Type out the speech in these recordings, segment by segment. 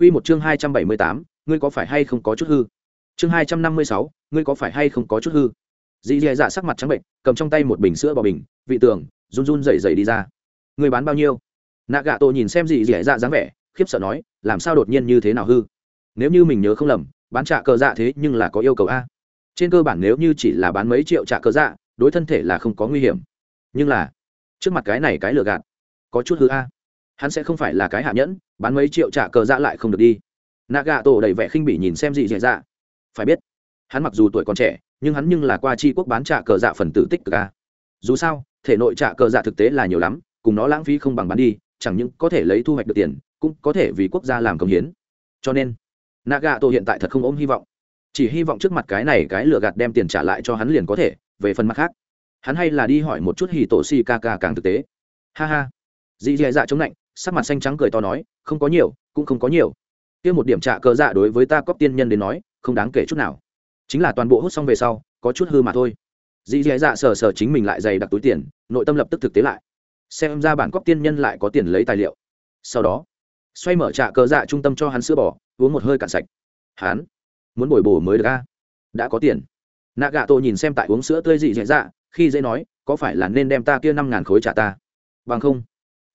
Quy một chương hai trăm bảy mươi tám ngươi có phải hay không có chút hư? Chương hai trăm năm mươi sáu ngươi có phải hay không có chút hư? Dĩ Dĩ dạ sắc mặt trắng bệnh cầm trong tay một bình sữa bò bình vị tưởng, run run rẩy rẩy đi ra. Ngươi bán bao nhiêu? Nạ gạ Tô nhìn xem Dĩ Dĩ dạ dáng vẻ khiếp sợ nói làm sao đột nhiên như thế nào hư? Nếu như mình nhớ không lầm bán trả cờ dạ thế nhưng là có yêu cầu a. Trên cơ bản nếu như chỉ là bán mấy triệu trả cờ dạ đối thân thể là không có nguy hiểm. Nhưng là trước mặt cái này cái lừa gạt có chút hư a. Hắn sẽ không phải là cái hạ nhẫn bán mấy triệu trả cờ dạ lại không được đi. Nạ gà tổ đầy vẻ khinh bỉ nhìn xem gì dễ dạ. Phải biết, hắn mặc dù tuổi còn trẻ, nhưng hắn nhưng là qua c quốc bán trả cờ dạ phần tử tích cực ca dù sao, thể nội trả cờ dạ thực tế là nhiều lắm, cùng nó lãng phí không bằng bán đi, chẳng những có thể lấy thu hoạch được tiền, cũng có thể vì quốc gia làm công hiến. Cho nên nạ gà tổ hiện tại thật không ôm hy vọng. Chỉ hy vọng trước mặt cái này cái lừa gạt đem tiền trả lại cho hắn liền có thể, về phần mặt khác. Hắn hay là đi hỏi một chút hì tổ si ca ca càng thực tế. Ha ha. Dì dì dạ chống lạnh sắc mặt xanh trắng cười to nói, không có nhiều, cũng không có nhiều. Kia một điểm trả cờ dạ đối với ta cóp tiên nhân đến nói, không đáng kể chút nào. Chính là toàn bộ hút xong về sau, có chút hư mà thôi. Dì dì dạ sờ sờ chính mình lại dày đặc túi tiền, nội tâm lập tức thực tế lại. Xem ra bản cóp tiên nhân lại có tiền lấy tài liệu. Sau đó, xoay mở trạ cờ dạ trung tâm cho hắn sữa bò, uống một hơi cạn sạch. Hắn muốn bồi bổ mới được ra đã có tiền. Nạ gạ tổ nhìn xem tại uống sữa tươi dị dạ dạ khi dễ nói, có phải là nên đem ta kia năm ngàn khối trả ta? Bằng không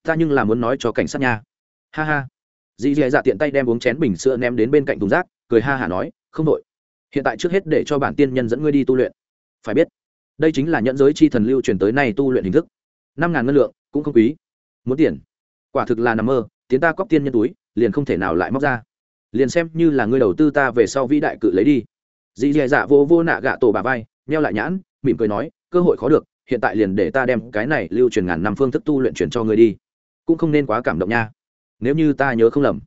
ta nhưng là muốn nói cho cảnh sát nha. Ha ha. Dị dì dạ tiện tay đem uống chén bình sữa ném đến bên cạnh thùng rác, cười ha hả nói, không đội. Hiện tại trước hết để cho bản tiên nhân dẫn ngươi đi tu luyện. Phải biết, đây chính là nhẫn giới chi thần lưu truyền tới nay tu luyện hình thức. Năm ngàn ngân lượng, cũng không quý. Muốn tiền. Quả thực là nằm mơ, tiến ta cóp tiên nhân túi, liền không thể nào lại móc ra. Liền xem như là ngươi đầu tư ta về sau vĩ đại cự lấy đi. Dì dì dạ vô vô nạ gạ tổ bà vai neo lại nhãn, mỉm cười nói, cơ hội khó được, hiện tại liền để ta đem cái này lưu truyền ngàn năm phương thức tu luyện truyền cho ngươi đi cũng không nên quá cảm động nha. Nếu như ta nhớ không lầm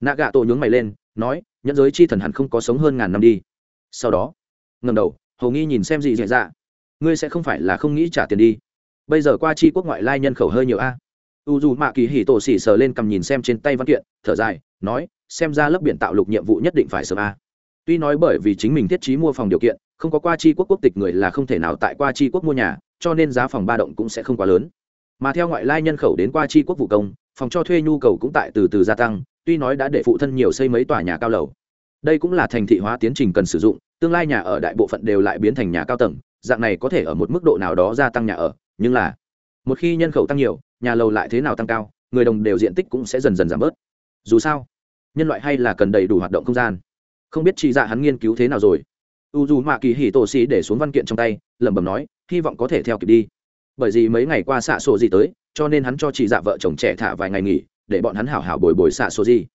nạ gạ tổ nhướng mày lên, nói, nhẫn giới chi thần hẳn không có sống hơn ngàn năm đi. Sau đó ngầm đầu hầu nghi nhìn xem gì dạy dạ. Ngươi sẽ không phải là không nghĩ trả tiền đi. Bây giờ qua chi quốc ngoại lai nhân khẩu hơi nhiều a. U dù mạ kỳ hỉ tổ xỉ sờ lên cầm nhìn xem trên tay văn kiện, thở dài, nói, xem ra lớp biển tạo lục nhiệm vụ nhất định phải sớm a. Tuy nói bởi vì chính mình thiết trí mua phòng điều kiện, không có qua chi quốc quốc tịch người là không thể nào tại qua chi quốc mua nhà, cho nên giá phòng ba động cũng sẽ không quá lớn mà theo ngoại lai nhân khẩu đến qua tri quốc vụ công, phòng cho thuê nhu cầu cũng tại từ từ gia tăng, tuy nói đã để phụ thân nhiều xây mấy tòa nhà cao lầu. Đây cũng là thành thị hóa tiến trình cần sử dụng, tương lai nhà ở đại bộ phận đều lại biến thành nhà cao tầng, dạng này có thể ở một mức độ nào đó gia tăng nhà ở, nhưng là, một khi nhân khẩu tăng nhiều, nhà lầu lại thế nào tăng cao, người đồng đều diện tích cũng sẽ dần dần giảm bớt. Dù sao, nhân loại hay là cần đầy đủ hoạt động không gian. Không biết chị dạ hắn nghiên cứu thế nào rồi. U dù mạ kỳ hỉ tổ sĩ để xuống văn kiện trong tay, lẩm bẩm nói, hy vọng có thể theo kịp đi bởi vì mấy ngày qua xạ sổ gì tới cho nên hắn cho chị dạ vợ chồng trẻ thả vài ngày nghỉ để bọn hắn hảo hảo bồi bồi xạ sổ gì.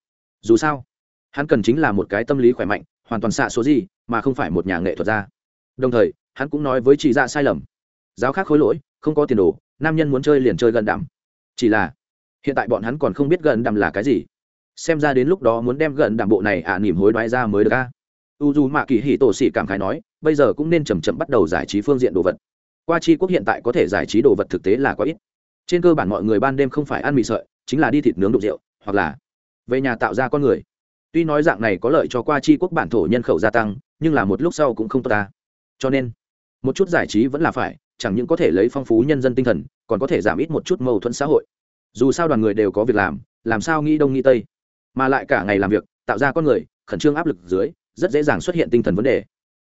Dù sao hắn cần chính là một cái tâm lý khỏe mạnh hoàn toàn xạ số gì mà không phải một nhà nghệ thuật gia. Đồng thời hắn cũng nói với chị dạ sai lầm. Giáo khác khối lỗi không có tiền đồ nam nhân muốn chơi liền chơi gần đạm. Chỉ là hiện tại bọn hắn còn không biết gần đạm là cái gì. Xem ra đến lúc đó muốn đem gần đạm bộ này ả à, nỉm hối đoái ra mới được a. U dù mạ kỳ hỉ tổ sĩ cảm khái nói bây giờ cũng nên chầm chậm bắt đầu giải trí phương diện đồ vật qua chi quốc hiện tại có thể giải trí đồ vật thực tế là quá ít. Trên cơ bản mọi người ban đêm không phải ăn mì sợi, chính là đi thịt nướng đục rượu, hoặc là về nhà tạo ra con người. Tuy nói dạng này có lợi cho qua chi quốc bản thổ nhân khẩu gia tăng, nhưng là một lúc sau cũng không tốt ta. Cho nên, một chút giải trí vẫn là phải, chẳng những có thể lấy phong phú nhân dân tinh thần, còn có thể giảm ít một chút mâu thuẫn xã hội. Dù sao đoàn người đều có việc làm làm sao nghĩ đông nghĩ tây. Mà lại cả ngày làm việc, tạo ra con người, khẩn trương áp lực dưới, rất dễ dàng xuất hiện tinh thần vấn đề.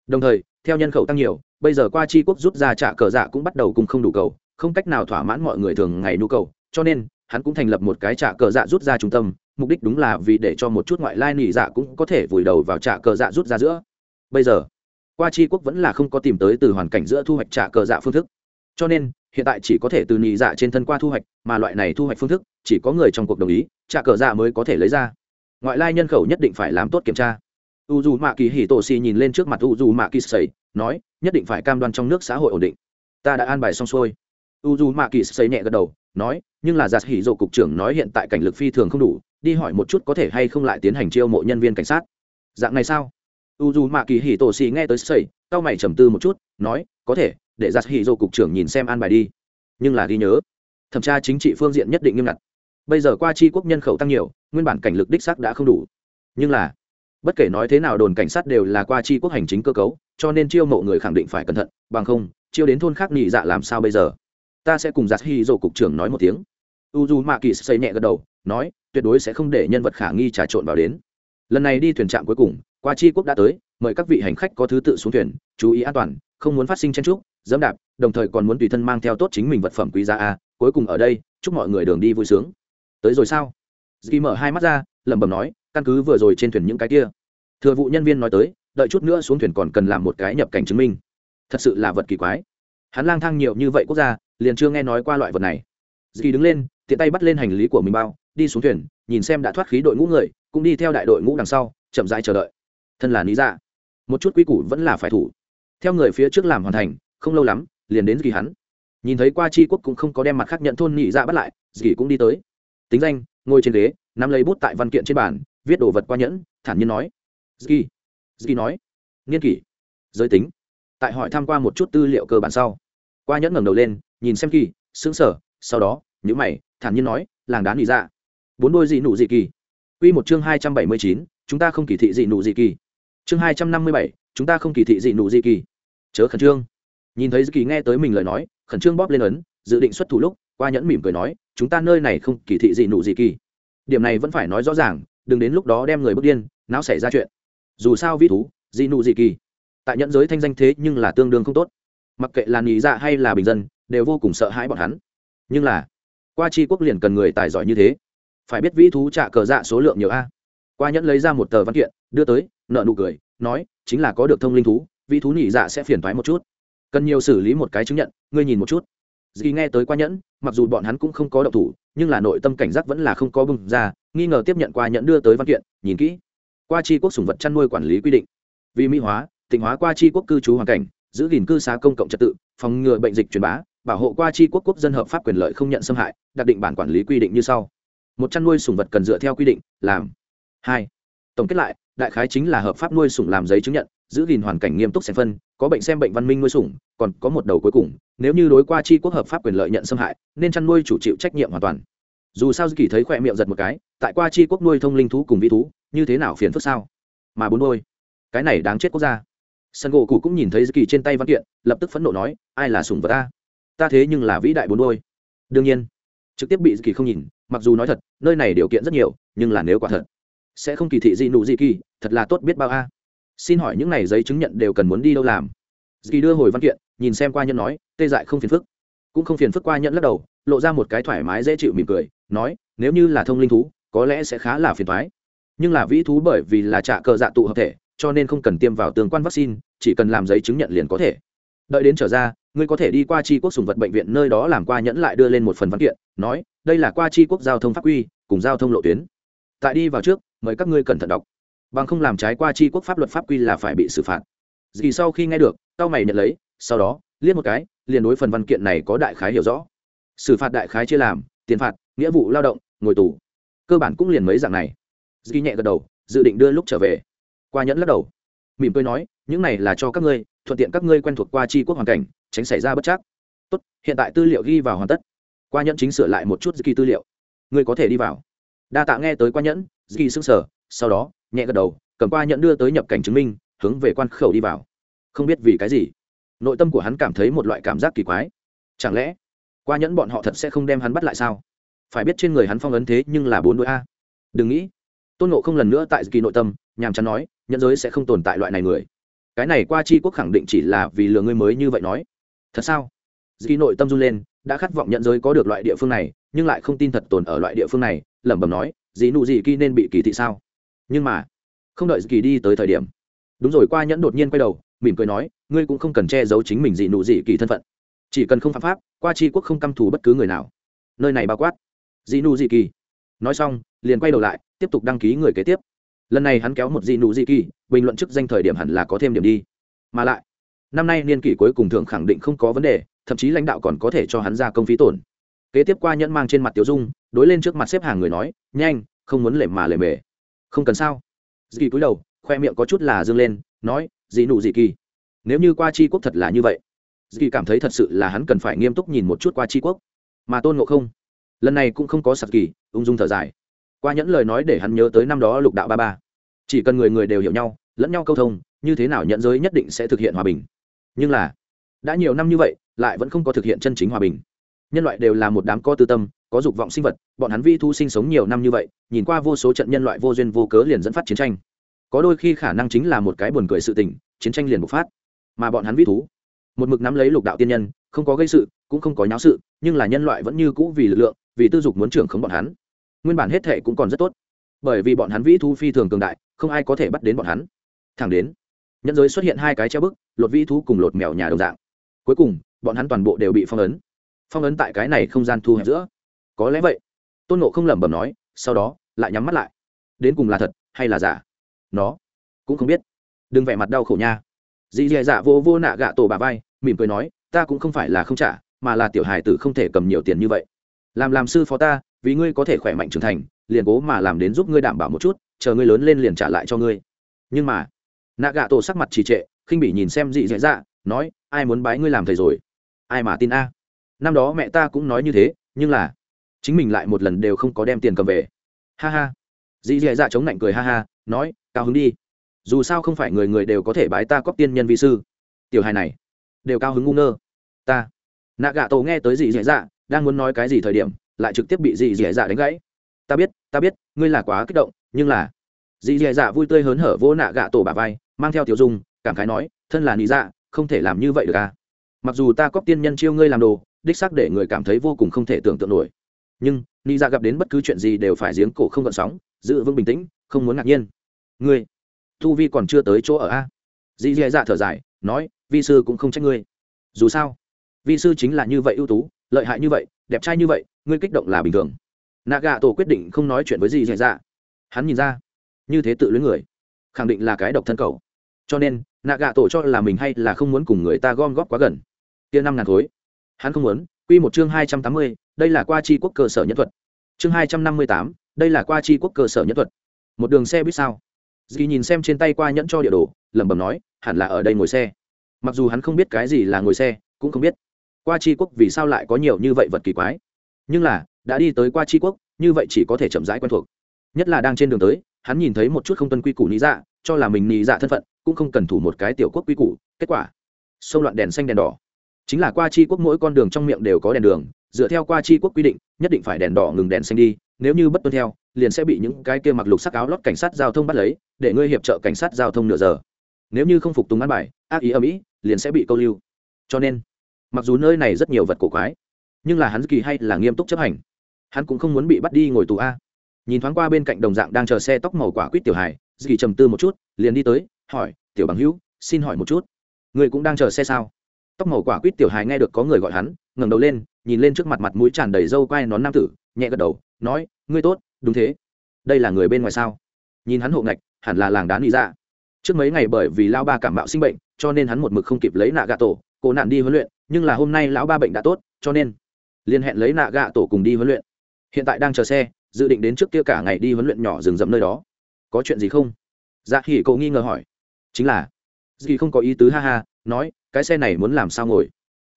Đồng thời, theo nhân khẩu tăng nhiều bây giờ qua chi quốc rút ra trả cờ dạ cũng bắt đầu cùng không đủ cầu, không cách nào thỏa mãn mọi người thường ngày nhu cầu, cho nên, hắn cũng thành lập một cái trả cờ dạ rút ra trung tâm, mục đích đúng là vì để cho một chút ngoại lai nỉ dạ cũng có thể vùi đầu vào trả cờ dạ rút ra giữa. Bây giờ, qua chi quốc vẫn là không có tìm tới từ hoàn cảnh giữa thu hoạch trả cờ dạ phương thức. Cho nên, hiện tại chỉ có thể từ nỉ dạ trên thân qua thu hoạch, mà loại này thu hoạch phương thức, chỉ có người trong cuộc đồng ý, trả cờ dạ mới có thể lấy ra. Ngoại lai nhân khẩu nhất định phải làm tốt kiểm tra. U dù mạ kỳ hì tổ xì nhìn lên trước mặt u dù mạ kỳ sầy nói nhất định phải cam đoan trong nước xã hội ổn định. Ta đã an bài xong xuôi. U dù mạ kỳ xây nhẹ gật đầu, nói, nhưng là giặt hỉ dỗ cục trưởng nói hiện tại cảnh lực phi thường không đủ, đi hỏi một chút có thể hay không lại tiến hành chiêu mộ nhân viên cảnh sát. Dạng này sao? U dù mạ kỳ hỉ tổ xì nghe tới sầy cao mày trầm tư một chút, nói, có thể, để giặt hỉ dỗ cục trưởng nhìn xem an bài đi. Nhưng là ghi nhớ, thẩm tra chính trị phương diện nhất định nghiêm ngặt. Bây giờ qua chi quốc nhân khẩu tăng nhiều, nguyên bản cảnh lực đích sắc đã không đủ. Nhưng là, bất kể nói thế nào đồn cảnh sát đều là qua chi quốc hành chính cơ cấu cho nên chiêu mộ người khẳng định phải cẩn thận, bằng không, chiêu đến thôn khác nhị dạ làm sao bây giờ? Ta sẽ cùng giặt hy dỗ cục trưởng nói một tiếng. U d u mạ kỳ xây nhẹ gật đầu, nói, tuyệt đối sẽ không để nhân vật khả nghi trà trộn vào đến. Lần này đi thuyền trạm cuối cùng, qua chi quốc đã tới, mời các vị hành khách có thứ tự xuống thuyền, chú ý an toàn, không muốn phát sinh chen trúc dẫm đạp, đồng thời còn muốn tùy thân mang theo tốt chính mình vật phẩm quý giá a, cuối cùng ở đây, chúc mọi người đường đi vui sướng. Tới rồi sao? Dì mở hai mắt ra, lẩm bẩm nói, căn cứ vừa rồi trên thuyền những cái kia. Thừa vụ nhân viên nói tới đợi chút nữa xuống thuyền còn cần làm một cái nhập cảnh chứng minh. Thật sự là vật kỳ quái. Hắn lang thang nhiều như vậy quốc gia, liền chưa nghe nói qua loại vật này. Dì đứng lên, tiện tay bắt lên hành lý của mình bao, đi xuống thuyền, nhìn xem đã thoát khí đội ngũ người, cũng đi theo đại đội ngũ đằng sau, chậm rãi chờ đợi. Thân là lý dạ một chút quy củ vẫn là phải thủ. Theo người phía trước làm hoàn thành, không lâu lắm, liền đến kỳ hắn. Nhìn thấy qua chi quốc cũng không có đem mặt khác nhận thôn nhị dạ bắt lại dì cũng đi tới. Tính danh, ngồi trên ghế, nắm lấy bút tại văn kiện trên bàn, viết đồ vật qua nhẫn, thản nhiên nói dì Dĩ nói, nghiên kỷ, giới tính. Tại hỏi tham qua một chút tư liệu cơ bản sau, qua nhẫn ngẩng đầu lên, nhìn xem kỳ, sững sở sau đó, nhíu mày, thản nhiên nói, làng đá nị dạ bốn đôi dị nụ dị kỳ. Quy một chương hai trăm bảy mươi chín, chúng ta không kỳ thị dị nụ dị kỳ. Chương hai trăm năm mươi bảy, chúng ta không kỳ thị dị nụ dị kỳ. Chớ khẩn trương. Nhìn thấy dị kỳ nghe tới mình lời nói, khẩn trương bóp lên ấn, dự định xuất thủ lúc, qua nhẫn mỉm cười nói, chúng ta nơi này không kỳ thị dị nụ dị kỳ. Điểm này vẫn phải nói rõ ràng, đừng đến lúc đó đem người bước điên, não xảy ra chuyện dù sao vĩ thú, dị nụ dị kỳ. Tại nhẫn giới thanh danh thế nhưng là tương đương không tốt. Mặc kệ là nhị dạ hay là bình dân, đều vô cùng sợ hãi bọn hắn. Nhưng là, qua chi quốc liền cần người tài giỏi như thế. Phải biết vĩ thú trả cờ dạ số lượng nhiều a. Qua nhẫn lấy ra một tờ văn kiện, đưa tới, nợ nụ cười, nói, chính là có được thông linh thú, vĩ thú nhị dạ sẽ phiền thoái một chút. Cần nhiều xử lý một cái chứng nhận, ngươi nhìn một chút. Dì nghe tới qua nhẫn, mặc dù bọn hắn cũng không có động thủ, nhưng là nội tâm cảnh giác vẫn là không có bừng ra, nghi ngờ tiếp nhận qua nhẫn đưa tới văn kiện, nhìn kỹ qua chi quốc sủng vật chăn nuôi quản lý quy định. Vì mỹ hóa, tịnh hóa qua chi quốc cư trú hoàn cảnh, giữ gìn cư xá công cộng trật tự, phòng ngừa bệnh dịch truyền bá, bảo hộ qua chi quốc quốc dân hợp pháp quyền lợi không nhận xâm hại, đặc định bản quản lý quy định như sau. Một chăn nuôi sủng vật cần dựa theo quy định, làm. Hai. Tổng kết lại, đại khái chính là hợp pháp nuôi sủng làm giấy chứng nhận, giữ gìn hoàn cảnh nghiêm túc xem phân, có bệnh xem bệnh văn minh nuôi sủng, còn có một đầu cuối cùng, nếu như đối qua chi quốc hợp pháp quyền lợi nhận xâm hại, nên chăn nuôi chủ chịu trách nhiệm hoàn toàn dù sao kỳ thấy khỏe miệng giật một cái, tại qua chi quốc nuôi thông linh thú cùng vi thú, như thế nào phiền phức sao? Mà bốn đôi, cái này đáng chết quốc gia. Sân gỗ cụ cũng nhìn thấy kỳ trên tay văn kiện, lập tức phẫn nộ nói, ai là sùng vật ta? Ta thế nhưng là vĩ đại bốn đôi. Đương nhiên, trực tiếp bị kỳ không nhìn, mặc dù nói thật, nơi này điều kiện rất nhiều, nhưng là nếu quả thật, sẽ không kỳ thị gì nụ gì kỳ, thật là tốt biết bao a. Xin hỏi những này giấy chứng nhận đều cần muốn đi đâu làm? Kỳ đưa hồi văn kiện, nhìn xem qua nhân nói, tê dại không phiền phức. Cũng không phiền phức qua nhận lắc đầu, lộ ra một cái thoải mái dễ chịu mỉm cười nói, nếu như là thông linh thú, có lẽ sẽ khá là phiền thoái nhưng là vĩ thú bởi vì là trạ cờ dạ tụ hợp thể, cho nên không cần tiêm vào tương quan vaccine, chỉ cần làm giấy chứng nhận liền có thể. Đợi đến trở ra, ngươi có thể đi qua tri quốc sùng vật bệnh viện nơi đó làm qua nhẫn lại đưa lên một phần văn kiện, nói, đây là qua tri quốc giao thông pháp quy, cùng giao thông lộ tuyến. Tại đi vào trước, mời các ngươi cẩn thận đọc. Bằng không làm trái qua tri quốc pháp luật pháp quy là phải bị xử phạt. Dì sau khi nghe được, tao mày nhận lấy, sau đó liên một cái, liền đối phần văn kiện này có đại khái hiểu rõ. Xử phạt đại khái chia làm, tiền phạt nghĩa vụ lao động, ngồi tù. Cơ bản cũng liền mấy dạng này. Ghi nhẹ gật đầu, dự định đưa lúc trở về. Qua nhẫn lắc đầu. Mỉm cười nói, những này là cho các ngươi, thuận tiện các ngươi quen thuộc qua tri quốc hoàn cảnh, tránh xảy ra bất chắc. Tốt, hiện tại tư liệu ghi vào hoàn tất. Qua nhẫn chính sửa lại một chút ghi tư liệu. Ngươi có thể đi vào. Đa tạ nghe tới qua nhẫn ghi sững sở sau đó, nhẹ gật đầu, cầm qua nhẫn đưa tới nhập cảnh chứng minh, hướng về quan khẩu đi vào. Không biết vì cái gì, nội tâm của hắn cảm thấy một loại cảm giác kỳ quái. Chẳng lẽ, qua nhẫn bọn họ thật sẽ không đem hắn bắt lại sao? Phải biết trên người hắn phong ấn thế nhưng là bốn đôi a. Đừng nghĩ, tôn nộ không lần nữa tại kỳ nội tâm, nhàm chán nói nhân giới sẽ không tồn tại loại này người. Cái này qua c h i quốc khẳng định chỉ là vì lừa ngươi mới như vậy nói. Thật sao? Kỳ nội tâm run lên, đã khát vọng nhận giới có được loại địa phương này, nhưng lại không tin thật tồn ở loại địa phương này, lẩm bẩm nói dì nụ dì kỳ nên bị kỳ thị sao? Nhưng mà, không đợi kỳ đi tới thời điểm, đúng rồi, qua nhẫn đột nhiên quay đầu, mỉm cười nói, ngươi cũng không cần che giấu chính mình dì nụ dì kỳ thân phận. Chỉ cần không phạm pháp, qua c quốc không căm thù bất cứ người nào. Nơi này bao quát dị nụ dị kỳ nói xong, liền quay đầu lại, tiếp tục đăng ký người kế tiếp. Lần này hắn kéo một dị nụ dị kỳ bình luận chức danh thời điểm hẳn là có thêm điểm đi. Mà lại, năm nay niên kỷ cuối cùng thường khẳng định không có vấn đề, thậm chí lãnh đạo còn có thể cho hắn ra công phí tổn. Kế tiếp qua nhẫn mang trên mặt tiểu dung, đối lên trước mặt xếp hàng người nói, nhanh, không muốn lề mà lề mề. Không cần sao? Dị cúi đầu, khoe miệng có chút là dương lên, nói dị nụ dị kỳ nếu như qua c quốc thật là như vậy dị cảm thấy thật sự là hắn cần phải nghiêm túc nhìn một chút qua c quốc. Mà tôn ngộ không lần này cũng không có sặc kỳ, ung dung thở dài. Qua nhẫn lời nói để hắn nhớ tới năm đó lục đạo ba ba. Chỉ cần người người đều hiểu nhau, lẫn nhau câu thông, như thế nào nhận giới nhất định sẽ thực hiện hòa bình. Nhưng là, đã nhiều năm như vậy, lại vẫn không có thực hiện chân chính hòa bình. Nhân loại đều là một đám có tư tâm, có dục vọng sinh vật, bọn hắn vi thu sinh sống nhiều năm như vậy, nhìn qua vô số trận nhân loại vô duyên vô cớ liền dẫn phát chiến tranh. Có đôi khi khả năng chính là một cái buồn cười sự tình, chiến tranh liền bộc phát. Mà bọn hắn vi thú, một mực nắm lấy lục đạo tiên nhân, không có gây sự, cũng không có nháo sự, nhưng là nhân loại vẫn như cũ vì lực lượng vì tư dục muốn trưởng khống bọn hắn. Nguyên bản hết thệ cũng còn rất tốt, bởi vì bọn hắn vĩ thú phi thường cường đại, không ai có thể bắt đến bọn hắn. Thẳng đến nhân giới xuất hiện hai cái treo bức, lột vĩ thú cùng lột mèo nhà đồng dạng. Cuối cùng, bọn hắn toàn bộ đều bị phong ấn. Phong ấn tại cái này không gian thu hẹp giữa. Có lẽ vậy, tôn nộ không lẩm bẩm nói, sau đó lại nhắm mắt lại. Đến cùng là thật hay là giả? Nó cũng không biết. Đừng vẻ mặt đau khổ nha. Dì dè dạ vô vô nạ gạ tổ bà vai, mỉm cười nói, ta cũng không phải là không trả, mà là tiểu hài tử không thể cầm nhiều tiền như vậy làm làm sư phó ta, vì ngươi có thể khỏe mạnh trưởng thành, liền cố mà làm đến giúp ngươi đảm bảo một chút, chờ ngươi lớn lên liền trả lại cho ngươi. Nhưng mà nạ gạ tổ sắc mặt trì trệ, khinh bỉ nhìn xem dị dạ dạ nói, ai muốn bái ngươi làm thầy rồi? Ai mà tin a? Năm đó mẹ ta cũng nói như thế, nhưng là, chính mình lại một lần đều không có đem tiền cầm về. Ha ha. Dị dạ dạ chống lạnh cười ha ha, nói, cao hứng đi. Dù sao không phải người người đều có thể bái ta cóp tiên nhân vi sư. Tiểu hài này, đều cao hứng ngu ngơ. Ta. Nạ gạ tổ nghe tới dị dạ dạ đang muốn nói cái gì thời điểm, lại trực tiếp bị dị dì dạ đánh gãy. Ta biết ta biết, ngươi là quá kích động, nhưng là dị dì dạ vui tươi hớn hở vô nạ gạ tổ bà vai, mang theo tiểu dung, cảm khái nói, thân là nị dạ không thể làm như vậy được à? Mặc dù ta cóp tiên nhân chiêu ngươi làm đồ, đích xác để người cảm thấy vô cùng không thể tưởng tượng nổi. Nhưng, nị dạ gặp đến bất cứ chuyện gì đều phải giếng cổ không gợn sóng, giữ vững bình tĩnh, không muốn ngạc nhiên. Ngươi, thu vi còn chưa tới chỗ ở a dì dì dạ thở dài, nói, vi sư cũng không trách ngươi. Dù sao, vi sư chính là như vậy ưu tú lợi hại như vậy, đẹp trai như vậy, ngươi kích động là bình thường. Nạ gà tổ quyết định không nói chuyện với gì dì dạ. Hắn nhìn ra, như thế tự luyến người, khẳng định là cái độc thân cầu. Cho nên nạ gà tổ cho là mình hay là không muốn cùng người ta gom góp quá gần. Kia năm ngàn khối, hắn không muốn, quy một chương hai trăm tám mươi, đây là qua chi quốc cơ sở nhân thuật. Chương hai trăm năm mươi tám, đây là qua chi quốc cơ sở nhân thuật. Một đường xe biết sao? Dì nhìn xem trên tay qua nhẫn cho địa đồ, lẩm bẩm nói, hẳn là ở đây ngồi xe. Mặc dù hắn không biết cái gì là ngồi xe, cũng không biết qua chi quốc vì sao lại có nhiều như vậy vật kỳ quái? Nhưng là, đã đi tới qua chi quốc, như vậy chỉ có thể chậm rãi quen thuộc. Nhất là đang trên đường tới, hắn nhìn thấy một chút không tuân quy củ lý dạ cho là mình lý dạ thân phận, cũng không cần thủ một cái tiểu quốc quy củ, kết quả sông loạn đèn xanh đèn đỏ. Chính là qua chi quốc mỗi con đường trong miệng đều có đèn đường, dựa theo qua chi quốc quy định, nhất định phải đèn đỏ ngừng đèn xanh đi, nếu như bất tuân theo, liền sẽ bị những cái kia mặc lục sắc áo lót cảnh sát giao thông bắt lấy, để ngươi hiệp trợ cảnh sát giao thông nửa giờ. Nếu như không phục tùng ăn bài, ác ý ở mỹ liền sẽ bị câu lưu. Cho nên mặc dù nơi này rất nhiều vật cổ quái, nhưng là hắn kỳ hay là nghiêm túc chấp hành. Hắn cũng không muốn bị bắt đi ngồi tù a. Nhìn thoáng qua bên cạnh đồng dạng đang chờ xe tóc màu quả quýt tiểu hải dì trầm tư một chút, liền đi tới, hỏi, tiểu bằng hữu, xin hỏi một chút, người cũng đang chờ xe sao? Tóc màu quả quýt tiểu hải nghe được có người gọi hắn, ngẩng đầu lên, nhìn lên trước mặt mặt mũi tràn đầy râu quai nón nam tử, nhẹ gật đầu, nói, ngươi tốt, đúng thế. Đây là người bên ngoài sao? Nhìn hắn hộ ngạch hẳn là làng đá nghĩ ra dạ. trước mấy ngày bởi vì lao ba cảm mạo sinh bệnh, cho nên hắn một mực không kịp lấy nạ gạ tổ cổ nạn đi huấn luyện nhưng là hôm nay lão ba bệnh đã tốt, cho nên liên hẹn lấy nạ gạ tổ cùng đi huấn luyện. Hiện tại đang chờ xe, dự định đến trước kia cả ngày đi huấn luyện nhỏ rừng rậm nơi đó. Có chuyện gì không? Dạ hỉ cậu nghi ngờ hỏi. Chính là, dì không có ý tứ ha ha, nói, cái xe này muốn làm sao ngồi?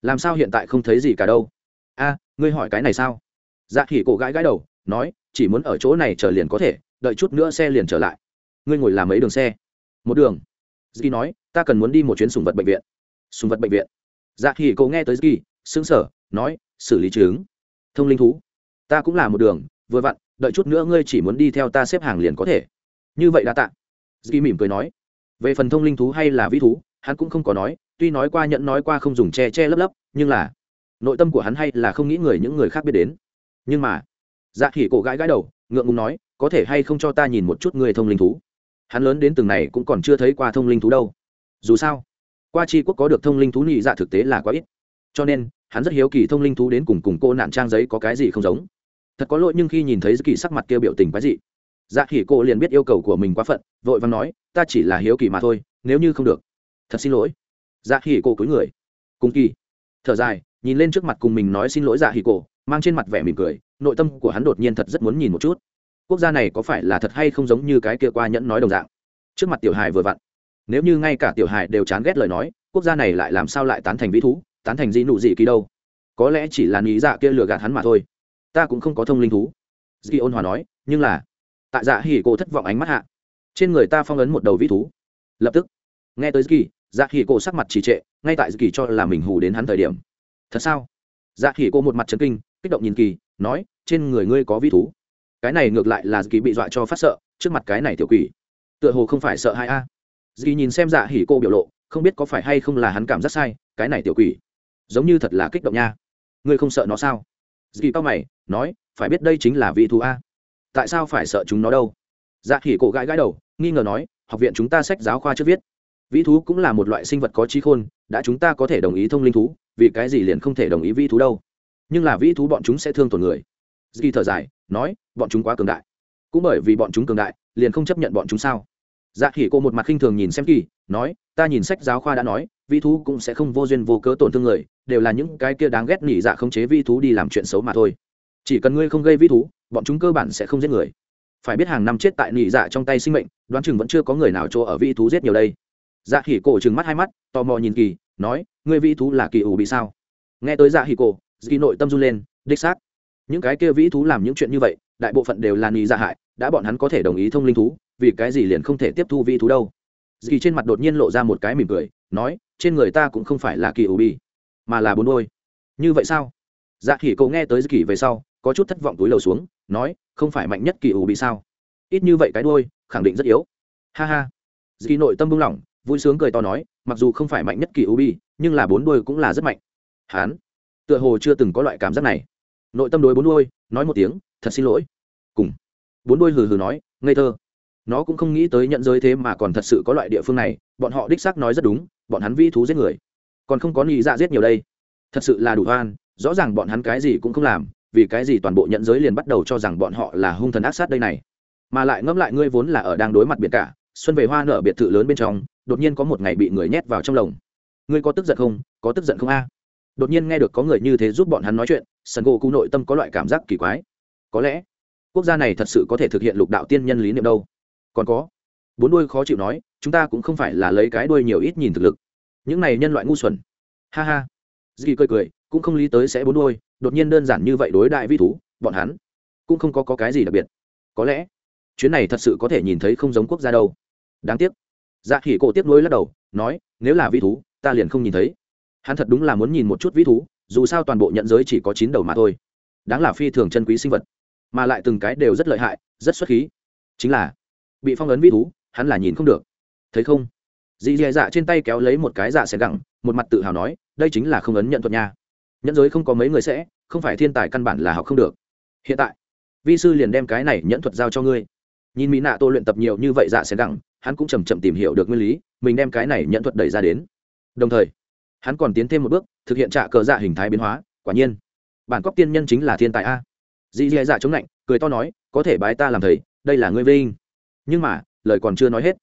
Làm sao hiện tại không thấy gì cả đâu? A, ngươi hỏi cái này sao? Dạ hỉ cổ gãi gãi đầu, nói, chỉ muốn ở chỗ này chờ liền có thể, đợi chút nữa xe liền trở lại. Ngươi ngồi làm mấy đường xe? Một đường. Dì nói, ta cần muốn đi một chuyến sùng vật bệnh viện. Sùng vật bệnh viện dạ hỉ cổ nghe tới gì, xứng sở nói xử lý chứng. Thông linh thú. Ta cũng là một đường vừa vặn đợi chút nữa ngươi chỉ muốn đi theo ta xếp hàng liền có thể. Như vậy đã tạ. Dì mỉm cười nói. Về phần thông linh thú hay là vĩ thú hắn cũng không có nói tuy nói qua nhận nói qua không dùng che che lấp lấp nhưng là nội tâm của hắn hay là không nghĩ người những người khác biết đến. Nhưng mà dạ khỉ cổ gãi gãi đầu ngượng ngùng nói có thể hay không cho ta nhìn một chút người thông linh thú? Hắn lớn đến từng này cũng còn chưa thấy qua thông linh thú đâu. Dù sao qua c quốc có được thông linh thú nhị dạ thực tế là quá ít. Cho nên, hắn rất hiếu kỳ thông linh thú đến cùng cùng cô nạn trang giấy có cái gì không giống. Thật có lỗi nhưng khi nhìn thấy kỳ sắc mặt kia biểu tình quái dị dạ khỉ cô liền biết yêu cầu của mình quá phận, vội vàng nói, ta chỉ là hiếu kỳ mà thôi, nếu như không được. Thật xin lỗi. Dạ khỉ cô cúi người. Cùng kỳ. Thở dài, nhìn lên trước mặt cùng mình nói xin lỗi dạ hỉ cổ mang trên mặt vẻ mỉm cười, nội tâm của hắn đột nhiên thật rất muốn nhìn một chút. Quốc gia này có phải là thật hay không giống như cái kia qua nhẫn nói đồng dạng. Trước mặt tiểu hài vừa vặn nếu như ngay cả tiểu hài đều chán ghét lời nói, quốc gia này lại làm sao lại tán thành vĩ thú, tán thành di nụ dị kỳ đâu? Có lẽ chỉ là nghĩ dạ kia lừa gạt hắn mà thôi. Ta cũng không có thông linh thú. Di ôn hòa nói, nhưng là, tại dạ hỉ cổ thất vọng ánh mắt hạ, trên người ta phong ấn một đầu vĩ thú. Lập tức, nghe tới kỳ dạ hỉ cổ sắc mặt trì trệ, ngay tại kỳ cho là mình hù đến hắn thời điểm. Thật sao? Dạ Hỉ cô một mặt chấn kinh, kích động nhìn kỳ, nói, trên người ngươi có vĩ thú. Cái này ngược lại là kỳ bị dọa cho phát sợ, trước mặt cái này tiểu quỷ. Tựa hồ không phải sợ hai a dì nhìn xem dạ hỉ cô biểu lộ, không biết có phải hay không là hắn cảm giác sai, cái này tiểu quỷ, giống như thật là kích động nha. Ngươi không sợ nó sao? Dì cao mày, nói, phải biết đây chính là vị thú a. Tại sao phải sợ chúng nó đâu? Dạ hỉ cổ gãi gãi đầu, nghi ngờ nói, học viện chúng ta sách giáo khoa chưa viết. Vĩ thú cũng là một loại sinh vật có trí khôn, đã chúng ta có thể đồng ý thông linh thú, vì cái gì liền không thể đồng ý vĩ thú đâu? Nhưng là vĩ thú bọn chúng sẽ thương tổn người. Dì thở dài, nói, bọn chúng quá cường đại. Cũng bởi vì bọn chúng cường đại, liền không chấp nhận bọn chúng sao? Dạ khỉ cô một mặt khinh thường nhìn xem kỳ, nói, ta nhìn sách giáo khoa đã nói, vi thú cũng sẽ không vô duyên vô cớ tổn thương người, đều là những cái kia đáng ghét nỉ dạ khống chế vi thú đi làm chuyện xấu mà thôi. Chỉ cần ngươi không gây vi thú, bọn chúng cơ bản sẽ không giết người. Phải biết hàng năm chết tại nỉ dạ trong tay sinh mệnh, đoán chừng vẫn chưa có người nào chỗ ở vi thú giết nhiều đây. Dạ khỉ cổ chừng mắt hai mắt, tò mò nhìn kỳ, nói, ngươi vi thú là kỳ ủ bị sao? Nghe tới dạ khỉ cổ kỳ nội tâm run lên, đích xác. Những cái kia vĩ thú làm những chuyện như vậy, đại bộ phận đều là nỉ dạ hại, đã bọn hắn có thể đồng ý thông linh thú vì cái gì liền không thể tiếp thu vi thú đâu? Dì trên mặt đột nhiên lộ ra một cái mỉm cười, nói, trên người ta cũng không phải là kỳ ủ bi, mà là bốn đôi. Như vậy sao? Dạ khỉ cậu nghe tới kỳ về sau, có chút thất vọng túi lầu xuống, nói, không phải mạnh nhất kỳ ủ bị sao? Ít như vậy cái đôi, khẳng định rất yếu. Ha ha. Dì nội tâm buông lỏng, vui sướng cười to nói, mặc dù không phải mạnh nhất kỳ ủ bi, nhưng là bốn đôi cũng là rất mạnh. Hán. Tựa hồ chưa từng có loại cảm giác này. Nội tâm đối bốn đôi, nói một tiếng, thật xin lỗi. Cùng. Bốn đôi hừ hừ nói, ngây thơ nó cũng không nghĩ tới nhận giới thế mà còn thật sự có loại địa phương này, bọn họ đích xác nói rất đúng, bọn hắn vi thú giết người. Còn không có nghĩ dạ giết nhiều đây. Thật sự là đủ oan, rõ ràng bọn hắn cái gì cũng không làm, vì cái gì toàn bộ nhận giới liền bắt đầu cho rằng bọn họ là hung thần ác sát đây này. Mà lại ngẫm lại ngươi vốn là ở đang đối mặt biệt cả, xuân về hoa nở biệt thự lớn bên trong, đột nhiên có một ngày bị người nhét vào trong lồng. Ngươi có tức giận không? Có tức giận không a? Đột nhiên nghe được có người như thế giúp bọn hắn nói chuyện sân gỗ cụ nội tâm có loại cảm giác kỳ quái. Có lẽ, quốc gia này thật sự có thể thực hiện lục đạo tiên nhân lý niệm đâu còn có. Bốn đuôi khó chịu nói chúng ta cũng không phải là lấy cái đuôi nhiều ít nhìn thực lực. Những này nhân loại ngu xuẩn. Ha ha. Dì cười cười cũng không lý tới sẽ bốn đuôi đột nhiên đơn giản như vậy đối đại vi thú bọn hắn cũng không có, có cái gì đặc biệt. Có lẽ chuyến này thật sự có thể nhìn thấy không giống quốc gia đâu. Đáng tiếc. Dạ khỉ cổ tiếp nối lắc đầu nói nếu là vi thú ta liền không nhìn thấy. Hắn thật đúng là muốn nhìn một chút vi thú dù sao toàn bộ nhận giới chỉ có chín đầu mà thôi. Đáng là phi thường chân quý sinh vật. Mà lại từng cái đều rất lợi hại rất xuất khí. Chính là bị phong ấn vĩ thú, hắn là nhìn không được. Thấy không? Dì dì dạ trên tay kéo lấy một cái dạ xẻng gẳng, một mặt tự hào nói, đây chính là không ấn nhận thuật nha. Nhẫn giới không có mấy người sẽ, không phải thiên tài căn bản là học không được. Hiện tại, vi sư liền đem cái này nhẫn thuật giao cho ngươi. Nhìn mỹ nạ tô luyện tập nhiều như vậy dạ xẻng gẳng, hắn cũng chầm chậm tìm hiểu được nguyên lý, mình đem cái này nhẫn thuật đẩy ra đến. Đồng thời, hắn còn tiến thêm một bước, thực hiện trạ cờ dạ hình thái biến hóa, quả nhiên, bản cóc tiên nhân chính là thiên tài a. Dì dì dạ chống lạnh, cười to nói, có thể bái ta làm thầy, đây là ngươi vinh nhưng mà, lời còn chưa nói hết.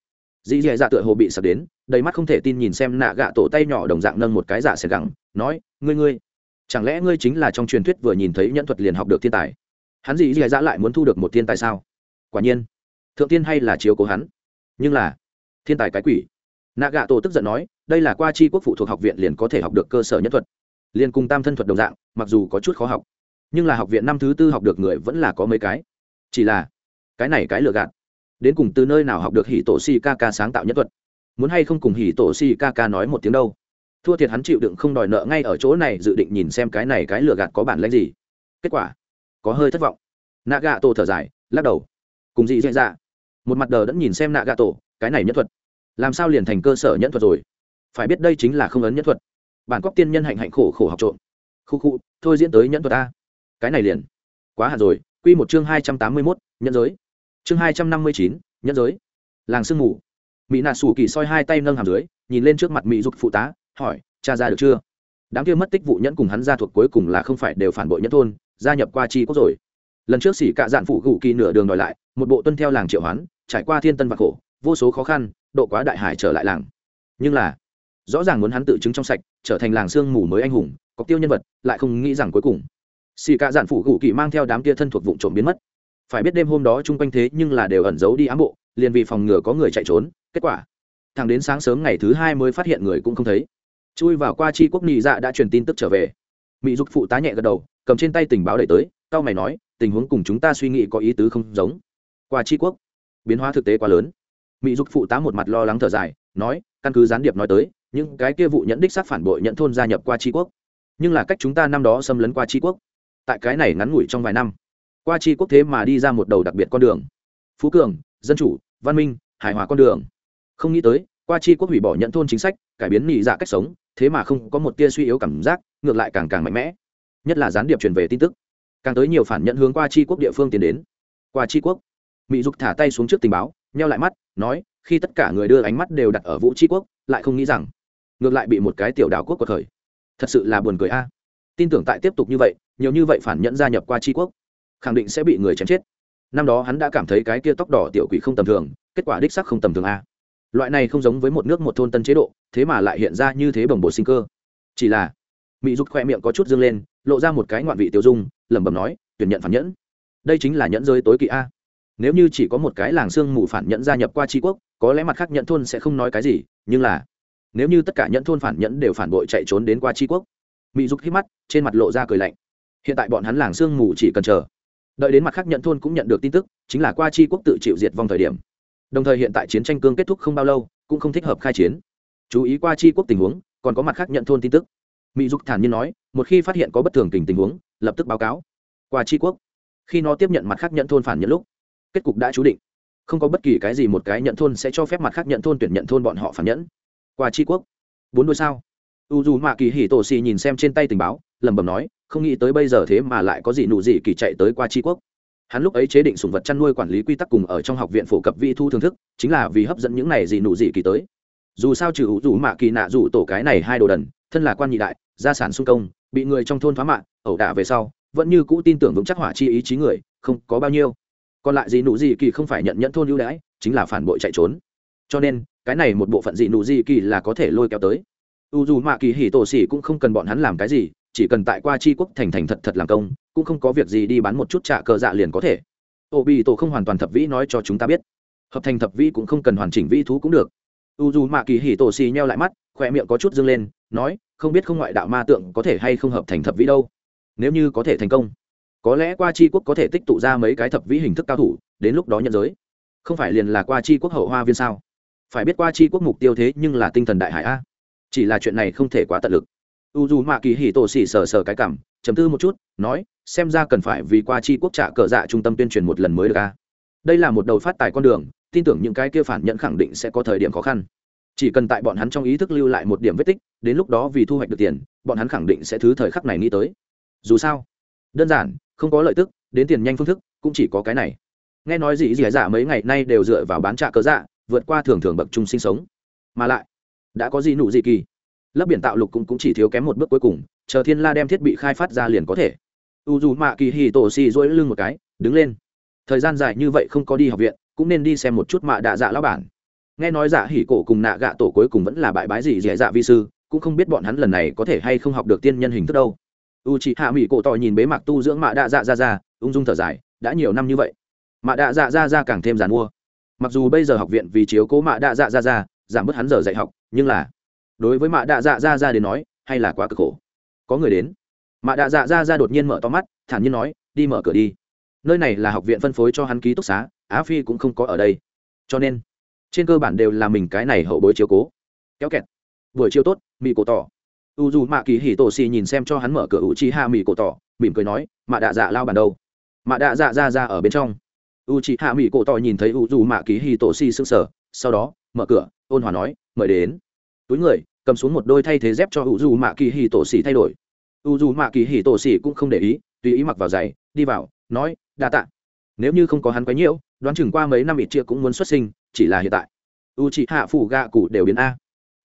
Dì dì dạ tựa hồ bị sập đến, đầy mắt không thể tin nhìn xem nạ gạ tổ tay nhỏ đồng dạng nâng một cái dạ giả xẻ gẳng, nói, ngươi ngươi, chẳng lẽ ngươi chính là trong truyền thuyết vừa nhìn thấy nhẫn thuật liền học được thiên tài? Hắn dì dì dạ lại muốn thu được một thiên tài sao? Quả nhiên, thượng tiên hay là chiếu cố hắn. Nhưng là, thiên tài cái quỷ. Nạ gạ tổ tức giận nói, đây là qua chi quốc phụ thuộc học viện liền có thể học được cơ sở nhất thuật. Liền cùng tam thân thuật đồng dạng, mặc dù có chút khó học, nhưng là học viện năm thứ tư học được người vẫn là có mấy cái. Chỉ là, cái này cái lừa gạt đến cùng từ nơi nào học được hỉ tổ si ca ca sáng tạo nhất thuật? Muốn hay không cùng hỉ tổ si ca ca nói một tiếng đâu? Thua thiệt hắn chịu đựng không đòi nợ ngay ở chỗ này, dự định nhìn xem cái này cái lừa gạt có bản lãnh gì. Kết quả, có hơi thất vọng. Nạ gà tổ thở dài, lắc đầu. Cùng dị dạy dạ. Một mặt đờ đẫn nhìn xem nạ gà tổ cái này nhất thuật. Làm sao liền thành cơ sở nhất thuật rồi? Phải biết đây chính là không ấn nhất thuật. Bản cóc tiên nhân hạnh hạnh khổ khổ học trộm. Khu khu, thôi diễn tới nhẫn thuật ta. Cái này liền. Quá hạn rồi. Quy một chương hai trăm tám mươi mốt, nhân giới chương hai trăm năm mươi chín nhân giới. Làng sương mù. Mỹ nạ sủ kỳ soi hai tay nâng hàm dưới, nhìn lên trước mặt mỹ dục phụ tá, hỏi, cha ra được chưa? Đám kia mất tích vụ nhẫn cùng hắn ra thuộc cuối cùng là không phải đều phản bội nhất thôn, gia nhập qua chi quốc rồi. Lần trước xỉ cạ dạn phụ gù kỳ nửa đường đòi lại, một bộ tuân theo làng triệu hoán, trải qua thiên tân và khổ, vô số khó khăn, độ quá đại hải trở lại làng. Nhưng là, rõ ràng muốn hắn tự chứng trong sạch, trở thành làng sương mù mới anh hùng, có tiêu nhân vật, lại không nghĩ rằng cuối cùng. Xì cạ dạn phụ gù kỳ mang theo đám kia thân thuộc vụ trộm biến mất phải biết đêm hôm đó chung quanh thế nhưng là đều ẩn giấu đi ám bộ, liền vì phòng ngừa có người chạy trốn. Kết quả thằng đến sáng sớm ngày thứ hai mới phát hiện người cũng không thấy. Chui vào qua chi quốc nghị dạ đã truyền tin tức trở về. Mỹ dục phụ tá nhẹ gật đầu, cầm trên tay tình báo đẩy tới tao mày nói, tình huống cùng chúng ta suy nghĩ có ý tứ không giống. Qua chi quốc, biến hóa thực tế quá lớn. Mỹ dục phụ tá một mặt lo lắng thở dài, nói, căn cứ gián điệp nói tới, những cái kia vụ nhẫn đích xác phản bội nhận thôn gia nhập qua chi quốc. Nhưng là cách chúng ta năm đó xâm lấn qua chi quốc. Tại cái này ngắn ngủi trong vài năm qua chi quốc thế mà đi ra một đầu đặc biệt con đường. Phú cường, dân chủ, văn minh, hài hòa con đường. Không nghĩ tới, qua chi quốc hủy bỏ nhận thôn chính sách, cải biến nhị dạ cách sống, thế mà không có một tia suy yếu cảm giác, ngược lại càng càng mạnh mẽ. Nhất là gián điệp truyền về tin tức. Càng tới nhiều phản nhận hướng qua chi quốc địa phương tiến đến. Qua chi quốc mỹ dục thả tay xuống trước tình báo, nheo lại mắt, nói, khi tất cả người đưa ánh mắt đều đặt ở vũ chi quốc, lại không nghĩ rằng, ngược lại bị một cái tiểu đảo quốc cuộc khởi. Thật sự là buồn cười a. Tin tưởng tại tiếp tục như vậy, nhiều như vậy phản nhận gia nhập qua Chi quốc khẳng định sẽ bị người chém chết. Năm đó hắn đã cảm thấy cái kia tóc đỏ tiểu quỷ không tầm thường, kết quả đích sắc không tầm thường a. Loại này không giống với một nước một thôn tân chế độ, thế mà lại hiện ra như thế bồng bột sinh cơ. Chỉ là mỹ dục khoe miệng có chút dương lên, lộ ra một cái ngoạn vị tiêu dung, lẩm bẩm nói, tuyển nhận phản nhẫn. Đây chính là nhẫn giới tối kỵ a. Nếu như chỉ có một cái làng xương mù phản nhẫn gia nhập qua tri quốc, có lẽ mặt khác nhận thôn sẽ không nói cái gì, nhưng là, nếu như tất cả nhẫn thôn phản nhẫn đều phản bội chạy trốn đến qua tri quốc mỹ dục hít mắt, trên mặt lộ ra cười lạnh. Hiện tại bọn hắn làng sương mù chỉ cần chờ đợi đến mặt khác nhận thôn cũng nhận được tin tức, chính là qua Chi quốc tự chịu diệt vong thời điểm. Đồng thời hiện tại chiến tranh cương kết thúc không bao lâu, cũng không thích hợp khai chiến. Chú ý qua Chi quốc tình huống, còn có mặt khác nhận thôn tin tức. Mỹ dục thản nhiên nói, một khi phát hiện có bất thường tình tình huống, lập tức báo cáo. Qua Chi quốc. Khi nó tiếp nhận mặt khác nhận thôn phản nhận lúc, kết cục đã chú định. Không có bất kỳ cái gì một cái nhận thôn sẽ cho phép mặt khác nhận thôn tuyển nhận thôn bọn họ phản nhẫn. Qua Chi quốc. Bốn đôi sao? U dù mạ kỳ Hỉ tổ xì nhìn xem trên tay tình báo lẩm bẩm nói, không nghĩ tới bây giờ thế mà lại có gì nụ gì kỳ chạy tới qua tri quốc. Hắn lúc ấy chế định sùng vật chăn nuôi quản lý quy tắc cùng ở trong học viện phổ cập vi thu thưởng thức, chính là vì hấp dẫn những này gì nụ gì kỳ tới. Dù sao trừ hữu dù mạ kỳ nạ dù tổ cái này hai đồ đần, thân là quan nhị đại, gia sản sung công, bị người trong thôn phá mạng, ẩu đả về sau, vẫn như cũ tin tưởng vững chắc hỏa chi ý chí người, không có bao nhiêu. Còn lại gì nụ gì kỳ không phải nhận nhận thôn ưu đãi, chính là phản bội chạy trốn. Cho nên, cái này một bộ phận dị nụ gì kỳ là có thể lôi kéo tới. U dù mạ kỳ hỉ tổ xỉ cũng không cần bọn hắn làm cái gì chỉ cần tại qua c quốc thành thành thật thật làm công, cũng không có việc gì đi bán một chút trạ cờ dạ liền có thể. Ô bị tổ không hoàn toàn thập vĩ nói cho chúng ta biết. Hợp thành thập vĩ cũng không cần hoàn chỉnh vĩ thú cũng được. U dù mạ kỳ hỉ tổ xì nheo lại mắt khoe miệng có chút dâng lên, nói, không biết không ngoại đạo ma tượng có thể hay không hợp thành thập vĩ đâu. Nếu như có thể thành công, có lẽ qua c quốc có thể tích tụ ra mấy cái thập vĩ hình thức cao thủ, đến lúc đó nhận giới. Không phải liền là qua c quốc hậu hoa viên sao? Phải biết qua c quốc mục tiêu thế nhưng là tinh thần đại hải a. Chỉ là chuyện này không thể quá tận lực u dù mạ kỳ hì tổ xỉ sờ sờ cái cảm chấm tư một chút, nói, xem ra cần phải vì qua chi quốc trả cờ dạ trung tâm tuyên truyền một lần mới được a đây là một đầu phát tài con đường, tin tưởng những cái kia phản nhận khẳng định sẽ có thời điểm khó khăn. Chỉ cần tại bọn hắn trong ý thức lưu lại một điểm vết tích, đến lúc đó vì thu hoạch được tiền, bọn hắn khẳng định sẽ thứ thời khắc này nghĩ tới. Dù sao, đơn giản, không có lợi tức, đến tiền nhanh phương thức, cũng chỉ có cái này. Nghe nói gì gì giả mấy ngày nay đều dựa vào bán trạ cớ dạ vượt qua thường thường bậc trung sinh sống. Mà lại, đã có gì nụ gì kỳ? Lớp biển tạo lục cũng, cũng chỉ thiếu kém một bước cuối cùng chờ thiên la đem thiết bị khai phát ra liền có thể. U dù mạ kỳ hì tổ xì dỗi lưng một cái đứng lên. Thời gian dài như vậy không có đi học viện cũng nên đi xem một chút mạ đạ dạ lão bản. Nghe nói dạ hỉ cổ cùng nạ gạ tổ cuối cùng vẫn là bại bái gì dẻ dạ vi sư cũng không biết bọn hắn lần này có thể hay không học được tiên nhân hình thức đâu. U chị hạ mỹ cổ tỏ nhìn bế mạc tu dưỡng mạ đạ dạ ra ra ung dung thở dài đã nhiều năm như vậy. Mạ đạ dạ ra ra càng thêm giàn mua. Mặc dù bây giờ học viện vì chiếu cố mạ đạ dạ ra ra giảm bớt hắn giờ dạy học nhưng là đối với mạ đạ dạ ra ra đến nói, hay là quá cực khổ. Có người đến. Mạ đạ dạ ra ra đột nhiên mở to mắt, thản nhiên nói, đi mở cửa đi. Nơi này là học viện phân phối cho hắn ký túc xá, á phi cũng không có ở đây. Cho nên, trên cơ bản đều là mình cái này hậu bối chiếu cố. Kéo kẹt. Buổi chiều tốt mị cổ tỏ. U dù mạ kỳ hỉ tổ xì nhìn xem cho hắn mở cửa u chi ha mị cổ tỏ, mỉm cười nói, mạ đạ dạ lao bàn đâu? Mạ đạ dạ ra ra ở bên trong. U chi hạ mị cổ tỏ nhìn thấy u dù mạ kỳ hỉ tổ xì sững sờ, sau đó, mở cửa, ôn hòa nói, mời đến túi người, cầm xuống một đôi thay thế dép cho u dù mạ kỳ hì tổ xỉ thay đổi. U dù mạ kỳ hì tổ xỉ cũng không để ý, tùy ý mặc vào giày, đi vào, nói, đa tạ. Nếu như không có hắn quấy nhiễu đoán chừng qua mấy năm ít chia cũng muốn xuất sinh, chỉ là hiện tại. U chị hạ phủ gạ cụ đều biến a.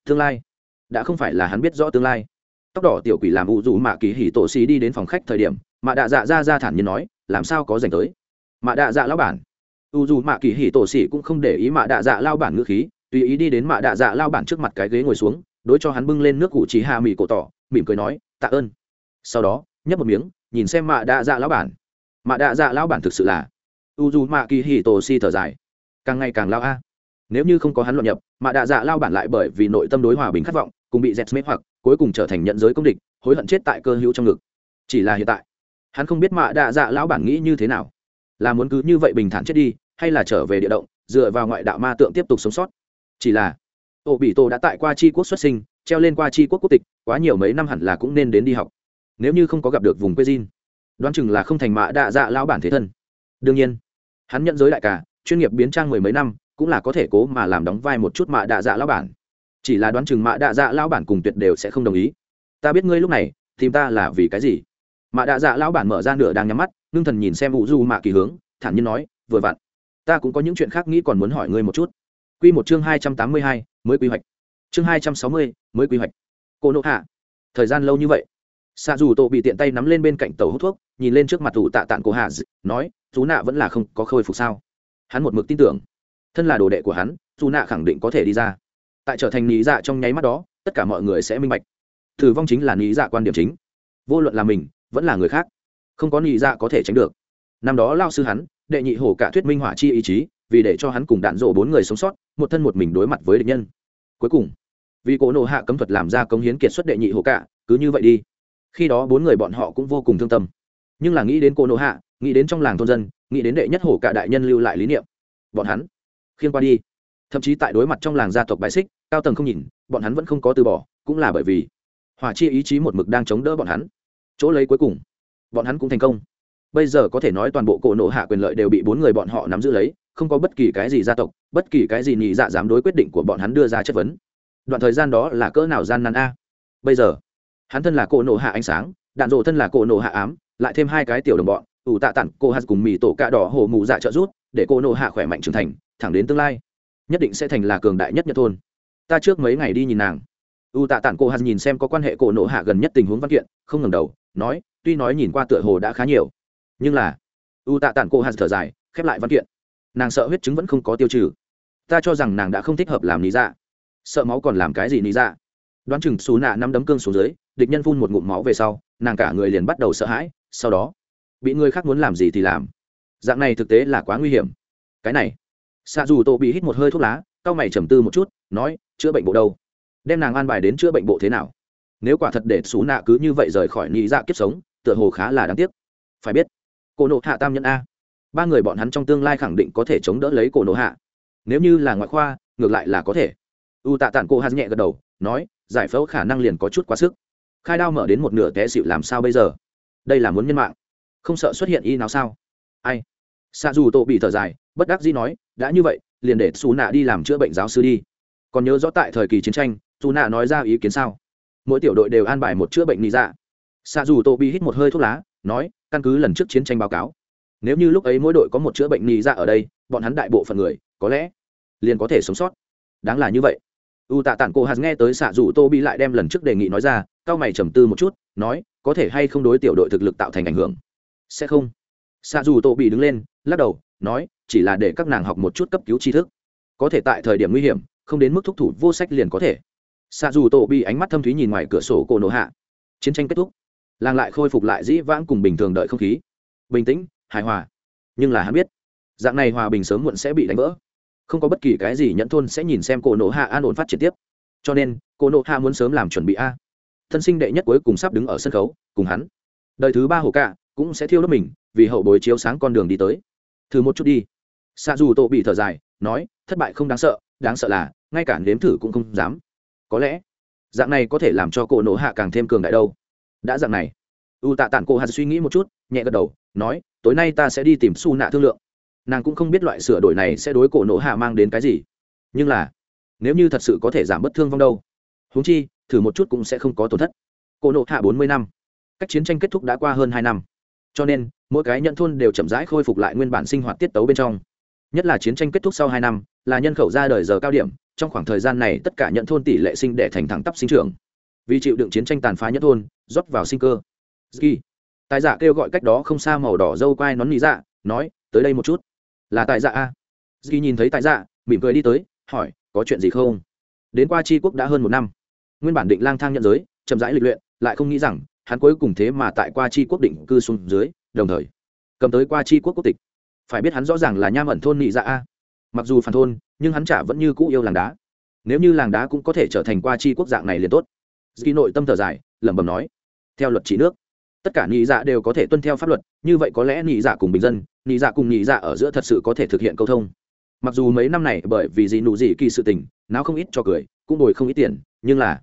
Tương lai. Đã không phải là hắn biết rõ tương lai. Tóc đỏ tiểu quỷ làm u dù mạ kỳ hì tổ xỉ đi đến phòng khách thời điểm, mạ đạ dạ ra ra thản nhiên nói, làm sao có dành tới? Mạ đạ dạ lão bản. U dù mạ kỳ hì tổ xỉ cũng không để ý mạ đạ dạ lao bản ngữ khí tùy ý đi đến mạ đạ dạ lao bản trước mặt cái ghế ngồi xuống, đối cho hắn bưng lên nước cụ chỉ hạ mì cổ tỏ, mỉm cười nói, tạ ơn. Sau đó, nhấp một miếng, nhìn xem mạ đạ dạ lão bản. Mạ đạ dạ lão bản thực sự là u dù mạ kỳ hì tổ si thở dài. Càng ngày càng lao a. Nếu như không có hắn luận nhập, mạ đạ dạ lao bản lại bởi vì nội tâm đối hòa bình khát vọng, cùng bị dẹt mê hoặc, cuối cùng trở thành nhận giới công địch, hối hận chết tại cơ hữu trong ngực. Chỉ là hiện tại, hắn không biết mạ đạ dạ lão bản nghĩ như thế nào. Là muốn cứ như vậy bình thản chết đi, hay là trở về địa động, dựa vào ngoại đạo ma tượng tiếp tục sống sót chỉ là, ô bị tổ đã tại qua tri quốc xuất sinh, treo lên qua tri quốc quốc tịch, quá nhiều mấy năm hẳn là cũng nên đến đi học. Nếu như không có gặp được vùng quê diên đoán chừng là không thành mạ đạ dạ lão bản thế thân. Đương nhiên, hắn nhận giới đại cả chuyên nghiệp biến trang mười mấy năm, cũng là có thể cố mà làm đóng vai một chút mạ đạ dạ lão bản. Chỉ là đoán chừng mạ đạ dạ lão bản cùng tuyệt đều sẽ không đồng ý. Ta biết ngươi lúc này, tìm ta là vì cái gì? Mạ đạ dạ lão bản mở ra nửa đang nhắm mắt, ngưng thần nhìn xem vụ du mạ kỳ hướng, thản nhiên nói, vừa vặn, ta cũng có những chuyện khác nghĩ còn muốn hỏi ngươi một chút. Quy một chương hai trăm tám mươi hai mới quy hoạch. Chương hai trăm sáu mươi mới quy hoạch. Cô nộ hạ. Thời gian lâu như vậy. Sa dù tổ bị tiện tay nắm lên bên cạnh tàu hút thuốc nhìn lên trước mặt thủ tạ tạng cô hạ, nói chú nạ vẫn là không có khôi phục sao? Hắn một mực tin tưởng. Thân là đồ đệ của hắn dù nạ khẳng định có thể đi ra. Tại trở thành lý dạ trong nháy mắt đó tất cả mọi người sẽ minh bạch. Thử vong chính là lý dạ quan điểm chính. Vô luận là mình vẫn là người khác không có lý dạ có thể tránh được. Năm đó lao sư hắn đệ nhị hổ cả thuyết minh hỏa chi ý chí vì để cho hắn cùng đạn rộ bốn người sống sót một thân một mình đối mặt với địch nhân. Cuối cùng, vì cổ nộ hạ cấm thuật làm ra công hiến kiệt xuất đệ nhị hồ cả, cứ như vậy đi. Khi đó bốn người bọn họ cũng vô cùng thương tâm. Nhưng là nghĩ đến cổ nộ hạ, nghĩ đến trong làng thôn dân, nghĩ đến đệ nhất hồ cả đại nhân lưu lại lý niệm. Bọn hắn, khiên qua đi. Thậm chí tại đối mặt trong làng gia tộc bài xích, cao tầng không nhìn, bọn hắn vẫn không có từ bỏ, cũng là bởi vì hỏa chi ý chí một mực đang chống đỡ bọn hắn. Chỗ lấy cuối cùng, bọn hắn cũng thành công. Bây giờ có thể nói toàn bộ cổ nộ hạ quyền lợi đều bị bốn người bọn họ nắm giữ lấy không có bất kỳ cái gì gia tộc, bất kỳ cái gì nhị dạ dám đối quyết định của bọn hắn đưa ra chất vấn. Đoạn thời gian đó là cỡ nào gian nan a? Bây giờ, hắn thân là cổ nộ hạ ánh sáng, đạn dộ thân là cổ nộ hạ ám, lại thêm hai cái tiểu đồng bọn, ủ tạ tặng cô hạt cùng mì tổ cạ đỏ hổ mù dạ trợ rút để cô nộ hạ khỏe mạnh trưởng thành, thẳng đến tương lai, nhất định sẽ thành là cường đại nhất nhất thôn. Ta trước mấy ngày đi nhìn nàng. U tạ tản, cô hạt nhìn xem có quan hệ cổ nộ hạ gần nhất tình huống văn kiện, không ngừng đầu, nói, tuy nói nhìn qua tựa hồ đã khá nhiều, nhưng là u tạ tản, cô hạt thở dài, khép lại văn kiện nàng sợ huyết chứng vẫn không có tiêu trừ. Ta cho rằng nàng đã không thích hợp làm lý dạ. Sợ máu còn làm cái gì lý dạ? Đoán chừng xù nạ năm đấm cương xuống dưới, địch nhân phun một ngụm máu về sau, nàng cả người liền bắt đầu sợ hãi, sau đó, bị người khác muốn làm gì thì làm. Dạng này thực tế là quá nguy hiểm. Cái này xạ dù tổ bị hít một hơi thuốc lá c mày trầm tư một chút, nói, chữa bệnh bộ đâu? Đem nàng an bài đến chữa bệnh bộ thế nào? Nếu quả thật để xú nạ cứ như vậy rời khỏi nhị dạ kiếp sống, tựa hồ khá là đáng tiếc. Phải biết cổ nộ hạ tam nhân a ba người bọn hắn trong tương lai khẳng định có thể chống đỡ lấy cổ nổ hạ. Nếu như là ngoại khoa, ngược lại là có thể. U tạ tản cô hát nhẹ gật đầu, nói, giải phẫu khả năng liền có chút quá sức. Khai đao mở đến một nửa té xịu làm sao bây giờ? Đây là muốn nhân mạng. Không sợ xuất hiện y nào sao? Ai? Xa dù tổ bị thở dài, bất đắc dĩ nói, đã như vậy, liền để xù nạ đi làm chữa bệnh giáo sư đi. Còn nhớ rõ tại thời kỳ chiến tranh xù nạ nói ra ý kiến sao? Mỗi tiểu đội đều an bài một chữa bệnh lý dạ. Xa dù tổ bị hít một hơi thuốc lá, nói, căn cứ lần trước chiến tranh báo cáo nếu như lúc ấy mỗi đội có một chữa bệnh nhì ra dạ ở đây, bọn hắn đại bộ phận người, có lẽ liền có thể sống sót. Đáng là như vậy. U tạ tản cô hạt nghe tới xạ dù tô bị lại đem lần trước đề nghị nói ra, cao mày trầm tư một chút, nói, có thể hay không đối tiểu đội thực lực tạo thành ảnh hưởng? Sẽ không. Xạ dù tô bị đứng lên, lắc đầu, nói, chỉ là để các nàng học một chút cấp cứu tri thức. Có thể tại thời điểm nguy hiểm, không đến mức thúc thủ vô sách liền có thể. Xạ dù tô bị ánh mắt thâm thúy nhìn ngoài cửa sổ cổ nổ hạ. Chiến tranh kết thúc. Làng lại khôi phục lại dĩ vãng cùng bình thường đợi không khí. Bình tĩnh hài hòa. Nhưng là hắn biết, dạng này hòa bình sớm muộn sẽ bị đánh vỡ. Không có bất kỳ cái gì nhẫn thôn sẽ nhìn xem cổ nộ hạ an ổn phát triển tiếp. Cho nên, cổ nộ hạ muốn sớm làm chuẩn bị a. Thân sinh đệ nhất cuối cùng sắp đứng ở sân khấu, cùng hắn. Đời thứ ba hồ cạ cũng sẽ thiêu đốt mình, vì hậu bối chiếu sáng con đường đi tới. Thử một chút đi. Xa dù tổ bị thở dài, nói, thất bại không đáng sợ đáng sợ là, ngay cả nếm thử cũng không dám. Có lẽ, dạng này có thể làm cho cổ nộ hạ càng thêm cường đại đâu. Đã dạng này u tạ tản cổ hạt suy nghĩ một chút, nhẹ gật đầu nói, tối nay ta sẽ đi tìm su nạ thương lượng. Nàng cũng không biết loại sửa đổi này sẽ đối cổ nộ hạ mang đến cái gì. Nhưng là, nếu như thật sự có thể giảm bất thương vong đâu húng chi, thử một chút cũng sẽ không có tổn thất. Cổ nộ hạ bốn mươi năm. Cách chiến tranh kết thúc đã qua hơn hai năm. Cho nên, mỗi cái nhận thôn đều chậm rãi khôi phục lại nguyên bản sinh hoạt tiết tấu bên trong. Nhất là chiến tranh kết thúc sau hai năm, là nhân khẩu ra đời giờ cao điểm, trong khoảng thời gian này tất cả nhận thôn tỷ lệ sinh để thành thẳng tắp sinh trưởng. Vì chịu đựng chiến tranh tàn phá nhất thôn, rót vào sinh cơ. Ski tài Dạ kêu gọi cách đó không xa màu đỏ dâu quai nón nỉ dạ nói, tới đây một chút. Là tại dạ a? Di nhìn thấy tại dạ mỉm cười đi tới, hỏi, có chuyện gì không? Đến qua tri quốc đã hơn một năm. Nguyên bản định lang thang nhận giới, chậm rãi lịch luyện, lại không nghĩ rằng, hắn cuối cùng thế mà tại qua chi quốc định cư xuống dưới, đồng thời, cầm tới qua chi quốc quốc tịch. Phải biết hắn rõ ràng là nham ẩn thôn nị dạ a. Mặc dù phản thôn, nhưng hắn chả vẫn như cũ yêu làng đá. Nếu như làng đá cũng có thể trở thành qua chi quốc dạng này liền tốt. Di nội tâm thở dài, lẩm bẩm nói, theo luật trị nước tất cả nị dạ đều có thể tuân theo pháp luật, như vậy có lẽ nị dạ cùng bình dân, nị dạ cùng nị dạ ở giữa thật sự có thể thực hiện câu thông. Mặc dù mấy năm này bởi vì gì nụ gì kỳ sự tình não không ít cho cười, cũng đổi không ít tiền, nhưng là,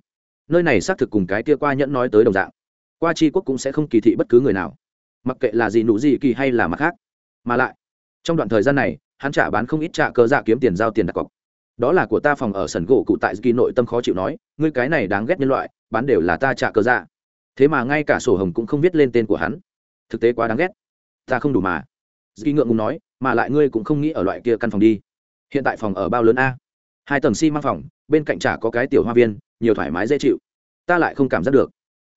nơi này xác thực cùng cái kia qua nhẫn nói tới đồng dạng. Qua tri quốc cũng sẽ không kỳ thị bất cứ người nào. Mặc kệ là gì nụ gì kỳ hay là mặt khác. Mà lại, trong đoạn thời gian này, hắn trả bán không ít trả cơ dạ kiếm tiền giao tiền đặt cọc. Đó là của ta phòng ở sân gỗ cụ tại kỳ nội tâm khó chịu nói, ngươi cái này đáng ghét nhân loại, bán đều là ta trả cơ dạ thế mà ngay cả sổ hồng cũng không viết lên tên của hắn. Thực tế quá đáng ghét. Ta không đủ mà. Dì ngượng ngùng nói, mà lại ngươi cũng không nghĩ ở loại kia căn phòng đi. Hiện tại phòng ở bao lớn a? Hai tầng xi、si、măng phòng, bên cạnh chả có cái tiểu hoa viên, nhiều thoải mái dễ chịu. Ta lại không cảm giác được.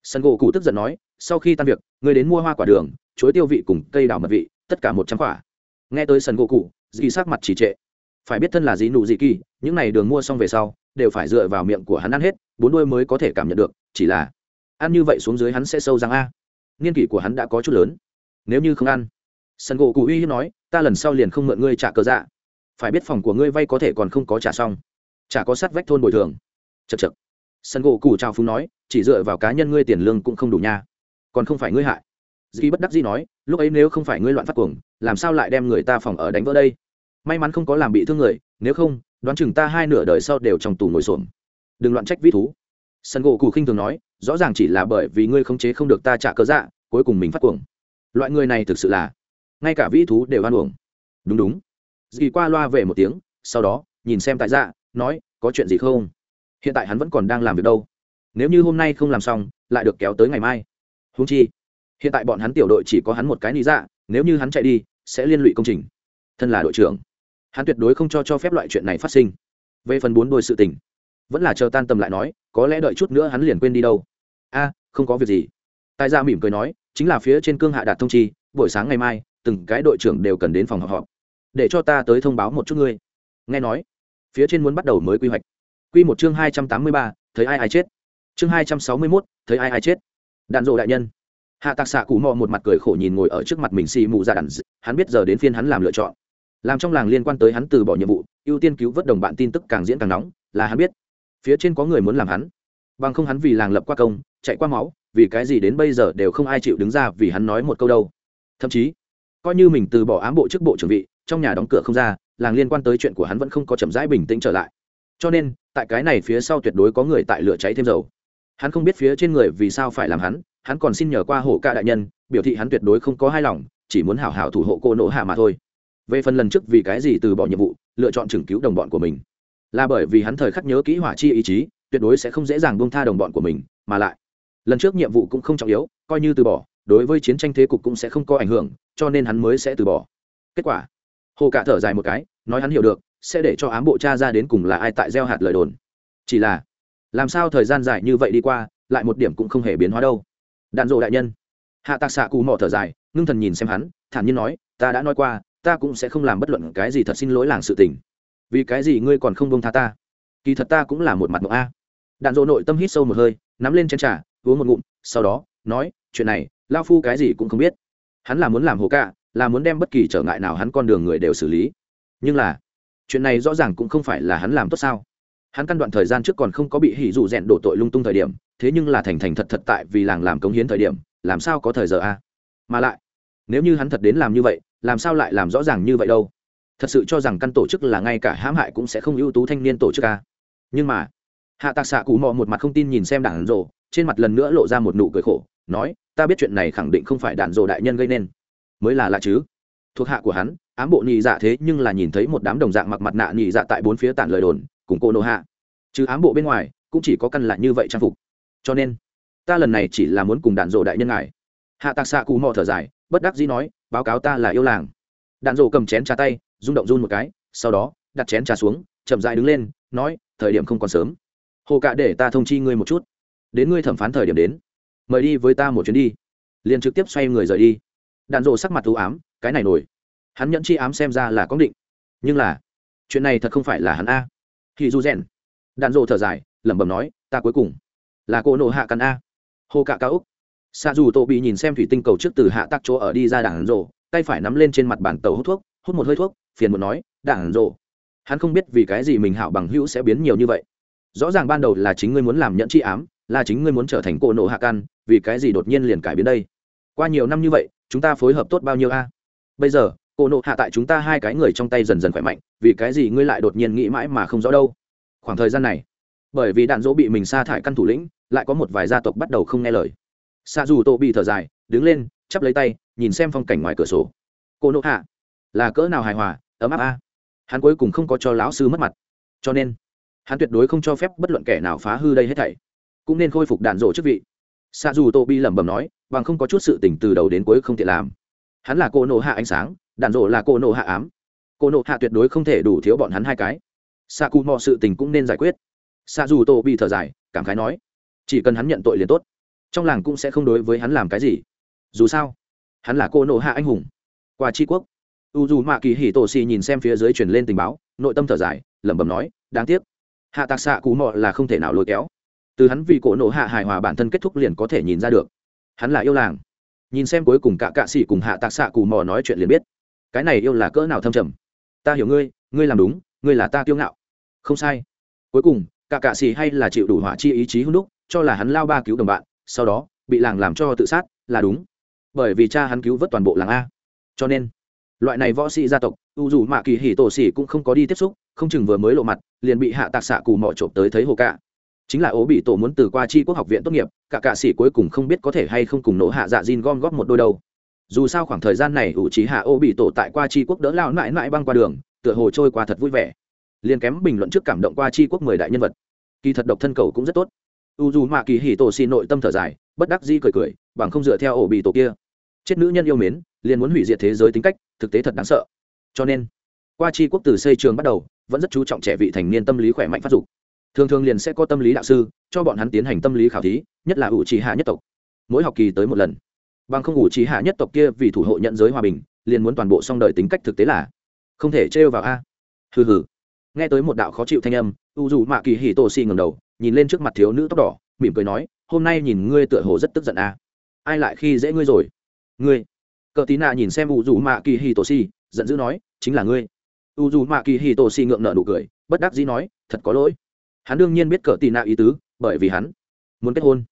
Sân gỗ cụ tức giận nói, sau khi tan việc, ngươi đến mua hoa quả đường, chuối tiêu vị cùng cây đào mật vị, tất cả một trăm quả. Nghe tới sân gỗ cụ dì sắc mặt chỉ trệ. Phải biết thân là dì nụ dì kỳ, những n à y đường mua xong về sau, đều phải dựa vào miệng của hắn ăn hết, bốn đuôi mới có thể cảm nhận được, chỉ là ăn như vậy xuống dưới hắn sẽ sâu răng a. Niên kỷ của hắn đã có chút lớn. Nếu như không ăn. Sân gỗ cụ uy hiếp nói, ta lần sau liền không mượn ngươi trả cờ dạ. Phải biết phòng của ngươi vay có thể còn không có trả xong. Chả có sát vách thôn bồi thường. Chật chật sân gỗ cụ trao phúng nói, chỉ dựa vào cá nhân ngươi tiền lương cũng không đủ nha. Còn không phải ngươi hại. Dì bất đắc dĩ nói, lúc ấy nếu không phải ngươi loạn phát cuồng, làm sao lại đem người ta phòng ở đánh vỡ đây? May mắn không có làm bị thương người, nếu không, đoán chừng ta hai nửa đời sau đều trong tù ngồi xổm. Đừng loạn trách vĩ thú. Sân gỗ cụ khinh thường nói rõ ràng chỉ là bởi vì ngươi khống chế không được ta trả cơ dạ cuối cùng mình phát cuồng. Loại người này thực sự là, ngay cả vĩ thú đều hoan uổng. Đúng đúng. Dì qua loa về một tiếng, sau đó, nhìn xem tại dạ nói, có chuyện gì không? Hiện tại hắn vẫn còn đang làm việc đâu. Nếu như hôm nay không làm xong, lại được kéo tới ngày mai. Húng chi, hiện tại bọn hắn tiểu đội chỉ có hắn một cái lý dạ nếu như hắn chạy đi, sẽ liên lụy công trình. Thân là đội trưởng, hắn tuyệt đối không cho cho phép loại chuyện này phát sinh. Về phần bốn đôi sự tình, vẫn là chờ tan tầm lại nói, có lẽ đợi chút nữa hắn liền quên đi đâu a, không có việc gì. Tài gia mỉm cười nói, chính là phía trên cương hạ đạt thông chi, buổi sáng ngày mai, từng cái đội trưởng đều cần đến phòng họp họp. Để cho ta tới thông báo một chút ngươi. Nghe nói, phía trên muốn bắt đầu mới quy hoạch. Quy một chương hai trăm tám mươi ba, thấy ai ai chết. Chương hai trăm sáu mươi mốt, thấy ai ai chết. Đạn dộ đại nhân. Hạ tạc xạ cụ mò một mặt cười khổ nhìn ngồi ở trước mặt mình xì mù dạ ra đàn hắn biết giờ đến phiên hắn làm lựa chọn. Làm trong làng liên quan tới hắn từ bỏ nhiệm vụ, ưu tiên cứu vớt đồng bạn tin tức càng diễn càng nóng, là hắn biết. Phía trên có người muốn làm hắn. Bằng không hắn vì làng lập qua công chạy qua máu, vì cái gì đến bây giờ đều không ai chịu đứng ra vì hắn nói một câu đâu. Thậm chí, coi như mình từ bỏ ám bộ chức bộ trưởng vị, trong nhà đóng cửa không ra, làng liên quan tới chuyện của hắn vẫn không có chậm rãi bình tĩnh trở lại. Cho nên, tại cái này phía sau tuyệt đối có người tại lửa cháy thêm dầu. Hắn không biết phía trên người vì sao phải làm hắn hắn còn xin nhờ qua hộ ca đại nhân, biểu thị hắn tuyệt đối không có hai lòng, chỉ muốn hảo hảo thủ hộ cô nỗ hạ mà thôi. Về phần lần trước vì cái gì từ bỏ nhiệm vụ, lựa chọn chừng cứu đồng bọn của mình, là bởi vì hắn thời khắc nhớ kỹ hỏa chi ý chí, tuyệt đối sẽ không dễ dàng buông tha đồng bọn của mình, mà lại lần trước nhiệm vụ cũng không trọng yếu, coi như từ bỏ, đối với chiến tranh thế cục cũng sẽ không có ảnh hưởng, cho nên hắn mới sẽ từ bỏ. Kết quả, hồ cả thở dài một cái, nói hắn hiểu được, sẽ để cho ám bộ cha ra đến cùng là ai tại gieo hạt lời đồn. Chỉ là, làm sao thời gian dài như vậy đi qua, lại một điểm cũng không hề biến hóa đâu. Đạn dộ đại nhân. Hạ tạc xạ cù mỏ thở dài, ngưng thần nhìn xem hắn, thản nhiên nói, ta đã nói qua, ta cũng sẽ không làm bất luận cái gì thật xin lỗi làng sự tình. Vì cái gì ngươi còn không bông tha ta? Kỳ thật ta cũng là một mặt mộng a. Đạn dộ nội tâm hít sâu một hơi, nắm lên chén t r à uống một ngụm, sau đó, nói, chuyện này lao phu cái gì cũng không biết. Hắn là muốn làm hồ ca là muốn đem bất kỳ trở ngại nào hắn con đường người đều xử lý. Nhưng là, chuyện này rõ ràng cũng không phải là hắn làm tốt sao. Hắn căn đoạn thời gian trước còn không có bị hỉ dụ rèn đổ tội lung tung thời điểm, thế nhưng là thành thành thật thật tại vì làng làm cống hiến thời điểm, làm sao có thời giờ a? Mà lại, nếu như hắn thật đến làm như vậy, làm sao lại làm rõ ràng như vậy đâu? Thật sự cho rằng căn tổ chức là ngay cả hãm hại cũng sẽ không ưu tú thanh niên tổ chức a. Nhưng mà hạ tạc xạ cụ mò một mặt không tin nhìn xem đàn rồ, trên mặt lần nữa lộ ra một nụ cười khổ, nói, ta biết chuyện này khẳng định không phải đạn rồ đại nhân gây nên. Mới là lạ chứ. Thuộc hạ của hắn, ám bộ nhị dạ thế nhưng là nhìn thấy một đám đồng dạng mặc mặt nạ nhị dạ tại bốn phía tản lời đồn, cùng cô nô hạ. Chứ ám bộ bên ngoài, cũng chỉ có căn lạ như vậy trang phục. Cho nên, ta lần này chỉ là muốn cùng đạn rồ đại nhân ngài. Hạ tạc xạ cụ mò thở dài, bất đắc dĩ nói, báo cáo ta là yêu làng. Đạn rồ cầm chén trà tay, rung động run một cái, sau đó, đặt chén trà xuống, chậm dại đứng lên, nói, thời điểm không còn sớm hồ cạ để ta thông chi ngươi một chút. Đến ngươi thẩm phán thời điểm đến. Mời đi với ta một chuyến đi. Liền trực tiếp xoay người rời đi. Đạn rộ sắc mặt ưu ám, cái này nổi. Hắn nhẫn chi ám xem ra là có định. Nhưng là, chuyện này thật không phải là hắn a. Thì du rèn. Đạn rộ thở dài, lẩm bẩm nói, ta cuối cùng là cô nộ hạ cắn a. Hô cạ cao úc xa dù tô bị nhìn xem thủy tinh cầu trước từ hạ tắc chỗ ở đi ra đạn rộ tay phải nắm lên trên mặt bàn tàu hút thuốc, hút một hơi thuốc, phiền một nói, đạn rộ hắn không biết vì cái gì mình hảo bằng hữu sẽ biến nhiều như vậy rõ ràng ban đầu là chính ngươi muốn làm nhận chi ám, là chính ngươi muốn trở thành cô nộ hạ căn, vì cái gì đột nhiên liền cải biến đây? Qua nhiều năm như vậy, chúng ta phối hợp tốt bao nhiêu a? Bây giờ cô nộ hạ tại chúng ta hai cái người trong tay dần dần khỏe mạnh, vì cái gì ngươi lại đột nhiên nghĩ mãi mà không rõ đâu? Khoảng thời gian này, bởi vì đạn dỗ bị mình sa thải căn thủ lĩnh, lại có một vài gia tộc bắt đầu không nghe lời. Xa dù tô bị thở dài, đứng lên, chắp lấy tay, nhìn xem phong cảnh ngoài cửa sổ. Cô nộ hạ, là cỡ nào hài hòa, ấm áp a? Hắn cuối cùng không có cho lão sư mất mặt. Cho nên hắn tuyệt đối không cho phép bất luận kẻ nào phá hư đây hết thảy. Cũng nên khôi phục đạn rổ chức vị. Xa dù tô bi lẩm bẩm nói, bằng không có chút sự tỉnh từ đầu đến cuối không tiện làm. Hắn là cô nộ hạ ánh sáng, đạn rổ là cô nộ hạ ám. Cô nộ hạ tuyệt đối không thể đủ thiếu bọn hắn hai cái. Xa cù mò sự tình cũng nên giải quyết. Xa dù tô bi thở dài, cảm khái nói, chỉ cần hắn nhận tội liền tốt. Trong làng cũng sẽ không đối với hắn làm cái gì. Dù sao, hắn là cô nộ hạ anh hùng. Qua tri quốc u dù mạ kỳ hì tổ xì nhìn xem phía dưới truyền lên tình báo, nội tâm thở dài, lẩm bẩm nói, đáng tiếc hạ tạc xạ cụ mọ là không thể nào lôi kéo. Từ hắn vì cổ nộ hạ hài hòa bản thân kết thúc liền có thể nhìn ra được. Hắn là yêu làng. Nhìn xem cuối cùng cả cạ sĩ cùng hạ tạc xạ cù mò nói chuyện liền biết. Cái này yêu là cỡ nào thâm trầm? Ta hiểu ngươi ngươi làm đúng, ngươi là ta kiêu ngạo. Không sai. Cuối cùng, cả cạ sĩ hay là chịu đủ hỏa chi ý chí hưng đúc, cho là hắn lao ba cứu đồng bạn, sau đó, bị làng làm cho tự sát, là đúng. Bởi vì cha hắn cứu vớt toàn bộ làng a. Cho nên loại này võ sĩ gia tộc, u dù mạ kỳ hỉ tổ xỉ cũng không có đi tiếp xúc, không chừng vừa mới lộ mặt, liền bị hạ tạc xạ cù mọ trộm tới thấy hồ cạ. Chính là ố bị tổ muốn từ qua chi quốc học viện tốt nghiệp, cả cạ sĩ cuối cùng không biết có thể hay không cùng nổ hạ dạ Jin gom góp một đôi đâu dù sao khoảng thời gian này ủ trí hạ ô bị tổ tại qua chi quốc đỡ lao mãi mãi băng qua đường, tựa hồ trôi qua thật vui vẻ. Liền kém bình luận trước cảm động qua chi quốc mười đại nhân vật. Kỳ thật độc thân cầu cũng rất tốt. U dù mạ kỳ hỉ tổ xì nội tâm thở dài, bất đắc di cười cười, bằng không dựa theo ổ bị tổ kia. Chết nữ nhân yêu mến liền muốn hủy diệt thế giới tính cách, thực tế thật đáng sợ. Cho nên, qua tri quốc từ xây trường bắt đầu, vẫn rất chú trọng trẻ vị thành niên tâm lý khỏe mạnh phát dục. Thường thường liền sẽ có tâm lý đạo sư, cho bọn hắn tiến hành tâm lý khảo thí, nhất là ủ trì hạ nhất tộc. Mỗi học kỳ tới một lần. Bằng không ủ trì hạ nhất tộc kia vì thủ hộ nhận giới hòa bình, liền muốn toàn bộ xong đời tính cách thực tế là không thể trêu vào a. Hừ hừ. Nghe tới một đạo khó chịu thanh âm, u dù mạ kỳ hì tô xì ngầm đầu, nhìn lên trước mặt thiếu nữ tóc đỏ, mỉm cười nói, hôm nay nhìn ngươi tựa hồ rất tức giận a. Ai lại khi dễ ngươi rồi? Ngươi cờ tí nạ nhìn xem u dù mạ kỳ hì tô xì giận dữ nói, chính là ngươi. U dù mạ kỳ hì tô xì ngượng nợ nụ cười, bất đắc dĩ nói, thật có lỗi. Hắn đương nhiên biết cờ tí nạ ý tứ, bởi vì hắn muốn kết hôn.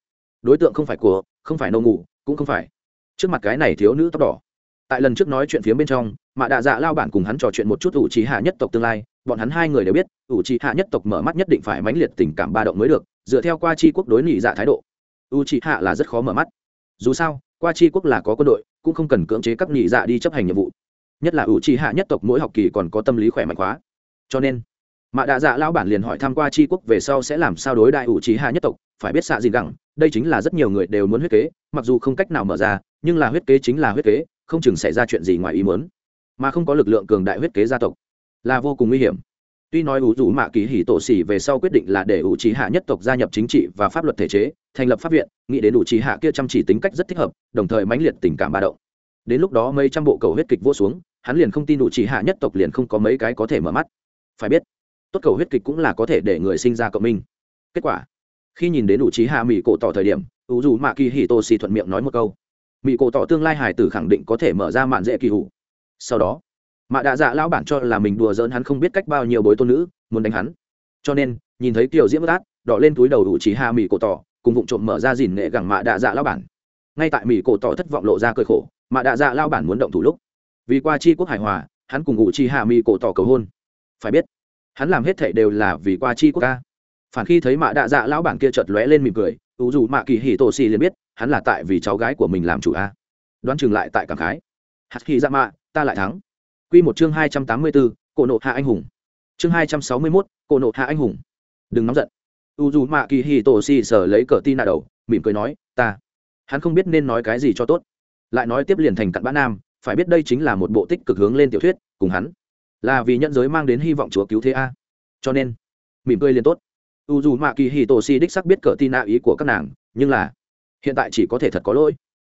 Đối tượng không phải của, không phải nâu ngủ, cũng không phải. Trước mặt cái này thiếu nữ tóc đỏ. Tại lần trước nói chuyện phía bên trong, mạ đạ dạ lao bản cùng hắn trò chuyện một chút ủ trí hạ nhất tộc tương lai, bọn hắn hai người đều biết, ủ trí hạ nhất tộc mở mắt nhất định phải mãnh liệt tình cảm ba động mới được, dựa theo qua chi quốc đối nị dạ thái độ. U trí hạ là rất khó mở mắt. Dù sao qua chi quốc là có quân đội, cũng không cần cưỡng chế các nhị dạ đi chấp hành nhiệm vụ. Nhất là ủ trì hạ nhất tộc mỗi học kỳ còn có tâm lý khỏe mạnh hóa cho nên, mạ đạ dạ lão bản liền hỏi tham q u a tri quốc về sau sẽ làm sao đối đại ủ trì hạ nhất tộc, phải biết xạ gì gẳng, đây chính là rất nhiều người đều muốn huyết kế, mặc dù không cách nào mở ra, nhưng là huyết kế chính là huyết kế, không chừng xảy ra chuyện gì ngoài ý muốn. Mà không có lực lượng cường đại huyết kế gia tộc, là vô cùng nguy hiểm tuy nói ủ rủ mạ kỳ hỉ tổ xỉ về sau quyết định là để ủ trí hạ nhất tộc gia nhập chính trị và pháp luật thể chế, thành lập pháp viện, nghĩ đến ủ trí hạ kia chăm chỉ tính cách rất thích hợp, đồng thời mãnh liệt tình cảm ba động. Đến lúc đó mấy trăm bộ cầu huyết kịch vô xuống, hắn liền không tin ủ trí hạ nhất tộc liền không có mấy cái có thể mở mắt. Phải biết, tốt cầu huyết kịch cũng là có thể để người sinh ra cộng minh. Kết quả, khi nhìn đến ủ trí hạ mỹ cổ tỏ thời điểm, ủ dù mạ kỳ hì tô xì thuận miệng nói một câu. Mỹ cổ tỏ tương lai hải tử khẳng định có thể mở ra mạn dễ kỳ hủ. Sau đó mạ đạ dạ lão bản cho là mình đùa giỡn hắn không biết cách bao nhiêu bối tôn nữ, muốn đánh hắn. Cho nên, nhìn thấy kiểu diễm át đỏ lên túi đầu đủ chỉ hạ mỹ cổ tỏ, cùng vụ trộm mở ra dìn nghệ gẳng mạ đạ dạ lão bản. Ngay tại mỹ cổ tỏ thất vọng lộ ra cơi khổ mạ đạ dạ lão bản muốn động thủ lúc, vì qua chi quốc hải hòa, hắn cùng ngụ chi hạ mỹ cổ tỏ cầu hôn. Phải biết, hắn làm hết thệ đều là vì qua chi quốc ca. Phản khi thấy mạ đạ dạ lão bản kia chợt lóe lên mỉm cười, ủ dù mạ kỳ hỉ tổ xì liền biết, hắn là tại vì cháu gái của mình làm chủ a. Đoán chừng lại tại cảm khái. Hạt khi dạ mạ, ta lại thắng. Quy một chương hai trăm tám mươi bốn cổ nộ hạ anh hùng. Chương hai trăm sáu mươi mốt, cổ nộ hạ anh hùng. Đừng nóng giận. U dù sở lấy cờ tin nạ đầu, mỉm cười nói, ta, hắn không biết nên nói cái gì cho tốt. Lại nói tiếp liền thành cặn bã nam, phải biết đây chính là một bộ tích cực hướng lên tiểu thuyết, cùng hắn là vì nhận giới mang đến hy vọng chúa cứu thế a. Cho nên, mỉm cười liền tốt. U dù đích xác biết cờ tin nạ ý của các nàng, nhưng là hiện tại chỉ có thể thật có lỗi.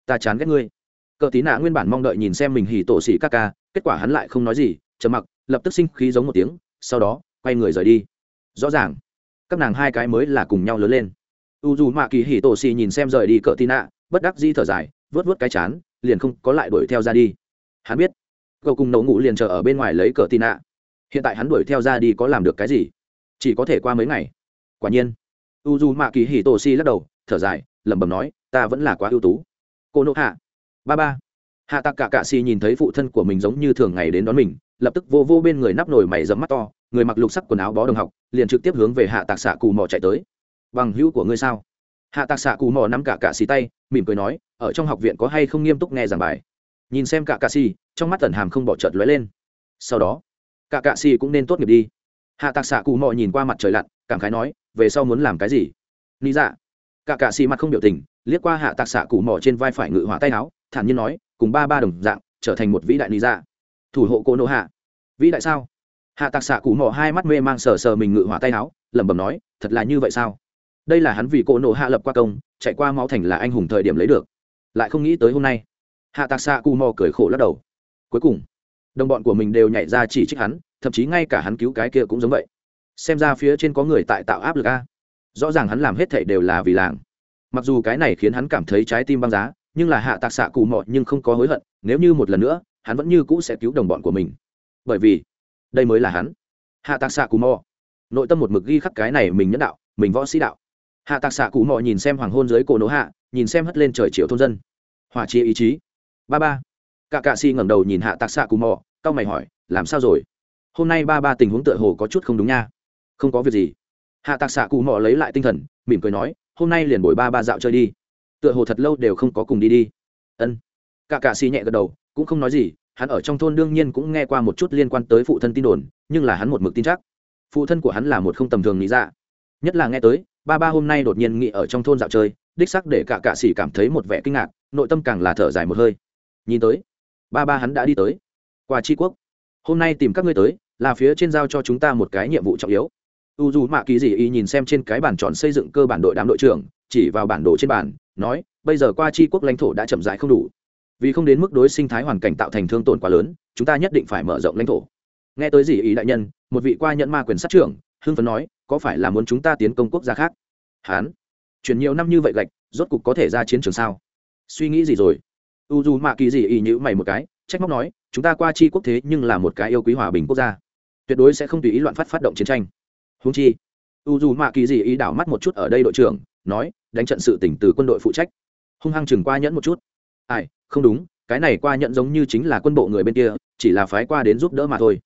Ta chán ghét ngươi. Cờ tí nạ nguyên bản mong đợi nhìn xem mình hỉ tổ sĩ các ca kết quả hắn lại không nói gì, trầm mặc, lập tức sinh khí giống một tiếng, sau đó, quay người rời đi. Rõ ràng, các nàng hai cái mới là cùng nhau lớn lên. U dù mạ kỳ hì tổ xì nhìn xem rời đi cờ tí nạ bất đắc di thở dài vớt vớt cái chán, liền không có lại đuổi theo ra đi. Hắn biết cậu cùng nấu ngủ liền chờ ở bên ngoài lấy cờ tin nạ hiện tại hắn đuổi theo ra đi có làm được cái gì? Chỉ có thể qua mấy ngày. Quả nhiên u d mạ kỳ hì tổ si lắc đầu, thở dài, lẩm bẩm nói, ta vẫn là quá ưu tú. Cô nộ hạ ba ba hạ tạc cả cạ xì nhìn thấy phụ thân của mình giống như thường ngày đến đón mình, lập tức vô vô bên người nắp nổi mày dấm mắt to, người mặc lục sắc quần áo bó đồng học, liền trực tiếp hướng về hạ tạc xạ cù mò chạy tới. Bằng hữu của ngươi sao? Hạ tạc xạ cù mò nắm cả cạ xì tay, mỉm cười nói, ở trong học viện có hay không nghiêm túc nghe giảng bài? Nhìn xem cả cạ xì, trong mắt tần hàm không bỏ chợt lóe lên. Sau đó, cả cạ xì cũng nên tốt nghiệp đi. Hạ tạc xạ Cù mò nhìn qua mặt trời lặn, cảm khái nói, về sau muốn làm cái gì? Lý dạ. Cả cạ xì mặt không biểu tình, liếc qua hạ tạc xạ Cù mò trên vai phải ngự hỏa tay áo, thản nhiên nói cùng ba ba đồng dạng, trở thành một vĩ đại lý dạ. Thủ hộ cô nô hạ. Vĩ đại sao? Hạ tạc xạ cụ mò hai mắt mê mang sờ sờ mình ngự hỏa tay áo, lẩm bẩm nói, thật là như vậy sao? Đây là hắn vì cô nô hạ lập qua công, chạy qua máu thành là anh hùng thời điểm lấy được. Lại không nghĩ tới hôm nay. Hạ tạc xạ cụ mò cười khổ lắc đầu. Cuối cùng, đồng bọn của mình đều nhảy ra chỉ trích hắn, thậm chí ngay cả hắn cứu cái kia cũng giống vậy. Xem ra phía trên có người tại tạo áp lực a. Rõ ràng hắn làm hết thảy đều là vì làng. Mặc dù cái này khiến hắn cảm thấy trái tim băng giá nhưng là hạ tạc xạ cụ mọ nhưng không có hối hận, nếu như một lần nữa, hắn vẫn như cũ sẽ cứu đồng bọn của mình. Bởi vì, đây mới là hắn. Hạ tạc xạ cụ mọ. Nội tâm một mực ghi khắc cái này mình nhân đạo, mình võ sĩ đạo. Hạ tạc xạ cụ mọ nhìn xem hoàng hôn dưới cổ nỗ hạ, nhìn xem hất lên trời chiều thôn dân. Hỏa chia ý chí. Ba ba. Cả cạ si ngẩng đầu nhìn hạ tạc xạ cụ mọ, cau mày hỏi, làm sao rồi? Hôm nay ba ba tình huống tựa hồ có chút không đúng nha. Không có việc gì. Hạ tạc xạ cụ mọ lấy lại tinh thần, mỉm cười nói, hôm nay liền bồi ba ba dạo chơi đi tựa hồ thật lâu đều không có cùng đi đi. Ân. Cả cạ xì nhẹ gật đầu, cũng không nói gì, hắn ở trong thôn đương nhiên cũng nghe qua một chút liên quan tới phụ thân tin đồn, nhưng là hắn một mực tin chắc. Phụ thân của hắn là một không tầm thường lý dạ. Nhất là nghe tới, ba ba hôm nay đột nhiên nghĩ ở trong thôn dạo chơi, đích sắc để cả cạ sĩ cảm thấy một vẻ kinh ngạc, nội tâm càng là thở dài một hơi. Nhìn tới, ba ba hắn đã đi tới. Qua tri quốc. Hôm nay tìm các ngươi tới, là phía trên giao cho chúng ta một cái nhiệm vụ trọng yếu. U dù mạ kỳ dị y nhìn xem trên cái bản tròn xây dựng cơ bản đội đám đội trưởng, chỉ vào bản đồ trên bản nói, bây giờ qua tri quốc lãnh thổ đã chậm rãi không đủ. Vì không đến mức đối sinh thái hoàn cảnh tạo thành thương tổn quá lớn, chúng ta nhất định phải mở rộng lãnh thổ. Nghe tới gì ý đại nhân, một vị qua nhận ma quyền sát trưởng, hưng phấn nói, có phải là muốn chúng ta tiến công quốc gia khác? Hán. Chuyển nhiều năm như vậy gạch, rốt cục có thể ra chiến trường sao? Suy nghĩ gì rồi? U dù mạ kỳ gì ý nhữ mày một cái, trách móc nói, chúng ta qua chi quốc thế nhưng là một cái yêu quý hòa bình quốc gia. Tuyệt đối sẽ không tùy ý loạn phát phát động chiến tranh. Húng chi, u dù mạ kỳ gì ý đảo mắt một chút ở đây đội trưởng nói, đánh trận sự tỉnh từ quân đội phụ trách. Hung hăng chừng qua nhẫn một chút. Ai, không đúng, cái này qua nhẫn giống như chính là quân bộ người bên kia, chỉ là phái qua đến giúp đỡ mà thôi.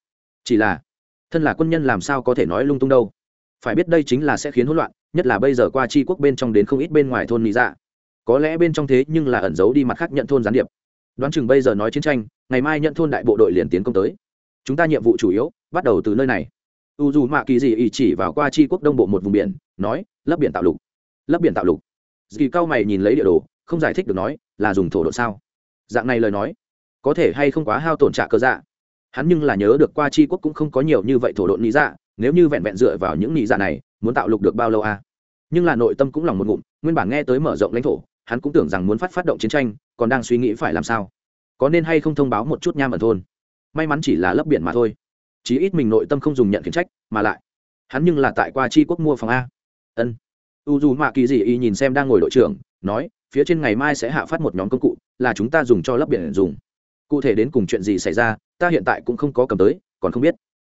Chỉ là, thân là quân nhân làm sao có thể nói lung tung đâu? Phải biết đây chính là sẽ khiến hỗn loạn, nhất là bây giờ qua chi quốc bên trong đến không ít bên ngoài thôn lý dạ. Có lẽ bên trong thế nhưng là ẩn giấu đi mặt khác nhận thôn gián điệp. Đoán chừng bây giờ nói chiến tranh, ngày mai nhận thôn đại bộ đội liền tiến công tới. Chúng ta nhiệm vụ chủ yếu, bắt đầu từ nơi này. U dù mạ kỳ gì ý chỉ vào qua chi quốc đông bộ một vùng biển, nói, lấp biển tạo lục lấp biển tạo lục. Dì cao mày nhìn lấy địa đồ, không giải thích được nói, là dùng thổ độ sao? Dạng này lời nói, có thể hay không quá hao tổn trả cơ dạ? Hắn nhưng là nhớ được qua chi quốc cũng không có nhiều như vậy thổ độn lý dạ nếu như vẹn vẹn dựa vào những lý dạ này, muốn tạo lục được bao lâu à? nhưng là nội tâm cũng lòng một ngụm, nguyên bản nghe tới mở rộng lãnh thổ, hắn cũng tưởng rằng muốn phát phát động chiến tranh, còn đang suy nghĩ phải làm sao. Có nên hay không thông báo một chút nham ở thôn? May mắn chỉ là lấp biển mà thôi. Chí ít mình nội tâm không dùng nhận khiển trách, mà lại, hắn nhưng là tại qua chi quốc mua phòng a. Ân u dù mạ kỳ dị y nhìn xem đang ngồi đội trưởng, nói, phía trên ngày mai sẽ hạ phát một nhóm công cụ, là chúng ta dùng cho lấp biển dùng. Cụ thể đến cùng chuyện gì xảy ra, ta hiện tại cũng không có cầm tới, còn không biết.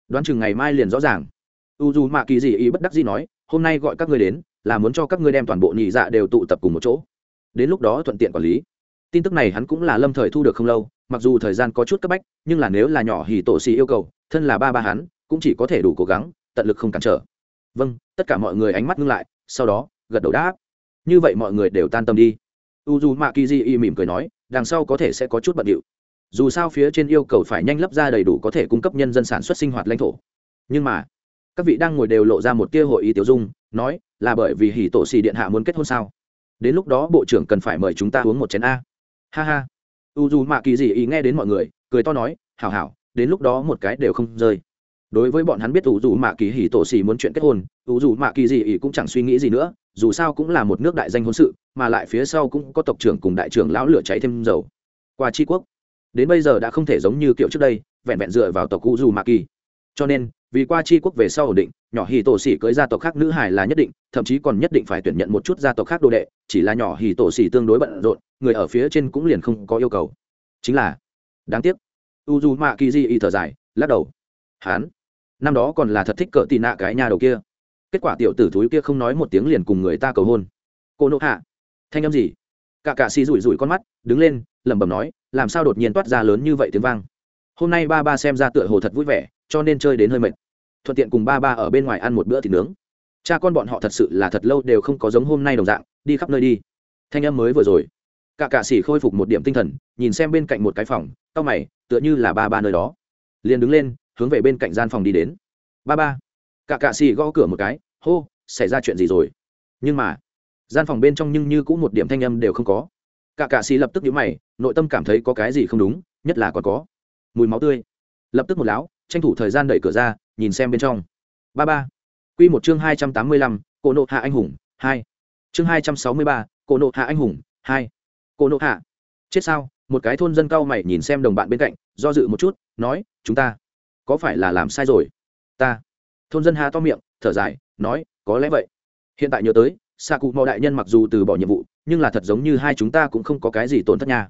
Đoán chừng ngày mai liền rõ ràng. U dù mạ kỳ dị y bất đắc dĩ nói, hôm nay gọi các ngươi đến, là muốn cho các ngươi đem toàn bộ nhị dạ đều tụ tập cùng một chỗ. Đến lúc đó thuận tiện quản lý. Tin tức này hắn cũng là lâm thời thu được không lâu, mặc dù thời gian có chút cấp bách, nhưng là nếu là nhỏ hì tổ xì yêu cầu, thân là ba ba hắn, cũng chỉ có thể đủ cố gắng, tận lực không cản trở. Vâng tất cả mọi người ánh mắt ngưng lại sau đó, gật đầu đáp. Như vậy mọi người đều tan tâm đi. U d u mạ kỳ di y mỉm cười nói, đằng sau có thể sẽ có chút bận điệu. Dù sao phía trên yêu cầu phải nhanh lấp ra đầy đủ có thể cung cấp nhân dân sản xuất sinh hoạt lãnh thổ. Nhưng mà, các vị đang ngồi đều lộ ra một tia hội ý tiểu dung, nói, là bởi vì hỉ tổ xì điện hạ muốn kết hôn sao? Đến lúc đó bộ trưởng cần phải mời chúng ta uống một chén a. Ha ha. U dù mạ kỳ dị ý nghe đến mọi người, cười to nói, hảo hảo, đến lúc đó một cái đều không rơi đối với bọn hắn biết ủ dù mạ kỳ hỉ tổ xì muốn chuyện kết hôn ủ dù mạ kỳ gì, ý cũng chẳng suy nghĩ gì nữa dù sao cũng là một nước đại danh hôn sự mà lại phía sau cũng có tộc trưởng cùng đại trưởng lão lửa cháy thêm dầu. Qua tri quốc đến bây giờ đã không thể giống như kiểu trước đây vẹn vẹn dựa vào tộc ủ dù mạ kỳ. Cho nên vì qua tri quốc về sau ổn định nhỏ hì tổ xỉ cưới gia tộc khác nữ hải là nhất định thậm chí còn nhất định phải tuyển nhận một chút gia tộc khác đồ đệ chỉ là nhỏ hì tổ xỉ tương đối bận rộn người ở phía trên cũng liền không có yêu cầu. Chính là đáng tiếc. U dù mạ kỳ di y thở dài lắc đầu. Hán năm đó còn là thật thích cỡ tị nạ cái nhà đầu kia. Kết quả tiểu tử thúi kia không nói một tiếng liền cùng người ta cầu hôn. Cô nộ hạ. Thanh âm gì? Cả cả xì rủi rủi con mắt, đứng lên, lẩm bẩm nói, làm sao đột nhiên toát ra lớn như vậy tiếng vang? Hôm nay ba ba xem ra tựa hồ thật vui vẻ, cho nên chơi đến hơi mệt. Thuận tiện cùng ba ba ở bên ngoài ăn một bữa thịt nướng. Cha con bọn họ thật sự là thật lâu đều không có giống hôm nay đồng dạng, đi khắp nơi đi. Thanh âm mới vừa rồi. Cả cạ sĩ khôi phục một điểm tinh thần, nhìn xem bên cạnh một cái phòng, tao mày, tựa như là ba ba nơi đó. Liền đứng lên hướng về bên cạnh gian phòng đi đến. Ba ba. Cả cạ xì gõ cửa một cái, hô, xảy ra chuyện gì rồi? Nhưng mà, gian phòng bên trong nhưng như cũng một điểm thanh âm đều không có. Cả cạ xì lập tức nhíu mày, nội tâm cảm thấy có cái gì không đúng, nhất là còn có mùi máu tươi. Lập tức một láo tranh thủ thời gian đẩy cửa ra, nhìn xem bên trong. Ba ba. Q một chương hai trăm tám mươi lăm, cổ nộ hạ anh hùng, hai. Chương hai trăm sáu mươi ba, cổ nộ hạ anh hùng, hai. Cổ nộ hạ. Chết sao? Một cái thôn dân cao mày nhìn xem đồng bạn bên cạnh, do dự một chút, nói, chúng ta có phải là làm sai rồi? Ta. Thôn dân hà to miệng, thở dài, nói, có lẽ vậy. Hiện tại nhớ tới xạ cụ mò đại nhân mặc dù từ bỏ nhiệm vụ, nhưng là thật giống như hai chúng ta cũng không có cái gì tổn thất nha.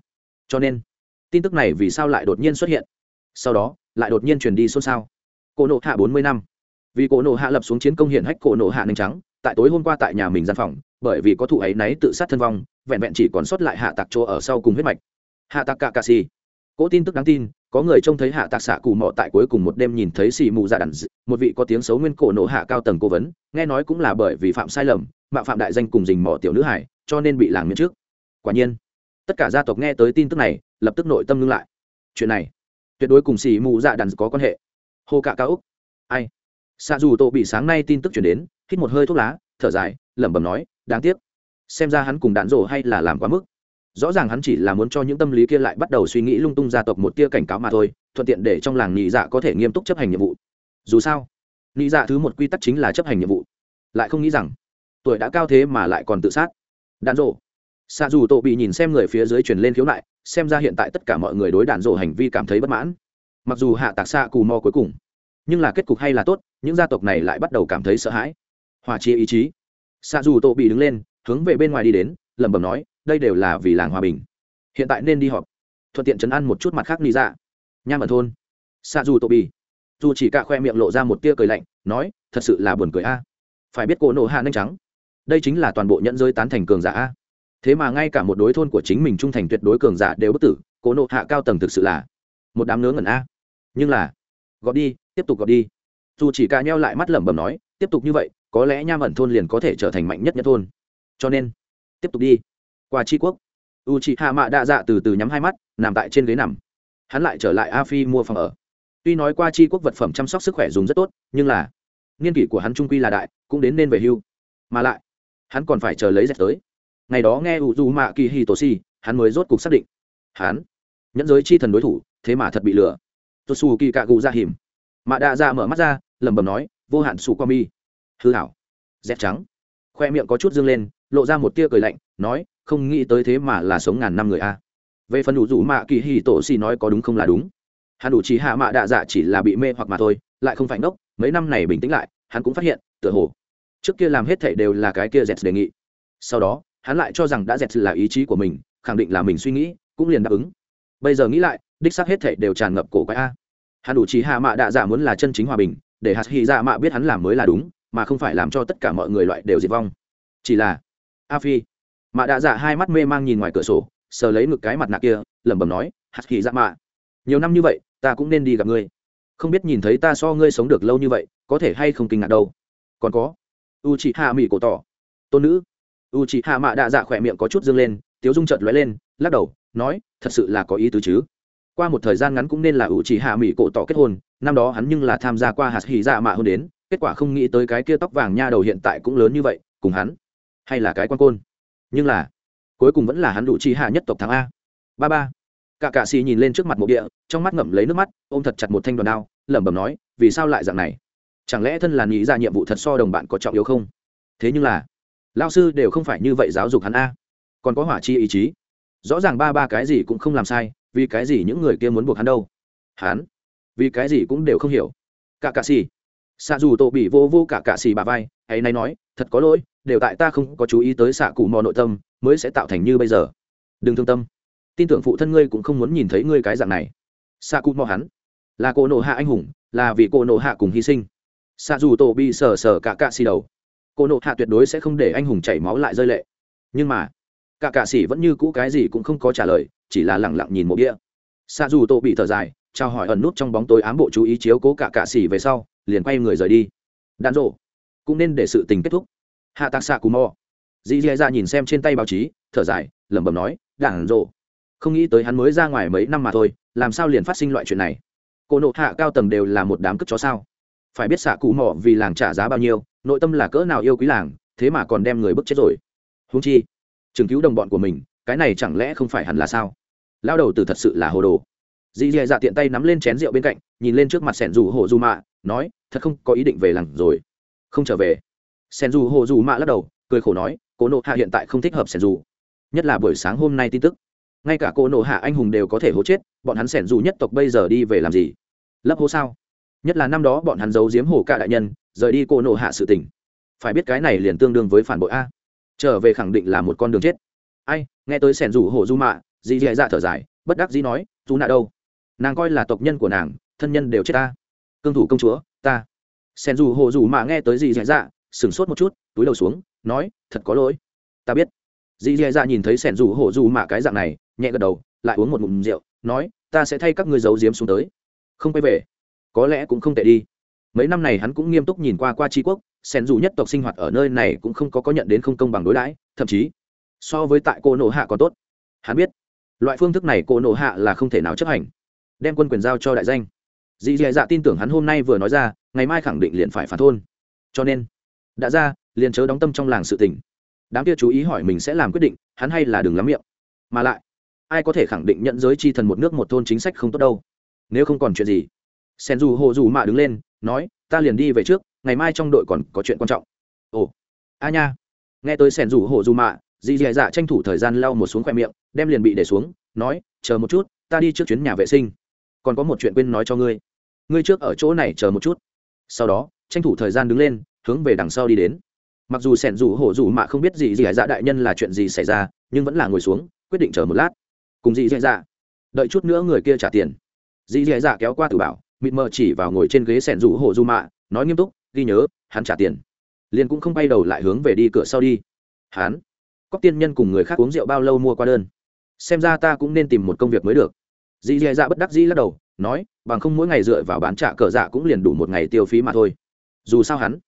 Cho nên, tin tức này vì sao lại đột nhiên xuất hiện? Sau đó, lại đột nhiên truyền đi xôn xao. Cổ nộ hạ bốn mươi năm. Vì cổ nộ hạ lập xuống chiến công hiển hách cổ nộ hạ nành trắng, tại tối hôm qua tại nhà mình gian phòng, bởi vì có thụ ấy náy tự sát thân vong, vẹn vẹn chỉ còn sót lại hạ tạc chỗ ở sau cùng huyết mạch. Hạ tạc cả cà xì. Cỗ tin tức đáng tin có người trông thấy hạ tạc xạ cụ mò tại cuối cùng một đêm nhìn thấy xì mù dạ đàn một vị có tiếng xấu nguyên cổ nổ hạ cao tầng cố vấn, nghe nói cũng là bởi vì phạm sai lầm mạo phạm đại danh cùng dình mỏ tiểu nữ hải, cho nên bị làng miễn trước. Quả nhiên, tất cả gia tộc nghe tới tin tức này, lập tức nội tâm ngưng lại. Chuyện này, tuyệt đối cùng xì mù dạ đàn có quan hệ. Hô cạ cao úc. Ai? Xạ dù tổ bị sáng nay tin tức chuyển đến, hít một hơi thuốc lá, thở dài, lẩm bẩm nói, đáng tiếc. Xem ra hắn cùng đạn rổ hay là làm quá mức rõ ràng hắn chỉ là muốn cho những tâm lý kia lại bắt đầu suy nghĩ lung tung gia tộc một tia cảnh cáo mà thôi, thuận tiện để trong làng nhị dạ có thể nghiêm túc chấp hành nhiệm vụ. Dù sao, nhị dạ thứ một quy tắc chính là chấp hành nhiệm vụ. Lại không nghĩ rằng, tuổi đã cao thế mà lại còn tự sát. Đạn rộ xa dù tổ bị nhìn xem người phía dưới truyền lên khiếu nại, xem ra hiện tại tất cả mọi người đối đạn rộ hành vi cảm thấy bất mãn. Mặc dù hạ tạc xạ cù mò cuối cùng, nhưng là kết cục hay là tốt, những gia tộc này lại bắt đầu cảm thấy sợ hãi. Hòa chia ý chí. Xa dù tổ bị đứng lên, hướng về bên ngoài đi đến, lẩm bẩm nói đây đều là vì làng hòa bình. Hiện tại nên đi họp. Thuận tiện chấn ăn một chút mặt khác ni dạ. Nham ở thôn. Xa dù tô bi dù chỉ cả khoe miệng lộ ra một tia cười lạnh, nói, thật sự là buồn cười a. Phải biết cỗ nổ hạ nhanh trắng. Đây chính là toàn bộ nhận rơi tán thành cường giả a. Thế mà ngay cả một đối thôn của chính mình trung thành tuyệt đối cường giả đều bất tử cỗ nộ hạ cao tầng thực sự là một đám nướng ngẩn a. Nhưng là, gọi đi, tiếp tục gọi đi. Dù chỉ cả nheo lại mắt lẩm bẩm nói, tiếp tục như vậy, có lẽ nham ẩn thôn liền có thể trở thành mạnh nhất nhất thôn. Cho nên, tiếp tục đi qua tri quốc. U chị hạ mạ đa dạ từ từ nhắm hai mắt, nằm tại trên ghế nằm. Hắn lại trở lại a phi mua phòng ở. Tuy nói qua tri quốc vật phẩm chăm sóc sức khỏe dùng rất tốt, nhưng là niên kỷ của hắn trung quy là đại, cũng đến nên về hưu. Mà lại, hắn còn phải chờ lấy dẹp tới. Ngày đó nghe u du mạ kỳ hi tổ si hắn mới rốt cuộc xác định. Hắn nhẫn giới chi thần đối thủ, thế mà thật bị lừa. Tôi xù kỳ cạ gù ra hiểm mạ đa ra mở mắt ra, lẩm bẩm nói, vô hạn xù qua mi hư hảo. Dẹp trắng. Khoe miệng có chút dương lên, lộ ra một tia cười lạnh, nói không nghĩ tới thế mà là sống ngàn năm người a. Về phần đủ rủ mạ kỳ hì tổ xì nói có đúng không là đúng. Hắn đủ chỉ hạ mạ đạ dạ chỉ là bị mê hoặc mà thôi, lại không phải ngốc, mấy năm này bình tĩnh lại, hắn cũng phát hiện, tựa hồ, trước kia làm hết thảy đều là cái kia dẹt đề nghị. Sau đó, hắn lại cho rằng đã dẹt là ý chí của mình, khẳng định là mình suy nghĩ, cũng liền đáp ứng. Bây giờ nghĩ lại, đích xác hết thảy đều tràn ngập cổ quái a. Hắn đủ chỉ hạ mạ đạ dạ muốn là chân chính hòa bình, để hạt hy dạ mạ biết hắn làm mới là đúng, mà không phải làm cho tất cả mọi người loại đều diệt vong. Chỉ là, a phi mạ đạ dạ hai mắt mê mang nhìn ngoài cửa sổ, sờ lấy ngực cái mặt nạ kia, lẩm bẩm nói, hạt kỳ dạ mạ, nhiều năm như vậy, ta cũng nên đi gặp ngươi. Không biết nhìn thấy ta so ngươi sống được lâu như vậy, có thể hay không kinh ngạc đâu. Còn có. U chị hạ mỹ cổ tỏ. Tôn nữ. U chị hạ mạ đạ dạ khỏe miệng có chút dâng lên, tiếu dung trợt lóe lên, lắc đầu, nói, thật sự là có ý tứ chứ. Qua một thời gian ngắn cũng nên là u chị hạ mỹ cổ tỏ kết hôn, năm đó hắn nhưng là tham gia qua hạt hỉ dạ mạ hôn đến, kết quả không nghĩ tới cái kia tóc vàng nha đầu hiện tại cũng lớn như vậy, cùng hắn, hay là cái quan côn nhưng là cuối cùng vẫn là hắn đủ chi hạ nhất tộc thắng a. Ba ba. Cả cạ xì nhìn lên trước mặt mộ địa, trong mắt ngậm lấy nước mắt, ôm thật chặt một thanh đoàn đao, lẩm bẩm nói, vì sao lại dạng này? Chẳng lẽ thân là nghĩ ra nhiệm vụ thật so đồng bạn có trọng yếu không? Thế nhưng là lao sư đều không phải như vậy giáo dục hắn a. Còn có hỏa chi ý chí. Rõ ràng ba ba cái gì cũng không làm sai, vì cái gì những người kia muốn buộc hắn đâu? Hắn, vì cái gì cũng đều không hiểu. Cả cạ xì. Xạ dù tổ bị vô vô cả cạ xì bà vai hãy nay nói, thật có lỗi, đều tại ta không có chú ý tới xạ cụ mò nội tâm, mới sẽ tạo thành như bây giờ. Đừng thương tâm. Tin tưởng phụ thân ngươi cũng không muốn nhìn thấy ngươi cái dạng này. Xạ cụ mò hắn. Là cô nộ hạ anh hùng, là vì cô nộ hạ cùng hy sinh. Xạ dù tổ bị sờ sờ cả cạ xì đầu. Cô nộ hạ tuyệt đối sẽ không để anh hùng chảy máu lại rơi lệ. Nhưng mà, cả cạ xì vẫn như cũ cái gì cũng không có trả lời, chỉ là lẳng lặng nhìn một bia xạ dù tổ bị thở dài, trao hỏi ẩn nút trong bóng tối ám bộ chú ý chiếu cố cả cạ xì về sau, liền quay người rời đi. Đàn rộ cũng nên để sự tình kết thúc. Hạ tạc xạ cù mò. Dì dì ra nhìn xem trên tay báo chí, thở dài, lẩm bẩm nói, đảng rộ không nghĩ tới hắn mới ra ngoài mấy năm mà thôi, làm sao liền phát sinh loại chuyện này? Cô nộ hạ cao tầng đều là một đám cất chó sao? Phải biết xạ cụ mỏ vì làng trả giá bao nhiêu, nội tâm là cỡ nào yêu quý làng, thế mà còn đem người bức chết rồi. Húng chi chứng cứu đồng bọn của mình, cái này chẳng lẽ không phải hẳn là sao? Lao đầu từ thật sự là hồ đồ. Dì dì dạ tiện tay nắm lên chén rượu bên cạnh, nhìn lên trước mặt sẻn rủ hồ dù mạ, nói, thật không có ý định về làng rồi không trở về. Sen dù hồ dù mạ lắc đầu, cười khổ nói, cô nộ hạ hiện tại không thích hợp sen dù nhất là buổi sáng hôm nay tin tức. Ngay cả cô nộ hạ anh hùng đều có thể hố chết, bọn hắn sẻn dù nhất tộc bây giờ đi về làm gì? Lấp hố sao? Nhất là năm đó bọn hắn giấu giếm hồ cả đại nhân, rời đi cô nộ hạ sự tình. Phải biết cái này liền tương đương với phản bội a. Trở về khẳng định là một con đường chết. Ai, nghe tới sẻn rủ hổ du mạ, dì dì dạ thở dài, bất đắc dĩ nói, dù nạ đâu? Nàng coi là tộc nhân của nàng, thân nhân đều chết ta. Cương thủ công chúa, ta sen rủ hồ dù mà nghe tới dì dì dạ sửng sốt một chút, túi đầu xuống, nói, thật có lỗi. Ta biết. Dì dì dạ nhìn thấy sen rủ hồ dù mà cái dạng này, nhẹ gật đầu, lại uống một ngụm rượu, nói, ta sẽ thay các ngươi giấu giếm xuống tới. Không quay về. Có lẽ cũng không tệ đi. Mấy năm này hắn cũng nghiêm túc nhìn qua qua tri quốc, sen dù nhất tộc sinh hoạt ở nơi này cũng không có có nhận đến không công bằng đối đãi, thậm chí, so với tại cô Nổ hạ còn tốt. Hắn biết, loại phương thức này cô Nổ hạ là không thể nào chấp hành. Đem quân quyền giao cho đại danh. Dì dì dạ tin tưởng hắn hôm nay vừa nói ra ngày mai khẳng định liền phải phản thôn. Cho nên, đã ra, liền chớ đóng tâm trong làng sự tình. Đám kia chú ý hỏi mình sẽ làm quyết định, hắn hay là đừng lắm miệng. Mà lại, ai có thể khẳng định nhận giới chi thần một nước một thôn chính sách không tốt đâu? Nếu không còn chuyện gì? Sen dù hồ dù mạ đứng lên, nói, ta liền đi về trước, ngày mai trong đội còn có chuyện quan trọng. Ồ, a nha. Nghe tới sen dù hồ dù mạ, dì dì dạ tranh thủ thời gian lau một xuống khoe miệng, đem liền bị để xuống, nói, chờ một chút, ta đi trước chuyến nhà vệ sinh. Còn có một chuyện quên nói cho ngươi. Ngươi trước ở chỗ này chờ một chút sau đó, tranh thủ thời gian đứng lên, hướng về đằng sau đi đến. Mặc dù sẻn rủ hổ rủ mạ không biết gì gì dạ đại nhân là chuyện gì xảy ra, nhưng vẫn là ngồi xuống, quyết định chờ một lát. Cùng dị dạ dạ. Đợi chút nữa người kia trả tiền. Dị dạ dạ kéo qua tử bảo, mịt mờ chỉ vào ngồi trên ghế sẻn rủ hổ rủ mạ, nói nghiêm túc, ghi nhớ, hắn trả tiền. Liền cũng không bay đầu lại hướng về đi cửa sau đi. Hắn cóc tiên nhân cùng người khác uống rượu bao lâu mua qua đơn. Xem ra ta cũng nên tìm một công việc mới được. Dì dì dạ bất đắc dĩ lắc đầu nói, bằng không mỗi ngày dựa vào bán trả cờ dạ cũng liền đủ một ngày tiêu phí mà thôi. Dù sao hắn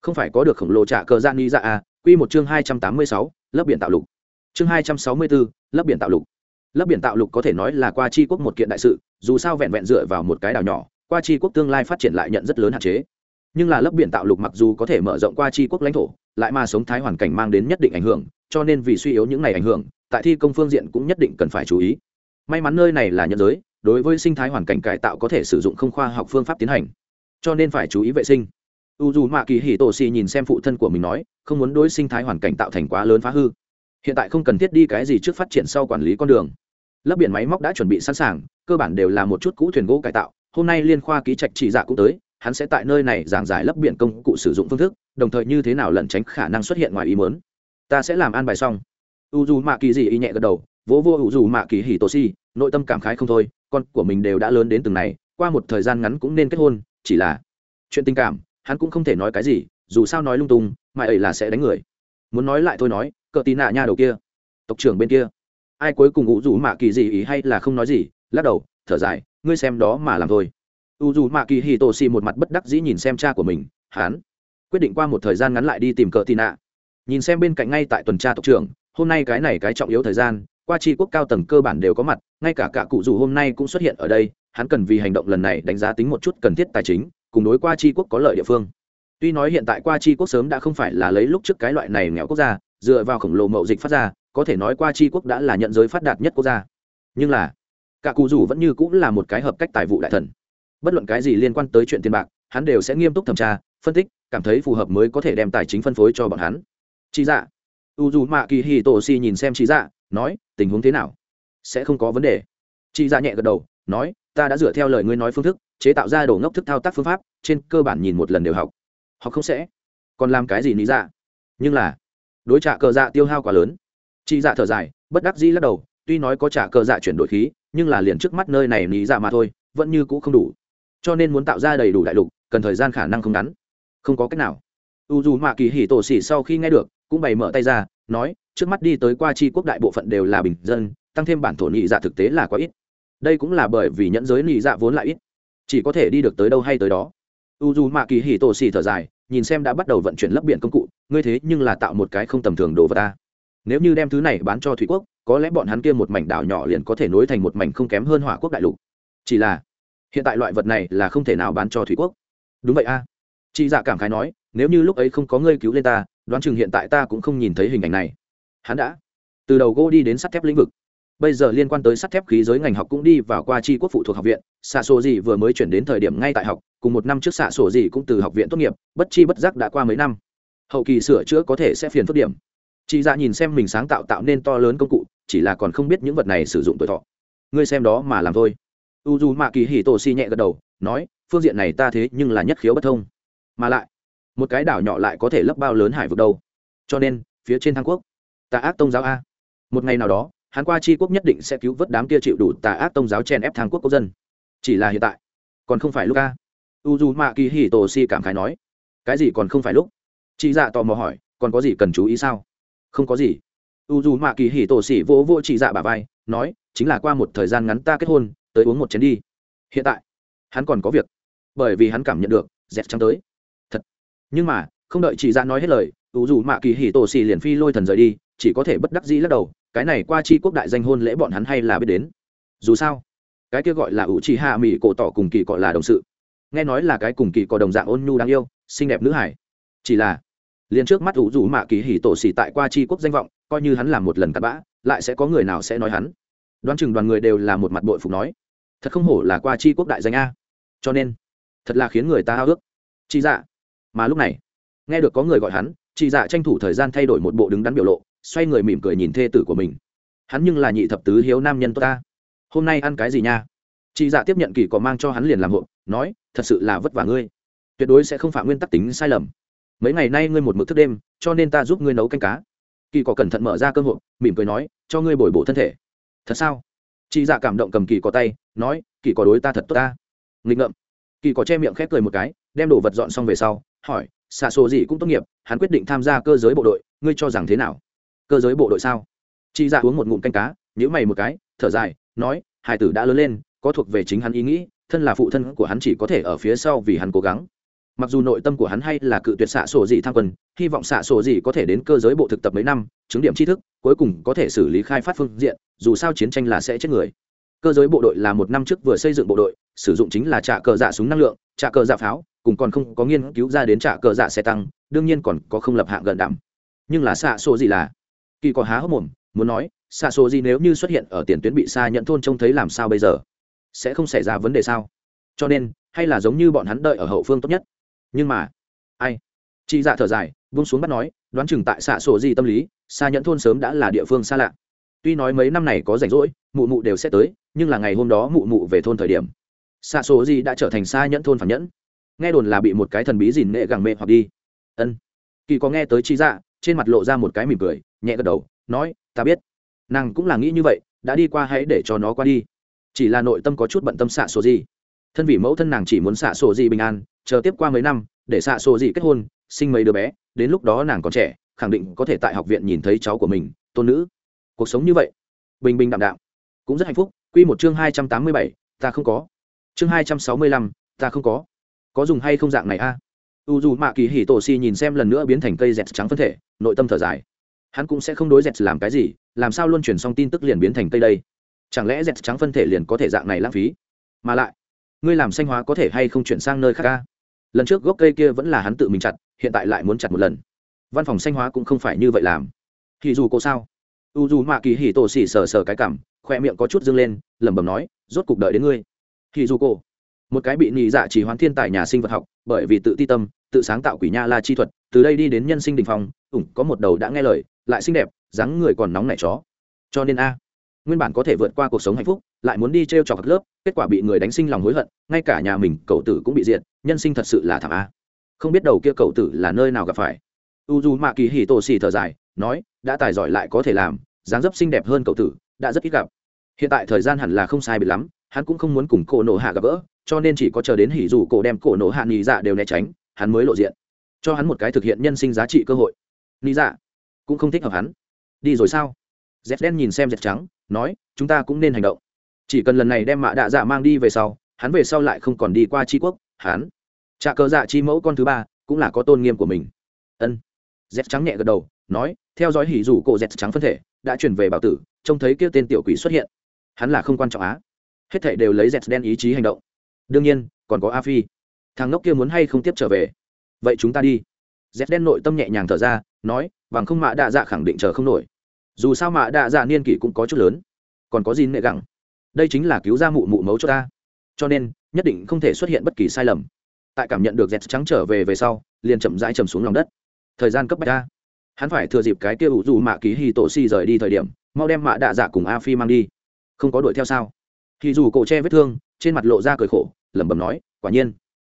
không phải có được khổng lồ trả cờ dạ ni dạ à quy một chương hai trăm tám mươi sáu, lớp biển tạo lục. Chương hai trăm sáu mươi bốn lớp biển tạo lục. Lớp biển tạo lục có thể nói là qua chi quốc một kiện đại sự, dù sao vẹn vẹn dựa vào một cái đảo nhỏ, qua chi quốc tương lai phát triển lại nhận rất lớn hạn chế. Nhưng là lớp biển tạo lục mặc dù có thể mở rộng qua chi quốc lãnh thổ, lại mà sống thái hoàn cảnh mang đến nhất định ảnh hưởng, cho nên vì suy yếu những này ảnh hưởng, tại thi công phương diện cũng nhất định cần phải chú ý. May mắn nơi này là nhân giới đối với sinh thái hoàn cảnh cải tạo có thể sử dụng không khoa học phương pháp tiến hành. Cho nên phải chú ý vệ sinh. U dù mạ kỳ hì tổ xì nhìn xem phụ thân của mình nói, không muốn đối sinh thái hoàn cảnh tạo thành quá lớn phá hư. Hiện tại không cần thiết đi cái gì trước phát triển sau quản lý con đường. Lấp biển máy móc đã chuẩn bị sẵn sàng, cơ bản đều là một chút cũ thuyền gỗ cải tạo. Hôm nay liên khoa ký trạch chỉ dạ cũng tới, hắn sẽ tại nơi này giảng giải lấp biển công cụ sử dụng phương thức, đồng thời như thế nào lẩn tránh khả năng xuất hiện ngoài ý mớn ta sẽ làm an bài xong. U dù mạ kỳ gì y nhẹ gật đầu, vỗ vô u dù mạ kỳ hỉ tổ si nội tâm cảm khái không thôi con của mình đều đã lớn đến từng này, qua một thời gian ngắn cũng nên kết hôn, chỉ là chuyện tình cảm, hắn cũng không thể nói cái gì, dù sao nói lung tung, mà ấy là sẽ đánh người. Muốn nói lại thôi nói, cờ tì nạ nha đầu kia, tộc trưởng bên kia. Ai cuối cùng u rủ mạ kỳ gì ý hay là không nói gì, lắc đầu, thở dài, ngươi xem đó mà làm thôi. U dù mạ kỳ hì tổ xì một mặt bất đắc dĩ nhìn xem cha của mình, hắn quyết định qua một thời gian ngắn lại đi tìm cờ tì nạ. Nhìn xem bên cạnh ngay tại tuần tra tộc trưởng, hôm nay cái này cái trọng yếu thời gian qua tri quốc cao tầng cơ bản đều có mặt, ngay cả cả cụ dù hôm nay cũng xuất hiện ở đây, hắn cần vì hành động lần này đánh giá tính một chút cần thiết tài chính, cùng đối qua tri quốc có lợi địa phương. Tuy nói hiện tại qua tri quốc sớm đã không phải là lấy lúc trước cái loại này nghèo quốc gia, dựa vào khổng lồ mậu dịch phát ra, có thể nói qua tri quốc đã là nhận giới phát đạt nhất quốc gia. Nhưng là, cả cụ dù vẫn như cũng là một cái hợp cách tài vụ đại thần. Bất luận cái gì liên quan tới chuyện tiền bạc, hắn đều sẽ nghiêm túc thẩm tra, phân tích, cảm thấy phù hợp mới có thể đem tài chính phân phối cho bọn hắn. Chị dạ. U dù mạ kỳ hì tổ si nhìn xem chị dạ nói, tình huống thế nào? Sẽ không có vấn đề. Chị dạ nhẹ gật đầu, nói, ta đã dựa theo lời ngươi nói phương thức, chế tạo ra đồ ngốc thức thao tác phương pháp, trên cơ bản nhìn một lần đều học. Học không sẽ. Còn làm cái gì lý dạ? Nhưng là, đối trả cờ dạ tiêu hao quá lớn. Chị dạ thở dài, bất đắc dĩ lắc đầu, tuy nói có trả cờ dạ chuyển đổi khí, nhưng là liền trước mắt nơi này lý dạ mà thôi, vẫn như cũ không đủ. Cho nên muốn tạo ra đầy đủ đại lục, cần thời gian khả năng không ngắn. Không có cách nào. U dù mạ kỳ hỉ tổ xỉ sau khi nghe được cũng bày mở tay ra, nói, trước mắt đi tới qua chi quốc đại bộ phận đều là bình dân, tăng thêm bản thổ nhị dạ thực tế là quá ít. Đây cũng là bởi vì nhẫn giới nhị dạ vốn lại ít. Chỉ có thể đi được tới đâu hay tới đó. U dù mạ kỳ hỉ tổ xì thở dài, nhìn xem đã bắt đầu vận chuyển lấp biển công cụ, ngươi thế nhưng là tạo một cái không tầm thường đồ vật ta. Nếu như đem thứ này bán cho thủy quốc, có lẽ bọn hắn kia một mảnh đảo nhỏ liền có thể nối thành một mảnh không kém hơn hỏa quốc đại lục. Chỉ là, hiện tại loại vật này là không thể nào bán cho thủy quốc. Đúng vậy a. Chị dạ cảm khái nói, nếu như lúc ấy không có ngươi cứu lên ta đoán chừng hiện tại ta cũng không nhìn thấy hình ảnh này. Hắn đã từ đầu gỗ đi đến sắt thép lĩnh vực. Bây giờ liên quan tới sắt thép khí giới ngành học cũng đi vào qua chi quốc phụ thuộc học viện. Xạ sổ gì vừa mới chuyển đến thời điểm ngay tại học, cùng một năm trước xạ sổ gì cũng từ học viện tốt nghiệp, bất chi bất giác đã qua mấy năm. Hậu kỳ sửa chữa có thể sẽ phiền phức điểm. Chị dạ nhìn xem mình sáng tạo tạo nên to lớn công cụ, chỉ là còn không biết những vật này sử dụng tuổi thọ. Ngươi xem đó mà làm thôi. U d mạ kỳ hì tổ si nhẹ gật đầu, nói, phương diện này ta thế nhưng là nhất khiếu bất thông. Mà lại một cái đảo nhỏ lại có thể lấp bao lớn hải vực đâu. Cho nên, phía trên thang quốc, tà ác tông giáo a. Một ngày nào đó hắn qua tri quốc nhất định sẽ cứu vớt đám kia chịu đủ tà ác tông giáo chèn ép thang quốc quốc dân. Chỉ là hiện tại, còn không phải lúc a. U d mạ kỳ hì tổ si cảm khái nói, cái gì còn không phải lúc? Chị dạ tò mò hỏi, còn có gì cần chú ý sao? Không có gì. U dù mạ kỳ hỉ tổ si vỗ vỗ chị dạ bà vai, nói, chính là qua một thời gian ngắn ta kết hôn, tới uống một chén đi. Hiện tại, hắn còn có việc, bởi vì hắn cảm nhận được dẹp trắng tới nhưng mà, không đợi chị dạ nói hết lời ủ dù mạ kỳ hỉ tổ xì liền phi lôi thần rời đi, chỉ có thể bất đắc dĩ lắc đầu, cái này qua chi quốc đại danh hôn lễ bọn hắn hay là biết đến. Dù sao, cái kia gọi là ủ trì hạ mỹ cổ tỏ cùng kỳ cọ là đồng sự. Nghe nói là cái cùng kỳ cọ đồng dạng ôn nhu đáng yêu, xinh đẹp nữ hải. Chỉ là, liền trước mắt ủ rủ mạ kỳ hỉ tổ xỉ tại qua chi quốc danh vọng, coi như hắn làm một lần cặn bã, lại sẽ có người nào sẽ nói hắn? Đoán chừng đoàn người đều là một mặt bội phục nói, thật không hổ là qua chi quốc đại danh a. Cho nên, thật là khiến người ta hao ước chi dạ mà lúc này, nghe được có người gọi hắn, chị dạ tranh thủ thời gian thay đổi một bộ đứng đắn biểu lộ, xoay người mỉm cười nhìn thê tử của mình. Hắn nhưng là nhị thập tứ hiếu nam nhân tốt ta. Hôm nay ăn cái gì nha? Chị dạ tiếp nhận kỳ có mang cho hắn liền làm hộ nói, thật sự là vất vả ngươi. Tuyệt đối sẽ không phạm nguyên tắc tính sai lầm. Mấy ngày nay ngươi một mực thức đêm, cho nên ta giúp ngươi nấu canh cá. Kỳ có cẩn thận mở ra cơ hội mỉm cười nói, cho ngươi bồi bổ thân thể. Thật sao? Chị dạ cảm động cầm kỳ có tay, nói, kỳ có đối ta thật tốt ta. Nghịch ngợm. Kỳ có che miệng khép cười một cái, đem đồ vật dọn xong về sau hỏi, xạ sổ gì cũng tốt nghiệp, hắn quyết định tham gia cơ giới bộ đội, ngươi cho rằng thế nào? Cơ giới bộ đội sao? Chị dạ uống một ngụm canh cá nhữ mày một cái, thở dài, nói, hải tử đã lớn lên, có thuộc về chính hắn ý nghĩ, thân là phụ thân của hắn chỉ có thể ở phía sau vì hắn cố gắng. Mặc dù nội tâm của hắn hay là cự tuyệt xạ sổ gì tham quân, hy vọng xạ sổ gì có thể đến cơ giới bộ thực tập mấy năm, chứng điểm tri thức, cuối cùng có thể xử lý khai phát phương diện, dù sao chiến tranh là sẽ chết người cơ giới bộ đội là một năm trước vừa xây dựng bộ đội, sử dụng chính là trạ cờ dạ súng năng lượng trạ cờ dạ pháo, cùng còn không có nghiên cứu ra đến trạ cờ dạ xe tăng, đương nhiên còn có không lập hạng gần đảm nhưng là xạ số gì là? Kỳ có há hốc mồm, muốn nói, xạ số gì nếu như xuất hiện ở tiền tuyến bị xa nhận thôn trông thấy làm sao bây giờ? Sẽ không xảy ra vấn đề sao? Cho nên, hay là giống như bọn hắn đợi ở hậu phương tốt nhất? Nhưng mà, ai? Chị dạ thở dài vung xuống bắt nói, đoán chừng tại xạ sổ gì tâm lý, xa nhẫn thôn sớm đã là địa phương xa lạ tuy nói mấy năm này có rảnh rỗi, mụ mụ đều sẽ tới, nhưng là ngày hôm đó mụ mụ về thôn thời điểm xạ số gì đã trở thành xa nhẫn thôn phản nhẫn. Nghe đồn là bị một cái thần bí dìn nệ gàng mê hoặc đi. Ân. Kỳ có nghe tới chi dạ trên mặt lộ ra một cái mỉm cười, nhẹ gật đầu, nói, ta biết. Nàng cũng là nghĩ như vậy, đã đi qua hãy để cho nó qua đi. Chỉ là nội tâm có chút bận tâm xạ sổ gì thân vì mẫu thân nàng chỉ muốn xạ sổ gì bình an, chờ tiếp qua mấy năm, để xạ sổ gì kết hôn, sinh mấy đứa bé, đến lúc đó nàng còn trẻ, khẳng định có thể tại học viện nhìn thấy cháu của mình, tôn nữ cuộc sống như vậy, bình bình đạm đạm, cũng rất hạnh phúc. Q một chương hai trăm tám mươi bảy, ta không có. Chương hai trăm sáu mươi lăm, ta không có. Có dùng hay không dạng này a? U dù mạ kỳ hỉ tổ si nhìn xem lần nữa biến thành cây dẹt trắng phân thể, nội tâm thở dài. Hắn cũng sẽ không đối dẹt làm cái gì, làm sao luôn chuyển xong tin tức liền biến thành cây đây? Chẳng lẽ dẹt trắng phân thể liền có thể dạng này lãng phí? Mà lại, ngươi làm xanh hóa có thể hay không chuyển sang nơi khác ca lần trước gốc cây kia vẫn là hắn tự mình chặt, hiện tại lại muốn chặt một lần. Văn phòng xanh hóa cũng không phải như vậy làm. Thì dù cô sao? U dù mạ kỳ hì tổ xỉ sờ sờ cái cảm, khoe miệng có chút dâng lên, lẩm bẩm nói, rốt cuộc đợi đến ngươi. Thì dù cô một cái bị nhị dạ chỉ hoán thiên tài nhà sinh vật học, bởi vì tự ti tâm, tự sáng tạo quỷ nha la chi thuật, từ đây đi đến nhân sinh đình phòng ủng, có một đầu đã nghe lời, lại xinh đẹp, dáng người còn nóng nảy chó. Cho nên a, nguyên bản có thể vượt qua cuộc sống hạnh phúc, lại muốn đi t r e o trọc lớp, kết quả bị người đánh sinh lòng hối hận, ngay cả nhà mình, cậu tử cũng bị diệt, nhân sinh thật sự là thảm a. Không biết đầu kia cậu tử là nơi nào gặp phải. U d u mạ kỳ hì tổ xì thở dài nói, đã tài giỏi lại có thể làm, dáng dấp xinh đẹp hơn cậu tử, đã rất ít gặp. Hiện tại thời gian hẳn là không sai bị lắm, hắn cũng không muốn cùng cổ nổ hạ gặp gỡ, cho nên chỉ có chờ đến hỉ dù cổ đem cổ nổ hạ nhị dạ đều né tránh, hắn mới lộ diện. Cho hắn một cái thực hiện nhân sinh giá trị cơ hội. Nhị dạ cũng không thích hợp hắn. Đi rồi sao? Dép đen nhìn xem dép trắng, nói, chúng ta cũng nên hành động. Chỉ cần lần này đem mạ đạ dạ mang đi về sau, hắn về sau lại không còn đi qua tri quốc, hắn. Trà cờ dạ chi mẫu con thứ ba, cũng là có tôn nghiêm của mình. Ân. Dép trắng nhẹ gật đầu, nói theo dõi hỉ rủ cổ dẹt trắng phân thể, đã chuyển về bảo tử, trông thấy kia tên tiểu quỷ xuất hiện. Hắn là không quan trọng á. Hết thảy đều lấy dẹt đen ý chí hành động. Đương nhiên, còn có a phi. Thằng ngốc kia muốn hay không tiếp trở về? Vậy chúng ta đi. Dẹt đen nội tâm nhẹ nhàng thở ra, nói, bằng không mạ đạ dạ khẳng định chờ không nổi. Dù sao mạ đạ dạ niên kỷ cũng có chút lớn. Còn có gì nệ gẳng. Đây chính là cứu ra mụ mụ mấu cho ta. Cho nên, nhất định không thể xuất hiện bất kỳ sai lầm. Tại cảm nhận được dẹt trắng trở về về sau, liền chậm rãi chầm xuống lòng đất. Thời gian cấp bách ra hắn phải thừa dịp cái kia ủ dù mạ ký hì tổ si rời đi thời điểm, mau đem mạ đạ dạ cùng a phi mang đi. Không có đuổi theo sao? Thì dù cổ che vết thương, trên mặt lộ ra cười khổ, lẩm bẩm nói, quả nhiên,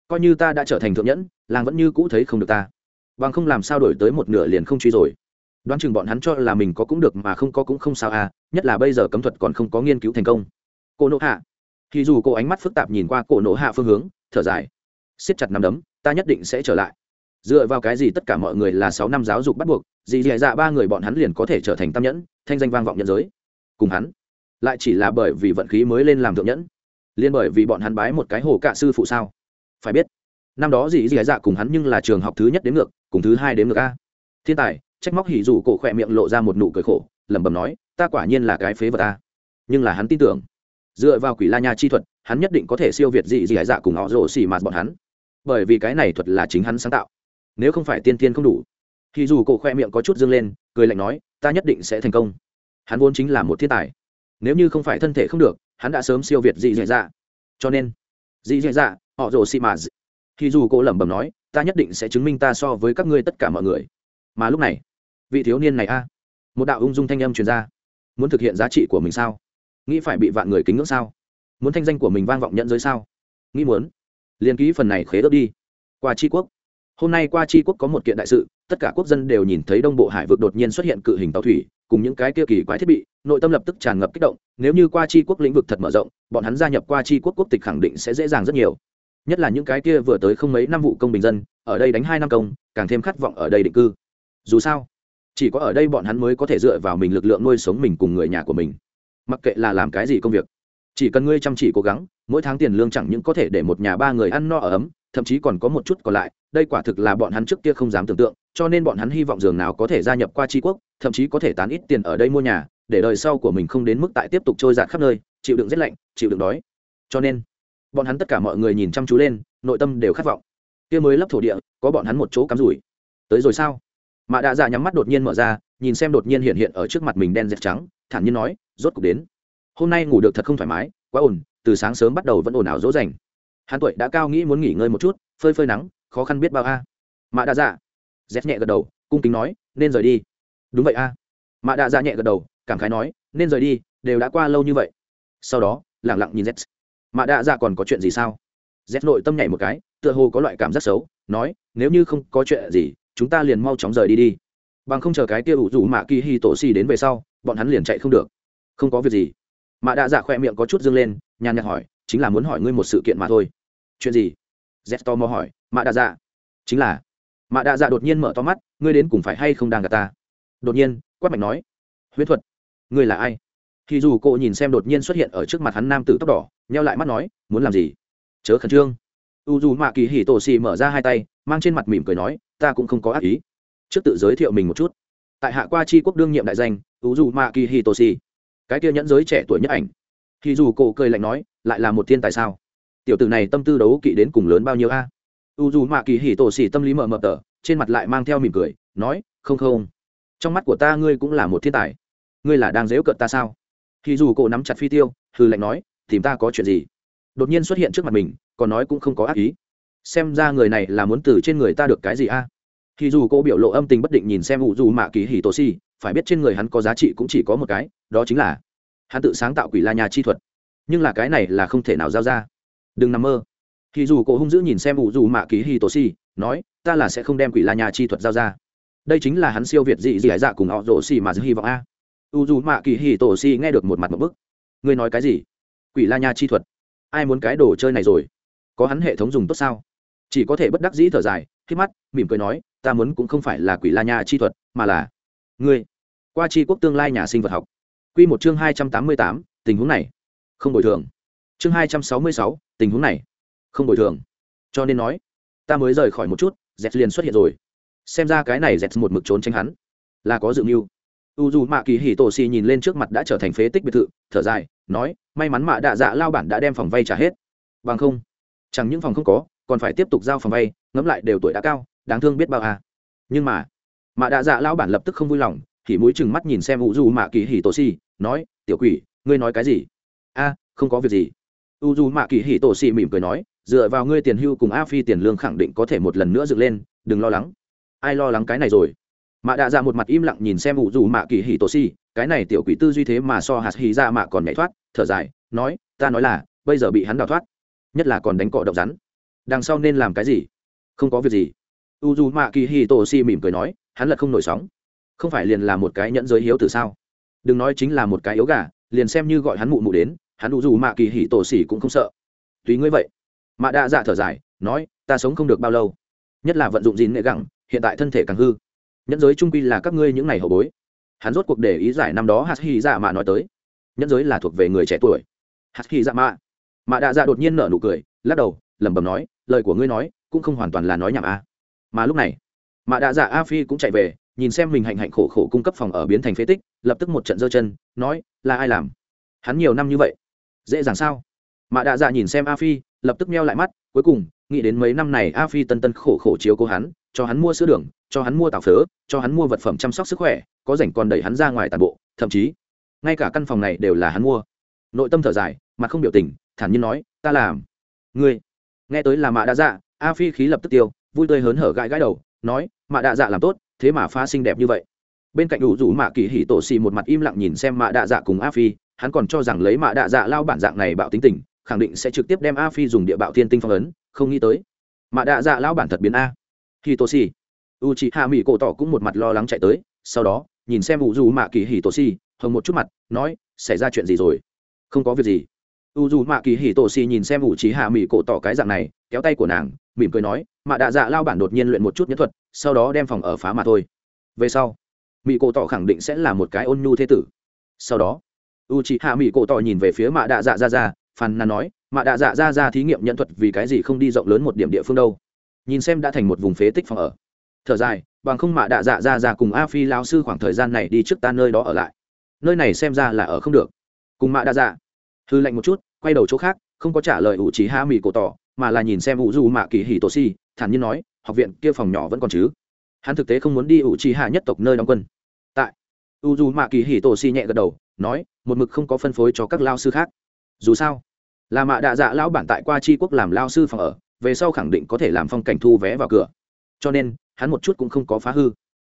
coi như ta đã trở thành thượng nhẫn, làng vẫn như cũ thấy không được ta. Bằng không làm sao đổi tới một nửa liền không truy rồi. Đoán chừng bọn hắn cho là mình có cũng được mà không có cũng không sao à nhất là bây giờ cấm thuật còn không có nghiên cứu thành công. Cô nộ hạ. Thì dù cô ánh mắt phức tạp nhìn qua cổ nộ hạ phương hướng, thở dài. Siết chặt nắm đấm, ta nhất định sẽ trở lại dựa vào cái gì tất cả mọi người là sáu năm giáo dục bắt buộc gì dì dạ ba người bọn hắn liền có thể trở thành tam nhẫn, thanh danh vang vọng nhân giới. Cùng hắn, lại chỉ là bởi vì vận khí mới lên làm thượng nhẫn liên bởi vì bọn hắn bái một cái hồ cạ sư phụ sao? Phải biết, năm đó dì dì dạ cùng hắn nhưng là trường học thứ nhất đến ngược, cùng thứ hai đến ngược a. Thiên tài, trách móc hỉ dù cổ khỏe miệng lộ ra một nụ cười khổ, lẩm bẩm nói, ta quả nhiên là cái phế vật ta nhưng là hắn tin tưởng, dựa vào quỷ la nha chi thuật, hắn nhất định có thể siêu việt dị dị dạ cùng họ rổ xì mạt bọn hắn. Bởi vì cái này thuật là chính hắn sáng tạo nếu không phải tiên tiên không đủ. Thì dù cổ khoe miệng có chút dâng lên, cười lạnh nói, ta nhất định sẽ thành công. Hắn vốn chính là một thiên tài. Nếu như không phải thân thể không được, hắn đã sớm siêu việt dị dị dạ. Cho nên, dị dị dạ họ rồ xị mà thì dù cổ lẩm bẩm nói, ta nhất định sẽ chứng minh ta so với các ngươi tất cả mọi người. Mà lúc này, vị thiếu niên này a, một đạo ung dung thanh âm truyền ra. Muốn thực hiện giá trị của mình sao? Nghĩ phải bị vạn người kính ngưỡng sao? Muốn thanh danh của mình vang vọng nhận giới sao? Nghĩ muốn, liền ký phần này khế ước đi. Qua tri quốc hôm nay qua tri quốc có một kiện đại sự, tất cả quốc dân đều nhìn thấy đông bộ hải vực đột nhiên xuất hiện cự hình tàu thủy, cùng những cái kia kỳ quái thiết bị, nội tâm lập tức tràn ngập kích động, nếu như qua tri quốc lĩnh vực thật mở rộng, bọn hắn gia nhập qua tri quốc quốc tịch khẳng định sẽ dễ dàng rất nhiều. Nhất là những cái kia vừa tới không mấy năm vụ công bình dân, ở đây đánh hai năm công, càng thêm khát vọng ở đây định cư. Dù sao, chỉ có ở đây bọn hắn mới có thể dựa vào mình lực lượng nuôi sống mình cùng người nhà của mình. Mặc kệ là làm cái gì công việc, chỉ cần ngươi chăm chỉ cố gắng, mỗi tháng tiền lương chẳng những có thể để một nhà ba người ăn no ở ấm thậm chí còn có một chút còn lại, đây quả thực là bọn hắn trước kia không dám tưởng tượng, cho nên bọn hắn hy vọng giường nào có thể gia nhập qua tri quốc, thậm chí có thể tán ít tiền ở đây mua nhà, để đời sau của mình không đến mức tại tiếp tục trôi giạt khắp nơi, chịu đựng rét lạnh, chịu đựng đói. Cho nên, bọn hắn tất cả mọi người nhìn chăm chú lên, nội tâm đều khát vọng. Kia mới lấp thổ địa, có bọn hắn một chỗ cắm rủi. Tới rồi sao? Mạ đạ dạ nhắm mắt đột nhiên mở ra, nhìn xem đột nhiên hiện hiện ở trước mặt mình đen dẹp trắng, thản nhiên nói, rốt cục đến. Hôm nay ngủ được thật không thoải mái, quá ổn từ sáng sớm bắt đầu vẫn ồn ào dỗ dành hắn tuổi đã cao nghĩ muốn nghỉ ngơi một chút, phơi phơi nắng, khó khăn biết bao a. Mạ đạ dạ. Dép nhẹ gật đầu, cung kính nói, nên rời đi. Đúng vậy a. Mạ đạ dạ nhẹ gật đầu, cảm khái nói, nên rời đi, đều đã qua lâu như vậy. Sau đó lẳng lặng nhìn z mạ đạ dạ còn có chuyện gì sao? Z nội tâm nhảy một cái, tựa hồ có loại cảm giác xấu, nói, nếu như không có chuyện gì, chúng ta liền mau chóng rời đi đi. Bằng không chờ cái kia ủ rủ mạ kỳ hi tổ xì đến về sau, bọn hắn liền chạy không được. Không có việc gì. Mạ đạ dạ khoe miệng có chút dâng lên, nhàn nhạt hỏi chính là muốn hỏi ngươi một sự kiện mà thôi. Chuyện gì? Z to mò hỏi. Mạ đa dạ. Chính là. Mạ đa dạ đột nhiên mở to mắt, ngươi đến cùng phải hay không đang gặp ta? Đột nhiên, quát mạnh nói. Huyễn thuật. Ngươi là ai? Thì dù cô nhìn xem đột nhiên xuất hiện ở trước mặt hắn nam tử tóc đỏ, nheo lại mắt nói, muốn làm gì? Chớ khẩn trương. U dù mạ kỳ hỉ tổ xì mở ra hai tay, mang trên mặt mỉm cười nói, ta cũng không có ác ý. Trước tự giới thiệu mình một chút. Tại hạ qua tri quốc đương nhiệm đại danh u dù mạ kỳ hỉ tổ xì. Cái kia nhẫn giới trẻ tuổi nhất ảnh thì dù cổ cười lạnh nói, lại là một thiên tài sao? Tiểu tử này tâm tư đấu kỵ đến cùng lớn bao nhiêu a? U dù mạ kỳ hỉ tổ xỉ tâm lý mờ mờ tờ, trên mặt lại mang theo mỉm cười, nói, không không. Trong mắt của ta ngươi cũng là một thiên tài. Ngươi là đang dễu cợt ta sao? Thì dù cổ nắm chặt phi tiêu hư lạnh nói, tìm ta có chuyện gì? Đột nhiên xuất hiện trước mặt mình, còn nói cũng không có ác ý. Xem ra người này là muốn từ trên người ta được cái gì a? Thì dù cô biểu lộ âm tình bất định nhìn xem u dù mạ kỳ hỉ tổ xỉ, phải biết trên người hắn có giá trị cũng chỉ có một cái, đó chính là hắn tự sáng tạo quỷ la nhà chi thuật. Nhưng là cái này là không thể nào giao ra. Đừng nằm mơ. Thì dù cổ hung dữ nhìn xem ủ dù mạ ký hi tổ si, nói, ta là sẽ không đem quỷ la nhà chi thuật giao ra. Đây chính là hắn siêu việt dị dị dạ cùng họ rổ xì mà dư hy vọng a. U dù mạ kỳ hi tổ si nghe được một mặt một bức. Ngươi nói cái gì? Quỷ la nhà chi thuật? Ai muốn cái đồ chơi này rồi? Có hắn hệ thống dùng tốt sao? Chỉ có thể bất đắc dĩ thở dài, khi mắt, mỉm cười nói, ta muốn cũng không phải là quỷ la nhà chi thuật, mà là ngươi. Qua chi quốc tương lai nhà sinh vật học. Quy một chương 288, tình huống này không bồi thường. Chương 266, tình huống này không bồi thường. Cho nên nói, ta mới rời khỏi một chút, Zet liền xuất hiện rồi. Xem ra cái này Zet một mực trốn tránh hắn, là có dự mưu. Uju dù mạ kỳ Hỉ tổ xì nhìn lên trước mặt đã trở thành phế tích biệt thự thở dài nói may mắn mạ đạ dạ lao bản đã đem phòng vay trả hết bằng không chẳng những phòng không có còn phải tiếp tục giao phòng vay ngẫm lại đều tuổi đã cao đáng thương biết bao à. nhưng mà mạ đạ dạ lao bản lập tức không vui lòng thì mũi chừng mắt nhìn xem Uju dù mạ kỳ Hỉ tổ xì nói, tiểu quỷ, ngươi nói cái gì? A, không có việc gì. U dù mạ kỳ hì tổ xì mỉm cười nói, dựa vào ngươi tiền hưu cùng a phi tiền lương khẳng định có thể một lần nữa dựng lên, đừng lo lắng. Ai lo lắng cái này rồi? Mạ đạ dạ một mặt im lặng nhìn xem ủ dù mạ kỳ hì tổ xì cái này tiểu quỷ tư duy thế mà so hạt hì ra mạ còn nhảy thoát, thở dài, nói, ta nói là, bây giờ bị hắn đào thoát, nhất là còn đánh cọ độc rắn. Đằng sau nên làm cái gì? Không có việc gì. U dù mạ kỳ hì tổ xì mỉm cười nói, hắn lật không nổi sóng. Không phải liền là một cái nhẫn giới hiếu từ sao? Đừng nói chính là một cái yếu gà, liền xem như gọi hắn mụ mụ đến, hắn đủ dù mạ kỳ hỉ tổ xỉ cũng không sợ. Tùy ngươi vậy. Mạ đa dạ thở dài, nói, ta sống không được bao lâu. Nhất là vận dụng gìn nghệ gẳng hiện tại thân thể càng hư. Nhẫn giới trung quy là các ngươi những ngày hậu bối. Hắn rốt cuộc để ý giải năm đó hạt hy dạ mạ nói tới. Nhẫn giới là thuộc về người trẻ tuổi. Hạt hy dạ mạ. Mạ đa dạ đột nhiên nở nụ cười, lắc đầu, lẩm bẩm nói, lời của ngươi nói, cũng không hoàn toàn là nói nhảm a mà lúc này, mạ đa dạ a phi cũng chạy về nhìn xem mình hạnh hạnh khổ khổ cung cấp phòng ở biến thành phế tích, lập tức một trận giơ chân, nói, là ai làm? Hắn nhiều năm như vậy, dễ dàng sao? Mạ đạ dạ nhìn xem a phi, lập tức meo lại mắt, cuối cùng, nghĩ đến mấy năm này a phi tân tân khổ khổ chiếu cố hắn, cho hắn mua sữa đường, cho hắn mua tàu phớ, cho hắn mua vật phẩm chăm sóc sức khỏe, có rảnh còn đẩy hắn ra ngoài toàn bộ, thậm chí, ngay cả căn phòng này đều là hắn mua. Nội tâm thở dài mà không biểu tình, thản nhiên nói, ta làm. Ngươi. Nghe tới là mạ đạ dạ a phi khí lập tức tiêu, vui tươi hớn hở gãi gãi đầu, nói mạ đạ dạ làm tốt thế mà pha xinh đẹp như vậy. Bên cạnh ủ rủ mạ kỳ hỉ tổ xì một mặt im lặng nhìn xem mạ đạ dạ cùng a phi, hắn còn cho rằng lấy mạ đạ dạ lao bản dạng này bạo tính tình, khẳng định sẽ trực tiếp đem a phi dùng địa bạo thiên tinh phong ấn, không nghĩ tới. Mạ đạ dạ lao bản thật biến a. Hì tổ xì. U chị hạ mỹ cổ tỏ cũng một mặt lo lắng chạy tới, sau đó, nhìn xem u rủ mạ kỳ hỉ tổ xì, hồng một chút mặt, nói, xảy ra chuyện gì rồi? Không có việc gì. U dù mạ kỳ hì tổ xì nhìn xem u chị hạ mỹ cổ tỏ cái dạng này, kéo tay của nàng mỉm cười nói, mạ đạ dạ lao bản đột nhiên luyện một chút nhất thuật, sau đó đem phòng ở phá mà thôi. Về sau mỹ cổ tỏ khẳng định sẽ là một cái ôn nhu thế tử. Sau đó u chị hạ mỹ cổ tỏ nhìn về phía mạ đạ dạ ra ra, phàn nàn nói, mạ đạ dạ ra ra thí nghiệm nhận thuật vì cái gì không đi rộng lớn một điểm địa phương đâu? Nhìn xem đã thành một vùng phế tích phòng ở. Thở dài, bằng không mạ đạ dạ ra ra cùng a phi lao sư khoảng thời gian này đi trước ta nơi đó ở lại. Nơi này xem ra là ở không được. Cùng mạ đạ dạ hư lạnh một chút, quay đầu chỗ khác, không có trả lời ủ trí hạ mỹ cổ tỏ mà là nhìn xem u du mạ kỳ hì tổ si, thản nhiên nói, học viện kia phòng nhỏ vẫn còn chứ? Hắn thực tế không muốn đi u chi hạ nhất tộc nơi đóng quân. Tại u du mạ kỳ hì tổ si nhẹ gật đầu, nói, một mực không có phân phối cho các lao sư khác. Dù sao, là mạ đạ dạ lão bản tại qua tri quốc làm lao sư phòng ở, về sau khẳng định có thể làm phong cảnh thu vé vào cửa. Cho nên, hắn một chút cũng không có phá hư.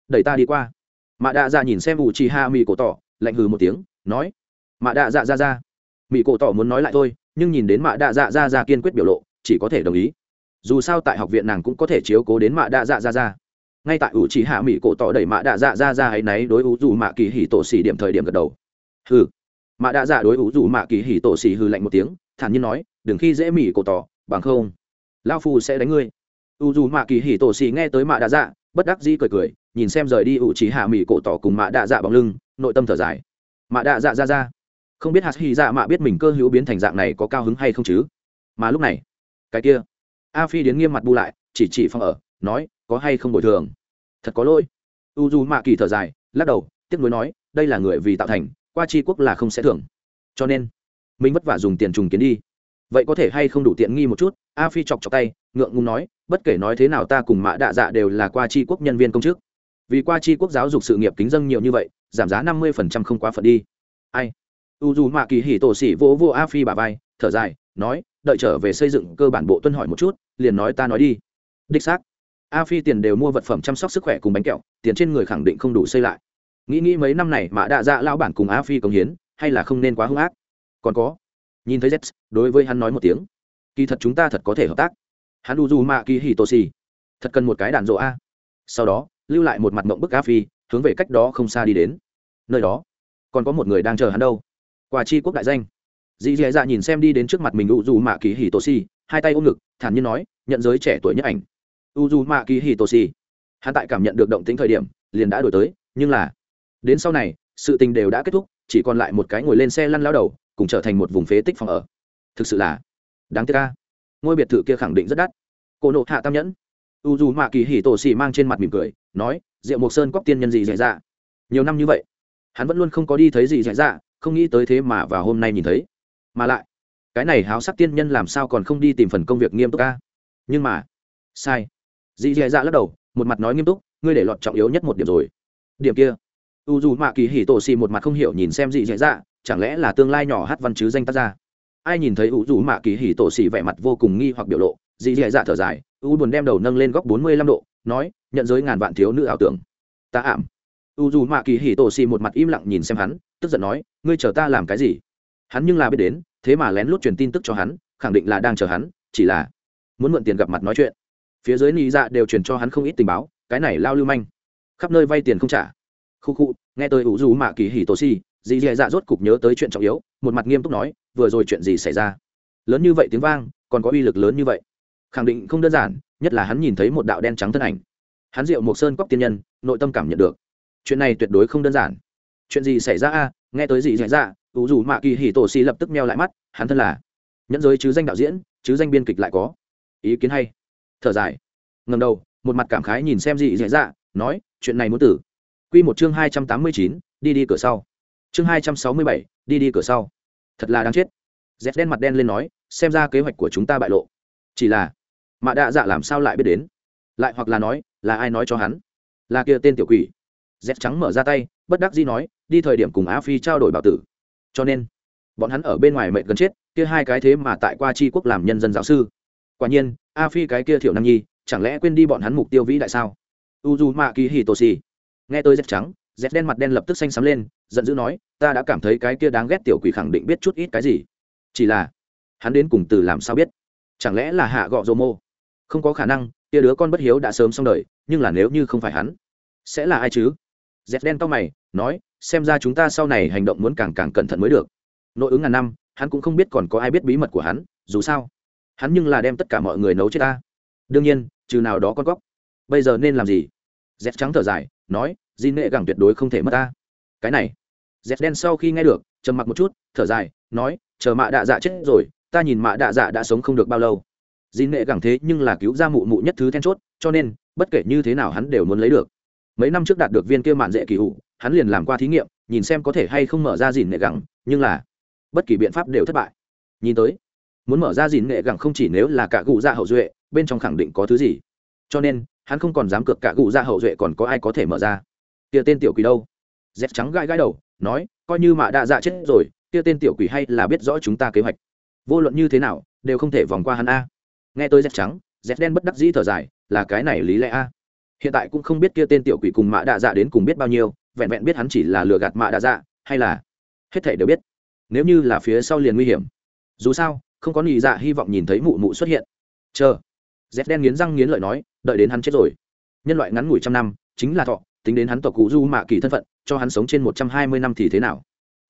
Đẩy ta đi qua. Mạ đạ dạ nhìn xem u chi hạ mỹ cổ tỏ, lạnh hừ một tiếng, nói, mạ đạ dạ ra ra mỹ cổ tỏ muốn nói lại thôi, nhưng nhìn đến mạ đạ dạ ra ra kiên quyết biểu lộ chỉ có thể đồng ý. Dù sao tại học viện nàng cũng có thể chiếu cố đến mạ Đa dạ ra ra ngay tại ủ Chỉ hạ mỹ cổ tỏ đẩy mạ Đa dạ ra ra ấy náy đối ủ dù mạ kỳ hỉ tổ xỉ điểm thời điểm gật đầu. Hừ. Mạ Đa dạ đối ủ dù mạ kỳ hỉ tổ xỉ hừ lạnh một tiếng, thản nhiên nói, đừng khi dễ mỹ cổ tỏ, bằng không lao phu sẽ đánh ngươi. U dù mạ kỳ hỉ tổ xì nghe tới mạ Đa dạ bất đắc dĩ cười cười, nhìn xem rời đi ủ Chỉ hạ mỹ cổ tỏ cùng mạ Đa dạ bằng lưng, nội tâm thở dài. Mạ Đa dạ ra ra không biết hạt hy dạ mạ biết mình cơ hữu biến thành dạng này có cao hứng hay không chứ? Mà lúc này cái kia. A phi đến nghiêm mặt bu lại, chỉ chỉ phòng ở, nói, có hay không bồi thường? Thật có lỗi. U du mạ kỳ thở dài, lắc đầu, tiếc nuối nói, đây là người vì tạo thành, qua c quốc là không sẽ thưởng. Cho nên, mình vất vả dùng tiền trùng kiến đi. Vậy có thể hay không đủ tiện nghi một chút? A phi chọc chọc tay, ngượng ngùng nói, bất kể nói thế nào ta cùng mã đạ dạ đều là qua c quốc nhân viên công chức. Vì qua c quốc giáo dục sự nghiệp kính dân nhiều như vậy, giảm giá năm mươi không quá phận đi. Ai? U dù mạ kỳ hỉ tổ xỉ vỗ vô a phi bà vai, thở dài, nói đợi trở về xây dựng cơ bản bộ tuân hỏi một chút, liền nói ta nói đi. Đích xác. A phi tiền đều mua vật phẩm chăm sóc sức khỏe cùng bánh kẹo, tiền trên người khẳng định không đủ xây lại. Nghĩ nghĩ mấy năm này mà đạ dạ lao bản cùng a phi công hiến, hay là không nên quá hung ác? Còn có. Nhìn thấy z đối với hắn nói một tiếng. Kỳ thật chúng ta thật có thể hợp tác. Hắn u du mạ kỳ hì tô xì. Thật cần một cái đàn rộ a. Sau đó, lưu lại một mặt mộng bức a phi, hướng về cách đó không xa đi đến. Nơi đó, còn có một người đang chờ hắn đâu. Quả chi quốc đại danh dì dì dạ nhìn xem đi đến trước mặt mình u dù mạ kỳ hì tô Si, hai tay ôm ngực thản nhiên nói nhận giới trẻ tuổi nhất ảnh. U dù mạ kỳ hì tô Si. hắn tại cảm nhận được động tính thời điểm liền đã đổi tới nhưng là đến sau này sự tình đều đã kết thúc chỉ còn lại một cái ngồi lên xe lăn lao đầu cùng trở thành một vùng phế tích phòng ở. Thực sự là đáng tiếc ca ngôi biệt thự kia khẳng định rất đắt. Cô nộ hạ tam nhẫn. U dù mạ kỳ hỉ tổ xì mang trên mặt mỉm cười nói rượu mộc sơn cóc tiên nhân gì dạy dạ. Nhiều năm như vậy hắn vẫn luôn không có đi thấy gì dạy dạ không nghĩ tới thế mà vào hôm nay nhìn thấy mà lại, cái này háo sắc tiên nhân làm sao còn không đi tìm phần công việc nghiêm túc ca nhưng mà, sai. Dì dì dạ lắc đầu, một mặt nói nghiêm túc, ngươi để lọt trọng yếu nhất một điểm rồi. Điểm kia. U dù mạ kỳ hỉ tổ xì một mặt không hiểu nhìn xem dì dì dạ chẳng lẽ là tương lai nhỏ hát văn chứ danh tác ra ai nhìn thấy u dù mạ kỳ hỉ tổ xì vẻ mặt vô cùng nghi hoặc biểu lộ, dì dì dạ thở dài, u buồn đem đầu nâng lên góc bốn mươi lăm độ, nói, nhận giới ngàn vạn thiếu nữ ảo tưởng. Ta ảm. U dù mạ kỳ hỉ tổ xì một mặt im lặng nhìn xem hắn, tức giận nói, ngươi chờ ta làm cái gì? Hắn nhưng là biết đến, thế mà lén lút truyền tin tức cho hắn, khẳng định là đang chờ hắn, chỉ là muốn mượn tiền gặp mặt nói chuyện. Phía dưới nị dạ đều truyền cho hắn không ít tình báo, cái này lao lưu manh. Khắp nơi vay tiền không trả. Khu khu, nghe tôi ủ dù mạ kỳ hỉ tổ si dì dì dạ rốt cục nhớ tới chuyện trọng yếu, một mặt nghiêm túc nói, vừa rồi chuyện gì xảy ra? Lớn như vậy tiếng vang, còn có uy lực lớn như vậy. Khẳng định không đơn giản, nhất là hắn nhìn thấy một đạo đen trắng thân ảnh. Hắn diệu một sơn cóc tiên nhân, nội tâm cảm nhận được. Chuyện này tuyệt đối không đơn giản. Chuyện gì xảy ra a? Nghe tới gì dạy dạ ủ dù mạ kỳ hỉ tổ xì lập tức meo lại mắt, hắn thân là nhẫn giới chứ danh đạo diễn, chứ danh biên kịch lại có. Ý kiến hay. Thở dài. Ngầm đầu, một mặt cảm khái nhìn xem gì dạy dạ nói, chuyện này muốn tử. Q một chương hai trăm tám mươi chín, đi đi cửa sau. Chương hai trăm sáu mươi bảy, đi đi cửa sau. Thật là đáng chết. Dép đen mặt đen lên nói, xem ra kế hoạch của chúng ta bại lộ. Chỉ là, mạ đạ dạ làm sao lại biết đến? Lại hoặc là nói, là ai nói cho hắn? Là kia tên tiểu quỷ. Dép trắng mở ra tay, bất đắc dĩ nói đi thời điểm cùng á phi trao đổi bảo tử. Cho nên, bọn hắn ở bên ngoài mệnh gần chết, kia hai cái thế mà tại qua tri quốc làm nhân dân giáo sư. Quả nhiên a phi cái kia thiểu năng nhi, chẳng lẽ quên đi bọn hắn mục tiêu vĩ đại sao? U d u ma kỳ hì tô xì nghe tôi dép trắng dép đen mặt đen lập tức xanh xắm lên, giận dữ nói, ta đã cảm thấy cái kia đáng ghét tiểu quỷ khẳng định biết chút ít cái gì. Chỉ là, hắn đến cùng từ làm sao biết? Chẳng lẽ là hạ gọ dô mô? Không có khả năng, kia đứa con bất hiếu đã sớm xong đời, nhưng là nếu như không phải hắn, sẽ là ai chứ? Dép đen to mày, nói xem ra chúng ta sau này hành động muốn càng càng cẩn thận mới được. Nội ứng ngàn năm, hắn cũng không biết còn có ai biết bí mật của hắn, dù sao, hắn nhưng là đem tất cả mọi người nấu chết ta. Đương nhiên, trừ nào đó con góc. Bây giờ nên làm gì? Dép trắng thở dài, nói di nệ gẳng tuyệt đối không thể mất ta. Cái này. Dép đen sau khi nghe được, trầm mặc một chút, thở dài, nói, chờ mạ đạ dạ chết rồi, ta nhìn mạ đạ dạ đã sống không được bao lâu. Di nệ gẳng thế nhưng là cứu ra mụ mụ nhất thứ then chốt, cho nên, bất kể như thế nào hắn đều muốn lấy được. Mấy năm trước đạt được viên kia mạn dễ kỳ hụ hắn liền làm qua thí nghiệm, nhìn xem có thể hay không mở ra dìn nghệ gẳng, nhưng là bất kỳ biện pháp đều thất bại. Nhìn tới, muốn mở ra dìn nghệ gẳng không chỉ nếu là cả cụ dạ hậu duệ, bên trong khẳng định có thứ gì. Cho nên, hắn không còn dám cược cả cụ dạ hậu duệ còn có ai có thể mở ra. Kia tên tiểu quỷ đâu? Dép trắng gãi gãi đầu, nói, coi như mạ đạ dạ chết rồi, kia tên tiểu quỷ hay là biết rõ chúng ta kế hoạch. Vô luận như thế nào, đều không thể vòng qua hắn a. Nghe tôi dép trắng dép đen bất đắc dĩ thở dài, là cái này lý lẽ a. Hiện tại cũng không biết kia tên tiểu quỷ cùng mạ đạ dạ đến cùng biết bao nhiêu vẹn vẹn biết hắn chỉ là lừa gạt mạ đạ dạ hay là hết thể đều biết. Nếu như là phía sau liền nguy hiểm. Dù sao, không có nị dạ hy vọng nhìn thấy mụ mụ xuất hiện. Chờ. Dép đen nghiến răng nghiến lợi nói, đợi đến hắn chết rồi. Nhân loại ngắn ngủi trăm năm, chính là thọ, tính đến hắn tộc cụ du mạ kỳ thân phận, cho hắn sống trên một trăm hai mươi năm thì thế nào?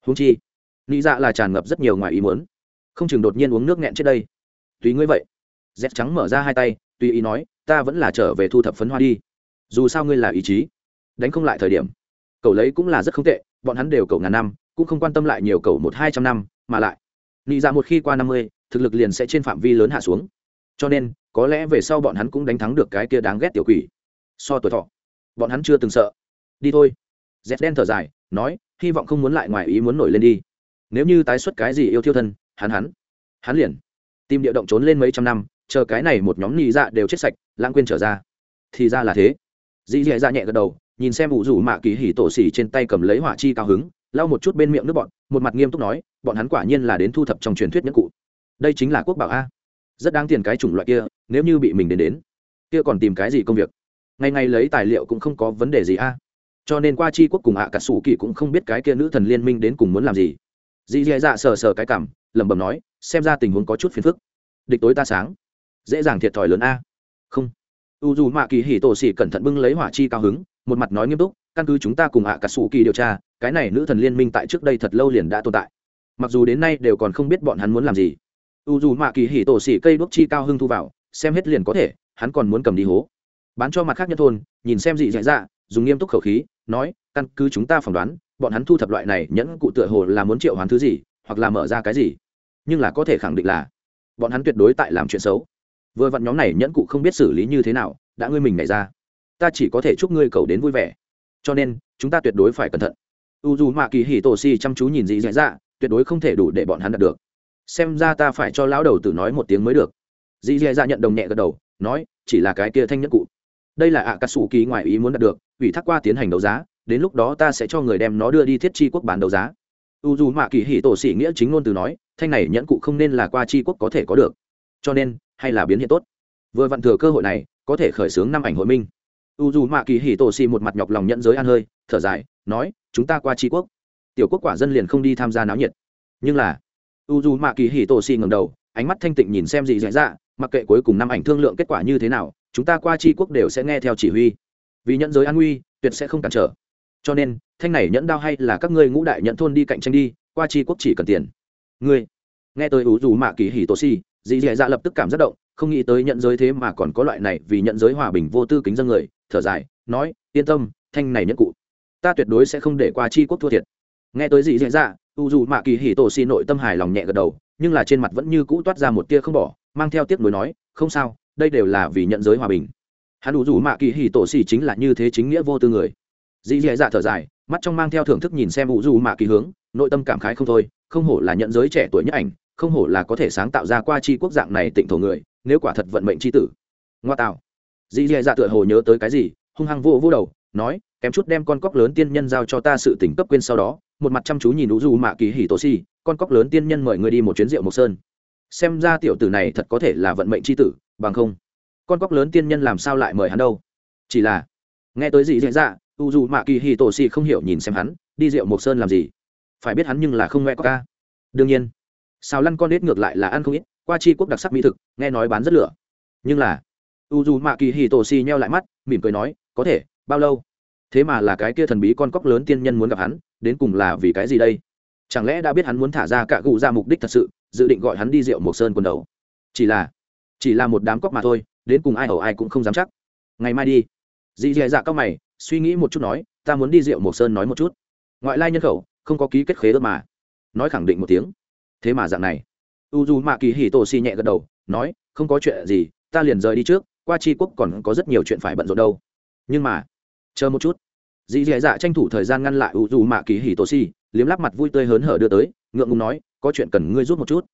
Húng chi, nị dạ là tràn ngập rất nhiều ngoài ý muốn. Không chừng đột nhiên uống nước nghẹn trước đây. Tùy ngươi vậy. Dép trắng mở ra hai tay, tùy ý nói, ta vẫn là trở về thu thập phấn hoa đi. Dù sao ngươi là ý chí. Đánh không lại thời điểm cầu lấy cũng là rất không tệ, bọn hắn đều cầu ngàn năm, cũng không quan tâm lại nhiều cầu một hai trăm năm, mà lại nghĩ ra dạ một khi qua năm mươi, thực lực liền sẽ trên phạm vi lớn hạ xuống. Cho nên, có lẽ về sau bọn hắn cũng đánh thắng được cái kia đáng ghét tiểu quỷ. So tuổi thọ, bọn hắn chưa từng sợ. Đi thôi. Z đen thở dài, nói, hy vọng không muốn lại ngoài ý muốn nổi lên đi. Nếu như tái xuất cái gì yêu thiêu thân, hắn hắn hắn liền. Tìm địa động trốn lên mấy trăm năm, chờ cái này một nhóm nhị dạ đều chết sạch, lãng quên trở ra. Thì ra là thế. Dì dì dạ nhẹ gật đầu nhìn xem ủ rủ mạ kỳ hỉ tổ xỉ trên tay cầm lấy hỏa chi cao hứng, lau một chút bên miệng nước bọn, một mặt nghiêm túc nói, bọn hắn quả nhiên là đến thu thập trong truyền thuyết nhất cụ. Đây chính là quốc bảo a. Rất đáng tiền cái chủng loại kia, nếu như bị mình đến đến, kia còn tìm cái gì công việc? Ngày ngày lấy tài liệu cũng không có vấn đề gì a. Cho nên qua chi quốc cùng ạ à cả sủ kỳ cũng không biết cái kia nữ thần liên minh đến cùng muốn làm gì. Dì dì dạ sờ sờ cái cảm, lẩm bẩm nói, xem ra tình huống có chút phiền phức. Địch tối ta sáng. Dễ dàng thiệt thòi lớn a. Không. U dù mạ kỳ hỉ tổ xỉ cẩn thận bưng lấy hỏa chi cao hứng một mặt nói nghiêm túc, căn cứ chúng ta cùng ạ à cả sủ kỳ điều tra, cái này nữ thần liên minh tại trước đây thật lâu liền đã tồn tại. Mặc dù đến nay đều còn không biết bọn hắn muốn làm gì. U dù mạ kỳ hỉ tổ xỉ cây đuốc chi cao hưng thu vào, xem hết liền có thể, hắn còn muốn cầm đi hố. Bán cho mặt khác nhân thôn, nhìn xem gì dạy dạ dùng nghiêm túc khẩu khí, nói, căn cứ chúng ta phỏng đoán, bọn hắn thu thập loại này nhẫn cụ tựa hồ là muốn triệu hoán thứ gì, hoặc là mở ra cái gì. Nhưng là có thể khẳng định là, bọn hắn tuyệt đối tại làm chuyện xấu. Vừa vặn nhóm này nhẫn cụ không biết xử lý như thế nào, đã ngươi mình nảy ra ta chỉ có thể chúc ngươi cầu đến vui vẻ. Cho nên, chúng ta tuyệt đối phải cẩn thận. U dù mạ kỳ hì tổ xì chăm chú nhìn dị dạ dạ tuyệt đối không thể đủ để bọn hắn đạt được. Xem ra ta phải cho lão đầu tử nói một tiếng mới được. Dị dạ dạ nhận đồng nhẹ gật đầu, nói, chỉ là cái kia thanh nhất cụ. Đây là ạ cà sủ kỳ ngoài ý muốn đạt được, ủy thác qua tiến hành đấu giá, đến lúc đó ta sẽ cho người đem nó đưa đi thiết chi quốc bán đấu giá. U dù mạ kỳ hì tổ xỉ nghĩa chính ngôn từ nói, thanh này nhẫn cụ không nên là qua chi quốc có thể có được. Cho nên, hay là biến hiện tốt. Vừa vặn thừa cơ hội này, có thể khởi xướng năm ảnh hội minh u dù mạ kỳ hì tổ xì một mặt nhọc lòng nhận giới ăn hơi, thở dài, nói, chúng ta qua chi quốc. Tiểu quốc quả dân liền không đi tham gia náo nhiệt. Nhưng là, u dù mạ kỳ hì tổ xì ngầm đầu, ánh mắt thanh tịnh nhìn xem gì dạy dạ mặc kệ cuối cùng năm ảnh thương lượng kết quả như thế nào, chúng ta qua chi quốc đều sẽ nghe theo chỉ huy. Vì nhẫn giới an nguy, tuyệt sẽ không cản trở. Cho nên, thanh này nhẫn đao hay là các ngươi ngũ đại nhận thôn đi cạnh tranh đi, qua chi quốc chỉ cần tiền. Ngươi, nghe tới ủ dù mạ kỳ hỉ tổ si dì dì dạ lập tức cảm rất động, không nghĩ tới nhận giới thế mà còn có loại này vì nhận giới hòa bình vô tư kính dân người thở dài, nói, yên tâm, thanh này nhất cụ, ta tuyệt đối sẽ không để qua chi quốc thua thiệt. Nghe tới gì dì dạ u dù mạ kỳ hỉ tổ xì nội tâm hài lòng nhẹ gật đầu, nhưng là trên mặt vẫn như cũ toát ra một tia không bỏ, mang theo tiếc nuối nói, không sao, đây đều là vì nhận giới hòa bình. Hắn u dù mạ kỳ hỉ tổ xì chính là như thế chính nghĩa vô tư người. Dị dì dạ thở dài, mắt trong mang theo thưởng thức nhìn xem u dù mạ kỳ hướng, nội tâm cảm khái không thôi, không hổ là nhận giới trẻ tuổi nhất ảnh, không hổ là có thể sáng tạo ra qua chi quốc dạng này tịnh thổ người, nếu quả thật vận mệnh chi tử. Ngoa tạo dì dì dạ tựa hồ nhớ tới cái gì, hung hăng vô vô đầu, nói, kém chút đem con cóc lớn tiên nhân giao cho ta sự tỉnh cấp quên sau đó, một mặt chăm chú nhìn u dù mạ kỳ hỉ tổ si, con cóc lớn tiên nhân mời người đi một chuyến rượu mộc sơn. Xem ra tiểu tử này thật có thể là vận mệnh chi tử, bằng không, con cóc lớn tiên nhân làm sao lại mời hắn đâu? Chỉ là, nghe tới gì dễ dạ u dù mạ kỳ hì tổ xì không hiểu nhìn xem hắn, đi rượu mộc sơn làm gì? Phải biết hắn nhưng là không nghe có ca. Đương nhiên xào lăn con nết ngược lại là ăn không ít, qua chi quốc đặc sắc mỹ thực, nghe nói bán rất lửa. Nhưng là u dù mạ kỳ hì tổ xì nheo lại mắt, mỉm cười nói, có thể, bao lâu? Thế mà là cái kia thần bí con cóc lớn tiên nhân muốn gặp hắn, đến cùng là vì cái gì đây? Chẳng lẽ đã biết hắn muốn thả ra cả cụ ra mục đích thật sự, dự định gọi hắn đi rượu mộc sơn quần đầu? Chỉ là chỉ là một đám cóc mà thôi, đến cùng ai ẩu ai cũng không dám chắc. Ngày mai đi. Dì dì dạ cao mày, suy nghĩ một chút nói, ta muốn đi rượu mộc sơn nói một chút. Ngoại lai nhân khẩu, không có ký kết khế ước mà. Nói khẳng định một tiếng. Thế mà dạng này. U dù mạ kỳ hì tổ xì nhẹ gật đầu, nói, không có chuyện gì, ta liền rời đi trước qua tri quốc còn có rất nhiều chuyện phải bận rộn đâu. Nhưng mà chờ một chút. Dì dì dạ tranh thủ thời gian ngăn lại u dù mạ kỳ hì tổ Si, liếm lắp mặt vui tươi hớn hở đưa tới ngượng ngùng nói có chuyện cần ngươi rút một chút.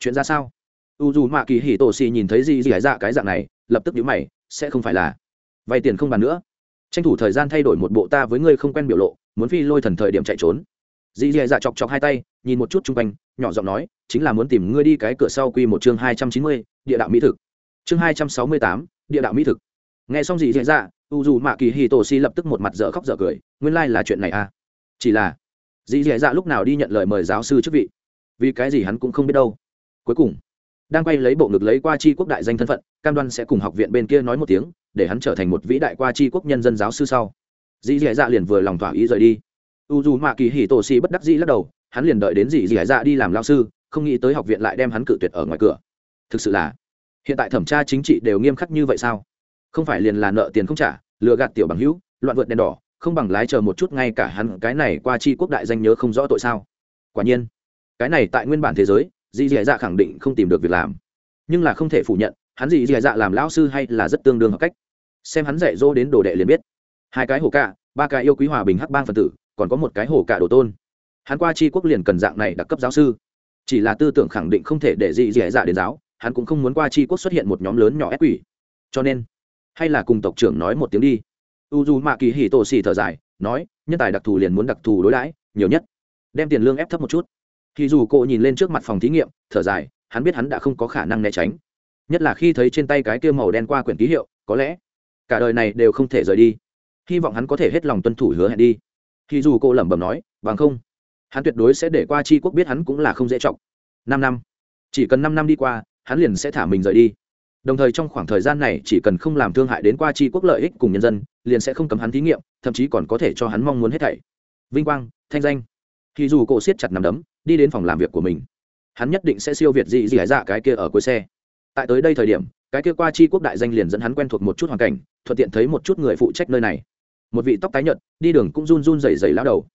Chuyện ra sao? U dù mạ kỳ hì tổ Si nhìn thấy dì dì dạ cái dạng này lập tức nhíu mày sẽ không phải là vay tiền không bàn nữa. Tranh thủ thời gian thay đổi một bộ ta với ngươi không quen biểu lộ muốn phi lôi thần thời điểm chạy trốn. Dì dì dạ chọc chọc hai tay nhìn một chút chung quanh nhỏ giọng nói chính là muốn tìm ngươi đi cái cửa sau quy một chương hai trăm chín mươi địa đạo mỹ thực. Chương hai trăm sáu mươi tám địa đạo mỹ thực. Nghe xong gì dì dạ u dù mạ kỳ hì tổ si lập tức một mặt dở khóc dở cười, nguyên lai、like、là chuyện này à? Chỉ là, dì dì dạ lúc nào đi nhận lời mời giáo sư chức vị? Vì cái gì hắn cũng không biết đâu. Cuối cùng, đang quay lấy bộ ngực lấy qua chi quốc đại danh thân phận, cam đoan sẽ cùng học viện bên kia nói một tiếng, để hắn trở thành một vĩ đại qua chi quốc nhân dân giáo sư sau. Dì dì dạ liền vừa lòng thỏa ý rời đi. U dù mạ kỳ hì tổ si bất đắc dĩ lắc đầu, hắn liền đợi đến dì dì dạ đi làm lao sư, không nghĩ tới học viện lại đem hắn cự tuyệt ở ngoài cửa. Thực sự là hiện tại thẩm tra chính trị đều nghiêm khắc như vậy sao? Không phải liền là nợ tiền không trả, lừa gạt tiểu bằng hữu, loạn vượt đèn đỏ, không bằng lái chờ một chút ngay cả hắn, cái này qua chi quốc đại danh nhớ không rõ tội sao? Quả nhiên, cái này tại nguyên bản thế giới, dì dì dạ khẳng định không tìm được việc làm. Nhưng là không thể phủ nhận, hắn dì dì dạ làm lão sư hay là rất tương đương học cách. Xem hắn dạy dỗ đến đồ đệ liền biết. Hai cái hồ cạ, ba cái yêu quý hòa bình hắc bang phần tử, còn có một cái hồ cạ đồ tôn. Hắn qua chi quốc liền cần dạng này đặc cấp giáo sư. Chỉ là tư tưởng khẳng định không thể để dì dì dạ đến giáo hắn cũng không muốn qua chi quốc xuất hiện một nhóm lớn nhỏ ép quỷ. Cho nên, hay là cùng tộc trưởng nói một tiếng đi. U d u mạ kỳ hì tổ xì thở dài, nói, nhân tài đặc thù liền muốn đặc thù đối đãi, nhiều nhất đem tiền lương ép thấp một chút. Thì dù cô nhìn lên trước mặt phòng thí nghiệm, thở dài, hắn biết hắn đã không có khả năng né tránh. Nhất là khi thấy trên tay cái kia màu đen qua quyển ký hiệu, có lẽ cả đời này đều không thể rời đi. Hy vọng hắn có thể hết lòng tuân thủ hứa hẹn đi. Thì dù cô lẩm bẩm nói, bằng không, hắn tuyệt đối sẽ để qua c quốc biết hắn cũng là không dễ chọc. Năm năm. Chỉ cần năm năm đi qua hắn liền sẽ thả mình rời đi. Đồng thời trong khoảng thời gian này chỉ cần không làm thương hại đến qua chi quốc lợi ích cùng nhân dân, liền sẽ không cấm hắn thí nghiệm, thậm chí còn có thể cho hắn mong muốn hết thảy. Vinh quang, thanh danh. Thì dù cổ siết chặt nằm đấm, đi đến phòng làm việc của mình. Hắn nhất định sẽ siêu việt dị dị dạ cái kia ở cuối xe. Tại tới đây thời điểm, cái kia qua chi quốc đại danh liền dẫn hắn quen thuộc một chút hoàn cảnh, thuận tiện thấy một chút người phụ trách nơi này. Một vị tóc tái nhợt, đi đường cũng run run rẩy rẩy lao đầu.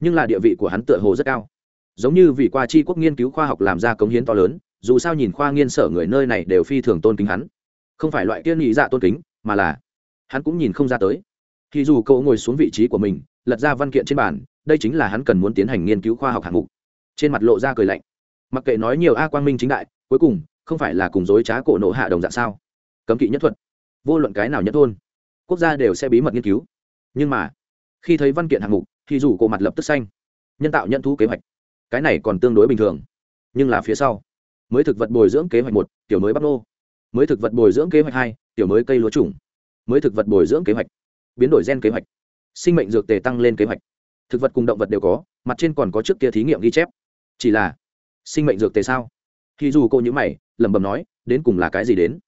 Nhưng là địa vị của hắn tựa hồ rất cao. Giống như vì qua chi quốc nghiên cứu khoa học làm ra cống hiến to lớn dù sao nhìn khoa nghiên sở người nơi này đều phi thường tôn kính hắn. Không phải loại kia nghĩ dạ tôn kính, mà là hắn cũng nhìn không ra tới. Thì dù cậu ngồi xuống vị trí của mình, lật ra văn kiện trên bàn, đây chính là hắn cần muốn tiến hành nghiên cứu khoa học hạng mục. Trên mặt lộ ra cười lạnh. Mặc kệ nói nhiều a quang minh chính đại, cuối cùng, không phải là cùng dối trá cổ nộ hạ đồng dạng sao? Cấm kỵ nhất thuật. Vô luận cái nào nhất thôn, quốc gia đều sẽ bí mật nghiên cứu. Nhưng mà, khi thấy văn kiện hạng mục, thì dù cổ mặt lập tức xanh. Nhân tạo nhận thu kế hoạch. Cái này còn tương đối bình thường. Nhưng là phía sau mới thực vật bồi dưỡng kế hoạch một, tiểu mới bắp nô. Mới thực vật bồi dưỡng kế hoạch hai, tiểu mới cây lúa trùng. Mới thực vật bồi dưỡng kế hoạch. Biến đổi gen kế hoạch. Sinh mệnh dược tề tăng lên kế hoạch. Thực vật cùng động vật đều có, mặt trên còn có trước kia thí nghiệm ghi chép. Chỉ là, sinh mệnh dược tề sao? Khi dù cô nhữ mày, lẩm bẩm nói, đến cùng là cái gì đến?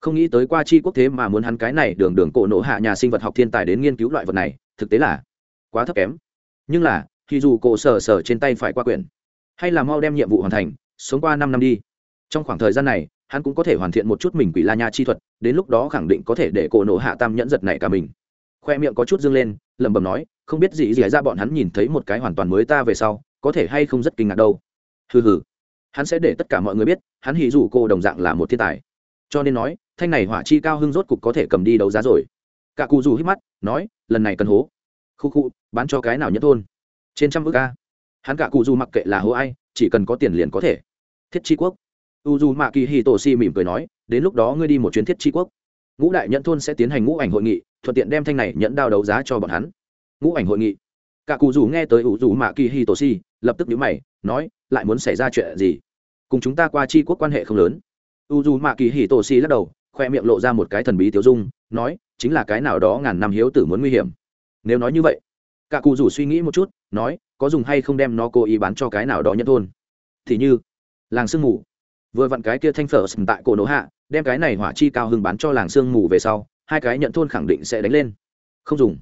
Không nghĩ tới qua chi quốc thế mà muốn hắn cái này đường đường cổ nộ hạ nhà sinh vật học thiên tài đến nghiên cứu loại vật này, thực tế là quá thấp kém. Nhưng là, khi dù cổ sờ sờ trên tay phải qua quyển, hay là mau đem nhiệm vụ hoàn thành, sống qua năm năm đi trong khoảng thời gian này, hắn cũng có thể hoàn thiện một chút mình quỷ la nha chi thuật, đến lúc đó khẳng định có thể để cổ nộ hạ tam nhẫn giật này cả mình. Khoe miệng có chút dâng lên, lẩm bẩm nói, không biết gì gì ra bọn hắn nhìn thấy một cái hoàn toàn mới ta về sau, có thể hay không rất kinh ngạc đâu. Hừ hừ. Hắn sẽ để tất cả mọi người biết, hắn hỉ dù cô đồng dạng là một thiên tài. Cho nên nói, thanh này hỏa chi cao hưng rốt cục có thể cầm đi đấu giá rồi. Cả cụ dù hít mắt, nói, lần này cần hố. Khu khu, bán cho cái nào nhất thôn? Trên trăm ước ca hắn cả cụ dù mặc kệ là hố ai, chỉ cần có tiền liền có thể. Thiết chi quốc u dù mạ kỳ hì tổ si mỉm cười nói, đến lúc đó ngươi đi một chuyến thiết chi quốc. Ngũ đại nhẫn thôn sẽ tiến hành ngũ ảnh hội nghị, thuận tiện đem thanh này nhẫn đao đấu giá cho bọn hắn. Ngũ ảnh hội nghị. Cả cụ dù nghe tới u dù mạ kỳ hì tổ si lập tức nhíu mày, nói, lại muốn xảy ra chuyện gì? Cùng chúng ta qua chi quốc quan hệ không lớn. U dù mạ kỳ hì tổ si lắc đầu, khoe miệng lộ ra một cái thần bí tiêu dung, nói, chính là cái nào đó ngàn năm hiếu tử muốn nguy hiểm. Nếu nói như vậy, cả cụ rủ suy nghĩ một chút, nói, có dùng hay không đem nó cố ý bán cho cái nào đó Nhẫn thôn? Thì như, làng sương mù vừa vặn cái kia thanh phở sừng tại cổ nổ hạ, đem cái này hỏa chi cao hưng bán cho làng sương mù về sau, hai cái nhận thôn khẳng định sẽ đánh lên. Không dùng.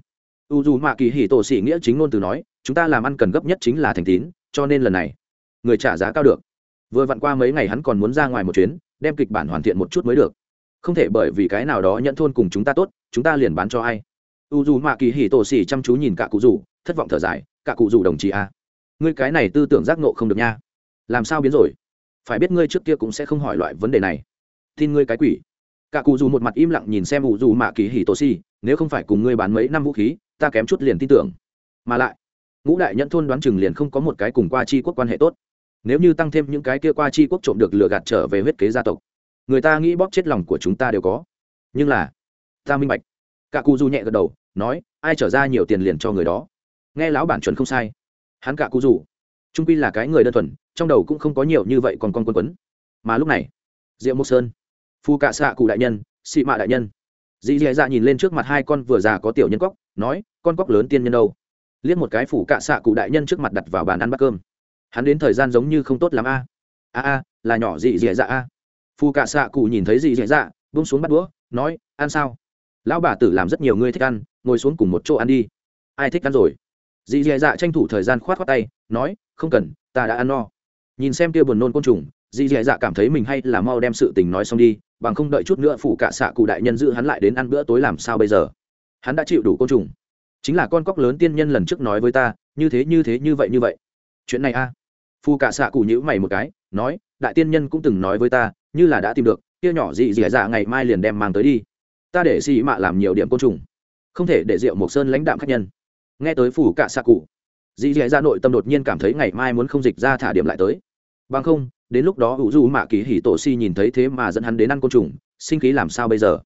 U dù mạ kỳ hỉ tổ sĩ nghĩa chính ngôn từ nói, chúng ta làm ăn cần gấp nhất chính là thành tín, cho nên lần này, người trả giá cao được. Vừa vặn qua mấy ngày hắn còn muốn ra ngoài một chuyến, đem kịch bản hoàn thiện một chút mới được. Không thể bởi vì cái nào đó nhận thôn cùng chúng ta tốt, chúng ta liền bán cho ai. U dù mạ kỳ hỉ tổ xỉ chăm chú nhìn cả cụ rủ, thất vọng thở dài, cả cụ rủ đồng chí a ngươi cái này tư tưởng giác nộ không được nha. Làm sao biến rồi? Phải biết ngươi trước kia cũng sẽ không hỏi loại vấn đề này. Tin ngươi cái quỷ. Cả cụ dù một mặt im lặng nhìn xem ủ dù mạ kỳ hỉ tổ si nếu không phải cùng ngươi bán mấy năm vũ khí, ta kém chút liền tin tưởng. Mà lại, ngũ đại nhận thôn đoán chừng liền không có một cái cùng qua chi quốc quan hệ tốt. Nếu như tăng thêm những cái kia qua chi quốc trộm được lừa gạt trở về huyết kế gia tộc, người ta nghĩ bóp chết lòng của chúng ta đều có. Nhưng là, ta minh bạch. Cả cụ du nhẹ gật đầu, nói, ai trở ra nhiều tiền liền cho người đó. Nghe lão bản chuẩn không sai. Hắn cả cụ dù, trung pi là cái người đơn thuần trong đầu cũng không có nhiều như vậy còn con quân quấn. Mà lúc này, diệu mộc sơn, phu cạ xạ cụ đại nhân, xị mạ đại nhân dì dì dạ nhìn lên trước mặt hai con vừa già có tiểu nhân cóc, nói, con cóc lớn tiên nhân đâu? Liếc một cái phủ cạ xạ cụ đại nhân trước mặt đặt vào bàn ăn bát cơm. Hắn đến thời gian giống như không tốt lắm a. A a, là nhỏ dì dì dạ a. Phu cạ xạ cụ nhìn thấy dì dì dạ bung xuống bắt đũa, nói, ăn sao? Lão bà tử làm rất nhiều người thích ăn, ngồi xuống cùng một chỗ ăn đi. Ai thích ăn rồi? Dì dì dạ tranh thủ thời gian khoát t tay, nói, không cần, ta đã ăn no nhìn xem kia buồn nôn côn trùng dì dì dạ cảm thấy mình hay là mau đem sự tình nói xong đi, bằng không đợi chút nữa phụ cạ xạ cụ đại nhân giữ hắn lại đến ăn bữa tối làm sao bây giờ. Hắn đã chịu đủ côn trùng. Chính là con cóc lớn tiên nhân lần trước nói với ta, như thế như thế như vậy như vậy. Chuyện này a. À. cả cạ xạ cụ nhữ mày một cái, nói, đại tiên nhân cũng từng nói với ta, như là đã tìm được, kia nhỏ dị dì dạ ngày mai liền đem mang tới đi. Ta để xì mạ làm nhiều điểm côn trùng. Không thể để rượu mộc sơn lãnh đạm khách nhân. Nghe tới phủ cạ xạ cụ dị dì dạ nội tâm đột nhiên cảm thấy ngày mai muốn không dịch ra thả điểm lại tới bằng không, đến lúc đó ủ du mạ kỳ hỉ tổ si nhìn thấy thế mà dẫn hắn đến ăn côn trùng, sinh khí làm sao bây giờ?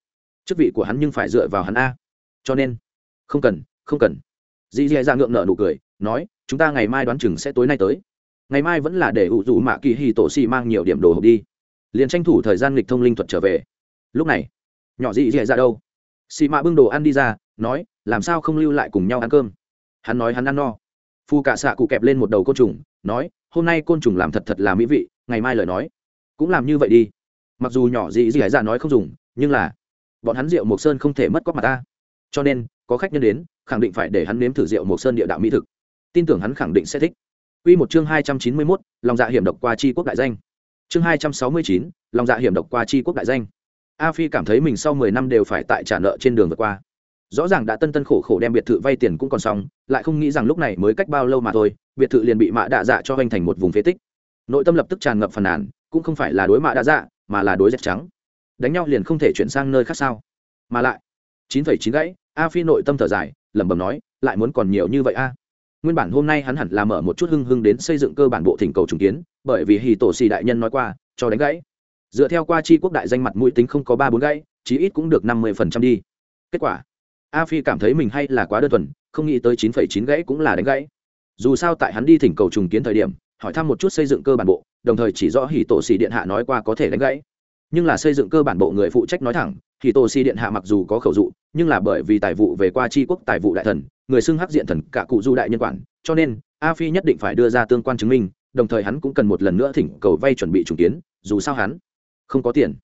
Chức vị của hắn nhưng phải dựa vào hắn a. Cho nên, không cần không cần. Dì dì ra ngượng nợ nụ cười, nói, chúng ta ngày mai đoán chừng sẽ tối nay tới. Ngày mai vẫn là để ủ rủ mạ kỳ hỉ tổ si mang nhiều điểm đồ hộp đi. Liền tranh thủ thời gian lịch thông linh thuật trở về. Lúc này, nhỏ dì dì ra đâu? Xì mạ bưng đồ ăn đi ra, nói, làm sao không lưu lại cùng nhau ăn cơm? Hắn nói hắn ăn no. Phu cả xạ cụ kẹp lên một đầu côn trùng, nói hôm nay côn trùng làm thật thật là mỹ vị ngày mai lời nói cũng làm như vậy đi mặc dù nhỏ dị dị ra nói không dùng nhưng là bọn hắn rượu mộc sơn không thể mất quắc mặt ta cho nên có khách nhân đến khẳng định phải để hắn nếm thử rượu mộc sơn địa đạo mỹ thực tin tưởng hắn khẳng định sẽ thích Quy một chương hai trăm chín mươi 291, lòng dạ hiểm độc qua chi quốc đại danh. Chương hai trăm sáu mươi chín, lòng dạ hiểm độc qua chi quốc đại danh. A Phi cảm thấy mình sau mười năm đều phải tại trả nợ trên đường vượt qua. Rõ ràng đã tân tân khổ khổ đem biệt thự vay tiền cũng còn xong, lại không nghĩ rằng lúc này mới cách bao lâu mà thôi, biệt thự liền bị mạ đạ dạ cho hoành thành một vùng phế tích. Nội tâm lập tức tràn ngập phàn nàn, cũng không phải là đối mạ đạ dạ, mà là đối dẹp trắng. Đánh nhau liền không thể chuyển sang nơi khác sao? Mà lại, chín phẩy chín gãy, A Phi nội tâm thở dài, lẩm bẩm nói, lại muốn còn nhiều như vậy a. nguyên bản hôm nay hắn hẳn là mở một chút hưng hưng đến xây dựng cơ bản bộ thỉnh cầu trùng kiến bởi vì hì tổ xì đại nhân nói qua cho đánh gãy dựa theo qua chi quốc đại danh mặt mũi tính không có ba bốn gãy chí ít cũng được năm mươi phần trăm đi kết quả a phi cảm thấy mình hay là quá đơn thuần, không nghĩ tới chín phẩy chín gãy cũng là đánh gãy. Dù sao tại hắn đi thỉnh cầu trùng kiến thời điểm, hỏi thăm một chút xây dựng cơ bản bộ, đồng thời chỉ rõ hì tổ xì điện hạ nói qua có thể đánh gãy. Nhưng là xây dựng cơ bản bộ người phụ trách nói thẳng hì tổ xì điện hạ mặc dù có khẩu dụ, nhưng là bởi vì tài vụ về qua chi quốc tài vụ đại thần, người xưng hắc diện thần cả cụ du đại nhân quản, cho nên a phi nhất định phải đưa ra tương quan chứng minh, đồng thời hắn cũng cần một lần nữa thỉnh cầu vay chuẩn bị trùng kiến, dù sao hắn không có tiền.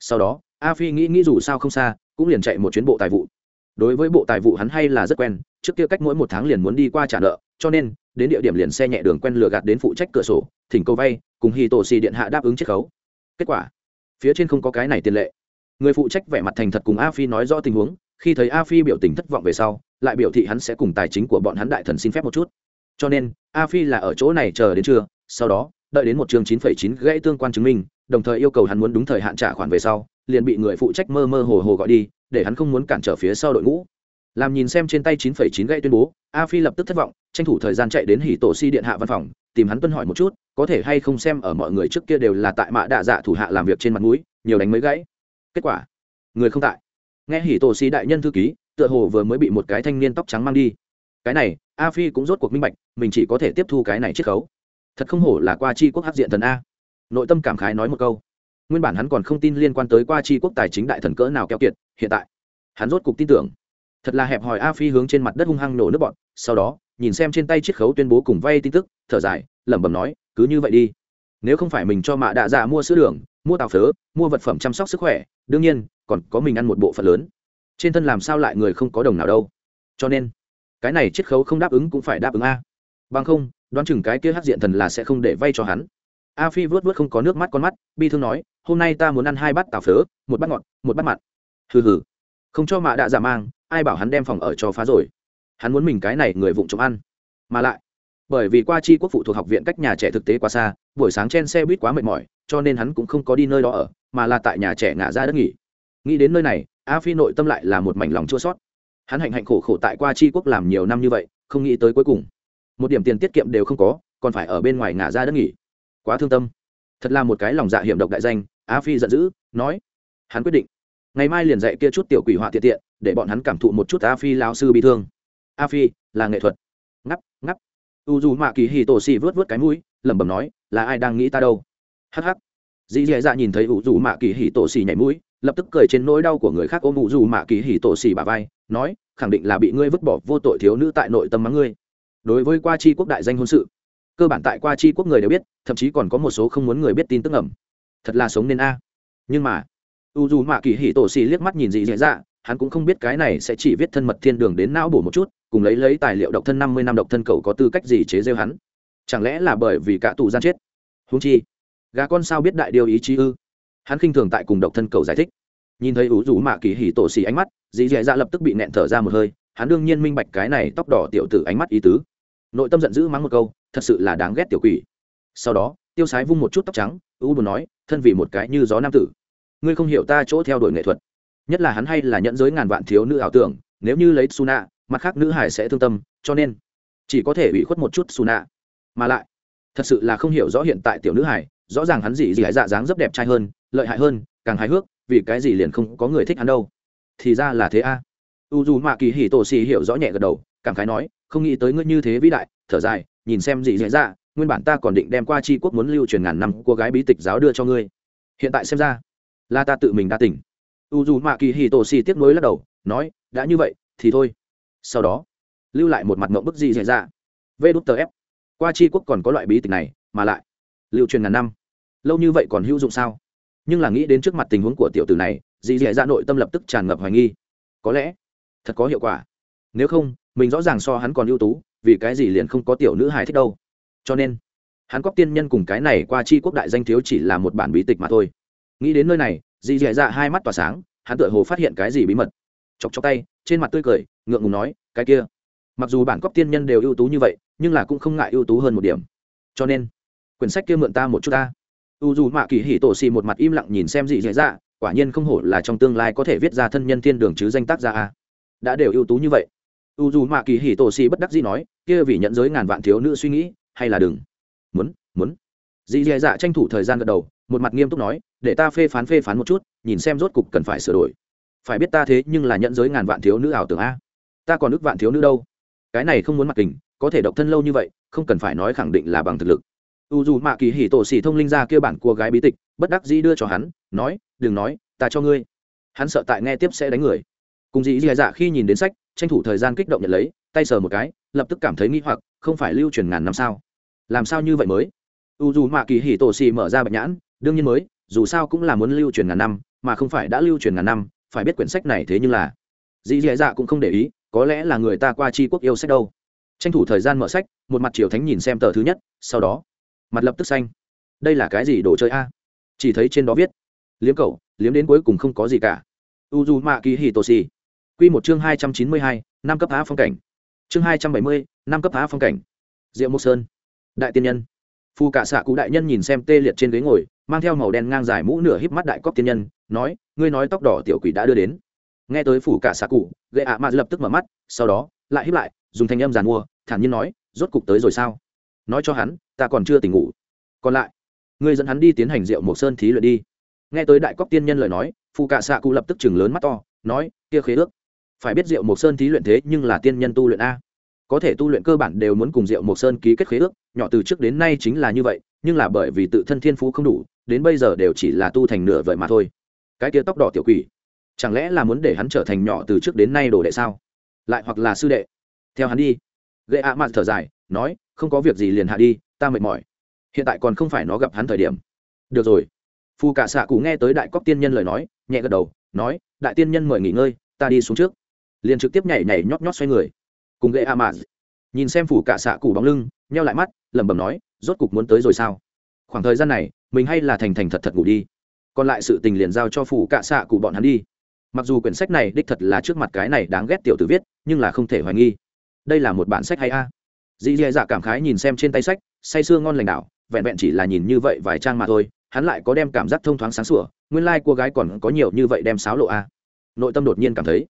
Sau đó, a phi nghĩ nghĩ dù sao không xa, cũng liền chạy một chuyến bộ tài vụ đối với bộ tài vụ hắn hay là rất quen, trước kia cách mỗi một tháng liền muốn đi qua trả nợ, cho nên, đến địa điểm liền xe nhẹ đường quen lừa gạt đến phụ trách cửa sổ, thỉnh cầu vay, cùng hì tổ xì điện hạ đáp ứng chiết khấu. Kết quả, phía trên không có cái này tiền lệ. Người phụ trách vẻ mặt thành thật cùng a phi nói rõ tình huống, khi thấy a phi biểu tình thất vọng về sau, lại biểu thị hắn sẽ cùng tài chính của bọn hắn đại thần xin phép một chút. Cho nên, a phi là ở chỗ này chờ đến trưa, sau đó, đợi đến một chương chín phẩy chín gãy tương quan chứng minh, đồng thời yêu cầu hắn muốn đúng thời hạn trả khoản về sau, liền bị người phụ trách mơ mơ hồ hồ gọi đi để hắn không muốn cản trở phía sau đội ngũ. Làm nhìn xem trên tay chín phẩy chín tuyên bố, a phi lập tức thất vọng, tranh thủ thời gian chạy đến hỉ tổ si điện hạ văn phòng, tìm hắn tuân hỏi một chút, có thể hay không xem ở mọi người trước kia đều là tại mạ đạ dạ thủ hạ làm việc trên mặt mũi, nhiều đánh mấy gãy kết quả, người không tại. Nghe hỉ tổ si đại nhân thư ký, tựa hồ vừa mới bị một cái thanh niên tóc trắng mang đi. Cái này, a phi cũng rốt cuộc minh bạch, mình chỉ có thể tiếp thu cái này chiết khấu. Thật không hổ là qua chi quốc hấp diện thần a. Nội tâm cảm khái nói một câu nguyên bản hắn còn không tin liên quan tới qua chi quốc tài chính đại thần cỡ nào keo kiệt, hiện tại, hắn rốt cục tin tưởng. Thật là hẹp hòi a phi hướng trên mặt đất hung hăng nổ nước bọn sau đó, nhìn xem trên tay chiết khấu tuyên bố cùng vay tin tức, thở dài, lẩm bẩm nói, cứ như vậy đi. Nếu không phải mình cho mạ đạ dạ mua sữa đường, mua tàu phớ, mua vật phẩm chăm sóc sức khỏe, đương nhiên, còn có mình ăn một bộ phận lớn. Trên thân làm sao lại người không có đồng nào đâu. Cho nên, cái này chiết khấu không đáp ứng cũng phải đáp ứng a. Bằng không, đoán chừng cái kia hát diện thần là sẽ không để vay cho hắn a phi vớt vớt không có nước mắt con mắt, bi thương nói, hôm nay ta muốn ăn hai bát tảo phớ, một bát ngọt, một bát mặn. Hừ hừ. Không cho mạ đạ giả mang, ai bảo hắn đem phòng ở cho phá rồi. Hắn muốn mình cái này người vụng trộm ăn. Mà lại, bởi vì qua chi quốc phụ thuộc học viện cách nhà trẻ thực tế quá xa, buổi sáng trên xe buýt quá mệt mỏi, cho nên hắn cũng không có đi nơi đó ở, mà là tại nhà trẻ ngả ra đất nghỉ. Nghĩ đến nơi này, a phi nội tâm lại là một mảnh lòng chua sót hắn hạnh hạnh khổ khổ tại qua chi quốc làm nhiều năm như vậy, không nghĩ tới cuối cùng. Một điểm tiền tiết kiệm đều không có, còn phải ở bên ngoài ngả ra đất nghỉ quá thương tâm. Thật là một cái lòng dạ hiểm độc đại danh, a phi giận dữ, nói, hắn quyết định. Ngày mai liền dạy kia chút tiểu quỷ họa tiện tiện, để bọn hắn cảm thụ một chút a phi lao sư bị thương. A phi, là nghệ thuật. Ngắp ngắp. U dù mạ kỳ hì tổ xì vớt vớt cái mũi, lẩm bẩm nói, là ai đang nghĩ ta đâu? Hh dì dì dạ nhìn thấy u dù mạ kỳ hì tổ xì nhảy mũi, lập tức cười trên nỗi đau của người khác ôm u dù mạ kỳ hì tổ xì bà vai, nói, khẳng định là bị ngươi vứt bỏ vô tội thiếu nữ tại nội tâm mắng ngươi. Đối với qua chi quốc đại danh hôn sự cơ bản tại qua chi quốc người đều biết, thậm chí còn có một số không muốn người biết tin tức ẩm thật là sống nên a. Nhưng mà u dù mạ kỳ hỉ tổ xì liếc mắt nhìn dị dạ dạ hắn cũng không biết cái này sẽ chỉ viết thân mật thiên đường đến não bổ một chút, cùng lấy lấy tài liệu độc thân năm mươi năm độc thân cầu có tư cách gì chế rêu hắn. Chẳng lẽ là bởi vì cả tù gian chết? Húng chi, gà con sao biết đại điều ý chí ư? Hắn khinh thường tại cùng độc thân cầu giải thích. Nhìn thấy ủ rủ mạ kỳ hỉ tổ xì ánh mắt dì dì dạ lập tức bị nẹn thở ra một hơi, hắn đương nhiên minh bạch cái này tóc đỏ tiểu tử ánh mắt ý tứ nội tâm giận dữ mắng một câu, thật sự là đáng ghét tiểu quỷ. Sau đó, tiêu sái vung một chút tóc trắng u buồn nói, thân vì một cái như gió nam tử. Ngươi không hiểu ta chỗ theo đuổi nghệ thuật. Nhất là hắn hay là nhẫn giới ngàn vạn thiếu nữ ảo tưởng, nếu như lấy suna, mặt khác nữ hải sẽ thương tâm, cho nên chỉ có thể bị khuất một chút suna. Mà lại, thật sự là không hiểu rõ hiện tại tiểu nữ hải, rõ ràng hắn gì gì hải dạ dáng rất đẹp trai hơn, lợi hại hơn, càng hài hước, vì cái gì liền không có người thích hắn đâu. Thì ra là thế a u dù mạ kỳ hỉ tổ xì hiểu rõ nhẹ gật đầu, cảm khái nói, không nghĩ tới ngươi như thế vĩ đại, thở dài, nhìn xem gì diễn ra nguyên bản ta còn định đem qua tri quốc muốn lưu truyền ngàn năm cô gái bí tịch giáo đưa cho ngươi. Hiện tại xem ra, là ta tự mình đa tỉnh u dù mạ kỳ hì tổ xì tiếp nối lắc đầu, nói, đã như vậy, thì thôi. Sau đó, lưu lại một mặt ngộng bức gì diễn ra vê đút tờ ép. Qua tri quốc còn có loại bí tịch này, mà lại, lưu truyền ngàn năm. Lâu như vậy còn hữu dụng sao? Nhưng là nghĩ đến trước mặt tình huống của tiểu tử này dì dì dạ nội tâm lập tức tràn ngập hoài nghi. Có lẽ thật có hiệu quả. Nếu không, mình rõ ràng so hắn còn ưu tú, vì cái gì liền không có tiểu nữ hài thích đâu. Cho nên, hắn cóc tiên nhân cùng cái này qua chi quốc đại danh thiếu chỉ là một bản bí tịch mà thôi. Nghĩ đến nơi này, dì dì dạ hai mắt tỏa sáng, hắn tựa hồ phát hiện cái gì bí mật. Chọc chọc tay, trên mặt tươi cười, ngượng ngùng nói, cái kia, mặc dù bản cóc tiên nhân đều ưu tú như vậy, nhưng là cũng không ngại ưu tú hơn một điểm. Cho nên, quyển sách kia mượn ta một chút ta. U dù mạ kỳ hỉ tổ xì một mặt im lặng nhìn xem dị dạy dạ quả nhiên không hổ là trong tương lai có thể viết ra thân nhân thiên đường chứ danh tác ra a đã đều ưu tú như vậy. U dù mạ kỳ hỉ tổ xì bất đắc dĩ nói, kia vì nhận giới ngàn vạn thiếu nữ suy nghĩ, hay là đừng. Muốn muốn. Dì dè dạ tranh thủ thời gian gật đầu, một mặt nghiêm túc nói, để ta phê phán phê phán một chút, nhìn xem rốt cục cần phải sửa đổi. Phải biết ta thế nhưng là nhận giới ngàn vạn thiếu nữ ảo tưởng a. Ta còn ước vạn thiếu nữ đâu. Cái này không muốn mặc kình, có thể độc thân lâu như vậy, không cần phải nói khẳng định là bằng thực lực. U dù mạ kỳ hỉ tổ xỉ thông linh ra kêu bản của gái bí tịch, bất đắc dĩ đưa cho hắn, nói, đừng nói, ta cho ngươi. Hắn sợ tại nghe tiếp sẽ đánh người cùng dĩ dì dạ khi nhìn đến sách, tranh thủ thời gian kích động nhận lấy, tay sờ một cái, lập tức cảm thấy nghi hoặc, không phải lưu truyền ngàn năm sao? Làm sao như vậy mới? U dù mạ kỳ hỉ tổ xì mở ra bạch nhãn, đương nhiên mới, dù sao cũng là muốn lưu truyền ngàn năm, mà không phải đã lưu truyền ngàn năm, phải biết quyển sách này thế nhưng là. Dĩ dì dạ cũng không để ý, có lẽ là người ta qua c quốc yêu sách đâu. Tranh thủ thời gian mở sách, một mặt triều thánh nhìn xem tờ thứ nhất, sau đó, mặt lập tức xanh. Đây là cái gì đồ chơi a? Chỉ thấy trên đó viết, liếm cậu, liếm đến cuối cùng không có gì cả. U dù mạ kỳ hì tô xì quy một chương hai trăm chín mươi hai, năm cấp phá phong cảnh. Chương hai trăm bảy mươi, năm cấp phá phong cảnh. Diệu mộc sơn. Đại tiên nhân. Phù cả xạ cụ đại nhân nhìn xem tê liệt trên ghế ngồi, mang theo màu đen ngang dài mũ nửa híp mắt đại cóc tiên nhân, nói, ngươi nói tóc đỏ tiểu quỷ đã đưa đến. Nghe tới phủ cả xạ cụ Lệ ạ à lập tức mở mắt, sau đó, lại híp lại, dùng thanh âm giàn mua, thản nhiên nói, rốt cục tới rồi sao? Nói cho hắn, ta còn chưa tỉnh ngủ. Còn lại, ngươi dẫn hắn đi tiến hành diệu mộc sơn thí luyện đi. Nghe tới đại cóc tiên nhân lời nói, Phu cả xạ cụ lập tức chừng lớn mắt to, nói, kia khế ước phải biết rượu mộc sơn thí luyện thế nhưng là tiên nhân tu luyện a. Có thể tu luyện cơ bản đều muốn cùng rượu mộc sơn ký kết khế ước, nhỏ từ trước đến nay chính là như vậy, nhưng là bởi vì tự thân thiên phú không đủ, đến bây giờ đều chỉ là tu thành nửa vời mà thôi. Cái tia tóc đỏ tiểu quỷ, chẳng lẽ là muốn để hắn trở thành nhỏ từ trước đến nay đồ đệ sao? Lại hoặc là sư đệ? Theo hắn đi. Gậy ạ mặt thở dài, nói, không có việc gì liền hạ đi, ta mệt mỏi. Hiện tại còn không phải nó gặp hắn thời điểm. Được rồi. Phù cả xạ cụ nghe tới đại cóc tiên nhân lời nói, nhẹ gật đầu, nói, đại tiên nhân mời nghỉ ngơi, ta đi xuống trước liền trực tiếp nhảy nhảy nhót nhót xoay người. Cùng gậy a mạt nhìn xem phủ cả xạ cụ bóng lưng, nheo lại mắt, lẩm bẩm nói, rốt cục muốn tới rồi sao? Khoảng thời gian này, mình hay là thành thành thật thật ngủ đi. Còn lại sự tình liền giao cho phủ cả xạ cụ bọn hắn đi. Mặc dù quyển sách này đích thật là trước mặt cái này đáng ghét tiểu tử viết, nhưng là không thể hoài nghi. Đây là một bản sách hay a. À. dì dì dạ cảm khái nhìn xem trên tay sách, say sưa ngon lành đạo vẹn vẹn chỉ là nhìn như vậy vài trang mà thôi, hắn lại có đem cảm giác thông thoáng sáng sủa, nguyên lai、like、cô gái còn có nhiều như vậy đem sáo lộ a. Nội tâm đột nhiên cảm thấy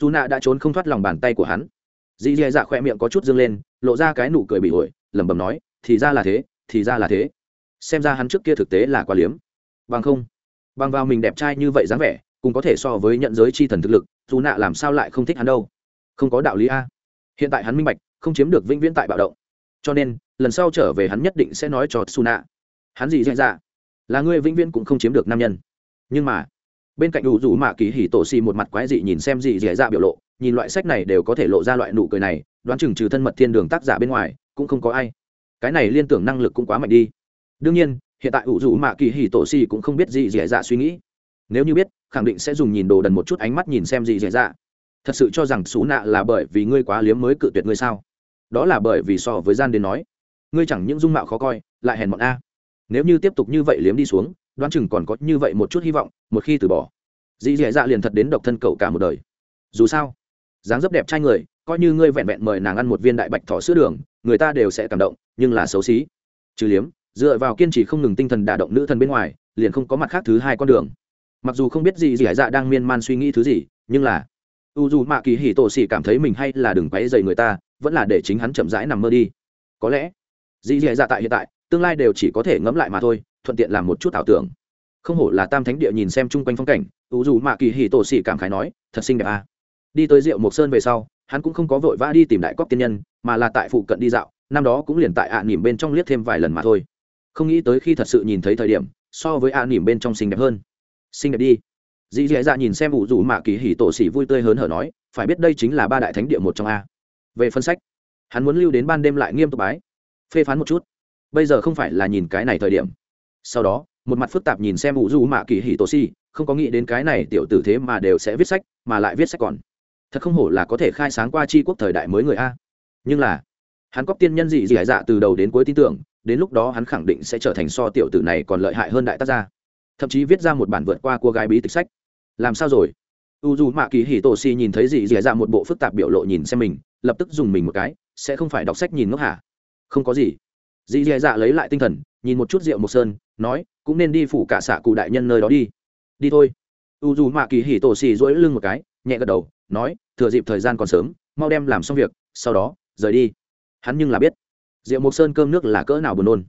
dù nạ đã trốn không thoát lòng bàn tay của hắn. Dì dì dạ khỏe miệng có chút dâng lên, lộ ra cái nụ cười bị ổi lẩm bẩm nói, thì ra là thế, thì ra là thế. Xem ra hắn trước kia thực tế là quá liếm. Bằng không, bằng vào mình đẹp trai như vậy dáng vẻ, cũng có thể so với nhận giới chi thần thực lực, dù nạ làm sao lại không thích hắn đâu. Không có đạo lý a. Hiện tại hắn minh bạch, không chiếm được vĩnh viễn tại bạo động. Cho nên, lần sau trở về hắn nhất định sẽ nói cho su nạ hắn gì dạy dạ là ngươi vĩnh viễn cũng không chiếm được nam nhân. Nhưng mà bên cạnh đủ rủ mạ kỳ hỉ tổ xì một mặt quái dị nhìn xem gì dạy dạ biểu lộ, nhìn loại sách này đều có thể lộ ra loại nụ cười này, đoán chừng trừ thân mật thiên đường tác giả bên ngoài, cũng không có ai. Cái này liên tưởng năng lực cũng quá mạnh đi. Đương nhiên, hiện tại ủ rủ mạ kỳ hỉ tổ xì cũng không biết gì dạy dạ suy nghĩ. Nếu như biết, khẳng định sẽ dùng nhìn đồ đần một chút ánh mắt nhìn xem gì dạy dạ. Thật sự cho rằng xú nạ là bởi vì ngươi quá liếm mới cự tuyệt ngươi sao? Đó là bởi vì so với gian đến nói, ngươi chẳng những dung mạo khó coi, lại hèn mọn a. Nếu như tiếp tục như vậy liếm đi xuống đoán chừng còn có như vậy một chút hy vọng, một khi từ bỏ. Dì dì dạ liền thật đến độc thân cậu cả một đời. Dù sao, dáng dấp đẹp trai người, coi như ngươi vẹn vẹn mời nàng ăn một viên đại bạch thỏ sữa đường, người ta đều sẽ cảm động, nhưng là xấu xí. Trừ liếm, dựa vào kiên trì không ngừng tinh thần đả động nữ thần bên ngoài, liền không có mặt khác thứ hai con đường. Mặc dù không biết gì dì dạ đang miên man suy nghĩ thứ gì, nhưng là, u dù mạ kỳ hỉ tổ xỉ cảm thấy mình hay là đừng quấy dày người ta, vẫn là để chính hắn chậm rãi nằm mơ đi. Có lẽ dì dì dạ tại hiện tại tương lai đều chỉ có thể ngẫm lại mà thôi, thuận tiện làm một chút ảo tưởng. Không hổ là tam thánh địa nhìn xem chung quanh phong cảnh u dù mạ kỳ hì tổ xỉ cảm khái nói, thật xinh đẹp à. đi tới rượu mộc sơn về sau, hắn cũng không có vội vã đi tìm đại cóc tiên nhân, mà là tại phụ cận đi dạo, năm đó cũng liền tại ạ à nỉm bên trong liếc thêm vài lần mà thôi. Không nghĩ tới khi thật sự nhìn thấy thời điểm, so với ạ à nỉm bên trong xinh đẹp hơn. Xinh đẹp đi. Dì dì dạ nhìn xem ủ rủ mạ kỳ hỉ tổ xỉ vui tươi hớn hở nói, phải biết đây chính là ba đại thánh địa một trong a. Về phân sách, hắn muốn lưu đến ban đêm lại nghiêm túc bái, phê phán một chút bây giờ không phải là nhìn cái này thời điểm. Sau đó, một mặt phức tạp nhìn xem ủ du mạ kỳ hỉ tổ si, không có nghĩ đến cái này tiểu tử thế mà đều sẽ viết sách, mà lại viết sách còn. Thật không hổ là có thể khai sáng qua c quốc thời đại mới người a. Nhưng là, hắn có tiên nhân dị dị dạ từ đầu đến cuối tin tưởng, đến lúc đó hắn khẳng định sẽ trở thành so tiểu tử này còn lợi hại hơn đại tác gia. Thậm chí viết ra một bản vượt qua cô gái bí tịch sách. Làm sao rồi? U dù mạ kỳ hì tổ si nhìn thấy gì dị dạ một bộ phức tạp biểu lộ nhìn xem mình, lập tức dùng mình một cái, sẽ không phải đọc sách nhìn ngốc hả? Không có gì dì dì dạ lấy lại tinh thần, nhìn một chút rượu Mộc sơn, nói, cũng nên đi phủ cả xạ cụ đại nhân nơi đó đi. Đi thôi. U dù mạ kỳ Hỉ tổ xì dỗi lưng một cái, nhẹ gật đầu, nói, thừa dịp thời gian còn sớm, mau đem làm xong việc, sau đó, rời đi. Hắn nhưng là biết, rượu mộc sơn cơm nước là cỡ nào buồn nôn.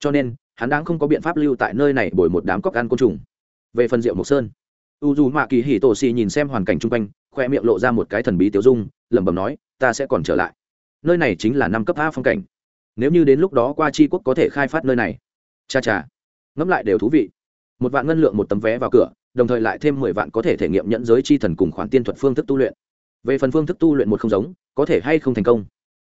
Cho nên, hắn đang không có biện pháp lưu tại nơi này bồi một đám cóc ăn côn trùng. Về phần rượu mộc sơn, u dù mạ kỳ Hỉ tổ xì nhìn xem hoàn cảnh chung quanh, khoe miệng lộ ra một cái thần bí tiêu dung, lẩm bẩm nói, ta sẽ còn trở lại. Nơi này chính là năm cấp a phong cảnh nếu như đến lúc đó qua tri quốc có thể khai phát nơi này. Cha cha. Ngẫm lại đều thú vị. Một vạn ngân lượng một tấm vé vào cửa, đồng thời lại thêm mười vạn có thể thể nghiệm nhận giới chi thần cùng khoản tiên thuật phương thức tu luyện. Về phần phương thức tu luyện một không giống, có thể hay không thành công?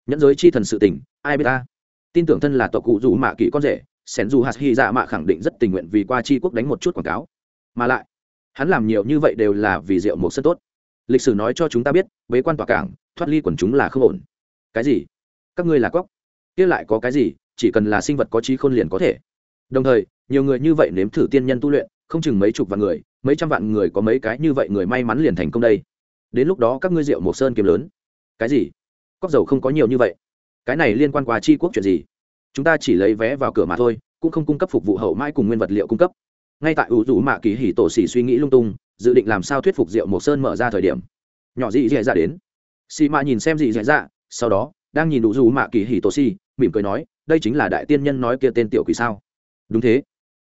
Nhẫn giới chi thần sự tình, ai biết ta? Tin tưởng thân là tộc cụ dù mạ kỹ con rể, sẻn dù hạt hy dạ mạ khẳng định rất tình nguyện vì qua chi quốc đánh một chút quảng cáo. Mà lại, hắn làm nhiều như vậy đều là vì rượu một sân tốt. Lịch sử nói cho chúng ta biết, bế quan tòa cảng, thoát ly quần chúng là không ổn. Cái gì? Các ngươi là cóc kia lại có cái gì, chỉ cần là sinh vật có trí khôn liền có thể. Đồng thời, nhiều người như vậy nếm thử tiên nhân tu luyện, không chừng mấy chục vạn người, mấy trăm vạn người có mấy cái như vậy người may mắn liền thành công đây. Đến lúc đó các ngươi rượu mộc sơn kiếm lớn. Cái gì? Cóc dầu không có nhiều như vậy. Cái này liên quan qua chi quốc chuyện gì? Chúng ta chỉ lấy vé vào cửa mà thôi, cũng không cung cấp phục vụ hậu mãi cùng nguyên vật liệu cung cấp. Ngay tại ủ rủ mạ kỳ hỉ tổ xỉ suy nghĩ lung tung, dự định làm sao thuyết phục rượu mộc sơn mở ra thời điểm. Nhỏ dị dẻ ra dạ đến. Xì mạ nhìn xem dị dẻ ra dạ, sau đó đang nhìn đủ dù mạ kỳ hỉ tổ si mỉm cười nói, đây chính là đại tiên nhân nói kia tên tiểu quỷ sao? Đúng thế.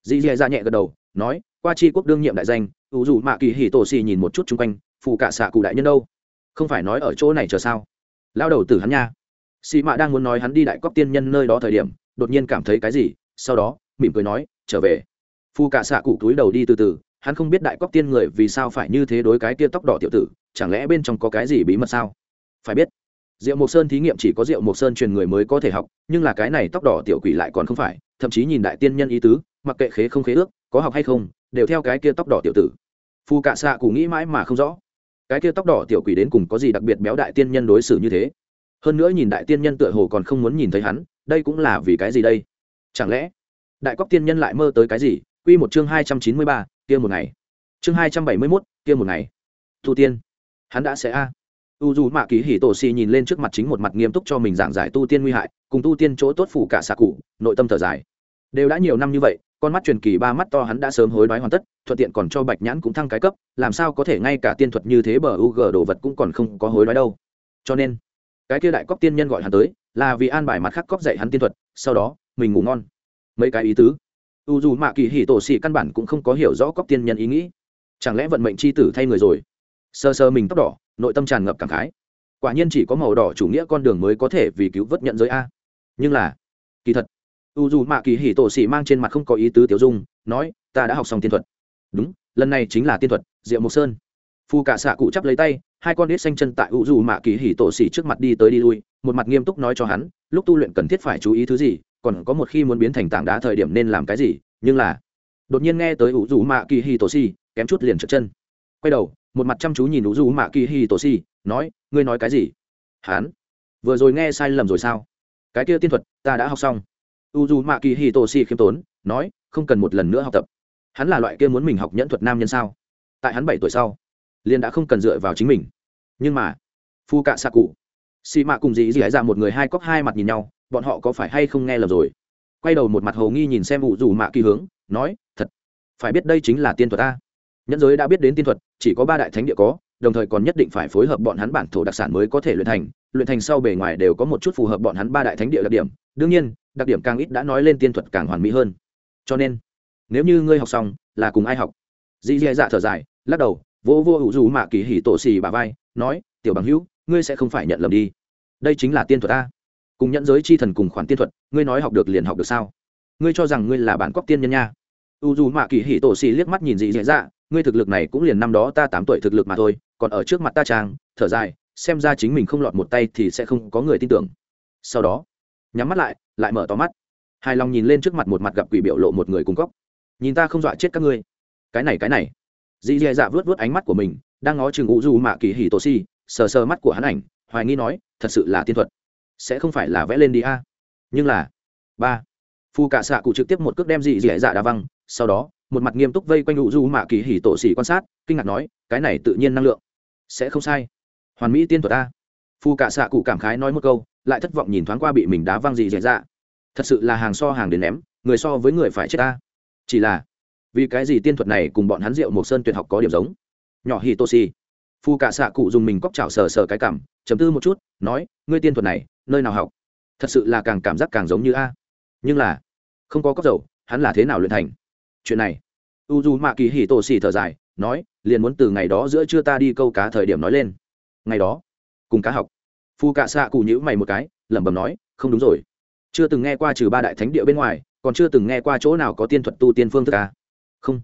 Dị dẻ ra nhẹ gật đầu, nói, qua chi quốc đương nhiệm đại danh ủ dù mạ kỳ hỉ tổ xỉ nhìn một chút chung quanh phụ cả xạ cụ đại nhân đâu? Không phải nói ở chỗ này chờ sao? Lao đầu tử hắn nha. Xì mạ đang muốn nói hắn đi đại cóc tiên nhân nơi đó thời điểm, đột nhiên cảm thấy cái gì, sau đó, mỉm cười nói, trở về. Phu cả xạ cụ túi đầu đi từ từ, hắn không biết đại cóc tiên người vì sao phải như thế đối cái tia tóc đỏ tiểu tử, chẳng lẽ bên trong có cái gì bí mật sao? Phải biết Diệu mộc sơn thí nghiệm chỉ có Diệu mộc sơn truyền người mới có thể học nhưng là cái này tóc đỏ tiểu quỷ lại còn không phải thậm chí nhìn đại tiên nhân ý tứ mặc kệ khế không khế ước có học hay không đều theo cái kia tóc đỏ tiểu tử phu cạ Sạ cụ nghĩ mãi mà không rõ cái kia tóc đỏ tiểu quỷ đến cùng có gì đặc biệt béo đại tiên nhân đối xử như thế hơn nữa nhìn đại tiên nhân tựa hồ còn không muốn nhìn thấy hắn đây cũng là vì cái gì đây chẳng lẽ đại cóc tiên nhân lại mơ tới cái gì Quy một chương 293, kia một ngày. Chương 271, kia một ngày. Thu tiên. Hắn đã sẽ a. U dù mạ kỳ hỉ tổ xì nhìn lên trước mặt chính một mặt nghiêm túc cho mình giảng giải tu tiên nguy hại, cùng tu tiên chỗ tốt phủ cả xạ cụ, nội tâm thở dài. Đều đã nhiều năm như vậy, con mắt truyền kỳ ba mắt to hắn đã sớm hối đoái hoàn tất, thuận tiện còn cho Bạch Nhãn cũng thăng cái cấp, làm sao có thể ngay cả tiên thuật như thế bờ u g đồ vật cũng còn không có hối đoái đâu. Cho nên, cái kia đại cóc tiên nhân gọi hắn tới, là vì an bài mặt khác cóc dạy hắn tiên thuật, sau đó, mình ngủ ngon. Mấy cái ý tứ u dù mạ kỳ hì tổ xì căn bản cũng không có hiểu rõ cóc tiên nhân ý nghĩ chẳng lẽ vận mệnh c h i tử thay người rồi sơ sơ mình tóc đỏ nội tâm tràn ngập cảm khái. Quả nhiên chỉ có màu đỏ chủ nghĩa con đường mới có thể vì cứu vớt nhận giới a. Nhưng là, kỳ thật, u dù mạ kỳ hỉ tổ xỉ mang trên mặt không có ý tứ tiểu dung, nói, ta đã học xong tiên thuật. Đúng, lần này chính là tiên thuật, diệu mộc sơn. Phu cả xạ cụ chắp lấy tay, hai con đít xanh chân tại u dù mạ kỳ hỉ tổ xỉ trước mặt đi tới đi lui, một mặt nghiêm túc nói cho hắn, lúc tu luyện cần thiết phải chú ý thứ gì, còn có một khi muốn biến thành tảng đá thời điểm nên làm cái gì. Nhưng là, đột nhiên nghe tới u dù mạ kỳ hỉ tổ xỉ kém chút liền trượt chân. Quay đầu một mặt chăm chú nhìn ủ dù mạ kỳ hi tổ si nói, ngươi nói cái gì? Hán, vừa rồi nghe sai lầm rồi sao? Cái kia tiên thuật, ta đã học xong. U dù mạ kỳ hi tổ si khiêm tốn, nói, không cần một lần nữa học tập. Hắn là loại kia muốn mình học nhẫn thuật nam nhân sao? Tại hắn bảy tuổi sau, liền đã không cần dựa vào chính mình. Nhưng mà phu cạ xạ cụ xì mạ cùng dì dì ra một người hai cóc hai mặt nhìn nhau, bọn họ có phải hay không nghe lầm rồi? Quay đầu một mặt hầu nghi nhìn xem ủ dù mạ kỳ hướng, nói, thật, phải biết đây chính là tiên thuật ta nhẫn giới đã biết đến tiên thuật, chỉ có ba đại thánh địa có, đồng thời còn nhất định phải phối hợp bọn hắn bản thổ đặc sản mới có thể luyện thành. Luyện thành sau bề ngoài đều có một chút phù hợp bọn hắn ba đại thánh địa đặc điểm. Đương nhiên, đặc điểm càng ít đã nói lên tiên thuật càng hoàn mỹ hơn. Cho nên, nếu như ngươi học xong, là cùng ai học? Dì dì dạ thở dài, lắc đầu vô vô hữu dù mạ kỳ hỉ tổ xì bà vai, nói, tiểu bằng hữu, ngươi sẽ không phải nhận lầm đi. Đây chính là tiên thuật ta. Cùng nhẫn giới chi thần cùng khoản tiên thuật, ngươi nói học được liền học được sao? Ngươi cho rằng ngươi là bản cóc tiên nhân nha. U dù mạ kỳ hỉ tổ xì liếc mắt nhìn dị dạ dạ ngươi thực lực này cũng liền năm đó ta tám tuổi thực lực mà thôi, còn ở trước mặt ta trang thở dài, xem ra chính mình không lọt một tay thì sẽ không có người tin tưởng. Sau đó, nhắm mắt lại lại mở to mắt. Hài lòng nhìn lên trước mặt một mặt gặp quỷ biểu lộ một người cung cóc nhìn ta không dọa chết các ngươi. Cái này cái này. Dị dạ dạ vớt vớt ánh mắt của mình, đang ngó chừng u du mạ kỳ hỉ tổ si, sờ sờ mắt của hắn ảnh, hoài nghi nói, thật sự là tiên thuật. Sẽ không phải là vẽ lên đi a? Nhưng là, ba. Phu cả xạ cụ trực tiếp một cước đem dị dì dạ đá văng, sau đó một mặt nghiêm túc vây quanh u du mạ kỳ hỉ tổ xỉ quan sát kinh ngạc nói cái này tự nhiên năng lượng. Sẽ không sai. Hoàn mỹ tiên thuật ta. Phu cả xạ cụ cảm khái nói một câu lại thất vọng nhìn thoáng qua bị mình đá văng gì dẻ ra, dạ. thật sự là hàng so hàng đến ném người so với người phải chết ta. Chỉ là vì cái gì tiên thuật này cùng bọn hắn rượu một sơn tuyệt học có điểm giống? Nhỏ hì tô si phu cả xạ cụ dùng mình cóc chảo sờ sờ cái cảm chấm tư một chút nói ngươi tiên thuật này nơi nào học? Thật sự là càng cảm giác càng giống như a. Nhưng là không có cốc dầu hắn là thế nào luyện thành? Chuyện này. U d mạ kỳ hì tổ xì thở dài, nói, liền muốn từ ngày đó giữa trưa ta đi câu cá thời điểm nói lên. Ngày đó, cùng cá học. Phu cạ xạ cụ nhữ mày một cái, lẩm bẩm nói, không đúng rồi. Chưa từng nghe qua trừ ba đại thánh địa bên ngoài, còn chưa từng nghe qua chỗ nào có tiên thuật tu tiên phương thức à? không.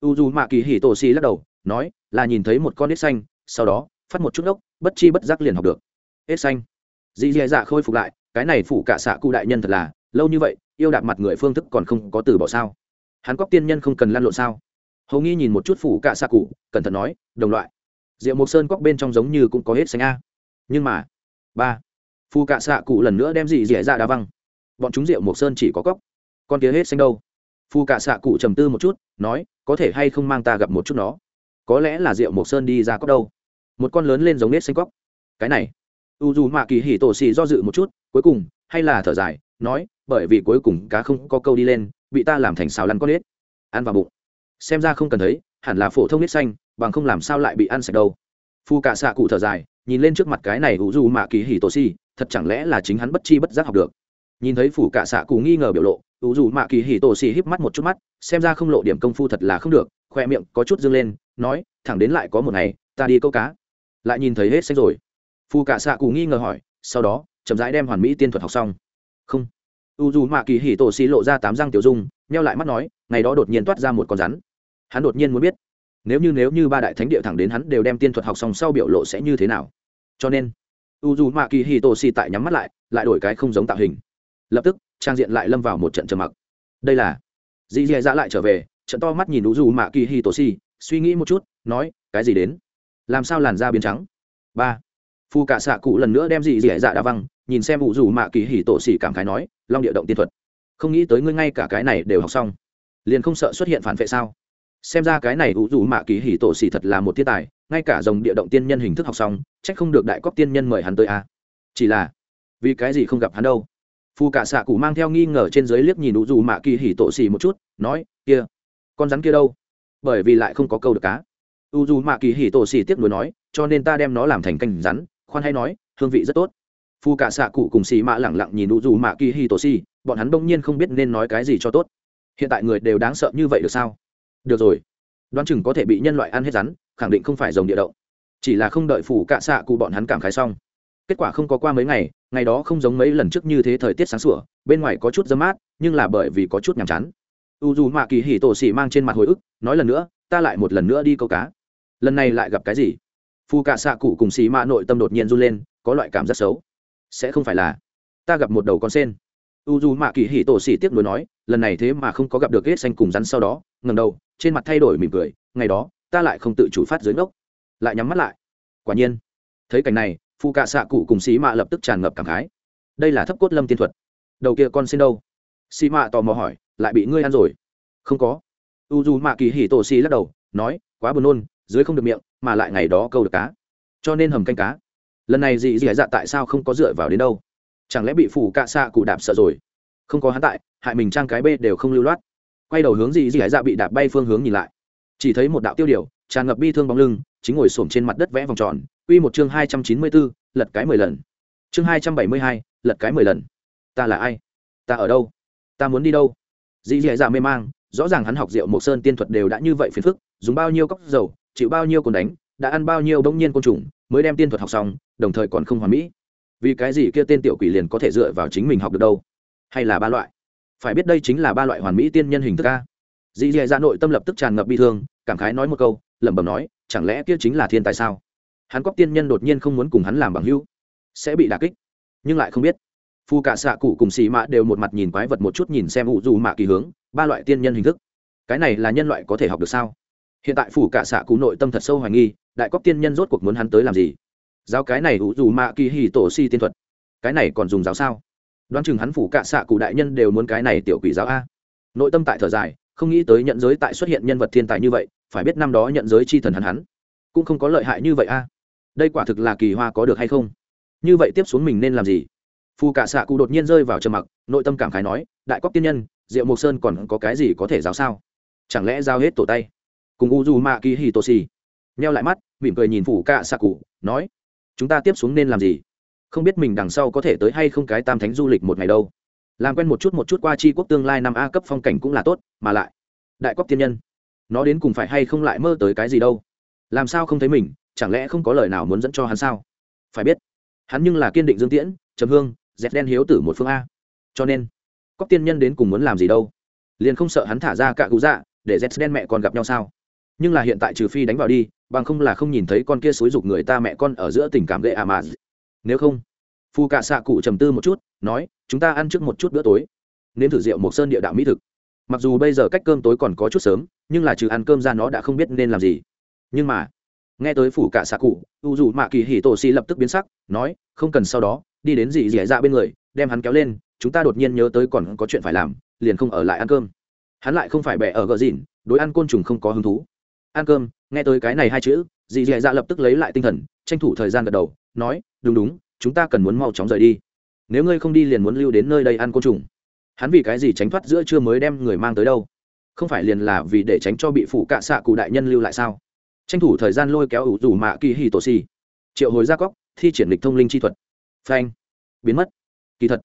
U d mạ kỳ hì tổ xì lắc đầu, nói, là nhìn thấy một con nết xanh, sau đó, phát một chút ốc, bất chi bất giác liền học được. Hết xanh. Dì dì dạ khôi phục lại, cái này phủ cả xạ cụ đại nhân thật là, lâu như vậy, yêu đạp mặt người phương thức còn không có từ bỏ sao? Hắn cóc tiên nhân không cần lăn lộn sao? Hầu nghi nhìn một chút phủ cạ xạ cụ, cẩn thận nói, đồng loại rượu mộc sơn cóc bên trong giống như cũng có hết xanh a. Nhưng mà, ba phù cạ xạ cụ lần nữa đem dị dì dạ đá văng. Bọn chúng rượu mộc sơn chỉ có cóc con kia hết xanh đâu? Phù cạ xạ cụ trầm tư một chút, nói, có thể hay không mang ta gặp một chút nó? Có lẽ là rượu mộc sơn đi ra cóc đâu? Một con lớn lên giống nết xanh cóc cái này, u dù mạ kỳ hỉ tổ xì do dự một chút, cuối cùng, hay là thở dài, nói, bởi vì cuối cùng cá không có câu đi lên bị ta làm thành xào lăn con ếch ăn vào bụng. Xem ra không cần thấy, hẳn là phổ thông nít xanh, bằng không làm sao lại bị ăn sạch đâu. Phu cạ xạ cụ thở dài, nhìn lên trước mặt cái này u du mạ kỳ hỉ tổ si, thật chẳng lẽ là chính hắn bất chi bất giác học được. Nhìn thấy phủ cạ xạ cụ nghi ngờ biểu lộ u du mạ kỳ hỉ tổ si híp mắt một chút mắt, xem ra không lộ điểm công phu thật là không được, khoe miệng có chút dâng lên, nói, thẳng đến lại có một ngày, ta đi câu cá. Lại nhìn thấy hết sách rồi. Phù cả xạ cụ nghi ngờ hỏi, sau đó, chậm rãi đem hoàn mỹ tiên thuật học xong. Không u dù mạ kỳ hì tổ xì lộ ra tám răng tiểu dung neo lại mắt nói, ngày đó đột nhiên toát ra một con rắn. Hắn đột nhiên muốn biết, nếu như nếu như ba đại thánh địa thẳng đến hắn đều đem tiên thuật học xong sau biểu lộ sẽ như thế nào. Cho nên, u dù mạ kỳ hì tổ xì tại nhắm mắt lại lại đổi cái không giống tạo hình. Lập tức, trang diện lại lâm vào một trận trầm mặc. Đây là dì dì dạ lại trở về, trận to mắt nhìn u dù mạ kỳ hì tổ xì, suy nghĩ một chút, nói, cái gì đến? Làm sao làn da biến trắng? Ba, phu cả xạ cụ lần nữa đem dị dị dạ đa văng nhìn xem ủ dù mạ kỳ hỉ tổ xỉ cảm khái nói, long địa động tiên thuật, không nghĩ tới ngươi ngay cả cái này đều học xong, liền không sợ xuất hiện phản vệ sao? Xem ra cái này ủ dù mạ kỳ hỉ tổ xỉ thật là một thiên tài, ngay cả dòng địa động tiên nhân hình thức học xong trách không được đại cóc tiên nhân mời hắn tới a. À. chỉ là, vì cái gì không gặp hắn đâu? Phù cả xạ cụ mang theo nghi ngờ trên dưới liếc nhìn đủ dù mạ kỳ hỉ tổ xỉ một chút, nói, kia, con rắn kia đâu? Bởi vì lại không có câu được cá. U dù mạ kỳ hỉ tổ xỉ tiếc nuối nói, cho nên ta đem nó làm thành canh rắn, khoan hay nói, hương vị rất tốt phu cả xạ cụ cùng xì mạ lẳng lặng nhìn u dù mạ kỳ hi tổ xì bọn hắn đông nhiên không biết nên nói cái gì cho tốt. Hiện tại người đều đáng sợ như vậy được sao? Được rồi. Đoán chừng có thể bị nhân loại ăn hết rắn, khẳng định không phải dòng địa động. Chỉ là không đợi phủ cạ xạ cụ bọn hắn cảm khái xong. Kết quả không có qua mấy ngày ngày đó không giống mấy lần trước như thế thời tiết sáng sủa, bên ngoài có chút dấm mát, nhưng là bởi vì có chút nhàm chán. U dù mạ kỳ hì tổ xì mang trên mặt hồi ức, nói lần nữa, ta lại một lần nữa đi câu cá. Lần này lại gặp cái gì? Phu cạ xạ cụ cùng xì mạ nội tâm đột nhiên run lên, có loại cảm giác xấu sẽ không phải là ta gặp một đầu con sen. U dù mạ kỳ hỉ tổ xỉ tiếc nuối nói, lần này thế mà không có gặp được ghét xanh cùng rắn sau đó ngầm đầu, trên mặt thay đổi mỉm cười, ngày đó, ta lại không tự chủ phát dưới ngốc. Lại nhắm mắt lại. Quả nhiên. Thấy cảnh này phụ cạ xạ cụ cùng xí mạ lập tức tràn ngập cảm khái. Đây là thấp cốt lâm tiên thuật. Đầu kia con sen đâu? Xí mạ tò mò hỏi, lại bị ngươi ăn rồi. Không có. U dù mạ kỳ hỉ tổ xì lắc đầu, nói, quá buồn nôn, dưới không được miệng, mà lại ngày đó câu được cá. Cho nên hầm canh cá lần này dị dị dạ tại sao không có dựa vào đến đâu? Chẳng lẽ bị phủ cạ xạ cụ đạp sợ rồi? Không có hắn tại, hại mình trang cái bê đều không lưu loát. Quay đầu hướng dị dị dạ bị đạp bay phương hướng nhìn lại. Chỉ thấy một đạo tiêu điều, tràn ngập bi thương bóng lưng, chính ngồi xổm trên mặt đất vẽ vòng tròn uy một chương hai trăm chín mươi bốn lật cái mười lần. Chương hai trăm bảy mươi hai, lật cái mười lần. Ta là ai? Ta ở đâu? Ta muốn đi đâu? Dị dị dạ mê mang, rõ ràng hắn học rượu mộc sơn tiên thuật đều đã như vậy phiền phức, dùng bao nhiêu cốc dầu, chịu bao nhiêu cồn đánh, đã ăn bao nhiêu bỗng nhiên côn trùng mới đem tiên thuật học xong, đồng thời còn không hoàn mỹ. Vì cái gì kia tên tiểu quỷ liền có thể dựa vào chính mình học được đâu? Hay là ba loại? Phải biết đây chính là ba loại hoàn mỹ tiên nhân hình thức a. Dì dì dạ nội tâm lập tức tràn ngập bi thương, cảm khái nói một câu, lẩm bẩm nói, chẳng lẽ kia chính là thiên tài sao? Hắn cóc tiên nhân đột nhiên không muốn cùng hắn làm bằng hữu, sẽ bị đà kích. Nhưng lại không biết. Phu cả xạ cụ cùng xì mạ đều một mặt nhìn quái vật một chút nhìn xem ủ dù mạ kỳ hướng, ba loại tiên nhân hình thức. Cái này là nhân loại có thể học được sao? Hiện tại phủ cả xạ cụ nội tâm thật sâu hoài nghi, đại cóc tiên nhân rốt cuộc muốn hắn tới làm gì? Giáo cái này ủ dù mạ kỳ hì tổ si tiên thuật. Cái này còn dùng giáo sao? Đoán chừng hắn phủ cả xạ cụ đại nhân đều muốn cái này tiểu quỷ giáo a. Nội tâm tại thở dài, không nghĩ tới nhận giới tại xuất hiện nhân vật thiên tài như vậy, phải biết năm đó nhận giới chi thần hắn hắn, cũng không có lợi hại như vậy a. Đây quả thực là kỳ hoa có được hay không? Như vậy tiếp xuống mình nên làm gì? Phù cả xạ cụ đột nhiên rơi vào trầm mặc, nội tâm cảm khái nói, đại cóc tiên nhân, diệu mộc sơn còn có cái gì có thể giáo sao? Chẳng lẽ giao hết tổ tay? Cùng u du ma kỳ hì tô xì neo lại mắt, mỉm cười nhìn phủ cạ xạ cụ nói, chúng ta tiếp xuống nên làm gì? Không biết mình đằng sau có thể tới hay không cái tam thánh du lịch một ngày đâu. Làm quen một chút một chút qua c quốc tương lai năm a cấp phong cảnh cũng là tốt, mà lại, đại cóc tiên nhân, nó đến cùng phải hay không lại mơ tới cái gì đâu? Làm sao không thấy mình, chẳng lẽ không có lời nào muốn dẫn cho hắn sao? Phải biết, hắn nhưng là kiên định dương tiễn, trầm hương dẹp đen hiếu tử một phương a. Cho nên cóc tiên nhân đến cùng muốn làm gì đâu? Liền không sợ hắn thả ra cạ cụ dạ để dẹp đen mẹ còn gặp nhau sao? Nhưng là hiện tại trừ phi đánh vào đi, bằng không là không nhìn thấy con kia xúi dục người ta mẹ con ở giữa tình cảm gậy à mà. Nếu không, phu cạ xạ cụ trầm tư một chút, nói, chúng ta ăn trước một chút bữa tối, nếm thử rượu mộc sơn địa đạo mỹ thực. Mặc dù bây giờ cách cơm tối còn có chút sớm, nhưng là trừ ăn cơm ra nó đã không biết nên làm gì. Nhưng mà, nghe tới phủ cả xạ cụ, u dù mạ kỳ hì tổ xì lập tức biến sắc, nói, không cần sau đó, đi đến dì dì dạ bên người, đem hắn kéo lên, chúng ta đột nhiên nhớ tới còn có chuyện phải làm, liền không ở lại ăn cơm. Hắn lại không phải bẻ ở gợ dìn đối ăn côn trùng không có hứng thú ăn cơm, nghe tới cái này hai chữ, dì dì dạ lập tức lấy lại tinh thần, tranh thủ thời gian gật đầu, nói, đúng đúng, chúng ta cần muốn mau chóng rời đi. Nếu ngươi không đi liền muốn lưu đến nơi đây ăn côn trùng. Hắn vì cái gì tránh thoát giữa chưa mới đem người mang tới đâu? Không phải liền là vì để tránh cho bị phụ cạ xạ cụ đại nhân lưu lại sao? Tranh thủ thời gian lôi kéo ủ rủ mạ kỳ hì tổ xì. Triệu hồi gia cóc thi triển lịch thông linh chi thuật. Phanh. Biến mất. Kỳ thật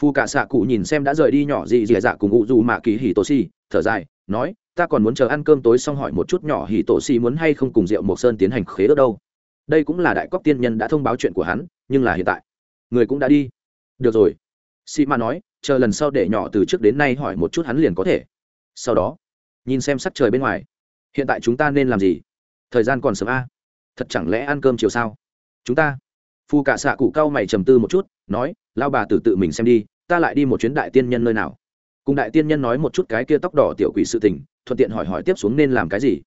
phù cạ xạ cụ nhìn xem đã rời đi nhỏ dị dì dạ cùng ủ rủ mạ kỳ hì tổ xì, thở dài, nói ta còn muốn chờ ăn cơm tối xong hỏi một chút nhỏ hì tổ xì muốn hay không cùng rượu mộc sơn tiến hành khế ước đâu. Đây cũng là đại cóc tiên nhân đã thông báo chuyện của hắn, nhưng là hiện tại, người cũng đã đi. Được rồi. Sĩ ma nói, chờ lần sau để nhỏ từ trước đến nay hỏi một chút hắn liền có thể. Sau đó, nhìn xem sắc trời bên ngoài. Hiện tại chúng ta nên làm gì? Thời gian còn sớm a. Thật chẳng lẽ ăn cơm chiều sao? Chúng ta. Phu cả xạ cụ cao mày trầm tư một chút, nói lao bà tử tự mình xem đi, ta lại đi một chuyến đại tiên nhân nơi nào? Cùng đại tiên nhân nói một chút cái kia tóc đỏ tiểu quỷ sự tình, thuận tiện hỏi hỏi tiếp xuống nên làm cái gì.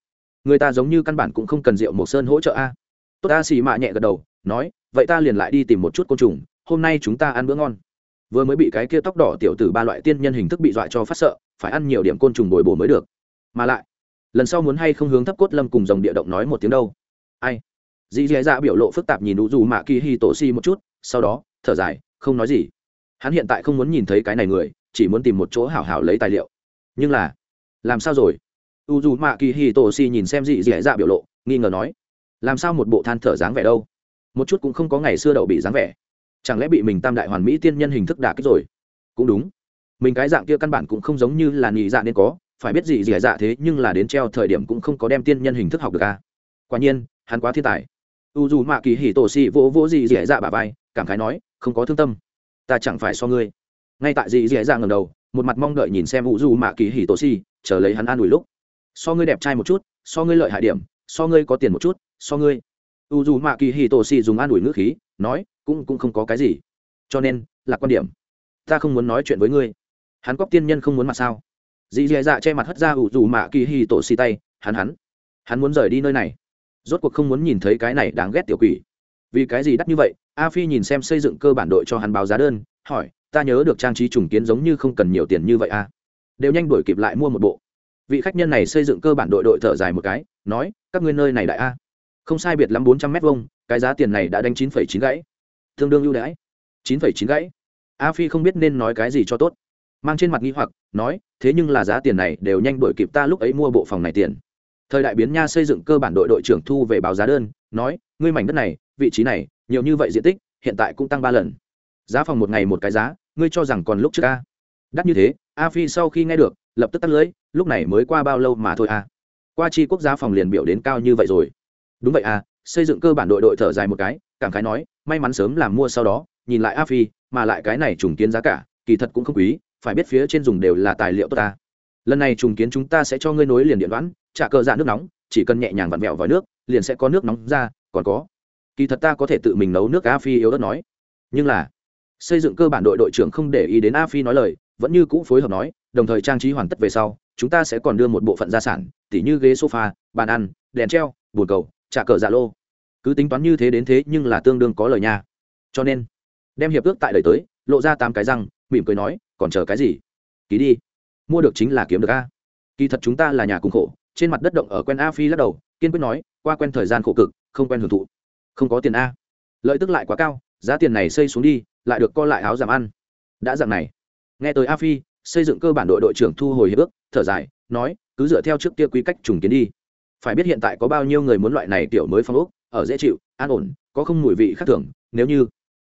Người ta giống như căn bản cũng không cần rượu mộc sơn hỗ trợ a. Tốt ta xì mạ nhẹ gật đầu, nói, vậy ta liền lại đi tìm một chút côn trùng, hôm nay chúng ta ăn bữa ngon. Vừa mới bị cái kia tóc đỏ tiểu tử ba loại tiên nhân hình thức bị dọa cho phát sợ, phải ăn nhiều điểm côn trùng bồi bổ mới được. Mà lại, lần sau muốn hay không hướng thấp cốt lâm cùng dòng địa động nói một tiếng đâu. Ai? Dì dì dạ biểu lộ phức tạp nhìn đủ dù mạ kỳ hi tổ si một chút, sau đó, thở dài, không nói gì. Hắn hiện tại không muốn nhìn thấy cái này người chỉ muốn tìm một chỗ hảo hảo lấy tài liệu. Nhưng là, làm sao rồi? U dù mạ kỳ hi tổ si nhìn xem dị dị dạ biểu lộ, nghi ngờ nói, làm sao một bộ than thở dáng vẻ đâu? Một chút cũng không có ngày xưa đậu bị dáng vẻ. Chẳng lẽ bị mình tam đại hoàn mỹ tiên nhân hình thức đả kích rồi? Cũng đúng. Mình cái dạng kia căn bản cũng không giống như là nhị dạ nên có, phải biết gì gì dạ thế nhưng là đến treo thời điểm cũng không có đem tiên nhân hình thức học được à. quả nhiên, hắn quá thiên tài. U dù mạ kỳ hỉ tổ xì vỗ vỗ gì dì dạ bà vai, cảm khái nói, không có thương tâm. Ta chẳng phải so ngươi ngay tại gì dì dạ ngầm đầu, một mặt mong đợi nhìn xem u du mạ kỳ hỉ tổ si, chờ lấy hắn an ủi lúc. So ngươi đẹp trai một chút, so ngươi lợi hại điểm, so ngươi có tiền một chút, so ngươi. U dù mạ kỳ hì tổ si dùng an ủi ngữ khí, nói, cũng cũng không có cái gì. Cho nên, là quan điểm. Ta không muốn nói chuyện với ngươi. Hắn cóc tiên nhân không muốn mặt sao. Dì dì dạ che mặt hất ra u dù mạ kỳ hì tổ si tay, hắn hắn hắn muốn rời đi nơi này. Rốt cuộc không muốn nhìn thấy cái này đáng ghét tiểu quỷ. Vì cái gì đắt như vậy? A phi nhìn xem xây dựng cơ bản đội cho hắn báo giá đơn, hỏi ta nhớ được trang trí trùng kiến giống như không cần nhiều tiền như vậy à. Đều nhanh đuổi kịp lại mua một bộ. Vị khách nhân này xây dựng cơ bản đội đội thở dài một cái, nói, các ngươi nơi này đại a. Không sai biệt lắm bốn trăm mét vuông, cái giá tiền này đã đánh chín phẩy chín gãy. Tương đương ưu đãi. chín phẩy chín gãy. A phi không biết nên nói cái gì cho tốt. Mang trên mặt nghi hoặc, nói, thế nhưng là giá tiền này đều nhanh đổi kịp ta lúc ấy mua bộ phòng này tiền. Thời đại biến nha xây dựng cơ bản đội đội trưởng thu về báo giá đơn, nói, ngươi mảnh đất này, vị trí này, nhiều như vậy diện tích, hiện tại cũng tăng ba lần giá phòng một ngày một cái giá, ngươi cho rằng còn lúc trước a? Đắt như thế, a phi sau khi nghe được, lập tức tắt lưới, lúc này mới qua bao lâu mà thôi a qua chi quốc gia phòng liền biểu đến cao như vậy rồi. Đúng vậy à xây dựng cơ bản đội đội thở dài một cái, cảm khái nói, may mắn sớm làm mua sau đó, nhìn lại a phi, mà lại cái này trùng kiến giá cả, kỳ thật cũng không quý, phải biết phía trên dùng đều là tài liệu tốt ta. Lần này trùng kiến chúng ta sẽ cho ngươi nối liền điện đoán, trả cờ dạ nước nóng, chỉ cần nhẹ nhàng vặn vẹo vào nước, liền sẽ có nước nóng ra, còn có. Kỳ thật ta có thể tự mình nấu nước a phi yếu đất nói. Nhưng là xây dựng cơ bản đội đội trưởng không để ý đến a phi nói lời, vẫn như cũ phối hợp nói, đồng thời trang trí hoàn tất về sau, chúng ta sẽ còn đưa một bộ phận gia sản, tỉ như ghế sofa, bàn ăn, đèn treo, bồn cầu trả cờ dạ lô. Cứ tính toán như thế đến thế nhưng là tương đương có lời nha. Cho nên, đem hiệp ước tại đời tới, lộ ra tám cái răng, mỉm cười nói, còn chờ cái gì? Ký đi. Mua được chính là kiếm được a. Kỳ thật chúng ta là nhà cùng khổ, trên mặt đất động ở quen a phi lắc đầu, kiên quyết nói, qua quen thời gian khổ cực, không quen hưởng thụ. Không có tiền a. Lợi tức lại quá cao, giá tiền này xây xuống đi lại được co lại áo giảm ăn. Đã dạng này. Nghe tới a phi, xây dựng cơ bản đội đội trưởng thu hồi hiệp ước, thở dài, nói, cứ dựa theo trước kia quy cách trùng kiến đi. Phải biết hiện tại có bao nhiêu người muốn loại này tiểu mới phong ốc, ở dễ chịu, an ổn, có không mùi vị khác thường, nếu như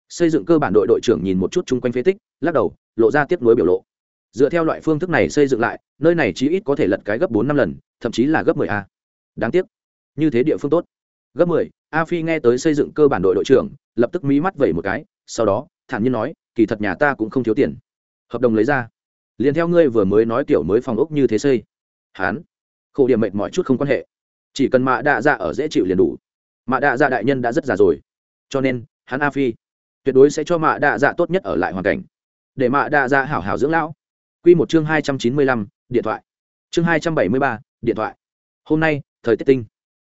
xây dựng cơ bản đội đội trưởng nhìn một chút chung quanh phế tích, lắc đầu, lộ ra tiếp nối biểu lộ. Dựa theo loại phương thức này xây dựng lại, nơi này chí ít có thể lật cái gấp bốn năm lần, thậm chí là gấp mười a. Đáng tiếc. Như thế địa phương tốt. Gấp mười, a phi nghe tới xây dựng cơ bản đội đội trưởng, lập tức mí mắt vẩy một cái, sau đó thản nhiên nói, kỳ thật nhà ta cũng không thiếu tiền. Hợp đồng lấy ra. Liền theo ngươi vừa mới nói kiểu mới phòng ốc như thế xây. Hán. Khổ điểm mệt mọi chút không quan hệ. Chỉ cần mạ đạ dạ ở dễ chịu liền đủ. Mạ đạ dạ đại nhân đã rất già rồi. Cho nên, hắn a phi tuyệt đối sẽ cho mạ đạ dạ tốt nhất ở lại hoàn cảnh. Để mạ đạ dạ hảo hảo dưỡng lão. Q một chương hai trăm chín mươi lăm, điện thoại. Chương hai trăm bảy mươi ba, điện thoại. Hôm nay, thời tiết tinh.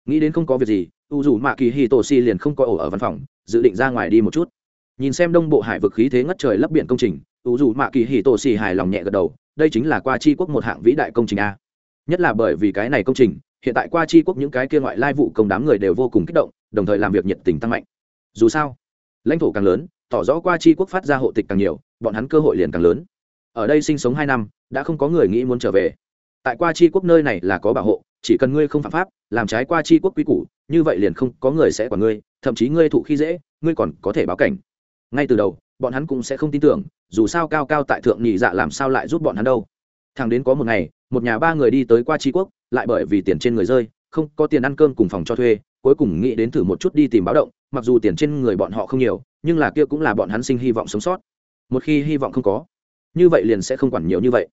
Nghĩ đến không có việc gì u dù mạ kỳ hi tổ si liền không có ổ ở văn phòng, dự định ra ngoài đi một chút nhìn xem đông bộ hải vực khí thế ngất trời lấp biển công trình u dù mạ kỳ hì tổ xì hài lòng nhẹ gật đầu, đây chính là qua chi quốc một hạng vĩ đại công trình a. Nhất là bởi vì cái này công trình, hiện tại qua chi quốc những cái kia ngoại lai vụ công đám người đều vô cùng kích động, đồng thời làm việc nhiệt tình tăng mạnh. Dù sao, lãnh thổ càng lớn, tỏ rõ qua chi quốc phát ra hộ tịch càng nhiều, bọn hắn cơ hội liền càng lớn. Ở đây sinh sống hai năm, đã không có người nghĩ muốn trở về. Tại qua chi quốc nơi này là có bảo hộ, chỉ cần ngươi không phạm pháp, làm trái qua chi quốc quy củ, như vậy liền không có người sẽ quản ngươi, thậm chí ngươi thụ khi dễ, ngươi còn có thể báo cảnh ngay từ đầu, bọn hắn cũng sẽ không tin tưởng, dù sao cao cao tại thượng nhị dạ làm sao lại giúp bọn hắn đâu. Thằng đến có một ngày, một nhà ba người đi tới qua tri quốc, lại bởi vì tiền trên người rơi, không có tiền ăn cơm cùng phòng cho thuê, cuối cùng nghĩ đến thử một chút đi tìm báo động, mặc dù tiền trên người bọn họ không nhiều, nhưng là kia cũng là bọn hắn sinh hy vọng sống sót. Một khi hy vọng không có, như vậy liền sẽ không quản nhiều như vậy.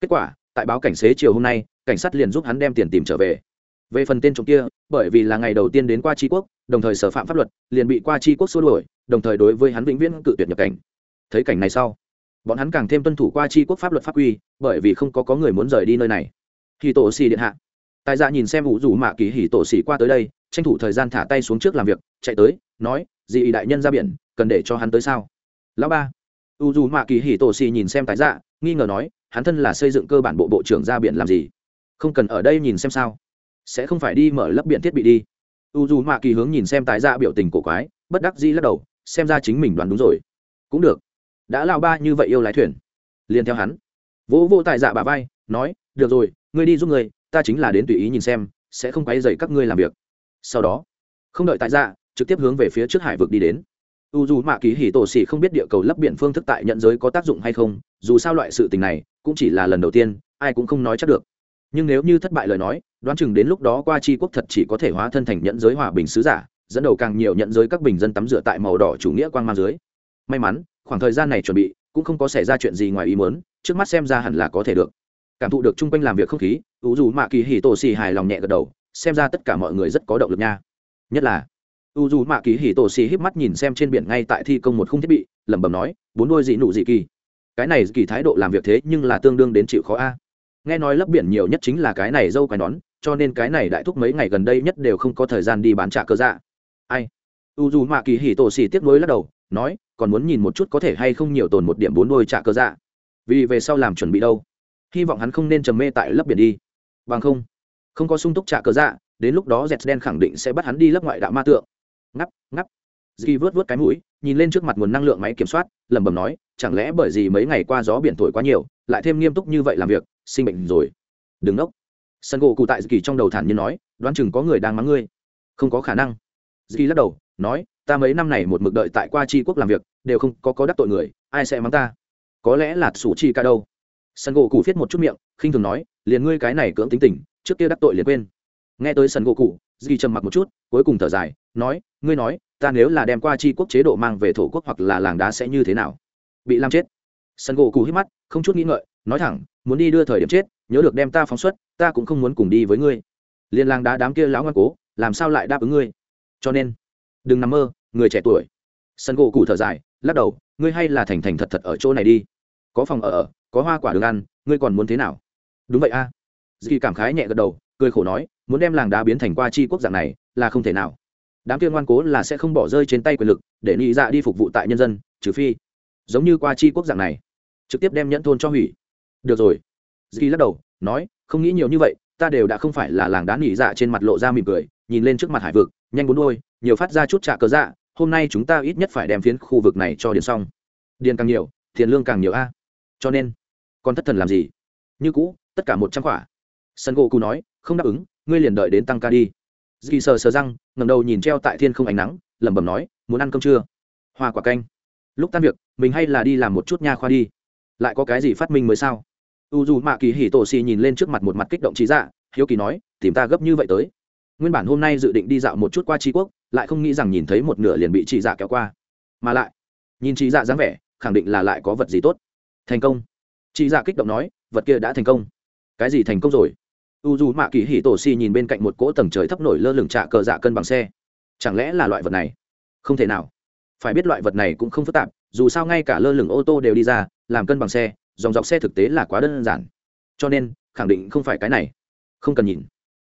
Kết quả, tại báo cảnh xế chiều hôm nay, cảnh sát liền giúp hắn đem tiền tìm trở về về phần tên trộm kia, bởi vì là ngày đầu tiên đến qua tri quốc, đồng thời sở phạm pháp luật, liền bị qua tri quốc xua đuổi, đồng thời đối với hắn vĩnh viễn cự tuyệt nhập cảnh. Thấy cảnh này sau, bọn hắn càng thêm tuân thủ qua tri quốc pháp luật pháp quy, bởi vì không có có người muốn rời đi nơi này. Hì tổ xì điện hạ. Tài dạ nhìn xem ủ rủ mạ kỳ hì tổ xì qua tới đây, tranh thủ thời gian thả tay xuống trước làm việc, chạy tới, nói, dị đại nhân ra biển, cần để cho hắn tới sao? Lão ba. U dù mạ kỳ hì tổ xì nhìn xem tài dạ nghi ngờ nói, hắn thân là xây dựng cơ bản bộ bộ trưởng ra biển làm gì? Không cần ở đây nhìn xem sao sẽ không phải đi mở lấp biển thiết bị đi. U dù mạ kỳ hướng nhìn xem tài dạ biểu tình cổ quái, bất đắc dĩ lắc đầu, xem ra chính mình đoán đúng rồi. Cũng được. Đã lao ba như vậy yêu lái thuyền. Liền theo hắn. Vỗ vô tài dạ bà vai, nói, được rồi, ngươi đi giúp người ta chính là đến tùy ý nhìn xem, sẽ không quay dậy các ngươi làm việc. Sau đó, không đợi tại dạ trực tiếp hướng về phía trước hải vực đi đến. U dù mạ kỳ hỉ tổ xỉ không biết địa cầu lấp biển phương thức tại nhận giới có tác dụng hay không, dù sao loại sự tình này cũng chỉ là lần đầu tiên, ai cũng không nói chắc được nhưng nếu như thất bại lời nói, đoán chừng đến lúc đó qua c quốc thật chỉ có thể hóa thân thành nhận giới hòa bình sứ giả, dẫn đầu càng nhiều nhận giới các bình dân tắm rửa tại màu đỏ chủ nghĩa quang mang dưới. May mắn, khoảng thời gian này chuẩn bị, cũng không có xảy ra chuyện gì ngoài ý muốn, trước mắt xem ra hẳn là có thể được. Cảm thụ được chung quanh làm việc không khí ủ dù mạ kỳ hì tổ xì hài lòng nhẹ gật đầu, xem ra tất cả mọi người rất có động lực nha. Nhất là u dù mạ kỳ hì tổ xì híp mắt nhìn xem trên biển ngay tại thi công một khung thiết bị, lẩm bẩm nói, bốn đôi dị nụ dị kỳ. Cái này kỳ thái độ làm việc thế nhưng là tương đương đến chịu khó a nghe nói lấp biển nhiều nhất chính là cái này dâu quai nón, cho nên cái này đại thúc mấy ngày gần đây nhất đều không có thời gian đi bán trả cơ dạ. Ai? U dù mạ kỳ hì tổ xì tiếp nối lắc đầu, nói, còn muốn nhìn một chút có thể hay không nhiều tồn một điểm bốn đôi trả cơ dạ. Vì về sau làm chuẩn bị đâu. Hy vọng hắn không nên trầm mê tại lấp biển đi. Bằng không không có sung túc trả cơ dạ đến lúc đó dẹt đen khẳng định sẽ bắt hắn đi lấp ngoại đạo ma tượng. Ngắp ngắp. Dì vớt vớt cái mũi, nhìn lên trước mặt nguồn năng lượng máy kiểm soát, lẩm bẩm nói, chẳng lẽ bởi vì mấy ngày qua gió biển thổi quá nhiều, lại thêm nghiêm túc như vậy làm việc sinh bệnh rồi. Đừng nốc. Sân gỗ cụ tại kỳ trong đầu thản nhiên nói, đoán chừng có người đang mắng ngươi. Không có khả năng. Dì lắc đầu, nói, ta mấy năm này một mực đợi tại qua tri quốc làm việc, đều không có có đắc tội người, ai sẽ mắng ta? Có lẽ là sủ chi ca đâu. Sân gỗ cụ viết một chút miệng, khinh thường nói, liền ngươi cái này cưỡng tính tình, trước kia đắc tội liền quên. Nghe tới sân gỗ cụ dì trầm mặc một chút, cuối cùng thở dài, nói, ngươi nói, ta nếu là đem qua tri quốc chế độ mang về thổ quốc hoặc là làng đá sẽ như thế nào? Bị làm chết. Sân gỗ cụ hít mắt, không chút nghĩ ngợi nói thẳng, muốn đi đưa thời điểm chết, nhớ được đem ta phóng xuất, ta cũng không muốn cùng đi với ngươi. Liên làng đá đám kia lão ngoan cố, làm sao lại đáp ứng ngươi? Cho nên, đừng nằm mơ, người trẻ tuổi. Sân gỗ cụ thở dài, lắc đầu, ngươi hay là thành thành thật thật ở chỗ này đi. Có phòng ở ở có hoa quả đường ăn, ngươi còn muốn thế nào? Đúng vậy a. À. dì cảm khái nhẹ gật đầu, cười khổ nói, muốn đem làng đá biến thành qua chi quốc dạng này, là không thể nào. Đám kia ngoan cố là sẽ không bỏ rơi trên tay quyền lực, để nghĩ dạ đi phục vụ tại nhân dân, trừ phi, giống như qua chi quốc dạng này, trực tiếp đem nhẫn thôn cho hủy được rồi. Dì lắc đầu, nói, không nghĩ nhiều như vậy, ta đều đã không phải là làng đá nỉ dạ trên mặt lộ ra mỉm cười, nhìn lên trước mặt hải vực, nhanh bốn đôi, nhiều phát ra chút trả cớ dạ hôm nay chúng ta ít nhất phải đem phiến khu vực này cho điền xong. Điền càng nhiều, tiền lương càng nhiều a. Cho nên còn thất thần làm gì? Như cũ, tất cả một trăm quả sân gỗ cụ nói, không đáp ứng, ngươi liền đợi đến tăng ca đi. Dì sờ sờ răng ngầm đầu nhìn treo tại thiên không ánh nắng, lẩm bẩm nói, muốn ăn cơm chưa? Hoa quả canh. Lúc tan việc, mình hay là đi làm một chút nha khoa đi. Lại có cái gì phát minh mới sao? U dù mạ kỳ hì tổ xì nhìn lên trước mặt một mặt kích động trí dạ hiếu kỳ nói, tìm ta gấp như vậy tới? Nguyên bản hôm nay dự định đi dạo một chút qua tri quốc, lại không nghĩ rằng nhìn thấy một nửa liền bị chị dạ kéo qua. Mà lại, nhìn chị dạ dáng vẻ, khẳng định là lại có vật gì tốt. Thành công. Chị dạ kích động nói, vật kia đã thành công. Cái gì thành công rồi? U dù mạ kỳ hì tổ xì nhìn bên cạnh một cỗ tầng trời thấp nổi lơ lửng trạ cờ dạ cân bằng xe. Chẳng lẽ là loại vật này? Không thể nào. Phải biết loại vật này cũng không phức tạp, dù sao ngay cả lơ lửng ô tô đều đi ra, làm cân bằng xe dòng dọc xe thực tế là quá đơn giản. Cho nên, khẳng định không phải cái này. Không cần nhìn.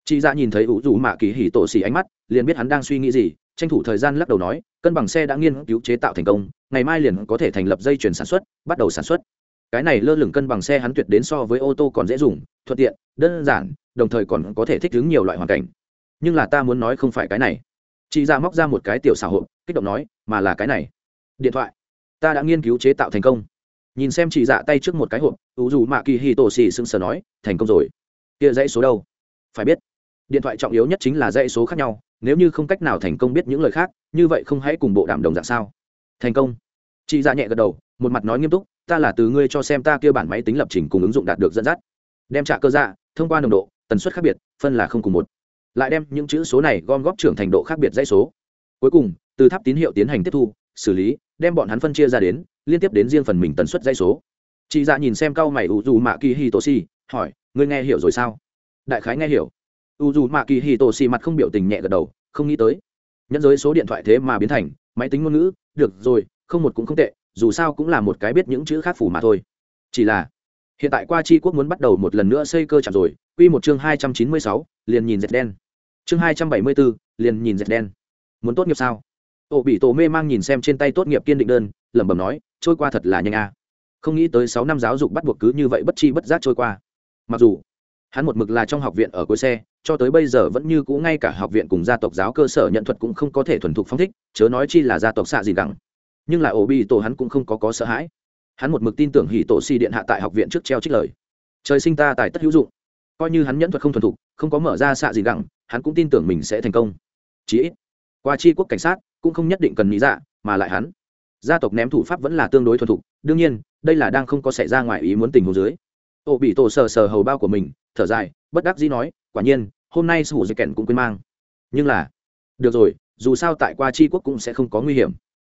Chị dạ nhìn thấy ủ dù mạ kỳ hỉ tổ xì ánh mắt, liền biết hắn đang suy nghĩ gì, tranh thủ thời gian lắc đầu nói, cân bằng xe đã nghiên cứu chế tạo thành công, ngày mai liền có thể thành lập dây chuyển sản xuất, bắt đầu sản xuất. Cái này lơ lửng cân bằng xe hắn tuyệt đến so với ô tô còn dễ dùng, thuận tiện, đơn giản, đồng thời còn có thể thích ứng nhiều loại hoàn cảnh. Nhưng là ta muốn nói không phải cái này. Chị ra móc ra một cái tiểu xảo hộp, kích động nói, mà là cái này. Điện thoại. Ta đã nghiên cứu chế tạo thành công nhìn xem chị dạ tay trước một cái hộp u dù mạ kỳ hì tổ xì sưng sờ nói, thành công rồi. Kia dãy số đâu? Phải biết, điện thoại trọng yếu nhất chính là dãy số khác nhau, nếu như không cách nào thành công biết những lời khác, như vậy không hãy cùng bộ đảm đồng dạng sao? Thành công. Chị dạ nhẹ gật đầu, một mặt nói nghiêm túc, ta là từ ngươi cho xem ta kia bản máy tính lập trình cùng ứng dụng đạt được dẫn dắt. Đem trả cơ dạ thông qua nồng độ, tần suất khác biệt, phân là không cùng một. Lại đem những chữ số này gom góp trưởng thành độ khác biệt dãy số. Cuối cùng, từ tháp tín hiệu tiến hành tiếp thu, xử lý, đem bọn hắn phân chia ra đến liên tiếp đến riêng phần mình tần suất dây số. Chị dạ nhìn xem cao mày u dù mạ kỳ hi tô si hỏi, ngươi nghe hiểu rồi sao? Đại khái nghe hiểu. U dù mạ kỳ hi tô si mặt không biểu tình nhẹ gật đầu, không nghĩ tới. Nhẫn giới số điện thoại thế mà biến thành, máy tính ngôn ngữ, được rồi, không một cũng không tệ, dù sao cũng là một cái biết những chữ khác phủ mà thôi. Chỉ là, hiện tại qua chi quốc muốn bắt đầu một lần nữa xây cơ chạm rồi, quy một chương hai trăm chín mươi sáu, liền nhìn dệt đen. Chương hai trăm bảy mươi bốn liền nhìn dệt đen. Muốn tốt nghiệp sao? Ổ bị tổ mê mang nhìn xem trên tay tốt nghiệp kiên định đơn, lẩm bẩm nói trôi qua thật là nhanh a. Không nghĩ tới sáu năm giáo dục bắt buộc cứ như vậy bất chi bất giác trôi qua. Mặc dù, hắn một mực là trong học viện ở cuối xe, cho tới bây giờ vẫn như cũ ngay cả học viện cùng gia tộc giáo cơ sở nhận thuật cũng không có thể thuần thục phong thích, chớ nói chi là gia tộc xạ gì gẳng. Nhưng là ổ bị tổ hắn cũng không có có sợ hãi. Hắn một mực tin tưởng hỉ tổ si điện hạ tại học viện trước treo trích lời. Trời sinh ta tài tất hữu dụng. Coi như hắn nhẫn thuật không thuần thục, không có mở ra xạ gì gẳng, hắn cũng tin tưởng mình sẽ thành công. Chí ít, qua chi quốc cảnh sát, cũng không nhất định cần nghĩ dạ mà lại hắn gia tộc ném thủ pháp vẫn là tương đối thuần thục, đương nhiên, đây là đang không có xảy ra ngoài ý muốn tình hồ dưới. Ô bị tổ sờ sờ hầu bao của mình, thở dài, bất đắc dĩ nói, quả nhiên, hôm nay sủ dây kèn cũng quên mang. Nhưng là, được rồi, dù sao tại qua tri quốc cũng sẽ không có nguy hiểm.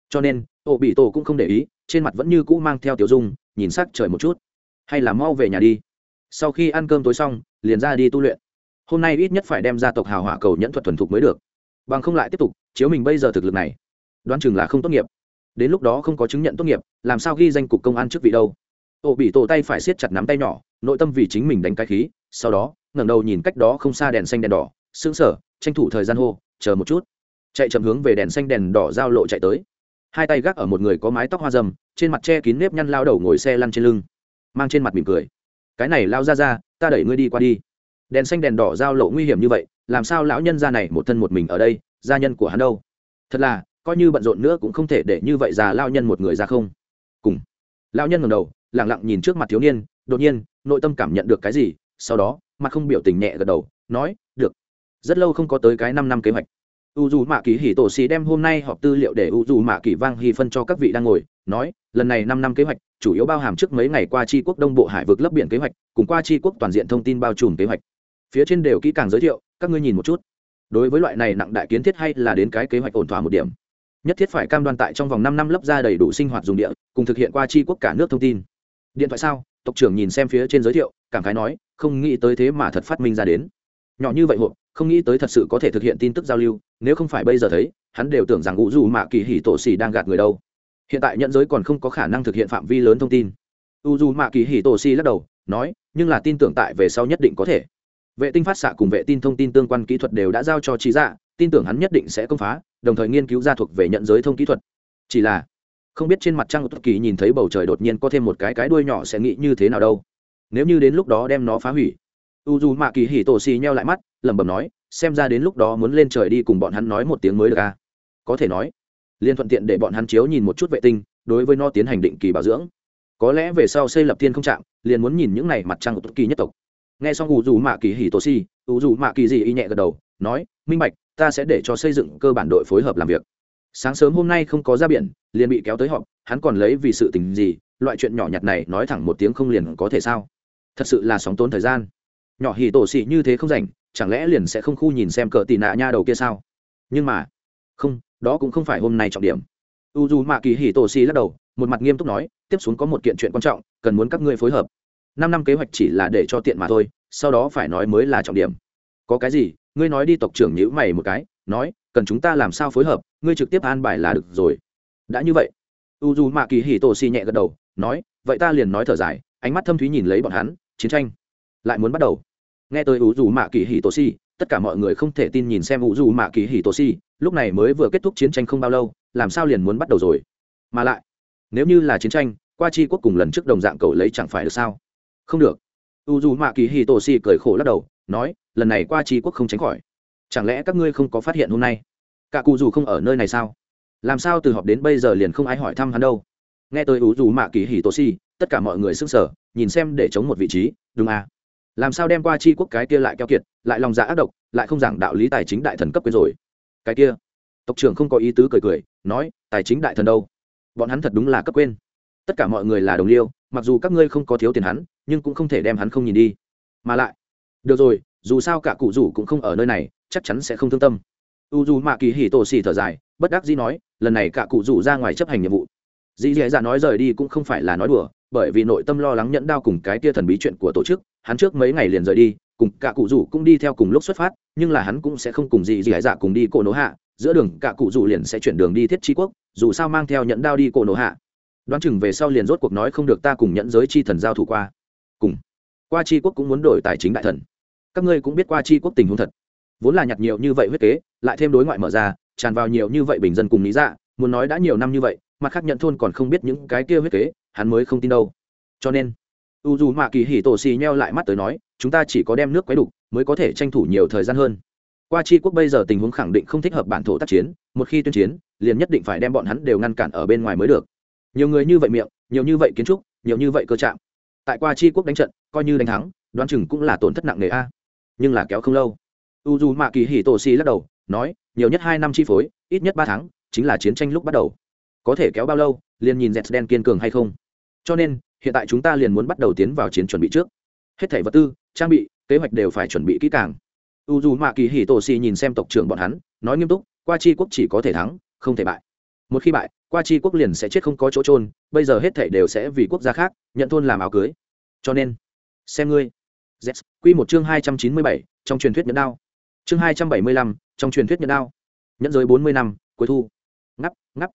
Cho nên, ô bị tổ cũng không để ý, trên mặt vẫn như cũ mang theo tiểu dung, nhìn sắc trời một chút. Hay là mau về nhà đi. Sau khi ăn cơm tối xong, liền ra đi tu luyện. Hôm nay ít nhất phải đem gia tộc hào hỏa cầu nhẫn thuật thuần thục mới được. Bằng không lại tiếp tục, chiếu mình bây giờ thực lực này, đoán chừng là không tốt nghiệp đến lúc đó không có chứng nhận tốt nghiệp, làm sao ghi danh cục công an trước vị đâu? Ô bị tổ tay phải siết chặt nắm tay nhỏ, nội tâm vì chính mình đánh cái khí, sau đó, ngẩng đầu nhìn cách đó không xa đèn xanh đèn đỏ sững sờ tranh thủ thời gian hô, chờ một chút. Chạy chậm hướng về đèn xanh đèn đỏ giao lộ chạy tới. Hai tay gác ở một người có mái tóc hoa râm, trên mặt che kín nếp nhăn lao đầu ngồi xe lăn trên lưng, mang trên mặt mỉm cười. Cái này lao ra ra, ta đẩy ngươi đi qua đi. Đèn xanh đèn đỏ giao lộ nguy hiểm như vậy, làm sao lão nhân ra này một thân một mình ở đây, gia nhân của hắn đâu? Thật là coi như bận rộn nữa cũng không thể để như vậy già lao nhân một người ra không. Cùng. Lao nhân ngầm đầu lẳng lặng nhìn trước mặt thiếu niên, đột nhiên, nội tâm cảm nhận được cái gì, sau đó, mặt không biểu tình nhẹ gật đầu, nói, được. Rất lâu không có tới cái năm năm kế hoạch. U dù mạ kỳ hỉ tổ xì đem hôm nay họp tư liệu để u dù mạ kỳ vang hy phân cho các vị đang ngồi, nói, lần này năm năm kế hoạch, chủ yếu bao hàm trước mấy ngày qua tri quốc đông bộ hải vực lấp biển kế hoạch, cùng qua tri quốc toàn diện thông tin bao trùm kế hoạch. Phía trên đều kỹ càng giới thiệu, các ngươi nhìn một chút. Đối với loại này nặng đại kiến thiết hay là đến cái kế hoạch ổn thỏa một điểm nhất thiết phải cam đoan tại trong vòng năm năm lấp ra đầy đủ sinh hoạt dùng địa, cùng thực hiện qua tri quốc cả nước thông tin. Điện thoại sao? Tộc trưởng nhìn xem phía trên giới thiệu, cảm khái nói, không nghĩ tới thế mà thật phát minh ra đến. Nhỏ như vậy hộp, không nghĩ tới thật sự có thể thực hiện tin tức giao lưu, nếu không phải bây giờ thấy, hắn đều tưởng rằng ngũ dù mạ kỳ hỉ tổ xì đang gạt người đâu. Hiện tại nhận giới còn không có khả năng thực hiện phạm vi lớn thông tin. U dù mạ kỳ hỉ tổ xì lắc đầu, nói, nhưng là tin tưởng tại về sau nhất định có thể. Vệ tinh phát xạ cùng vệ tin thông tin tương quan kỹ thuật đều đã giao cho trí dạ tin tưởng hắn nhất định sẽ công phá đồng thời nghiên cứu ra thuộc về nhận giới thông kỹ thuật. Chỉ là, không biết trên mặt trăng của kỳ nhìn thấy bầu trời đột nhiên có thêm một cái cái đuôi nhỏ sẽ nghĩ như thế nào đâu. Nếu như đến lúc đó đem nó phá hủy u dù mạ kỳ hỉ tổ xì nheo lại mắt, lẩm bẩm nói, xem ra đến lúc đó muốn lên trời đi cùng bọn hắn nói một tiếng mới được à. có thể nói liên thuận tiện để bọn hắn chiếu nhìn một chút vệ tinh, đối với nó tiến hành định kỳ bảo dưỡng. Có lẽ về sau xây lập thiên không chạm liền muốn nhìn những này mặt trăng của tất kỳ nhất tộc. Nghe xong u dù mạ kỳ hỉ tổ xì u dù mạ kỳ gì y nhẹ gật đầu, nói, minh bạch ta sẽ để cho xây dựng cơ bản đội phối hợp làm việc. Sáng sớm hôm nay không có ra biển, liền bị kéo tới họp, hắn còn lấy vì sự tình gì, loại chuyện nhỏ nhặt này nói thẳng một tiếng không liền có thể sao? Thật sự là sóng tốn thời gian. Nhỏ hì tổ xị như thế không rảnh, chẳng lẽ liền sẽ không khu nhìn xem cờ tì nạ nha đầu kia sao? Nhưng mà, không, đó cũng không phải hôm nay trọng điểm. U dù mạ kỳ hì tổ xị lắc đầu, một mặt nghiêm túc nói, tiếp xuống có một kiện chuyện quan trọng, cần muốn các ngươi phối hợp. Năm năm kế hoạch chỉ là để cho tiện mà thôi, sau đó phải nói mới là trọng điểm. Có cái gì ngươi nói đi tộc trưởng nhữ mày một cái, nói, cần chúng ta làm sao phối hợp, ngươi trực tiếp an bài là được rồi. Đã như vậy. U dù mạ kỳ hì tổ xì nhẹ gật đầu, nói, vậy ta liền nói thở dài. Ánh mắt thâm thúy nhìn lấy bọn hắn, chiến tranh lại muốn bắt đầu. Nghe tới u dù mạ kỳ hì tổ xì tất cả mọi người không thể tin nhìn xem u dù mạ kỳ hì tổ xì lúc này mới vừa kết thúc chiến tranh không bao lâu, làm sao liền muốn bắt đầu rồi? Mà lại, nếu như là chiến tranh, qua chi quốc cùng lần trước đồng dạng cầu lấy chẳng phải được sao? Không được. U dù mạ kỳ hì tổ xì cười khổ lắc đầu, nói lần này qua chi quốc không tránh khỏi. Chẳng lẽ các ngươi không có phát hiện hôm nay? Cả cụ dù không ở nơi này sao? Làm sao từ họp đến bây giờ liền không ai hỏi thăm hắn đâu? Nghe tôi ủ dù mạ kỳ hỉ tổ si, tất cả mọi người s ư n g sở nhìn xem để chống một vị trí, đúng à? Làm sao đem qua chi quốc cái kia lại keo kiệt, lại lòng dạ ác độc, lại không giảng đạo lý tài chính đại thần cấp quyến rồi? Cái kia, tộc trưởng không có ý tứ cười cười, nói, tài chính đại thần đâu? Bọn hắn thật đúng là cấp quên. Tất cả mọi người là đồng liêu, mặc dù các ngươi không có thiếu tiền hắn, nhưng cũng không thể đem hắn không nhìn đi. Mà lại, được rồi dù sao cả cụ rủ cũng không ở nơi này, chắc chắn sẽ không thương tâm. U dù mạ kỳ hì tổ xì thở dài, bất đắc dĩ nói, lần này cả cụ rủ ra ngoài chấp hành nhiệm vụ. Dì dì dạ nói rời đi cũng không phải là nói đùa, bởi vì nội tâm lo lắng nhẫn đao cùng cái tia thần bí chuyện của tổ chức, hắn trước mấy ngày liền rời đi, cùng cả cụ rủ cũng đi theo cùng lúc xuất phát, nhưng là hắn cũng sẽ không cùng dì dì dạ cùng đi cổ nổ hạ, giữa đường cả cụ rủ liền sẽ chuyển đường đi thiết trí quốc, dù sao mang theo nhẫn đao đi cổ nổ hạ. Đoán chừng về sau liền rốt cuộc nói không được ta cùng nhẫn giới chi thần giao thủ qua. Cùng. Qua chi quốc cũng muốn đổi tài chính đại thần các ngươi cũng biết qua chi quốc tình huống thật. Vốn là nhặt nhiều như vậy huyết kế, lại thêm đối ngoại mở ra, tràn vào nhiều như vậy bình dân cùng lý dạ muốn nói đã nhiều năm như vậy mặt khác nhận thôn còn không biết những cái kia huyết kế, hắn mới không tin đâu. Cho nên, u dù mạ kỳ hỉ tổ xì nheo lại mắt tới nói, chúng ta chỉ có đem nước quấy đục mới có thể tranh thủ nhiều thời gian hơn. Qua chi quốc bây giờ tình huống khẳng định không thích hợp bản thổ tác chiến, một khi tuyên chiến, liền nhất định phải đem bọn hắn đều ngăn cản ở bên ngoài mới được. Nhiều người như vậy miệng, nhiều như vậy kiến trúc, nhiều như vậy cơ trạng tại qua chi quốc đánh trận, coi như đánh thắng, đoán chừng cũng là tổn thất nặng nề a nhưng là kéo không lâu. U dù mạ kỳ hì tổ xì lắc đầu, nói, nhiều nhất hai năm chi phối, ít nhất ba tháng, chính là chiến tranh lúc bắt đầu. Có thể kéo bao lâu, liền nhìn dẹt đen kiên cường hay không. Cho nên, hiện tại chúng ta liền muốn bắt đầu tiến vào chiến chuẩn bị trước. Hết thảy vật tư, trang bị, kế hoạch đều phải chuẩn bị kỹ càng. U dù mạ kỳ hì tổ xì nhìn xem tộc trưởng bọn hắn, nói nghiêm túc, qua chi quốc chỉ có thể thắng, không thể bại. Một khi bại, qua chi quốc liền sẽ chết không có chỗ trôn bây giờ hết thảy đều sẽ vì quốc gia khác, nhận thôn làm áo cưới. Cho nên, xem ngươi z q một chương hai trăm chín mươi bảy, trong truyền thuyết nhẫn đao. Chương hai trăm bảy mươi lăm, trong truyền thuyết nhẫn đao. Nhẫn giới bốn mươi năm, cuối thu. Ngắp ngắp.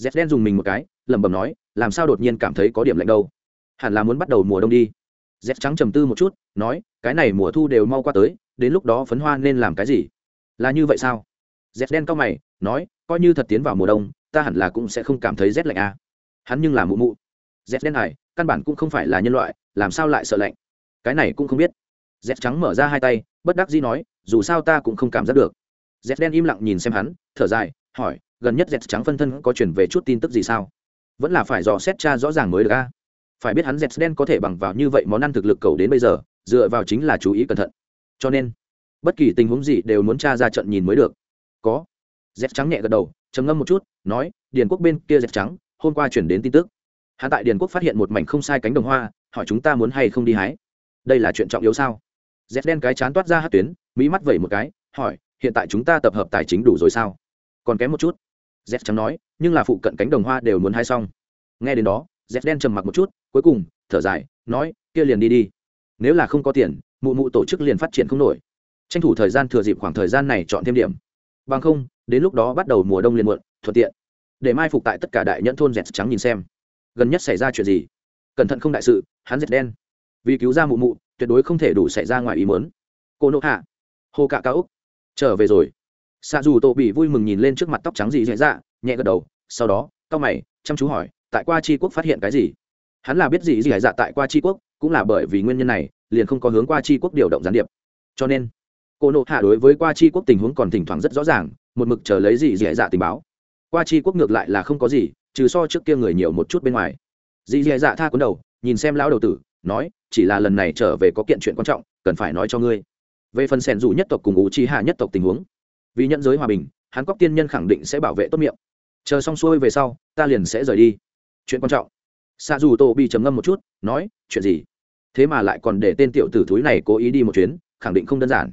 Z đen dùng mình một cái, lẩm bẩm nói, làm sao đột nhiên cảm thấy có điểm lạnh đâu? Hẳn là muốn bắt đầu mùa đông đi. Z trắng trầm tư một chút, nói, cái này mùa thu đều mau qua tới, đến lúc đó phấn hoa nên làm cái gì? Là như vậy sao? Z đen cao mày, nói, coi như thật tiến vào mùa đông, ta hẳn là cũng sẽ không cảm thấy rét lạnh à. hắn nhưng là mụ mụ. Z đen này, căn bản cũng không phải là nhân loại, làm sao lại sợ lạnh? Cái này cũng không biết. Z trắng mở ra hai tay, bất đắc dĩ nói, dù sao ta cũng không cảm giác được. Z đen im lặng nhìn xem hắn, thở dài, hỏi, gần nhất z trắng phân thân có chuyển về chút tin tức gì sao? Vẫn là phải dò xét cha rõ ràng mới được a. Phải biết hắn z đen có thể bằng vào như vậy món ăn thực lực cầu đến bây giờ, dựa vào chính là chú ý cẩn thận. Cho nên, bất kỳ tình huống gì đều muốn cha ra trận nhìn mới được. Có. Z trắng nhẹ gật đầu, trầm ngâm một chút, nói, điền quốc bên kia z trắng, hôm qua chuyển đến tin tức. Hắn tại điền quốc phát hiện một mảnh không sai cánh đồng hoa, hỏi chúng ta muốn hay không đi hái đây là chuyện trọng yếu sao? Z đen cái chán toát ra hát tuyến, mỹ mắt vẩy một cái, hỏi, hiện tại chúng ta tập hợp tài chính đủ rồi sao? Còn kém một chút. Z trắng nói, nhưng là phụ cận cánh đồng hoa đều muốn hai xong. Nghe đến đó, z đen trầm mặc một chút, cuối cùng, thở dài, nói, kia liền đi đi. Nếu là không có tiền, mụ mụ tổ chức liền phát triển không nổi. Tranh thủ thời gian thừa dịp khoảng thời gian này chọn thêm điểm. Bằng không, đến lúc đó bắt đầu mùa đông liền muộn, thuận tiện. Để mai phục tại tất cả đại nhẫn thôn dẹt trắng nhìn xem. Gần nhất xảy ra chuyện gì? Cẩn thận không đại sự, hắn dẹt đen vì cứu ra mụ mụ, tuyệt đối không thể đủ xảy ra ngoài ý muốn. Cô nộ hạ hồ cạ ca úc, trở về rồi. Xạ dù tổ bị vui mừng nhìn lên trước mặt tóc trắng gì dễ dạ nhẹ gật đầu, sau đó tao mày, chăm chú hỏi, tại qua tri quốc phát hiện cái gì? Hắn là biết gì gì dạ tại qua tri quốc, cũng là bởi vì nguyên nhân này, liền không có hướng qua tri quốc điều động gián điệp. Cho nên, cô nộ hạ đối với qua tri quốc tình huống còn thỉnh thoảng rất rõ ràng, một mực chờ lấy gì dễ dạ tình báo. Qua tri quốc ngược lại là không có gì, trừ so trước kia người nhiều một chút bên ngoài. Dì dì dạ tha cuốn đầu, nhìn xem lão đầu tử, nói chỉ là lần này trở về có kiện chuyện quan trọng, cần phải nói cho ngươi. Về phần sẻn dù nhất tộc cùng ủ chi hạ nhất tộc tình huống, vì nhận giới hòa bình hắn cóc tiên nhân khẳng định sẽ bảo vệ tốt miệng. Chờ xong xuôi về sau, ta liền sẽ rời đi. Chuyện quan trọng. Xa dù tô bị trầm ngâm một chút, nói, chuyện gì? Thế mà lại còn để tên tiểu tử thúi này cố ý đi một chuyến, khẳng định không đơn giản.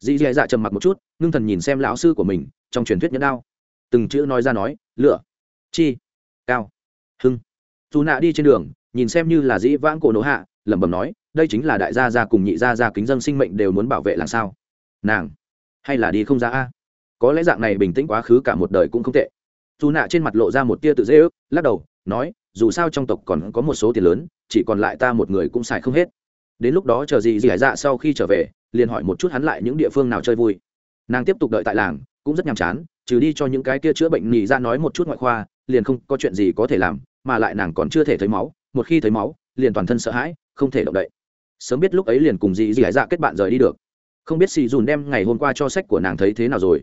Dì dì dạ trầm mặc một chút, ngưng thần nhìn xem lão sư của mình, trong truyền thuyết nhẫn đao. Từng chữ nói ra nói, lửa, chi, cao, hưng. Dù nạ đi trên đường, nhìn xem như là dĩ vãng cổ nổ hạ lẩm bẩm nói, đây chính là đại gia gia cùng nhị gia gia kính dân sinh mệnh đều muốn bảo vệ làm sao? Nàng, hay là đi không ra a? Có lẽ dạng này bình tĩnh quá khứ cả một đời cũng không tệ. Dù nạ trên mặt lộ ra một tia tự dễ ước, lắc đầu, nói, dù sao trong tộc còn có một số tiền lớn, chỉ còn lại ta một người cũng xài không hết. Đến lúc đó chờ gì gì hải dạ sau khi trở về, liền hỏi một chút hắn lại những địa phương nào chơi vui. Nàng tiếp tục đợi tại làng, cũng rất nhàm chán, trừ đi cho những cái kia chữa bệnh nhì ra nói một chút ngoại khoa, liền không có chuyện gì có thể làm, mà lại nàng còn chưa thể thấy máu, một khi thấy máu, liền toàn thân sợ hãi không thể động đậy. Sớm biết lúc ấy liền cùng dì dì dạ kết bạn rời đi được. Không biết xì dùn đem ngày hôm qua cho sách của nàng thấy thế nào rồi.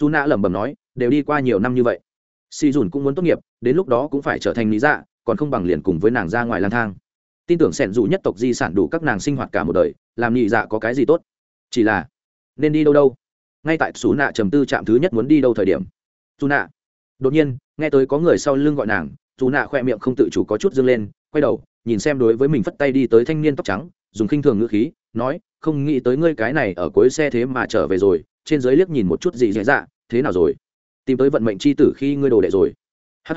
Dù nạ lẩm bẩm nói, đều đi qua nhiều năm như vậy. Xì dùn cũng muốn tốt nghiệp, đến lúc đó cũng phải trở thành lý dạ còn không bằng liền cùng với nàng ra ngoài lang thang. Tin tưởng sẻn dù nhất tộc di sản đủ các nàng sinh hoạt cả một đời, làm nhị dạ có cái gì tốt? Chỉ là, nên đi đâu đâu? Ngay tại xú nạ trầm tư trạm thứ nhất muốn đi đâu thời điểm. Dù nạ, đột nhiên, nghe tới có người sau lưng gọi nàng dù nạ khoe miệng không tự chủ có chút dâng lên, quay đầu, nhìn xem đối với mình phất tay đi tới thanh niên tóc trắng, dùng khinh thường ngữ khí, nói, không nghĩ tới ngươi cái này ở cuối xe thế mà trở về rồi, trên dưới liếc nhìn một chút gì dễ dạ thế nào rồi? Tìm tới vận mệnh c h i tử khi ngươi đồ đệ rồi. Hh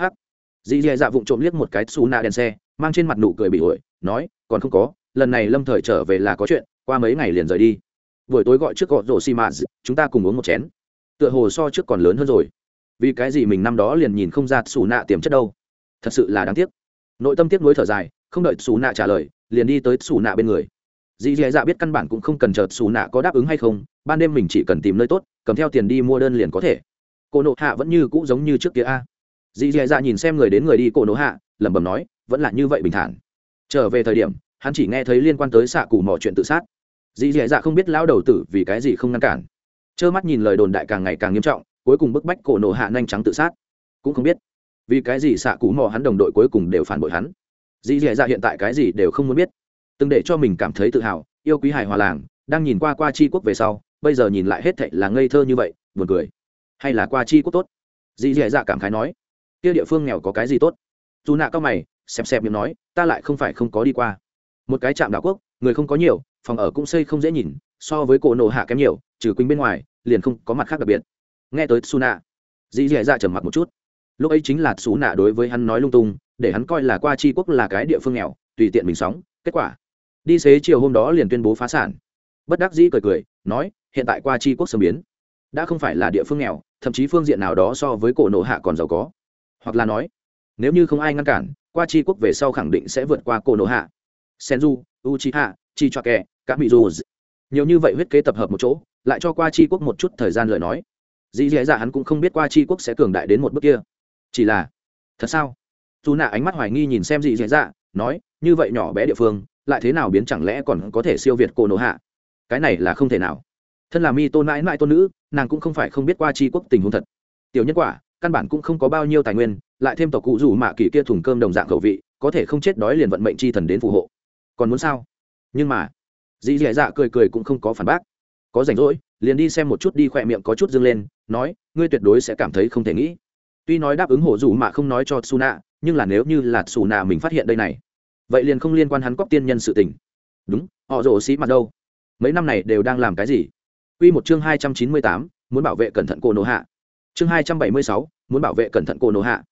dì dì dạ vụng trộm liếc một cái xù nạ đèn xe, mang trên mặt nụ cười bị ổi, nói, còn không có, lần này lâm thời trở về là có chuyện, qua mấy ngày liền rời đi. Buổi tối gọi trước gọn rổ xi mã chúng ta cùng uống một chén. Tựa hồ so trước còn lớn hơn rồi. Vì cái gì mình năm đó liền nhìn không ra xù nạ tiềm chất đâu? Thật sự là đáng tiếc. Nội tâm tiếc nuối thở dài, không đợi xù nạ trả lời, liền đi tới xù nạ bên người. Dì dì dạ biết căn bản cũng không cần chờ xù nạ có đáp ứng hay không, ban đêm mình chỉ cần tìm nơi tốt, cầm theo tiền đi mua đơn liền có thể. Cô nộ hạ vẫn như cũ giống như trước kia a. Dì dì dạ nhìn xem người đến người đi cô nộ hạ lẩm bẩm nói, vẫn là như vậy bình thản. Trở về thời điểm, hắn chỉ nghe thấy liên quan tới xạ cù mò chuyện tự sát. Dì dì dạ không biết lão đầu tử vì cái gì không ngăn cản. Trơ mắt nhìn lời đồn đại càng ngày càng nghiêm trọng, cuối cùng bức bách cổ nộ hạ nhanh trắng tự sát. Cũng không biết vì cái gì xạ cụ mò hắn đồng đội cuối cùng đều phản bội hắn? Dì dì dạ, dạ hiện tại cái gì đều không muốn biết. Từng để cho mình cảm thấy tự hào, yêu quý hài hòa làng, đang nhìn qua qua c quốc về sau, bây giờ nhìn lại hết thệ là ngây thơ như vậy, buồn cười. Hay là qua c quốc tốt? Dì dì dạ, dạ cảm khái nói. Kia địa phương nghèo có cái gì tốt? Dù nạ cao mày, xẹp xẹp miệng nói, ta lại không phải không có đi qua. Một cái trạm đảo quốc, người không có nhiều, phòng ở cũng xây không dễ nhìn, so với cổ nổ hạ kém nhiều, trừ quỳnh bên ngoài, liền không có mặt khác đặc biệt. Nghe tới su nạ dì dì dạ trầm mặt một chút lúc ấy chính là xú nạ đối với hắn nói lung tung, để hắn coi là qua c quốc là cái địa phương nghèo, tùy tiện mình sóng, kết quả. Đi xế chiều hôm đó liền tuyên bố phá sản. Bất đắc dĩ cười cười, nói, hiện tại qua c quốc sớm biến. Đã không phải là địa phương nghèo, thậm chí phương diện nào đó so với cổ nộ hạ còn giàu có. Hoặc là nói, nếu như không ai ngăn cản, qua c quốc về sau khẳng định sẽ vượt qua cổ nộ hạ. Senju, uchiha chi cho kẻ các mỹ dù nhiều như vậy huyết kế tập hợp một chỗ, lại cho qua c quốc một chút thời gian lời nói. Dĩ dĩ dạ hắn cũng không biết qua c quốc sẽ cường đại đến một bước kia chỉ là, thật sao? Dù nạ ánh mắt hoài nghi nhìn xem dị dạ dạ nói, như vậy nhỏ bé địa phương, lại thế nào biến chẳng lẽ còn có thể siêu việt cổ nổ hạ? Cái này là không thể nào. Thân là mi tôn mãi mãi tôn nữ, nàng cũng không phải không biết qua tri quốc tình huống thật. Tiểu nhân quả, căn bản cũng không có bao nhiêu tài nguyên, lại thêm tộc cụ rủ mạ kỳ kia thùng cơm đồng dạng khẩu vị, có thể không chết đói liền vận mệnh chi thần đến phù hộ. Còn muốn sao? Nhưng mà dì dì dạ cười cười cũng không có phản bác. Có rảnh rỗi, liền đi xem một chút đi khỏe miệng có chút dâng lên, nói, ngươi tuyệt đối sẽ cảm thấy không thể nghĩ tuy nói đáp ứng hổ rủ mạ không nói cho su nạ nhưng là nếu như là su nạ mình phát hiện đây này, vậy liền không liên quan hắn cóc tiên nhân sự tình. Đúng, họ rổ xí mặt đâu? Mấy năm này đều đang làm cái gì? Quy một chương hai trăm chín mươi tám, muốn bảo vệ cẩn thận cô nô hạ. Chương hai trăm bảy mươi sáu, muốn bảo vệ cẩn thận cô nô hạ.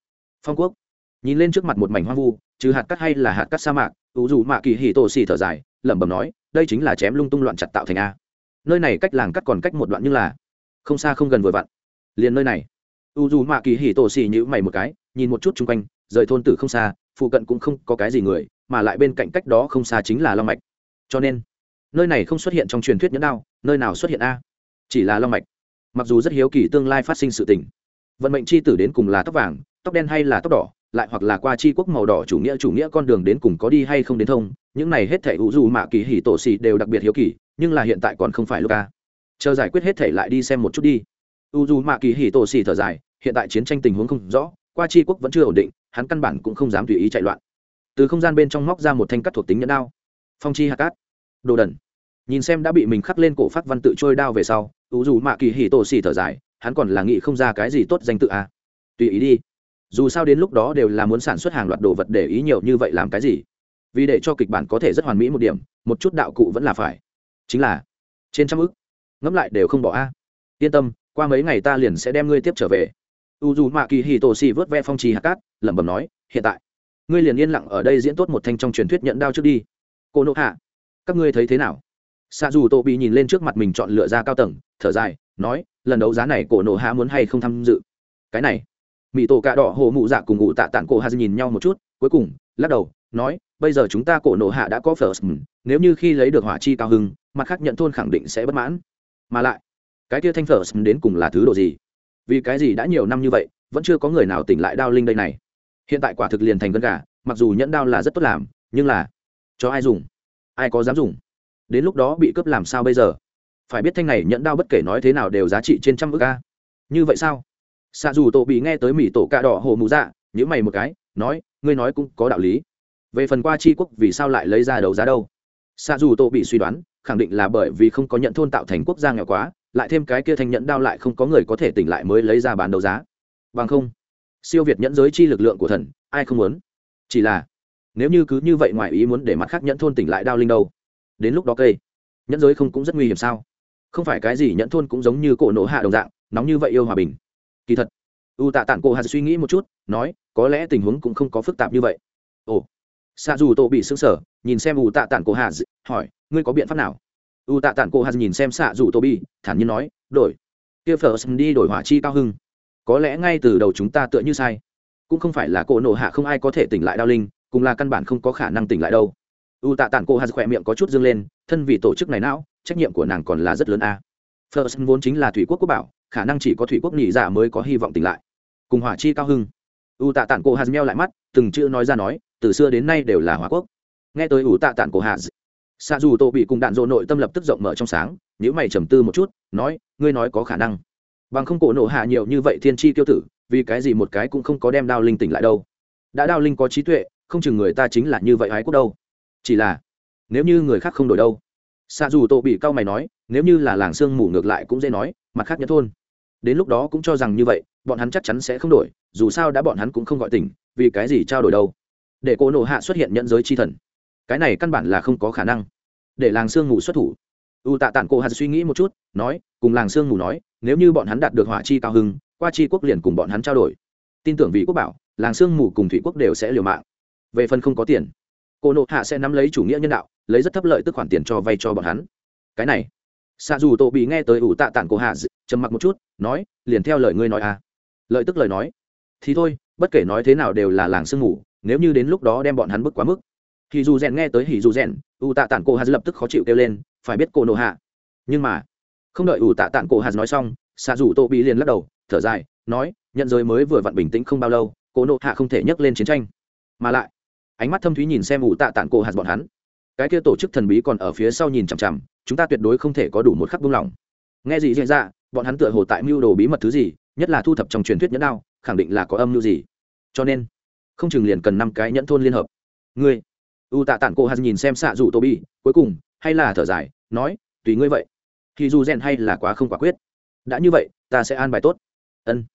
Phong quốc. Nhìn lên trước mặt một mảnh hoang vu, trừ hạt cắt hay là hạt cắt sa mạc, ủ dù mạ kỳ hì tổ xì thở dài, lẩm bẩm nói, đây chính là chém lung tung loạn chặt tạo thành a. Nơi này cách làng cắt còn cách một đoạn như là không xa không gần vừa vặn. Liền nơi này u dù mạ kỳ hì tổ xì nhữ mày một cái, nhìn một chút chung quanh, rời thôn tử không xa, phụ cận cũng không có cái gì người, mà lại bên cạnh cách đó không xa chính là long mạch. Cho nên, nơi này không xuất hiện trong truyền thuyết nhẫn đao, nơi nào xuất hiện a? Chỉ là long mạch. Mặc dù rất hiếu kỳ tương lai phát sinh sự tình. Vận mệnh c h i tử đến cùng là tóc vàng, tóc đen hay là tóc đỏ, lại hoặc là qua c h i quốc màu đỏ chủ nghĩa chủ nghĩa con đường đến cùng có đi hay không đến thông, những này hết thể ủ dù mạ kỳ hỉ tổ xì đều đặc biệt hiếu kỳ, nhưng là hiện tại còn không phải lúc a. chờ giải quyết hết thể lại đi xem một chút đi u dù mạ kỳ hỉ tổ xì thở dài, hiện tại chiến tranh tình huống không rõ, qua c quốc vẫn chưa ổn định, hắn căn bản cũng không dám tùy ý chạy loạn. Từ không gian bên trong móc ra một thanh cắt thuộc tính nhẫn đao. Phong chi hạt cát. Đồ đần. Nhìn xem đã bị mình khắc lên cổ phát văn tự trôi đao về sau, u dù mạ kỳ hì tổ xì thở dài, hắn còn là nghĩ không ra cái gì tốt danh tự à. tùy ý đi. Dù sao đến lúc đó đều là muốn sản xuất hàng loạt đồ vật để ý nhiều như vậy làm cái gì. Vì để cho kịch bản có thể rất hoàn mỹ một điểm, một chút đạo cụ vẫn là phải. Chính là, trên trăm ức. Ngẫm lại đều không bỏ a. Yên tâm qua mấy ngày ta liền sẽ đem ngươi tiếp trở về. U dù mạ kỳ hì tổ xì vớt ve phong trì hạt cát, lẩm bẩm nói, hiện tại, ngươi liền yên lặng ở đây diễn tốt một thanh trong truyền thuyết nhận đao trước đi. Cô nộ hạ, các ngươi thấy thế nào? Xa dù tô bị nhìn lên trước mặt mình chọn lựa ra cao tầng, thở dài, nói, lần đấu giá này cổ nộ hạ muốn hay không tham dự? Cái này. Mỹ tổ cà đỏ hồ mụ dạ cùng ngụ tạ tản cổ Hà nhìn nhau một chút, cuối cùng, lắc đầu, nói, bây giờ chúng ta cổ nộ hạ đã có first nếu như khi lấy được hỏa chi cao hưng, mặt khác nhận thôn khẳng định sẽ bất mãn. Mà lại cái kia thanh first đến cùng là thứ đồ gì? Vì cái gì đã nhiều năm như vậy, vẫn chưa có người nào tỉnh lại đao linh đây này? Hiện tại quả thực liền thành gân gà, mặc dù nhẫn đao là rất tốt làm, nhưng là cho ai dùng? Ai có dám dùng? Đến lúc đó bị cướp làm sao bây giờ? Phải biết thanh này nhẫn đao bất kể nói thế nào đều giá trị trên trăm ước ca như vậy sao? Xạ dù tổ bị nghe tới mỹ tổ ca đỏ hồ mụ dạ nhữ mày một cái, nói, ngươi nói cũng có đạo lý. Về phần qua c quốc vì sao lại lấy ra đấu giá đâu? Xạ dù tổ bị suy đoán, khẳng định là bởi vì không có nhận thôn tạo thành quốc gia nghèo quá lại thêm cái kia thanh nhẫn đao lại không có người có thể tỉnh lại mới lấy ra bán đấu giá. Bằng không, siêu việt nhẫn giới chi lực lượng của thần, ai không muốn? Chỉ là, nếu như cứ như vậy ngoài ý muốn để mặt khác nhẫn thôn tỉnh lại đao linh đâu, đến lúc đó cây, nhẫn giới không cũng rất nguy hiểm sao? Không phải cái gì nhẫn thôn cũng giống như cổ nổ hạ đồng dạng, nóng như vậy yêu hòa bình. Kỳ thật, u tạ tản cổ hạt suy nghĩ một chút, nói, có lẽ tình huống cũng không có phức tạp như vậy. Ồ xa dù tổ bị xứng sở nhìn xem u tạ tản cổ hạt hỏi, ngươi có biện pháp nào? U tạ tản Cô hạt nhìn xem xạ dù tô bi thản nhiên nói đổi kia phở đi đổi hỏa chi cao hưng có lẽ ngay từ đầu chúng ta tựa như sai cũng không phải là cổ nổ hạ không ai có thể tỉnh lại đao linh cùng là căn bản không có khả năng tỉnh lại đâu u tạ tản Cô hạt khỏe miệng có chút dương lên thân vì tổ chức này não trách nhiệm của nàng còn là rất lớn a à. First vốn chính là thủy quốc quốc bảo, khả năng chỉ có thủy quốc nhị giả mới có hy vọng tỉnh lại. Cùng hỏa chi cao hưng. U Tạ Tản Cô Hạt meo lại mắt, từng chữ nói ra nói, từ xưa đến nay đều là hỏa quốc. Nghe tới U Tạ Tản Cô Hạt, Sa dù Tô bị cùng đạn dỗ nội tâm lập tức rộng mở trong sáng, nếu mày trầm tư một chút, nói, ngươi nói có khả năng. Bằng không cổ nổ hạ nhiều như vậy thiên chi tiêu tử, vì cái gì một cái cũng không có đem đao linh tỉnh lại đâu. Đã đao linh có trí tuệ, không chừng người ta chính là như vậy ái quốc đâu. Chỉ là, nếu như người khác không đổi đâu xa dù Tô bị cao mày nói nếu như là làng sương mù ngược lại cũng dễ nói mặt khác nhất thôn đến lúc đó cũng cho rằng như vậy bọn hắn chắc chắn sẽ không đổi dù sao đã bọn hắn cũng không gọi tỉnh vì cái gì trao đổi đâu để cổ nổ hạ xuất hiện nhận giới chi thần cái này căn bản là không có khả năng. Để làng sương ngủ xuất thủ. U tạ tản cổ hạt suy nghĩ một chút, nói, cùng làng sương ngủ nói, nếu như bọn hắn đạt được hỏa chi cao hưng, qua chi quốc liền cùng bọn hắn trao đổi. Tin tưởng vị quốc bảo, làng sương mù cùng thủy quốc đều sẽ liều mạng. Về phần không có tiền cô nộ hạ sẽ nắm lấy chủ nghĩa nhân đạo, lấy rất thấp lợi tức khoản tiền cho vay cho bọn hắn. Cái này xa dù tổ bị nghe tới ủ tạ tản cổ hạ trầm mặc một chút, nói, liền theo lời ngươi nói à. Lợi tức lời nói. Thì thôi, bất kể nói thế nào đều là làng sương ngủ nếu như đến lúc đó đem bọn hắn bức quá mức thì dù rèn nghe tới hỉ dù rèn, ủ tạ tản cổ hạt lập tức khó chịu kêu lên, phải biết cô nộ hạ. Nhưng mà, không đợi ủ tạ tản cổ hạt nói xong xa dù tổ bị liền lắc đầu, thở dài, nói, nhận giới mới vừa vặn bình tĩnh không bao lâu cô nộ hạ không thể nhấc lên chiến tranh. Mà lại, ánh mắt thâm thúy nhìn xem ủ tạ tản cổ hạt bọn hắn. Cái kia tổ chức thần bí còn ở phía sau nhìn chằm chằm, chúng ta tuyệt đối không thể có đủ một khắc buông lỏng. Nghe gì diễn ra, bọn hắn tựa hồ tại mưu đồ bí mật thứ gì, nhất là thu thập trong truyền thuyết nhẫn đao, khẳng định là có âm mưu gì. Cho nên, không chừng liền cần năm cái nhẫn thôn liên hợp. Ngươi u tạ tản cô hạt nhìn xem xạ rủ tô bi cuối cùng, hay là thở dài, nói, tùy ngươi vậy. Thì dù rèn hay là quá không quả quyết. Đã như vậy, ta sẽ an bài tốt. Ân.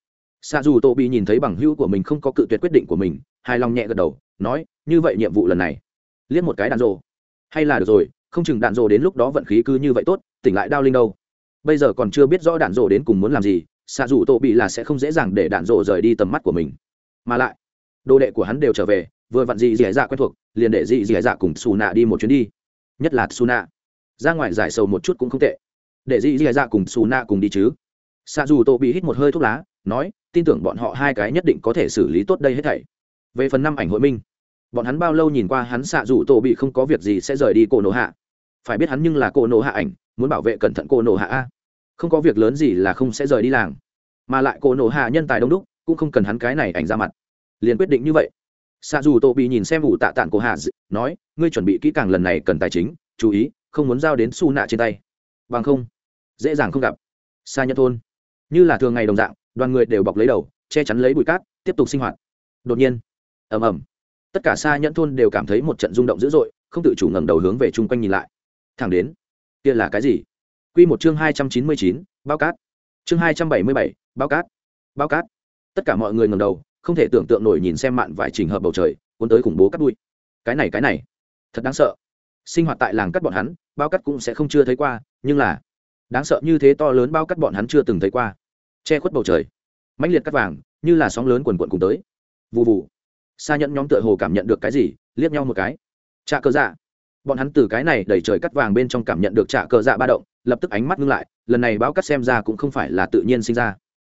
Xạ dù tô bi nhìn thấy bằng hữu của mình không có cự tuyệt quyết định của mình, hài lòng nhẹ gật đầu, nói, như vậy nhiệm vụ lần này, liếc một cái đàn rồ. Hay là được rồi, không chừng đạn rồ đến lúc đó vận khí cứ như vậy tốt, tỉnh lại đao linh đâu. Bây giờ còn chưa biết rõ đạn rồ đến cùng muốn làm gì xạ dù tô bị là sẽ không dễ dàng để đạn rồ rời đi tầm mắt của mình. Mà lại, đồ đệ của hắn đều trở về vừa vặn dị dị dạ quen thuộc, liền để dị dị dạ cùng xù nạ đi một chuyến đi. Nhất là xù nạ ra ngoài giải sầu một chút cũng không tệ. Để dị dị dạ cùng xù nạ cùng đi chứ. Xa dù Tô bị hít một hơi thuốc lá, nói, tin tưởng bọn họ hai cái nhất định có thể xử lý tốt đây hết thảy. Về phần năm ảnh hội minh, bọn hắn bao lâu nhìn qua hắn xạ Dù Tô bị không có việc gì sẽ rời đi cổ nổ hạ phải biết hắn nhưng là cổ nổ hạ ảnh, muốn bảo vệ cẩn thận cổ nổ hạ a. Không có việc lớn gì là không sẽ rời đi làng. Mà lại cổ nổ hạ nhân tài đông đúc, cũng không cần hắn cái này ảnh ra mặt. Liền quyết định như vậy xạ dù Tô bị nhìn xem ủ tạ tạng cổ hạ nói, ngươi chuẩn bị kỹ càng lần này cần tài chính, chú ý, không muốn giao đến su nạ trên tay. Bằng không, dễ dàng không gặp. Xa nhất thôn, như là thường ngày đồng dạng, đoàn người đều bọc lấy đầu, che chắn lấy bụi cát, tiếp tục sinh hoạt. Đột nhiên, ầm ầm, tất cả xa nhẫn thôn đều cảm thấy một trận rung động dữ dội, không tự chủ ngẩng đầu hướng về chung quanh nhìn lại. Thẳng đến, kia là cái gì? Q một chương hai trăm chín mươi chín, bao cát. Chương hai trăm bảy mươi bảy, bao cát. Bao cát. Tất cả mọi người ngẩng đầu không thể tưởng tượng nổi nhìn xem mạn vải trình hợp bầu trời, cuốn tới khủng bố cắt bụi. Cái này cái này, thật đáng sợ. Sinh hoạt tại làng cắt bọn hắn, bao cắt cũng sẽ không chưa thấy qua, nhưng là đáng sợ như thế to lớn bao cắt bọn hắn chưa từng thấy qua. Che khuất bầu trời, mãnh liệt cắt vàng, như là sóng lớn quần quận cùng tới. Vụ vụ xa nhẫn nhóm tựa hồ cảm nhận được cái gì, liếc nhau một cái. Trạ cơ dạ. Bọn hắn từ cái này đẩy trời cắt vàng bên trong cảm nhận được trạ cơ dạ ba động, lập tức ánh mắt ngưng lại, lần này bao cắt xem ra cũng không phải là tự nhiên sinh ra.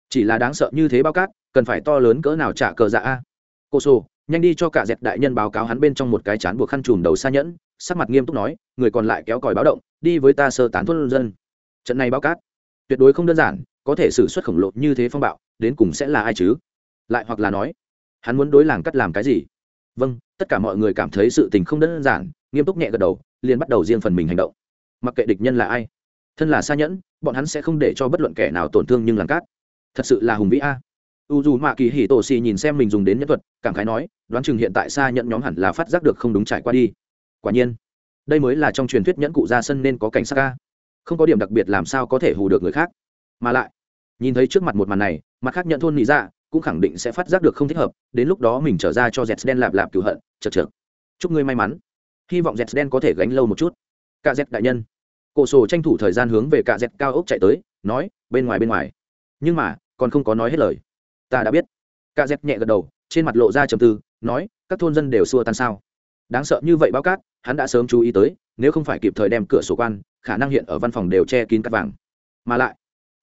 Chỉ là đáng sợ như thế bao cát cần phải to lớn cỡ nào trả cờ dạ a? Cô sô, nhanh đi cho cả dẹt đại nhân báo cáo hắn bên trong một cái chán buộc khăn trùm đầu xa nhẫn, sắc mặt nghiêm túc nói, người còn lại kéo còi báo động, đi với ta sơ tán thôn dân. Trận này báo cát, tuyệt đối không đơn giản, có thể xử suất khổng lồ như thế phong bạo, đến cùng sẽ là ai chứ? Lại hoặc là nói, hắn muốn đối làng cắt làm cái gì? Vâng tất cả mọi người cảm thấy sự tình không đơn giản, nghiêm túc nhẹ gật đầu, liền bắt đầu riêng phần mình hành động. Mặc kệ địch nhân là ai, thân là xa nhẫn, bọn hắn sẽ không để cho bất luận kẻ nào tổn thương nhưng làng cát. Thật sự là hùng vĩ a u dù mạ kỳ hì tổ xì nhìn xem mình dùng đến nhân thuật, cảm khái nói, đoán chừng hiện tại xa nhẫn nhóm hẳn là phát giác được không đúng trải qua đi. Quả nhiên, đây mới là trong truyền thuyết nhẫn cụ ra sân nên có cảnh sát ca. Không có điểm đặc biệt làm sao có thể hù được người khác. Mà lại, nhìn thấy trước mặt một màn này, mặt khác nhận thôn nghĩ ra dạ cũng khẳng định sẽ phát giác được không thích hợp, đến lúc đó mình trở ra cho dẹt đen lạp lạp cửu hận, chật chật chúc ngươi may mắn. Hy vọng dẹt đen có thể gánh lâu một chút. Cả dẹt đại nhân. Cổ sổ tranh thủ thời gian hướng về cả dẹt cao ốc chạy tới, nói, bên ngoài bên ngoài. Nhưng mà, còn không có nói hết lời ta đã biết. Cả dép nhẹ gật đầu, trên mặt lộ ra trầm tư, nói, các thôn dân đều xua tan sao? Đáng sợ như vậy báo cát, hắn đã sớm chú ý tới, nếu không phải kịp thời đem cửa sổ quan, khả năng hiện ở văn phòng đều che kín cắt vàng. Mà lại,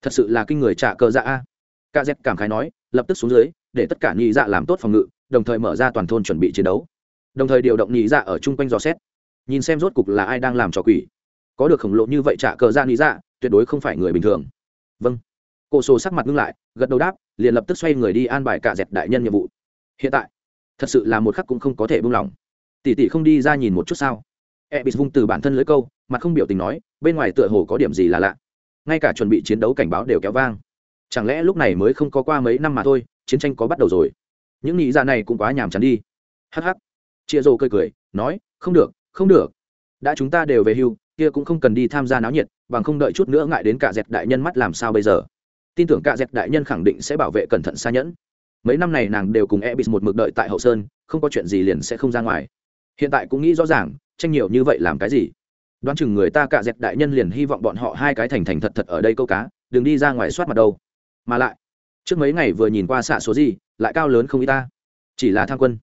thật sự là kinh người trả cờ dạ a. Cả dép cảm khái nói, lập tức xuống dưới, để tất cả nhị dạ làm tốt phòng ngự, đồng thời mở ra toàn thôn chuẩn bị chiến đấu. Đồng thời điều động nhị dạ ở chung quanh dò xét. Nhìn xem rốt cục là ai đang làm trò quỷ. Có được khổng lồ như vậy trả cờ dạ nhị dạ tuyệt đối không phải người bình thường. Vâng cổ sổ sắc mặt ngưng lại, gật đầu đáp, liền lập tức xoay người đi an bài cả dẹt đại nhân nhiệm vụ. Hiện tại, thật sự là một khắc cũng không có thể buông lỏng. Tỷ tỷ không đi ra nhìn một chút sao? E bị vung từ bản thân lưới câu mặt không biểu tình nói, bên ngoài tựa hồ có điểm gì là lạ. Ngay cả chuẩn bị chiến đấu cảnh báo đều kéo vang. Chẳng lẽ lúc này mới không có qua mấy năm mà thôi, chiến tranh có bắt đầu rồi? Những nghĩ ra này cũng quá nhàm chán đi. Hh chia rô cười cười, nói, không được không được. Đã chúng ta đều về hưu, kia cũng không cần đi tham gia náo nhiệt, bằng không đợi chút nữa ngại đến cả dẹt đại nhân mắt làm sao bây giờ? Tin tưởng cả dẹt đại nhân khẳng định sẽ bảo vệ cẩn thận xa nhẫn. Mấy năm này nàng đều cùng e bị một mực đợi tại hậu sơn, không có chuyện gì liền sẽ không ra ngoài. Hiện tại cũng nghĩ rõ ràng, tranh nhiều như vậy làm cái gì? Đoán chừng người ta cả dẹt đại nhân liền hy vọng bọn họ hai cái thành thành thật thật ở đây câu cá, đừng đi ra ngoài soát mặt đâu. Mà lại, trước mấy ngày vừa nhìn qua xạ số gì, lại cao lớn không y ta. Chỉ là tham quân.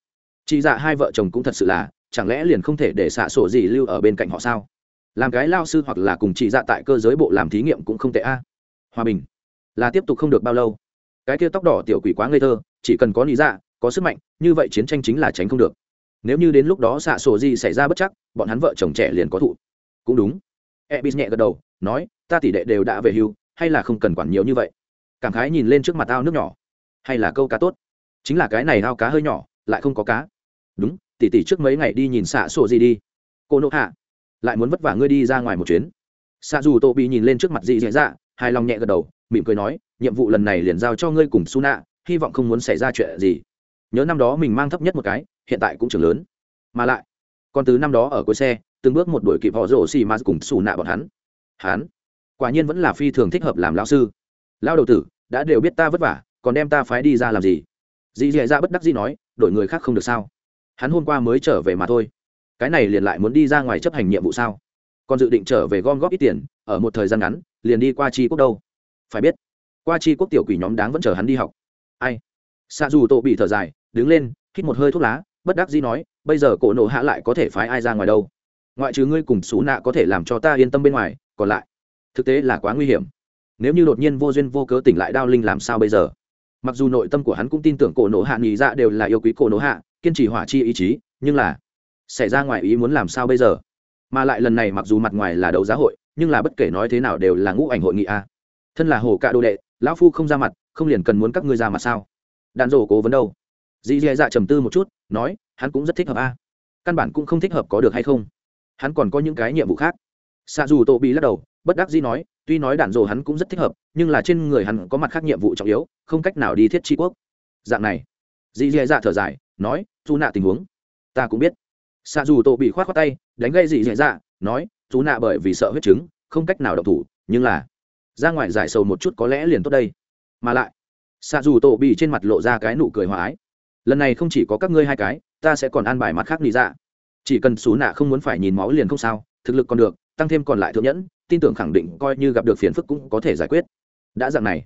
Chị dạ hai vợ chồng cũng thật sự là, chẳng lẽ liền không thể để xạ sổ gì lưu ở bên cạnh họ sao? Làm cái lao sư hoặc là cùng chị dạ tại cơ giới bộ làm thí nghiệm cũng không tệ a. Hòa bình là tiếp tục không được bao lâu. Cái kia tóc đỏ tiểu quỷ quá ngây thơ, chỉ cần có lý dạ có sức mạnh, như vậy chiến tranh chính là tránh không được. Nếu như đến lúc đó xạ sổ gì xảy ra bất chắc, bọn hắn vợ chồng trẻ liền có thụ. Cũng đúng. Ebis nhẹ gật đầu, nói, ta tỷ đệ đều đã về hưu, hay là không cần quản nhiều như vậy? Cảm khái nhìn lên trước mặt ao nước nhỏ. Hay là câu cá tốt? Chính là cái này ao cá hơi nhỏ, lại không có cá. Đúng, tỷ tỷ trước mấy ngày đi nhìn xạ sổ gì đi. Cô nộ hạ, lại muốn vất vả ngươi đi ra ngoài một chuyến. Xạ dù tô bị nhìn lên trước mặt dị dạ dạ hài lòng nhẹ gật đầu mỉm cười nói, nhiệm vụ lần này liền giao cho ngươi cùng su nạ hy vọng không muốn xảy ra chuyện gì. Nhớ năm đó mình mang thấp nhất một cái, hiện tại cũng trưởng lớn. Mà lại, còn từ năm đó ở cuối xe, từng bước một đuổi kịp họ rổ xì ma cùng xù nạ bọn hắn. Hắn, quả nhiên vẫn là phi thường thích hợp làm lão sư. Lao đầu tử, đã đều biết ta vất vả, còn đem ta phái đi ra làm gì? Dì dì ra bất đắc dĩ nói, đổi người khác không được sao? Hắn hôm qua mới trở về mà thôi. Cái này liền lại muốn đi ra ngoài chấp hành nhiệm vụ sao? Còn dự định trở về gom góp ít tiền, ở một thời gian ngắn, liền đi qua chi quốc đâu? Phải biết, qua chi quốc tiểu quỷ nhóm đáng vẫn chờ hắn đi học. Ai? Xa dù tổ bị thở dài, đứng lên, hít một hơi thuốc lá, bất đắc dĩ nói, bây giờ cổ nộ hạ lại có thể phái ai ra ngoài đâu? Ngoại trừ ngươi cùng xú nạ có thể làm cho ta yên tâm bên ngoài, còn lại, thực tế là quá nguy hiểm. Nếu như đột nhiên vô duyên vô cớ tỉnh lại đao linh làm sao bây giờ? Mặc dù nội tâm của hắn cũng tin tưởng cổ nộ hạ nghỉ dạ đều là yêu quý cổ nộ hạ, kiên trì hỏa chi ý chí, nhưng là, xảy ra ngoài ý muốn làm sao bây giờ? Mà lại lần này mặc dù mặt ngoài là đấu giá hội, nhưng là bất kể nói thế nào đều là ngũ ảnh hội nghị a thân là hồ cạ đồ đệ, lão phu không ra mặt, không liền cần muốn các ngươi ra mặt sao? Đàn rổ cố vấn đâu? Dì dì dạ trầm tư một chút, nói, hắn cũng rất thích hợp a. Căn bản cũng không thích hợp có được hay không. Hắn còn có những cái nhiệm vụ khác. Xa dù tô bị lắc đầu, bất đắc dĩ nói, tuy nói đạn rổ hắn cũng rất thích hợp, nhưng là trên người hắn có mặt khác nhiệm vụ trọng yếu, không cách nào đi thiết tri quốc. Dạng này. Dì dì dạ thở dài, nói, dù nạ tình huống. Ta cũng biết. Xa dù tô bị k h o á t khoác tay, đánh gây dì dì dạ nói chú nạ bởi vì sợ huyết chứng, không cách nào độc thủ, nhưng là ra ngoài giải sầu một chút có lẽ liền tốt đây. Mà lại xạ dù tổ bị trên mặt lộ ra cái nụ cười hòa ái. Lần này không chỉ có các ngươi hai cái, ta sẽ còn an bài mặt khác lý ra dạ. chỉ cần xú nạ không muốn phải nhìn máu liền không sao, thực lực còn được, tăng thêm còn lại thượng nhẫn, tin tưởng khẳng định coi như gặp được phiền phức cũng có thể giải quyết. Đã dạng này,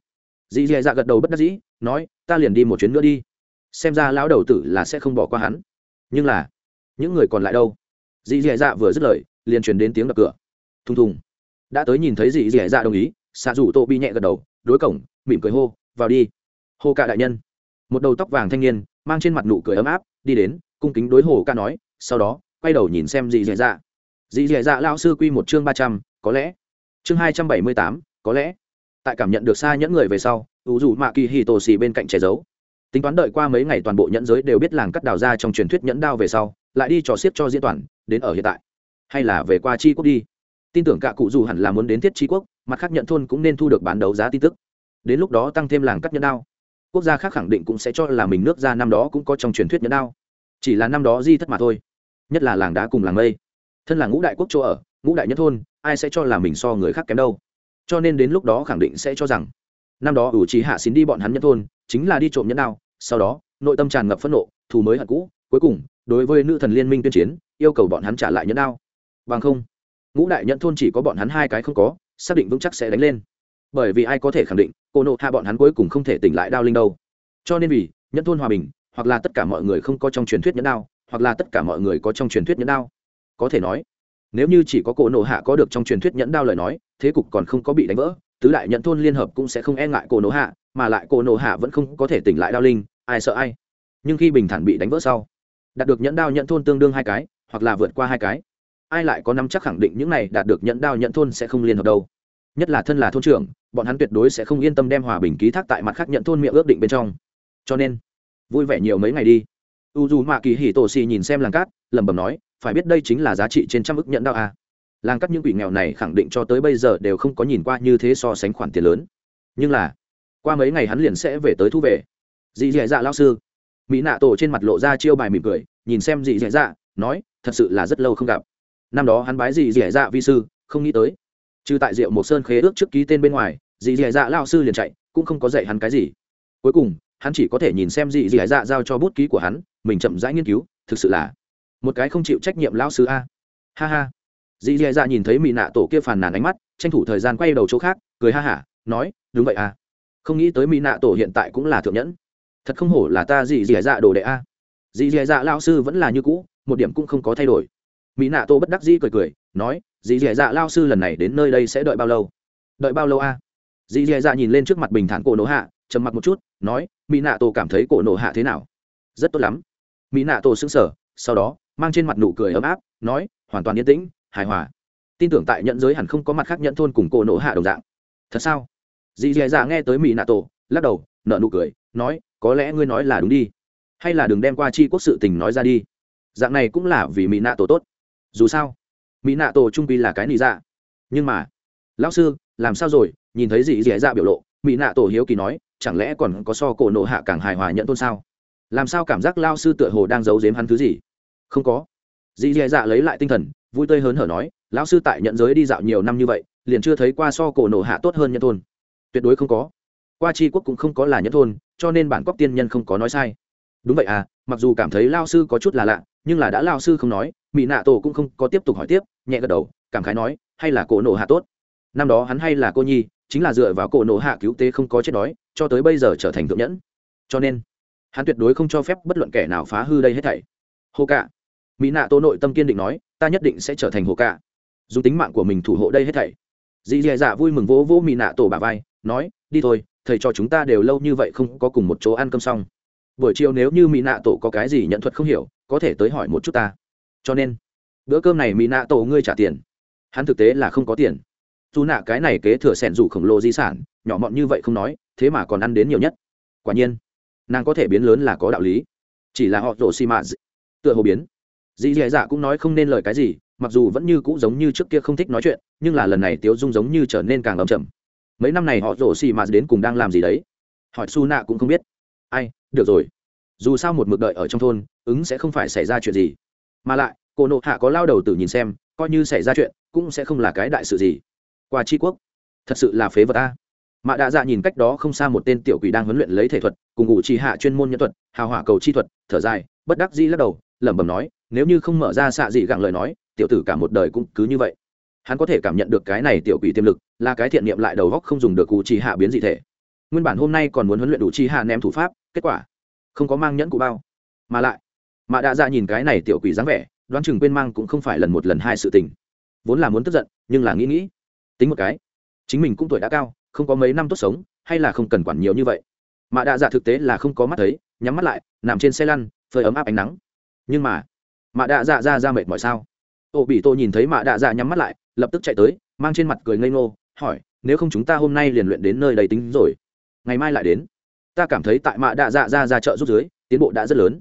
dì dì dạ gật đầu bất đắc dĩ, nói, ta liền đi một chuyến nữa đi. Xem ra lão đầu tử là sẽ không bỏ qua hắn. Nhưng là, những người còn lại đâu? Dì dì dạ vừa dứt lời, liền truyền đến tiếng đập cửa. Thùng thùng. Đã tới nhìn thấy dì dì dạ đồng ý xạ rủ tô bi nhẹ gật đầu, đối cổng, mỉm cười hô, vào đi. Hô ca đại nhân. Một đầu tóc vàng thanh niên, mang trên mặt nụ cười ấm áp, đi đến, cung kính đối hồ ca nói, sau đó, quay đầu nhìn xem dì dì dạ. Dì dì dạ lao sư quy một chương ba trăm, có lẽ. Chương hai trăm bảy mươi tám, có lẽ. Tại cảm nhận được xa nhẫn người về sau ủ dù mạ kỳ hì tổ xì bên cạnh che giấu. Tính toán đợi qua mấy ngày toàn bộ nhẫn giới đều biết làng cắt đào ra trong truyền thuyết nhẫn đao về sau, lại đi trò xiếc cho diễn toàn, đến ở hiện tại. Hay là về qua chi quốc đi. Tin tưởng cả cụ dù hẳn là muốn đến thiết chi quốc mặt khác nhận thôn cũng nên thu được bán đấu giá tin tức. Đến lúc đó tăng thêm làng cắt nhẫn đao. Quốc gia khác khẳng định cũng sẽ cho là mình nước ra năm đó cũng có trong truyền thuyết nhẫn đao. Chỉ là năm đó di thất mà thôi. Nhất là làng đá cùng làng mây. Thân là ngũ đại quốc chỗ ở, ngũ đại nhất thôn, ai sẽ cho là mình so người khác kém đâu? Cho nên đến lúc đó khẳng định sẽ cho rằng, năm đó ủ trí hạ xín đi bọn hắn nhất thôn, chính là đi trộm nhẫn đao, sau đó, nội tâm tràn ngập phẫn nộ, thù mới hận cũ, cuối cùng, đối với nữ thần liên minh tuyên chiến, yêu cầu bọn hắn trả lại nhẫn đao. Bằng không, ngũ đại nhẫn thôn chỉ có bọn hắn hai cái không có xác định vững chắc sẽ đánh lên. Bởi vì ai có thể khẳng định, cô nộ hạ bọn hắn cuối cùng không thể tỉnh lại đao linh đâu. Cho nên vì, nhẫn thôn hòa bình, hoặc là tất cả mọi người không có trong truyền thuyết nhẫn đao, hoặc là tất cả mọi người có trong truyền thuyết nhẫn đao. Có thể nói, nếu như chỉ có cổ nộ hạ có được trong truyền thuyết nhẫn đao lời nói, thế cục còn không có bị đánh vỡ, tứ đại nhẫn thôn liên hợp cũng sẽ không e ngại cổ nộ hạ, mà lại cổ nộ hạ vẫn không có thể tỉnh lại đao linh, ai sợ ai. Nhưng khi bình thản bị đánh vỡ sau, đạt được nhẫn đao nhẫn thôn tương đương hai cái, hoặc là vượt qua hai cái ai lại có năm chắc khẳng định những này đạt được nhận đao nhận thôn sẽ không liên hợp đâu. Nhất là thân là thôn trưởng, bọn hắn tuyệt đối sẽ không yên tâm đem hòa bình ký thác tại mặt khác nhận thôn miệng ước định bên trong. Cho nên, vui vẻ nhiều mấy ngày đi. U dù mạ kỳ hỉ tổ xì nhìn xem làng cát, lẩm bẩm nói, phải biết đây chính là giá trị trên trăm ức nhận đao a làng cát những quỷ nghèo này khẳng định cho tới bây giờ đều không có nhìn qua như thế so sánh khoản tiền lớn. Nhưng là, qua mấy ngày hắn liền sẽ về tới thu về. Dị dạ dạ lao sư. Mỹ nạ tổ trên mặt lộ ra chiêu bài mỉm cười, nhìn xem dị dạ dạ nói, thật sự là rất lâu không gặp năm đó hắn bái dị dẻ dạ vi sư, không nghĩ tới. Trừ tại rượu một sơn khế ước trước ký tên bên ngoài, dị dẻ dạ lao sư liền chạy, cũng không có dạy hắn cái gì. Cuối cùng, hắn chỉ có thể nhìn xem dị dị dạ giao cho bút ký của hắn, mình chậm rãi nghiên cứu, thực sự là một cái không chịu trách nhiệm lao sư a. Ha ha. Dị dị dạ nhìn thấy mỹ nạ tổ kia phàn nàn ánh mắt, tranh thủ thời gian quay đầu chỗ khác, cười ha hả, nói, đúng vậy a. Không nghĩ tới mỹ nạ tổ hiện tại cũng là thượng nhẫn. Thật không hổ là ta dị dị dạ đồ đệ a. Dị dị dạ lao sư vẫn là như cũ, một điểm cũng không có thay đổi mỹ nạ tô bất đắc dĩ cười cười nói dị dì dạ lao sư lần này đến nơi đây sẽ đợi bao lâu? Đợi bao lâu a? Dị dì dạ nhìn lên trước mặt bình thản cổ nổ hạ trầm mặc một chút nói mỹ nạ tô cảm thấy cổ nổ hạ thế nào? Rất tốt lắm. Mỹ nạ tô sững sở sau đó mang trên mặt nụ cười ấm áp nói hoàn toàn yên tĩnh hài hòa. Tin tưởng tại nhận giới hẳn không có mặt khác nhận thôn cùng cổ nổ hạ đồng dạng. Thật sao? Dì dì dạ nghe tới mỹ nạ tô, lắc đầu nợ nụ cười nói có lẽ ngươi nói là đúng đi. Hay là đừng đem qua chi quốc sự tình nói ra đi. Dạng này cũng là vì mỹ nạ tổ tốt dù sao, mỹ nạ tổ trung quy là cái nị dạ. Nhưng mà, lão sư, làm sao rồi? Nhìn thấy dì dì dạ biểu lộ, mỹ nạ tổ hiếu kỳ nói, chẳng lẽ còn có so cổ nộ hạ càng hài hòa nhận tôn sao? Làm sao cảm giác lao sư tựa hồ đang giấu giếm hắn thứ gì? Không có. Dì dì dạ lấy lại tinh thần, vui tươi hớn hở nói, lão sư tại nhận giới đi dạo nhiều năm như vậy, liền chưa thấy qua so cổ nộ hạ tốt hơn nhân thôn tuyệt đối không có. Qua tri quốc cũng không có là nhân thôn cho nên bản cóc tiên nhân không có nói sai. Đúng vậy à mặc dù cảm thấy lao sư có chút là lạ, nhưng là đã lao sư không nói mỹ nạ tổ cũng không có tiếp tục hỏi tiếp, nhẹ gật đầu, cảm khái nói, hay là cổ nộ hạ tốt? Năm đó hắn hay là cô nhi, chính là dựa vào cổ nộ hạ cứu tế không có chết đói, cho tới bây giờ trở thành thượng nhẫn. Cho nên, hắn tuyệt đối không cho phép bất luận kẻ nào phá hư đây hết thảy. Hồ cạ. Mỹ nạ tô nội tâm kiên định nói, ta nhất định sẽ trở thành hồ cạ. Dùng tính mạng của mình thủ hộ đây hết thảy. Dì dè dạ vui mừng vỗ vỗ mỹ nạ tổ bà vai, nói, đi thôi, thầy cho chúng ta đều lâu như vậy không có cùng một chỗ ăn cơm xong buổi chiều nếu như mỹ nạ tổ có cái gì nhận thuật không hiểu, có thể tới hỏi một chút ta. Cho nên, bữa cơm này mỹ nạ tổ ngươi trả tiền. Hắn thực tế là không có tiền. Dù nạ cái này kế thừa sẻn rủ khổng lồ di sản, nhỏ mọn như vậy không nói, thế mà còn ăn đến nhiều nhất. Quả nhiên, nàng có thể biến lớn là có đạo lý. Chỉ là họ rổ xi mạ tựa hồ biến. Dì dì dạ cũng nói không nên lời cái gì, mặc dù vẫn như cũ giống như trước kia không thích nói chuyện, nhưng là lần này tiếu dung giống như trở nên càng ầm chầm mấy năm này họ rổ xi mạ đến cùng đang làm gì đấy? Hỏi su nạ cũng không biết ai, được rồi. Dù sao một mực đợi ở trong thôn, ứng sẽ không phải xảy ra chuyện gì. Mà lại, cô nộ hạ có lao đầu tử nhìn xem, coi như xảy ra chuyện, cũng sẽ không là cái đại sự gì. Qua tri quốc, thật sự là phế vật ta mạ đạ dạ nhìn cách đó không xa một tên tiểu quỷ đang huấn luyện lấy thể thuật, cùng ngụ trì hạ chuyên môn nhân thuật, hào hỏa cầu chi thuật, thở dài, bất đắc dĩ lắc đầu, lẩm bẩm nói, nếu như không mở ra xạ dị gặng lời nói, tiểu tử cả một đời cũng cứ như vậy. Hắn có thể cảm nhận được cái này tiểu quỷ tiềm lực, là cái thiện niệm lại đầu góc không dùng được cụ trì hạ biến dị thể. Nguyên bản hôm nay còn muốn huấn luyện đủ chi hạ ném thủ pháp kết quả không có mang nhẫn cụ bao mà lại mạ đạ dạ nhìn cái này tiểu quỷ dáng vẻ đoán chừng quên mang cũng không phải lần một lần hai sự tình vốn là muốn tức giận nhưng là nghĩ nghĩ tính một cái chính mình cũng tuổi đã cao không có mấy năm tốt sống hay là không cần quản nhiều như vậy mạ đạ dạ thực tế là không có mắt thấy nhắm mắt lại nằm trên xe lăn phơi ấm áp ánh nắng nhưng mà mạ đạ dạ ra ra mệt mỏi sao ô bị tôi nhìn thấy mạ đạ dạ nhắm mắt lại lập tức chạy tới mang trên mặt cười ngây ngô hỏi nếu không chúng ta hôm nay liền luyện đến nơi đầy tính rồi ngày mai lại đến ta cảm thấy tại mạ đạ dạ ra ra chợ giúp dưới, tiến bộ đã rất lớn.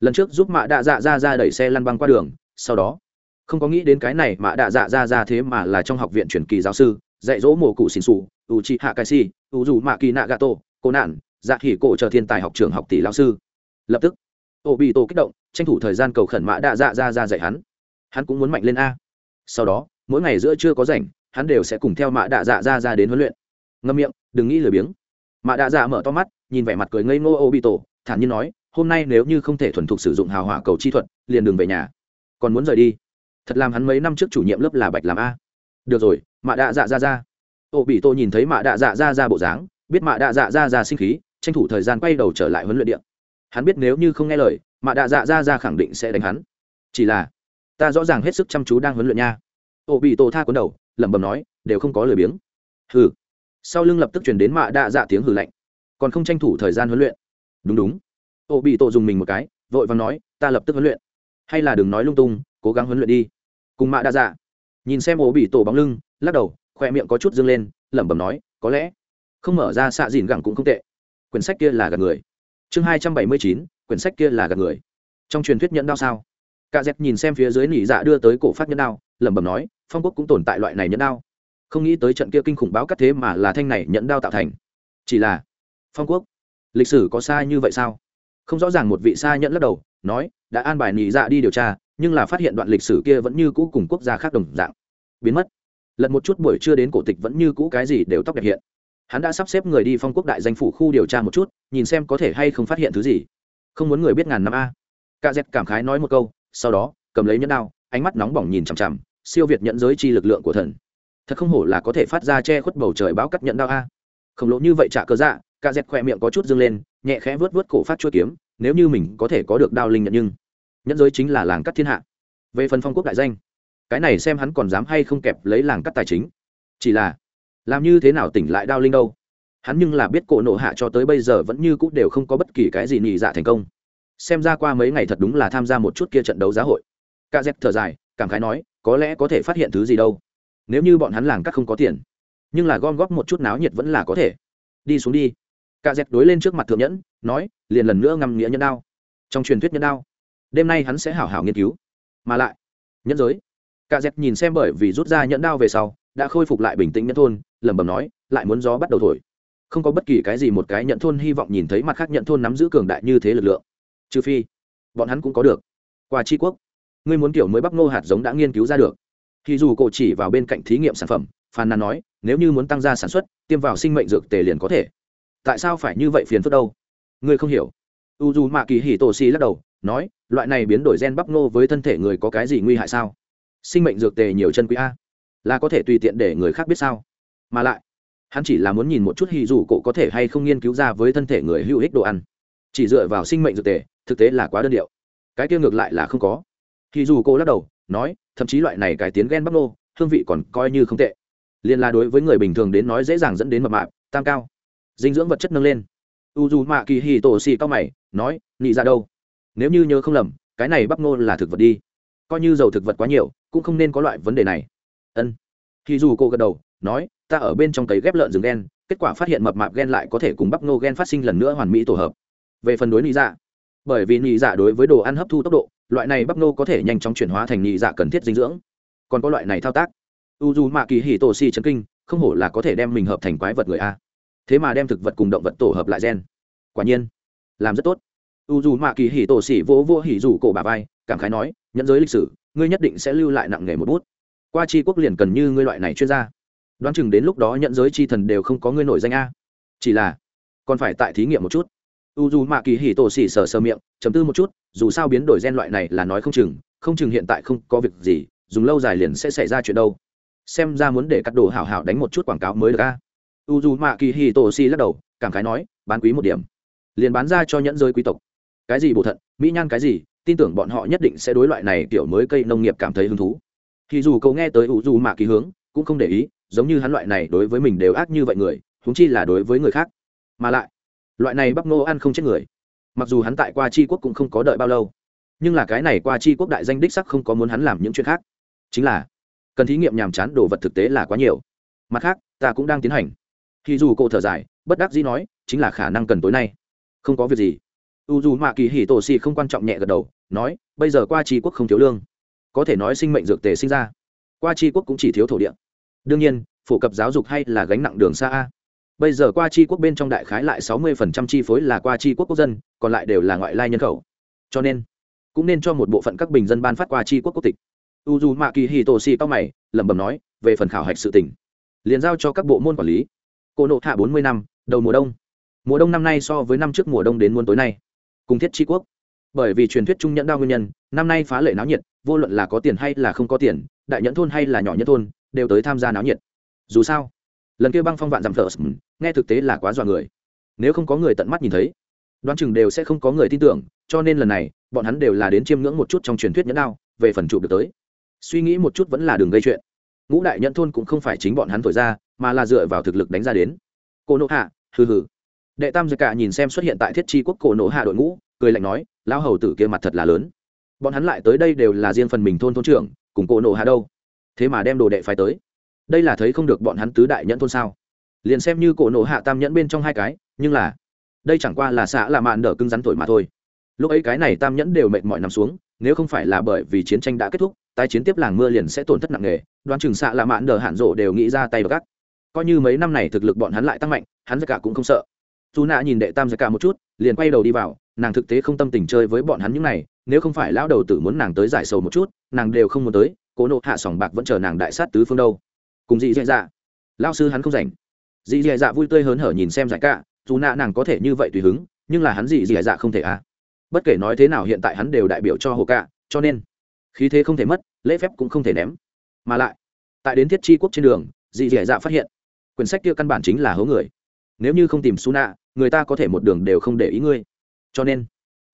Lần trước giúp mạ đạ dạ ra ra đẩy xe lăn băng qua đường, sau đó, không có nghĩ đến cái này mạ đạ dạ ra ra thế mà là trong học viện truyền kỳ giáo sư, dạy dỗ mổ cụ xỉn xù u chi hạ cai si u dù mạ kỳ nạ gà tô cô nạn dạ khỉ cổ chờ thiên tài học trường học tỷ lao sư. Lập tức ô bị tổ kích động, tranh thủ thời gian cầu khẩn mạ đạ dạ ra ra dạy hắn. Hắn cũng muốn mạnh lên a. Sau đó, mỗi ngày giữa chưa có rảnh, hắn đều sẽ cùng theo mạ đạ dạ ra ra đến huấn luyện. Ngâm miệng, đừng nghĩ lười biếng. Mạ đạ dạ mở to mắt nhìn vẻ mặt cười ngây ngô ô bị tổ thản nhiên nói, hôm nay nếu như không thể thuần thục sử dụng hào hỏa cầu chi thuật, liền đừng về nhà. Còn muốn rời đi? Thật làm hắn mấy năm trước chủ nhiệm lớp là bạch làm a. Được rồi, mạ đạ dạ ra ra ô bị nhìn thấy mạ đạ dạ ra ra bộ dáng, biết mạ đạ dạ ra ra sinh khí, tranh thủ thời gian quay đầu trở lại huấn luyện điện. Hắn biết nếu như không nghe lời, mạ đạ dạ ra ra khẳng định sẽ đánh hắn. Chỉ là, ta rõ ràng hết sức chăm chú đang huấn luyện nha. Ô bị tha cuốn đầu, lẩm bẩm nói, đều không có lời biếng. Hừ. Sau lưng lập tức chuyển đến mạ đạ dạ tiếng hừ lạnh còn không tranh thủ thời gian huấn luyện. Đúng đúng. Ô bị tổ dùng mình một cái, vội và nói, ta lập tức huấn luyện. Hay là đừng nói lung tung, cố gắng huấn luyện đi. Cùng mạ đa dạ nhìn xem ô bị tổ bóng lưng, lắc đầu khoe miệng có chút dâng lên, lẩm bẩm nói, có lẽ không mở ra xạ dìn gẳng cũng không tệ. Quyển sách kia là gạt người. Chương hai trăm bảy mươi chín, quyển sách kia là gạt người. Trong truyền thuyết nhẫn đao sao? Cả dẹp nhìn xem phía dưới nỉ dạ đưa tới cổ phát nhẫn đao, lẩm bẩm nói, phong quốc cũng tồn tại loại này nhẫn đao. Không nghĩ tới trận kia kinh khủng báo cắt thế mà là thanh này nhẫn đao tạo thành. Chỉ là phong quốc. Lịch sử có sai như vậy sao? Không rõ ràng một vị sai nhẫn lắc đầu, nói, đã an bài nhị dạ đi điều tra, nhưng là phát hiện đoạn lịch sử kia vẫn như cũ cùng quốc gia khác đồng dạng. Biến mất. Lật một chút buổi trưa đến cổ tịch vẫn như cũ cái gì đều tóc đẹp hiện. Hắn đã sắp xếp người đi phong quốc đại danh phủ khu điều tra một chút, nhìn xem có thể hay không phát hiện thứ gì. Không muốn người biết ngàn năm a. Ca dẹp cảm khái nói một câu, sau đó, cầm lấy nhẫn đao, ánh mắt nóng bỏng nhìn chằm chằm, siêu việt nhận giới chi lực lượng của thần. Thật không hổ là có thể phát ra che khuất bầu trời báo cắt nhận đao a. Khổng lồ như vậy trả cơ dạ cả dẹt khoe miệng có chút dâng lên, nhẹ khẽ vớt vớt cổ phát chuỗi kiếm, nếu như mình có thể có được đao linh nhận nhưng, nhẫn giới chính là làng cắt thiên hạ. Về phần phong quốc đại danh, cái này xem hắn còn dám hay không kẹp lấy làng cắt tài chính. Chỉ là, làm như thế nào tỉnh lại đao linh đâu? Hắn nhưng là biết cổ nộ hạ cho tới bây giờ vẫn như cũ đều không có bất kỳ cái gì nhị dạ thành công. Xem ra qua mấy ngày thật đúng là tham gia một chút kia trận đấu giá hội. Ca dép thở dài, cảm khái nói, có lẽ có thể phát hiện thứ gì đâu. Nếu như bọn hắn làng cắt không có tiền, nhưng là gom góp một chút náo nhiệt vẫn là có thể. Đi xuống đi cả dẹt đối lên trước mặt thượng nhẫn, nói, liền lần nữa ngâm nghĩa nhân đao. Trong truyền thuyết nhân đao, đêm nay hắn sẽ hảo hảo nghiên cứu. Mà lại, nhẫn giới. Cả dẹt nhìn xem bởi vì rút ra nhẫn đao về sau, đã khôi phục lại bình tĩnh nhẫn thôn, lẩm bẩm nói, lại muốn gió bắt đầu thổi. Không có bất kỳ cái gì một cái nhận thôn hy vọng nhìn thấy mặt khác nhận thôn nắm giữ cường đại như thế lực lượng. Trừ phi, bọn hắn cũng có được. Qua tri quốc, ngươi muốn kiểu mới bắp ngô hạt giống đã nghiên cứu ra được. Thì dù cổ chỉ vào bên cạnh thí nghiệm sản phẩm phàn nàn nói, nếu như muốn tăng gia sản xuất, tiêm vào sinh mệnh dược tề liền có thể tại sao phải như vậy phiền phức đâu? Ngươi không hiểu. U dù mạ kỳ hì tổ xì lắc đầu, nói, loại này biến đổi gen bắp ngô với thân thể người có cái gì nguy hại sao? Sinh mệnh dược tề nhiều chân quý a. Là có thể tùy tiện để người khác biết sao? Mà lại, hắn chỉ là muốn nhìn một chút hì dù cổ có thể hay không nghiên cứu ra với thân thể người hữu ích đồ ăn. Chỉ dựa vào sinh mệnh dược tề, thực tế là quá đơn điệu. Cái kia ngược lại là không có. Hì dù cổ lắc đầu, nói, thậm chí loại này cải tiến gen bắp ngô, hương vị còn coi như không tệ. Liên là đối với người bình thường đến nói dễ dàng dẫn đến mập mạp, tam cao dinh dưỡng vật chất nâng lên. U dù mạ kỳ hì tổ xì cao mày, nói, nị ra đâu? Nếu như nhớ không lầm, cái này bắp ngô là thực vật đi. Coi như dầu thực vật quá nhiều, cũng không nên có loại vấn đề này. Ân. Thì dù cô gật đầu, nói, ta ở bên trong cấy ghép lợn rừng gen, kết quả phát hiện mập mạp gen lại có thể cùng bắp ngô gen phát sinh lần nữa hoàn mỹ tổ hợp. Về phần đối nị dạ bởi vì nị dạ đối với đồ ăn hấp thu tốc độ, loại này bắp ngô có thể nhanh chóng chuyển hóa thành nị dạ cần thiết dinh dưỡng. Còn có loại này thao tác. U dù mạ kỳ hì tổ si chấn kinh, không hổ là có thể đem mình hợp thành quái vật người a thế mà đem thực vật cùng động vật tổ hợp lại gen. Quả nhiên, làm rất tốt. U dù mạ kỳ Hỉ tổ xỉ vỗ vỗ hỉ dù cổ bà vai, cảm khái nói, nhẫn giới lịch sử, ngươi nhất định sẽ lưu lại nặng nghề một bút. Qua tri quốc liền cần như ngươi loại này chuyên gia. Đoán chừng đến lúc đó nhận giới chi thần đều không có ngươi nổi danh a. Chỉ là, còn phải tại thí nghiệm một chút. U dù mạ kỳ Hỉ tổ xỉ sờ sờ miệng chấm tư một chút, dù sao biến đổi gen loại này là nói không chừng không chừng hiện tại không có việc gì, dùng lâu dài liền sẽ xảy ra chuyện đâu. Xem ra muốn để cắt đồ hảo hảo đánh một chút quảng cáo mới được a u dù mạ kỳ hì tổ si lắc đầu, cảm khái nói, bán quý một điểm. Liền bán ra cho nhẫn giới quý tộc. Cái gì bổ thận? Mỹ nhan cái gì? Tin tưởng bọn họ nhất định sẽ đối loại này kiểu mới cây nông nghiệp cảm thấy hứng thú. Thì dù cậu nghe tới u dù mạ kỳ hướng, cũng không để ý, giống như hắn loại này đối với mình đều ác như vậy người húng chi là đối với người khác. Mà lại, loại này bắp nô ăn không chết người. Mặc dù hắn tại qua c quốc cũng không có đợi bao lâu, nhưng là cái này qua c quốc đại danh đích sắc không có muốn hắn làm những chuyện khác. Chính là, cần thí nghiệm nhàm chán đồ vật thực tế là quá nhiều. Mặt khác, ta cũng đang tiến hành thì dù cô thở dài, bất đắc dĩ nói, chính là khả năng cần tối nay. Không có việc gì. U dù mạ kỳ hì tổ xì không quan trọng nhẹ gật đầu, nói, bây giờ qua tri quốc không thiếu lương. Có thể nói sinh mệnh dược tề sinh ra. Qua tri quốc cũng chỉ thiếu thổ địa. Đương nhiên, phổ cập giáo dục hay là gánh nặng đường xa a. Bây giờ qua chi quốc bên trong đại khái lại sáu mươi phần trăm chi phối là qua chi quốc quốc dân, còn lại đều là ngoại lai nhân khẩu. Cho nên, cũng nên cho một bộ phận các bình dân ban phát qua chi quốc quốc tịch. U dù mạ kỳ hì tổ xì tóc mày, lẩm bẩm nói, về phần khảo hạch sự tỉnh liền giao cho các bộ môn quản lý cô nộ hạ bốn mươi năm, đầu mùa đông. Mùa đông năm nay so với năm trước mùa đông đến muôn tối nay. Cùng thiết chi quốc. Bởi vì truyền thuyết trung nhẫn đao nguyên nhân, năm nay phá lệ náo nhiệt, vô luận là có tiền hay là không có tiền, đại nhẫn thôn hay là nhỏ nhẫn thôn, đều tới tham gia náo nhiệt. Dù sao, lần kia băng phong vạn dặm thờ nghe thực tế là quá dọa người. Nếu không có người tận mắt nhìn thấy, đoán chừng đều sẽ không có người tin tưởng, cho nên lần này, bọn hắn đều là đến chiêm ngưỡng một chút trong truyền thuyết nhẫn đao, về phần chụp được tới. Suy nghĩ một chút vẫn là đường gây chuyện ngũ đại nhẫn thôn cũng không phải chính bọn hắn thổi ra, mà là dựa vào thực lực đánh ra đến. Cô nộ hạ, hừ hừ. Đệ tam giặc cả nhìn xem xuất hiện tại thiết chi quốc cổ nộ hạ đội ngũ, cười lạnh nói, lão hầu tử kia mặt thật là lớn. Bọn hắn lại tới đây đều là riêng phần mình thôn thôn trưởng, cùng cổ nộ hạ đâu? Thế mà đem đồ đệ phải tới. Đây là thấy không được bọn hắn tứ đại nhẫn thôn sao? Liền xem như cổ nộ hạ tam nhẫn bên trong hai cái, nhưng là, đây chẳng qua là xã là mạn đỡ cứng rắn thổi mà thôi. Lúc ấy cái này tam nhẫn đều mệt mỏi nằm xuống, nếu không phải là bởi vì chiến tranh đã kết thúc tái chiến tiếp làng mưa liền sẽ tổn thất nặng nề, đoán chừng xạ là mạn đờ hạn rộ đều nghĩ ra tay và gắt coi như mấy năm này thực lực bọn hắn lại tăng mạnh, hắn giặc cả cũng không sợ. Dù nạ nhìn đệ tam giặc cả một chút, liền quay đầu đi vào, nàng thực tế không tâm tình chơi với bọn hắn những này, nếu không phải lão đầu tử muốn nàng tới giải sầu một chút, nàng đều không muốn tới, cố nộ hạ sòng bạc vẫn chờ nàng đại sát tứ phương đâu. Cùng dị dạ dạ. Lao sư hắn không rảnh. Dị dạ dạ vui tươi hớn hở nhìn xem giải cả dù nạ nàng có thể như vậy tùy hứng, nhưng là hắn dị dạ dạ không thể à. Bất kể nói thế nào hiện tại hắn đều đại biểu cho hồ cạ cho nên khí thế không thể mất, lễ phép cũng không thể ném. Mà lại, tại đến thiết chi quốc trên đường dị dẻ dạ phát hiện, quyển sách kia căn bản chính là hố người. Nếu như không tìm su nạ người ta có thể một đường đều không để ý ngươi. Cho nên,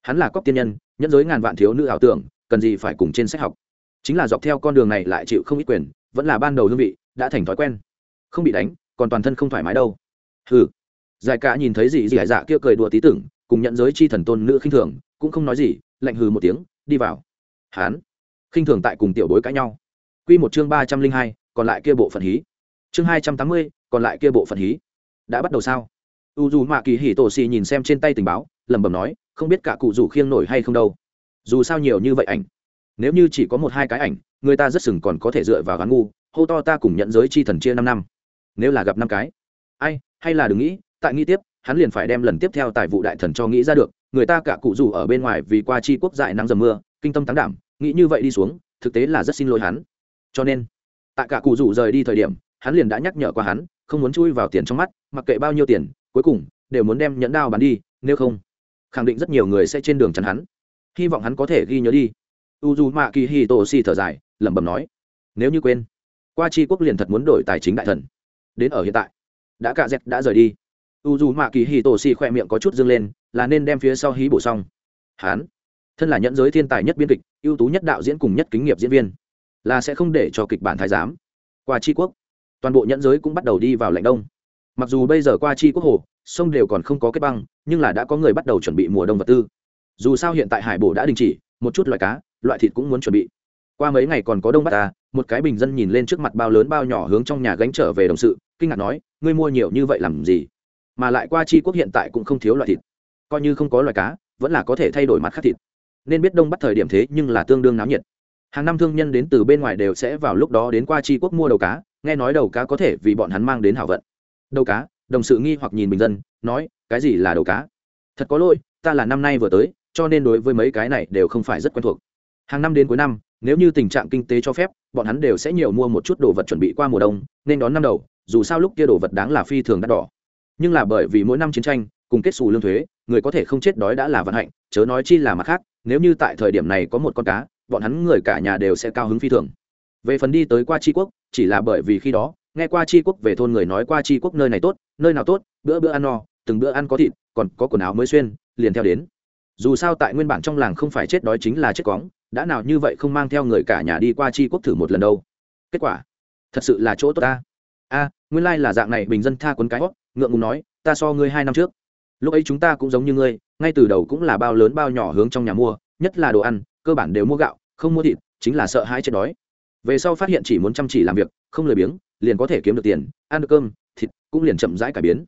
hắn là cóc tiên nhân, nhẫn giới ngàn vạn thiếu nữ ảo tưởng, cần gì phải cùng trên sách học. Chính là dọc theo con đường này lại chịu không ít quyền, vẫn là ban đầu hương vị, đã thành thói quen. Không bị đánh, còn toàn thân không thoải mái đâu. Hừ. Giải cả nhìn thấy gì dẻ dạ kia cười đùa tí tưởng, cùng nhận giới chi thần tôn nữ khinh thường, cũng không nói gì, lạnh hừ một tiếng, đi vào. Hán khinh thường tại cùng tiểu bối cãi nhau. Quy một chương ba trăm linh hai, còn lại kia bộ phận hí. Chương hai trăm tám mươi, còn lại kia bộ phận hí. Đã bắt đầu sao? U dù mạ kỳ hỉ tổ xì nhìn xem trên tay tình báo, lẩm bẩm nói, không biết cả cụ dù khiêng nổi hay không đâu. Dù sao nhiều như vậy ảnh. Nếu như chỉ có một hai cái ảnh, người ta rất sừng còn có thể dựa vào gắn ngu, hô to ta cùng nhận giới chi thần chia năm năm. Nếu là gặp năm cái. Ai, hay là đừng nghĩ, tại nghĩ tiếp, hắn liền phải đem lần tiếp theo tài vụ đại thần cho nghĩ ra được, người ta cả cụ dù ở bên ngoài vì qua chi quốc dại nắng dầm mưa, kinh tâm tán đảm nghĩ như vậy đi xuống, thực tế là rất xin lỗi hắn. Cho nên, tại cả cụ rủ rời đi thời điểm, hắn liền đã nhắc nhở qua hắn, không muốn chui vào tiền trong mắt, mặc kệ bao nhiêu tiền, cuối cùng, đều muốn đem nhẫn đao bán đi, nếu không, khẳng định rất nhiều người sẽ trên đường chắn hắn. Hy vọng hắn có thể ghi nhớ đi. U d u mạ kỳ hi tô si thở dài, lẩm bẩm nói, nếu như quên, qua chi quốc liền thật muốn đổi tài chính đại thần. Đến ở hiện tại, đã cả dẹp đã rời đi. U dù mạ kỳ hi tổ xì khoe miệng có chút dâng lên, là nên đem phía sau hí bổ xong. Hắn thân là nhẫn giới thiên tài nhất biên kịch, ưu tú nhất đạo diễn cùng nhất kính nghiệp diễn viên, là sẽ không để cho kịch bản thái giám. Qua chi quốc, toàn bộ nhẫn giới cũng bắt đầu đi vào lạnh đông. Mặc dù bây giờ qua chi quốc hồ, sông đều còn không có kết băng, nhưng là đã có người bắt đầu chuẩn bị mùa đông vật tư. Dù sao hiện tại hải bổ đã đình chỉ, một chút loại cá, loại thịt cũng muốn chuẩn bị. Qua mấy ngày còn có đông bắt ta, một cái bình dân nhìn lên trước mặt bao lớn bao nhỏ hướng trong nhà gánh trở về đồng sự, kinh ngạc nói, ngươi mua nhiều như vậy làm gì? Mà lại qua chi quốc hiện tại cũng không thiếu loại thịt. Coi như không có loại cá, vẫn là có thể thay đổi mặt khác thịt nên biết đông bắt thời điểm thế nhưng là tương đương náo nhiệt. Hàng năm thương nhân đến từ bên ngoài đều sẽ vào lúc đó đến qua chi quốc mua đầu cá, nghe nói đầu cá có thể vì bọn hắn mang đến hảo vận. Đầu cá, đồng sự nghi hoặc nhìn bình dân, nói, cái gì là đầu cá? Thật có lỗi, ta là năm nay vừa tới, cho nên đối với mấy cái này đều không phải rất quen thuộc. Hàng năm đến cuối năm, nếu như tình trạng kinh tế cho phép, bọn hắn đều sẽ nhiều mua một chút đồ vật chuẩn bị qua mùa đông, nên đón năm đầu, dù sao lúc kia đồ vật đáng là phi thường đắt đỏ. Nhưng là bởi vì mỗi năm chiến tranh, cùng kết xù lương thuế, người có thể không chết đói đã là vận hạnh, chớ nói chi là mặt khác nếu như tại thời điểm này có một con cá, bọn hắn người cả nhà đều sẽ cao hứng phi thường. Về phần đi tới qua tri quốc, chỉ là bởi vì khi đó, nghe qua tri quốc về thôn người nói qua tri quốc nơi này tốt, nơi nào tốt, bữa bữa ăn no, từng bữa ăn có thịt, còn có quần áo mới xuyên, liền theo đến. Dù sao tại nguyên bản trong làng không phải chết đói chính là chết cóng, đã nào như vậy không mang theo người cả nhà đi qua tri quốc thử một lần đâu. Kết quả, thật sự là chỗ tốt ta. A, nguyên lai、like、là dạng này, bình dân tha quấn cái hót, ngượng ngùng nói, ta so ngươi hai năm trước lúc ấy chúng ta cũng giống như ngươi, ngay từ đầu cũng là bao lớn bao nhỏ hướng trong nhà mua, nhất là đồ ăn, cơ bản đều mua gạo, không mua thịt, chính là sợ hãi chết đói. Về sau phát hiện chỉ muốn chăm chỉ làm việc, không lười biếng, liền có thể kiếm được tiền, ăn được cơm, thịt cũng liền chậm rãi cải biến.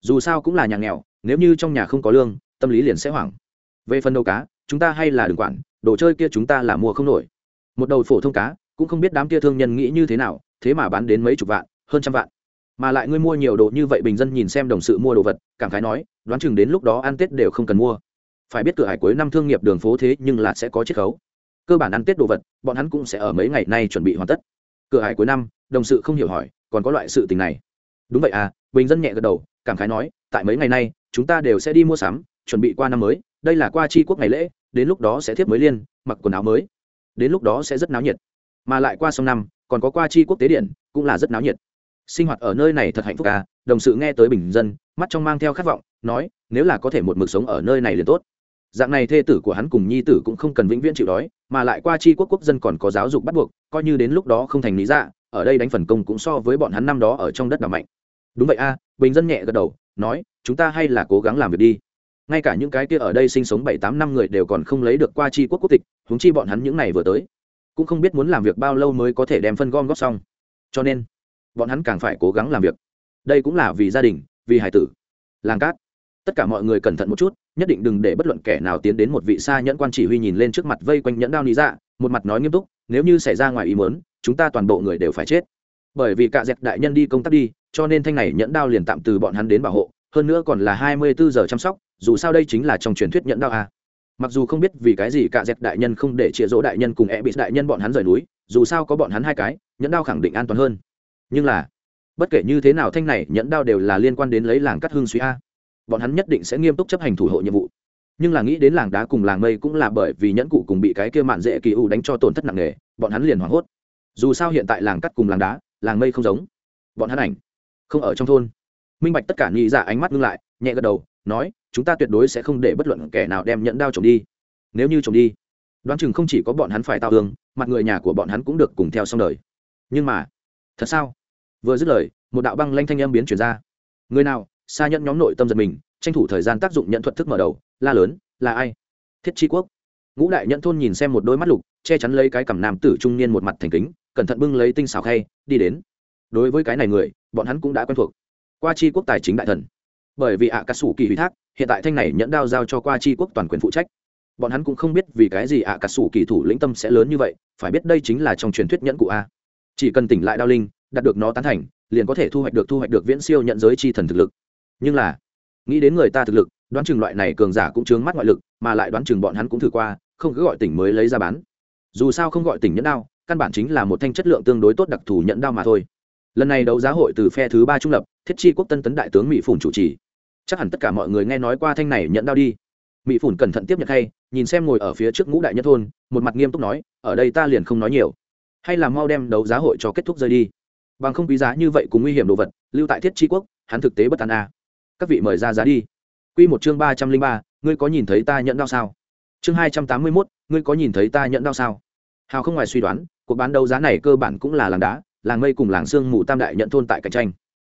Dù sao cũng là nhà nghèo, nếu như trong nhà không có lương, tâm lý liền sẽ hoảng. Về phần đầu cá, chúng ta hay là đừng quản, đồ chơi kia chúng ta là mua không nổi. Một đầu phổ thông cá, cũng không biết đám kia thương nhân nghĩ như thế nào, thế mà bán đến mấy chục vạn, hơn trăm vạn. Mà lại ngươi mua nhiều đồ như vậy bình dân nhìn xem đồng sự mua đồ vật, cảm khái nói đoán chừng đến lúc đó ăn tết đều không cần mua. Phải biết cửa hải cuối năm thương nghiệp đường phố thế nhưng là sẽ có chiết khấu. Cơ bản ăn tết đồ vật, bọn hắn cũng sẽ ở mấy ngày nay chuẩn bị hoàn tất. Cửa hải cuối năm, đồng sự không hiểu hỏi, còn có loại sự tình này. Đúng vậy à bình dân nhẹ gật đầu, cảm khái nói, tại mấy ngày nay, chúng ta đều sẽ đi mua sắm, chuẩn bị qua năm mới, đây là qua tri quốc ngày lễ, đến lúc đó sẽ thiếp mới liên, mặc quần áo mới. Đến lúc đó sẽ rất náo nhiệt. Mà lại qua sông năm, còn có qua tri quốc tế điện, cũng là rất náo nhiệt. Sinh hoạt ở nơi này thật hạnh phúc à đồng sự nghe tới bình dân, mắt trong mang theo khát vọng nói, nếu là có thể một mực sống ở nơi này liền tốt. Dạng này thê tử của hắn cùng nhi tử cũng không cần vĩnh viễn chịu đói, mà lại qua chi quốc quốc dân còn có giáo dục bắt buộc, coi như đến lúc đó không thành lý dạ ở đây đánh phần công cũng so với bọn hắn năm đó ở trong đất đ mạnh. Đúng vậy a. Bình dân nhẹ gật đầu, nói, chúng ta hay là cố gắng làm việc đi. Ngay cả những cái kia ở đây sinh sống bảy tám năm người đều còn không lấy được qua chi quốc quốc tịch, huống chi bọn hắn những này vừa tới, cũng không biết muốn làm việc bao lâu mới có thể đem phân gom góp xong. Cho nên, bọn hắn càng phải cố gắng làm việc. Đây cũng là vì gia đình, vì hải tử. Làng cát tất cả mọi người cẩn thận một chút, nhất định đừng để bất luận kẻ nào tiến đến một vị xa nhẫn quan chỉ huy nhìn lên trước mặt vây quanh nhẫn đao lý dạ một mặt nói nghiêm túc, nếu như xảy ra ngoài ý muốn, chúng ta toàn bộ người đều phải chết. Bởi vì cạ dẹp đại nhân đi công tác đi, cho nên thanh này nhẫn đao liền tạm từ bọn hắn đến bảo hộ, hơn nữa còn là hai mươi bốn giờ chăm sóc, dù sao đây chính là trong truyền thuyết nhẫn đao à. mặc dù không biết vì cái gì cạ dẹp đại nhân không để chĩa dỗ đại nhân cùng e bị đại nhân bọn hắn rời núi, dù sao có bọn hắn hai cái, nhẫn đao khẳng định an toàn hơn. Nhưng là, bất kể như thế nào thanh này nhẫn đao đều là liên quan đến lấy làng cắt hương suy a bọn hắn nhất định sẽ nghiêm túc chấp hành thủ hộ nhiệm vụ. Nhưng là nghĩ đến làng đá cùng làng mây cũng là bởi vì nhẫn cụ cùng bị cái kia mạn dễ kỳ u đánh cho tổn thất nặng nề, bọn hắn liền hoảng hốt. Dù sao hiện tại làng cắt cùng làng đá, làng mây không giống. Bọn hắn ảnh không ở trong thôn. Minh bạch tất cả nghĩ ra dạ ánh mắt ngưng lại, nhẹ gật đầu, nói, chúng ta tuyệt đối sẽ không để bất luận kẻ nào đem nhẫn đao trồng đi. Nếu như trồng đi, đoán chừng không chỉ có bọn hắn phải tao hương mặt người nhà của bọn hắn cũng được cùng theo xong đời. Nhưng mà, thật sao? Vừa dứt lời, một đạo băng lanh thanh âm biến chuyển ra. Người nào? Xa nhẫn nhóm nội tâm giật mình, tranh thủ thời gian tác dụng nhận thuật thức mở đầu, la lớn, là ai? Thiết tri quốc. Ngũ đại nhận thôn nhìn xem một đôi mắt lục, che chắn lấy cái cằm nam tử trung niên một mặt thành kính, cẩn thận bưng lấy tinh xào khay, đi đến. Đối với cái này người, bọn hắn cũng đã quen thuộc. Qua tri quốc tài chính đại thần. Bởi vì ạ à cà sủ kỳ ủy thác, hiện tại thanh này nhẫn đao giao cho qua tri quốc toàn quyền phụ trách. Bọn hắn cũng không biết vì cái gì ạ à cà sủ kỳ thủ lĩnh tâm sẽ lớn như vậy, phải biết đây chính là trong truyền thuyết nhẫn cụ a. Chỉ cần tỉnh lại đao linh, đạt được nó tán thành, liền có thể thu hoạch được thu hoạch được viễn siêu nhận giới chi thần thực lực nhưng là, nghĩ đến người ta thực lực, đoán chừng loại này cường giả cũng chướng mắt ngoại lực, mà lại đoán chừng bọn hắn cũng thử qua, không cứ gọi tỉnh mới lấy ra bán. Dù sao không gọi tỉnh nhẫn đao, căn bản chính là một thanh chất lượng tương đối tốt đặc thù nhẫn đao mà thôi. Lần này đấu giá hội từ phe thứ ba trung lập, thiết chi quốc tân tấn đại tướng mỹ phủn chủ trì. Chắc hẳn tất cả mọi người nghe nói qua thanh này nhẫn đao đi. Mỹ phủn cẩn thận tiếp nhận hay, nhìn xem ngồi ở phía trước ngũ đại nhất thôn, một mặt nghiêm túc nói, ở đây ta liền không nói nhiều. Hay là mau đem đấu giá hội cho kết thúc rơi đi. Bằng không quý giá như vậy cùng nguy hiểm đồ vật, lưu tại thiết tri quốc, hắn thực tế bất tàn a. à các vị mời ra giá đi. Q một chương ba trăm linh ba, ngươi có nhìn thấy ta nhận đau sao? Chương hai trăm tám mươi mốt, ngươi có nhìn thấy ta nhận đau sao? Hào không ngoài suy đoán, cuộc bán đấu giá này cơ bản cũng là làng đá, làng mây cùng làng sương mù tam đại nhận thôn tại cạnh tranh.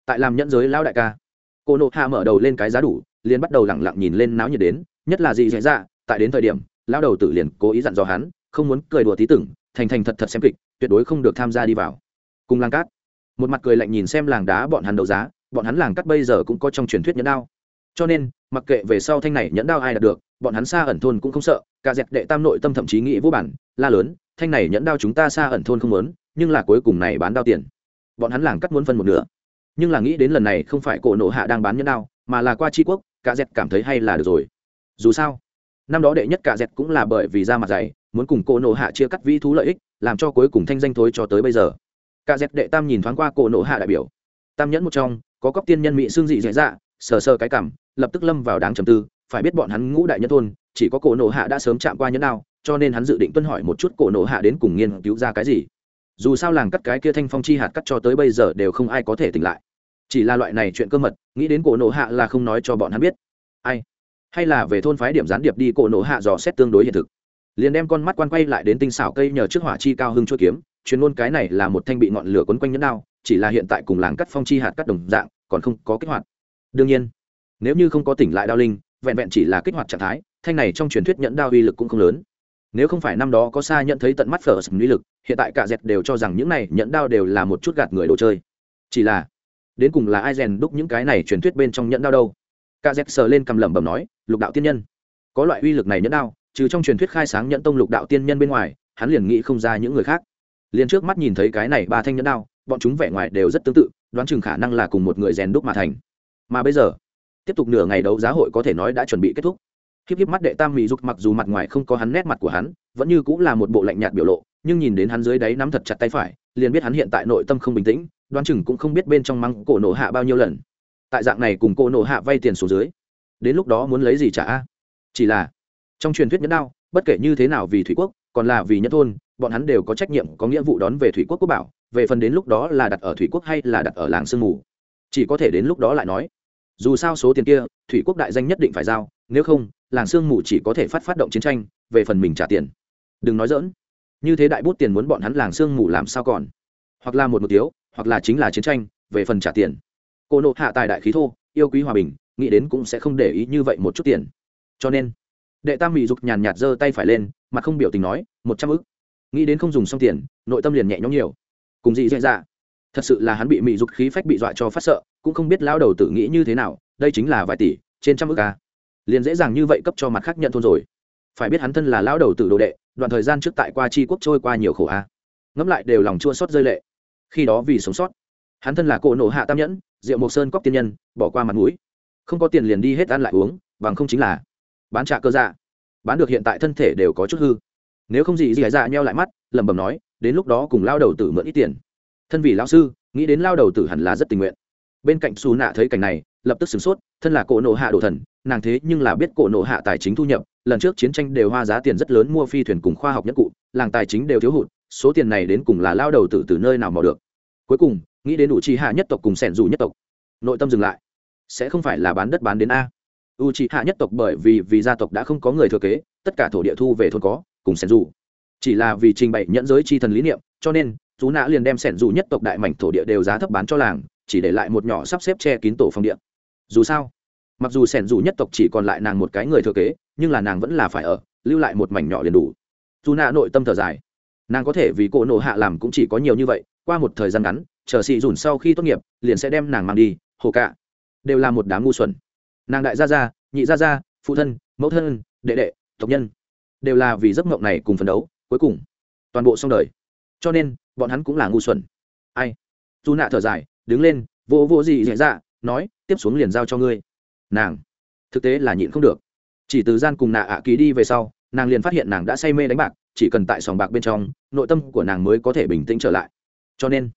Tại làm nhận giới lão đại ca, cô nộ hạ mở đầu lên cái giá đủ, liền bắt đầu lẳng lặng nhìn lên náo nhiệt đến, nhất là gì xảy ra tại đến thời điểm, lão đầu tử liền cố ý dặn dò hắn, không muốn cười đùa tí tưởng thành thành thật thật xem kịch, tuyệt đối không được tham gia đi vào. Cùng làng cát, một mặt cười lạnh nhìn xem làng đá bọn hắn đấu giá bọn hắn làng cắt bây giờ cũng có trong truyền thuyết nhẫn đao. Cho nên, mặc kệ về sau thanh này nhẫn đao ai đạt được, bọn hắn xa ẩn thôn cũng không sợ, cả dẹp đệ tam nội tâm thậm chí nghĩ vô bản, la lớn, thanh này nhẫn đao chúng ta xa ẩn thôn không muốn, nhưng là cuối cùng này bán đao tiền. Bọn hắn làng cắt muốn phân một nửa. Nhưng là nghĩ đến lần này không phải cổ nộ hạ đang bán nhẫn đao, mà là qua tri quốc, cả dẹp cảm thấy hay là được rồi. Dù sao, năm đó đệ nhất cả dẹp cũng là bởi vì ra mặt dày, muốn cùng cổ nộ hạ chia cắt vi thú lợi ích, làm cho cuối cùng thanh danh thối cho tới bây giờ. Cả dẹp đệ tam nhìn thoáng qua cổ nộ hạ đại biểu. Tam nhẫn một trong có cóc tiên nhân mỹ xương dị dạy dạ sờ sờ cái cảm, lập tức lâm vào đáng trầm tư, phải biết bọn hắn ngũ đại nhân thôn chỉ có cổ nộ hạ đã sớm chạm qua nhẫn đao, cho nên hắn dự định tuân hỏi một chút cổ nộ hạ đến cùng nghiên cứu ra cái gì. Dù sao làng cắt cái kia thanh phong chi hạt cắt cho tới bây giờ đều không ai có thể tỉnh lại. Chỉ là loại này chuyện cơ mật, nghĩ đến cổ nộ hạ là không nói cho bọn hắn biết. Ai? Hay là về thôn phái điểm gián điệp đi cổ nộ hạ dò xét tương đối hiện thực. Liền đem con mắt quan quay lại đến tinh xảo cây nhờ trước hỏa chi cao hưng chuỗi kiếm, chuyên môn cái này là một thanh bị ngọn lửa quấn quanh nhẫn đao chỉ là hiện tại cùng làng cắt phong chi hạt cắt đồng dạng, còn không có kích hoạt. Đương nhiên, nếu như không có tỉnh lại đao linh, vẹn vẹn chỉ là kích hoạt trạng thái, thanh này trong truyền thuyết nhẫn đao uy lực cũng không lớn. Nếu không phải năm đó có xa nhận thấy tận mắt phở sầm lý lực, hiện tại cả dẹt đều cho rằng những này nhẫn đao đều là một chút gạt người đồ chơi. Chỉ là, đến cùng là ai rèn đúc những cái này truyền thuyết bên trong nhẫn đao đâu? Cả dẹt sờ lên cầm lẩm bẩm nói, lục đạo tiên nhân, có loại uy lực này nhẫn đao, trừ trong truyền thuyết khai sáng nhẫn tông lục đạo tiên nhân bên ngoài, hắn liền nghĩ không ra những người khác. Liền trước mắt nhìn thấy cái này ba thanh nhẫn đao bọn chúng vẻ ngoài đều rất tương tự, đoán chừng khả năng là cùng một người rèn đúc mà thành. Mà bây giờ, tiếp tục nửa ngày đấu giá hội có thể nói đã chuẩn bị kết thúc. Híp híp mắt đệ tam mỹ dục mặc dù mặt ngoài không có hắn nét mặt của hắn, vẫn như cũng là một bộ lạnh nhạt biểu lộ, nhưng nhìn đến hắn dưới đáy nắm thật chặt tay phải, liền biết hắn hiện tại nội tâm không bình tĩnh, đoán chừng cũng không biết bên trong măng cổ nổ hạ bao nhiêu lần. Tại dạng này cùng cổ nổ hạ vay tiền xuống dưới, đến lúc đó muốn lấy gì trả? Chỉ là, trong truyền thuyết nhẫn đao, bất kể như thế nào vì thủy quốc, còn là vì nhất thôn, bọn hắn đều có trách nhiệm, có nghĩa vụ đón về thủy quốc quốc bảo về phần đến lúc đó là đặt ở thủy quốc hay là đặt ở làng sương mù? Chỉ có thể đến lúc đó lại nói. Dù sao số tiền kia, thủy quốc đại danh nhất định phải giao, nếu không, làng sương mù chỉ có thể phát phát động chiến tranh, về phần mình trả tiền. Đừng nói dỡn như thế đại bút tiền muốn bọn hắn làng sương mù làm sao còn? Hoặc là một một tiếu hoặc là chính là chiến tranh, về phần trả tiền. Cô nộ hạ tài đại khí thô, yêu quý hòa bình, nghĩ đến cũng sẽ không để ý như vậy một chút tiền. Cho nên, đệ tam mỹ dục nhàn nhạt giơ tay phải lên mà không biểu tình nói, một trăm ức. Nghĩ đến không dùng xong tiền, nội tâm liền nhẹ nhõm nhiều cùng dị dạy dạ. Thật sự là hắn bị mị dục khí phách bị dọa cho phát sợ, cũng không biết lao đầu tử nghĩ như thế nào, đây chính là vài tỷ, trên trăm ức ca liền dễ dàng như vậy cấp cho mặt khác nhận thôn rồi. Phải biết hắn thân là lao đầu tử đồ đệ, đoạn thời gian trước tại qua tri quốc trôi qua nhiều khổ a. Ngẫm lại đều lòng chua xót rơi lệ. Khi đó vì sống sót, hắn thân là cỗ nổ hạ tam nhẫn, rượu mộc sơn cóc tiên nhân, bỏ qua mặt mũi. Không có tiền liền đi hết ăn lại uống, bằng không chính là bán trả cơ dạ. Bán được hiện tại thân thể đều có chút hư. Nếu không gì gì dạ, dạ nheo lại mắt, lẩm bẩm nói đến lúc đó cùng lao đầu tử mượn ít tiền. Thân vì lao sư, nghĩ đến lao đầu tử hẳn là rất tình nguyện. Bên cạnh xù nạ thấy cảnh này, lập tức sửng sốt, thân là cổ nộ hạ đồ thần, nàng thế nhưng là biết cổ nộ hạ tài chính thu nhập, lần trước chiến tranh đều hoa giá tiền rất lớn mua phi thuyền cùng khoa học nhất cụ, làng tài chính đều thiếu hụt, số tiền này đến cùng là lao đầu tử từ nơi nào mò được. Cuối cùng, nghĩ đến u chi hạ nhất tộc cùng sẻn dù nhất tộc. Nội tâm dừng lại. Sẽ không phải là bán đất bán đến a. U chi hạ nhất tộc bởi vì vì gia tộc đã không có người thừa kế, tất cả thổ địa thu về thôn có, cùng sẻn dù chỉ là vì trình bày nhẫn giới chi thần lý niệm, cho nên, chú nã liền đem sẻn dù nhất tộc đại mảnh thổ địa đều giá thấp bán cho làng, chỉ để lại một nhỏ sắp xếp che kín tổ phong địa. Dù sao, mặc dù sẻn dù nhất tộc chỉ còn lại nàng một cái người thừa kế, nhưng là nàng vẫn là phải ở, lưu lại một mảnh nhỏ liền đủ. Dù nạ nội tâm thở dài. Nàng có thể vì cỗ nộ hạ làm cũng chỉ có nhiều như vậy, qua một thời gian ngắn, chờ xị dùn sau khi tốt nghiệp, liền sẽ đem nàng mang đi, hồ cạ. Đều là một đám ngu xuẩn. Nàng đại gia gia, nhị gia gia, phụ thân, mẫu thân, đệ đệ, tộc nhân. Đều là vì giấc mộng này cùng phấn đấu cuối cùng, toàn bộ xong đời. Cho nên, bọn hắn cũng là ngu xuẩn. Ai? Dù nạ thở dài, đứng lên vô vô gì dễ dạ nói, tiếp xuống liền giao cho ngươi. Nàng, thực tế là nhịn không được. Chỉ từ gian cùng nạ ạ ký đi về sau, nàng liền phát hiện nàng đã say mê đánh bạc, chỉ cần tại sòng bạc bên trong, nội tâm của nàng mới có thể bình tĩnh trở lại. Cho nên,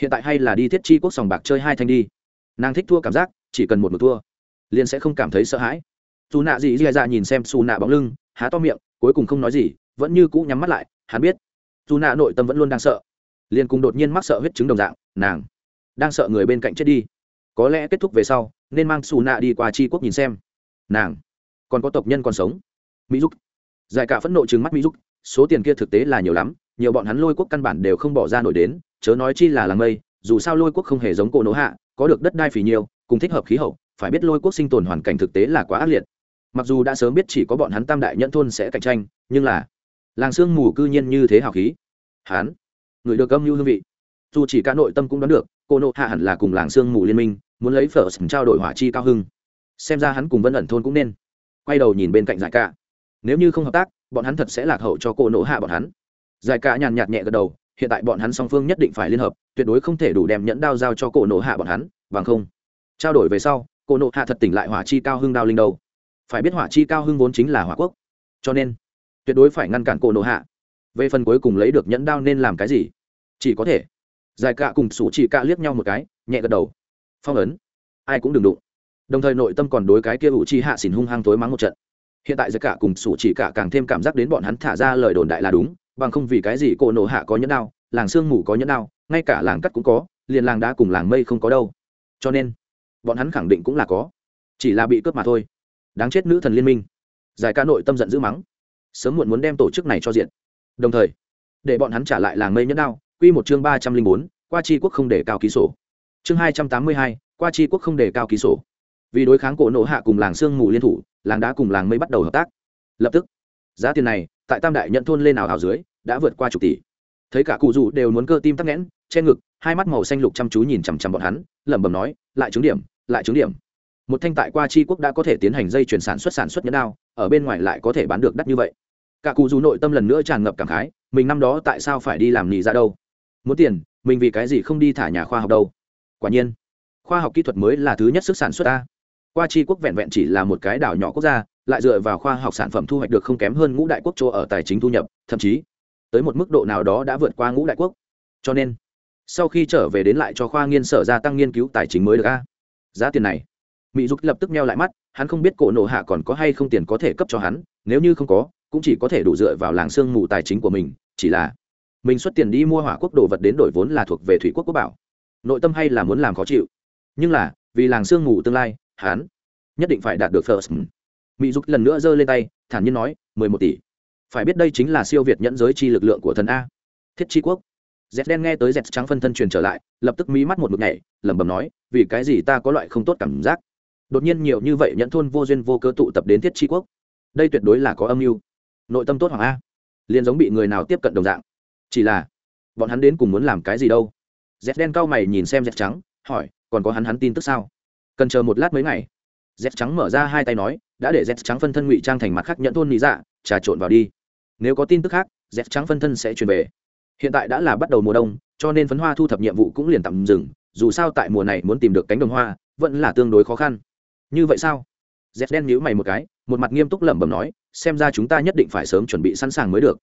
hiện tại hay là đi thiết chi quốc sòng bạc chơi hai thanh đi. Nàng thích thua cảm giác, chỉ cần một một thua, liền sẽ không cảm thấy sợ hãi. Dù nạ gì dì dạ nhìn xem xù nạ bóng lưng, há to miệng, cuối cùng không nói gì vẫn như cũ nhắm mắt lại, hắn biết, dù nạ nội tâm vẫn luôn đang sợ. Liền cùng đột nhiên mắc sợ huyết chứng đồng dạng, nàng đang sợ người bên cạnh chết đi. Có lẽ kết thúc về sau, nên mang xù nạ đi qua tri quốc nhìn xem. Nàng còn có tộc nhân còn sống. Mỹ giúp giải cả phẫn nộ chừng mắt mỹ giúp số tiền kia thực tế là nhiều lắm, nhiều bọn hắn lôi quốc căn bản đều không bỏ ra nổi đến, chớ nói chi là làng mây, dù sao lôi quốc không hề giống cổ nỗ hạ, có được đất đai phì nhiều, cùng thích hợp khí hậu, phải biết lôi quốc sinh tồn hoàn cảnh thực tế là quá ác liệt. Mặc dù đã sớm biết chỉ có bọn hắn tam đại nhẫn thôn sẽ cạnh tranh, nhưng là làng sương mù cư nhiên như thế hào khí. Hắn người được âm mưu hương vị. Dù chỉ cả nội tâm cũng đoán được cô nộ hạ hẳn là cùng làng sương mù liên minh muốn lấy phở sừng trao đổi hỏa chi cao hưng. Xem ra hắn cùng vân ẩn thôn cũng nên. Quay đầu nhìn bên cạnh giải ca nếu như không hợp tác bọn hắn thật sẽ lạc hậu cho cô nộ hạ bọn hắn. Giải ca nhàn nhạt nhẹ gật đầu hiện tại bọn hắn song phương nhất định phải liên hợp tuyệt đối không thể đủ đem nhẫn đao giao cho cổ nộ hạ bọn hắn bằng không. Trao đổi về sau cổ nộ hạ thật tỉnh lại hỏa chi cao hưng đao linh đầu, phải biết hỏa chi cao hưng vốn chính là hỏa quốc. Cho nên tuyệt đối phải ngăn cản cổ nộ hạ. Về phần cuối cùng lấy được nhẫn đao nên làm cái gì? Chỉ có thể, giải cạ cùng sủ chỉ cạ liếc nhau một cái, nhẹ gật đầu. Phong ấn. Ai cũng đừng đụng. Đồng thời nội tâm còn đối cái kia ủ chi hạ xỉn hung hăng tối mắng một trận. Hiện tại giải cạ cùng sủ chỉ cạ càng thêm cảm giác đến bọn hắn thả ra lời đồn đại là đúng, bằng không vì cái gì cổ nổ hạ có nhẫn đao, làng sương mù có nhẫn đao, ngay cả làng cắt cũng có, liền làng đá cùng làng mây không có đâu. Cho nên, bọn hắn khẳng định cũng là có. Chỉ là bị cướp mà thôi. Đáng chết nữ thần liên minh. Giải ca nội tâm giận dữ mắng sớm muộn muốn đem tổ chức này cho diện đồng thời, để bọn hắn trả lại làng mây nhẫn đao, quy một chương ba trăm linh bốn, qua chi quốc không để cao ký sổ. Chương hai trăm tám mươi hai, qua chi quốc không để cao ký sổ. Vì đối kháng cổ nổ hạ cùng làng sương mù liên thủ, làng đá cùng làng mây bắt đầu hợp tác. Lập tức, giá tiền này, tại tam đại nhận thôn lên nào hào dưới, đã vượt qua chục tỷ. Thấy cả cụ dù đều muốn cơ tim tắc nghẽn, che ngực, hai mắt màu xanh lục chăm chú nhìn chằm chằm bọn hắn, lẩm bẩm nói, lại trứng điểm, lại trứng điểm. Một thanh tại qua chi quốc đã có thể tiến hành dây chuyển sản xuất sản xuất nhẫn đao, ở bên ngoài lại có thể bán được đắt như vậy cả cụ dù nội tâm lần nữa tràn ngập cảm khái, mình năm đó tại sao phải đi làm nị ra đâu? Muốn tiền, mình vì cái gì không đi thả nhà khoa học đâu? Quả nhiên, khoa học kỹ thuật mới là thứ nhất sức sản xuất ta. Qua chi quốc vẹn vẹn chỉ là một cái đảo nhỏ quốc gia, lại dựa vào khoa học sản phẩm thu hoạch được không kém hơn ngũ đại quốc chỗ ở tài chính thu nhập, thậm chí, tới một mức độ nào đó đã vượt qua ngũ đại quốc. Cho nên, sau khi trở về đến lại cho khoa nghiên sở gia tăng nghiên cứu tài chính mới được a. Giá tiền này mỹ dục lập tức meo lại mắt, hắn không biết cổ nộ hạ còn có hay không tiền có thể cấp cho hắn, nếu như không có cũng chỉ có thể đủ dựa vào làng sương mù tài chính của mình, chỉ là mình xuất tiền đi mua hỏa quốc đồ vật đến đổi vốn là thuộc về thủy quốc quốc bảo. Nội tâm hay là muốn làm khó chịu. Nhưng là, vì làng sương mù tương lai, hắn nhất định phải đạt được first. Mỹ dục lần nữa giơ lên tay, thản nhiên nói, mười một tỷ. Phải biết đây chính là siêu việt nhẫn giới chi lực lượng của thần a. Thiết chi quốc. Dẹt đen nghe tới dẹt trắng phân thân truyền trở lại, lập tức mí mắt một mực nhảy, lẩm bẩm nói, vì cái gì ta có loại không tốt cảm giác? Đột nhiên nhiều như vậy nhẫn thôn vô duyên vô cớ tụ tập đến thiết chi quốc. Đây tuyệt đối là có âm mưu nội tâm tốt hoàng a. Liền giống bị người nào tiếp cận đồng dạng. Chỉ là, bọn hắn đến cùng muốn làm cái gì đâu? Dẹt đen cao mày nhìn xem dẹt trắng, hỏi, còn có hắn hắn tin tức sao? Cần chờ một lát mấy ngày. Dẹt trắng mở ra hai tay nói, đã để dẹt trắng phân thân ngụy trang thành mặt khác nhận thôn lý dạ trà trộn vào đi. Nếu có tin tức khác dẹt trắng phân thân sẽ truyền về. Hiện tại đã là bắt đầu mùa đông, cho nên phấn hoa thu thập nhiệm vụ cũng liền tạm dừng, dù sao tại mùa này muốn tìm được cánh đồng hoa, vẫn là tương đối khó khăn. Như vậy sao? Dẹt đen nhíu mày một cái, một mặt nghiêm túc lẩm bẩm nói xem ra chúng ta nhất định phải sớm chuẩn bị sẵn sàng mới được.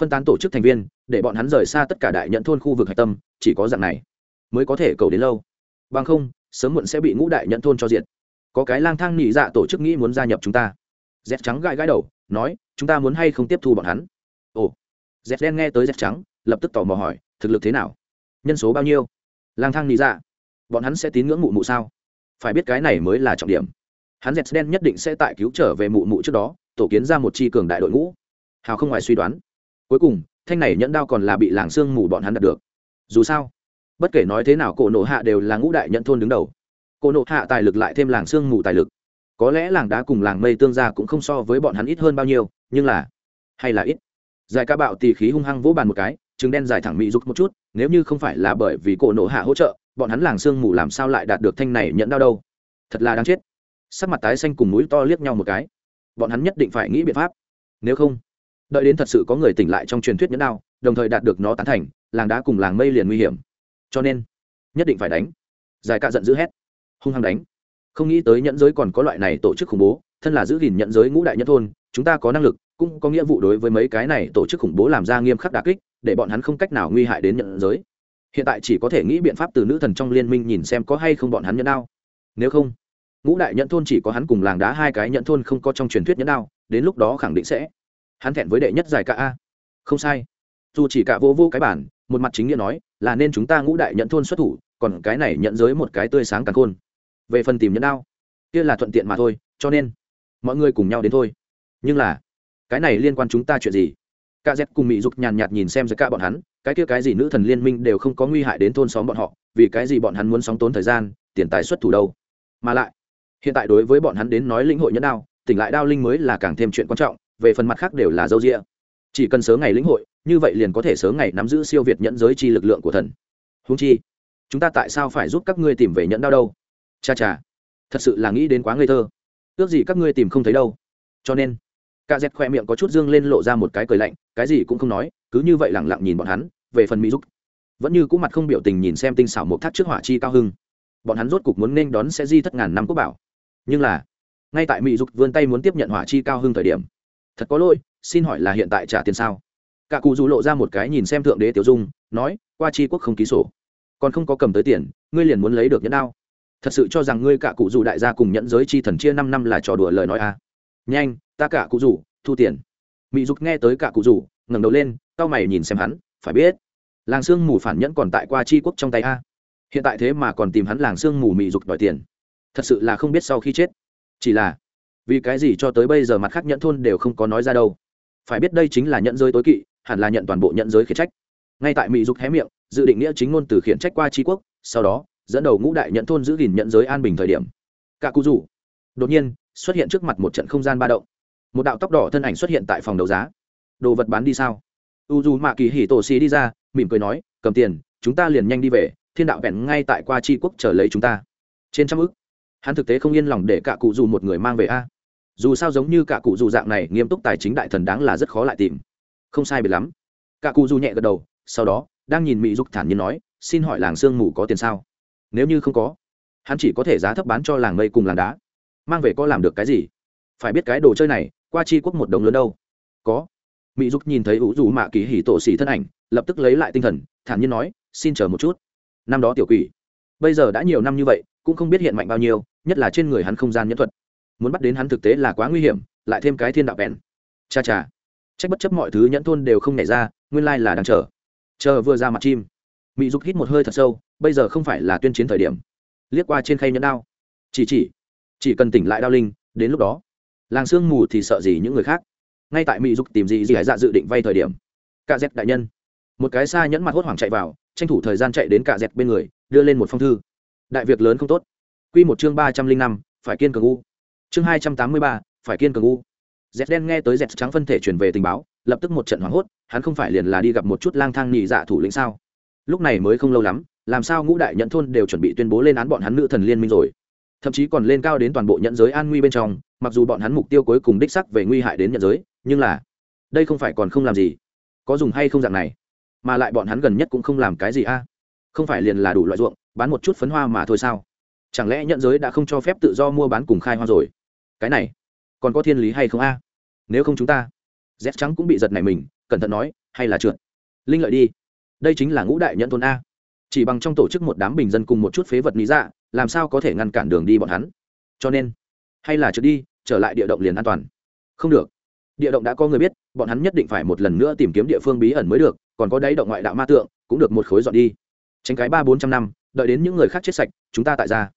Phân tán tổ chức thành viên, để bọn hắn rời xa tất cả đại nhận thôn khu vực hạch tâm, chỉ có dạng này, mới có thể cầu đến lâu. Bằng không, sớm muộn sẽ bị ngũ đại nhận thôn cho diện có cái lang thang nhị dạ tổ chức nghĩ muốn gia nhập chúng ta. Dép trắng gãi gãi đầu, nói, chúng ta muốn hay không tiếp thu bọn hắn? Ồ dép đen nghe tới dép trắng, lập tức tò mò hỏi, thực lực thế nào? Nhân số bao nhiêu? Lang thang nhị dạ bọn hắn sẽ tín ngưỡng mụ mụ sao? Phải biết cái này mới là trọng điểm. Hắn dép đen nhất định sẽ tại cứu trở về mụ mụ trước đó tổ kiến ra một chi cường đại đội ngũ. Hào không ngoài suy đoán. Cuối cùng, thanh này nhẫn đao còn là bị làng sương mù bọn hắn đạt được. Dù sao, bất kể nói thế nào cổ nộ hạ đều là ngũ đại nhận thôn đứng đầu. Cổ nộ hạ tài lực lại thêm làng sương mù tài lực. Có lẽ làng đá cùng làng mây tương gia cũng không so với bọn hắn ít hơn bao nhiêu, nhưng là, hay là ít. Giải ca bạo tì khí hung hăng vỗ bàn một cái, trứng đen dài thẳng mỹ rục một chút, nếu như không phải là bởi vì cổ nộ hạ hỗ trợ, bọn hắn làng sương mù làm sao lại đạt được thanh này nhận đao đâu? Thật là đáng chết. Sắc mặt tái xanh cùng mũi to liếc nhau một cái bọn hắn nhất định phải nghĩ biện pháp. Nếu không, đợi đến thật sự có người tỉnh lại trong truyền thuyết nhẫn đao, đồng thời đạt được nó tán thành, làng đá cùng làng mây liền nguy hiểm. Cho nên, nhất định phải đánh. Giải cạ giận dữ hét, hung hăng đánh. Không nghĩ tới nhẫn giới còn có loại này tổ chức khủng bố, thân là giữ gìn nhẫn giới ngũ đại nhất thôn, chúng ta có năng lực, cũng có nghĩa vụ đối với mấy cái này tổ chức khủng bố làm ra nghiêm khắc đà kích, để bọn hắn không cách nào nguy hại đến nhẫn giới. Hiện tại chỉ có thể nghĩ biện pháp từ nữ thần trong liên minh nhìn xem có hay không bọn hắn nhẫn đao. Nếu không ngũ đại nhẫn thôn chỉ có hắn cùng làng đá hai cái nhẫn thôn không có trong truyền thuyết nhẫn đao, đến lúc đó khẳng định sẽ hắn thẹn với đệ nhất giải cả a. Không sai. Dù chỉ cả vô vô cái bản, một mặt chính nghĩa nói, là nên chúng ta ngũ đại nhận thôn xuất thủ, còn cái này nhận giới một cái tươi sáng càng khôn. Về phần tìm nhẫn đao, kia là thuận tiện mà thôi, cho nên mọi người cùng nhau đến thôi. Nhưng là, cái này liên quan chúng ta chuyện gì? Cả z cùng mỹ dục nhàn nhạt nhìn xem giữa cả bọn hắn, cái kia cái gì nữ thần liên minh đều không có nguy hại đến thôn xóm bọn họ, vì cái gì bọn hắn muốn sóng tốn thời gian, tiền tài xuất thủ đâu? Mà lại hiện tại đối với bọn hắn đến nói lĩnh hội nhẫn đao, tỉnh lại đao linh mới là càng thêm chuyện quan trọng, về phần mặt khác đều là dâu rịa chỉ cần sớm ngày lĩnh hội, như vậy liền có thể sớm ngày nắm giữ siêu việt nhẫn giới chi lực lượng của thần. Húng chi, chúng ta tại sao phải giúp các ngươi tìm về nhẫn đao đâu? Cha cha, thật sự là nghĩ đến quá ngây thơ. Ước gì các ngươi tìm không thấy đâu. Cho nên ca dẹt khoe miệng có chút dương lên lộ ra một cái cười lạnh, cái gì cũng không nói, cứ như vậy lẳng lặng nhìn bọn hắn, về phần mỹ giúp vẫn như cũ mặt không biểu tình nhìn xem tinh xảo một thác trước hỏa chi cao hưng. Bọn hắn rốt cục muốn nên đón sẽ di thất ngàn năm quốc bảo nhưng là, ngay tại mỹ dục vươn tay muốn tiếp nhận hỏa chi cao hưng thời điểm, thật có lỗi, xin hỏi là hiện tại trả tiền sao? Cả cụ dù lộ ra một cái nhìn xem thượng đế tiểu dung, nói, qua chi quốc không ký sổ. Còn không có cầm tới tiền, ngươi liền muốn lấy được nhẫn đao. Thật sự cho rằng ngươi cả cụ dù đại gia cùng nhẫn giới chi thần chia năm năm là trò đùa lời nói à. nhanh, ta cả cụ dù, thu tiền. Mỹ dục nghe tới cả cụ dù, ngẩng đầu lên tao mày nhìn xem hắn, phải biết, làng sương mù phản nhẫn còn tại qua chi quốc trong tay a. Hiện tại thế mà còn tìm hắn làng sương mù mỹ dục đòi tiền thật sự là không biết sau khi chết. Chỉ là, vì cái gì cho tới bây giờ mặt khác nhẫn thôn đều không có nói ra đâu. Phải biết đây chính là nhận giới tối kỵ, hẳn là nhận toàn bộ nhận giới khiển trách. Ngay tại mỹ dục hé miệng, dự định nghĩa chính ngôn từ khiển trách qua trí quốc, sau đó, dẫn đầu ngũ đại nhận thôn giữ gìn nhận giới an bình thời điểm. Cả cụ rủ. Đột nhiên, xuất hiện trước mặt một trận không gian ba động. Một đạo tóc đỏ thân ảnh xuất hiện tại phòng đấu giá. Đồ vật bán đi sao? U dù mạ kỳ hỉ tổ xì đi ra, mỉm cười nói, cầm tiền, chúng ta liền nhanh đi về, thiên đạo vẹn ngay tại qua tri quốc chờ lấy chúng ta. Trên trăm ức hắn thực tế không yên lòng để cả cụ dù một người mang về a. Dù sao giống như cả cụ dù dạng này, nghiêm túc tài chính đại thần đáng là rất khó lại tìm. Không sai biệt lắm. Cả cụ dù nhẹ gật đầu, sau đó, đang nhìn mỹ dục thản nhiên nói, xin hỏi làng sương mù có tiền sao? Nếu như không có, hắn chỉ có thể giá thấp bán cho làng mây cùng làng đá. Mang về có làm được cái gì? Phải biết cái đồ chơi này, qua chi quốc một đồng lớn đâu. Có. Mỹ dục nhìn thấy ủ dù mạ kỳ hỉ tổ xỉ thân ảnh, lập tức lấy lại tinh thần, thản nhiên nói, xin chờ một chút. Năm đó tiểu quỷ, bây giờ đã nhiều năm như vậy, cũng không biết hiện mạnh bao nhiêu nhất là trên người hắn không gian nhẫn thuật. Muốn bắt đến hắn thực tế là quá nguy hiểm, lại thêm cái thiên đạo bèn. Cha cha. Trách bất chấp mọi thứ nhẫn thôn đều không nảy ra, nguyên lai là đang chờ. Chờ vừa ra mặt chim. Mỹ dục hít một hơi thật sâu, bây giờ không phải là tuyên chiến thời điểm. Liếc qua trên khay nhẫn đao. Chỉ chỉ. Chỉ cần tỉnh lại đao linh, đến lúc đó. Làng sương mù thì sợ gì những người khác. Ngay tại mỹ dục tìm gì gì hải dạ dự định vay thời điểm. Cả dẹp đại nhân. Một cái xa nhẫn mặt hốt hoảng chạy vào, tranh thủ thời gian chạy đến cả dẹp bên người, đưa lên một phong thư. Đại việc lớn không tốt. Quy một chương ba trăm linh năm, phải kiên cường u. Chương hai trăm tám mươi ba, phải kiên cường u. Dẹt đen nghe tới dẹt trắng phân thể chuyển về tình báo, lập tức một trận hoảng hốt, hắn không phải liền là đi gặp một chút lang thang nhị dạ thủ lĩnh sao? Lúc này mới không lâu lắm, làm sao ngũ đại nhận thôn đều chuẩn bị tuyên bố lên án bọn hắn nữ thần liên minh rồi. Thậm chí còn lên cao đến toàn bộ nhận giới an nguy bên trong, mặc dù bọn hắn mục tiêu cuối cùng đích sắc về nguy hại đến nhận giới, nhưng là, đây không phải còn không làm gì. Có dùng hay không dạng này? Mà lại bọn hắn gần nhất cũng không làm cái gì a. Không phải liền là đủ loại ruộng, bán một chút phấn hoa mà thôi sao? Chẳng lẽ nhận giới đã không cho phép tự do mua bán cùng khai hoa rồi? Cái này, còn có thiên lý hay không a? Nếu không chúng ta dép trắng cũng bị giật này mình, cẩn thận nói, hay là trượt. Linh lợi đi. Đây chính là ngũ đại nhận thôn a. Chỉ bằng trong tổ chức một đám bình dân cùng một chút phế vật lý dạ làm sao có thể ngăn cản đường đi bọn hắn? Cho nên, hay là trượt đi, trở lại địa động liền an toàn. Không được. Địa động đã có người biết, bọn hắn nhất định phải một lần nữa tìm kiếm địa phương bí ẩn mới được, còn có đáy động ngoại đạo ma tượng, cũng được một khối dọn đi. Tránh cái ba bốn trăm năm, đợi đến những người khác chết sạch, chúng ta tại ra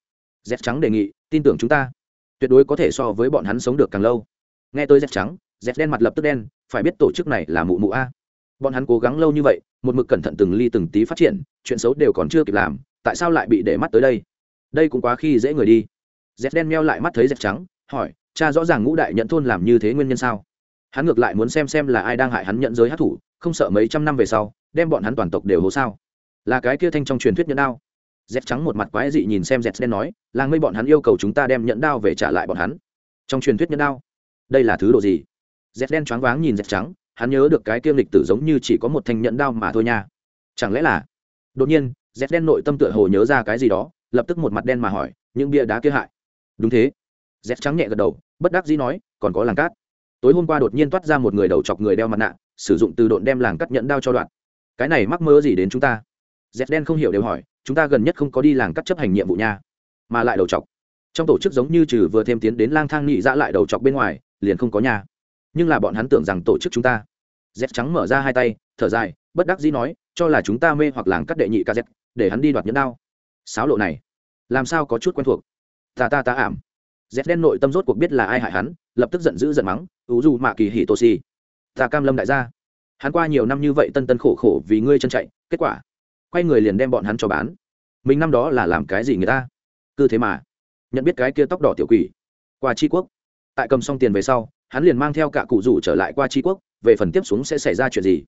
dép trắng đề nghị, tin tưởng chúng ta. Tuyệt đối có thể so với bọn hắn sống được càng lâu. Nghe tôi dép trắng dép đen mặt lập tức đen, phải biết tổ chức này là mụ mụ a. Bọn hắn cố gắng lâu như vậy, một mực cẩn thận từng ly từng tí phát triển, chuyện xấu đều còn chưa kịp làm, tại sao lại bị để mắt tới đây? Đây cũng quá khi dễ người đi. Dép đen meo lại mắt thấy dép trắng, hỏi, cha rõ ràng ngũ đại nhận thôn làm như thế nguyên nhân sao? Hắn ngược lại muốn xem xem là ai đang hại hắn nhận giới hát thủ, không sợ mấy trăm năm về sau, đem bọn hắn toàn tộc đều hố sao. Là cái kia thanh trong truyền thuyết nhẫn đao dép trắng một mặt quái dị nhìn xem dép đen nói, làng mây bọn hắn yêu cầu chúng ta đem nhẫn đao về trả lại bọn hắn. Trong truyền thuyết nhẫn đao, đây là thứ đồ gì? Dép đen choáng váng nhìn dép trắng, hắn nhớ được cái kiêm lịch tử giống như chỉ có một thanh nhẫn đao mà thôi nha. Chẳng lẽ là? Đột nhiên dép đen nội tâm tựa hồ nhớ ra cái gì đó, lập tức một mặt đen mà hỏi, những bia đá kia hại? Đúng thế. Dép trắng nhẹ gật đầu, bất đắc dĩ nói, còn có làng cát. Tối hôm qua đột nhiên toát ra một người đầu chọc người đeo mặt nạ, sử dụng từ độn đem làng cắt nhẫn đao cho đoạn. Cái này mắc mơ gì đến chúng ta? Dép đen không hiểu đều hỏi, chúng ta gần nhất không có đi làng cắt chấp hành nhiệm vụ nha. Mà lại đầu chọc. Trong tổ chức giống như trừ vừa thêm tiến đến lang thang nghị dã dạ lại đầu chọc bên ngoài, liền không có nhà nhưng là bọn hắn tưởng rằng tổ chức chúng ta. Z trắng mở ra hai tay, thở dài, bất đắc dĩ nói, cho là chúng ta mê hoặc làng cắt đệ nhị kz để hắn đi đoạt nhẫn đao. Sáo lộ này, làm sao có chút quen thuộc? Ta ta ta ảm. Z đen nội tâm rốt cuộc biết là ai hại hắn, lập tức giận dữ giận mắng, ú dù mạ kỳ hỉ tô si ta cam lâm đại gia. Hắn qua nhiều năm như vậy tân tân khổ khổ vì ngươi chân chạy, kết quả quay người liền đem bọn hắn cho bán. Mình năm đó là làm cái gì người ta? Cứ thế mà. Nhận biết cái kia tóc đỏ tiểu quỷ. Qua tri quốc. Tại cầm xong tiền về sau, hắn liền mang theo cả cụ rủ trở lại qua tri quốc, về phần tiếp xuống sẽ xảy ra chuyện gì.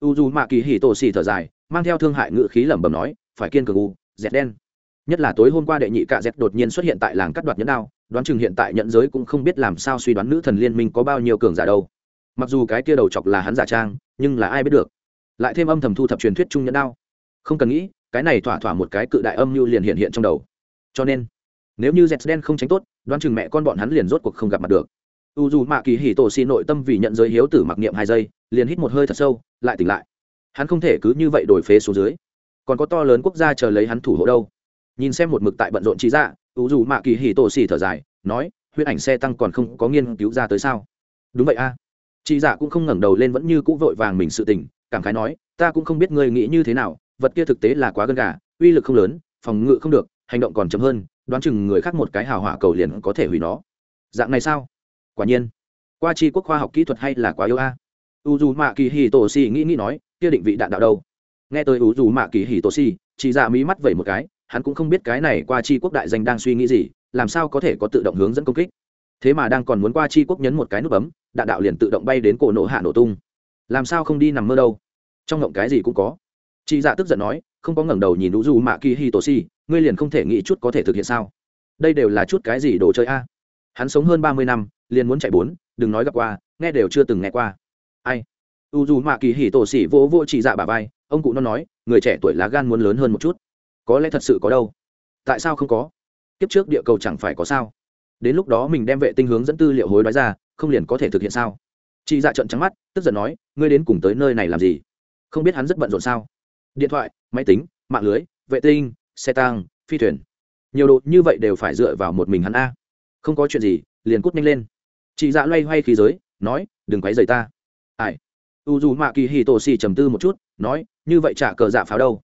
U dù mạ kỳ hì tổ xì thở dài, mang theo thương hại ngự khí lẩm bẩm nói, phải kiên cường u, dẹt đen. Nhất là tối hôm qua đệ nhị cạ dẹt đột nhiên xuất hiện tại làng cắt đoạt nhẫn đao, đoán chừng hiện tại nhận giới cũng không biết làm sao suy đoán nữ thần liên minh có bao nhiêu cường giả đâu. Mặc dù cái kia đầu chọc là hắn giả trang, nhưng là ai biết được. Lại thêm âm thầm thu thập truyền thuyết chung nhẫn đao không cần nghĩ, cái này thỏa thỏa một cái cự đại âm mưu liền hiện hiện trong đầu. Cho nên, nếu như dẹt đen không tránh tốt, đoán chừng mẹ con bọn hắn liền rốt cuộc không gặp mặt được. U dù mạ kỳ hì tổ xì nội tâm vì nhận giới hiếu tử mặc niệm hai giây, liền hít một hơi thật sâu, lại tỉnh lại. Hắn không thể cứ như vậy đổi phế xuống dưới. Còn có to lớn quốc gia chờ lấy hắn thủ hộ đâu. Nhìn xem một mực tại bận rộn trí dạ u dù mạ kỳ hì tổ xì thở dài, nói, huyết ảnh xe tăng còn không có nghiên cứu ra tới sao? Đúng vậy a. À. chị dạ cũng không ngẩng đầu lên vẫn như cũ vội vàng mình sự tình, cảm khái nói, ta cũng không biết ngươi nghĩ như thế nào vật kia thực tế là quá gần gà, uy lực không lớn, phòng ngự không được, hành động còn chậm hơn, đoán chừng người khác một cái hào hỏa cầu liền có thể hủy nó. Dạng này sao? Quả nhiên. Qua chi quốc khoa học kỹ thuật hay là quá yếu a? U dù mạ kỳ hì tổ xì nghĩ nghĩ nói, kia định vị đạn đạo đâu? Nghe tới u dù mạ kỳ hì tổ xì chỉ dạ mí mắt vẩy một cái, hắn cũng không biết cái này qua chi quốc đại danh đang suy nghĩ gì, làm sao có thể có tự động hướng dẫn công kích. Thế mà đang còn muốn qua chi quốc nhấn một cái nút bấm, đạn đạo liền tự động bay đến cổ nổ hạ nổ tung. Làm sao không đi nằm mơ đâu? Trong ngộng cái gì cũng có chị dạ tức giận nói, không có ngẩng đầu nhìn u du mạ kỳ hi tổ si ngươi liền không thể nghĩ chút có thể thực hiện sao? Đây đều là chút cái gì đồ chơi a? Hắn sống hơn ba mươi năm, liền muốn chạy bốn, đừng nói gặp qua, nghe đều chưa từng nghe qua. Ai? U du mạ kỳ hi tổ si vỗ vỗ chị dạ bà vai, ông cụ nó nói, người trẻ tuổi lá gan muốn lớn hơn một chút. Có lẽ thật sự có đâu. Tại sao không có? Kiếp trước địa cầu chẳng phải có sao? Đến lúc đó mình đem vệ tinh hướng dẫn tư liệu hối đoái ra, không liền có thể thực hiện sao? Chị dạ trận trắng mắt, tức giận nói, ngươi đến cùng tới nơi này làm gì? Không biết hắn rất bận rộn sao? Điện thoại, máy tính, mạng lưới, vệ tinh, xe tăng phi thuyền. Nhiều đồ như vậy đều phải dựa vào một mình hắn a. Không có chuyện gì, liền cút nhanh lên. Chị dạ loay hoay khí giới, nói, đừng quấy rầy ta. Ai? U dù mạ kỳ hì tổ xì trầm tư một chút, nói, như vậy trả cờ dạ pháo đâu?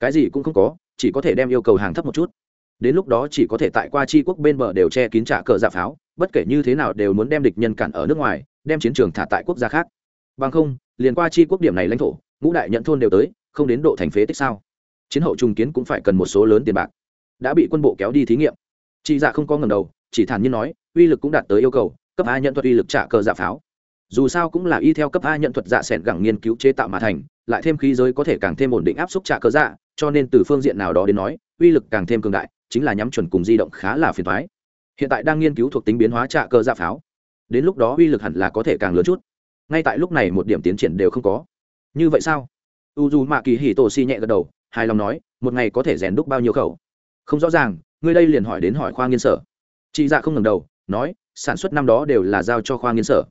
Cái gì cũng không có, chỉ có thể đem yêu cầu hàng thấp một chút. Đến lúc đó chỉ có thể tại qua chi quốc bên bờ đều che kín trả cờ dạ pháo, bất kể như thế nào đều muốn đem địch nhân cản ở nước ngoài, đem chiến trường thả tại quốc gia khác. Bằng không, liền qua chi quốc điểm này lãnh thổ, ngũ đại nhận thôn đều tới không đến độ thành phế tích sao? Chiến hậu trùng kiến cũng phải cần một số lớn tiền bạc. Đã bị quân bộ kéo đi thí nghiệm. Chị dạ không có ngầm đầu, chỉ thản nhiên nói, uy lực cũng đạt tới yêu cầu, cấp a nhận thuật uy lực trả cờ dạ pháo. Dù sao cũng là y theo cấp a nhận thuật dạ s ẻ n gẳng nghiên cứu chế tạo mà thành, lại thêm khí giới có thể càng thêm ổn định áp suất trả cờ dạ cho nên từ phương diện nào đó đến nói, uy lực càng thêm cường đại, chính là nhắm chuẩn cùng di động khá là phiền thoái hiện tại đang nghiên cứu thuộc tính biến hóa trả cờ dạ pháo. Đến lúc đó uy lực hẳn là có thể càng lớn chút. Ngay tại lúc này một điểm tiến triển đều không có. Như vậy sao? U dù mạ kỳ hì tổ si nhẹ gật đầu, hài lòng nói, một ngày có thể rèn đúc bao nhiêu khẩu? Không rõ ràng, ngươi đây liền hỏi đến hỏi khoa nghiên sở. Chị dạ không ngẩng đầu, nói, sản xuất năm đó đều là giao cho khoa nghiên sở.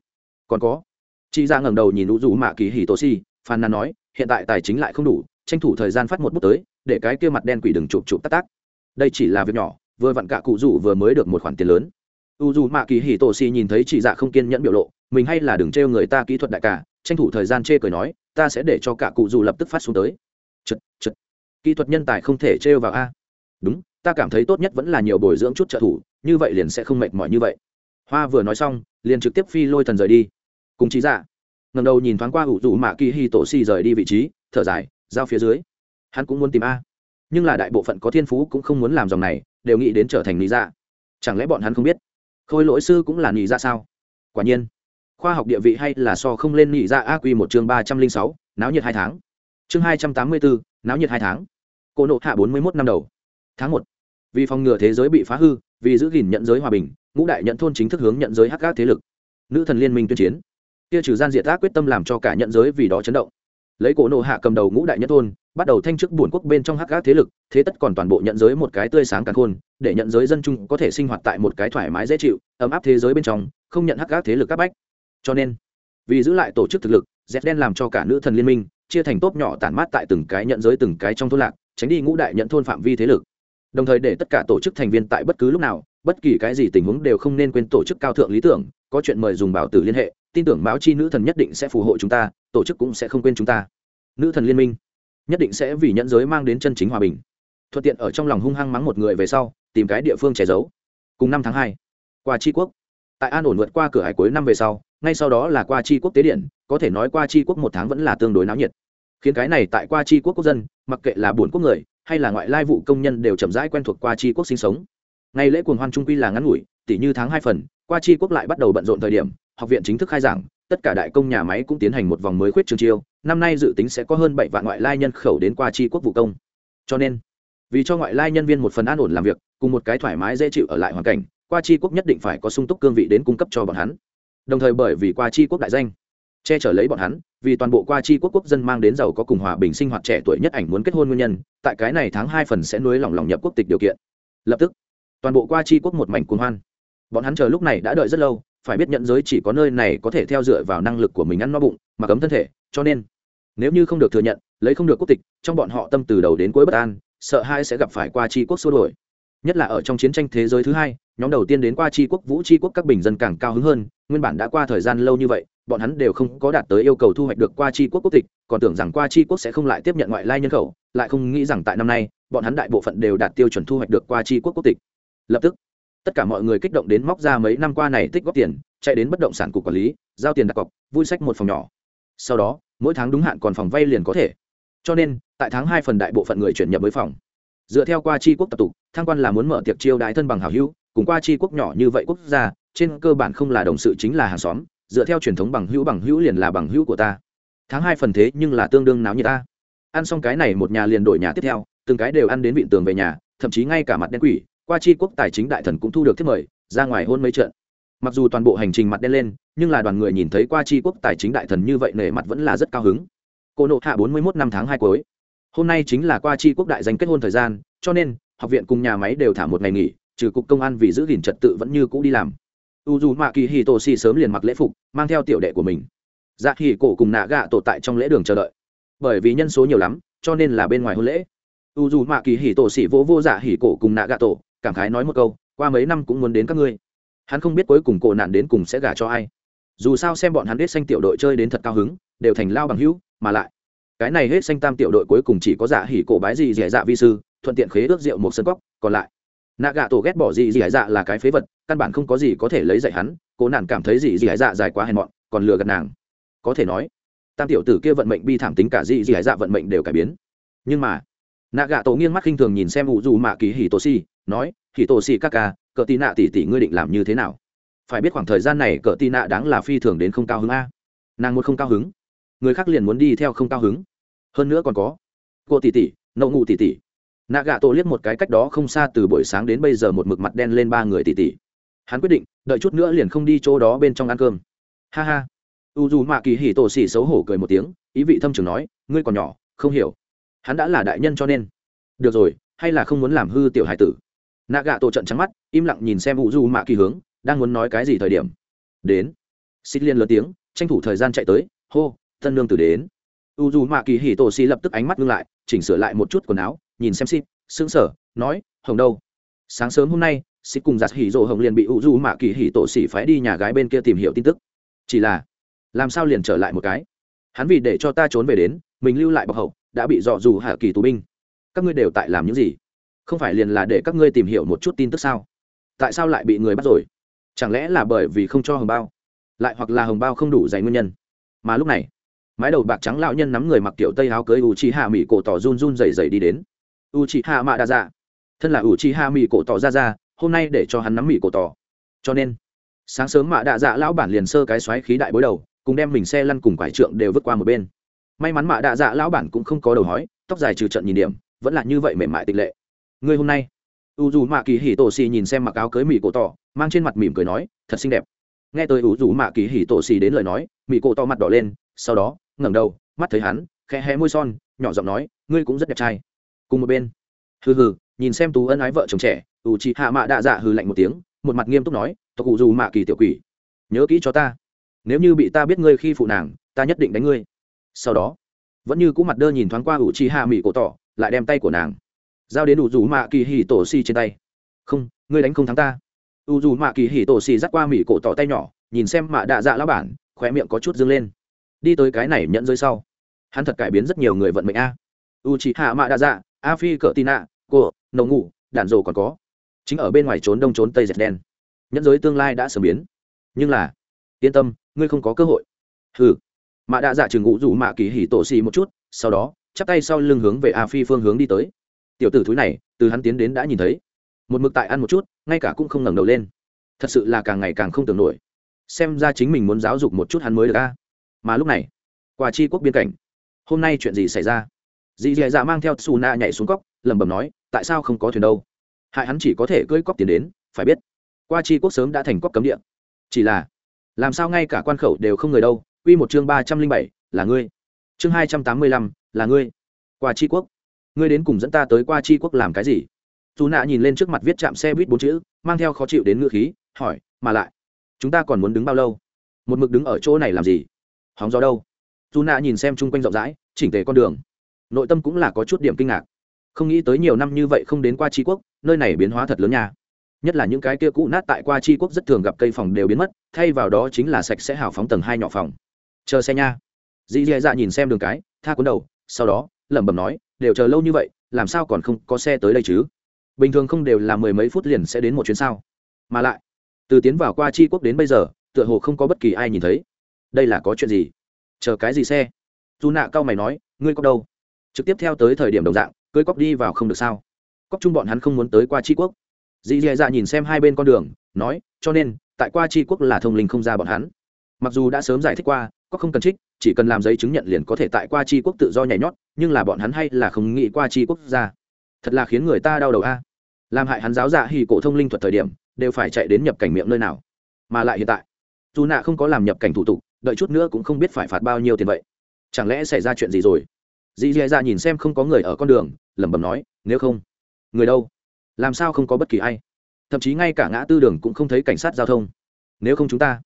Còn có? Chị dạ ngẩng đầu nhìn u dù mạ kỳ hì tổ si phàn nàn nói, hiện tại tài chính lại không đủ, tranh thủ thời gian phát một bút tới, để cái kia mặt đen quỷ đừng chụp chụp tắc tắc đây chỉ là việc nhỏ, vừa vặn cả cụ rủ vừa mới được một khoản tiền lớn. U dù mạ kỳ hì tổ si nhìn thấy chị dạ không kiên nhẫn biểu lộ, mình hay là đừng trêu người ta kỹ thuật đại cả tranh thủ thời gian chê cười nói ta sẽ để cho cả cụ dù lập tức phát xuống tới. Chật chật. Kỹ thuật nhân tài không thể trêu vào a. Đúng, ta cảm thấy tốt nhất vẫn là nhiều bồi dưỡng chút trợ thủ, như vậy liền sẽ không mệt mỏi như vậy. Hoa vừa nói xong, liền trực tiếp phi lôi thần rời đi. Cùng trí dạ. Ngầm đầu nhìn thoáng qua ủ rủ mạ kỳ hi tổ si rời đi vị trí, thở dài, giao phía dưới. Hắn cũng muốn tìm a. Nhưng là đại bộ phận có thiên phú cũng không muốn làm dòng này, đều nghĩ đến trở thành lý dạ. Chẳng lẽ bọn hắn không biết? Khôi lỗi sư cũng là lý dạ sao? Quả nhiên khoa học địa vị hay là so không lên nhị ra dạ a quy một chương ba trăm linh sáu, náo nhiệt hai tháng. Chương hai trăm tám mươi bốn náo nhiệt hai tháng. Cô nộ hạ bốn mươi mốt năm đầu. Tháng một. Vì phòng ngừa thế giới bị phá hư, vì giữ gìn nhận giới hòa bình, ngũ đại nhận thôn chính thức hướng nhận giới hắc Ác thế lực. Nữ thần liên minh tuyên chiến. Kia trừ gian diệt ác quyết tâm làm cho cả nhận giới vì đó chấn động. Lấy cổ nộ hạ cầm đầu ngũ đại nhận thôn, bắt đầu thanh chức buồn quốc bên trong hắc Ác thế lực, thế tất còn toàn bộ nhận giới một cái tươi sáng càng khôn, để nhận giới dân chung có thể sinh hoạt tại một cái thoải mái dễ chịu, ấm áp thế giới bên trong, không nhận hắc Ác thế lực các bách cho nên, vì giữ lại tổ chức thực lực dép đen làm cho cả nữ thần liên minh chia thành tốp nhỏ tản mát tại từng cái nhận giới từng cái trong thôn lạc, tránh đi ngũ đại nhận thôn phạm vi thế lực. Đồng thời để tất cả tổ chức thành viên tại bất cứ lúc nào, bất kỳ cái gì tình huống đều không nên quên tổ chức cao thượng lý tưởng, có chuyện mời dùng bảo tử liên hệ, tin tưởng báo chi nữ thần nhất định sẽ phù hộ chúng ta, tổ chức cũng sẽ không quên chúng ta. Nữ thần liên minh nhất định sẽ vì nhận giới mang đến chân chính hòa bình. Thuận tiện ở trong lòng hung hăng mắng một người về sau, tìm cái địa phương che giấu. Cùng năm tháng hai, qua tri quốc, tại an ổn vượt qua cửa hải cuối năm về sau ngay sau đó là qua Chi quốc tế điện, có thể nói qua Chi quốc một tháng vẫn là tương đối náo nhiệt. Khiến cái này tại qua Chi quốc quốc dân, mặc kệ là bốn quốc người, hay là ngoại lai vụ công nhân đều chậm rãi quen thuộc qua Chi quốc sinh sống. Ngày lễ cuồng hoan trung quy là ngắn ngủi tỷ như tháng hai phần, qua Chi quốc lại bắt đầu bận rộn thời điểm, học viện chính thức khai giảng, tất cả đại công nhà máy cũng tiến hành một vòng mới khuyết trường chiêu, năm nay dự tính sẽ có hơn bảy vạn ngoại lai nhân khẩu đến qua Chi quốc vụ công. Cho nên, vì cho ngoại lai nhân viên một phần an ổn làm việc, cùng một cái thoải mái dễ chịu ở lại hoàn cảnh, qua Chi quốc nhất định phải có sung túc cương vị đến cung cấp cho bọn hắn đồng thời bởi vì qua Chi quốc đại danh, che chở lấy bọn hắn, vì toàn bộ qua Chi quốc quốc dân mang đến giàu có cùng hòa bình sinh hoạt trẻ tuổi nhất ảnh muốn kết hôn nguyên nhân, tại cái này tháng hai phần sẽ nuối lòng lòng nhập quốc tịch điều kiện. Lập tức, toàn bộ qua Chi quốc một mảnh cuồng hoan. Bọn hắn chờ lúc này đã đợi rất lâu, phải biết nhận giới chỉ có nơi này có thể theo dựa vào năng lực của mình ăn no bụng, mà cấm thân thể, cho nên, nếu như không được thừa nhận, lấy không được quốc tịch, trong bọn họ tâm từ đầu đến cuối bất an, sợ hai sẽ gặp phải qua Chi quốc xua đổi nhất là ở trong chiến tranh thế giới thứ hai, nhóm đầu tiên đến qua Chi quốc, vũ Chi quốc các bình dân càng cao hứng hơn nguyên bản đã qua thời gian lâu như vậy, bọn hắn đều không có đạt tới yêu cầu thu hoạch được qua tri quốc quốc tịch, còn tưởng rằng qua tri quốc sẽ không lại tiếp nhận ngoại lai nhân khẩu, lại không nghĩ rằng tại năm nay, bọn hắn đại bộ phận đều đạt tiêu chuẩn thu hoạch được qua tri quốc quốc tịch. Lập tức, tất cả mọi người kích động đến móc ra mấy năm qua này tích góp tiền, chạy đến bất động sản cục quản lý, giao tiền đặt cọc, vui sách một phòng nhỏ. Sau đó, mỗi tháng đúng hạn còn phòng vay liền có thể. Cho nên, tại tháng hai phần đại bộ phận người chuyển nhập với phòng. Dựa theo qua tri quốc tập tục thang quan là muốn mở tiệc chiêu đại thân bằng hào hữu, cùng qua tri quốc nhỏ như vậy quốc gia trên cơ bản không là đồng sự chính là hàng xóm, dựa theo truyền thống bằng hữu bằng hữu liền là bằng hữu của ta. Tháng hai phần thế nhưng là tương đương náo như ta. Ăn xong cái này một nhà liền đổi nhà tiếp theo, từng cái đều ăn đến vịn tường về nhà, thậm chí ngay cả mặt đen quỷ, qua chi quốc tài chính đại thần cũng thu được thiết mời, ra ngoài hôn mấy trận. Mặc dù toàn bộ hành trình mặt đen lên, nhưng là đoàn người nhìn thấy qua chi quốc tài chính đại thần như vậy nể mặt vẫn là rất cao hứng. Cô nộ hạ bốn mươi một năm tháng hai cuối. Hôm nay chính là qua chi quốc đại danh kết hôn thời gian, cho nên, học viện cùng nhà máy đều thả một ngày nghỉ, trừ cục công an vì giữ gìn trật tự vẫn như cũ đi làm u dù mạ kỳ hì tổ xì sớm liền mặc lễ phục, mang theo tiểu đệ của mình. Dạ hì cổ cùng nạ gạ tổ tại trong lễ đường chờ đợi. Bởi vì nhân số nhiều lắm, cho nên là bên ngoài hôn lễ. U dù mạ kỳ hì tổ xì vỗ vô dạ hì cổ cùng nạ gạ tổ, cảm khái nói một câu, qua mấy năm cũng muốn đến các ngươi. Hắn không biết cuối cùng cổ nạn đến cùng sẽ gả cho ai. Dù sao xem bọn hắn hết xanh tiểu đội chơi đến thật cao hứng, đều thành lao bằng hữu, mà lại, cái này hết xanh tam tiểu đội cuối cùng chỉ có dạ hỉ cổ bái gì dẻ dạ vi sư, thuận tiện khế ước rượu một sân cóc còn lại nạ gạ tổ ghét bỏ gì dẻ dạ là cái phế vật, căn bản không có gì có thể lấy dạy hắn, cố nạn cảm thấy gì dẻ dạ dài quá hèn mọn, còn lừa gạt nàng. Có thể nói, tam tiểu tử kia vận mệnh bi thảm tính cả gì dẻ dạ vận mệnh đều cải biến. Nhưng mà nạ gạ tổ nghiêng mắt khinh thường nhìn xem ủ dù mạ kỳ hỉ tổ si nói hì tổ si các ca cờ tì nạ tỷ tỷ ngươi định làm như thế nào? Phải biết khoảng thời gian này cờ tì nạ đáng là phi thường đến không cao hứng a. Nàng muốn không cao hứng. Người khác liền muốn đi theo không cao hứng. Hơn nữa còn có, cô tỷ tỷ, nậu ngụ tỷ tỷ nạ gạ tổ liếc một cái cách đó không xa từ buổi sáng đến bây giờ một mực mặt đen lên ba người tỷ tỷ hắn quyết định, đợi chút nữa liền không đi chỗ đó bên trong ăn cơm. Ha ha. U dù mạ kỳ hỉ tổ xỉ xấu hổ cười một tiếng, ý vị thâm trường nói, ngươi còn nhỏ, không hiểu. Hắn đã là đại nhân cho nên. Được rồi, hay là không muốn làm hư tiểu hải tử? Nạ gạ tổ trận trắng mắt, im lặng nhìn xem u dù mạ kỳ hướng, đang muốn nói cái gì thời điểm. Đến. Xích liên lớn tiếng, tranh thủ thời gian chạy tới, hô tân lương tử đến. U dù mạ kỳ hỉ tổ xì lập tức ánh mắt ngưng lại, chỉnh sửa lại một chút quần áo nhìn xem xịt sững sờ, nói, hồng đâu? Sáng sớm hôm nay xịt cùng giặt hỉ rộ hồng liền bị u du mạ kỳ hỉ tổ xỉ phái đi nhà gái bên kia tìm hiểu tin tức. Chỉ là, làm sao liền trở lại một cái? Hắn vì để cho ta trốn về đến, mình lưu lại bọc hậu, đã bị dọ dù hạ kỳ tù binh. Các ngươi đều tại làm những gì? Không phải liền là để các ngươi tìm hiểu một chút tin tức sao? Tại sao lại bị người bắt rồi? Chẳng lẽ là bởi vì không cho hồng bao? Lại hoặc là hồng bao không đủ dày nguyên nhân? Mà lúc này, mái đầu bạc trắng lão nhân nắm người mặc tiểu tây áo cưới u chi hạ mỹ cổ tỏ run run dày dày đi đến u chi hạ mạ đa dạ thân là u chi hạ mỹ cổ tỏ ra ra hôm nay để cho hắn nắm mỹ cổ tỏ cho nên, sáng sớm mạ đa dạ lão bản liền sơ cái xoáy khí đại bối đầu, cùng đem mình xe lăn cùng quải trượng đều vứt qua một bên. May mắn mạ đa dạ lão bản cũng không có đầu hói, tóc dài trừ trận nhìn điểm, vẫn là như vậy mềm mại tịch lệ. Người hôm nay u dù mạ kỳ hỉ tổ xì nhìn xem mặc áo cưới mỹ cổ tỏ mang trên mặt mỉm cười nói, thật xinh đẹp. Nghe tới u dù mạ kỳ hỉ tổ xì đến lời nói mỹ cổ tỏ mặt đỏ lên, sau đó, ngẩng đầu, mắt thấy hắn, khẽ hé môi son, nhỏ giọng nói, ngươi cũng rất đẹp trai cùng một bên. Hừ hừ, nhìn xem tú ân ái vợ chồng trẻ, ủ chị hạ mạ đạ dạ hừ lạnh một tiếng, một mặt nghiêm túc nói, tộc cụ dù mạ kỳ tiểu quỷ, nhớ kỹ cho ta. Nếu như bị ta biết ngươi khi phụ nàng, ta nhất định đánh ngươi. Sau đó, vẫn như cũ mặt đơ nhìn thoáng qua ủ chi hạ mỹ cổ tỏ, lại đem tay của nàng giao đến ủ dù mạ kỳ hỉ tổ xì trên tay. Không, ngươi đánh không thắng ta. Ủ dù mạ kỳ hỉ tổ xì dắt qua mỹ cổ tỏ tay nhỏ, nhìn xem mạ đạ dạ lão bản, khóe miệng có chút dâng lên. Đi tới cái này nhận rơi sau, hắn thật cải biến rất nhiều người vận mệnh a. U chị hạ mạ đa dạ a phi cỡ tin ạ, cô, nồng ngủ, đạn rồ còn có. Chính ở bên ngoài trốn đông trốn tây dệt đen. Nhẫn giới tương lai đã sớm biến. Nhưng là, yên tâm, ngươi không có cơ hội. Ừ mạ đã dạ chừng ngụ rủ mạ kỳ hỉ tổ xì một chút, sau đó, chắp tay sau lưng hướng về a phi phương hướng đi tới. Tiểu tử thúi này, từ hắn tiến đến đã nhìn thấy. Một mực tại ăn một chút, ngay cả cũng không ngẩng đầu lên. Thật sự là càng ngày càng không tưởng nổi. Xem ra chính mình muốn giáo dục một chút hắn mới được a. Mà lúc này quả chi quốc biên cảnh, hôm nay chuyện gì xảy ra? Dì dì dạ mang theo xù na nhảy xuống cóc lẩm bẩm nói, tại sao không có thuyền đâu? Hại hắn chỉ có thể cưỡi cóc tiền đến, phải biết, qua chi quốc sớm đã thành cóc cấm địa. Chỉ là, làm sao ngay cả quan khẩu đều không người đâu? Quy một chương ba trăm linh bảy, là ngươi. Chương hai trăm tám mươi lăm, là ngươi. Qua chi quốc. Ngươi đến cùng dẫn ta tới qua chi quốc làm cái gì? Dù nạ nhìn lên trước mặt viết chạm xe buýt bốn chữ, mang theo khó chịu đến ngựa khí, hỏi, mà lại, chúng ta còn muốn đứng bao lâu? Một mực đứng ở chỗ này làm gì? Hóng gió đâu? Dù nạ nhìn xem chung quanh rộng rãi, chỉnh tề con đường nội tâm cũng là có chút điểm kinh ngạc. Không nghĩ tới nhiều năm như vậy không đến qua tri quốc, nơi này biến hóa thật lớn nha. Nhất là những cái kia cũ nát tại qua tri quốc rất thường gặp cây phòng đều biến mất, thay vào đó chính là sạch sẽ hào phóng tầng hai nhỏ phòng. Chờ xe nha. Dì dì dạ nhìn xem đường cái, tha cuốn đầu, sau đó, lẩm bẩm nói, đều chờ lâu như vậy, làm sao còn không có xe tới đây chứ? Bình thường không đều là mười mấy phút liền sẽ đến một chuyến sao? Mà lại, từ tiến vào qua tri quốc đến bây giờ, tựa hồ không có bất kỳ ai nhìn thấy. Đây là có chuyện gì? Chờ cái gì xe? Dù nạ cao mày nói, ngươi có đâu? Trực tiếp theo tới thời điểm đồng dạng, cưới cóc đi vào không được sao. Cóc chung bọn hắn không muốn tới qua tri quốc. Dì dì dạ nhìn xem hai bên con đường, nói, cho nên, tại qua tri quốc là thông linh không ra bọn hắn. Mặc dù đã sớm giải thích qua, có không cần trích, chỉ cần làm giấy chứng nhận liền có thể tại qua tri quốc tự do nhảy nhót, nhưng là bọn hắn hay là không nghĩ qua tri quốc gia thật là khiến người ta đau đầu a. Làm hại hắn giáo dạ hì cổ thông linh thuật thời điểm, đều phải chạy đến nhập cảnh miệng nơi nào. Mà lại hiện tại, dù nạ không có làm nhập cảnh thủ tục, đợi chút nữa cũng không biết phải phạt bao nhiêu tiền vậy. Chẳng lẽ xảy ra chuyện gì rồi? Dì dì ra nhìn xem không có người ở con đường, lẩm bẩm nói, nếu không, người đâu? Làm sao không có bất kỳ ai? Thậm chí ngay cả ngã tư đường cũng không thấy cảnh sát giao thông. Nếu không chúng ta.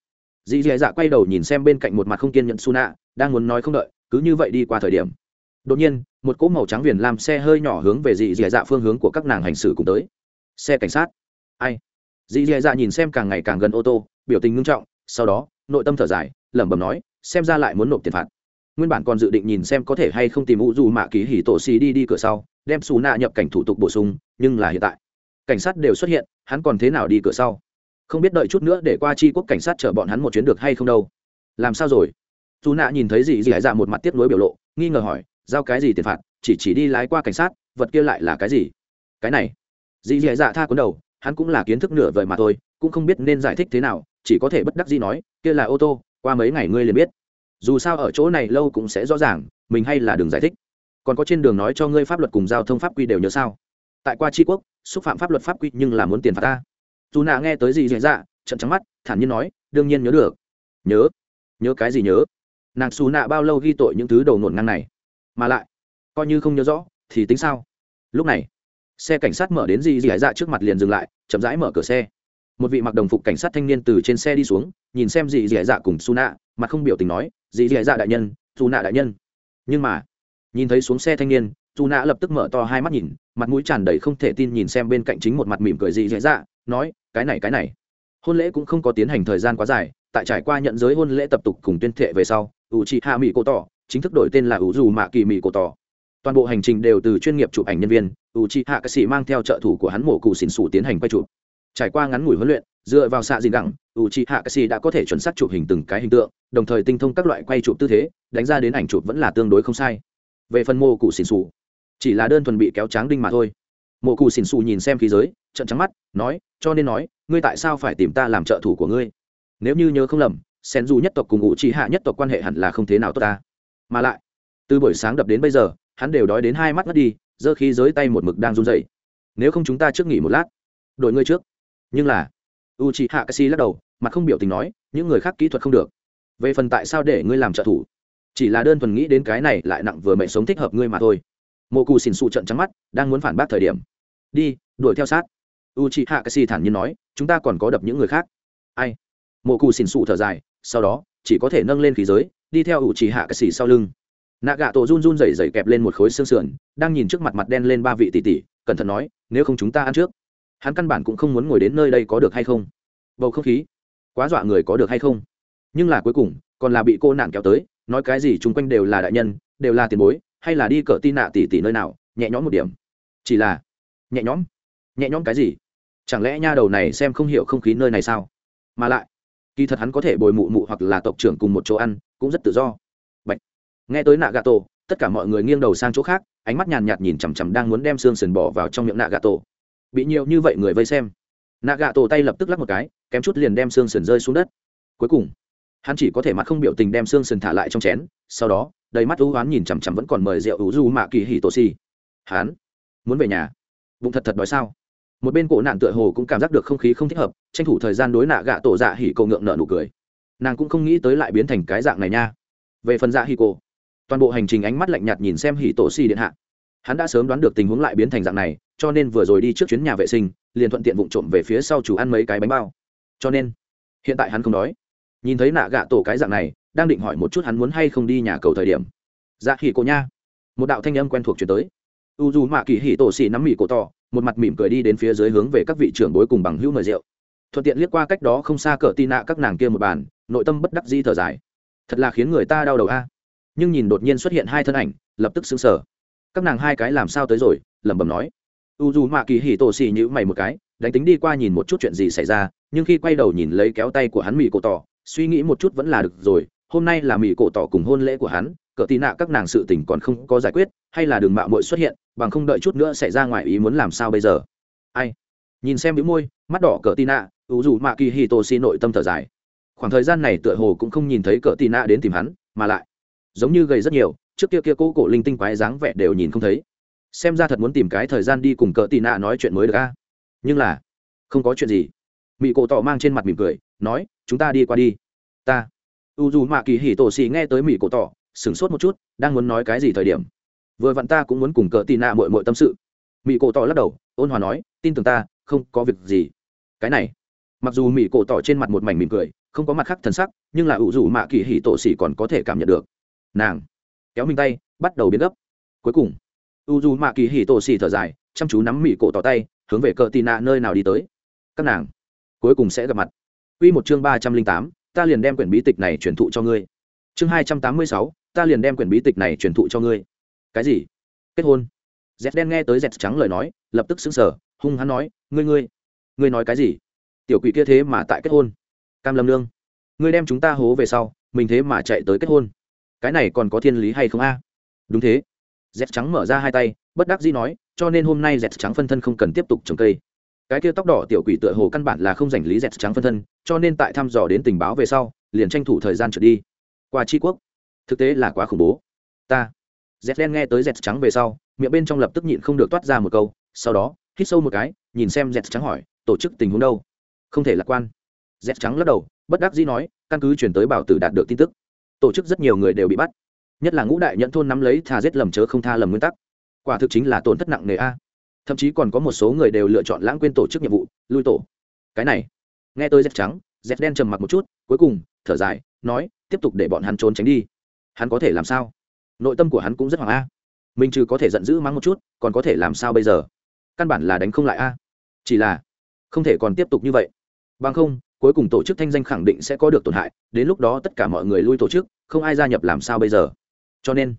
Dì dì dạ quay đầu nhìn xem bên cạnh một mặt không kiên nhận su nạ đang muốn nói không đợi, cứ như vậy đi qua thời điểm. Đột nhiên, một cỗ màu trắng viền làm xe hơi nhỏ hướng về dì dì dạ phương hướng của các nàng hành xử cùng tới. Xe cảnh sát. Ai? Dì dì dạ nhìn xem càng ngày càng gần ô tô, biểu tình ngưng trọng, sau đó, nội tâm thở dài, lẩm bẩm nói, xem ra lại muốn nộp tiền phạt nguyên bản còn dự định nhìn xem có thể hay không tìm u dù mạ ký hỉ tổ xì đi đi cửa sau, đem xù nạ nhập cảnh thủ tục bổ sung, nhưng là hiện tại, cảnh sát đều xuất hiện, hắn còn thế nào đi cửa sau? Không biết đợi chút nữa để qua chi quốc cảnh sát chở bọn hắn một chuyến được hay không đâu. Làm sao rồi? Dù nạ nhìn thấy gì gì hải dạ một mặt tiếp nối biểu lộ, nghi ngờ hỏi, giao cái gì tiền phạt, chỉ chỉ đi lái qua cảnh sát, vật kia lại là cái gì? Cái này. Dì dì dạ tha cuốn đầu, hắn cũng là kiến thức nửa vời mà thôi, cũng không biết nên giải thích thế nào, chỉ có thể bất đắc dĩ nói, kia là ô tô, qua mấy ngày ngươi liền biết dù sao ở chỗ này lâu cũng sẽ rõ ràng, mình hay là đường giải thích. Còn có trên đường nói cho ngươi pháp luật cùng giao thông pháp quy đều nhớ sao? Tại qua tri quốc, xúc phạm pháp luật pháp quy nhưng là muốn tiền phạt ta. Dù nạ nghe tới gì dễ dạ trận trắng mắt, thản nhiên nói, đương nhiên nhớ được. Nhớ? Nhớ cái gì nhớ? Nàng xù nạ bao lâu ghi tội những thứ đầu nổn ngang này? Mà lại, coi như không nhớ rõ, thì tính sao? Lúc này, xe cảnh sát mở đến gì dì dạ trước mặt liền dừng lại, chậm rãi mở cửa xe. Một vị mặc đồng phục cảnh sát thanh niên từ trên xe đi xuống, nhìn xem dì dì dạ cùng su nạ, mặt không biểu tình nói dì dì dạ đại nhân, dù nạ đại nhân. Nhưng mà, nhìn thấy xuống xe thanh niên, dù nạ lập tức mở to hai mắt nhìn, mặt mũi tràn đầy không thể tin nhìn xem bên cạnh chính một mặt mỉm cười dì dì dạ nói, cái này cái này. Hôn lễ cũng không có tiến hành thời gian quá dài, tại trải qua nhận giới hôn lễ tập tục cùng tuyên thệ về sau ủ chị hạ mỹ cổ tỏ chính thức đổi tên là ủ dù mạ kỳ mỹ cổ tỏ toàn bộ hành trình đều từ chuyên nghiệp chụp ảnh nhân viên ủ chị hạ ca sĩ mang theo trợ thủ của hắn mổ cụ xỉn xù tiến hành quay chụp. Trải qua ngắn ngủi huấn luyện, dựa vào xạ dìn gẳng ủ trị hạ ca sĩ đã có thể chuẩn xác chụp hình từng cái hình tượng, đồng thời tinh thông các loại quay chụp tư thế, đánh ra đến ảnh chụp vẫn là tương đối không sai. Về phần mô cụ xỉn xù chỉ là đơn thuần bị kéo tráng đinh mà thôi. Mộ cụ xỉn xù nhìn xem khí giới trận trắng mắt, nói, cho nên nói, ngươi tại sao phải tìm ta làm trợ thủ của ngươi? Nếu như nhớ không lầm sen du nhất tộc cùng ngụ trí hạ nhất tộc quan hệ hẳn là không thế nào tốt ta. Mà lại, từ buổi sáng đập đến bây giờ, hắn đều đói đến hai mắt mất đi, giơ khí giới tay một mực đang run dậy nếu không chúng ta trước nghỉ một lát, đội ngươi trước. Nhưng là u chị hạ cassi lắc đầu, mặt không biểu tình nói, những người khác kỹ thuật không được. Về phần tại sao để ngươi làm trợ thủ? Chỉ là đơn thuần nghĩ đến cái này lại nặng vừa mệnh sống thích hợp ngươi mà thôi. Mô cù xỉn xù trận trắng mắt, đang muốn phản bác thời điểm. Đi, đuổi theo sát. U chị hạ cassi thản nhiên nói, chúng ta còn có đập những người khác. Ai? Mô cù xỉn xù thở dài, sau đó, chỉ có thể nâng lên khí giới, đi theo u chị hạ cassi sau lưng. Nạ gà tổ run run rẩy rẩy kẹp lên một khối xương sườn, đang nhìn trước mặt mặt đen lên ba vị tỷ tỷ, cẩn thận nói, nếu không chúng ta ăn trước hắn căn bản cũng không muốn ngồi đến nơi đây có được hay không. Bầu không khí, quá dọa người có được hay không? Nhưng là cuối cùng, còn là bị cô nạn kéo tới, nói cái gì chung quanh đều là đại nhân, đều là tiền bối, hay là đi cỡ tin nạ tỷ tỷ nơi nào, nhẹ nhõm một điểm. Chỉ là, nhẹ nhõm? Nhẹ nhõm cái gì? Chẳng lẽ nha đầu này xem không hiểu không khí nơi này sao? Mà lại, kỳ thật hắn có thể bồi mụ mụ hoặc là tộc trưởng cùng một chỗ ăn, cũng rất tự do. Bạch. nghe tới nạ gà tổ tất cả mọi người nghiêng đầu sang chỗ khác, ánh mắt nhàn nhạt nhìn chằm chằm đang muốn đem xương sườn bỏ vào trong miệng nạ gà tổ bị nhiều như vậy người vây xem. Nạ gạ tổ tay lập tức lắc một cái, kém chút liền đem xương sườn rơi xuống đất. Cuối cùng, hắn chỉ có thể mặt không biểu tình đem xương sườn thả lại trong chén, sau đó, đầy mắt ưu oán nhìn chằm chằm vẫn còn mời rượu ủ du mạ kỳ hỉ tổ xì hắn muốn về nhà. Bụng thật thật đói sao? Một bên cổ nạn tựa hồ cũng cảm giác được không khí không thích hợp, tranh thủ thời gian đối nạ gạ tổ dạ hỉ cầu ngượng nợ nụ cười. Nàng cũng không nghĩ tới lại biến thành cái dạng này nha. Về phần dạ hỉ cổ, toàn bộ hành trình ánh mắt lạnh nhạt nhìn xem hỉ tổ xì điện hạ hắn đã sớm đoán được tình huống lại biến thành dạng này, cho nên vừa rồi đi trước chuyến nhà vệ sinh, liền thuận tiện vụng trộm về phía sau chủ ăn mấy cái bánh bao. Cho nên, hiện tại hắn không đói. Nhìn thấy nạ gạ tổ cái dạng này, đang định hỏi một chút hắn muốn hay không đi nhà cầu thời điểm. Dạ khỉ cổ nha. Một đạo thanh âm quen thuộc chuyển tới. U dù mạ kỳ hỉ tổ xì nắm mỉ cổ tỏ một mặt mỉm cười đi đến phía dưới hướng về các vị trưởng bối cùng bằng hữu mời rượu. Thuận tiện liếc qua cách đó không xa cỡ tì nạ các nàng kia một bàn, nội tâm bất đắc di thở dài. Thật là khiến người ta đau đầu a. Nhưng nhìn đột nhiên xuất hiện hai thân ảnh, lập tức xứng sở các nàng hai cái làm sao tới rồi lẩm bẩm nói u dù mạ kỳ hì tổ xì nhữ mày một cái đánh tính đi qua nhìn một chút chuyện gì xảy ra nhưng khi quay đầu nhìn lấy kéo tay của hắn mỹ cổ tỏ suy nghĩ một chút vẫn là được rồi hôm nay là mỹ cổ tỏ cùng hôn lễ của hắn cỡ tì nạ các nàng sự tình còn không có giải quyết hay là đường mạo mội xuất hiện bằng không đợi chút nữa xảy ra ngoài ý muốn làm sao bây giờ ai nhìn xem những môi mắt đỏ cỡ tì nạ u dù mạ kỳ hì tổ xì nội tâm thở dài khoảng thời gian này tựa hồ cũng không nhìn thấy cỡ tì nạ đến tìm hắn mà lại giống như gầy rất nhiều trước kia kia cố cổ linh tinh quái dáng vẻ đều nhìn không thấy. Xem ra thật muốn tìm cái thời gian đi cùng cỡ tì nạ nói chuyện mới được a. Nhưng là, không có chuyện gì. Mỹ cổ tỏ mang trên mặt mỉm cười, nói, chúng ta đi qua đi. Ta. U dù mạ kỳ hỉ tổ xì nghe tới mỹ cổ tỏ, sửng sốt một chút, đang muốn nói cái gì thời điểm. Vừa vặn ta cũng muốn cùng cỡ tì nạ mội mội tâm sự. Mỹ cổ tỏ lắc đầu, ôn hòa nói, tin tưởng ta, không có việc gì. Cái này. Mặc dù mỹ cổ tỏ trên mặt một mảnh mỉm cười, không có mặt khác thần sắc, nhưng là ủ dù mạ kỳ hỉ tổ xì còn có thể cảm nhận được. Nàng kéo mình tay, bắt đầu biến gấp. Cuối cùng u dù mạ kỳ hỉ tổ xì thở dài, chăm chú nắm mỹ cổ tỏ tay, hướng về cờ tì nạ nơi nào đi tới. Các nàng, cuối cùng sẽ gặp mặt. Quy một chương ba trăm linh tám, ta liền đem quyển bí tịch này truyền thụ cho ngươi. Chương hai trăm tám mươi sáu, ta liền đem quyển bí tịch này truyền thụ cho ngươi. Cái gì? Kết hôn. Dẹt đen nghe tới dẹt trắng lời nói, lập tức xứng sở hung hắn nói, ngươi ngươi ngươi nói cái gì? Tiểu quỷ kia thế mà tại kết hôn. Cam lâm lương ngươi đem chúng ta hố về sau, mình thế mà chạy tới kết hôn cái này còn có thiên lý hay không a? Đúng thế. Dẹt trắng mở ra hai tay, bất đắc dĩ nói, cho nên hôm nay dẹt trắng phân thân không cần tiếp tục trồng cây. Cái kia tóc đỏ tiểu quỷ tựa hồ căn bản là không giành lý dẹt trắng phân thân, cho nên tại thăm dò đến tình báo về sau, liền tranh thủ thời gian trượt đi. Qua tri quốc. Thực tế là quá khủng bố. Ta. Dẹt đen nghe tới dẹt trắng về sau, miệng bên trong lập tức nhịn không được toát ra một câu, sau đó, hít sâu một cái, nhìn xem dẹt trắng hỏi, tổ chức tình huống đâu? Không thể lạc quan. Dẹt trắng lắc đầu, bất đắc dĩ nói, căn cứ chuyển tới bảo tử đạt được tin tức tổ chức rất nhiều người đều bị bắt. Nhất là ngũ đại nhận thôn nắm lấy thà giết lầm chớ không tha lầm nguyên tắc. Quả thực chính là tổn thất nặng nề a. Thậm chí còn có một số người đều lựa chọn lãng quên tổ chức nhiệm vụ, lui tổ. Cái này, nghe tôi dép trắng dép đen trầm mặc một chút, cuối cùng, thở dài, nói, tiếp tục để bọn hắn trốn tránh đi. Hắn có thể làm sao? Nội tâm của hắn cũng rất hoàng a. Mình trừ có thể giận dữ mắng một chút, còn có thể làm sao bây giờ? Căn bản là đánh không lại a. Chỉ là, không thể còn tiếp tục như vậy. Bằng không cuối cùng tổ chức thanh danh khẳng định sẽ có được tổn hại, đến lúc đó tất cả mọi người lui tổ chức, không ai gia nhập làm sao bây giờ? Cho nên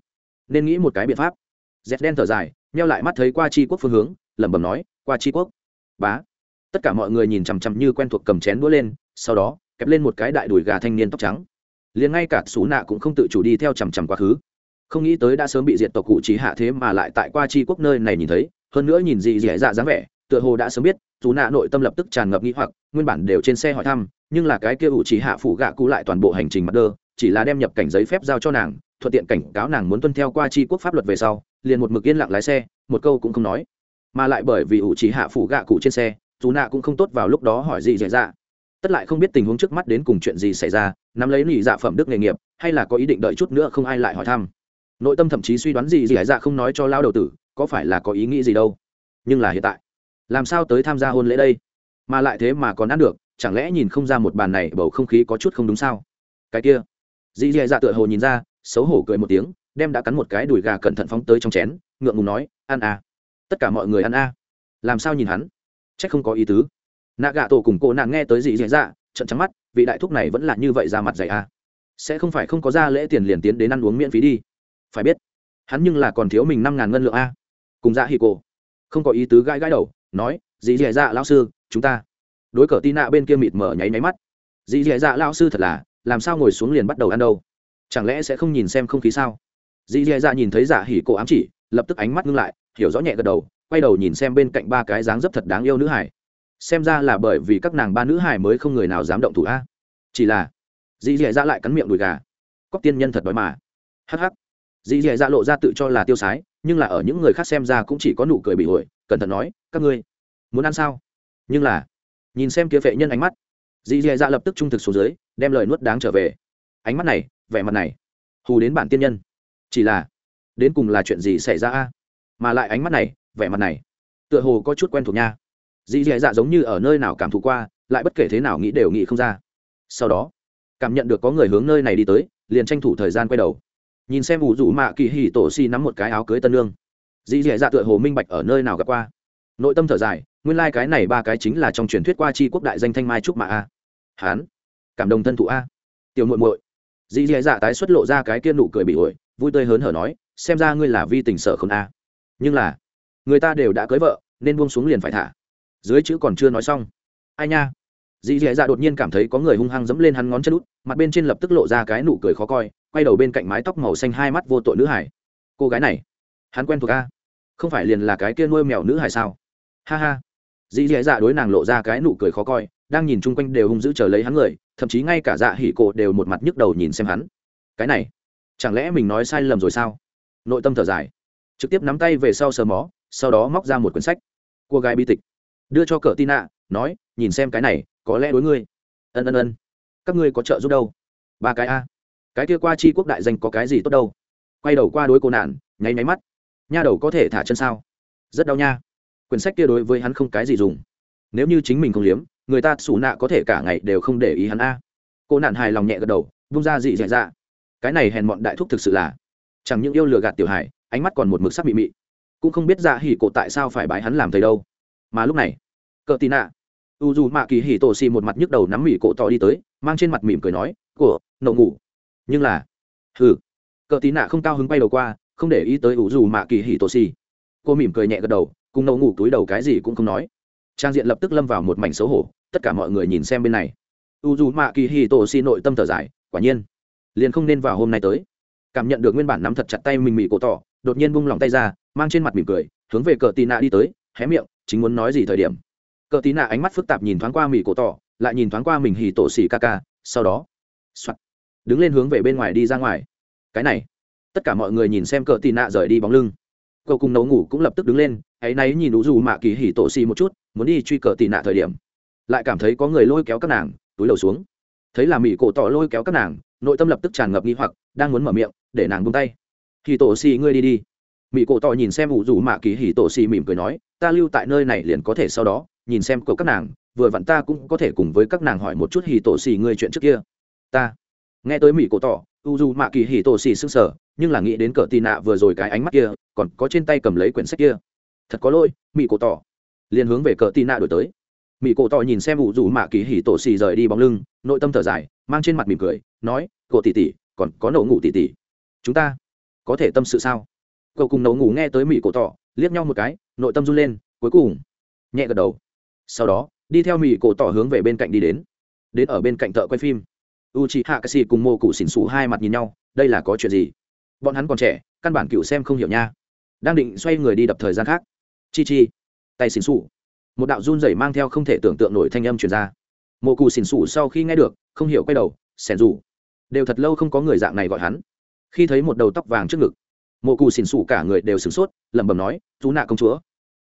nên nghĩ một cái biện pháp. Dép đen thở dài neo lại mắt thấy qua tri quốc phương hướng, lẩm bẩm nói, qua tri quốc. Bá. Tất cả mọi người nhìn chằm chằm như quen thuộc cầm chén đũa lên, sau đó, kẹp lên một cái đại đùi gà thanh niên tóc trắng. Liền ngay cả xú nạ cũng không tự chủ đi theo chằm chằm quá khứ. Không nghĩ tới đã sớm bị diệt tộc cụ trí hạ thế mà lại tại qua tri quốc nơi này nhìn thấy, hơn nữa nhìn gì dẻ dạ dáng vẻ, tựa hồ đã sớm biết xú nạ nội tâm lập tức tràn ngập nghĩ hoặc nguyên bản đều trên xe hỏi thăm, nhưng là cái kia ủ trí hạ phủ gạ cụ lại toàn bộ hành trình mặt đơ, chỉ là đem nhập cảnh giấy phép giao cho nàng, thuận tiện cảnh cáo nàng muốn tuân theo qua tri quốc pháp luật về sau, liền một mực yên lặng lái xe, một câu cũng không nói. Mà lại bởi vì ủ trí hạ phủ gạ cụ trên xe, dù nạ cũng không tốt vào lúc đó hỏi gì xảy dạ. Tất lại không biết tình huống trước mắt đến cùng chuyện gì xảy ra, nắm lấy nỉ dạ phẩm đức nghề nghiệp, hay là có ý định đợi chút nữa không ai lại hỏi thăm. Nội tâm thậm chí suy đoán gì gì hải dạ không nói cho lao đầu tử, có phải là có ý nghĩ gì đâu. Nhưng là hiện tại, làm sao tới tham gia hôn lễ đây? Mà lại thế mà còn ăn được, chẳng lẽ nhìn không ra một bàn này bầu không khí có chút không đúng sao? Cái kia dì dì dạ tựa hồ nhìn ra, xấu hổ cười một tiếng, đem đã cắn một cái đùi gà cẩn thận phóng tới trong chén, ngượng ngùng nói, ăn à tất cả mọi người ăn à. Làm sao nhìn hắn? C h ắ c không có ý tứ. Nạ gạ tổ cùng cô nàng nghe tới dì dì dạ trận trắng mắt, vị đại thúc này vẫn là như vậy ra mặt dày à. Sẽ không phải không có ra lễ tiền liền tiến đến ăn uống miễn phí đi. Phải biết, hắn nhưng là còn thiếu mình năm ngàn ngân lượng a cùng dạ hì cổ, không có ý tứ gãi gãi đầu, nói dì dì dạ lão sư chúng ta. Đối cờ tin nạ bên kia mịt mở nháy máy mắt. Dì dì dạ lão sư thật là, làm sao ngồi xuống liền bắt đầu ăn đâu? Chẳng lẽ sẽ không nhìn xem không khí sao? Dì dì dạ nhìn thấy dạ hỉ cổ ám chỉ, lập tức ánh mắt ngưng lại, hiểu rõ nhẹ gật đầu, quay đầu nhìn xem bên cạnh ba cái dáng dấp thật đáng yêu nữ hải. Xem ra là bởi vì các nàng ba nữ hải mới không người nào dám động thủ a. Chỉ là, dì dì dạ lại cắn miệng đùi gà. Cóc tiên nhân thật đói mà. Hh dì dì dạ lộ ra tự cho là tiêu sái, nhưng là ở những người khác xem ra cũng chỉ có nụ cười bị ổi cẩn thận nói, các ngươi muốn ăn sao? Nhưng là, nhìn xem kia vệ nhân ánh mắt dì dì dạ lập tức trung thực xuống dưới, đem lời nuốt đáng trở về. Ánh mắt này, vẻ mặt này, hù đến bản tiên nhân. Chỉ là, đến cùng là chuyện gì xảy ra a? Mà lại ánh mắt này, vẻ mặt này, tựa hồ có chút quen thuộc nha. Dì dì dạ giống như ở nơi nào cảm thụ qua, lại bất kể thế nào nghĩ đều nghĩ không ra. Sau đó, cảm nhận được có người hướng nơi này đi tới, liền tranh thủ thời gian quay đầu. Nhìn xem ủ rủ mạ kỳ hì tổ xi nắm một cái áo cưới tân lương. Dì dì dạ tựa hồ minh bạch ở nơi nào gặp qua. Nội tâm thở dài nguyên lai cái này ba cái chính là trong truyền thuyết qua chi quốc đại danh thanh mai trúc mạ a. Hán. Cảm động thân thụ a. Tiểu muội muội. Dì dì dạ tái xuất lộ ra cái kia nụ cười bị ổi, vui tươi hớn hở nói, xem ra ngươi là vi tình sở không a. Nhưng là, người ta đều đã cưới vợ, nên buông xuống liền phải thả. Dưới chữ còn chưa nói xong. Ai nha? Dì dì dạ đột nhiên cảm thấy có người hung hăng dẫm lên hắn ngón chân út, mặt bên trên lập tức lộ ra cái nụ cười khó coi, quay đầu bên cạnh mái tóc màu xanh hai mắt vô tội nữ hải. Cô gái này, hắn quen thuộc a. Không phải liền là cái kia nuôi mèo nữ hải sao? Ha ha dì dì dạ đối nàng lộ ra cái nụ cười khó coi, đang nhìn chung quanh đều hung dữ chờ lấy hắn người, thậm chí ngay cả dạ hỉ cổ đều một mặt nhức đầu nhìn xem hắn. Cái này, chẳng lẽ mình nói sai lầm rồi sao? Nội tâm thở dài, trực tiếp nắm tay về sau sờ mó, sau đó móc ra một quyển sách. Cô gái bi tịch, đưa cho cờ tin ạ nói, nhìn xem cái này, có lẽ đối ngươi. Ân ân ân. Các ngươi có trợ giúp đâu? Ba cái a. Cái kia qua chi quốc đại danh có cái gì tốt đâu? Quay đầu qua đối cô nạn, nháy máy mắt. Nha đầu có thể thả chân sao? Rất đau nha quyển sách kia đối với hắn không cái gì dùng. Nếu như chính mình không liếm, người ta xù nạ có thể cả ngày đều không để ý hắn a. Cô nạn hài lòng nhẹ gật đầu bung ra dị dạy dạ. Cái này hèn mọn đại thúc thực sự là chẳng những yêu lừa gạt tiểu hải ánh mắt còn một mực sắc mị mị. Cũng không biết dạ hỉ cổ tại sao phải bái hắn làm thầy đâu. Mà lúc này, cờ tì nạ, u dù mạ kỳ hỉ tổ xì một mặt nhức đầu nắm mỉ cổ tỏ đi tới, mang trên mặt mỉm cười nói của nậu ngủ. Nhưng là, hừ, cờ tì nạ không cao hứng bay đầu qua, không để ý tới u dù mạ kỳ hỉ tổ xì. Cô mỉm cười nhẹ gật đầu cùng nậu ngủ túi đầu cái gì cũng không nói. Trang diện lập tức lâm vào một mảnh xấu hổ, tất cả mọi người nhìn xem bên này. U dù mạ kỳ hỉ tổ xin nội tâm thở dài, quả nhiên, liền không nên vào hôm nay tới. Cảm nhận được nguyên bản nắm thật chặt tay mình mỉ cổ tỏ, đột nhiên bung lòng tay ra, mang trên mặt mỉm cười, hướng về cờ tì nạ đi tới, hé miệng, chính muốn nói gì thời điểm. Cờ tì nạ ánh mắt phức tạp nhìn thoáng qua mỉ cổ tỏ, lại nhìn thoáng qua mình hì tổ xỉ ca ca, sau đó、soạn. đứng lên hướng về bên ngoài đi ra ngoài. Cái này, tất cả mọi người nhìn xem cờ tì nạ rời đi bóng lưng. Cậu cùng nấu ngủ cũng lập tức đứng lên ấy náy nhìn đủ dù mạ kỳ hỉ tổ xì một chút, muốn đi truy cờ tị nạ thời điểm, lại cảm thấy có người lôi kéo các nàng, túi đầu xuống. Thấy là mỹ cổ tỏ lôi kéo các nàng, nội tâm lập tức tràn ngập nghi hoặc, đang muốn mở miệng, để nàng buông tay. Hì tổ xì, ngươi đi đi. Mỹ cổ tỏ nhìn xem ủ rủ mạ kỳ hì tổ xì mỉm cười nói, ta lưu tại nơi này liền có thể sau đó, nhìn xem cậu các nàng, vừa vặn ta cũng có thể cùng với các nàng hỏi một chút hì tổ xì ngươi chuyện trước kia. Ta. Nghe tới mỹ cổ tỏ u dù mạ kỳ hì tổ xì sưng sở nhưng là nghĩ đến cờ tì nạ vừa rồi cái ánh mắt kia, còn có trên tay cầm lấy quyển sách kia thật có lỗi mỹ cổ tỏ. Liền hướng về cỡ tì nạ đổi tới. Mỹ cổ tỏ nhìn xem ủ rủ mạ kỳ hỉ tổ xì rời đi bóng lưng, nội tâm thở dài, mang trên mặt mỉm cười, nói, cổ tỉ tỉ còn có nổ ngủ tỉ tỉ chúng ta có thể tâm sự sao? Cậu cùng nấu ngủ nghe tới mỹ cổ tỏ, liếc nhau một cái, nội tâm run lên, cuối cùng, nhẹ gật đầu. Sau đó, đi theo mỹ cổ tỏ hướng về bên cạnh đi đến. Đến ở bên cạnh thợ quay phim u chị hạ ca sĩ cùng mô cụ xỉn xù hai mặt nhìn nhau, đây là có chuyện gì? Bọn hắn còn trẻ, căn bản cựu xem không hiểu nha. Đang định xoay người đi đập thời gian khác chi chi. Tay xỉn xù. Một đạo run rẩy mang theo không thể tưởng tượng nổi thanh âm truyền ra. Mộ cù xỉn xù sau khi nghe được, không hiểu quay đầu, xẻn rủ. Đều thật lâu không có người dạng này gọi hắn. Khi thấy một đầu tóc vàng trước ngực, mộ cù xỉn xù cả người đều sửng sốt, lẩm bẩm nói chú nạ công chúa,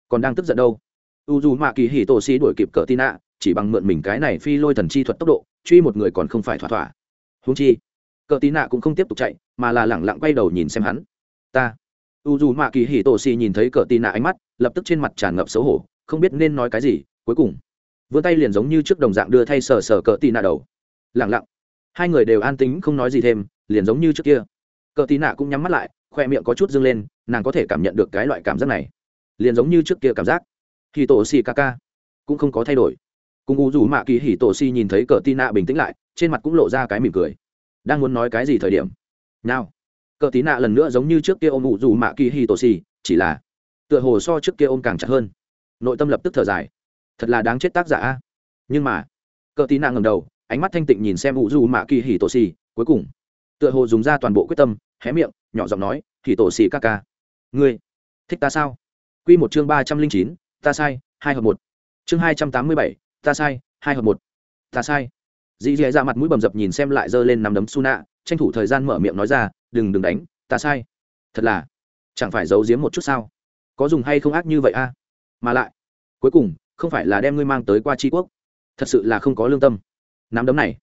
còn đang tức giận đâu? U dù mạ kỳ hì tổ xì đuổi kịp cỡ tin nạ chỉ bằng mượn mình cái này phi lôi thần chi thuật tốc độ, truy một người còn không phải thỏa thỏa. Húng chi cỡ tin nạ cũng không tiếp tục chạy, mà là lẳng lặng quay đầu nhìn xem hắn. Ta u dù mạ kỳ hì tổ xì nhìn thấy cờ tì nạ ánh mắt, lập tức trên mặt tràn ngập xấu hổ, không biết nên nói cái gì, cuối cùng, vươn tay liền giống như trước đồng dạng đưa thay sờ sờ cờ tì nạ đầu. Lẳng lặng. Hai người đều an tính không nói gì thêm, liền giống như trước kia. Cờ tì nạ cũng nhắm mắt lại, khoe miệng có chút dâng lên, nàng có thể cảm nhận được cái loại cảm giác này. Liền giống như trước kia cảm giác. Hì tổ xì ca ca. Cũng không có thay đổi. Cùng u dù mạ kỳ hì tổ xì nhìn thấy cờ tì nạ bình tĩnh lại, trên mặt cũng lộ ra cái mỉm cười. Đang muốn nói cái gì thời điểm? Nào cờ tí nạ lần nữa giống như trước kia ôm ủ dù mạ kỳ hi tổ xì, chỉ là tựa hồ so trước kia ôm càng chặt hơn. Nội tâm lập tức thở dài. Thật là đáng chết tác giả a. Nhưng mà, cờ tí nạ ngầm đầu, ánh mắt thanh tịnh nhìn xem ủ dù mạ kỳ hi tổ xì, cuối cùng, tựa hồ dùng ra toàn bộ quyết tâm, hé miệng, nhỏ giọng nói hi tổ xì ca ca, ngươi thích ta sao? Q một chương ba trăm linh chín, ta sai, hai hợp một. Chương hai trăm tám mươi bảy, ta sai, hai hợp một. Ta sai. Dì dì ra mặt mũi bầm dập nhìn xem lại giơ lên nằm đấm su nạ tranh thủ thời gian mở miệng nói ra, đừng đừng đánh, ta sai. Thật là, chẳng phải giấu giếm một chút sao? Có dùng hay không ác như vậy a? Mà lại, cuối cùng, không phải là đem ngươi mang tới qua tri quốc. Thật sự là không có lương tâm. Nắm đấm này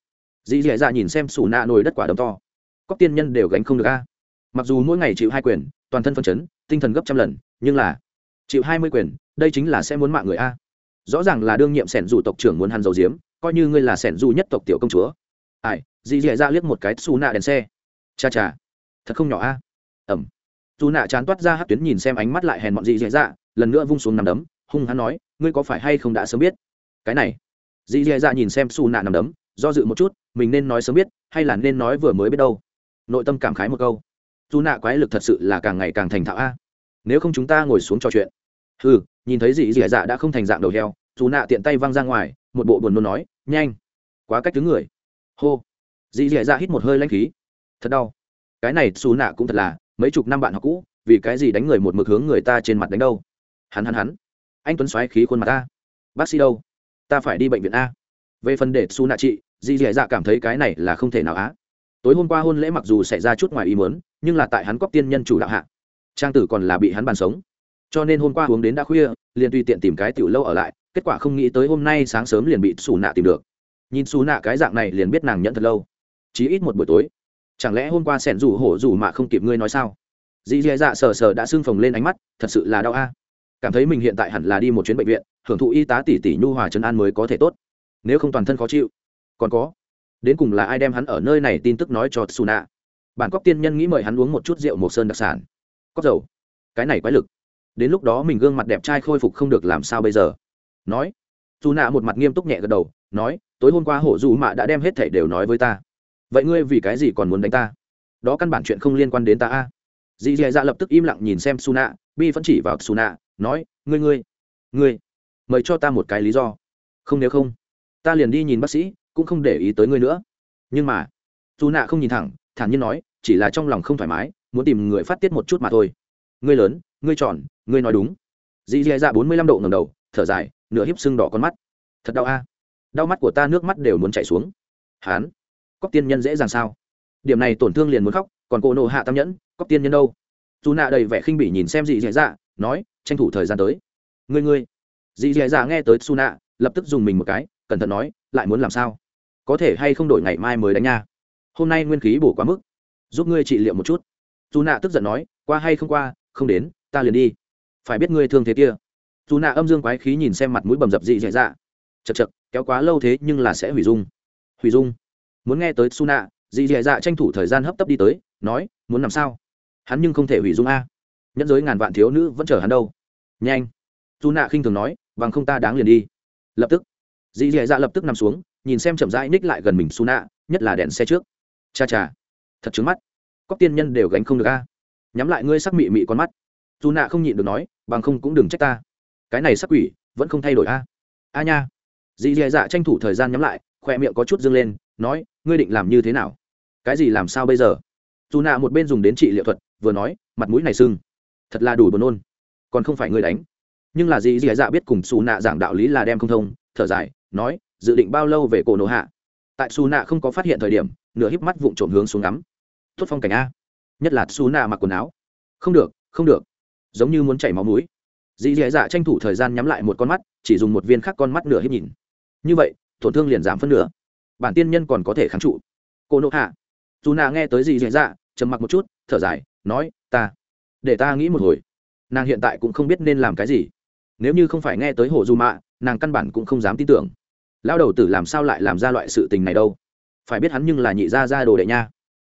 dì dẻ ra nhìn xem sủ nạ nồi đất quả đấm to. Cóc tiên nhân đều gánh không được a. Mặc dù mỗi ngày chịu hai quyền, toàn thân phân chấn, tinh thần gấp trăm lần, nhưng là chịu hai mươi quyền, đây chính là sẽ muốn mạng người a. Rõ ràng là đương nhiệm sẻn dù tộc trưởng muốn hắn dầu diếm coi như ngươi là sẻn dù nhất tộc tiểu công chúa. Ai dì dì ra liếc một cái xù nạ đèn xe. Cha cha. Thật không nhỏ a. Ẩm. Dù nạ chán toát ra hát tuyến nhìn xem ánh mắt lại hèn bọn dì dì dạ lần nữa vung xuống nằm đấm, hung hắn nói, ngươi có phải hay không đã sớm biết? Cái này. Dì dì dạ nhìn xem xù nạ nằm đấm, do dự một chút, mình nên nói sớm biết, hay là nên nói vừa mới biết đâu? Nội tâm cảm khái một câu. Dù nạ quái lực thật sự là càng ngày càng thành thạo a. Nếu không chúng ta ngồi xuống trò chuyện. Ừ nhìn thấy dì dì dạ đã không thành dạng đầu heo dù nạ tiện tay văng ra ngoài, một bộ buồn nôn nói, nhanh. Quá cách thứ người. Hô dị dì dạ hít một hơi lanh khí. Thật đau. Cái này xù nạ cũng thật là, mấy chục năm bạn học cũ, vì cái gì đánh người một mực hướng người ta trên mặt đánh đâu? Hắn hắn hắn. Anh tuấn xoáy khí khuôn mặt ta bác sĩ đâu? Ta phải đi bệnh viện a. Về phần để xù nạ chị dì dì dạ cảm thấy cái này là không thể nào á. Tối hôm qua hôn lễ mặc dù xảy ra chút ngoài ý muốn, nhưng là tại hắn cóc tiên nhân chủ đạo hạ. Trang tử còn là bị hắn bàn sống. Cho nên hôm qua uống đến đã khuya, liền tùy tiện tìm cái tiểu lâu ở lại, kết quả không nghĩ tới hôm nay sáng sớm liền bị xù nạ tìm được. Nhìn xù nạ cái dạng này liền biết nàng nhận thật lâu chí ít một buổi tối. Chẳng lẽ hôm qua sẻn rủ hổ rủ mà không kịp ngươi nói sao? Dì dì dạ sờ sờ đã sưng phồng lên ánh mắt, thật sự là đau a. Cảm thấy mình hiện tại hẳn là đi một chuyến bệnh viện, hưởng thụ y tá tỷ tỷ nhu hòa trấn an mới có thể tốt. Nếu không toàn thân khó chịu. Còn có, đến cùng là ai đem hắn ở nơi này tin tức nói cho su nạ bản cóc tiên nhân nghĩ mời hắn uống một chút rượu mộc sơn đặc sản. Cóc dầu. Cái này quái lực. Đến lúc đó mình gương mặt đẹp trai khôi phục không được làm sao bây giờ? Nói. Dù nạ một mặt nghiêm túc nhẹ gật đầu, nói, tối hôm qua hổ dù mạ đã đem hết thảy đều nói với ta vậy ngươi vì cái gì còn muốn đánh ta? Đó căn bản chuyện không liên quan đến ta a. Dì dì dạ lập tức im lặng nhìn xem su nạ bi vẫn chỉ vào su nạ nói, ngươi ngươi ngươi, mời cho ta một cái lý do. Không nếu không, ta liền đi nhìn bác sĩ, cũng không để ý tới ngươi nữa. Nhưng mà, su nạ không nhìn thẳng, thản nhiên nói, chỉ là trong lòng không thoải mái, muốn tìm người phát tiết một chút mà thôi. Ngươi lớn, ngươi tròn, ngươi nói đúng. Dì dì dạ bốn mươi lăm độ ngầm đầu, thở dài, nửa hiếp sưng đỏ con mắt. Thật đau a. Đau mắt của ta, nước mắt đều muốn chảy xuống. Hán cóc tiên nhân dễ dàng sao? Điểm này tổn thương liền muốn khóc, còn cô nộ hạ tam nhẫn, cóc tiên nhân đâu? Dù nạ đầy vẻ khinh bỉ nhìn xem dị dạ dạ nói, tranh thủ thời gian tới. Ngươi ngươi. Dị dạ dạ nghe tới su nạ, lập tức dùng mình một cái, cẩn thận nói, lại muốn làm sao? Có thể hay không đổi ngày mai mới đánh nha? Hôm nay nguyên khí bổ quá mức. Giúp ngươi trị liệu một chút. Dù nạ tức giận nói, qua hay không qua, không đến, ta liền đi. Phải biết ngươi thương thế kia. Dù nạ âm dương quái khí nhìn xem mặt mũi bầm dập dị dạ dạ. Chật chật kéo quá lâu thế nhưng là sẽ hủy dung. Hủy dung muốn nghe tới su nạ dì dạ dạ tranh thủ thời gian hấp tấp đi tới, nói, muốn làm sao? Hắn nhưng không thể hủy dung a. Nhẫn giới ngàn vạn thiếu nữ vẫn chờ hắn đâu. Nhanh. Dù nạ khinh thường nói, bằng không ta đáng liền đi. Lập tức, dì dì dạ lập tức nằm xuống, nhìn xem chậm rãi ních lại gần mình su nạ nhất là đèn xe trước. Cha cha, thật trứng mắt. Cóc tiên nhân đều gánh không được a. Nhắm lại ngươi sắc mị mị con mắt. Dù nạ không nhịn được nói, bằng không cũng đừng trách ta. Cái này sắc quỷ vẫn không thay đổi a. A nha. Dì dì dạ tranh thủ thời gian nhắm lại, khoe miệng có chút dâng lên nói, ngươi định làm như thế nào? Cái gì làm sao bây giờ? Dù nạ một bên dùng đến trị liệu thuật, vừa nói, mặt mũi này sưng. Thật là đủ buồn nôn. Còn không phải ngươi đánh. Nhưng là gì dì dạ biết cùng xù nạ giảng đạo lý là đem không thông, thở dài, nói, dự định bao lâu về cổ nổ hạ? Tại xù nạ không có phát hiện thời điểm, nửa híp mắt vụng trộm hướng xuống ngắm. Tốt phong cảnh a. Nhất là xù nạ mặc quần áo. Không được không được. Giống như muốn chảy máu mũi. Dì dì dạ tranh thủ thời gian nhắm lại một con mắt, chỉ dùng một viên khác con mắt nửa híp nhìn. Như vậy, tổn thương liền giảm phân nửa bản tiên nhân còn có thể kháng trụ. Cô nộ hạ. Dù nạ nghe tới gì dễ dạ trầm mặc một chút, thở dài, nói, ta, để ta nghĩ một hồi. Nàng hiện tại cũng không biết nên làm cái gì. Nếu như không phải nghe tới hồ dù mạ, nàng căn bản cũng không dám tin tưởng. Lao đầu tử làm sao lại làm ra loại sự tình này đâu? Phải biết hắn nhưng là nhị gia gia đồ đệ nha.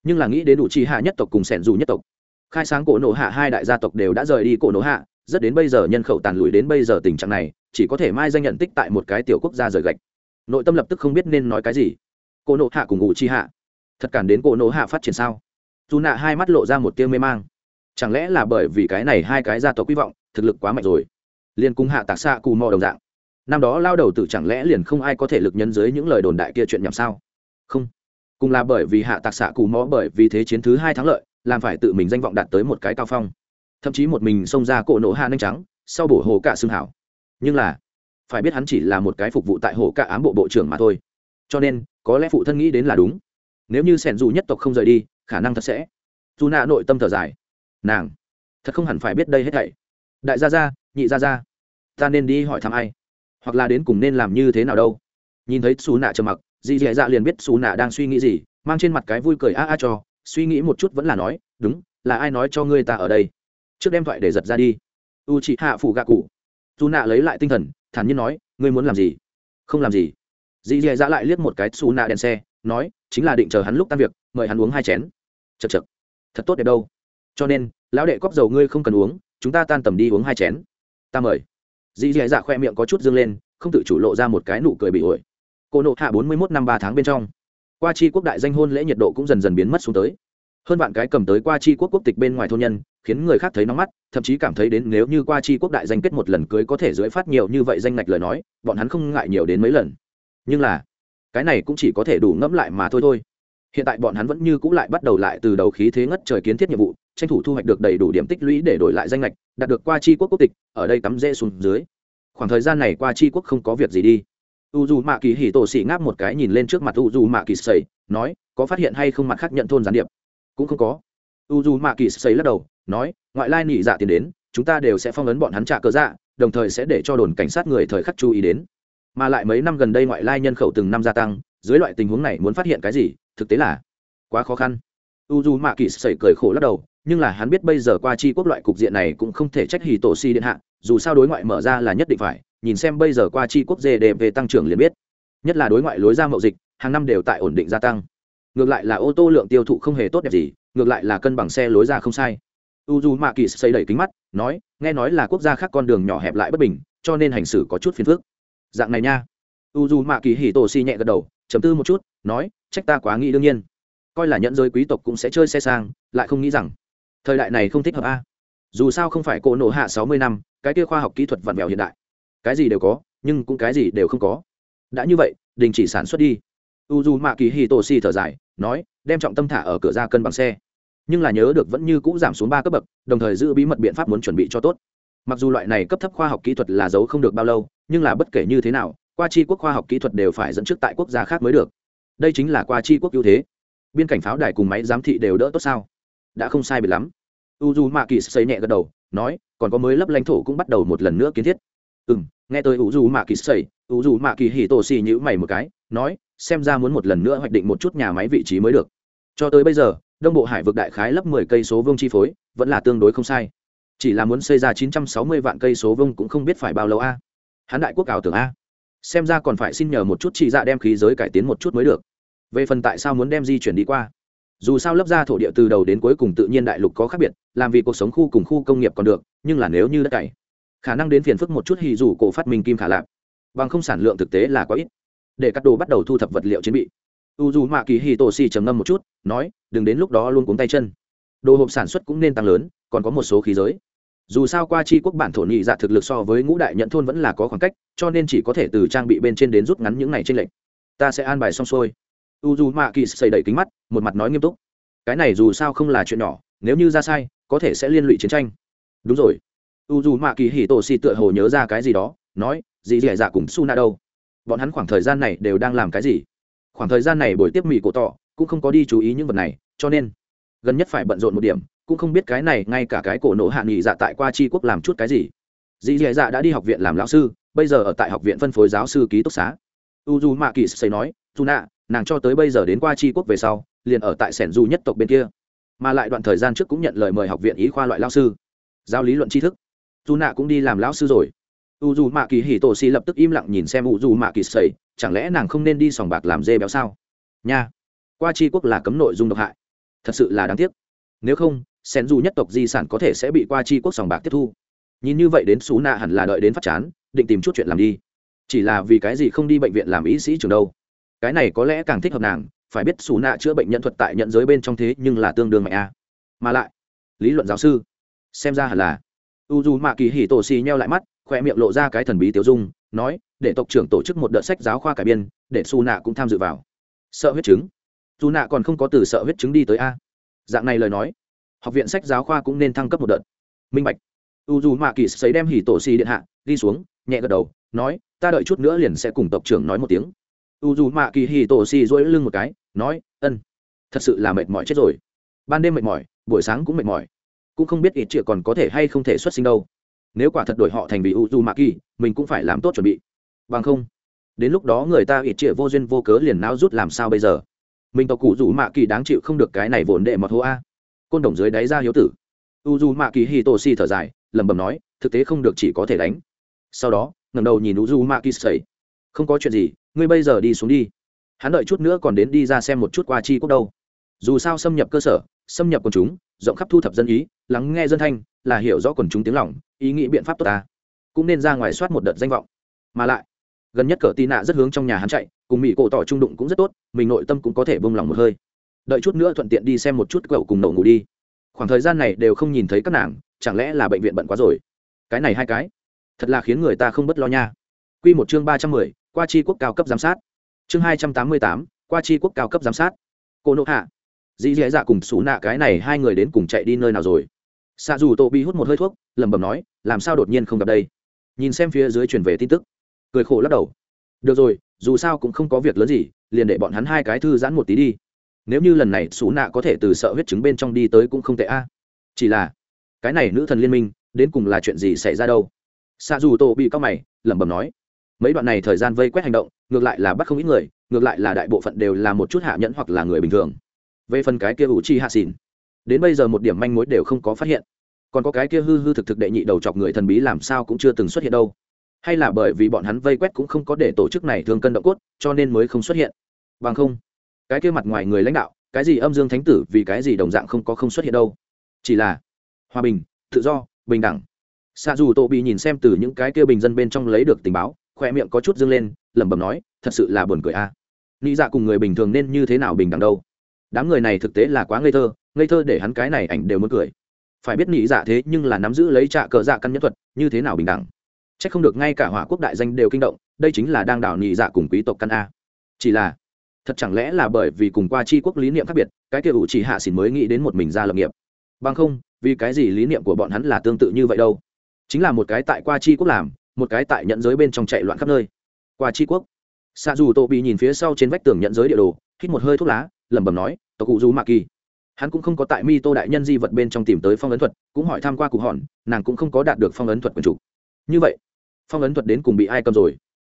Nhưng là nghĩ đến đủ chi hạ nhất tộc cùng sẻn dù nhất tộc. Khai sáng cổ nộ hạ hai đại gia tộc đều đã rời đi cổ nộ hạ, rất đến bây giờ nhân khẩu tàn lùi đến bây giờ tình trạng này, chỉ có thể mai danh nhận tích tại một cái tiểu quốc gia rời gạch nội tâm lập tức không biết nên nói cái gì. Cô nộ hạ cùng ngụ chi hạ. Thật cản đến cô nộ hạ phát triển sao? Dù nạ hai mắt lộ ra một tiêu mê mang. Chẳng lẽ là bởi vì cái này hai cái gia tộc quy vọng, thực lực quá mạnh rồi? Liền cung hạ tạc xạ cù mò đồng dạng. Năm đó lao đầu tử chẳng lẽ liền không ai có thể lực nhân dưới những lời đồn đại kia chuyện nhảm sao? Không. Cùng là bởi vì hạ tạc xạ cù mò bởi vì thế chiến thứ hai thắng lợi, làm phải tự mình danh vọng đạt tới một cái cao phong. Thậm chí một mình xông ra cổ nộ hạ nhanh trắng, sau bổ hồ cả xương hảo. Nhưng là phải biết hắn chỉ là một cái phục vụ tại hồ cả ám bộ bộ trưởng mà thôi. Cho nên, có lẽ phụ thân nghĩ đến là đúng. Nếu như sẻn dù nhất tộc không rời đi, khả năng thật sẽ. Dù nạ nội tâm thở dài. Nàng, thật không hẳn phải biết đây hết thảy. Đại gia gia, nhị gia gia, ta nên đi hỏi thăm ai? Hoặc là đến cùng nên làm như thế nào đâu? Nhìn thấy xù nạ trầm mặc, dì dì dạ liền biết xù nạ đang suy nghĩ gì, mang trên mặt cái vui cười a a cho, suy nghĩ một chút vẫn là nói, đúng, là ai nói cho ngươi ta ở đây? Trước đem thoại để giật ra đi. U chị hạ phủ gạ cụ dù nạ lấy lại tinh thần thản nhiên nói, ngươi muốn làm gì? Không làm gì. Dì dì dạ lại liếc một cái xù nạ đèn xe, nói, chính là định chờ hắn lúc tan việc, mời hắn uống hai chén. Chật chật thật tốt đẹp đâu. Cho nên, lão đệ cóc dầu ngươi không cần uống, chúng ta tan tầm đi uống hai chén. Ta mời. Dì dì dạ khoe miệng có chút dương lên, không tự chủ lộ ra một cái nụ cười bị ổi. Cô nộ hạ bốn mươi mốt năm ba tháng bên trong, qua chi quốc đại danh hôn lễ nhiệt độ cũng dần dần biến mất xuống tới hơn vạn cái cầm tới qua chi quốc quốc tịch bên ngoài thôn nhân, khiến người khác thấy nóng mắt, thậm chí cảm thấy đến nếu như qua chi quốc đại danh kết một lần cưới có thể dưới phát nhiều như vậy danh ngạch lời nói, bọn hắn không ngại nhiều đến mấy lần. Nhưng là, cái này cũng chỉ có thể đủ ngẫm lại mà thôi thôi. Hiện tại bọn hắn vẫn như cũ lại bắt đầu lại từ đầu khí thế ngất trời kiến thiết nhiệm vụ, tranh thủ thu hoạch được đầy đủ điểm tích lũy để đổi lại danh lệch đạt được qua chi quốc quốc tịch, ở đây cắm rễ xuống dưới. Khoảng thời gian này qua chi quốc không có việc gì đi. U dù mạ kỳ hỉ tổ xị ngáp một cái nhìn lên trước mặt u dù mạ kỳ sầy nói, có phát hiện hay không mặt khác nhận thôn gián điệp? Cũng không có. U dù mạ kỳ xây lắc đầu, nói, ngoại lai nị dạ tiền đến, chúng ta đều sẽ phong ấn bọn hắn trả cờ dạ đồng thời sẽ để cho đồn cảnh sát người thời khắc chú ý đến. Mà lại mấy năm gần đây ngoại lai nhân khẩu từng năm gia tăng, dưới loại tình huống này muốn phát hiện cái gì, thực tế là quá khó khăn. U dù mạ kỳ sẩy cười khổ lắc đầu, nhưng là hắn biết bây giờ qua chi quốc loại cục diện này cũng không thể trách hì tổ si điện hạ, dù sao đối ngoại mở ra là nhất định phải, nhìn xem bây giờ qua chi quốc gdp tăng trưởng liền biết. Nhất là đối ngoại lối ra mậu dịch, hàng năm đều tại ổn định gia tăng ngược lại là ô tô lượng tiêu thụ không hề tốt đẹp gì, ngược lại là cân bằng xe lối ra không sai. U dù mạ kỳ xây đẩy kính mắt, nói, nghe nói là quốc gia khác con đường nhỏ hẹp lại bất bình, cho nên hành xử có chút phiền phức. Dạng này nha. U dù mạ kỳ hì tổ si nhẹ gật đầu, chấm tư một chút, nói, trách ta quá nghĩ đương nhiên. Coi là nhận giới quý tộc cũng sẽ chơi xe sang, lại không nghĩ rằng, thời đại này không thích hợp a. Dù sao không phải cỗ nổ hạ sáu mươi năm, cái kia khoa học kỹ thuật vặn vẹo hiện đại. Cái gì đều có, nhưng cũng cái gì đều không có. Đã như vậy, đình chỉ sản xuất đi u dù mạ kỳ hì tổ si thở dài, nói, đem trọng tâm thả ở cửa ra cân bằng xe. Nhưng là nhớ được vẫn như cũ giảm xuống ba cấp bậc, đồng thời giữ bí mật biện pháp muốn chuẩn bị cho tốt. Mặc dù loại này cấp thấp khoa học kỹ thuật là giấu không được bao lâu, nhưng là bất kể như thế nào, qua chi quốc khoa học kỹ thuật đều phải dẫn trước tại quốc gia khác mới được. Đây chính là qua chi quốc ưu thế. Biên cảnh pháo đài cùng máy giám thị đều đỡ tốt sao? Đã không sai biệt lắm. U d u mạ kỳ xây nhẹ gật đầu, nói, còn có mới lấp lãnh thổ cũng bắt đầu một lần nữa kiến thiết. Ừ m nghe tôi u d u mạ kỳ xây u d u mạ kỳ hì tổ xì nhữ mày một cái, nói xem ra muốn một lần nữa hoạch định một chút nhà máy vị trí mới được. Cho tới bây giờ, đông bộ hải vực đại khái lấp mười cây số vương chi phối, vẫn là tương đối không sai. Chỉ là muốn xây ra chín trăm sáu mươi vạn cây số vương cũng không biết phải bao lâu a. À. hán đại quốc ảo tưởng a. Xem ra còn phải xin nhờ một chút chị dạ đem khí giới cải tiến một chút mới được. Về phần tại sao muốn đem di chuyển đi qua? Dù sao lấp ra thổ địa từ đầu đến cuối cùng tự nhiên đại lục có khác biệt, làm vì cuộc sống khu cùng khu công nghiệp còn được, nhưng là nếu như đất cày, khả năng đến phiền phức một chút hì dù cổ phát minh kim khả lạp bằng không sản lượng thực tế là quá ít để cắt đồ bắt đầu thu thập vật liệu chiến bị. U dù mạ kỳ hì tổ xì trầm ngâm một chút, nói, đừng đến lúc đó luôn cuống tay chân. Đồ hộp sản xuất cũng nên tăng lớn, còn có một số khí giới. Dù sao qua chi quốc bản thổ nhị dạ thực lực so với ngũ đại nhận thôn vẫn là có khoảng cách, cho nên chỉ có thể từ trang bị bên trên đến rút ngắn những này trên lệnh ta sẽ an bài xong xuôi. U dù mạ kỳ xây đẩy kính mắt, một mặt nói nghiêm túc. Cái này dù sao không là chuyện nhỏ, nếu như ra sai, có thể sẽ liên lụy chiến tranh. Đúng rồi. U dù mạ kỳ hì tổ xì tựa hồ nhớ ra cái gì đó, nói gì dì dạ cùng su na đâu bọn hắn khoảng thời gian này đều đang làm cái gì? Khoảng thời gian này buổi tiếp mỹ cổ tỏ cũng không có đi chú ý những vật này, cho nên gần nhất phải bận rộn một điểm, cũng không biết cái này ngay cả cái cổ nổ hạ nghị dạ tại qua tri quốc làm chút cái gì. Dì dạ dạ đã đi học viện làm lão sư, bây giờ ở tại học viện phân phối giáo sư ký túc xá. U Du mạ kỳ xây nói dù nạ nàng cho tới bây giờ đến qua tri quốc về sau, liền ở tại sẻn du nhất tộc bên kia. Mà lại đoạn thời gian trước cũng nhận lời mời học viện ý khoa loại lao sư. Giao lý luận tri thức. Dù nạ cũng đi làm lão sư rồi u dù mạ kỳ hì tổ xì lập tức im lặng nhìn xem u dù mạ kỳ sầy, chẳng lẽ nàng không nên đi sòng bạc làm dê béo sao? Nha, qua tri quốc là cấm nội dung độc hại. Thật sự là đáng tiếc. Nếu không, sen dù nhất tộc di sản có thể sẽ bị qua tri quốc sòng bạc tiếp thu. Nhìn như vậy đến xú nạ hẳn là đợi đến phát chán, định tìm chút chuyện làm đi. Chỉ là vì cái gì không đi bệnh viện làm y sĩ trường đâu? Cái này có lẽ càng thích hợp nàng, phải biết xù nạ chữa bệnh nhân thuật tại nhận giới bên trong thế nhưng là tương đương mạnh a. Mà lại, lý luận giáo sư, xem ra hẳn là u dù mạ kỳ hỉ tổ xì nheo lại mắt khoe miệng lộ ra cái thần bí tiêu dung, nói, để tộc trưởng tổ chức một đợt sách giáo khoa cải biên, để xù nạ cũng tham dự vào. Sợ huyết chứng? Dù nạ còn không có từ sợ huyết chứng đi tới a. Dạng này lời nói, học viện sách giáo khoa cũng nên thăng cấp một đợt. Minh bạch. U dù mạ kỳ xấy đem hỉ tổ xì điện hạ, đi xuống, nhẹ gật đầu, nói, ta đợi chút nữa liền sẽ cùng tộc trưởng nói một tiếng. U dù mạ kỳ hỉ tổ xì dỗi lưng một cái, nói, ân, thật sự là mệt mỏi chết rồi. Ban đêm mệt mỏi, buổi sáng cũng mệt mỏi. Cũng không biết ít triệu còn có thể hay không thể xuất sinh đâu nếu quả thật đổi họ thành vì u du mạ kỳ mình cũng phải làm tốt chuẩn bị. Bằng không, đến lúc đó người ta ít trịa vô duyên vô cớ liền nao rút làm sao bây giờ? Mình tộc cụ dù mạ kỳ đáng chịu không được cái này vốn đệ mọt hô a. Côn đồng dưới đáy ra hiếu tử. U du mạ kỳ hi tô si thở dài, lẩm bẩm nói, thực tế không được chỉ có thể đánh. Sau đó, ngẩng đầu nhìn u du mạ kỳ sầy. Không có chuyện gì, ngươi bây giờ đi xuống đi. Hắn đợi chút nữa còn đến đi ra xem một chút qua chi quốc đâu. Dù sao xâm nhập cơ sở, xâm nhập quần chúng, rộng khắp thu thập dân ý, lắng nghe dân thanh, là hiểu rõ quần chúng tiếng lòng ý nghĩ biện pháp tốt ta. Cũng nên ra ngoài soát một đợt danh vọng. Mà lại, gần nhất cờ tì nạ rất hướng trong nhà hắn chạy, cùng mỹ cổ tỏ trung đụng cũng rất tốt, mình nội tâm cũng có thể bông lòng một hơi. Đợi chút nữa thuận tiện đi xem một chút cậu cùng nổ ngủ đi. Khoảng thời gian này đều không nhìn thấy các nàng, chẳng lẽ là bệnh viện bận quá rồi? Cái này hai cái, thật là khiến người ta không bất lo nha. Q một chương ba trăm mười, qua chi quốc cao cấp giám sát. Chương hai trăm tám mươi tám, qua chi quốc cao cấp giám sát. Cô nộ hạ dĩ dì dạ cùng xù nạ cái này hai người đến cùng chạy đi nơi nào rồi? Xạ dù tô bị hút một hơi thuốc, lẩm bẩm nói, làm sao đột nhiên không gặp đây? Nhìn xem phía dưới truyền về tin tức, cười khổ lắc đầu. Được rồi, dù sao cũng không có việc lớn gì, liền để bọn hắn hai cái thư giãn một tí đi. Nếu như lần này xú nạ có thể từ sợ huyết chứng bên trong đi tới cũng không tệ a. Chỉ là, cái này nữ thần liên minh, đến cùng là chuyện gì xảy ra đâu? Xạ dù tô bị cao mày, lẩm bẩm nói, mấy đoạn này thời gian vây quét hành động, ngược lại là bắt không ít người, ngược lại là đại bộ phận đều là một chút hạ nhẫn hoặc là người bình thường. Về phần cái kia ủ chi hạ xỉn đến bây giờ một điểm manh mối đều không có phát hiện. Còn có cái kia hư hư thực thực đệ nhị đầu chọc người thần bí làm sao cũng chưa từng xuất hiện đâu. Hay là bởi vì bọn hắn vây quét cũng không có để tổ chức này thường cân động cốt, cho nên mới không xuất hiện. Bằng không, cái kia mặt ngoài người lãnh đạo, cái gì âm dương thánh tử vì cái gì đồng dạng không có không xuất hiện đâu. Chỉ là, hòa bình, tự do, bình đẳng. Xa dù tổ bị nhìn xem từ những cái kia bình dân bên trong lấy được tình báo khoe miệng có chút dâng lên, lẩm bẩm nói, thật sự là buồn cười a. À. nghĩ dạ cùng người bình thường nên như thế nào bình đẳng đâu? Đám người này thực tế là quá ngây thơ ngây thơ để hắn cái này ảnh đều muốn cười. Phải biết nghĩ dạ thế nhưng là nắm giữ lấy trạ cờ dạ căn nhân thuật, như thế nào bình đẳng? C h ắ c không được ngay cả hỏa quốc đại danh đều kinh động, đây chính là đang đảo nhị dạ cùng quý tộc căn a. Chỉ là, thật chẳng lẽ là bởi vì cùng qua c h i quốc lý niệm khác biệt, cái kia ủ chỉ hạ xỉn mới nghĩ đến một mình ra lập nghiệp. Bằng không, vì cái gì lý niệm của bọn hắn là tương tự như vậy đâu? Chính là một cái tại qua c quốc làm, một cái tại nhận giới bên trong chạy loạn khắp nơi. Qua c quốc. Xa dù tô bị nhìn phía sau trên vách tường nhận giới địa đồ, hít một hơi thuốc lá, lẩm bẩm nói, tộc cụ du mạ kỳ hắn cũng không có tại mi tô đại nhân di vật bên trong tìm tới phong ấn thuật, cũng hỏi tham q u a cụ hòn, nàng cũng không có đạt được phong ấn thuật quần chủ. Như vậy, phong ấn thuật đến cùng bị ai cầm rồi?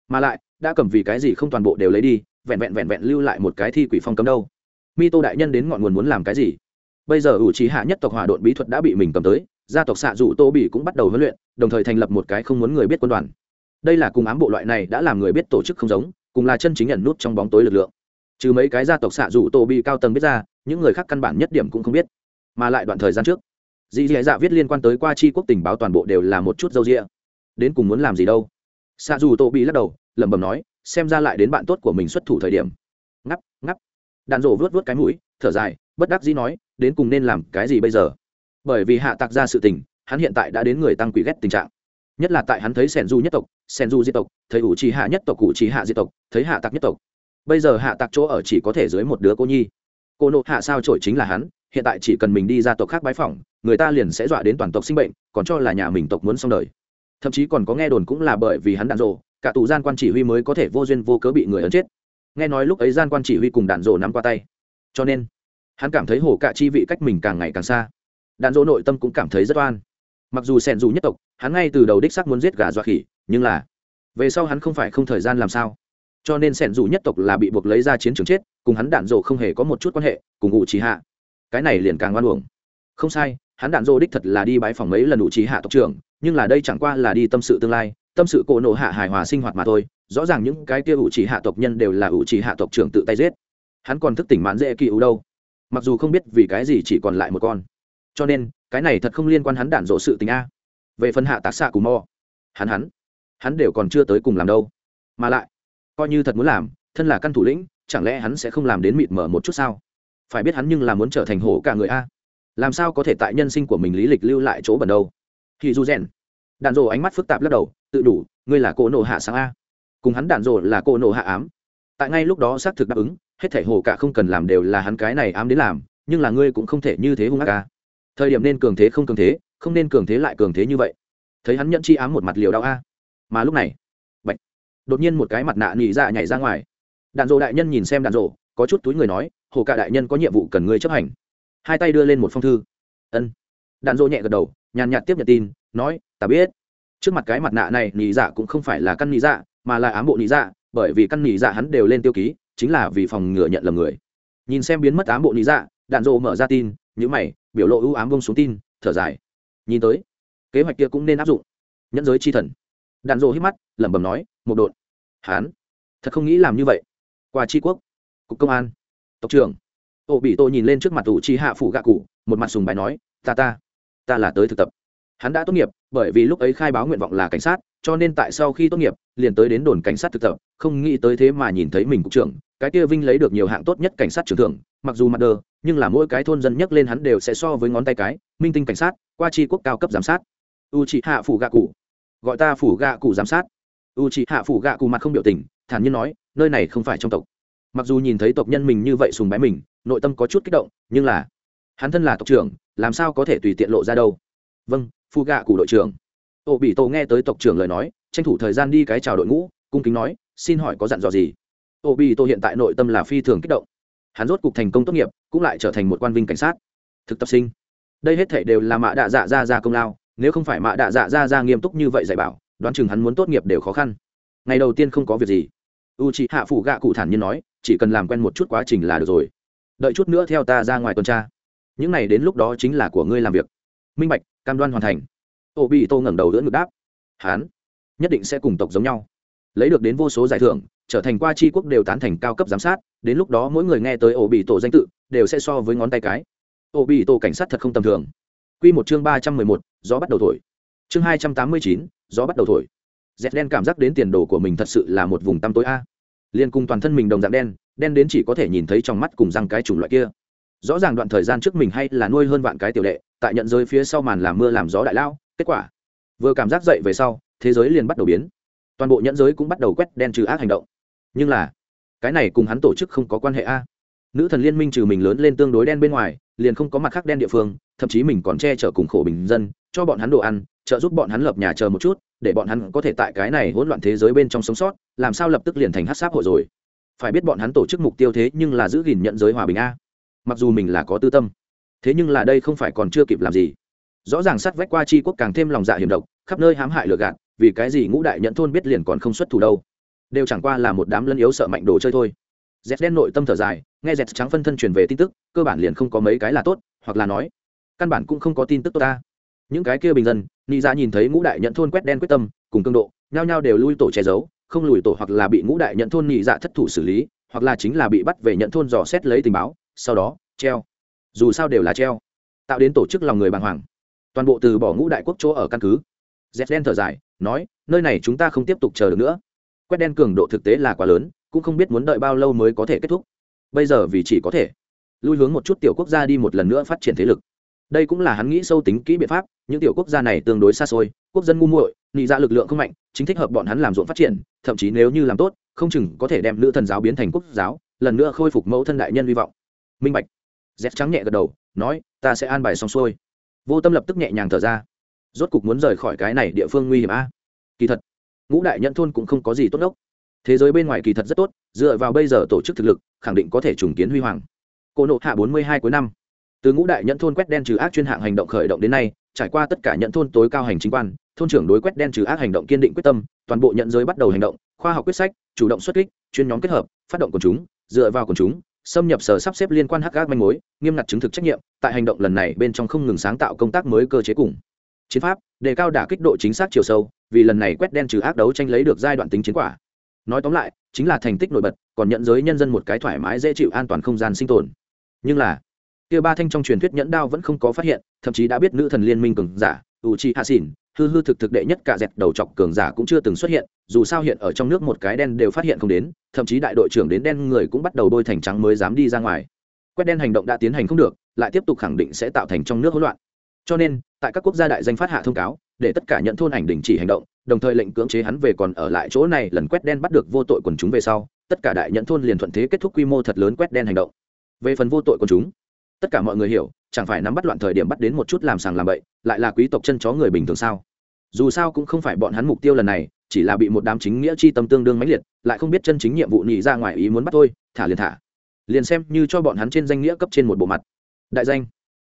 Mà lại, đã cầm vì cái gì không toàn bộ đều lấy đi, vẹn vẹn vẹn vẹn lưu lại một cái thi quỷ phong cấm đâu? Mi tô đại nhân đến ngọn nguồn muốn làm cái gì? Bây giờ ủ trí hạ nhất tộc hỏa đội bí thuật đã bị mình cầm tới, gia tộc xạ dụ tô bị cũng bắt đầu huấn luyện, đồng thời thành lập một cái không muốn người biết quân đoàn. Đây là cùng ám bộ loại này đã làm người biết tổ chức không giống, cùng là chân chính nhận nút trong bóng tối lực lượng. Trừ mấy cái gia tộc xạ dụ tô bị cao tầng biết ra những người khác căn bản nhất điểm cũng không biết, mà lại đoạn thời gian trước, dì dì dạ viết liên quan tới qua chi quốc tình báo toàn bộ đều là một chút dâu rịa đến cùng muốn làm gì đâu? Xạ dù tô bị lắc đầu, lẩm bẩm nói, xem ra lại đến bạn tốt của mình xuất thủ thời điểm. Ngắp ngắp. Đàn rổ vớt vớt cái mũi, thở dài, bất đắc dĩ nói, đến cùng nên làm cái gì bây giờ? Bởi vì hạ tạc ra sự tình, hắn hiện tại đã đến người tăng quỷ ghét tình trạng. Nhất là tại hắn thấy sẻn du nhất tộc sẻn du di tộc, thấy ủ trì hạ nhất tộc cụ trì hạ di tộc, thấy hạ tạc nhất tộc. Bây giờ hạ tạc chỗ ở chỉ có thể dưới một đứa cô nhi cô nộ hạ sao trổi chính là hắn, hiện tại chỉ cần mình đi ra tộc khác bái phỏng, người ta liền sẽ dọa đến toàn tộc sinh bệnh, còn cho là nhà mình tộc muốn xong đời. Thậm chí còn có nghe đồn cũng là bởi vì hắn đạn rộ cả tù gian quan chỉ huy mới có thể vô duyên vô cớ bị người ấn chết. Nghe nói lúc ấy gian quan chỉ huy cùng đạn rộ nắm qua tay. Cho nên, hắn cảm thấy hổ cả chi vị cách mình càng ngày càng xa. Đạn rộ nội tâm cũng cảm thấy rất oan. Mặc dù sẻn dù nhất tộc, hắn ngay từ đầu đích sắc muốn giết gà dọa khỉ, nhưng là, về sau hắn không phải không thời gian làm sao cho nên sẻn dù nhất tộc là bị buộc lấy ra chiến trường chết, cùng hắn đạn dộ không hề có một chút quan hệ, cùng ngụ trí hạ. Cái này liền càng ngoan uổng. Không sai, hắn đạn dộ đích thật là đi bái phòng mấy lần ngụ trí hạ tộc trưởng, nhưng là đây chẳng qua là đi tâm sự tương lai, tâm sự cổ nộ hạ hài hòa sinh hoạt mà thôi, rõ ràng những cái kia ủ trí hạ tộc nhân đều là ủ trí hạ tộc trưởng tự tay giết. Hắn còn thức tỉnh mãn dễ kỳ ủ đâu. Mặc dù không biết vì cái gì chỉ còn lại một con. Cho nên, cái này thật không liên quan hắn đạn dộ sự tình a. Về phần hạ tạc xạ cù mò, hắn hắn hắn đều còn chưa tới cùng làm đâu. Mà lại coi như thật muốn làm, thân là căn thủ lĩnh, chẳng lẽ hắn sẽ không làm đến mịt mở một chút sao? Phải biết hắn nhưng là muốn trở thành hổ cả người a. Làm sao có thể tại nhân sinh của mình lý lịch lưu lại chỗ bẩn đâu? Thì du rèn. Đạn rồ ánh mắt phức tạp lắc đầu, tự đủ, ngươi là cô nộ hạ sáng a. Cùng hắn đạn rồ là cô nộ hạ ám. Tại ngay lúc đó xác thực đáp ứng, hết thể hổ cả không cần làm đều là hắn cái này ám đến làm, nhưng là ngươi cũng không thể như thế hung ác ca thời điểm nên cường thế không cường thế, không nên cường thế lại cường thế như vậy. Thấy hắn nhận chi ám một mặt liều đau a. Mà lúc này đột nhiên một cái mặt nạ nỉ dạ nhảy ra ngoài. Đạn dộ đại nhân nhìn xem đạn dộ có chút túi người nói, hồ cả đại nhân có nhiệm vụ cần ngươi chấp hành. Hai tay đưa lên một phong thư. Ân. Đạn dộ nhẹ gật đầu, nhàn nhạt tiếp nhận tin, nói, ta biết. Trước mặt cái mặt nạ này nỉ dạ cũng không phải là căn nỉ dạ mà là ám bộ nỉ dạ bởi vì căn nỉ dạ hắn đều lên tiêu ký, chính là vì phòng ngừa nhận lầm người. Nhìn xem biến mất ám bộ nỉ dạ đạn dộ mở ra tin nhữ mày, biểu lộ ưu ám bông xuống tin, thở dài. Nhìn tới, kế hoạch kia cũng nên áp dụng. Nhẫn giới chi thần. Đạn dộ hít mắt, lẩm bẩm nói, một đột hán. Thật không nghĩ làm như vậy. Qua tri quốc. Cục công an. Tộc trưởng. Ô bị tô nhìn lên trước mặt ủ chi hạ phủ gạ cụ, một mặt sùng bài nói, ta ta ta là tới thực tập. Hắn đã tốt nghiệp, bởi vì lúc ấy khai báo nguyện vọng là cảnh sát, cho nên tại sau khi tốt nghiệp, liền tới đến đồn cảnh sát thực tập, không nghĩ tới thế mà nhìn thấy mình cục trưởng, cái kia vinh lấy được nhiều hạng tốt nhất cảnh sát trưởng thưởng, mặc dù mặt đờ, nhưng là mỗi cái thôn dân nhắc lên hắn đều sẽ so với ngón tay cái, minh tinh cảnh sát, qua tri quốc cao cấp giám sát. U chị hạ phủ gạ cụ. Gọi ta phủ gạ cụ giám sát u chị hạ phủ gạ cù mặt không biểu tình, thản nhiên nói, nơi này không phải trong tộc. Mặc dù nhìn thấy tộc nhân mình như vậy sùng bái mình, nội tâm có chút kích động, nhưng là hắn thân là tộc trưởng, làm sao có thể tùy tiện lộ ra đâu? Vâng phu gạ cụ đội trưởng. Ô bị tổ nghe tới tộc trưởng lời nói, tranh thủ thời gian đi cái chào đội ngũ, cung kính nói, xin hỏi có dặn dò gì? Ô bị tổ hiện tại nội tâm là phi thường kích động. Hắn rốt cục thành công tốt nghiệp, cũng lại trở thành một quan vinh cảnh sát. Thực tập sinh. Đây hết thể đều là mạ đạ dạ ra ra công lao, nếu không phải mạ đạ dạ ra ra nghiêm túc như vậy dạy bảo đoán chừng hắn muốn tốt nghiệp đều khó khăn. Ngày đầu tiên không có việc gì. U c hạ phủ gạ cụ thản nhiên nói, chỉ cần làm quen một chút quá trình là được rồi. Đợi chút nữa theo ta ra ngoài tuần tra. Những này đến lúc đó chính là của ngươi làm việc. Minh bạch, cam đoan hoàn thành. Ô bị tô ngẩng đầu đỡ ngực đáp. Hán, nhất định sẽ cùng tộc giống nhau. Lấy được đến vô số giải thưởng, trở thành qua tri quốc đều tán thành cao cấp giám sát, đến lúc đó mỗi người nghe tới ổ bị tổ danh tự, đều sẽ so với ngón tay cái. Ổ bị tổ cảnh sát thật không tầm thường. Q một chương ba trăm mười một, gió bắt đầu thổi. Chương hai trăm tám mươi chín gió bắt đầu thổi. Dẹt đen cảm giác đến tiền đồ của mình thật sự là một vùng tăm tối a. Liên cùng toàn thân mình đồng dạng đen đen đến chỉ có thể nhìn thấy trong mắt cùng răng cái chủng loại kia. Rõ ràng đoạn thời gian trước mình hay là nuôi hơn vạn cái tiểu đệ, tại nhận giới phía sau màn làm mưa làm gió đại lao, kết quả, vừa cảm giác dậy về sau, thế giới liền bắt đầu biến. Toàn bộ nhẫn giới cũng bắt đầu quét đen trừ ác hành động. Nhưng là, cái này cùng hắn tổ chức không có quan hệ a. Nữ thần liên minh trừ mình lớn lên tương đối đen bên ngoài, liền không có mặt khác đen địa phương, thậm chí mình còn che chở cùng khổ bình dân cho bọn hắn đồ ăn, trợ giúp bọn hắn lập nhà chờ một chút, để bọn hắn có thể tại cái này hỗn loạn thế giới bên trong sống sót, làm sao lập tức liền thành hát sáp hội rồi. Phải biết bọn hắn tổ chức mục tiêu thế nhưng là giữ gìn nhận giới hòa bình a. Mặc dù mình là có tư tâm, thế nhưng là đây không phải còn chưa kịp làm gì. Rõ ràng sắt vách qua chi quốc càng thêm lòng dạ hiểm độc, khắp nơi hãm hại lừa gạt, vì cái gì ngũ đại nhận thôn biết liền còn không xuất thủ đâu. Đều chẳng qua là một đám lân yếu sợ mạnh đồ chơi thôi. Dẹt đen nội tâm thở dài, nghe dẹt trắng phân thân truyền về tin tức, cơ bản liền không có mấy cái là tốt, hoặc là nói, căn bản cũng không có tin tức tốt ta những cái kia bình dân, nị ra dạ nhìn thấy ngũ đại nhận thôn quét đen quyết tâm, cùng cương độ, nhao nhao đều lui tổ che giấu, không lùi tổ hoặc là bị ngũ đại nhận thôn nị dạ thất thủ xử lý, hoặc là chính là bị bắt về nhận thôn dò xét lấy tình báo, sau đó, treo. Dù sao đều là treo. Tạo đến tổ chức lòng người bàng hoàng. Toàn bộ từ bỏ ngũ đại quốc chỗ ở căn cứ. Z đen thở dài, nói, nơi này chúng ta không tiếp tục chờ được nữa. Quét đen cường độ thực tế là quá lớn, cũng không biết muốn đợi bao lâu mới có thể kết thúc. Bây giờ vì chỉ có thể lui hướng một chút tiểu quốc gia đi một lần nữa phát triển thế lực đây cũng là hắn nghĩ sâu tính kỹ biện pháp, những tiểu quốc gia này tương đối xa xôi, quốc dân ngu muội nghị ra dạ lực lượng không mạnh, chính thích hợp bọn hắn làm ruộng phát triển, thậm chí nếu như làm tốt, không chừng có thể đem nữ thần giáo biến thành quốc giáo, lần nữa khôi phục mẫu thân đại nhân hy vọng. Minh bạch. Dép trắng nhẹ gật đầu, nói, ta sẽ an bài xong xuôi. Vô tâm lập tức nhẹ nhàng thở ra. Rốt cục muốn rời khỏi cái này địa phương nguy hiểm a. Kỳ thật, ngũ đại nhận thôn cũng không có gì tốt đốc thế giới bên ngoài kỳ thật rất tốt, dựa vào bây giờ tổ chức thực lực, khẳng định có thể trùng kiến huy hoàng. Cô nộ hạ bốn mươi hai cuối năm từ ngũ đại nhận thôn quét đen trừ ác chuyên hạng hành động khởi động đến nay, trải qua tất cả nhận thôn tối cao hành chính quan, thôn trưởng đối quét đen trừ ác hành động kiên định quyết tâm, toàn bộ nhận giới bắt đầu hành động, khoa học quyết sách, chủ động xuất kích, chuyên nhóm kết hợp, phát động quần chúng, dựa vào quần chúng, xâm nhập sở sắp xếp liên quan hắc gác manh mối, nghiêm ngặt chứng thực trách nhiệm, tại hành động lần này bên trong không ngừng sáng tạo công tác mới cơ chế cùng. Chiến pháp, đề cao đả kích độ chính xác chiều sâu, vì lần này quét đen trừ ác đấu tranh lấy được giai đoạn tính chiến quả. Nói tóm lại, chính là thành tích nổi bật, còn nhận giới nhân dân một cái thoải mái dễ chịu an toàn không gian sinh tồn. Nhưng là kia ba thanh trong truyền thuyết nhẫn đao vẫn không có phát hiện, thậm chí đã biết nữ thần liên minh cường giả u chi hạ xỉn hư hư thực thực đệ nhất cả dẹt đầu chọc cường giả cũng chưa từng xuất hiện, dù sao hiện ở trong nước một cái đen đều phát hiện không đến, thậm chí đại đội trưởng đến đen người cũng bắt đầu bôi thành trắng mới dám đi ra ngoài. Quét đen hành động đã tiến hành không được, lại tiếp tục khẳng định sẽ tạo thành trong nước hỗn loạn. Cho nên, tại các quốc gia đại danh phát hạ thông cáo, để tất cả nhận thôn ảnh đình chỉ hành động, đồng thời lệnh cưỡng chế hắn về còn ở lại chỗ này lần quét đen bắt được vô tội quần chúng về sau, tất cả đại nhận thôn liền thuận thế kết thúc quy mô thật lớn quét đen hành động. Về phần vô tội quần chúng tất cả mọi người hiểu, chẳng phải nắm bắt loạn thời điểm bắt đến một chút làm sàng làm bậy, lại là quý tộc chân chó người bình thường sao? Dù sao cũng không phải bọn hắn mục tiêu lần này, chỉ là bị một đám chính nghĩa chi tâm tương đương mãnh liệt, lại không biết chân chính nhiệm vụ nhị ra ngoài ý muốn bắt thôi, thả liền thả. Liền xem như cho bọn hắn trên danh nghĩa cấp trên một bộ mặt. Đại danh.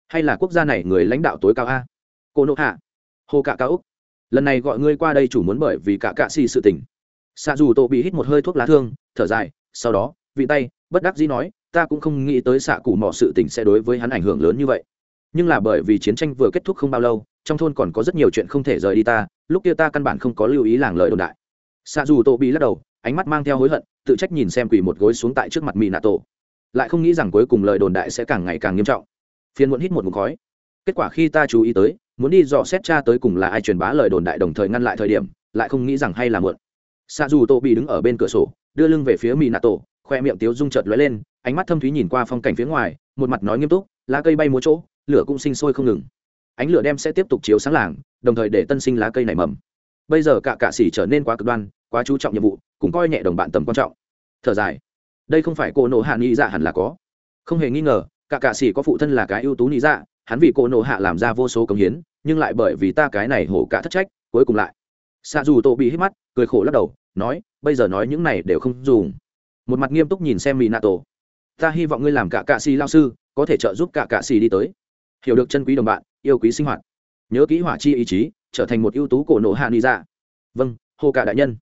Hay là quốc gia này người lãnh đạo tối cao a? Cô nộ hạ. Hồ cạ cao úc. Lần này gọi ngươi qua đây chủ muốn bởi vì cả cạ xì sự tình. Xạ dù tổ bị hít một hơi thuốc lá thương, thở dài, sau đó, vị tay, bất đắc dĩ nói ta cũng không nghĩ tới xạ cụ mỏ sự tình sẽ đối với hắn ảnh hưởng lớn như vậy. Nhưng là bởi vì chiến tranh vừa kết thúc không bao lâu, trong thôn còn có rất nhiều chuyện không thể rời đi ta, lúc kia ta căn bản không có lưu ý làng lời đồn đại. Xạ dù tô bị lắc đầu, ánh mắt mang theo hối hận, tự trách nhìn xem quỳ một gối xuống tại trước mặt mỹ nạ tổ. Lại không nghĩ rằng cuối cùng lời đồn đại sẽ càng ngày càng nghiêm trọng. Phiên muộn hít một mục khói. Kết quả khi ta chú ý tới, muốn đi dò xét cha tới cùng là ai truyền bá lời đồn đại đồng thời ngăn lại thời điểm, lại không nghĩ rằng hay là muộn. Xạ dù tô bị đứng ở bên cửa sổ, đưa lưng về phía mỹ nạ tổ khoe miệng tiếu Dung chợt lóe lên, ánh mắt thâm thúy nhìn qua phong cảnh phía ngoài, một mặt nói nghiêm túc, lá cây bay múa chỗ, lửa cũng sinh sôi không ngừng. Ánh lửa đem sẽ tiếp tục chiếu sáng làng, đồng thời để tân sinh lá cây nảy mầm. Bây giờ cả cạ xỉ trở nên quá cực đoan, quá chú trọng nhiệm vụ cũng coi nhẹ đồng bạn tầm quan trọng. Thở dài. Đây không phải cô nộ hạ nghĩ dạ hẳn là có. Không hề nghi ngờ, cả cạ xỉ có phụ thân là cái ưu tú nghĩ dạ hắn vì cô nộ hạ làm ra vô số công hiến, nhưng lại bởi vì ta cái này hổ cả thất trách, cuối cùng lại. Xa dù tô bị hít mắt, cười khổ lắc đầu, nói, bây giờ nói những này đều không dùng một mặt nghiêm túc nhìn xem mỹ nạ tổ ta hy vọng ngươi làm cả cạ xì lao sư, có thể trợ giúp cả cạ xì đi tới. Hiểu được chân quý đồng bạn, yêu quý sinh hoạt. Nhớ kỹ hỏa chi ý chí, trở thành một ưu tú cổ nộ hạ ni ra vâng hồ cả đại nhân.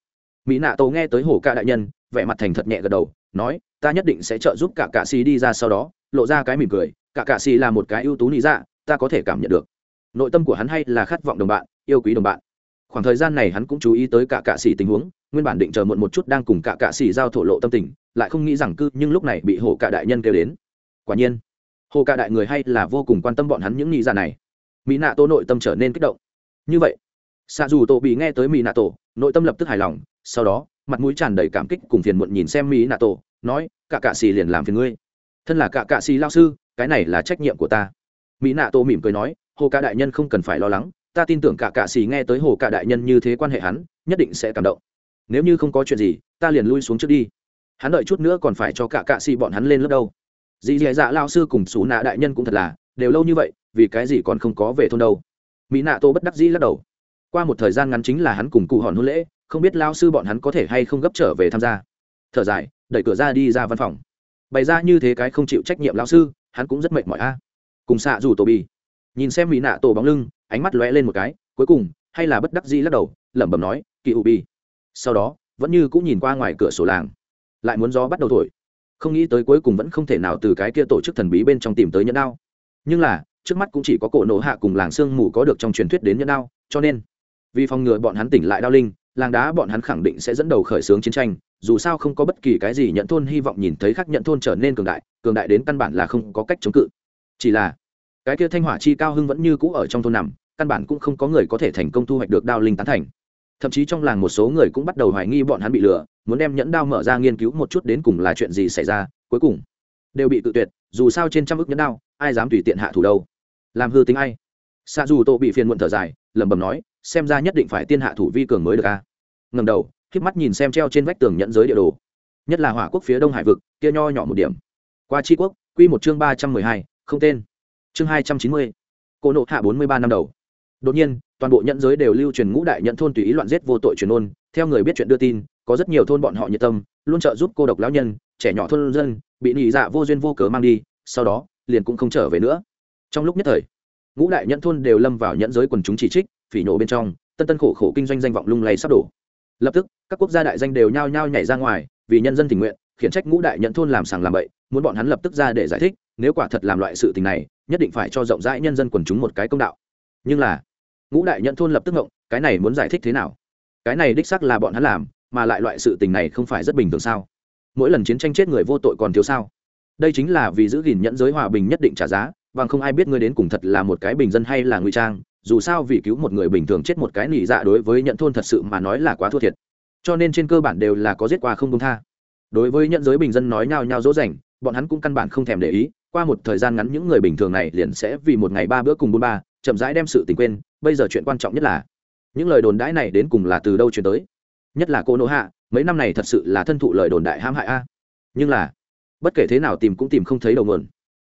Mỹ nạ tổ nghe tới hồ cả đại nhân, vẻ mặt thành thật nhẹ gật đầu, nói, ta nhất định sẽ trợ giúp cả cạ xì đi ra sau đó. Lộ ra cái mỉm cười, cả cạ xì là một cái ưu tú ni ra dạ, ta có thể cảm nhận được. Nội tâm của hắn hay là khát vọng đồng bạn, yêu quý đồng bạn khoảng thời gian này hắn cũng chú ý tới cả cạ xỉ tình huống, nguyên bản định chờ muộn một chút đang cùng cả cạ xỉ giao thổ lộ tâm tình, lại không nghĩ rằng cư nhưng lúc này bị hồ cạ đại nhân kêu đến. Quả nhiên, hồ cạ đại người hay là vô cùng quan tâm bọn hắn những nghĩ ra này. Mỹ nạ tổ nội tâm trở nên kích động. Như vậy xạ dù tổ bị nghe tới mỹ nạ tổ nội tâm lập tức hài lòng, sau đó, mặt mũi tràn đầy cảm kích cùng phiền muộn nhìn xem mỹ nạ tổ nói, cả cạ xì liền làm phiền ngươi. Thân là cả cạ xì lao sư, cái này là trách nhiệm của ta. Mỹ nạ tổ mỉm cười nói, hồ cạ đại nhân không cần phải lo lắng ta tin tưởng cả cạ xì nghe tới hồ cả đại nhân như thế quan hệ hắn, nhất định sẽ cảm động. Nếu như không có chuyện gì, ta liền lui xuống trước đi. Hắn đợi chút nữa còn phải cho cả cạ xì bọn hắn lên lớp đâu. Dì dì dạ lao sư cùng xú nạ đại nhân cũng thật là, đều lâu như vậy, vì cái gì còn không có về thôn đâu. Mỹ nạ tô bất đắc dĩ lắc đầu. Qua một thời gian ngắn chính là hắn cùng cụ hòn hôn lễ, không biết lao sư bọn hắn có thể hay không gấp trở về tham gia. Thở dài, đẩy cửa ra đi ra văn phòng. Bày ra như thế cái không chịu trách nhiệm lao sư, hắn cũng rất mệt mỏi a. Cùng xạ dù tổ bi nhìn xem mỹ nạ tổ bóng lưng ánh mắt lóe lên một cái, cuối cùng, hay là bất đắc dĩ lắc đầu, lẩm bẩm nói, kỳ u bi. Sau đó, vẫn như cũng nhìn qua ngoài cửa sổ làng. Lại muốn gió bắt đầu thổi. Không nghĩ tới cuối cùng vẫn không thể nào từ cái kia tổ chức thần bí bên trong tìm tới nhẫn đao. Nhưng là, trước mắt cũng chỉ có cổ nổ hạ cùng làng sương mù có được trong truyền thuyết đến nhẫn đao, cho nên, vì phòng ngừa bọn hắn tỉnh lại đao linh, làng đá bọn hắn khẳng định sẽ dẫn đầu khởi xướng chiến tranh, dù sao không có bất kỳ cái gì nhận thôn hy vọng nhìn thấy khác nhận thôn trở nên cường đại cường đại đến căn bản là không có cách chống cự. Chỉ là cái kia thanh hỏa chi cao hưng vẫn như cũ ở trong thôn nằm, căn bản cũng không có người có thể thành công thu hoạch được đao linh tán thành. Thậm chí trong làng một số người cũng bắt đầu hoài nghi bọn hắn bị lừa, muốn đem nhẫn đao mở ra nghiên cứu một chút đến cùng là chuyện gì xảy ra, cuối cùng đều bị tự tuyệt, dù sao trên trăm ức nhẫn đao, ai dám tùy tiện hạ thủ đâu. Làm hư tính ai? Xa dù tô bị phiền muộn thở dài, lẩm bẩm nói, xem ra nhất định phải tiên hạ thủ vi cường mới được a. Ngầm đầu k mắt nhìn xem treo trên vách tường nhẫn giới địa đồ. Nhất là hỏa quốc phía đông hải vực, kia nho nhỏ một điểm. Qua tri quốc q một chương ba trăm mười hai, không tên chương hai trăm chín mươi cô nộ hạ bốn mươi ba năm đầu. Đột nhiên, toàn bộ nhận giới đều lưu truyền ngũ đại nhận thôn tùy ý loạn giết vô tội truyền ôn, theo người biết chuyện đưa tin, có rất nhiều thôn bọn họ nhiệt tâm, luôn trợ giúp cô độc lão nhân, trẻ nhỏ thôn dân, bị nhị dạ vô duyên vô cớ mang đi, sau đó, liền cũng không trở về nữa. Trong lúc nhất thời, ngũ đại nhận thôn đều lâm vào nhận giới quần chúng chỉ trích, phỉ nổ bên trong, tân tân khổ khổ kinh doanh danh vọng lung lay sắp đổ. Lập tức, các quốc gia đại danh đều nhao nhao nhảy ra ngoài, vì nhân dân tình nguyện, khiển trách ngũ đại nhận thôn làm sàng làm bậy, muốn bọn hắn lập tức ra để giải thích, nếu quả thật làm loại sự tình này nhất định phải cho rộng rãi nhân dân quần chúng một cái công đạo. Nhưng là, ngũ đại nhận thôn lập tức ngộng, cái này muốn giải thích thế nào? Cái này đích sắc là bọn hắn làm, mà lại loại sự tình này không phải rất bình thường sao? Mỗi lần chiến tranh chết người vô tội còn thiếu sao? Đây chính là vì giữ gìn nhẫn giới hòa bình nhất định trả giá, bằng không ai biết ngươi đến cùng thật là một cái bình dân hay là ngụy trang, dù sao vì cứu một người bình thường chết một cái nỉ dạ đối với nhận thôn thật sự mà nói là quá thua thiệt. Cho nên trên cơ bản đều là có giết qua không công tha. Đối với nhận giới bình dân nói nhao nhao dỗ dành, bọn hắn cũng căn bản không thèm để ý qua một thời gian ngắn những người bình thường này liền sẽ vì một ngày ba bữa cùng bôn ba, chậm rãi đem sự tình quên, bây giờ chuyện quan trọng nhất là, những lời đồn đãi này đến cùng là từ đâu chuyển tới? Nhất là cô nỗ hạ, mấy năm này thật sự là thân thụ lời đồn đại hãm hại a. Nhưng là, bất kể thế nào tìm cũng tìm không thấy đầu nguồn.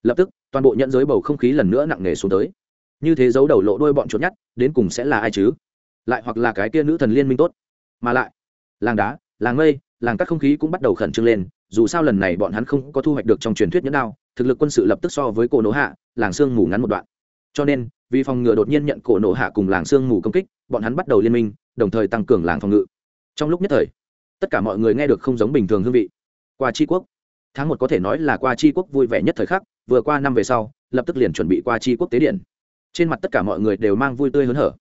Lập tức, toàn bộ nhận giới bầu không khí lần nữa nặng nề xuống tới. Như thế giấu đầu lộ đôi bọn trốn nhát đến cùng sẽ là ai chứ? Lại hoặc là cái kia nữ thần liên minh tốt. Mà lại, làng đá, làng mây, làng các không khí cũng bắt đầu khẩn trương lên, dù sao lần này bọn hắn không có thu hoạch được trong truyền thuyết nhẫn đao thực lực quân sự lập tức so với cổ nổ hạ, làng sương mù ngắn một đoạn. Cho nên, vì phòng ngừa đột nhiên nhận cổ nổ hạ cùng làng sương mù công kích, bọn hắn bắt đầu liên minh, đồng thời tăng cường làng phòng ngự. Trong lúc nhất thời, tất cả mọi người nghe được không giống bình thường hương vị. Qua tri quốc. Tháng một có thể nói là qua tri quốc vui vẻ nhất thời khắc, vừa qua năm về sau, lập tức liền chuẩn bị qua tri quốc tế điện. Trên mặt tất cả mọi người đều mang vui tươi hớn hở.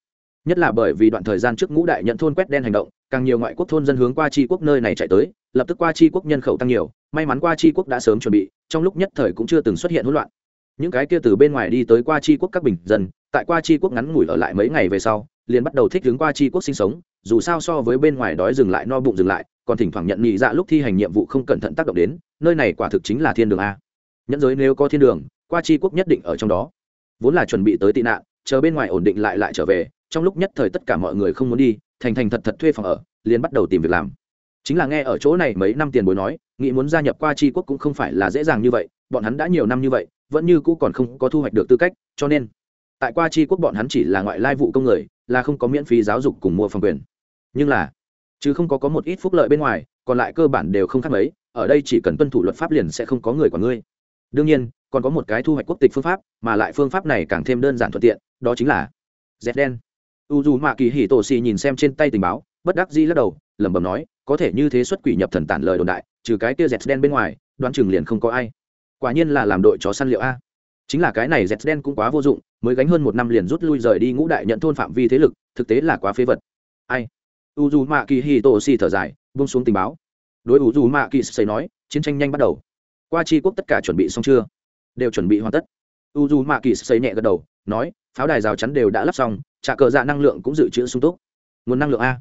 Nhất là bởi vì đoạn thời gian trước ngũ đại nhận thôn quét đen hành động, càng nhiều ngoại quốc thôn dân hướng qua tri quốc nơi này chạy tới lập tức qua chi quốc nhân khẩu tăng nhiều, may mắn qua chi quốc đã sớm chuẩn bị, trong lúc nhất thời cũng chưa từng xuất hiện hỗn loạn. Những cái kia từ bên ngoài đi tới qua chi quốc các bình dân, tại qua chi quốc ngắn ngủi ở lại mấy ngày về sau, liền bắt đầu thích ứng qua chi quốc sinh sống, dù sao so với bên ngoài đói dừng lại no bụng dừng lại, còn thỉnh thoảng nhận nhị dạ lúc thi hành nhiệm vụ không cẩn thận tác động đến, nơi này quả thực chính là thiên đường a. Nhẫn giới nếu có thiên đường, qua chi quốc nhất định ở trong đó. Vốn là chuẩn bị tới tị nạn, chờ bên ngoài ổn định lại lại trở về, trong lúc nhất thời tất cả mọi người không muốn đi, thành thành thật thật thuê phòng ở, liền bắt đầu tìm việc làm chính là nghe ở chỗ này mấy năm tiền bối nói, nghĩ muốn gia nhập qua tri quốc cũng không phải là dễ dàng như vậy, bọn hắn đã nhiều năm như vậy, vẫn như cũ còn không có thu hoạch được tư cách, cho nên, tại qua tri quốc bọn hắn chỉ là ngoại lai vụ công người, là không có miễn phí giáo dục cùng mua phòng quyền. Nhưng là, chứ không có có một ít phúc lợi bên ngoài, còn lại cơ bản đều không khác mấy, ở đây chỉ cần tuân thủ luật pháp liền sẽ không có người của ngươi. Đương nhiên, còn có một cái thu hoạch quốc tịch phương pháp, mà lại phương pháp này càng thêm đơn giản thuận tiện, đó chính là dẹp đen. U dù mạ kỳ hỉ tổ xì nhìn xem trên tay tình báo, bất đắc dĩ lắc đầu lẩm bẩm nói, có thể như thế xuất quỷ nhập thần tản lời đồn đại, trừ cái kia z đen bên ngoài, đoán chừng liền không có ai. Quả nhiên là làm đội chó săn liệu a. Chính là cái này z đen cũng quá vô dụng, mới gánh hơn một năm liền rút lui rời đi ngũ đại nhận thôn phạm vi thế lực, thực tế là quá phế vật. Ai? U dù mạ kỳ hì tổ xì thở dài, buông xuống tình báo. Đối u dù mạ kỳ xây nói, chiến tranh nhanh bắt đầu. Qua tri quốc tất cả chuẩn bị xong chưa? Đều chuẩn bị hoàn tất. U dù mạ kỳ xây nhẹ gật đầu, nói, pháo đài rào chắn đều đã lắp xong, trả cờ dạ năng lượng cũng dự trữ sung túc. Nguồn năng lượng a?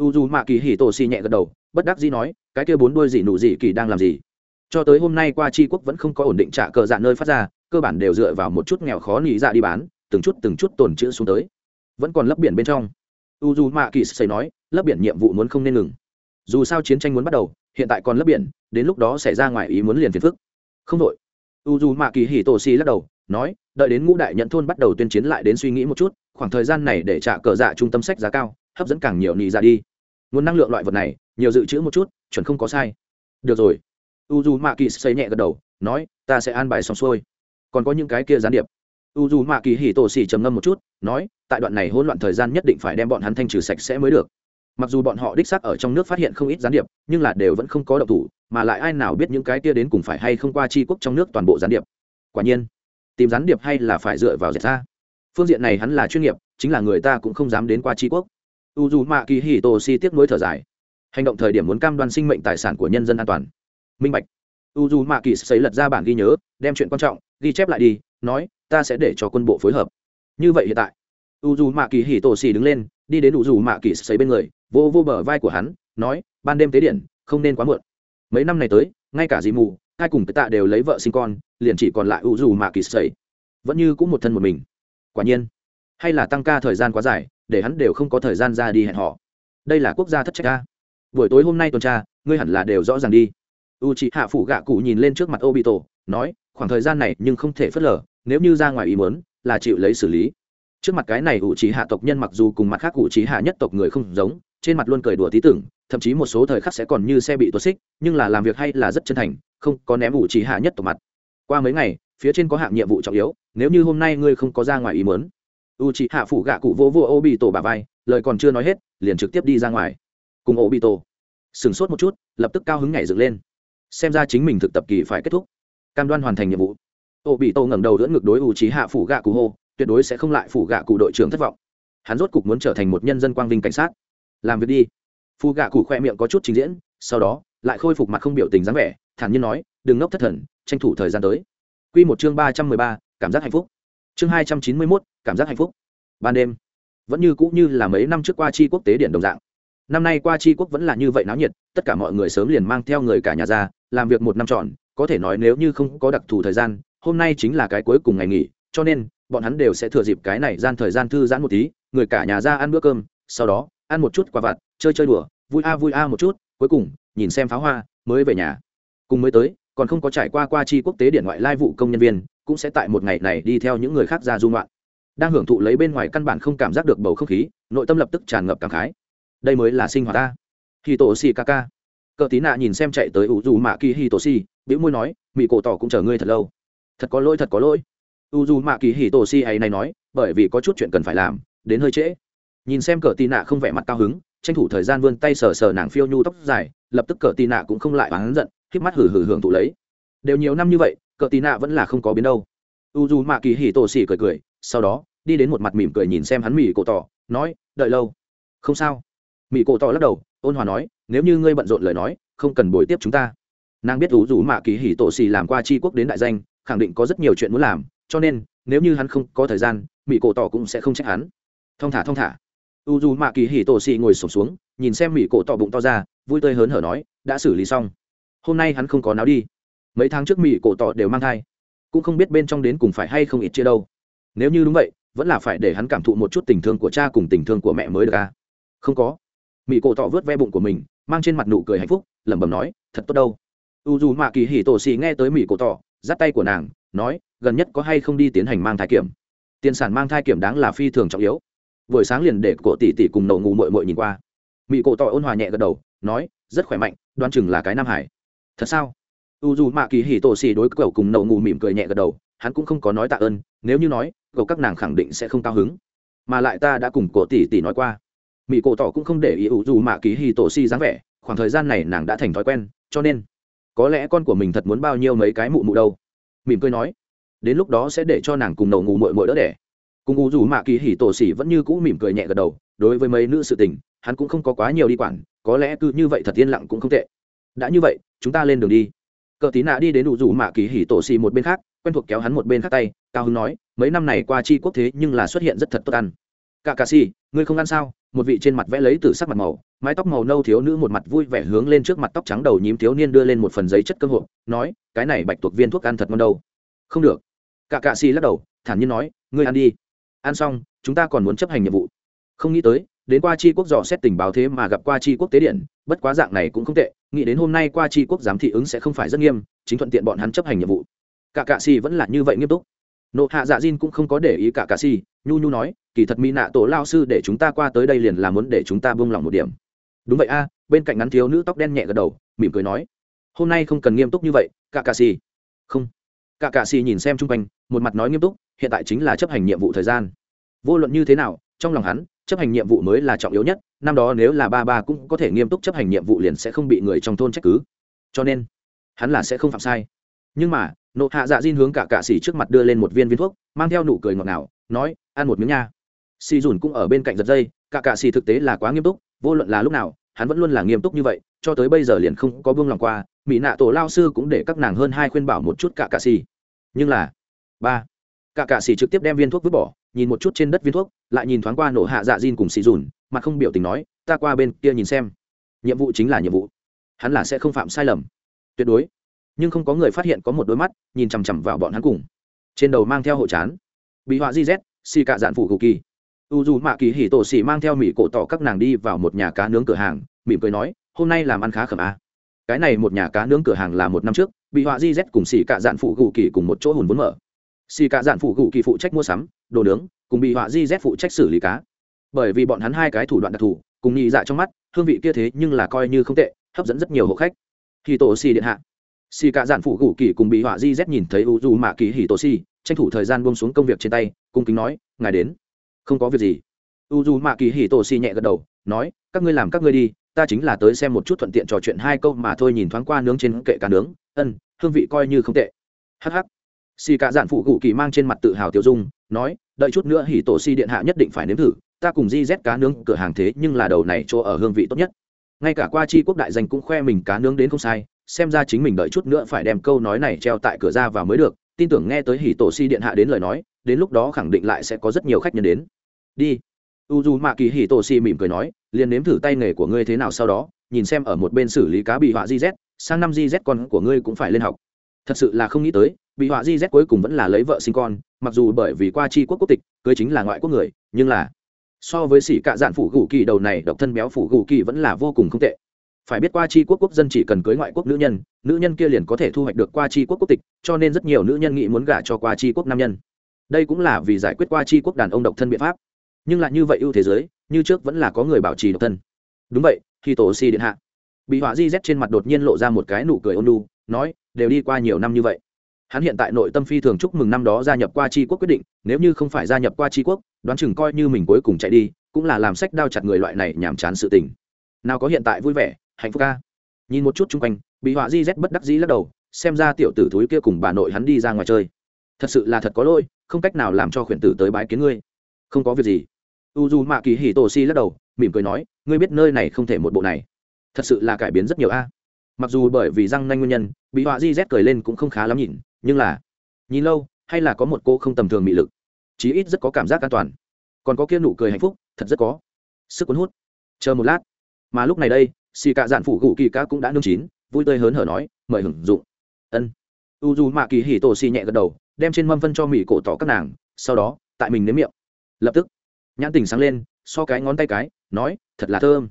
U dù mạ kỳ hì tổ xì nhẹ gật đầu, bất đắc dĩ nói, cái kia bốn đôi gì nụ gì kỳ đang làm gì? Cho tới hôm nay qua tri quốc vẫn không có ổn định trả cờ dạ nơi phát ra, cơ bản đều dựa vào một chút nghèo khó nỉ dạ đi bán, từng chút từng chút tồn chữ xuống tới. Vẫn còn lấp biển bên trong. U dù mạ kỳ xây nói, lấp biển nhiệm vụ muốn không nên ngừng. Dù sao chiến tranh muốn bắt đầu, hiện tại còn lấp biển, đến lúc đó xảy ra ngoài ý muốn liền phiền phức. Không đội. U dù mạ kỳ hì tổ xì lắc đầu, nói, đợi đến ngũ đại nhận thôn bắt đầu tuyên chiến lại đến suy nghĩ một chút, khoảng thời gian này để trả cờ dạ trung tâm sách giá cao, hấp dẫn càng nhiều nị ra đi nguồn năng lượng loại vật này, nhiều dự trữ một chút, chuẩn không có sai. Được rồi. U dù mạ kỳ xây nhẹ gật đầu, nói, ta sẽ an bài xong xuôi. Còn có những cái kia gián điệp. U dù mạ kỳ hỉ tổ xì trầm ngâm một chút, nói, tại đoạn này hỗn loạn thời gian nhất định phải đem bọn hắn thanh trừ sạch sẽ mới được. Mặc dù bọn họ đích xác ở trong nước phát hiện không ít gián điệp, nhưng là đều vẫn không có động thủ, mà lại ai nào biết những cái kia đến cùng phải hay không qua c quốc trong nước toàn bộ gián điệp. Quả nhiên, tìm gián điệp hay là phải dựa vào dệt ra. Phương diện này hắn là chuyên nghiệp, chính là người ta cũng không dám đến qua c quốc u dù mạ kỳ hì tổ si tiếp nối thở dài. Hành động thời điểm muốn cam đoan sinh mệnh tài sản của nhân dân an toàn. Minh bạch. U dù mạ kỳ xấy lật ra bản ghi nhớ, đem chuyện quan trọng ghi chép lại đi, nói, ta sẽ để cho quân bộ phối hợp. Như vậy hiện tại, u dù mạ kỳ hì tổ xì đứng lên, đi đến u dù mạ kỳ xấy bên người vô vô bờ vai của hắn, nói, ban đêm tế điện, không nên quá muộn. Mấy năm này tới, ngay cả dì mù hai cùng cái tạ đều lấy vợ sinh con, liền chỉ còn lại u dù mạ kỳ xấy vẫn như cũng một thân một mình. Quả nhiên, hay là tăng ca thời gian quá dài để hắn đều không có thời gian ra đi hẹn họ. Đây là quốc gia thất trách a. buổi tối hôm nay tuần tra, ngươi hẳn là đều rõ ràng đi. U c h ị hạ phủ gạ cụ nhìn lên trước mặt obito, nói, khoảng thời gian này nhưng không thể phớt lờ, nếu như ra ngoài ý muốn, là chịu lấy xử lý. Trước mặt cái này u c h ị hạ tộc nhân mặc dù cùng mặt khác u c h ị hạ nhất tộc người không giống, trên mặt luôn cười đùa tí tưởng, thậm chí một số thời khắc sẽ còn như xe bị tuột xích, nhưng là làm việc hay là rất chân thành, không có ném u c h ị hạ nhất tộc mặt. Qua mấy ngày, phía trên có hạng nhiệm vụ trọng yếu, nếu như hôm nay ngươi không có ra ngoài ý muốn u c h ị hạ phủ gạ cụ vô vô ô bị tổ bà vai, lời còn chưa nói hết, liền trực tiếp đi ra ngoài. Cùng ô bị tổ sửng sốt một chút, lập tức cao hứng nhảy dựng lên. Xem ra chính mình thực tập kỳ phải kết thúc. Cam đoan hoàn thành nhiệm vụ. Ô bị tô ngẩng đầu dẫn ngược đối ủ trí hạ phủ gạ cụ hô, tuyệt đối sẽ không lại phủ gạ cụ đội trưởng thất vọng. Hắn rốt cục muốn trở thành một nhân dân quang vinh cảnh sát. Làm việc đi. Phù gạ cụ khoe miệng có chút trình diễn, sau đó, lại khôi phục mặt không biểu tình dáng vẻ, thản nhiên nói, đừng ngốc thất thần, tranh thủ thời gian tới. Q một chương ba trăm mười ba, cảm giác hạnh phúc. Chương hai trăm chín mươi mốt cảm giác hạnh phúc. Ban đêm, vẫn như cũ như là mấy năm trước qua chi quốc tế điện đồng dạng. Năm nay qua chi quốc vẫn là như vậy náo nhiệt, tất cả mọi người sớm liền mang theo người cả nhà ra, làm việc một năm trọn, có thể nói nếu như không có đặc thù thời gian, hôm nay chính là cái cuối cùng ngày nghỉ, cho nên, bọn hắn đều sẽ thừa dịp cái này gian thời gian thư giãn một tí, người cả nhà ra ăn bữa cơm, sau đó, ăn một chút quả vặt, chơi chơi đùa, vui a vui a một chút, cuối cùng, nhìn xem pháo hoa, mới về nhà. Cùng mới tới, còn không có trải qua qua chi quốc tế điện ngoại lai vụ công nhân viên, cũng sẽ tại một ngày này đi theo những người khác ra dung loạn đang hưởng thụ lấy bên ngoài căn bản không cảm giác được bầu không khí, nội tâm lập tức tràn ngập cảm khái. Đây mới là sinh hoạt ta. Hì tổ xì ca ca cờ tí nạ nhìn xem chạy tới u dù mạ kỳ hì tổ si bĩu môi nói mỹ cổ tỏ cũng chờ ngươi thật lâu. Thật có lỗi, thật có lỗi. U dù mạ kỳ hì tổ xì ấy này nói, bởi vì có chút chuyện cần phải làm, đến hơi trễ. Nhìn xem cờ tí nạ không vẻ mặt cao hứng, tranh thủ thời gian vươn tay sờ sờ nàng phiêu nhu tóc dài, lập tức cờ tí nạ cũng không lại oán giận, híp mắt hử hử hưởng thụ lấy. Đều nhiều năm như vậy, cờ tí nạ vẫn là không có biến đâu. U dù mạ kỳ hì tổ xì cười cười, sau đó đi đến một mặt mỉm cười nhìn xem hắn mỉ cổ tỏ, nói, đợi lâu. Không sao. Mỉ cổ tỏ lắc đầu, ôn hòa nói, nếu như ngươi bận rộn lời nói, không cần bồi tiếp chúng ta. Nàng biết ủ rủ mạ kỳ hỉ tổ xì làm qua tri quốc đến đại danh, khẳng định có rất nhiều chuyện muốn làm, cho nên, nếu như hắn không có thời gian mỹ cổ tỏ cũng sẽ không trách hắn. Thong thả thong thả. U dù mạ kỳ hỉ tổ xì ngồi sổm xuống, nhìn xem mỹ cổ tỏ bụng to ra, vui tươi hớn hở nói, đã xử lý xong. Hôm nay hắn không có náo đi. Mấy tháng trước mỹ cổ tỏ đều mang thai, cũng không biết bên trong đến cùng phải hay không ít chia đâu. Nếu như đúng vậy vẫn là phải để hắn cảm thụ một chút tình thương của cha cùng tình thương của mẹ mới được a không có. Mỹ cổ tỏ vớt ve bụng của mình, mang trên mặt nụ cười hạnh phúc, lẩm bẩm nói, thật tốt đâu. U dù mạ kỳ hỉ tổ xì nghe tới mỹ cổ tỏ dắt tay của nàng, nói, gần nhất có hay không đi tiến hành mang thai kiểm? Tiền sản mang thai kiểm đáng là phi thường trọng yếu. Buổi sáng liền để cổ tỷ tỷ cùng nậu ngủ mội mội nhìn qua. Mỹ cổ tỏ ôn hòa nhẹ gật đầu, nói, rất khỏe mạnh đoan chừng là cái nam hải. Thật sao? U dù mạ kỳ hỉ tổ xì đối cầu cùng nậu ngủ mỉm cười nhẹ gật đầu, hắn cũng không có nói tạ ơn, nếu như nói cậu các nàng khẳng định sẽ không cao hứng. Mà lại ta đã cùng cổ tỷ tỷ nói qua. Mỹ cổ tỏ cũng không để ý u dù mạ kỳ hỉ tổ si dáng vẻ, khoảng thời gian này nàng đã thành thói quen, cho nên, có lẽ con của mình thật muốn bao nhiêu mấy cái mụ mụ đâu. Mỉm cười nói, đến lúc đó sẽ để cho nàng cùng nầu ngủ mội mội đỡ đẻ. Cùng u dù mạ kỳ hỉ tổ si vẫn như cũ mỉm cười nhẹ gật đầu, đối với mấy nữ sự tình, hắn cũng không có quá nhiều đi quản, có lẽ cứ như vậy thật yên lặng cũng không tệ. Đã như vậy, chúng ta lên đường đi. Cờ tí nạ đi đến u dù mạ kỳ hỉ tổ si một bên khác quen thuộc kéo hắn một bên khác tay cao hưng nói mấy năm này qua chi quốc thế nhưng là xuất hiện rất thật tốt ăn. Cả cà Si, ngươi không ăn sao? Một vị trên mặt vẽ lấy từ sắc mặt màu mái tóc màu nâu thiếu nữ một mặt vui vẻ hướng lên trước mặt tóc trắng đầu nhím thiếu niên đưa lên một phần giấy chất cơ hộp nói cái này bạch tuộc viên thuốc ăn thật ngon đâu. Không được. Cả cà si lắc đầu thản nhiên nói ngươi ăn đi. Ăn xong chúng ta còn muốn chấp hành nhiệm vụ. Không nghĩ tới đến qua chi quốc dò xét tình báo thế mà gặp qua chi quốc tế điện bất quá dạng này cũng không tệ nghĩ đến hôm nay qua chi quốc giám thị ứng sẽ không phải rất nghiêm chính thuận tiện bọn hắn chấp hành nhiệm vụ cả cạ xì vẫn là như vậy nghiêm túc. Nộ hạ dạ diên cũng không có để ý cả cạ xì, nhu nhu nói, kỳ thật mỹ nạ tổ lao sư để chúng ta qua tới đây liền là muốn để chúng ta buông lỏng một điểm. Đúng vậy a. Bên cạnh ngắn thiếu nữ tóc đen nhẹ gật đầu, mỉm cười nói, hôm nay không cần nghiêm túc như vậy, cả cạ xì. Không. Cả cạ xì nhìn xem chung quanh, một mặt nói nghiêm túc, hiện tại chính là chấp hành nhiệm vụ thời gian. Vô luận như thế nào, trong lòng hắn, chấp hành nhiệm vụ mới là trọng yếu nhất, năm đó nếu là ba ba cũng có thể nghiêm túc chấp hành nhiệm vụ liền sẽ không bị người trong thôn trách cứ. Cho nên, hắn là sẽ không phạm sai. Nhưng mà nộ hạ dạ diên hướng cả cạ xỉ trước mặt đưa lên một viên viên thuốc, mang theo nụ cười ngọt ngào, nói, ăn một miếng nha. Xì dùn cũng ở bên cạnh giật dây, cả cạ xỉ thực tế là quá nghiêm túc, vô luận là lúc nào, hắn vẫn luôn là nghiêm túc như vậy, cho tới bây giờ liền không có buông lòng qua, mỹ nạ tổ lao sư cũng để các nàng hơn hai khuyên bảo một chút cả cạ xỉ nhưng là, ba, cả cạ xỉ trực tiếp đem viên thuốc vứt bỏ, nhìn một chút trên đất viên thuốc, lại nhìn thoáng qua nổ hạ dạ diên cùng xì dùn, mà không biểu tình nói, ta qua bên kia nhìn xem. Nhiệm vụ chính là nhiệm vụ. Hắn là sẽ không phạm sai lầm. Tuyệt đối nhưng không có người phát hiện có một đôi mắt nhìn chằm chằm vào bọn hắn cùng. Trên đầu mang theo hộ chán. Bị họa di z, xì cạ dạn phụ cụ kỳ. U dù mạ kỳ hỉ tổ xì mang theo mỹ cổ tỏ các nàng đi vào một nhà cá nướng cửa hàng, mỉm cười nói, hôm nay làm ăn khá khẩm a. Cái này một nhà cá nướng cửa hàng là một năm trước bị họa di z cùng xì cạ dạn phụ cụ kỳ cùng một chỗ hùn vốn mở. Xì cạ dạn phụ cụ kỳ phụ trách mua sắm, đồ nướng, cùng bị họa di z phụ trách xử lý cá. Bởi vì bọn hắn hai cái thủ đoạn đặc thù, cùng nhị dạ trong mắt, hương vị kia thế nhưng là coi như không tệ, hấp dẫn rất nhiều hộ khách. Khi tổ xì điện hạ xì cả dạn phụ cụ kỳ cùng bị họa di z nhìn thấy u du mạ kỳ hì tổ xì, tranh thủ thời gian buông xuống công việc trên tay, cung kính nói, ngài đến. Không có việc gì. U du mạ kỳ hì tổ xì nhẹ gật đầu, nói, các ngươi làm các ngươi đi, ta chính là tới xem một chút thuận tiện trò chuyện hai câu mà thôi nhìn thoáng qua nướng trên kệ cá nướng, ân, hương vị coi như không tệ. Hh xì cả dạn phụ cụ kỳ mang trên mặt tự hào tiêu dung, nói, đợi chút nữa hì tổ xì điện hạ nhất định phải nếm thử, ta cùng di z cá nướng cửa hàng thế nhưng là đầu này chỗ ở hương vị tốt nhất. Ngay cả qua chi quốc đại danh cũng khoe mình cá nướng đến không sai xem ra chính mình đợi chút nữa phải đem câu nói này treo tại cửa ra vào mới được, tin tưởng nghe tới hỉ tổ si điện hạ đến lời nói, đến lúc đó khẳng định lại sẽ có rất nhiều khách nhân đến. Đi. U dù mạ kỳ hỉ tổ si mỉm cười nói liền nếm thử tay nghề của ngươi thế nào sau đó, nhìn xem ở một bên xử lý cá bị họa gz sang năm gz con của ngươi cũng phải lên học. Thật sự là không nghĩ tới, bị họa gz cuối cùng vẫn là lấy vợ sinh con, mặc dù bởi vì qua chi quốc quốc tịch, cưới chính là ngoại quốc người, nhưng là so với sĩ cạ dạn phủ gù kỳ đầu này độc thân béo phủ gù kỳ vẫn là vô cùng không tệ phải biết qua chi quốc quốc dân chỉ cần cưới ngoại quốc nữ nhân nữ nhân kia liền có thể thu hoạch được qua chi quốc quốc tịch, cho nên rất nhiều nữ nhân nghĩ muốn gả cho qua chi quốc nam nhân. Đây cũng là vì giải quyết qua chi quốc đàn ông độc thân biện pháp. Nhưng lại như vậy ưu thế giới, như trước vẫn là có người bảo trì độc thân. Đúng vậy khi tổ si điện hạ. Bị họa di z trên mặt đột nhiên lộ ra một cái nụ cười ôn lu nói, đều đi qua nhiều năm như vậy. Hắn hiện tại nội tâm phi thường chúc mừng năm đó gia nhập qua tri quốc quyết định, nếu như không phải gia nhập qua tri quốc, đoán chừng coi như mình cuối cùng chạy đi, cũng là làm sách đao chặt người loại này nhàm chán sự tình. Nào có hiện tại vui vẻ hạnh phúc ca. Nhìn một chút chung quanh bị họa di z bất đắc dĩ lắc đầu, xem ra tiểu tử thúi kia cùng bà nội hắn đi ra ngoài chơi. Thật sự là thật có lỗi, không cách nào làm cho khuyển tử tới bái kiến ngươi. Không có việc gì. U d u mạ kỳ hì tổ si lắc đầu, mỉm cười nói, ngươi biết nơi này không thể một bộ này. Thật sự là cải biến rất nhiều a. Mặc dù bởi vì răng nanh nguyên nhân bị họa di z cười lên cũng không khá lắm nhìn, nhưng là, nhìn lâu, hay là có một cô không tầm thường mị lực. Chí ít rất có cảm giác an toàn. Còn có kia nụ cười hạnh phúc, thật rất có sức cuốn hút. Chờ một lát. Mà lúc này đây xì cạ dạn phủ gù kỳ ca cũng đã nương chín, vui tươi hớn hở nói, mời hưởng dụng. Ân. U dù mạ kỳ hỉ tổ xì nhẹ gật đầu, đem trên mâm phân cho mỹ cổ tỏ các nàng, sau đó, tại mình nếm miệng. Lập tức, nhãn tình sáng lên, so cái ngón tay cái, nói, thật là thơm.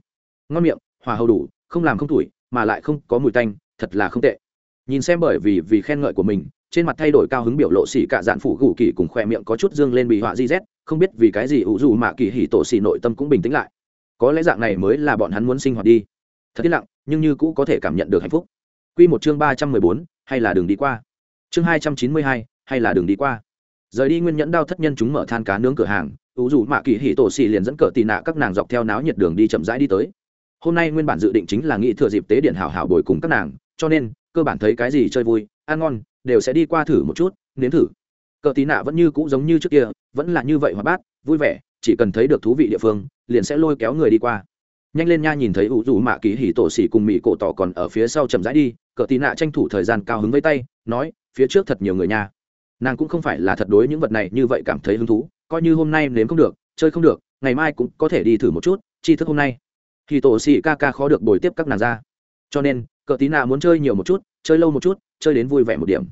Ngon miệng, hòa hầu đủ, không làm không thủi mà lại không có mùi tanh, thật là không tệ. Nhìn xem bởi vì vì khen ngợi của mình, trên mặt thay đổi cao hứng biểu lộ xỉ cả dạn phủ gù kỳ cùng khoe miệng có chút dương lên bị họa di z không biết vì cái gì ủ dù mạ kỳ hỉ tổ xỉ nội tâm cũng bình tĩnh lại. Có lẽ dạng này mới là bọn hắn muốn sinh hoạt đi thật yên lặng, nhưng như cũ có thể cảm nhận được hạnh phúc. Quy một chương ba trăm mười bốn, hay là đường đi qua. Chương hai trăm chín mươi hai, hay là đường đi qua. Rời đi nguyên nhẫn đao thất nhân chúng mở than cá nướng cửa hàng, ủ dù mạ kỳ hỉ tổ xì liền dẫn cờ tì nạ các nàng dọc theo náo nhiệt đường đi chậm rãi đi tới. Hôm nay nguyên bản dự định chính là nghĩ thừa dịp tế điện hảo hảo bồi cùng các nàng, cho nên, cơ bản thấy cái gì chơi vui, ăn ngon, đều sẽ đi qua thử một chút, nếm thử. Cờ tị nạ vẫn như cũ giống như trước kia, vẫn là như vậy hoạt bát, vui vẻ, chỉ cần thấy được thú vị địa phương, liền sẽ lôi kéo người đi qua nhanh lên nha, nhìn thấy ủ dù mạ kỳ hỉ tổ xỉ cùng mỹ cổ tỏ còn ở phía sau chậm rãi đi, cờ tí nạ tranh thủ thời gian cao hứng với tay, nói, phía trước thật nhiều người nha. Nàng cũng không phải là thật đối những vật này như vậy cảm thấy hứng thú, coi như hôm nay nếm không được, chơi không được, ngày mai cũng có thể đi thử một chút chi thức hôm nay. Hỉ tổ xỉ ca ca khó được bồi tiếp các nàng ra. Cho nên, cờ tí nạ muốn chơi nhiều một chút, chơi lâu một chút, chơi đến vui vẻ một điểm.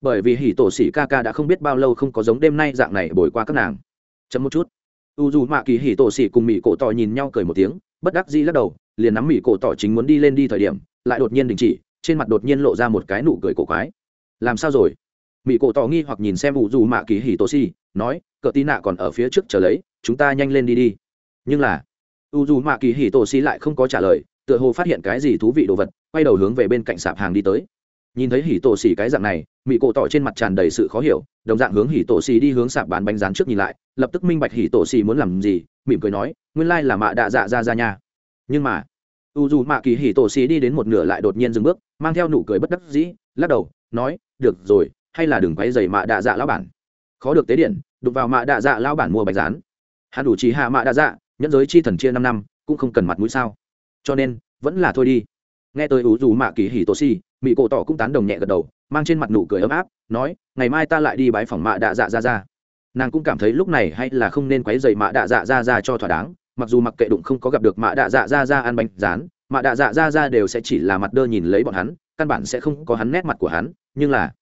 Bởi vì hỉ tổ xỉ ca ca đã không biết bao lâu không có giống đêm nay dạng này bồi qua các nàng. Chấm một chút. U dù mạ kỳ hỉ tổ xỉ cùng mỹ cổ tỏ nhìn nhau cười một tiếng bất đắc dĩ lắc đầu liền nắm mỹ cổ tỏ chính muốn đi lên đi thời điểm lại đột nhiên đình chỉ trên mặt đột nhiên lộ ra một cái nụ cười cổ quái. Làm sao rồi? Mỹ cổ tỏ nghi hoặc nhìn xem u dù mạ kỳ hỉ tổ xi, nói cờ tí nạ còn ở phía trước chờ lấy chúng ta nhanh lên đi đi. Nhưng là u dù mạ kỳ hỉ tổ xi lại không có trả lời tựa hồ phát hiện cái gì thú vị đồ vật quay đầu hướng về bên cạnh sạp hàng đi tới nhìn thấy hỉ tổ xỉ cái dạng này mỹ cổ tỏ trên mặt tràn đầy sự khó hiểu đồng dạng hướng hỉ tổ xỉ đi hướng sạp bán bánh rán trước nhìn lại lập tức minh bạch hỉ tổ xỉ muốn làm gì mỉm cười nói nguyên lai là mạ đạ dạ ra ra nhà, nhưng mà u dù mạ kỳ hỉ tổ xỉ đi đến một nửa lại đột nhiên dừng bước mang theo nụ cười bất đắc dĩ lắc đầu nói được rồi hay là đừng quay dày mạ đạ dạ lão bản. Khó được tế điện đụng vào mạ đạ dạ lão bản mua bánh rán. Hắn đủ trí hạ mạ đạ dạ nhẫn giới chi thần chia năm năm cũng không cần mặt mũi sao. Cho nên vẫn là thôi đi. Nghe tôi ủ dù mạ kỳ hỉ tổ xì mỹ cổ tỏ cũng tán đồng nhẹ gật đầu mang trên mặt nụ cười ấm áp nói ngày mai ta lại đi bái phòng mạ đạ dạ ra ra nàng cũng cảm thấy lúc này hay là không nên quấy dày mạ đạ dạ ra ra cho thỏa đáng mặc dù mặc kệ đụng không có gặp được mạ đạ dạ ra ra ăn bánh rán mạ đạ dạ ra ra đều sẽ chỉ là mặt đơ nhìn lấy bọn hắn căn bản sẽ không có hắn nét mặt của hắn nhưng là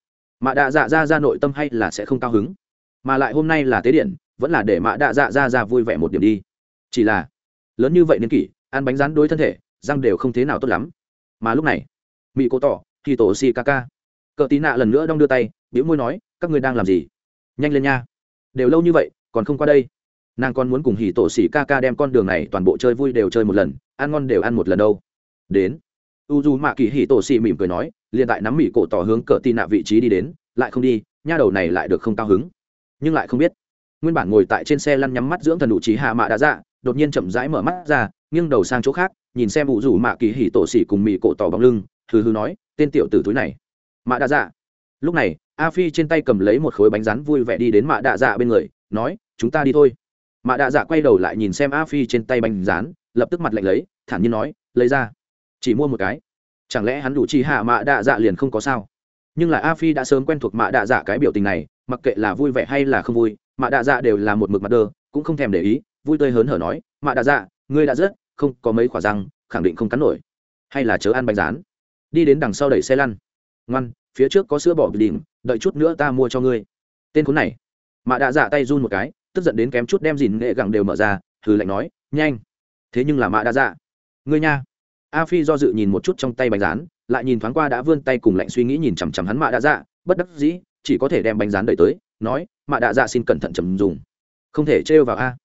mạ đạ dạ ra ra nội tâm hay là sẽ không cao hứng mà lại hôm nay là tế điện vẫn là để mạ đạ dạ ra ra vui vẻ một điểm đi chỉ là lớn như vậy niên kỷ ăn bánh rán đối thân thể răng đều không thế nào tốt lắm mà lúc này mỹ cô tỏ thì tổ xì ca ca cờ tí nạ lần nữa đong đưa tay biểu môi nói, các ngươi đang làm gì? Nhanh lên nha. Đều lâu như vậy, còn không qua đây. Nàng còn muốn cùng hỉ tổ xỉ ca ca đem con đường này toàn bộ chơi vui đều chơi một lần, ăn ngon đều ăn một lần đâu. Đến. U dù mạ kỳ hỉ tổ xỉ mỉm cười nói liền tại nắm mỹ cổ tỏ hướng cờ tì nạ vị trí đi đến, lại không đi, nha đầu này lại được không cao hứng. Nhưng lại không biết. Nguyên bản ngồi tại trên xe lăn nhắm mắt dưỡng thần đủ trí hạ mạ đã dạ đột nhiên chậm rãi mở mắt ra, nghiêng đầu sang chỗ khác, nhìn xem u rủ mạ kỳ hỉ tổ xỉ cùng mỹ cổ tỏ bóng lưng hừ hừ nói, tên tiểu tử túi này. Mạ đạ dạ. Lúc này, a phi trên tay cầm lấy một khối bánh rán vui vẻ đi đến mạ đạ dạ bên người, nói, chúng ta đi thôi. Mạ đạ dạ quay đầu lại nhìn xem a phi trên tay bánh rán, lập tức mặt lạnh lấy, thản nhiên nói, lấy ra. Chỉ mua một cái. Chẳng lẽ hắn đủ chi hạ mạ đạ dạ liền không có sao? Nhưng là a phi đã sớm quen thuộc mạ đạ dạ cái biểu tình này, mặc kệ là vui vẻ hay là không vui, mạ đạ dạ đều là một mực mặt đơ cũng không thèm để ý, vui tươi hớn hở nói, mạ đạ dạ ngươi đã rớt, không có mấy khỏa răng, khẳng định không cắn nổi. Hay là chớ ăn bánh rán? Đi đến đằng sau đẩy xe lăn. Ngoan, phía trước có sữa bỏ đỉnh, đợi chút nữa ta mua cho ngươi. Tên khốn này. Mạ đạ dạ tay run một cái, tức giận đến kém chút đem dìn nghệ gẳng đều mở ra thử lạnh nói, nhanh. Thế nhưng là mạ đạ dạ ngươi nha. A phi do dự nhìn một chút trong tay bánh rán, lại nhìn thoáng qua đã vươn tay cùng lạnh suy nghĩ nhìn chằm chằm hắn mạ đạ dạ bất đắc dĩ, chỉ có thể đem bánh rán đẩy tới, nói, mạ đạ dạ xin cẩn thận chầm dùng. Không thể trêu vào a.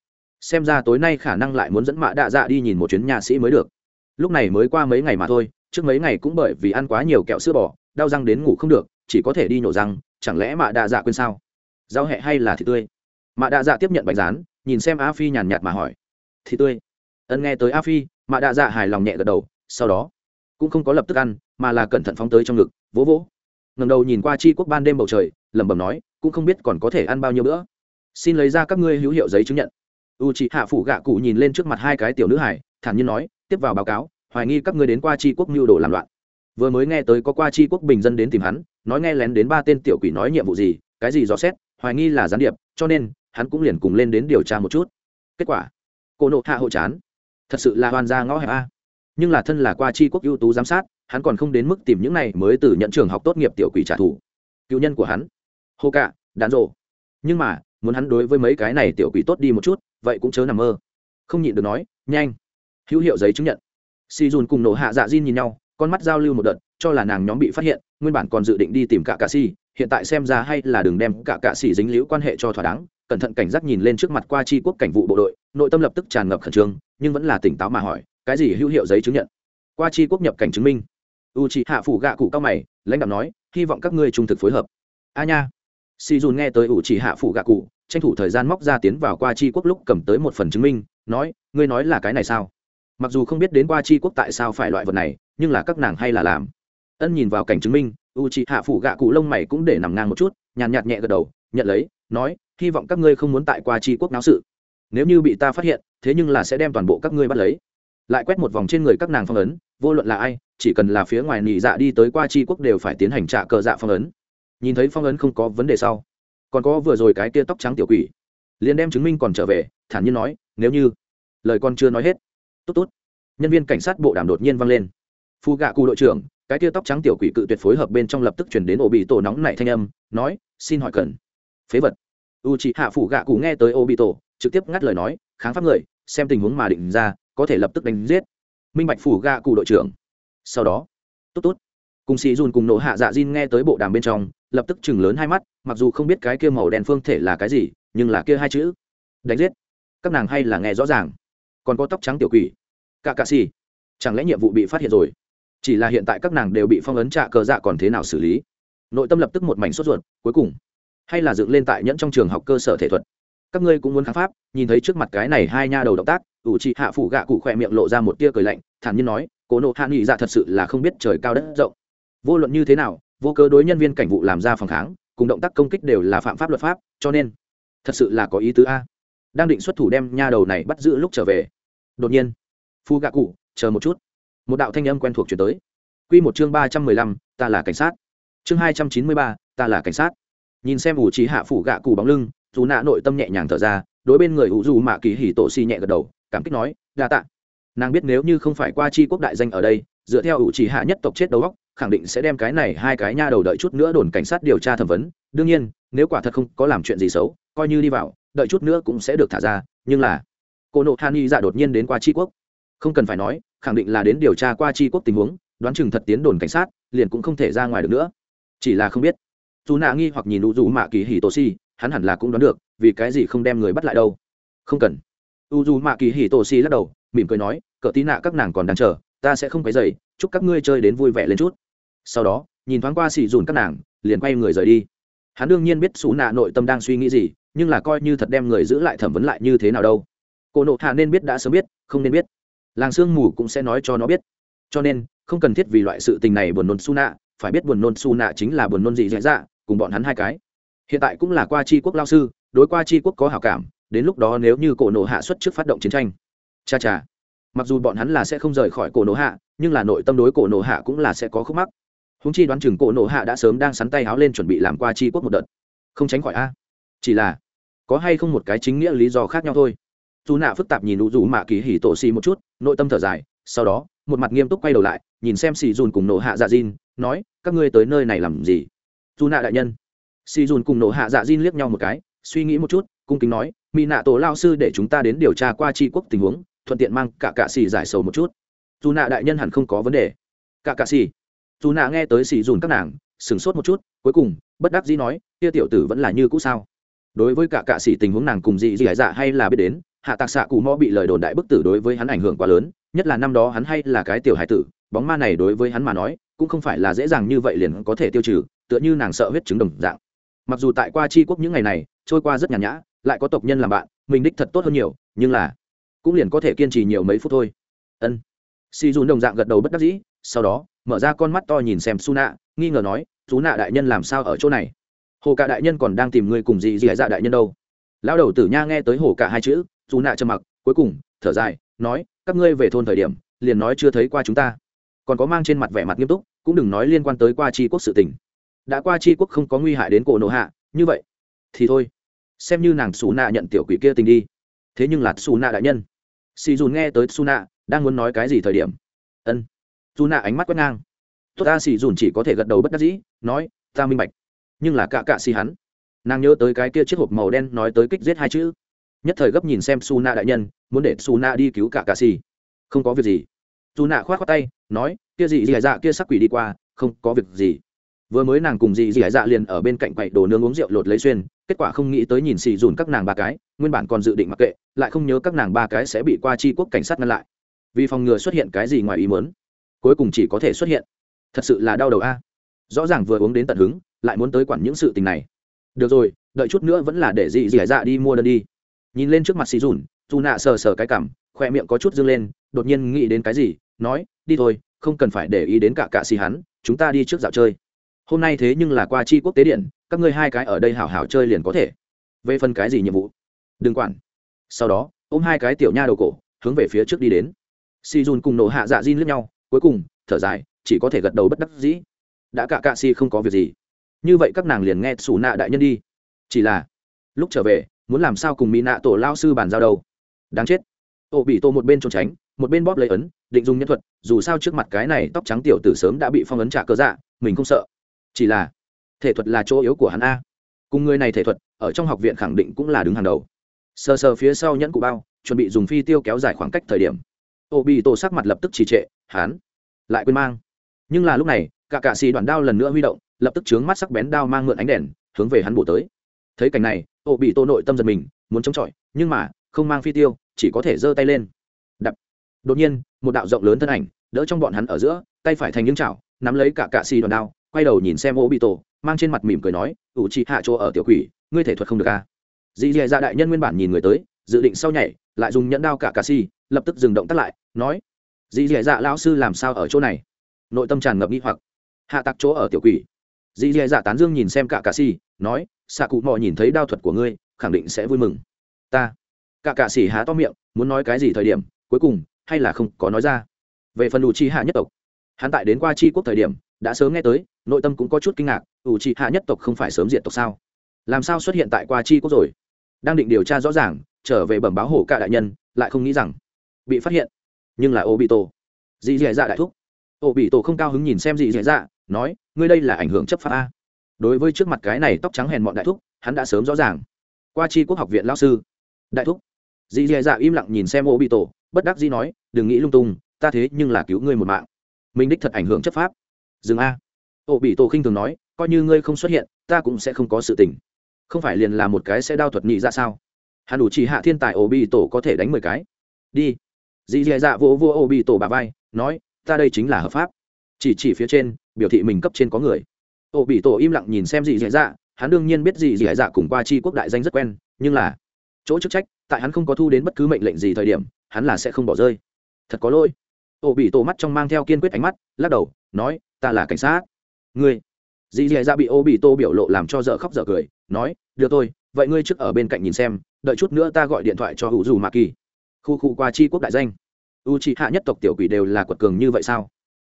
Xem ra tối nay khả năng lại muốn dẫn mạ đạ dạ đi nhìn một chuyến nhà sĩ mới được. Lúc này mới qua mấy ngày mà thôi trước mấy ngày cũng bởi vì ăn quá nhiều kẹo sữa bò, đau răng đến ngủ không được, chỉ có thể đi nhổ răng, chẳng lẽ mạ đạ dạ quên sao? Rau hẹ hay là thịt tươi? Mạ đạ dạ tiếp nhận bánh rán, nhìn xem a phi nhàn nhạt mà hỏi. Thịt tươi. Ân nghe tới a phi, mạ đạ dạ hài lòng nhẹ gật đầu, sau đó cũng không có lập tức ăn, mà là cẩn thận phóng tới trong ngực, vỗ vỗ. Ngầm đầu nhìn qua chi quốc ban đêm bầu trời, lẩm bẩm nói, cũng không biết còn có thể ăn bao nhiêu bữa. Xin lấy ra các ngươi hữu hiệu giấy chứng nhận. U chị hạ phủ gạ cụ nhìn lên trước mặt hai cái tiểu nữ hải thản nhiên nói, tiếp vào báo cáo hoài nghi các ngươi đến qua tri quốc mưu đồ làm loạn. Vừa mới nghe tới có qua chi quốc bình dân đến tìm hắn, nói nghe lén đến ba tên tiểu quỷ nói nhiệm vụ gì, cái gì dò xét, hoài nghi là gián điệp, cho nên, hắn cũng liền cùng lên đến điều tra một chút. Kết quả, cô nộ hạ hộ chán. Thật sự là hoàn gia ngõ hẹp a. Nhưng là thân là qua chi quốc ưu tú giám sát, hắn còn không đến mức tìm những này mới từ nhận trường học tốt nghiệp tiểu quỷ trả thù. Cựu nhân của hắn, hô cạ đạn rộ nhưng mà, muốn hắn đối với mấy cái này tiểu quỷ tốt đi một chút, vậy cũng chớ nằm mơ. Không nhịn được nói, nhanh. Hữu hiệu giấy chứng nhận si dùn cùng nổ hạ dạ Jin nhìn nhau, con mắt giao lưu một đợt, cho là nàng nhóm bị phát hiện, nguyên bản còn dự định đi tìm cả cạ si hiện tại xem ra hay là đừng đem cả cạ si dính liễu quan hệ cho thỏa đáng, cẩn thận cảnh giác nhìn lên trước mặt qua chi quốc cảnh vụ bộ đội, nội tâm lập tức tràn ngập khẩn trương, nhưng vẫn là tỉnh táo mà hỏi, cái gì hữu hiệu giấy chứng nhận? Qua chi quốc nhập cảnh chứng minh. U c hạ phủ gạ cụ cao mày, lãnh đạo nói, hy vọng các ngươi trung thực phối hợp. A nha. Si dùn nghe tới u c hạ phủ gạ cụ, tranh thủ thời gian móc ra tiến vào qua chi quốc lúc cầm tới một phần chứng minh, nói, ngươi nói là cái này sao? Mặc dù không biết đến qua chi quốc tại sao phải loại vật này, nhưng là các nàng hay là làm. Ân nhìn vào cảnh chứng minh u c hạ phủ gạ cụ lông mày cũng để nằm ngang một chút, nhàn nhạt nhẹ gật đầu, nhận lấy, nói, hy vọng các ngươi không muốn tại qua chi quốc náo sự. Nếu như bị ta phát hiện, thế nhưng là sẽ đem toàn bộ các ngươi bắt lấy. Lại quét một vòng trên người các nàng phong ấn, vô luận là ai, chỉ cần là phía ngoài nỉ dạ đi tới qua chi quốc đều phải tiến hành trả cờ dạ phong ấn. Nhìn thấy phong ấn không có vấn đề sau, còn có vừa rồi cái tia tóc trắng tiểu quỷ, liền đem chứng minh còn trở về, thản nhiên nói, nếu như lời con chưa nói hết tốt tốt. Nhân viên cảnh sát bộ đàm đột nhiên vang lên. Phu gạ cụ đội trưởng, cái kia tóc trắng tiểu quỷ cự tuyệt phối hợp bên trong lập tức chuyển đến ổ bị tổ nóng nảy thanh âm, nói, xin hỏi cần. Phế vật. U chị hạ phủ gạ cụ nghe tới ổ bị tổ trực tiếp ngắt lời nói, kháng pháp người, xem tình huống mà định ra, có thể lập tức đánh giết. Minh bạch phủ gạ cụ đội trưởng. Sau đó, tốt tốt. Cùng sĩ dùn cùng nổ hạ dạ diên nghe tới bộ đàm bên trong, lập tức chừng lớn hai mắt, mặc dù không biết cái kia màu đen phương thể là cái gì, nhưng là kia hai chữ. Đánh giết. Các nàng hay là nghe rõ ràng còn có tóc trắng tiểu quỷ. Cả cạ xì. Chẳng lẽ nhiệm vụ bị phát hiện rồi? Chỉ là hiện tại các nàng đều bị phong ấn trạ cờ dạ còn thế nào xử lý? Nội tâm lập tức một mảnh sốt ruột, cuối cùng, hay là dựng lên tại nhẫn trong trường học cơ sở thể thuật? Các ngươi cũng muốn kháng pháp, nhìn thấy trước mặt cái này hai nha đầu động tác, ủ trị hạ phủ gạ cụ khỏe miệng lộ ra một tia cười lạnh, thản nhiên nói, cố nộ hạ nghị dạ thật sự là không biết trời cao đất rộng. Vô luận như thế nào, vô cớ đối nhân viên cảnh vụ làm ra phòng kháng, cùng động tác công kích đều là phạm pháp luật pháp, cho nên, thật sự là có ý tứ a đang định xuất thủ đem nha đầu này bắt giữ lúc trở về. Đột nhiên, phu gạ cụ, chờ một chút. Một đạo thanh âm quen thuộc chuyển tới. Q một chương ba trăm mười lăm, ta là cảnh sát. Chương hai trăm chín mươi ba, ta là cảnh sát. Nhìn xem ủ trí hạ phủ gạ cụ bóng lưng, dù nạ nội tâm nhẹ nhàng thở ra, đối bên người ủ dù mạ kỳ hỉ tổ xì nhẹ gật đầu, cảm kích nói, đa tạ. Nàng biết nếu như không phải qua chi quốc đại danh ở đây, dựa theo ủ trì hạ nhất tộc chết đầu góc khẳng định sẽ đem cái này hai cái nha đầu đợi chút nữa đồn cảnh sát điều tra thẩm vấn. Đương nhiên, nếu quả thật không có làm chuyện gì xấu, coi như đi vào đợi chút nữa cũng sẽ được thả ra, nhưng là, cô nộ han y dạ đột nhiên đến qua tri quốc. Không cần phải nói, khẳng định là đến điều tra qua tri quốc tình huống, đoán chừng thật tiến đồn cảnh sát, liền cũng không thể ra ngoài được nữa. Chỉ là không biết. Dù nạ nghi hoặc nhìn u dù mạ kỳ hì tô si, hắn hẳn là cũng đoán được, vì cái gì không đem người bắt lại đâu. Không cần. U dù mạ kỳ hì tô si lắc đầu, mỉm cười nói cỡ tí nạ, các nàng còn đang chờ, ta sẽ không phải dậy chúc các ngươi chơi đến vui vẻ lên chút. Sau đó, nhìn thoáng qua xì dùn các nàng, liền quay người rời đi. Hắn đương nhiên biết xù nạ nội tâm đang suy nghĩ gì nhưng là coi như thật đem người giữ lại thẩm vấn lại như thế nào đâu. Cô nộ hạ nên biết đã sớm biết, không nên biết. Làng sương mù cũng sẽ nói cho nó biết. Cho nên, không cần thiết vì loại sự tình này buồn nôn su nạ, phải biết buồn nôn su nạ chính là buồn nôn gì dễ dạ, dạ cùng bọn hắn hai cái. Hiện tại cũng là qua c quốc lao sư, đối qua c quốc có hảo cảm, đến lúc đó nếu như cổ nộ hạ xuất trước phát động chiến tranh. Cha cha. Mặc dù bọn hắn là sẽ không rời khỏi cổ nộ hạ, nhưng là nội tâm đối cổ nộ hạ cũng là sẽ có khúc mắc. Húng chi đoán chừng cổ nộ hạ đã sớm đang sắn tay háo lên chuẩn bị làm qua chi quốc một đợt. Không tránh khỏi a chỉ là, có hay không một cái chính nghĩa lý do khác nhau thôi. Dù nạ phức tạp nhìn đủ dù mạ kỳ hỉ tổ xì một chút, nội tâm thở dài, sau đó, một mặt nghiêm túc quay đầu lại, nhìn xem xì dùn cùng nổ hạ dạ dìn nói, các ngươi tới nơi này làm gì? Dù nạ đại nhân. Xì dùn cùng nổ hạ dạ dìn liếc nhau một cái, suy nghĩ một chút, cung kính nói mỹ nạ tổ lao sư để chúng ta đến điều tra qua tri quốc tình huống, thuận tiện mang cả cạ xì giải sầu một chút. Dù nạ đại nhân hẳn không có vấn đề. Cả cạ xì? Dù nạ nghe tới xì dùn các nàng, sửng sốt một chút, cuối cùng, bất đắc dĩ nói, kia tiểu tử vẫn là như cũ sao? Đối với cả cạ sĩ tình huống nàng cùng dị dị dạ hay là biết đến, hạ tạc xạ cù mò bị lời đồn đại bức tử đối với hắn ảnh hưởng quá lớn, nhất là năm đó hắn hay là cái tiểu hải tử, bóng ma này đối với hắn mà nói, cũng không phải là dễ dàng như vậy liền có thể tiêu trừ, tựa như nàng sợ huyết chứng đồng dạng. Mặc dù tại qua tri quốc những ngày này, trôi qua rất nhàn nhã, lại có tộc nhân làm bạn, mình đích thật tốt hơn nhiều, nhưng là cũng liền có thể kiên trì nhiều mấy phút thôi. Ân. Si dùn đồng dạng gật đầu bất đắc dĩ, sau đó, mở ra con mắt to nhìn xem su nạ nghi ngờ nói chú nạ đại nhân làm sao ở chỗ này? Hồ cả đại nhân còn đang tìm người cùng gì gì dạ đại nhân đâu. Lão đầu tử nha nghe tới hồ cả hai chữ, dù nạ trầm mặc, cuối cùng, thở dài, nói, các ngươi về thôn thời điểm, liền nói chưa thấy qua chúng ta. Còn có mang trên mặt vẻ mặt nghiêm túc, cũng đừng nói liên quan tới qua tri quốc sự tình. Đã qua tri quốc không có nguy hại đến cổ nộ hạ, như vậy, thì thôi. Xem như nàng xù nạ nhận tiểu quỷ kia tình đi. Thế nhưng là xù nạ đại nhân. Xì dùn nghe tới xù nạ, đang muốn nói cái gì thời điểm? Ân. Dù nạ ánh mắt quét ngang. Tốt ta, xì dùn chỉ có thể gật đầu bất đắc dĩ, nói, ta minh bạch nhưng là cạ cạ xì hắn. Nàng nhớ tới cái kia chiếc hộp màu đen nói tới kích giết hai chữ. Nhất thời gấp nhìn xem su na đại nhân, muốn để su na đi cứu cả cạ xì. Không có việc gì. Su na k h o á t khoác tay, nói, kia gì dì dạ, dạ kia sắc quỷ đi qua, không có việc gì. Vừa mới nàng cùng dì dì dạ, dạ liền ở bên cạnh quậy đồ nướng uống rượu lột lấy xuyên, kết quả không nghĩ tới nhìn xì dùn các nàng ba cái, nguyên bản còn dự định mặc kệ, lại không nhớ các nàng ba cái sẽ bị qua chi quốc cảnh sát ngăn lại. Vì phòng ngừa xuất hiện cái gì ngoài ý mớn cuối cùng chỉ có thể xuất hiện. Thật sự là đau đầu a. Rõ ràng vừa uống đến tận hứng lại muốn tới quản những sự tình này. Được rồi, đợi chút nữa vẫn là để dị dị dạ đi mua đơn đi. Nhìn lên trước mặt xì dùn, dù nạ sờ sờ cái cảm, khoe miệng có chút dâng lên, đột nhiên nghĩ đến cái gì, nói, đi thôi, không cần phải để ý đến cả cạ xì hắn, chúng ta đi trước dạo chơi. Hôm nay thế nhưng là qua chi quốc tế điện, các ngươi hai cái ở đây hảo hảo chơi liền có thể. Về phần cái gì nhiệm vụ? Đừng quản. Sau đó, ôm hai cái tiểu nha đầu cổ, hướng về phía trước đi đến. Si dùn cùng nổ hạ dạ diên lướt nhau, cuối cùng, thở dài, chỉ có thể gật đầu bất đắc dĩ. Đã cả cạ si không có việc gì như vậy các nàng liền nghe xù nạ đại nhân đi. Chỉ là, lúc trở về, muốn làm sao cùng mỹ nạ tổ lao sư bàn giao đâu? Đáng chết. Ô bị tô một bên trốn tránh, một bên bóp lấy ấn, định dùng nhân thuật, dù sao trước mặt cái này tóc trắng tiểu tử sớm đã bị phong ấn trả cơ dạ mình không sợ. Chỉ là, thể thuật là chỗ yếu của hắn a. Cùng người này thể thuật, ở trong học viện khẳng định cũng là đứng hàng đầu. Sờ sờ phía sau nhẫn cụ bao, chuẩn bị dùng phi tiêu kéo dài khoảng cách thời điểm. Ô bị tổ sắc mặt lập tức trì trệ, hắn lại quên mang. Nhưng là lúc này cả cạ xì đoàn đao lần nữa huy động, lập tức chướng mắt sắc bén đao mang mượn ánh đèn, hướng về hắn bổ tới. Thấy cảnh này, ô bị tô nội tâm giật mình, muốn chống chọi, nhưng mà, không mang phi tiêu, chỉ có thể giơ tay lên. Đập. Đột nhiên, một đạo rộng lớn thân ảnh, đỡ trong bọn hắn ở giữa, tay phải thành những chảo, nắm lấy cả cạ xì đoàn đao, quay đầu nhìn xem ô bị tổ mang trên mặt mỉm cười nói, ủ chị hạ chỗ ở tiểu quỷ, ngươi thể thuật không được à. dì dì dạ đại nhân nguyên bản nhìn người tới, dự định sau nhảy, lại dùng nhẫn đao cả cà si lập tức dừng động tắt lại, nói, dì dì dạ lão sư làm sao ở chỗ này? Nội tâm tràn ngập nghi hoặc hạ tặc chỗ ở tiểu quỷ. Dì dì dạ tán dương nhìn xem cả cà xì nói xạ cụ mò nhìn thấy đao thuật của ngươi, khẳng định sẽ vui mừng. Ta. Cả cà xì há to miệng, muốn nói cái gì thời điểm, cuối cùng, hay là không có nói ra. Về phần đủ chi hạ nhất tộc, hắn tại đến qua chi quốc thời điểm, đã sớm nghe tới, nội tâm cũng có chút kinh ngạc ủ chi hạ nhất tộc không phải sớm diện tộc sao? Làm sao xuất hiện tại qua chi quốc rồi? Đang định điều tra rõ ràng, trở về bẩm báo hổ cả đại nhân, lại không nghĩ rằng, bị phát hiện. Nhưng là ô bị tổ dì dì dạ đại thúc. Ô bị tổ không cao hứng nhìn xem dì dì dạ nói, ngươi đây là ảnh hưởng chấp pháp a? Đối với trước mặt cái này tóc trắng hèn mọn đại thúc, hắn đã sớm rõ ràng. Qua chi quốc học viện lao sư. Đại thúc. Dì dì dạ im lặng nhìn xem ô bị tổ bất đắc dĩ nói, đừng nghĩ lung tung, ta thế nhưng là cứu ngươi một mạng. Mình đích thật ảnh hưởng chấp pháp. Dừng a. Ô bị tổ khinh thường nói, coi như ngươi không xuất hiện, ta cũng sẽ không có sự tình. Không phải liền là một cái sẽ đao thuật nhị ra sao? Hắn đủ chỉ hạ thiên tài ô bị tổ có thể đánh mười cái. Đi. Dì dì dạ vỗ vỗ ô bị tổ bà vai, nói, ta đây chính là hợp pháp. Chỉ chỉ phía trên biểu thị mình cấp trên có người. Ô bị tổ im lặng nhìn xem gì dạy dạ hắn đương nhiên biết gì dì dạ cùng qua chi quốc đại danh rất quen, nhưng là chỗ chức trách, tại hắn không có thu đến bất cứ mệnh lệnh gì thời điểm, hắn là sẽ không bỏ rơi. Thật có lỗi. Ô bị tổ mắt trong mang theo kiên quyết ánh mắt, lắc đầu, nói, ta là cảnh sát. Ngươi? Dì dì dạ bị ô bị tô biểu lộ làm cho dở khóc dở cười, nói đưa tôi vậy ngươi trước ở bên cạnh nhìn xem, đợi chút nữa ta gọi điện thoại cho hữu dù mạ kỳ. Khu khu qua chi quốc đại danh. U c hạ nhất tộc tiểu quỷ đều là quật cường như vậy sao?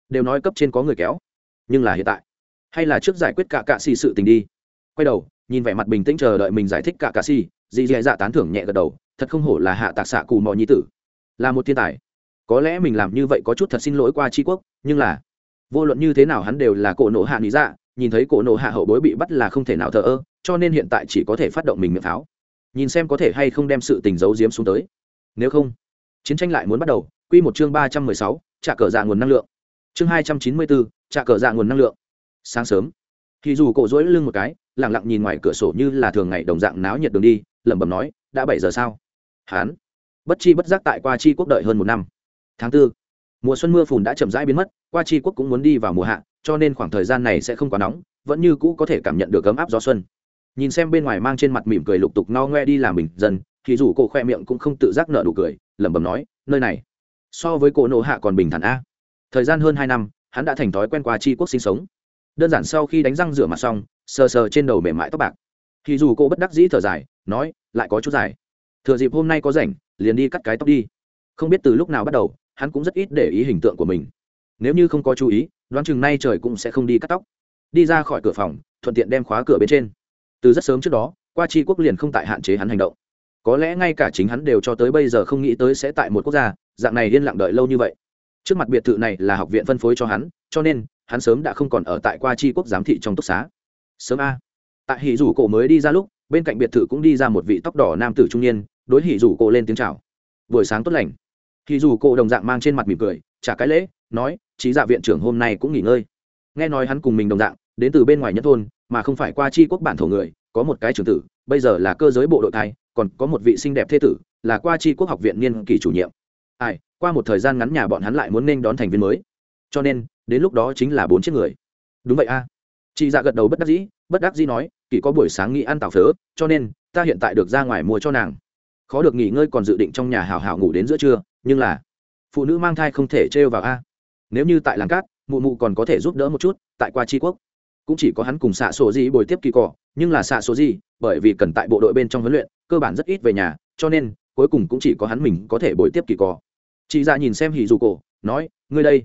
Đều nói cấp trên có người kéo nhưng là hiện tại. Hay là trước giải quyết cả cạ xì sự tình đi. Quay đầu, nhìn vẻ mặt bình tĩnh chờ đợi mình giải thích cả cạ xì, dì dì dạ tán thưởng nhẹ gật đầu, thật không hổ là hạ tạc xạ cù mò nhi tử. Là một thiên tài. Có lẽ mình làm như vậy có chút thật xin lỗi qua tri quốc, nhưng là, vô luận như thế nào hắn đều là cổ nộ hạ lý dạ nhìn thấy cổ nộ hạ hậu bối bị bắt là không thể nào thờ ơ, cho nên hiện tại chỉ có thể phát động mình miệng pháo. Nhìn xem có thể hay không đem sự tình giấu giếm xuống tới. Nếu không, chiến tranh lại muốn bắt đầu. Quy một chương ba trăm mười sáu, trả cờ dạ nguồn năng lượng. Chương hai trăm chín mươi bốn trả cờ dạ nguồn năng lượng. Sáng sớm, thì dù cổ dỗi lưng một cái lẳng lặng nhìn ngoài cửa sổ như là thường ngày đồng dạng náo nhiệt đường đi, lẩm bẩm nói, đã bảy giờ sao? Hán, bất chi bất giác tại qua chi quốc đợi hơn một năm. Tháng tư, mùa xuân mưa phùn đã chậm rãi biến mất, qua chi quốc cũng muốn đi vào mùa hạ, cho nên khoảng thời gian này sẽ không quá nóng, vẫn như cũ có thể cảm nhận được ấm áp gió xuân. Nhìn xem bên ngoài mang trên mặt mỉm cười lục tục no ngoe đi làm mình dần thì dù cổ khoe miệng cũng không tự giác nở đủ cười, lẩm bẩm nói, nơi này so với cổ nộ hạ còn bình thản a. Thời gian hơn hai năm hắn đã thành thói quen qua Tri quốc sinh sống. Đơn giản sau khi đánh răng rửa mặt xong, sờ sờ trên đầu mềm mại tóc bạc. Thì dù cô bất đắc dĩ thở dài, nói, lại có chút dài. Thừa dịp hôm nay có rảnh, liền đi cắt cái tóc đi. Không biết từ lúc nào bắt đầu, hắn cũng rất ít để ý hình tượng của mình. Nếu như không có chú ý, đoán chừng nay trời cũng sẽ không đi cắt tóc. Đi ra khỏi cửa phòng, thuận tiện đem khóa cửa bên trên. Từ rất sớm trước đó, qua Tri quốc liền không tại hạn chế hắn hành động. Có lẽ ngay cả chính hắn đều cho tới bây giờ không nghĩ tới sẽ tại một quốc gia, dạng này yên lặng đợi lâu như vậy trước mặt biệt thự này là học viện phân phối cho hắn, cho nên, hắn sớm đã không còn ở tại qua chi quốc giám thị trong túc xá. Sớm a. Tại hỉ rủ cổ mới đi ra lúc, bên cạnh biệt thự cũng đi ra một vị tóc đỏ nam tử trung niên, đối hỉ rủ cổ lên tiếng chào. Buổi sáng tốt lành. Hỉ rủ cổ đồng dạng mang trên mặt mỉm cười, trả cái lễ, nói trí dạ viện trưởng hôm nay cũng nghỉ ngơi. Nghe nói hắn cùng mình đồng dạng, đến từ bên ngoài nhất thôn, mà không phải qua chi quốc bản thổ người, có một cái trưởng tử, bây giờ là cơ giới bộ đội thai, còn có một vị xinh đẹp thế tử, là qua chi quốc học viện niên kỳ chủ nhiệm ai, qua một thời gian ngắn nhà bọn hắn lại muốn nên đón thành viên mới. Cho nên, đến lúc đó chính là bốn chiếc người. Đúng vậy a. Chị dạ gật đầu bất đắc dĩ, bất đắc dĩ nói kỳ có buổi sáng nghĩ ăn tàu phớ, cho nên, ta hiện tại được ra ngoài mua cho nàng. Khó được nghỉ ngơi còn dự định trong nhà hào hào ngủ đến giữa trưa, nhưng là, phụ nữ mang thai không thể trêu vào a. Nếu như tại làng cát, mụ mụ còn có thể giúp đỡ một chút, tại qua tri quốc. Cũng chỉ có hắn cùng xạ sổ gì bồi tiếp kỳ cỏ nhưng là xạ sổ gì, bởi vì cần tại bộ đội bên trong huấn luyện, cơ bản rất ít về nhà, cho nên, cuối cùng cũng chỉ có hắn mình có thể bồi tiếp kỳ cỏ chị dạ nhìn xem hỉ dù cổ, nói, ngươi đây,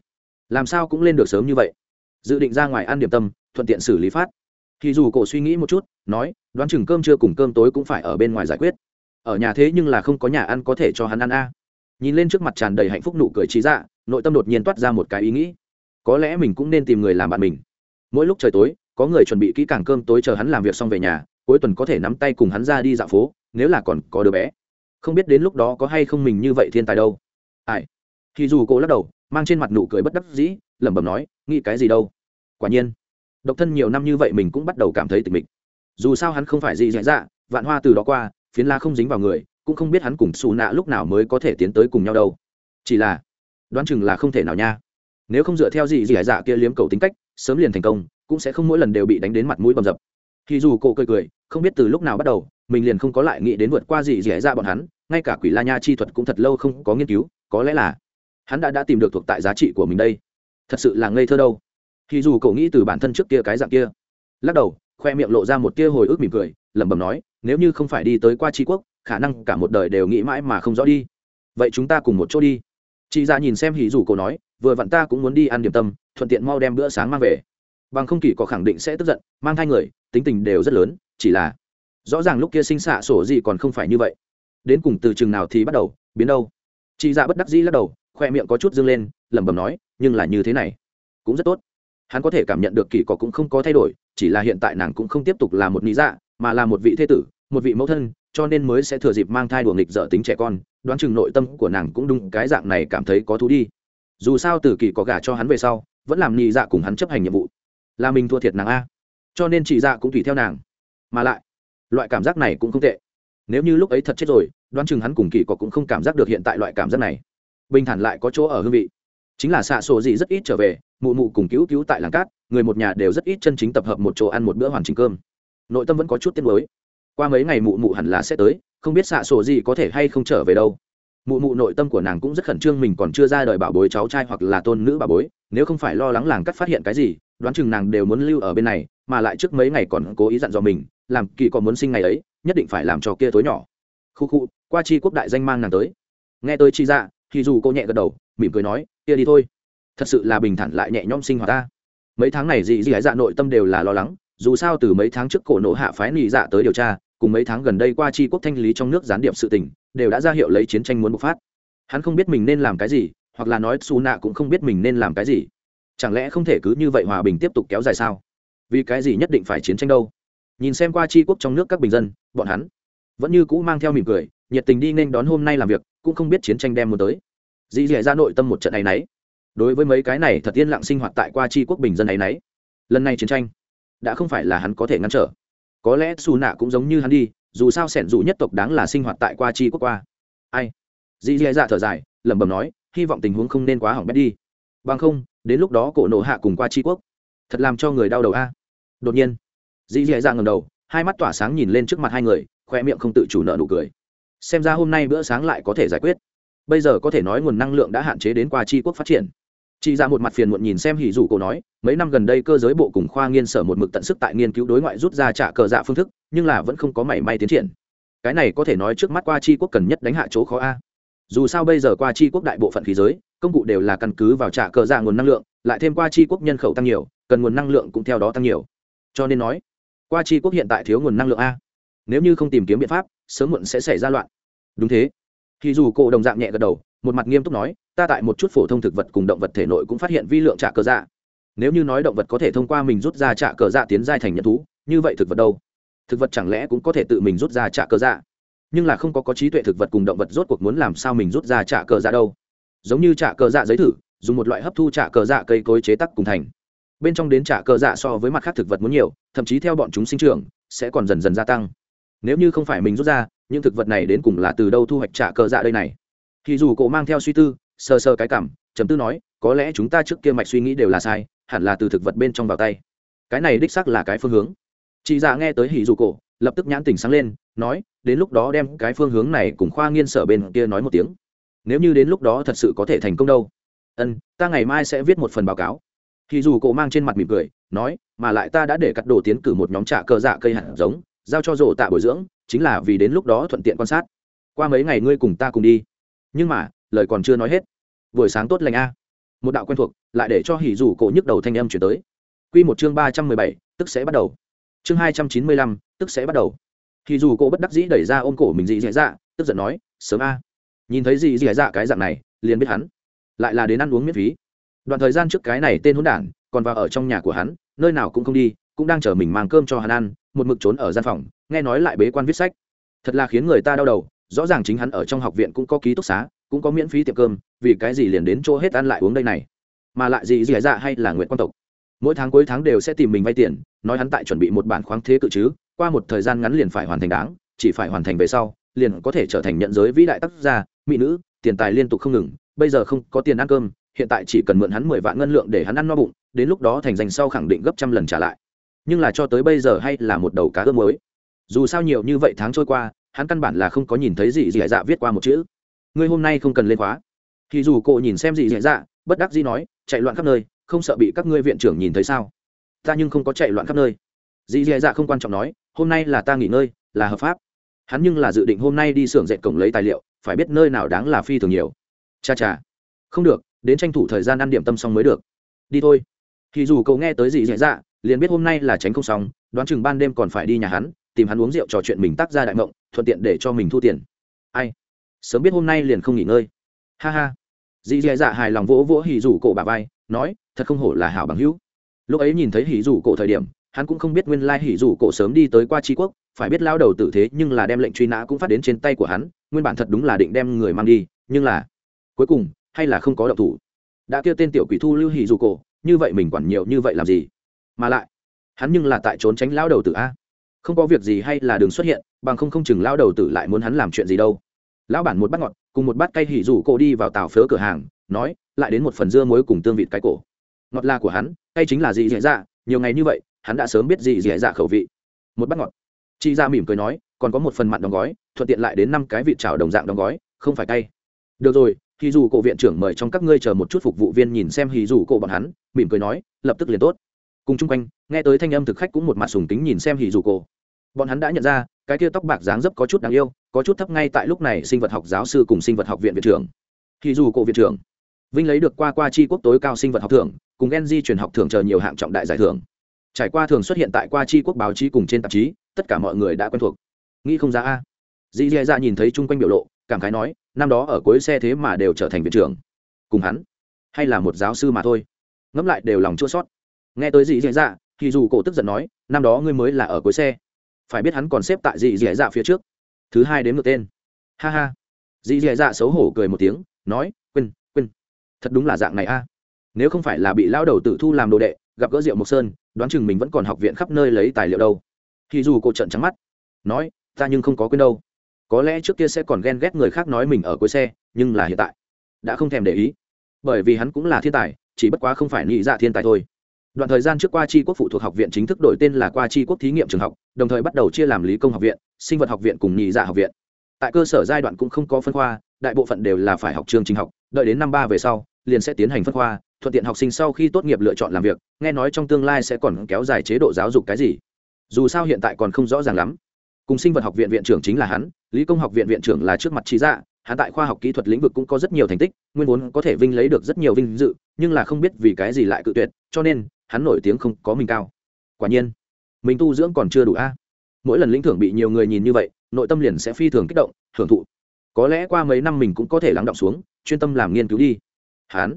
làm sao cũng lên được sớm như vậy? Dự định ra ngoài ăn điểm tâm, thuận tiện xử lý phát. Hỉ dù cổ suy nghĩ một chút, nói, đoán chừng cơm trưa cùng cơm tối cũng phải ở bên ngoài giải quyết. Ở nhà thế nhưng là không có nhà ăn có thể cho hắn ăn a. Nhìn lên trước mặt tràn đầy hạnh phúc nụ cười trí dạ nội tâm đột nhiên toát ra một cái ý nghĩ. Có lẽ mình cũng nên tìm người làm bạn mình. Mỗi lúc trời tối, có người chuẩn bị kỹ càng cơm tối chờ hắn làm việc xong về nhà, cuối tuần có thể nắm tay cùng hắn ra đi dạo phố, nếu là còn có đứa bé. Không biết đến lúc đó có hay không mình như vậy thiên tài đâu ai? Thì dù cô lắc đầu, mang trên mặt nụ cười bất đắc dĩ, lẩm bẩm nói, nghĩ cái gì đâu? Quả nhiên, độc thân nhiều năm như vậy mình cũng bắt đầu cảm thấy tịch mịch. Dù sao hắn không phải gì dạy dạ vạn hoa từ đó qua, phiến la không dính vào người, cũng không biết hắn cùng xù nạ lúc nào mới có thể tiến tới cùng nhau đâu. Chỉ là, đoán chừng là không thể nào nha. Nếu không dựa theo gì gì dạ kia liếm cầu tính cách, sớm liền thành công, cũng sẽ không mỗi lần đều bị đánh đến mặt mũi bầm dập. Thì dù cô cười cười, không biết từ lúc nào bắt đầu, mình liền không có lại nghĩ đến vượt qua gì gì dạ bọn hắn ngay cả quỷ la nha chi thuật cũng thật lâu không có nghiên cứu, có lẽ là hắn đã đã tìm được thuộc tại giá trị của mình đây. Thật sự là ngây thơ đâu. Thì dù cậu nghĩ từ bản thân trước kia cái dạng kia, lắc đầu, khoe miệng lộ ra một tia hồi ức mỉm cười, lẩm bẩm nói, nếu như không phải đi tới qua tri quốc, khả năng cả một đời đều nghĩ mãi mà không rõ đi. Vậy chúng ta cùng một chỗ đi. Chị ra nhìn xem hỉ dù cậu nói, vừa vặn ta cũng muốn đi ăn điểm tâm, thuận tiện mau đem bữa sáng mang về. Bằng không kỳ có khẳng định sẽ tức giận, mang thai người, tính tình đều rất lớn, chỉ là rõ ràng lúc kia sinh xạ sổ gì còn không phải như vậy đến cùng từ chừng nào thì bắt đầu, biến đâu? Chị dạ bất đắc dĩ lắc đầu, khoe miệng có chút dâng lên, lẩm bẩm nói, nhưng là như thế này, cũng rất tốt. Hắn có thể cảm nhận được kỳ cọ cũng không có thay đổi, chỉ là hiện tại nàng cũng không tiếp tục là một lý dạ mà là một vị thế tử, một vị mẫu thân, cho nên mới sẽ thừa dịp mang thai đùa nghịch dở tính trẻ con, đoán chừng nội tâm của nàng cũng đúng cái dạng này cảm thấy có thú đi. Dù sao từ kỳ có gả cho hắn về sau, vẫn làm nhị dạ cùng hắn chấp hành nhiệm vụ. Là mình thua thiệt nàng a. Cho nên chị dạ cũng tùy theo nàng. Mà lại, loại cảm giác này cũng không tệ nếu như lúc ấy thật chết rồi, đoán chừng hắn cùng kỳ có cũng không cảm giác được hiện tại loại cảm giác này. Bình thản lại có chỗ ở hương vị. Chính là xạ sổ gì rất ít trở về, mụ mụ cùng cứu cứu tại làng cát, người một nhà đều rất ít chân chính tập hợp một chỗ ăn một bữa hoàn chỉnh cơm. Nội tâm vẫn có chút tiếc nuối. Qua mấy ngày mụ mụ hẳn là sẽ tới, không biết xạ sổ gì có thể hay không trở về đâu. Mụ mụ nội tâm của nàng cũng rất khẩn trương mình còn chưa ra đời bảo bối cháu trai hoặc là tôn nữ bảo bối, nếu không phải lo lắng làng cắt phát hiện cái gì đoán chừng nàng đều muốn lưu ở bên này, mà lại trước mấy ngày còn cố ý dặn dò mình, làm kỳ có muốn sinh ngày ấy, nhất định phải làm cho kia tối nhỏ. Khu khu, qua chi quốc đại danh mang nàng tới. Nghe tới chi ra thì dù cô nhẹ gật đầu, mỉm cười nói, kia đi thôi. Thật sự là bình thản lại nhẹ nhõm sinh hoạt ta. Mấy tháng này dì dị dạ nội tâm đều là lo lắng, dù sao từ mấy tháng trước cổ nộ hạ phái nị dạ tới điều tra, cùng mấy tháng gần đây qua chi quốc thanh lý trong nước gián điệp sự tình, đều đã ra hiệu lấy chiến tranh muốn bộc phát. Hắn không biết mình nên làm cái gì, hoặc là nói xù nạ cũng không biết mình nên làm cái gì chẳng lẽ không thể cứ như vậy hòa bình tiếp tục kéo dài sao? Vì cái gì nhất định phải chiến tranh đâu? Nhìn xem qua chi quốc trong nước các bình dân, bọn hắn vẫn như cũ mang theo mỉm cười, nhiệt tình đi nên đón hôm nay làm việc, cũng không biết chiến tranh đem muốn tới. Dì dì ra nội tâm một trận ấ y n ấ y đối với mấy cái này thật yên lặng sinh hoạt tại qua chi quốc bình dân ấ y n ấ y lần này chiến tranh đã không phải là hắn có thể ngăn trở. Có lẽ xù nạ cũng giống như hắn đi, dù sao sẻn dù nhất tộc đáng là sinh hoạt tại qua chi quốc qua. Ai? Dì dì dạ thở dài, lẩm bẩm nói, hy vọng tình huống không nên quá hỏng bét đi. Bằng không đến lúc đó cổ nộ hạ cùng qua chi quốc. Thật làm cho người đau đầu a. Đột nhiên dì dì dạ ngầm đầu, hai mắt tỏa sáng nhìn lên trước mặt hai người khoe miệng không tự chủ nợ nụ cười. Xem ra hôm nay bữa sáng lại có thể giải quyết. Bây giờ có thể nói nguồn năng lượng đã hạn chế đến qua tri quốc phát triển. Chị ra một mặt phiền muộn nhìn xem hỉ dù cổ nói, mấy năm gần đây cơ giới bộ cùng khoa nghiên sở một mực tận sức tại nghiên cứu đối ngoại rút ra trả cờ dạ phương thức, nhưng là vẫn không có mảy may tiến triển. Cái này có thể nói trước mắt qua tri quốc cần nhất đánh hạ chỗ khó a. Dù sao bây giờ qua tri quốc đại bộ phận khí giới công cụ đều là căn cứ vào trả cờ dạ nguồn năng lượng, lại thêm qua chi quốc nhân khẩu tăng nhiều, cần nguồn năng lượng cũng theo đó tăng nhiều. Cho nên nói, qua chi quốc hiện tại thiếu nguồn năng lượng a. Nếu như không tìm kiếm biện pháp, sớm muộn sẽ xảy ra loạn. Đúng thế. Thì dù cổ đồng dạng nhẹ gật đầu, một mặt nghiêm túc nói, ta tại một chút phổ thông thực vật cùng động vật thể nội cũng phát hiện vi lượng trả cờ dạ. Nếu như nói động vật có thể thông qua mình rút ra trả cờ dạ tiến giai thành nhận thú, như vậy thực vật đâu? Thực vật chẳng lẽ cũng có thể tự mình rút ra trả cờ dạ? Nhưng là không có có trí tuệ thực vật cùng động vật rốt cuộc muốn làm sao mình rút ra trả cờ dạ đâu? Giống như trả cờ dạ giấy thử, dùng một loại hấp thu trả cờ dạ cây cối chế tắc cùng thành. Bên trong đến trả cờ dạ so với mặt khác thực vật muốn nhiều, thậm chí theo bọn chúng sinh trưởng, sẽ còn dần dần gia tăng. Nếu như không phải mình rút ra, những thực vật này đến cùng là từ đâu thu hoạch trả cờ dạ đây này? Thì dù cổ mang theo suy tư sơ sơ cái cảm chấm tư nói, có lẽ chúng ta trước kia mạch suy nghĩ đều là sai, hẳn là từ thực vật bên trong vào tay. Cái này đích sắc là cái phương hướng. Chị dạ nghe tới hỉ dù cổ, lập tức nhãn tỉnh sáng lên, nói, đến lúc đó đem cái phương hướng này cùng khoa nghiên sở bên kia nói một tiếng nếu như đến lúc đó thật sự có thể thành công đâu. Ân, ta ngày mai sẽ viết một phần báo cáo. Thì dù cổ mang trên mặt mỉm cười, nói, mà lại ta đã để cắt đồ tiến cử một nhóm trả cơ dạ cây hạt giống, giao cho rổ tạ bồi dưỡng, chính là vì đến lúc đó thuận tiện quan sát. Qua mấy ngày ngươi cùng ta cùng đi. Nhưng mà, lời còn chưa nói hết. Buổi sáng tốt lành a. Một đạo quen thuộc, lại để cho hỉ dù cổ nhức đầu thanh âm chuyển tới. Q một chương ba trăm mười bảy, tức sẽ bắt đầu. Chương hai trăm chín mươi lăm, tức sẽ bắt đầu. Hỉ dù cổ bất đắc dĩ đẩy ra ôm cổ mình dị dạy dạ tức giận nói, sớm a nhìn thấy gì dạy dạ cái dạng này, liền biết hắn. Lại là đến ăn uống miễn phí. Đoạn thời gian trước cái này tên hôn đản, còn vào ở trong nhà của hắn, nơi nào cũng không đi, cũng đang chờ mình mang cơm cho hắn ăn, một mực trốn ở gian phòng, nghe nói lại bế quan viết sách. Thật là khiến người ta đau đầu, rõ ràng chính hắn ở trong học viện cũng có ký túc xá, cũng có miễn phí tiệm cơm, vì cái gì liền đến chỗ hết ăn lại uống đây này? Mà lại gì gì dạ hay là nguyện quan tộc? Mỗi tháng cuối tháng đều sẽ tìm mình vay tiền, nói hắn tại chuẩn bị một bản khoáng thế cự chứ, qua một thời gian ngắn liền phải hoàn thành đáng, chỉ phải hoàn thành về sau liền có thể trở thành nhận giới vĩ đại tác gia, mỹ nữ, tiền tài liên tục không ngừng, bây giờ không có tiền ăn cơm, hiện tại chỉ cần mượn hắn mười vạn ngân lượng để hắn ăn no bụng, đến lúc đó thành danh sau khẳng định gấp trăm lần trả lại. Nhưng là cho tới bây giờ hay là một đầu cá ướp mới dù sao nhiều như vậy tháng trôi qua, hắn căn bản là không có nhìn thấy gì dị dạ viết qua một chữ. Ngươi hôm nay không cần lên khóa. Thì dù cô nhìn xem gì dị dạ bất đắc dĩ nói, chạy loạn khắp nơi, không sợ bị các ngươi viện trưởng nhìn thấy sao? Ta nhưng không có chạy loạn khắp nơi. Dì dì dạ không quan trọng nói, hôm nay là ta nghỉ ngơi, là hợp pháp hắn nhưng là dự định hôm nay đi xưởng dệt cổng lấy tài liệu, phải biết nơi nào đáng là phi thường nhiều. Cha cha. Không được, đến tranh thủ thời gian ăn điểm tâm xong mới được. Đi thôi. Thì dù cậu nghe tới gì dễ dạ liền biết hôm nay là tránh không xong, đoán chừng ban đêm còn phải đi nhà hắn, tìm hắn uống rượu trò chuyện mình tác ra đại mộng thuận tiện để cho mình thu tiền. Ai? Sớm biết hôm nay liền không nghỉ ngơi. Ha ha. Dì dè dạ hài lòng vỗ vỗ hỉ rủ cổ bà vai, nói, thật không hổ là hảo bằng hữu. Lúc ấy nhìn thấy hỉ rủ cổ thời điểm, hắn cũng không biết nguyên lai hỉ rủ cổ sớm đi tới qua tri quốc phải biết lao đầu tử thế nhưng là đem lệnh truy nã cũng phát đến trên tay của hắn, nguyên bản thật đúng là định đem người mang đi, nhưng là cuối cùng, hay là không có động thủ. Đã kêu tên tiểu quỷ thu lưu hỉ rủ cổ, như vậy mình quản nhiều như vậy làm gì? Mà lại, hắn nhưng là tại trốn tránh lao đầu tử a. Không có việc gì hay là đừng xuất hiện, bằng không không chừng lao đầu tử lại muốn hắn làm chuyện gì đâu. Lão bản một bát ngọt, cùng một bát cay hỉ rủ cổ đi vào tàu phớ cửa hàng, nói, lại đến một phần dưa muối cùng tương vịt cái cổ. Ngọt là của hắn, cay chính là gì dễ dạ nhiều ngày như vậy, hắn đã sớm biết gì dễ dạ khẩu vị. Một bát ngọt chị ra mỉm cười nói, còn có một phần mặn đóng gói, thuận tiện lại đến năm cái vịt chảo đồng dạng đóng gói, không phải cay. Được rồi hì dù cổ viện trưởng mời trong các ngươi chờ một chút phục vụ viên nhìn xem hì dù cổ bọn hắn, mỉm cười nói, lập tức liền tốt. Cùng chung quanh, nghe tới thanh âm thực khách cũng một mặt sùng tính nhìn xem hì dù cổ. Bọn hắn đã nhận ra, cái kia tóc bạc dáng dấp có chút đáng yêu, có chút thấp ngay tại lúc này sinh vật học giáo sư cùng sinh vật học viện viện trưởng. Hì dù cổ viện trưởng. Vinh lấy được qua qua chi quốc tối cao sinh vật học thưởng, cùng gen di truyền học thưởng chờ nhiều hạng trọng đại giải thưởng. Trải qua thường xuất hiện tại qua chi quốc báo chí cùng trên tạp chí tất cả mọi người đã quen thuộc. Nghĩ không ra a. Dì dè dạ nhìn thấy chung quanh biểu lộ, cảm khái nói, năm đó ở cuối xe thế mà đều trở thành viện trưởng. Cùng hắn, hay là một giáo sư mà thôi. Ngẫm lại đều lòng chua sót nghe tới dì dè dạ thì dù cổ tức giận nói, năm đó ngươi mới là ở cuối xe. Phải biết hắn còn xếp tại dì dè dạ phía trước. Thứ hai đến ngược tên. Ha ha. Dì dè dạ xấu hổ cười một tiếng, nói, quên quên. Thật đúng là dạng này a. Nếu không phải là bị lao đầu tự thu làm đồ đệ, gặp gỡ rượu mộc sơn, đoán chừng mình vẫn còn học viện khắp nơi lấy tài liệu đâu thì dù cô trận trắng mắt, nói, ta nhưng không có quên đâu. Có lẽ trước kia sẽ còn ghen ghét người khác nói mình ở cuối xe, nhưng là hiện tại, đã không thèm để ý. Bởi vì hắn cũng là thiên tài, chỉ bất quá không phải nghĩ dạ thiên tài thôi. Đoạn thời gian trước qua tri quốc phụ thuộc học viện chính thức đổi tên là qua tri quốc thí nghiệm trường học, đồng thời bắt đầu chia làm lý công học viện, sinh vật học viện cùng nhị dạ học viện. Tại cơ sở giai đoạn cũng không có phân khoa, đại bộ phận đều là phải học trường trình học, đợi đến năm ba về sau, liền sẽ tiến hành phân khoa, thuận tiện học sinh sau khi tốt nghiệp lựa chọn làm việc, nghe nói trong tương lai sẽ còn kéo dài chế độ giáo dục cái gì dù sao hiện tại còn không rõ ràng lắm. Cùng sinh vật học viện viện trưởng chính là hắn, lý công học viện viện trưởng là trước mặt trí dạ hắn tại khoa học kỹ thuật lĩnh vực cũng có rất nhiều thành tích, nguyên vốn có thể vinh lấy được rất nhiều vinh dự, nhưng là không biết vì cái gì lại cự tuyệt, cho nên, hắn nổi tiếng không có mình cao. Quả nhiên, mình tu dưỡng còn chưa đủ a. Mỗi lần lĩnh thưởng bị nhiều người nhìn như vậy, nội tâm liền sẽ phi thường kích động, hưởng thụ. Có lẽ qua mấy năm mình cũng có thể lắng động xuống, chuyên tâm làm nghiên cứu đi. Hắn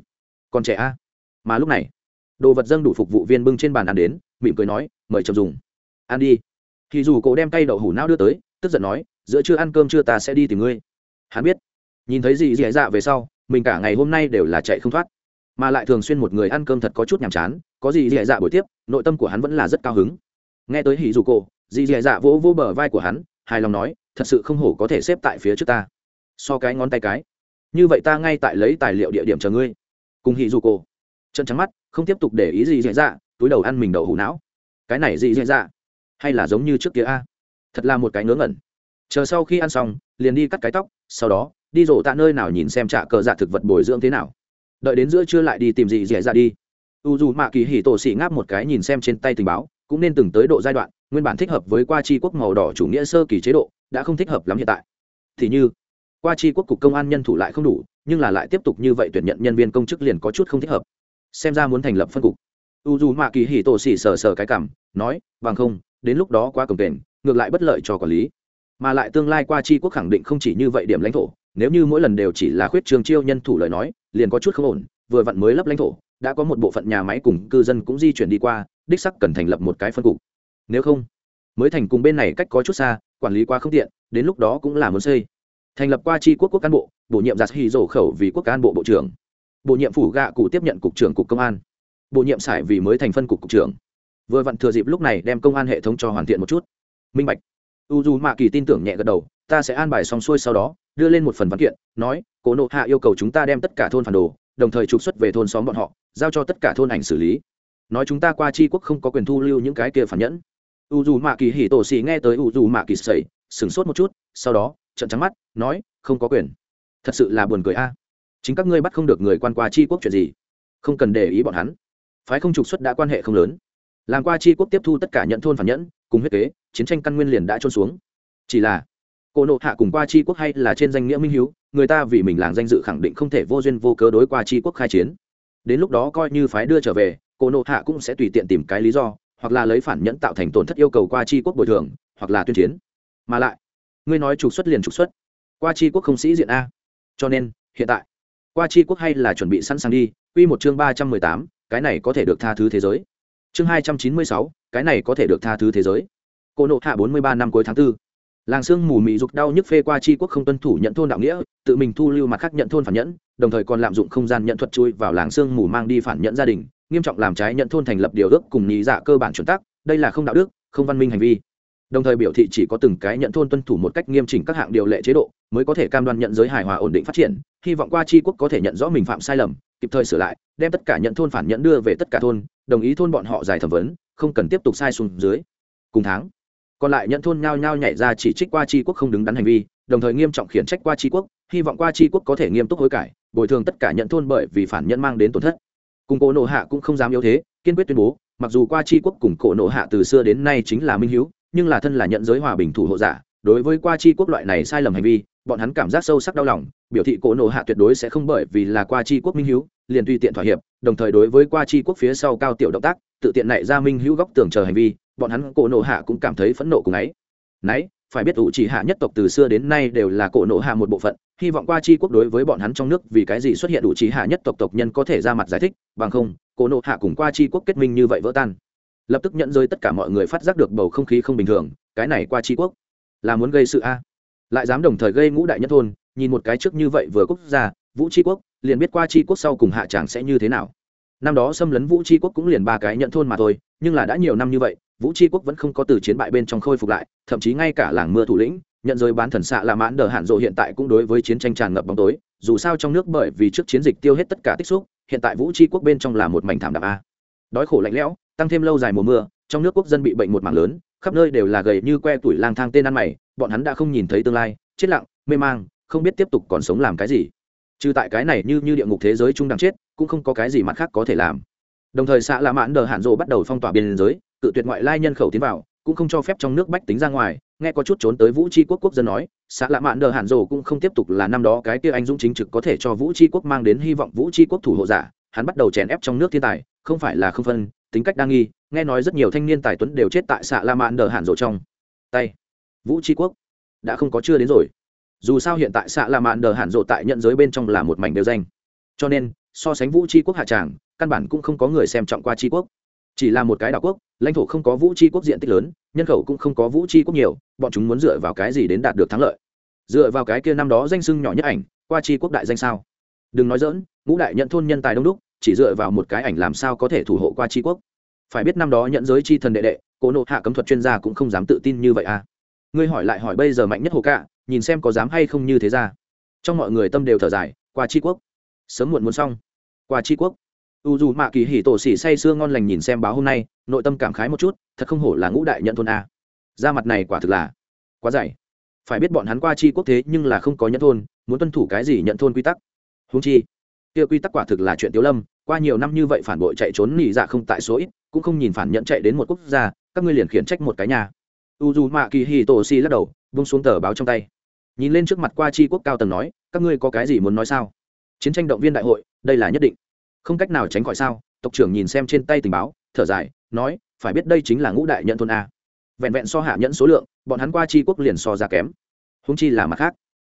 còn trẻ a. Mà lúc này, đồ vật dâng đủ phục vụ viên bưng trên bàn ăn đến, mỉm cười nói, mời chồng dùng ăn đi. Thì dù cổ đem tay đậu hủ não đưa tới, tức giận nói, giữa chưa ăn cơm chưa ta sẽ đi tìm ngươi. Hắn biết. Nhìn thấy gì dì dạ về sau, mình cả ngày hôm nay đều là chạy không thoát. Mà lại thường xuyên một người ăn cơm thật có chút nhàm chán, có gì dì dạ buổi tiếp, nội tâm của hắn vẫn là rất cao hứng. Nghe tới hỉ dù cổ, dì dì dạ vỗ vỗ bờ vai của hắn, hài lòng nói, thật sự không hổ có thể xếp tại phía trước ta. So cái ngón tay cái. Như vậy ta ngay tại lấy tài liệu địa điểm chờ ngươi. Cùng hỉ dù cổ. Chân trắng mắt, không tiếp tục để ý gì dì dạ túi đầu ăn mình đậu hủ não. Cái này gì dì dạ hay là giống như trước kia a? Thật là một cái ngớ ngẩn. Chờ sau khi ăn xong, liền đi cắt cái tóc, sau đó, đi rổ tạ nơi nào nhìn xem trả cờ dạ thực vật bồi dưỡng thế nào. Đợi đến giữa trưa lại đi tìm gì dễ dạ đi. U dù mạ kỳ hỉ tổ xỉ ngáp một cái nhìn xem trên tay tình báo, cũng nên từng tới độ giai đoạn, nguyên bản thích hợp với qua chi quốc màu đỏ chủ nghĩa sơ kỳ chế độ, đã không thích hợp lắm hiện tại. Thì như, qua chi quốc cục công an nhân thủ lại không đủ, nhưng là lại tiếp tục như vậy tuyển nhận nhân viên công chức liền có chút không thích hợp. Xem ra muốn thành lập phân cục. U dù mạ kỳ hỉ tổ xỉ sờ sờ cái cảm, nói bằng không đến lúc đó quá cồng kềnh, ngược lại bất lợi cho quản lý. Mà lại tương lai qua chi quốc khẳng định không chỉ như vậy điểm lãnh thổ, nếu như mỗi lần đều chỉ là khuyết trường chiêu nhân thủ lời nói, liền có chút không ổn, vừa vặn mới lấp lãnh thổ, đã có một bộ phận nhà máy cùng cư dân cũng di chuyển đi qua, đích sắc cần thành lập một cái phân cục. Nếu không, mới thành cùng bên này cách có chút xa, quản lý quá không tiện, đến lúc đó cũng là muốn xây. Thành lập qua chi quốc quốc cán bộ, bổ nhiệm giặt hy rổ khẩu vì quốc cán bộ bộ trưởng. Bổ nhiệm phủ gạ cụ tiếp nhận cục trưởng cục công an. Bổ nhiệm sải vì mới thành phân cục cục trưởng vừa vặn thừa dịp lúc này đem công an hệ thống cho hoàn thiện một chút. Minh bạch. U dù mạ kỳ tin tưởng nhẹ gật đầu, ta sẽ an bài xong xuôi sau đó, đưa lên một phần văn kiện, nói, cố nộ hạ yêu cầu chúng ta đem tất cả thôn phản đồ, đồng thời trục xuất về thôn xóm bọn họ, giao cho tất cả thôn ảnh xử lý. Nói chúng ta qua tri quốc không có quyền thu lưu những cái kia phản nhẫn. U dù mạ kỳ hỉ tổ xì nghe tới u dù mạ kỳ sẩy, sửng sốt một chút, sau đó trận trắng mắt, nói, không có quyền. Thật sự là buồn cười a. À. Chính các ngươi bắt không được người quan qua tri quốc chuyện gì. Không cần để ý bọn hắn. Phái không trục xuất đã quan hệ không lớn làm qua Chi quốc tiếp thu tất cả nhận thôn phản nhẫn, cùng huyết kế, chiến tranh căn nguyên liền đã trôn xuống. Chỉ là, cô nộ hạ cùng qua Chi quốc hay là trên danh nghĩa minh h người ta vì mình làng danh dự khẳng định không thể vô duyên vô cớ đối qua Chi quốc khai chiến. Đến lúc đó coi như phái đưa trở về, cô nộ hạ cũng sẽ tùy tiện tìm cái lý do, hoặc là lấy phản nhẫn tạo thành tổn thất yêu cầu qua Chi quốc bồi thường, hoặc là tuyên chiến. Mà lại, ngươi nói trục xuất liền trục xuất. Qua Chi quốc không sĩ diện a. Cho nên, hiện tại, qua Chi quốc hay là chuẩn bị sẵn sàng đi q một chương ba trăm mười tám, cái này có thể được tha thứ thế giới chương hai trăm chín mươi sáu, cái này có thể được tha thứ thế giới cô nộ hạ bốn mươi ba năm cuối tháng 4. làng sương mù mị dục đau nhức phê qua tri quốc không tuân thủ nhận thôn đạo nghĩa, tự mình thu lưu mặt khác nhận thôn phản nhẫn, đồng thời còn lạm dụng không gian nhận thuật chui vào làng sương mù mang đi phản nhẫn gia đình, nghiêm trọng làm trái nhận thôn thành lập điều ước cùng nhị dạ cơ bản chuẩn tắc, đây là không đạo đức, không văn minh hành vi đồng thời biểu thị chỉ có từng cái nhận thôn tuân thủ một cách nghiêm chỉnh các hạng điều lệ chế độ, mới có thể cam đoan nhận giới hài hòa ổn định phát triển, hy vọng qua tri quốc có thể nhận rõ mình phạm sai lầm kịp thời sửa lại, đem tất cả nhận thôn phản nhận đưa về tất cả thôn, đồng ý thôn bọn họ giải thẩm vấn, không cần tiếp tục sai xuống dưới. Cùng tháng, còn lại nhận thôn nhao nhao nhảy ra chỉ trích qua tri quốc không đứng đắn hành vi, đồng thời nghiêm trọng khiển trách qua tri quốc, hy vọng qua tri quốc có thể nghiêm túc hối cải, bồi thường tất cả nhận thôn bởi vì phản nhận mang đến tổn thất. Cùng cổ nộ hạ cũng không dám yếu thế, kiên quyết tuyên bố, mặc dù qua tri quốc cùng cổ nộ hạ từ xưa đến nay chính là minh h nhưng là thân là nhận giới hòa bình thủ hộ giả, đối với qua tri quốc loại này sai lầm hành vi bọn hắn cảm giác sâu sắc đau lòng, biểu thị cổ nộ hạ tuyệt đối sẽ không bởi vì là qua tri quốc minh h liền tùy tiện thỏa hiệp, đồng thời đối với qua tri quốc phía sau cao tiểu động tác, tự tiện nảy ra minh hữu góc tường chờ hành vi, bọn hắn cổ nộ hạ cũng cảm thấy phẫn nộ cùng ấy. Nấy phải biết ủ chỉ hạ nhất tộc từ xưa đến nay đều là cổ nộ hạ một bộ phận, hy vọng qua chi quốc đối với bọn hắn trong nước vì cái gì xuất hiện ủ chỉ hạ nhất tộc tộc nhân có thể ra mặt giải thích, bằng không, cổ nộ hạ cùng qua chi quốc kết minh như vậy vỡ tan. Lập tức nhận rơi tất cả mọi người phát giác được bầu không khí không bình thường, cái này qua tri quốc là muốn gây sự a? Lại dám đồng thời gây ngũ đại nhất thôn, nhìn một cái trước như vậy vừa quốc gia, vũ chi quốc, liền biết qua chi quốc sau cùng hạ tràng sẽ như thế nào. Năm đó xâm lấn vũ tri quốc cũng liền ba cái nhận thôn mà thôi, nhưng là đã nhiều năm như vậy, vũ tri quốc vẫn không có từ chiến bại bên trong khôi phục lại, thậm chí ngay cả làng mưa thủ lĩnh, nhận rơi bán thần xạ là mãn đờ hạn rộ hiện tại cũng đối với chiến tranh tràn ngập bóng tối, dù sao trong nước bởi vì trước chiến dịch tiêu hết tất cả tích xúc, hiện tại vũ tri quốc bên trong là một mảnh thảm đạm a. Đói khổ lạnh lẽo, tăng thêm lâu dài mùa mưa trong nước quốc dân bị bệnh một mảng lớn, khắp nơi đều là gầy như que tuổi lang thang tên ăn mày, bọn hắn đã không nhìn thấy tương lai, chết lặng, mê mang, không biết tiếp tục còn sống làm cái gì. Trừ tại cái này như như địa ngục thế giới trung đẳng chết, cũng không có cái gì mặt khác có thể làm. Đồng thời xã lạ mãn đờ hạn rộ bắt đầu phong tỏa biên giới, cự tuyệt ngoại lai nhân khẩu tiến vào, cũng không cho phép trong nước bách tính ra ngoài, nghe có chút trốn tới vũ tri quốc quốc dân nói xã lạ mạn đờ hạn rồ cũng không tiếp tục là năm đó cái kia anh dũng chính trực có thể cho vũ tri quốc mang đến hy vọng vũ tri quốc thủ hộ giả, hắn bắt đầu chèn ép trong nước thiên tài, không phải là không phân, tính cách đa nghi nghe nói rất nhiều thanh niên tài tuấn đều chết tại xạ la mạn đờ hạn rồ trong. Tay. Vũ tri quốc. Đã không có chưa đến rồi. Dù sao hiện tại xạ la mạn đờ hạn rồ tại nhận giới bên trong là một mảnh đều danh. Cho nên, so sánh vũ tri quốc hạ tràng, căn bản cũng không có người xem trọng qua tri quốc. Chỉ là một cái đảo quốc, lãnh thổ không có vũ tri quốc diện tích lớn, nhân khẩu cũng không có vũ tri quốc nhiều, bọn chúng muốn dựa vào cái gì đến đạt được thắng lợi? Dựa vào cái kia năm đó danh sưng nhỏ nhất ảnh, qua tri quốc đại danh sao? Đừng nói dỡn ngũ đại nhận thôn nhân tài đông đúc, chỉ dựa vào một cái ảnh làm sao có thể thủ hộ qua tri quốc? Phải biết năm đó nhận giới chi thần đệ đệ, cố nộ hạ cấm thuật chuyên gia cũng không dám tự tin như vậy à. Ngươi hỏi lại hỏi bây giờ mạnh nhất hồ cạ nhìn xem có dám hay không như thế ra. Trong mọi người tâm đều thở dài, qua tri quốc. Sớm muộn muốn xong. Qua tri quốc. U dù mạ kỳ hỉ tổ xỉ say sưa ngon lành nhìn xem báo hôm nay, nội tâm cảm khái một chút, thật không hổ là ngũ đại nhận thôn a. Ra mặt này quả thực là quá dày. Phải biết bọn hắn qua chi quốc thế nhưng là không có nhận thôn, muốn tuân thủ cái gì nhận thôn quy tắc? Húng chi, kia quy tắc quả thực là chuyện tiếu lâm, qua nhiều năm như vậy phản bội chạy trốn nỉ dạ không tại số ít cũng không nhìn phản nhận chạy đến một quốc gia, các ngươi liền khiển trách một cái nhà. U dù mạ kỳ hì tổ si lắc đầu, vung xuống tờ báo trong tay. Nhìn lên trước mặt qua chi quốc cao tầng nói, các ngươi có cái gì muốn nói sao? Chiến tranh động viên đại hội, đây là nhất định. Không cách nào tránh khỏi sao? Tộc trưởng nhìn xem trên tay tình báo, thở dài, nói, phải biết đây chính là ngũ đại nhận thôn a. Vẹn vẹn so hạ nhẫn số lượng, bọn hắn qua chi quốc liền so ra kém. Húng chi là mặt khác.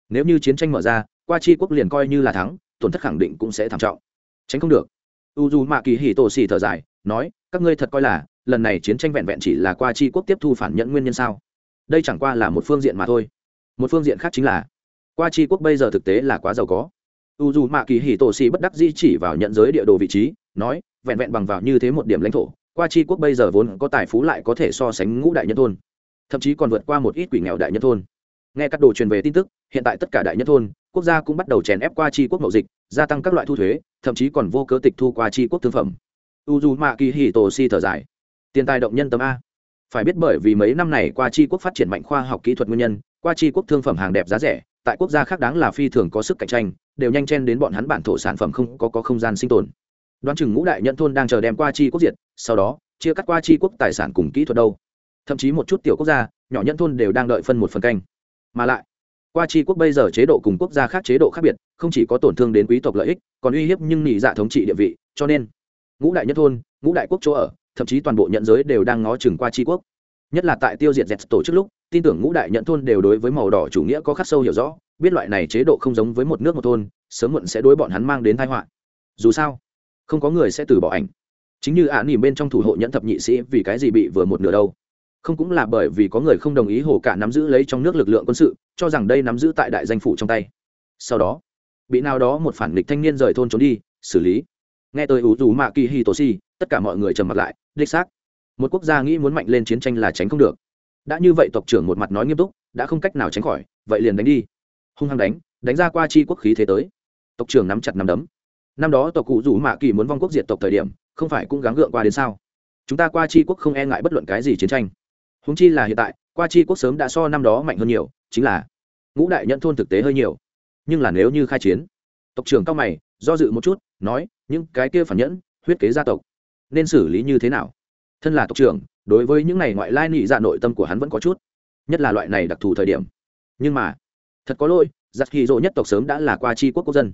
Nếu như chiến tranh mở ra, qua chi quốc liền coi như là thắng, tổn thất khẳng định cũng sẽ thảm trọng. Tránh không được. U dù mạ kỳ hì tổ xì thở dài nói, các ngươi thật coi là, lần này chiến tranh vẹn vẹn chỉ là qua chi quốc tiếp thu phản nhẫn nguyên nhân sao? Đây chẳng qua là một phương diện mà thôi. Một phương diện khác chính là, qua chi quốc bây giờ thực tế là quá giàu có. U dù mạ kỳ hì tổ xì bất đắc di chỉ vào nhận giới địa đồ vị trí, nói, vẹn vẹn bằng vào như thế một điểm lãnh thổ, qua chi quốc bây giờ vốn có tài phú lại có thể so sánh ngũ đại nhân thôn, thậm chí còn vượt qua một ít quỷ nghèo đại nhân thôn. Nghe các đồ truyền về tin tức, hiện tại tất cả đại nhân thôn, quốc gia cũng bắt đầu chèn ép qua chi quốc mậu dịch, gia tăng các loại thu thuế, thậm chí còn vô cớ tịch thu qua chi quốc thương phẩm u dù mạ kỳ hì tổ si thở dài. Tiền tài động nhân tâm a. Phải biết bởi vì mấy năm này qua chi quốc phát triển mạnh khoa học kỹ thuật nguyên nhân qua chi quốc thương phẩm hàng đẹp giá rẻ tại quốc gia khác đáng là phi thường có sức cạnh tranh đều nhanh chen đến bọn hắn bản thổ sản phẩm không có, có không gian sinh tồn. Đoán chừng ngũ đại nhận thôn đang chờ đem qua chi quốc diệt sau đó chia cắt qua chi quốc tài sản cùng kỹ thuật đâu. Thậm chí một chút tiểu quốc gia nhỏ nhận thôn đều đang đợi phân một phần canh. Mà lại qua chi quốc bây giờ chế độ cùng quốc gia khác chế độ khác biệt không chỉ có tổn thương đến quý tộc lợi ích còn uy hiếp nhưng nỉ dạ thống trị địa vị cho nên ngũ đại nhất thôn, ngũ đại quốc chỗ ở, thậm chí toàn bộ nhận giới đều đang ngó chừng qua chi quốc. Nhất là tại tiêu diệt dẹt tổ chức lúc, tin tưởng ngũ đại nhận thôn đều đối với màu đỏ chủ nghĩa có khắc sâu hiểu rõ, biết loại này chế độ không giống với một nước một thôn, sớm muộn sẽ đối bọn hắn mang đến tai họa. Dù sao, không có người sẽ từ bỏ ảnh. Chính như ả nỉm bên trong thủ hộ nhẫn thập nhị sĩ, vì cái gì bị vừa một nửa đâu? Không cũng là bởi vì có người không đồng ý hồ cả nắm giữ lấy trong nước lực lượng quân sự, cho rằng đây nắm giữ tại đại danh phủ trong tay. Sau đó, bị nào đó một phản nghịch thanh niên rời thôn trốn đi, xử lý nghe tôi ủ dù mạ kỳ hi tổ si, tất cả mọi người trầm mặt lại, đích xác. Một quốc gia nghĩ muốn mạnh lên chiến tranh là tránh không được. Đã như vậy tộc trưởng một mặt nói nghiêm túc, đã không cách nào tránh khỏi, vậy liền đánh đi. Hung hăng đánh đánh ra qua chi quốc khí thế tới. Tộc trưởng nắm chặt nắm đấm. Năm đó tộc cụ rủ mạ kỳ muốn vong quốc diệt tộc thời điểm, không phải cũng gắng gượng qua đến sao? Chúng ta qua chi quốc không e ngại bất luận cái gì chiến tranh. Húng chi là hiện tại, qua chi quốc sớm đã so năm đó mạnh hơn nhiều, chính là ngũ đại nhận thôn thực tế hơi nhiều. Nhưng là nếu như khai chiến, tộc trưởng cao mày do dự một chút, nói, những cái kia phản nhẫn, huyết kế gia tộc, nên xử lý như thế nào? Thân là tộc trưởng, đối với những này ngoại lai nị dạ nội tâm của hắn vẫn có chút, nhất là loại này đặc thù thời điểm. Nhưng mà, thật có lỗi giặc hì dỗ nhất tộc sớm đã là qua chi quốc quốc dân.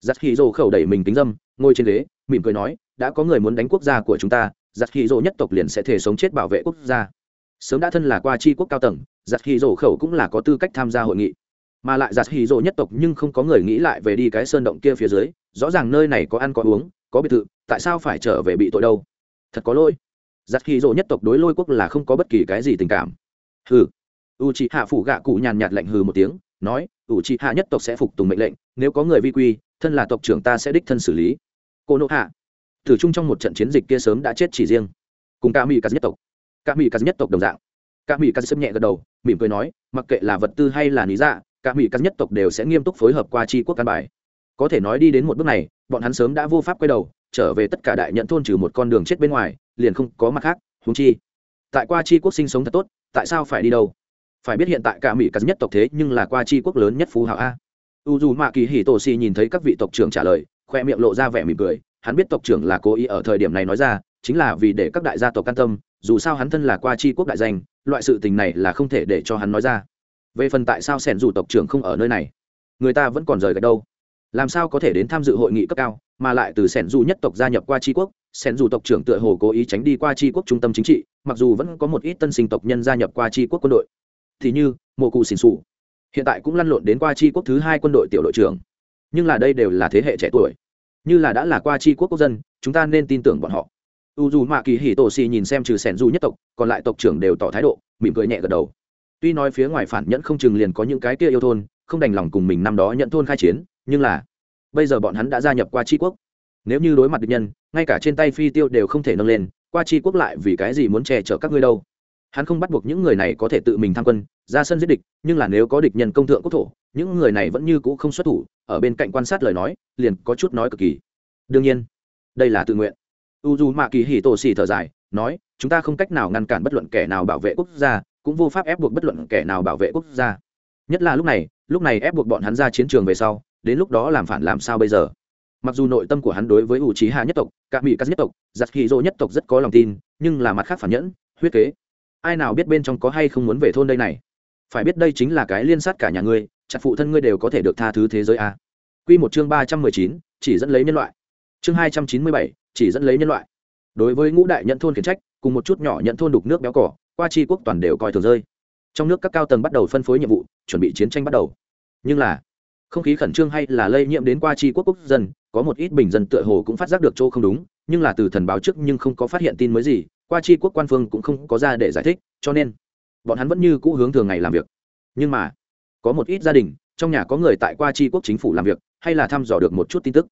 Giặc hì dỗ khẩu đẩy mình tính dâm, ngồi trên ghế, mỉm cười nói, đã có người muốn đánh quốc gia của chúng ta giặc hì dỗ nhất tộc liền sẽ thể sống chết bảo vệ quốc gia. Sớm đã thân là qua chi quốc cao tầng giặc hì dỗ khẩu cũng là có tư cách tham gia hội nghị mà lại giặt hì rộ nhất tộc nhưng không có người nghĩ lại về đi cái sơn động kia phía dưới, rõ ràng nơi này có ăn có uống, có biệt thự, tại sao phải trở về bị tội đâu? Thật có lỗi. Giặt hì rộ nhất tộc đối lôi quốc là không có bất kỳ cái gì tình cảm. Hừ. U chị hạ phủ gạ cụ nhàn nhạt lạnh hừ một tiếng, nói u chị hạ nhất tộc sẽ phục tùng mệnh lệnh, nếu có người vi quy, thân là tộc trưởng ta sẽ đích thân xử lý. Cô nộ hạ. Thử chung trong một trận chiến dịch kia sớm đã chết chỉ riêng. Cùng ca mỹ ca nhất tộc. Ca mỹ ca nhất tộc đồng dạng. Ca mỹ cà xâm nhẹ gật đầu, mỉm cười nói, mặc kệ là vật tư hay là lý dạ Cả mỹ các nhất tộc đều sẽ nghiêm túc phối hợp qua tri quốc căn bài. Có thể nói đi đến một bước này, bọn hắn sớm đã vô pháp quay đầu, trở về tất cả đại nhận thôn trừ một con đường chết bên ngoài, liền không có mặt khác húng chi. Tại qua tri quốc sinh sống thật tốt, tại sao phải đi đâu? Phải biết hiện tại cả mỹ cắt nhất tộc thế nhưng là qua tri quốc lớn nhất phú hảo a. U dù mạ kỳ hì tổ xì nhìn thấy các vị tộc trưởng trả lời, khoe miệng lộ ra vẻ mỉm cười. Hắn biết tộc trưởng là cố ý ở thời điểm này nói ra, chính là vì để các đại gia tộc can tâm, dù sao hắn thân là qua tri quốc đại danh, loại sự tình này là không thể để cho hắn nói ra về phần tại sao sẻn dù tộc trưởng không ở nơi này? Người ta vẫn còn rời gạch đâu? Làm sao có thể đến tham dự hội nghị cấp cao, mà lại từ sẻn dù nhất tộc gia nhập qua tri quốc? Sẻn dù tộc trưởng tựa hồ cố ý tránh đi qua tri quốc trung tâm chính trị, mặc dù vẫn có một ít tân sinh tộc nhân gia nhập qua tri quốc quân đội. Thì như, mộ cụ xỉn xù, hiện tại cũng lăn lộn đến qua tri quốc thứ hai quân đội tiểu đội trưởng. Nhưng là đây đều là thế hệ trẻ tuổi. Như là đã là qua tri quốc quốc dân, chúng ta nên tin tưởng bọn họ. U dù mạ kỳ hì tổ xì nhìn xem trừ sẻn dù nhất tộc, còn lại tộc trưởng đều tỏ thái độ, mỉm cười nhẹ gật đầu tuy nói phía ngoài phản nhẫn không chừng liền có những cái kia yêu thôn, không đành lòng cùng mình năm đó nhận thôn khai chiến, nhưng là, bây giờ bọn hắn đã gia nhập qua tri quốc. Nếu như đối mặt địch nhân, ngay cả trên tay phi tiêu đều không thể nâng lên, qua tri quốc lại vì cái gì muốn che chở các ngươi đâu? Hắn không bắt buộc những người này có thể tự mình tham quân, ra sân giết địch, nhưng là nếu có địch nhân công thượng quốc thổ, những người này vẫn như cũ không xuất thủ, ở bên cạnh quan sát lời nói, liền có chút nói cực kỳ. Đương nhiên, đây là tự nguyện. U U mạ kỳ hì tổ xì thở dài, nói, chúng ta không cách nào ngăn cản bất luận kẻ nào bảo vệ quốc gia cũng vô pháp ép buộc bất luận kẻ nào bảo vệ quốc gia. Nhất là lúc này lúc này ép buộc bọn hắn ra chiến trường về sau, đến lúc đó làm phản làm sao bây giờ? Mặc dù nội tâm của hắn đối với ủ trí hạ nhất tộc, cả mỹ các nhất tộc giặc hì dô nhất tộc rất có lòng tin, nhưng là mặt khác phản nhẫn, huyết kế. Ai nào biết bên trong có hay không muốn về thôn đây này? Phải biết đây chính là cái liên sát cả nhà ngươi, chặt phụ thân ngươi đều có thể được tha thứ thế giới a. Q một chương ba trăm mười chín, chỉ dẫn lấy nhân loại. Chương hai trăm chín mươi bảy, chỉ dẫn lấy nhân loại. Đối với ngũ đại nhận thôn khiển trách, cùng một chút nhỏ nhận thôn đục nước béo cỏ qua tri quốc toàn đều coi thường rơi. Trong nước các cao tầng bắt đầu phân phối nhiệm vụ, chuẩn bị chiến tranh bắt đầu. Nhưng là, không khí khẩn trương hay là lây nhiễm đến qua tri quốc quốc dân, có một ít bình dân tựa hồ cũng phát giác được chỗ không đúng, nhưng là từ thần báo trước nhưng không có phát hiện tin mới gì, qua tri quốc quan phương cũng không có ra để giải thích, cho nên, bọn hắn vẫn như cũ hướng thường ngày làm việc. Nhưng mà, có một ít gia đình, trong nhà có người tại qua tri quốc chính phủ làm việc, hay là thăm dò được một chút tin tức.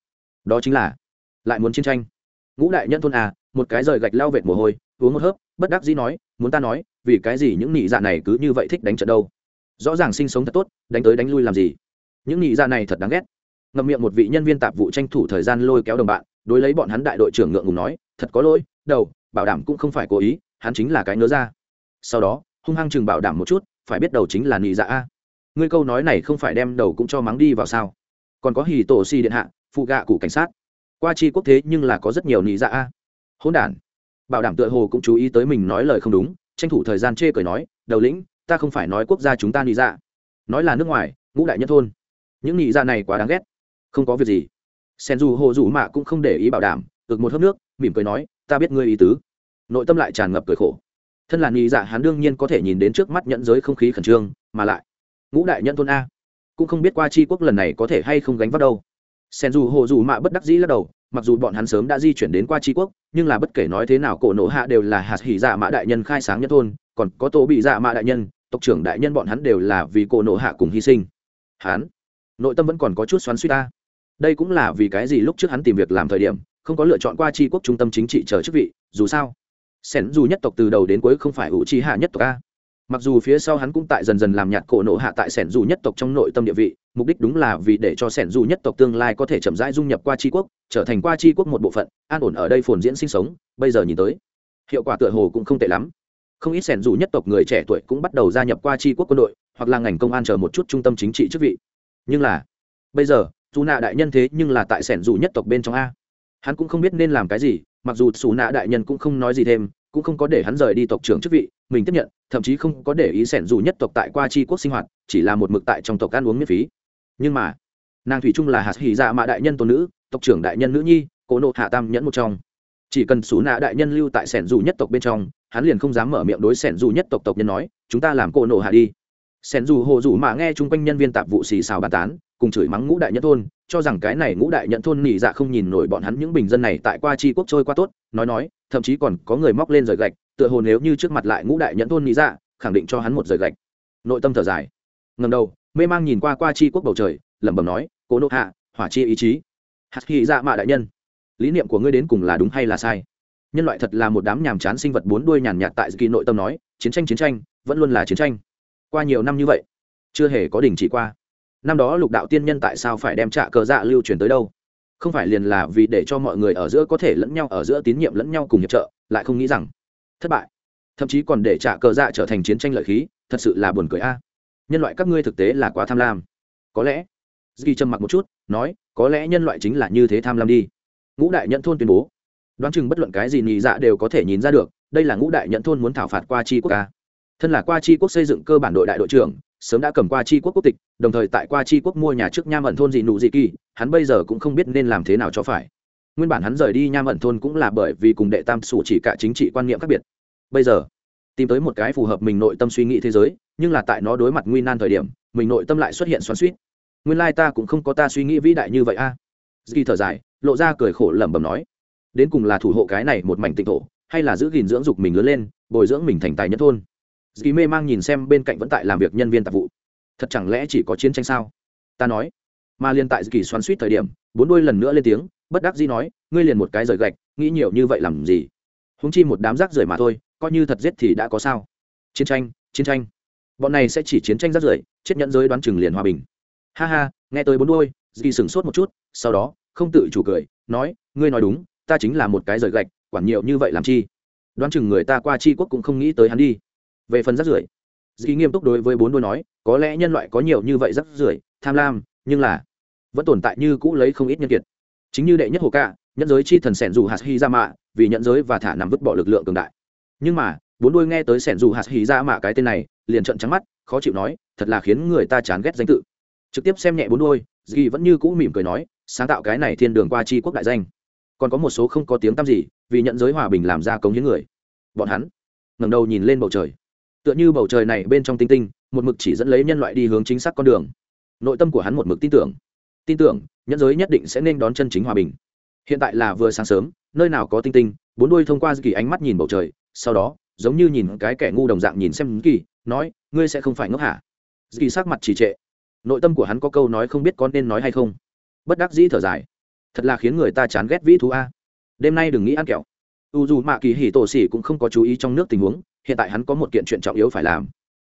Đó chính là, lại muốn chiến tranh. Ngũ đại nhân thôn à một cái rời gạch lao vệt mồ hôi, uống một hớp bất đắc dĩ nói, muốn ta nói, vì cái gì những nị dạ này cứ như vậy thích đánh trận đâu? Rõ ràng sinh sống thật tốt, đánh tới đánh lui làm gì? Những nị dạ này thật đáng ghét. Ngậm miệng một vị nhân viên tạp vụ tranh thủ thời gian lôi kéo đồng bạn, đối lấy bọn hắn đại đội trưởng ngượng ngùng nói, thật có lỗi, đầu, bảo đảm cũng không phải cố ý, hắn chính là cái ngớ ra. Sau đó, hung hăng chừng bảo đảm một chút, phải biết đầu chính là nị dạ a. Ngươi câu nói này không phải đem đầu cũng cho mắng đi vào sao? Còn có hì tổ si điện hạ, phụ gạ cụ cảnh sát. Qua chi quốc thế nhưng là có rất nhiều nị dạ a. Hỗn đản bảo đảm tựa hồ cũng chú ý tới mình nói lời không đúng, tranh thủ thời gian chê cười nói, đầu lĩnh, ta không phải nói quốc gia chúng ta nghĩ ra dạ. nói là nước ngoài, ngũ đại nhất thôn. Những nghĩ ra dạ này quá đáng ghét. Không có việc gì. Sen dù hồ dù mạ cũng không để ý bảo đảm, ực một hớp nước, mỉm cười nói, ta biết ngươi ý tứ. Nội tâm lại tràn ngập cười khổ. Thân là nghĩ dạ hắn đương nhiên có thể nhìn đến trước mắt nhẫn giới không khí khẩn trương, mà lại, ngũ đại nhân thôn a. Cũng không biết qua c quốc lần này có thể hay không gánh vác đâu. Sen dù hồ dù mạ bất đắc dĩ lắc đầu mặc dù bọn hắn sớm đã di chuyển đến qua tri quốc, nhưng là bất kể nói thế nào, cổ nộ hạ đều là hạt hỉ dạ mã đại nhân khai sáng nhất thôn, còn có tổ bị dạ mã đại nhân, tộc trưởng đại nhân bọn hắn đều là vì cổ nộ hạ cùng hy sinh. Hắn, nội tâm vẫn còn có chút xoắn suy ta. Đây cũng là vì cái gì lúc trước hắn tìm việc làm thời điểm, không có lựa chọn qua tri quốc trung tâm chính trị chờ chức vị, dù sao, sẻn dù nhất tộc từ đầu đến cuối không phải ủ chi hạ nhất tộc a mặc dù phía sau hắn cũng tại dần dần làm nhạt cổ nộ hạ tại sẻn dù nhất tộc trong nội tâm địa vị, mục đích đúng là vì để cho sẻn dù nhất tộc tương lai có thể chậm rãi dung nhập qua tri quốc, trở thành qua tri quốc một bộ phận, an ổn ở đây phồn diễn sinh sống, bây giờ nhìn tới, hiệu quả tựa hồ cũng không tệ lắm. Không ít sẻn dù nhất tộc người trẻ tuổi cũng bắt đầu gia nhập qua tri quốc quân đội, hoặc là ngành công an chờ một chút trung tâm chính trị chức vị. Nhưng là, bây giờ dù nạ đại nhân thế nhưng là tại sẻn dù nhất tộc bên trong a. Hắn cũng không biết nên làm cái gì, mặc dù xù nạ đại nhân cũng không nói gì thêm cũng không có để hắn rời đi tộc trưởng chức vị, mình tiếp nhận, thậm chí không có để ý sẻn dù nhất tộc tại qua tri quốc sinh hoạt, chỉ là một mực tại trong tộc ăn uống miễn phí. Nhưng mà, nàng thủy trung là hạt hỉ dạ mạ đại nhân tôn nữ, tộc trưởng đại nhân nữ nhi cổ nộ hạ tam nhẫn một trong. Chỉ cần xú nạ đại nhân lưu tại sẻn dù nhất tộc bên trong, hắn liền không dám mở miệng đối sẻn dù nhất tộc tộc nhân nói, chúng ta làm cổ nộ hạ đi. Sẻn dù hồ dù mà nghe chung quanh nhân viên tạp vụ xì xào bàn tán cùng chửi mắng ngũ đại nhẫn thôn, cho rằng cái này ngũ đại nhận thôn nỉ dạ không nhìn nổi bọn hắn những bình dân này tại qua chi quốc trôi qua tốt, nói nói, thậm chí còn có người móc lên rời gạch, tựa hồ nếu như trước mặt lại ngũ đại nhận thôn nỉ dạ khẳng định cho hắn một rời gạch. Nội tâm thở dài. Ngầm đầu, mê mang nhìn qua qua chi quốc bầu trời, lẩm bẩm nói, cố nộ hạ, hỏa chi ý chí. Hạt hy dạ mạ đại nhân, lý niệm của ngươi đến cùng là đúng hay là sai? Nhân loại thật là một đám nhàm chán sinh vật bốn đuôi nhàn nhạt tại kỳ nội tâm nói, chiến tranh chiến tranh, vẫn luôn là chiến tranh. Qua nhiều năm như vậy, chưa hề có đình chỉ qua năm đó lục đạo tiên nhân tại sao phải đem trạ cờ dạ lưu truyền tới đâu? Không phải liền là vì để cho mọi người ở giữa có thể lẫn nhau ở giữa tín nhiệm lẫn nhau cùng hiệp trợ lại không nghĩ rằng thất bại. Thậm chí còn để trạ cờ dạ trở thành chiến tranh lợi khí thật sự là buồn cười a. Nhân loại các ngươi thực tế là quá tham lam. Có lẽ ghi trầm mặc một chút, nói, có lẽ nhân loại chính là như thế tham lam đi. Ngũ đại nhận thôn tuyên bố, đoán chừng bất luận cái gì nhị dạ đều có thể nhìn ra được, đây là ngũ đại nhận thôn muốn thảo phạt qua chi quốc ca. thân là qua chi quốc xây dựng cơ bản đội đại đội trưởng sớm đã cầm qua chi quốc quốc tịch, đồng thời tại qua chi quốc mua nhà trước nham ẩn thôn dị nụ dị kỳ, hắn bây giờ cũng không biết nên làm thế nào cho phải. Nguyên bản hắn rời đi nham ẩn thôn cũng là bởi vì cùng đệ tam sủ chỉ cả chính trị quan niệm khác biệt. Bây giờ, tìm tới một cái phù hợp mình nội tâm suy nghĩ thế giới, nhưng là tại nó đối mặt nguy nan thời điểm, mình nội tâm lại xuất hiện xoắn suýt nguyên lai ta cũng không có ta suy nghĩ vĩ đại như vậy a. À. dì thở dài, lộ ra cười khổ lẩm bẩm nói, đến cùng là thủ hộ cái này một mảnh tịnh thổ, hay là giữ gìn dưỡng dục mình lớn lên, bồi dưỡng mình thành tài nhất thôn? Dì mê mang nhìn xem bên cạnh vẫn tại làm việc nhân viên tạp vụ. Thật chẳng lẽ chỉ có chiến tranh sao? Ta nói. Mà liên tại kỳ xoắn suýt thời điểm, bốn đuôi lần nữa lên tiếng, bất đắc dĩ nói, ngươi liền một cái rời gạch, nghĩ nhiều như vậy làm gì? Húng chi một đám rác rưởi mà thôi, coi như thật giết thì đã có sao? Chiến tranh chiến tranh. Bọn này sẽ chỉ chiến tranh rác rưởi, chết nhẫn giới đoán chừng liền hòa bình. Ha ha, nghe tới bốn đuôi, dì sửng sốt một chút, sau đó, không tự chủ cười, nói, ngươi nói đúng, ta chính là một cái rời gạch, quản nhiều như vậy làm chi? Đoán chừng người ta qua chi quốc cũng không nghĩ tới hắn đi về phần rác rưởi. Dĩ nghiêm túc đối với bốn đôi nói có lẽ nhân loại có nhiều như vậy rác rưởi tham lam nhưng là vẫn tồn tại như cũ lấy không ít nhân kiệt. Chính như đệ nhất hồ ca nhân giới chi thần sẻn dù hạt hy ra mạ vì nhận giới và thả nằm vứt bỏ lực lượng cường đại. Nhưng mà bốn đôi nghe tới sẻn dù hạt hy ra mạ cái tên này liền trợn trắng mắt khó chịu nói thật là khiến người ta chán ghét danh tự. Trực tiếp xem nhẹ bốn đôi, dì vẫn như cũ mỉm cười nói sáng tạo cái này thiên đường qua chi quốc đại danh. Còn có một số không có tiếng tăm gì vì nhận giới hòa bình làm ra cống những người. Bọn hắn ngẩng đầu nhìn lên bầu trời tựa như bầu trời này bên trong tinh tinh, một mực chỉ dẫn lấy nhân loại đi hướng chính xác con đường. Nội tâm của hắn một mực tin tưởng. Tin tưởng nhân giới nhất định sẽ nên đón chân chính hòa bình. Hiện tại là vừa sáng sớm, nơi nào có tinh tinh, bốn đuôi thông qua kỳ ánh mắt nhìn bầu trời, sau đó, giống như nhìn cái kẻ ngu đồng dạng nhìn xem kỳ nói, ngươi sẽ không phải ngốc hả? Kỳ sắc mặt trì trệ. Nội tâm của hắn có câu nói không biết có nên nói hay không. Bất đắc dĩ thở dài. Thật là khiến người ta chán ghét vĩ thú a. Đêm nay đừng nghĩ ăn kẹo. U dù mạ kỳ hỉ tổ xỉ cũng không có chú ý trong nước tình huống hiện tại hắn có một kiện chuyện trọng yếu phải làm.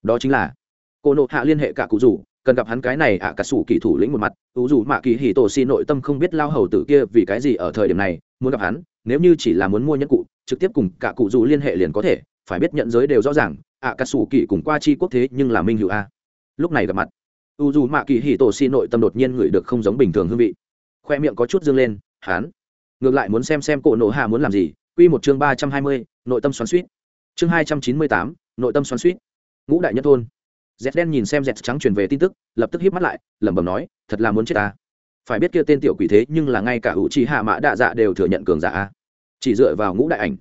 Đó chính là, cô nộ hạ liên hệ cả cụ rủ, cần gặp hắn cái này ạ à cả sủ kỳ thủ lĩnh một mặt. U dù mạ kỳ hỉ tổ xỉ nội tâm không biết lao hầu tử kia vì cái gì ở thời điểm này muốn gặp hắn, nếu như chỉ là muốn mua nhẫn cụ, trực tiếp cùng cả cụ rủ liên hệ liền có thể, phải biết nhận giới đều rõ ràng, ạ à cả sủ kỳ cùng qua chi quốc thế nhưng là minh hữu a. Lúc này gặp mặt u dù mạ kỳ hỉ tổ xỉ nội tâm đột nhiên ngửi được không giống bình thường hương vị. Khoe miệng có chút dương lên hán ngược lại muốn xem xem cổ nộ hạ muốn làm gì. Quy một chương ba trăm hai mươi, nội tâm xoắn suýt chương hai trăm chín mươi tám, nội tâm xoắn suýt ngũ đại nhất thôn. Dẹt đen nhìn xem dẹt trắng truyền về tin tức, lập tức híp mắt lại, lẩm bẩm nói, thật là muốn chết ta. Phải biết kia tên tiểu quỷ thế nhưng là ngay cả hữu trì hạ mã đạ dạ đều thừa nhận cường giả chỉ dựa vào ngũ đại ảnh,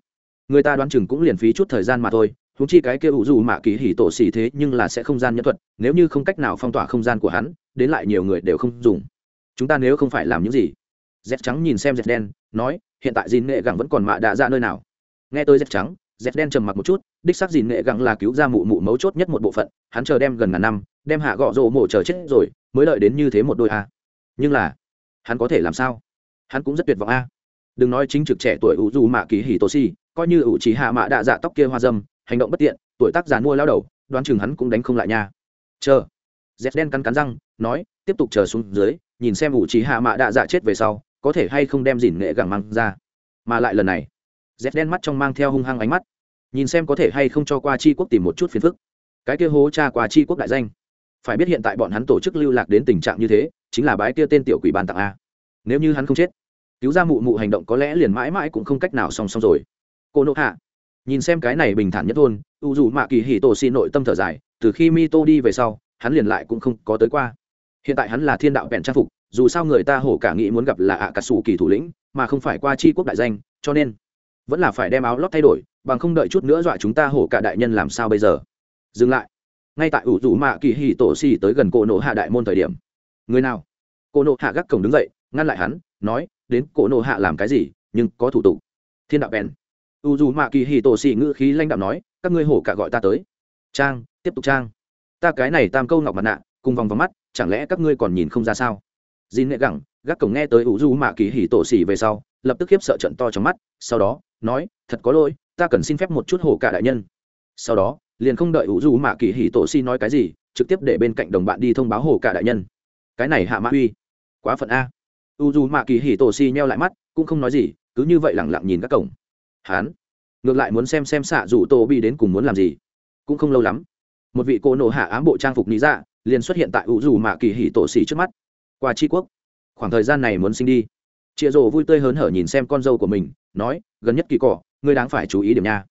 người ta đoán chừng cũng liền phí chút thời gian mà thôi húng chi cái kia ủ dù mạ kỳ hỉ tổ xỉ thế nhưng là sẽ không gian nhân thuật, nếu như không cách nào phong tỏa không gian của hắn, đến lại nhiều người đều không dùng. Chúng ta nếu không phải làm những gì? Dép trắng nhìn xem dép đen, nói, hiện tại dìn nghệ gẳng vẫn còn mạ đạ ra nơi nào? Nghe tôi dép trắng dép đen trầm mặc một chút, đích xác dìn nghệ gặng là cứu ra mụ mụ mấu chốt nhất một bộ phận, hắn chờ đem gần ngàn năm, đem hạ gọ rộ mổ chờ chết rồi, mới đợi đến như thế một đôi a. Nhưng là, hắn có thể làm sao? Hắn cũng rất tuyệt vọng a. Đừng nói chính trực trẻ tuổi ủ dù mạ kỳ hỉ tổ si, coi như ủ chỉ hạ mạ đạ dạ tóc kia hoa dâm, hành động bất tiện, tuổi tác già mua lao đầu, đoán chừng hắn cũng đánh không lại nha. Chờ. Dép đen cắn cắn răng, nói, tiếp tục chờ xuống dưới, nhìn xem ủ chỉ hạ mạ đạ dạ chết về sau, có thể hay không đem dìn nghệ gẳng mang ra. Mà lại lần này dép đen mắt trong mang theo hung hăng ánh mắt. Nhìn xem có thể hay không cho qua chi quốc tìm một chút phiền phức. Cái kia hố cha qua chi quốc đại danh. Phải biết hiện tại bọn hắn tổ chức lưu lạc đến tình trạng như thế, chính là bái kia tên tiểu quỷ ban tặng a. Nếu như hắn không chết, cứu ra mụ mụ hành động có lẽ liền mãi mãi cũng không cách nào song song rồi. Cô nộ hạ, nhìn xem cái này bình thản nhất thôn, u dù mạ kỳ hỉ tổ xi nội tâm thở dài, từ khi mi tô đi về sau, hắn liền lại cũng không có tới qua. Hiện tại hắn là thiên đạo vẹn trang phục, dù sao người ta hổ cả nghĩ muốn gặp là ạ à cà sủ kỳ thủ lĩnh, mà không phải qua chi quốc đại danh, cho nên vẫn là phải đem áo lót thay đổi, bằng không đợi chút nữa dọa chúng ta hổ cả đại nhân làm sao bây giờ? Dừng lại. Ngay tại ủ rủ mạ kỳ hì tổ xì tới gần cổ nộ hạ đại môn thời điểm. Người nào? Cổ nộ hạ gác cổng đứng dậy, ngăn lại hắn, nói, đến cổ nộ hạ làm cái gì, nhưng có thủ tục. Thiên đạo bèn. U dù mạ kỳ hì tổ xì ngữ khí lanh đạo nói, các ngươi hổ cả gọi ta tới. Trang, tiếp tục trang. Ta cái này tam câu ngọc mặt nạ, cùng vòng vào mắt, chẳng lẽ các ngươi còn nhìn không ra sao? Dìn nệ gẳng gác cổng nghe tới ủ du mạ kỳ hỉ tổ xỉ về sau, lập tức khiếp sợ trận to trong mắt, sau đó, nói, thật có lỗi, ta cần xin phép một chút hổ cả đại nhân. Sau đó, liền không đợi ủ du mạ kỳ hỉ tổ xỉ nói cái gì, trực tiếp để bên cạnh đồng bạn đi thông báo hổ cả đại nhân. Cái này hạ mã uy quá phận a. U du mạ kỳ hỉ tổ xỉ nheo lại mắt, cũng không nói gì, cứ như vậy lẳng lặng nhìn các cổng. Hán, ngược lại muốn xem xem xạ rủ tô bị đến cùng muốn làm gì. Cũng không lâu lắm, một vị cô nộ hạ ám bộ trang phục lý dạ liền xuất hiện tại u du mạ kỳ hỉ tổ xỉ trước mắt. Qua tri quốc khoảng thời gian này muốn sinh đi. Chịa rồ vui tươi hớn hở nhìn xem con dâu của mình, nói, gần nhất kỳ cỏ ngươi đáng phải chú ý điểm nha.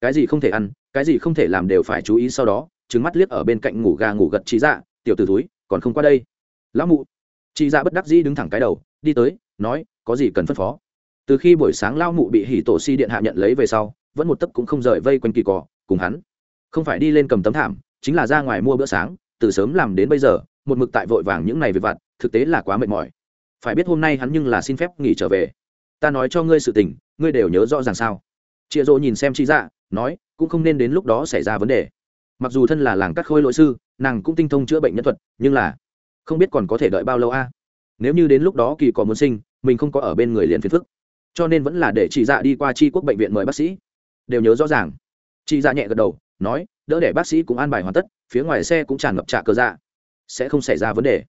Cái gì không thể ăn, cái gì không thể làm đều phải chú ý sau đó trứng mắt liếc ở bên cạnh ngủ gà ngủ gật trí dạ tiểu t ử túi còn không qua đây. Lão mụ. Chị dạ bất đắc dĩ đứng thẳng cái đầu, đi tới, nói, có gì cần phân phó? Từ khi buổi sáng lao mụ bị hỉ tổ si điện hạ nhận lấy về sau, vẫn một tấc cũng không rời vây quanh kỳ cỏ cùng hắn. Không phải đi lên cầm tấm thảm, chính là ra ngoài mua bữa sáng, từ sớm làm đến bây giờ, một mực tại vội vàng những ngày về vặt, thực tế là quá mệt mỏi phải biết hôm nay hắn nhưng là xin phép nghỉ trở về. Ta nói cho ngươi sự tình, ngươi đều nhớ rõ ràng sao? Chịa rỗ nhìn xem chị dạ nói, cũng không nên đến lúc đó xảy ra vấn đề. Mặc dù thân là làng cắt khôi lỗi sư, nàng cũng tinh thông chữa bệnh nhân thuật, nhưng là không biết còn có thể đợi bao lâu a? À? Nếu như đến lúc đó kỳ có muốn sinh, mình không có ở bên người liền phiền phức. Cho nên vẫn là để chị dạ đi qua tri quốc bệnh viện mời bác sĩ. Đều nhớ rõ ràng. Chị dạ nhẹ gật đầu, nói, đỡ để bác sĩ cũng an bài hoàn tất, phía ngoài xe cũng tràn ngập trạ cơ dạ. Sẽ không xảy ra vấn đề.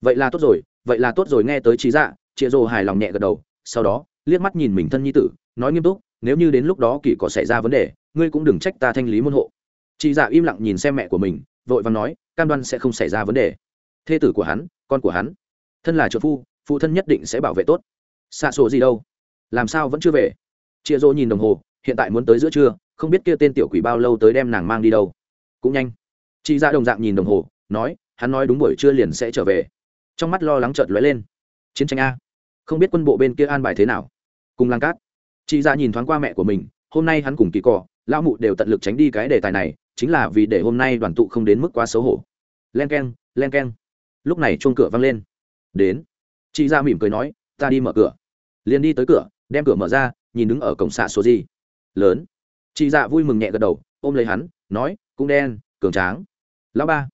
Vậy là tốt rồi vậy là tốt rồi, nghe tới trí dạ chịa rồ hài lòng nhẹ gật đầu, sau đó, liếc mắt nhìn mình thân nhi tử, nói nghiêm túc, nếu như đến lúc đó kỳ có xảy ra vấn đề, ngươi cũng đừng trách ta thanh lý môn hộ. Chị dạ im lặng nhìn xem mẹ của mình, vội vàng nói, cam đoan sẽ không xảy ra vấn đề. Thê tử của hắn, con của hắn, thân là trợ phu, phụ thân nhất định sẽ bảo vệ tốt. Xa xô gì đâu? Làm sao vẫn chưa về? Chị rô nhìn đồng hồ, hiện tại muốn tới giữa trưa, không biết kia tên tiểu quỷ bao lâu tới đem nàng mang đi đâu. Cũng nhanh. Chị ra dạ đồng dạng nhìn đồng hồ, nói, hắn nói đúng buổi trưa liền sẽ trở về trong mắt lo lắng chợt lóe lên. Chiến tranh a. Không biết quân bộ bên kia an bài thế nào. Cùng lang cát. Chị ra nhìn thoáng qua mẹ của mình, hôm nay hắn cùng kỳ cọ lão mụ đều tận lực tránh đi cái đề tài này, chính là vì để hôm nay đoàn tụ không đến mức quá xấu hổ. Len k e n len k e n lúc này chuông cửa văng lên. Đến. Chị ra mỉm cười nói, ta đi mở cửa. Liền đi tới cửa, đem cửa mở ra, nhìn đứng ở cổng xạ số gì lớn. Chị dạ vui mừng nhẹ gật đầu, ôm lấy hắn, nói, cũng đen, cường tráng. Lão ba.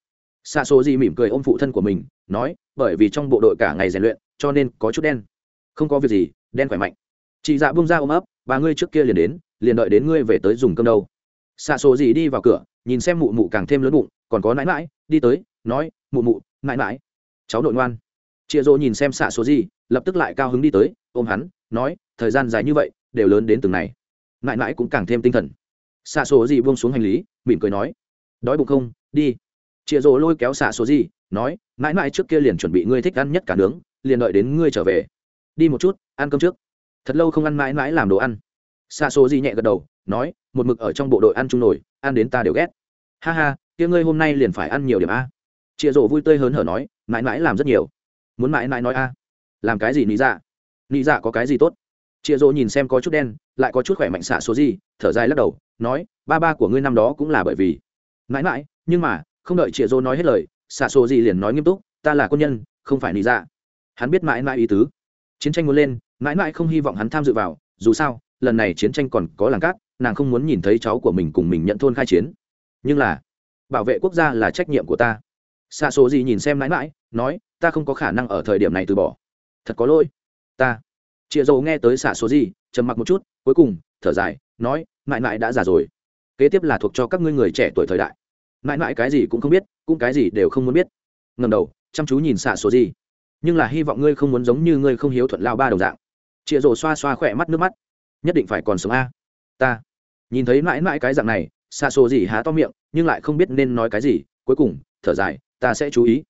Xạ số gì mỉm cười ôm phụ thân của mình nói, bởi vì trong bộ đội cả ngày rèn luyện, cho nên có chút đen. Không có việc gì, đen khỏe mạnh. Chị dạ bung ra ôm ấp, bà ngươi trước kia liền đến, liền đợi đến ngươi về tới dùng cơm đâu. Xạ số gì đi vào cửa, nhìn xem mụ mụ càng thêm lớn bụng, còn có nãi mãi đi tới, nói, mụ mụ, nãi mãi cháu nội ngoan. Chịa dỗ nhìn xem xạ số gì lập tức lại cao hứng đi tới, ôm hắn, nói, thời gian dài như vậy, đều lớn đến từng này. Nãi mãi cũng càng thêm tinh thần. Xạ số gì buông xuống hành lý, mỉm cười nói, đói bụng không? Đi. Chịa dỗ lôi kéo xạ số gì nói mãi mãi trước kia liền chuẩn bị ngươi thích ăn nhất cả nướng, liền đợi đến ngươi trở về. Đi một chút, ăn cơm trước. Thật lâu không ăn mãi mãi làm đồ ăn. Xa số gì nhẹ gật đầu, nói, một mực ở trong bộ đội ăn chung nổi ăn đến ta đều ghét. Ha ha, kia ngươi hôm nay liền phải ăn nhiều điểm a. Chịa rổ vui tươi hớn hở nói, mãi mãi làm rất nhiều. Muốn mãi mãi nói a. Làm cái gì lý dạ? Lý dạ có cái gì tốt? Chịa rỗ nhìn xem có chút đen, lại có chút khỏe mạnh xạ số gì thở dài lắc đầu, nói, ba ba của ngươi năm đó cũng là bởi vì. Mãi mãi, nhưng mà, không đợi chịa rỗ nói hết lời xạ số gì liền nói nghiêm túc, ta là quân nhân, không phải lý dạ. Hắn biết mãi mãi ý tứ. Chiến tranh muốn lên, mãi mãi không hy vọng hắn tham dự vào, dù sao, lần này chiến tranh còn có làng cát, nàng không muốn nhìn thấy cháu của mình cùng mình nhận thôn khai chiến. Nhưng là, bảo vệ quốc gia là trách nhiệm của ta. Xa số gì nhìn xem mãi mãi, nói, ta không có khả năng ở thời điểm này từ bỏ. Thật có lỗi. Ta. Chịa dầu nghe tới xả số gì trầm mặc một chút, cuối cùng, thở dài, nói, mãi mãi đã già rồi. Kế tiếp là thuộc cho các ngươi người trẻ tuổi thời đại mãi mãi cái gì cũng không biết, cũng cái gì đều không muốn biết. Ngầm đầu, chăm chú nhìn xạ số gì. Nhưng là hy vọng ngươi không muốn giống như ngươi không hiếu thuận lao ba đồng dạng. Chịa rổ xoa xoa khỏe mắt nước mắt. Nhất định phải còn sống a. Ta. Nhìn thấy mãi mãi cái dạng này, xạ số gì há to miệng, nhưng lại không biết nên nói cái gì. Cuối cùng, thở dài, ta sẽ chú ý.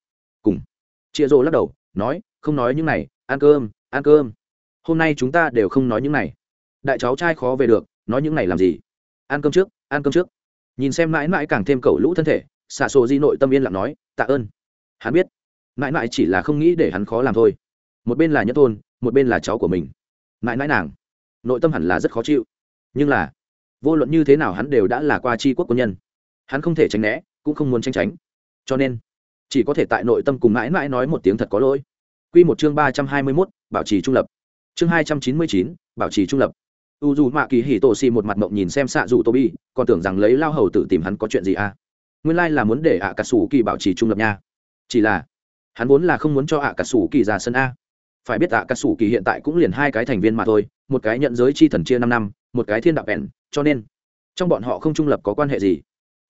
Cùng. Chịa rổ lắc đầu, nói, không nói những này, ăn cơm ăn cơm. Hôm nay chúng ta đều không nói những này. Đại cháu trai khó về được, nói những này làm gì? Ăn cơm trước, ăn cơm trước nhìn xem mãi mãi càng thêm cầu lũ thân thể xạ sổ di nội tâm yên lặng nói, tạ ơn. Hắn biết, mãi mãi chỉ là không nghĩ để hắn khó làm thôi. Một bên là nhất thôn một bên là cháu của mình. Mãi mãi nàng, nội tâm hẳn là rất khó chịu. Nhưng là, vô luận như thế nào hắn đều đã là qua c quốc quân nhân. Hắn không thể tránh né, cũng không muốn tranh tránh. Cho nên, chỉ có thể tại nội tâm cùng mãi mãi nói một tiếng thật có lỗi. Q một chương ba trăm hai mươi mốt, bảo trì trung lập. Chương hai trăm chín mươi chín, bảo trì trung lập u dù mạ kỳ hì tổ xì một mặt mộng nhìn xem xạ dù tô bi còn tưởng rằng lấy lao hầu tự tìm hắn có chuyện gì à? Nguyên lai là muốn để ạ cà sủ kỳ bảo trì trung lập nha. Chỉ là, hắn vốn là không muốn cho ạ cà sủ kỳ ra sân a. Phải biết ạ cà sủ kỳ hiện tại cũng liền hai cái thành viên mà thôi, một cái nhận giới chi thần chia năm năm, một cái thiên đạo bèn, cho nên, trong bọn họ không trung lập có quan hệ gì.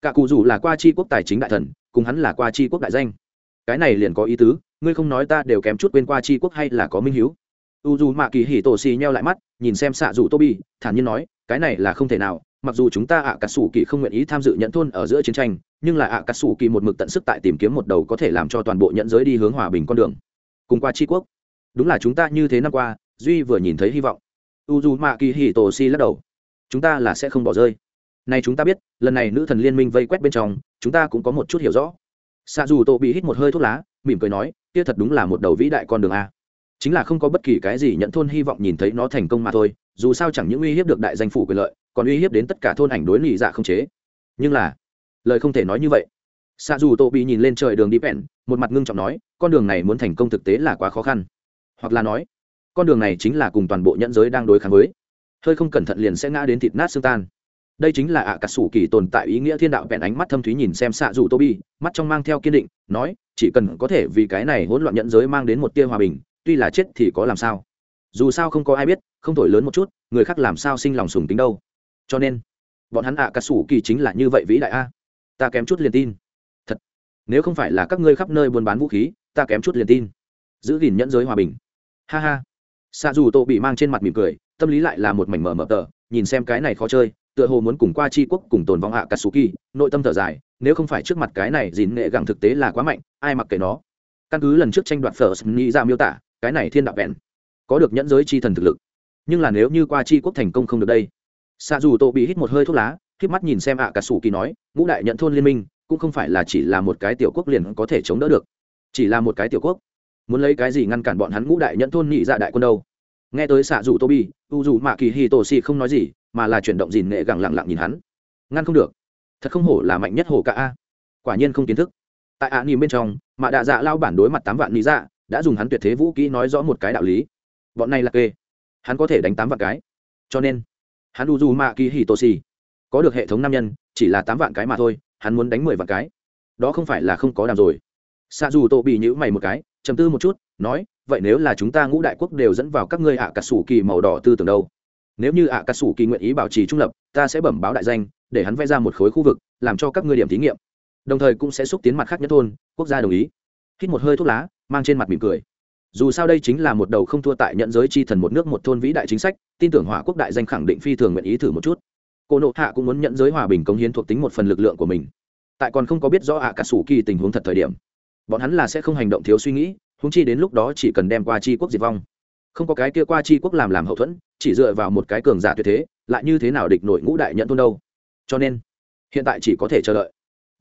Cả cụ dù là qua chi quốc tài chính đại thần, cùng hắn là qua chi quốc đại danh. Cái này liền có ý tứ, ngươi không nói ta đều kém chút quên qua chi quốc hay là có minh hiếu. U dù mạ kỳ hỉ tổ xì nheo lại mắt nhìn xem xạ dù tô bi thản nhiên nói, cái này là không thể nào, mặc dù chúng ta ạ cà sủ kỳ không nguyện ý tham dự nhận thôn ở giữa chiến tranh, nhưng là ạ cà sủ kỳ một mực tận sức tại tìm kiếm một đầu có thể làm cho toàn bộ nhận giới đi hướng hòa bình con đường. Cùng qua tri quốc. Đúng là chúng ta như thế năm qua, duy vừa nhìn thấy hy vọng. U dù mạ kỳ hì tổ si lắc đầu. Chúng ta là sẽ không bỏ rơi. Này chúng ta biết, lần này nữ thần liên minh vây quét bên trong, chúng ta cũng có một chút hiểu rõ. Xạ dù tô bị hít một hơi thuốc lá, mỉm cười nói, kia thật đúng là một đầu vĩ đại con đường a chính là không có bất kỳ cái gì nhận thôn hy vọng nhìn thấy nó thành công mà thôi, dù sao chẳng những uy hiếp được đại danh phủ quyền lợi, còn uy hiếp đến tất cả thôn ảnh đối lì dạ không chế. Nhưng là, lời không thể nói như vậy. Xạ dù tô bị nhìn lên trời đường đi vẹn, một mặt ngưng trọng nói, con đường này muốn thành công thực tế là quá khó khăn. Hoặc là nói, con đường này chính là cùng toàn bộ nhẫn giới đang đối kháng với. Hơi không cẩn thận liền sẽ ngã đến thịt nát xương tan. Đây chính là ạ à cà sủ kỳ tồn tại ý nghĩa thiên đạo vẹn ánh mắt thâm thúy nhìn xem xạ dù tô bi, mắt trong mang theo kiên định, nói, chỉ cần có thể vì cái này hỗn loạn nhẫn giới mang đến một tia hòa bình tuy là chết thì có làm sao? Dù sao không có ai biết, không thổi lớn một chút, người khác làm sao sinh lòng sùng tính đâu. Cho nên, bọn hắn ạ à cà sủ kỳ chính là như vậy vĩ đại a. Ta kém chút liền tin. Thật, nếu không phải là các ngươi khắp nơi buôn bán vũ khí, ta kém chút liền tin. Giữ gìn nhẫn giới hòa bình. Ha ha. Xa dù tô bị mang trên mặt mỉm cười, tâm lý lại là một mảnh mờ mờ tờ, nhìn xem cái này khó chơi, tựa hồ muốn cùng qua c quốc cùng tồn vong hạ kỳ, nội tâm thở dài, nếu không phải trước mặt cái này dìn nghệ gẳng thực tế là quá mạnh, ai mặc kệ nó. Căn cứ lần trước tranh đoạt phở nghĩ ra miêu tả cái này thiên đạo vẹn có được nhẫn giới chi thần thực lực. Nhưng là nếu như qua chi quốc thành công không được đây. Xa dù tô bị hít một hơi thuốc lá k mắt nhìn xem ạ cả sủ kỳ nói, ngũ đại nhận thôn liên minh, cũng không phải là chỉ là một cái tiểu quốc liền có thể chống đỡ được. Chỉ là một cái tiểu quốc. Muốn lấy cái gì ngăn cản bọn hắn ngũ đại nhận thôn nhị dạ đại quân đâu? Nghe tới xạ dù tô bi u dù mạ kỳ hi tổ si không nói gì, mà là chuyển động dìn nghệ gẳng lặng lặng nhìn hắn. Ngăn không được. Thật không hổ là mạnh nhất hổ cả a. Quả nhiên không kiến thức. Tại ạ nìm bên trong, mạ đạ dạ lao bản đối mặt tám vạn lý dạ đã dùng hắn tuyệt thế vũ kỹ nói rõ một cái đạo lý. Bọn này là kê. Hắn có thể đánh tám vạn cái. Cho nên, hắn u dù mạ kỳ hì tô xì. Có được hệ thống nam nhân, chỉ là tám vạn cái mà thôi, hắn muốn đánh mười vạn cái. Đó không phải là không có đàm rồi. Xa dù tô bị nhữ mày một cái chầm tư một chút, nói, vậy nếu là chúng ta ngũ đại quốc đều dẫn vào các ngươi ạ à cà sủ kỳ màu đỏ tư tưởng đâu? Nếu như ạ à cà sủ kỳ nguyện ý bảo trì trung lập, ta sẽ bẩm báo đại danh, để hắn vẽ ra một khối khu vực, làm cho các ngươi điểm thí nghiệm. Đồng thời cũng sẽ xúc tiến mặt khác nhất thôn, quốc gia đồng ý. Hít một hơi thuốc lá mang trên mặt mỉm cười. Dù sao đây chính là một đầu không thua tại nhận giới chi thần một nước một thôn vĩ đại chính sách, tin tưởng hỏa quốc đại danh khẳng định phi thường nguyện ý thử một chút. Cô nộ hạ cũng muốn nhận giới hòa bình cống hiến thuộc tính một phần lực lượng của mình. Tại còn không có biết rõ ạ cà sủ kỳ tình huống thật thời điểm, bọn hắn là sẽ không hành động thiếu suy nghĩ húng chi đến lúc đó chỉ cần đem qua chi quốc diệt vong. Không có cái kia qua chi quốc làm làm hậu thuẫn, chỉ dựa vào một cái cường giả tuyệt thế, lại như thế nào địch nội ngũ đại nhận thôn đâu. Cho nên, hiện tại chỉ có thể chờ đợi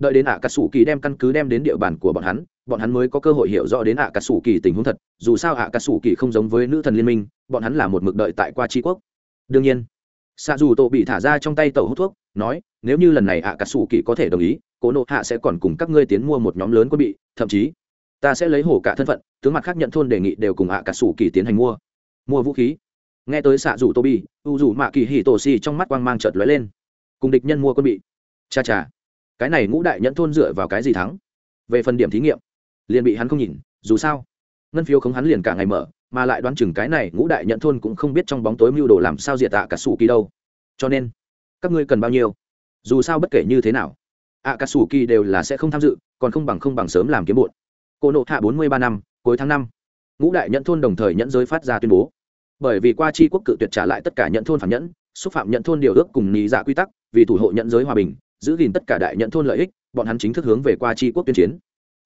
đợi đến ạ cà sủ kỳ đem căn cứ đem đến địa bàn của bọn hắn bọn hắn mới có cơ hội hiểu rõ đến ạ cà sủ kỳ tình huống thật. Dù sao ạ cà sủ kỳ không giống với nữ thần liên minh, bọn hắn là một mực đợi tại qua tri quốc. Đương nhiên xạ dù tổ bị thả ra trong tay tàu hút thuốc, nói, nếu như lần này ạ cà sủ kỳ có thể đồng ý, cố nộ hạ sẽ còn cùng các ngươi tiến mua một nhóm lớn quân bị, thậm chí, ta sẽ lấy hổ cả thân phận, tướng mặt khác nhận thôn đề nghị đều cùng ạ cà sủ kỳ tiến hành mua mua vũ khí. Nghe tới xạ dù tô bi u dù mạ kỳ hì tổ xì trong mắt quang mang chợt lóe lên. Cùng địch nhân mua quân bị. Cha cha cái này ngũ đại nhẫn thôn dựa vào cái gì thắng? Về phần điểm thí nghiệm, liền bị hắn không nhìn, dù sao, ngân phiếu không hắn liền cả ngày mở, mà lại đoán chừng cái này ngũ đại nhẫn thôn cũng không biết trong bóng tối mưu đồ làm sao diệt tạ cả sủ kỳ đâu. Cho nên, các ngươi cần bao nhiêu? Dù sao bất kể như thế nào ạ cả sủ kỳ đều là sẽ không tham dự, còn không bằng không bằng sớm làm kiếm bụn cô nộ hạ bốn mươi ba năm, cuối tháng năm, ngũ đại nhẫn thôn đồng thời nhẫn giới phát ra tuyên bố. Bởi vì qua chi quốc cự tuyệt trả lại tất cả nhẫn thôn phản nhẫn, xúc phạm nhẫn thôn điều ước cùng nhị dạ quy tắc, vì thủ hộ nhẫn giới hòa bình giữ gìn tất cả đại nhẫn thôn lợi ích, bọn hắn chính thức hướng về qua chi quốc tuyên chiến.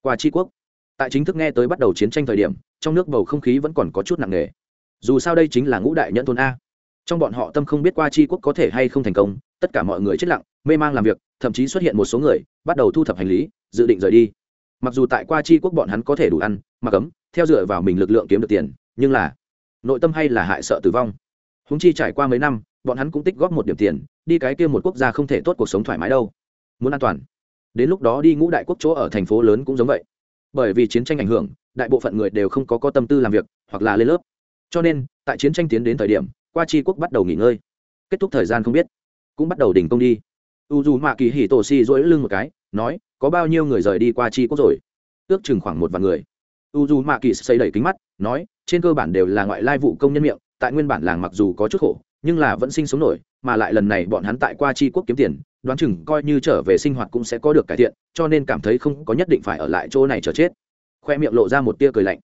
Qua chi quốc. Tại chính thức nghe tới bắt đầu chiến tranh thời điểm, trong nước bầu không khí vẫn còn có chút nặng nề. Dù sao đây chính là ngũ đại nhẫn thôn a. Trong bọn họ tâm không biết qua chi quốc có thể hay không thành công, tất cả mọi người chết lặng, mê mang làm việc, thậm chí xuất hiện một số người, bắt đầu thu thập hành lý, dự định rời đi. Mặc dù tại qua chi quốc bọn hắn có thể đủ ăn mà cấm theo dựa vào mình lực lượng kiếm được tiền, nhưng là nội tâm hay là hại sợ tử vong. Húng chi trải qua mấy năm bọn hắn cũng tích góp một điểm tiền, đi cái kia một quốc gia không thể tốt cuộc sống thoải mái đâu. Muốn an toàn. Đến lúc đó đi ngũ đại quốc chỗ ở thành phố lớn cũng giống vậy. Bởi vì chiến tranh ảnh hưởng, đại bộ phận người đều không có có tâm tư làm việc, hoặc là lên lớp. Cho nên, tại chiến tranh tiến đến thời điểm, qua tri quốc bắt đầu nghỉ ngơi. Kết thúc thời gian không biết, cũng bắt đầu đình công đi. U dù mạ kỳ hỉ tổ si dỗi lưng một cái, nói, có bao nhiêu người rời đi qua tri quốc rồi? Ước chừng khoảng một vạn người. U dù mạ kỳ xây đẩy kính mắt, nói, trên cơ bản đều là ngoại lai vụ công nhân miệng, tại nguyên bản làng mặc dù có chút khổ nhưng là vẫn sinh sống nổi, mà lại lần này bọn hắn tại qua tri quốc kiếm tiền, đoán chừng coi như trở về sinh hoạt cũng sẽ có được cải thiện, cho nên cảm thấy không có nhất định phải ở lại chỗ này chờ chết. Khoe miệng lộ ra một tia cười lạnh.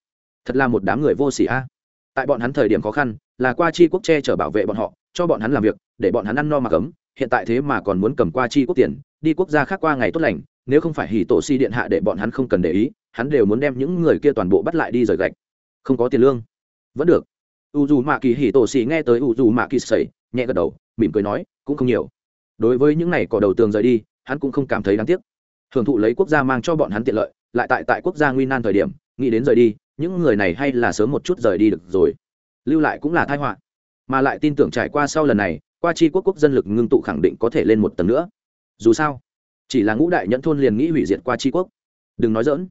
Thật là một đám người vô s ỉ a. Tại bọn hắn thời điểm khó khăn, là qua chi quốc che chở bảo vệ bọn họ, cho bọn hắn làm việc, để bọn hắn ăn no mặc ấm hiện tại thế mà còn muốn cầm qua chi quốc tiền, đi quốc gia khác qua ngày tốt lành, nếu không phải hỉ tổ si điện hạ để bọn hắn không cần để ý, hắn đều muốn đem những người kia toàn bộ bắt lại đi rời gạch. Không có tiền lương. Vẫn được u dù mạ kỳ hỉ tổ xì nghe tới u dù mạ kỳ sầy nhẹ gật đầu, mỉm cười nói, cũng không nhiều. Đối với những này cỏ đầu tường rời đi, hắn cũng không cảm thấy đáng tiếc. Hưởng thụ lấy quốc gia mang cho bọn hắn tiện lợi, lại tại tại quốc gia nguy nan thời điểm, nghĩ đến rời đi, những người này hay là sớm một chút rời đi được rồi. Lưu lại cũng là thai họa. Mà lại tin tưởng trải qua sau lần này, qua chi quốc quốc dân lực ngưng tụ khẳng định có thể lên một tầng nữa. Dù sao, chỉ là ngũ đại nhẫn thôn liền nghĩ hủy diệt qua chi quốc. Đừng nói dỡn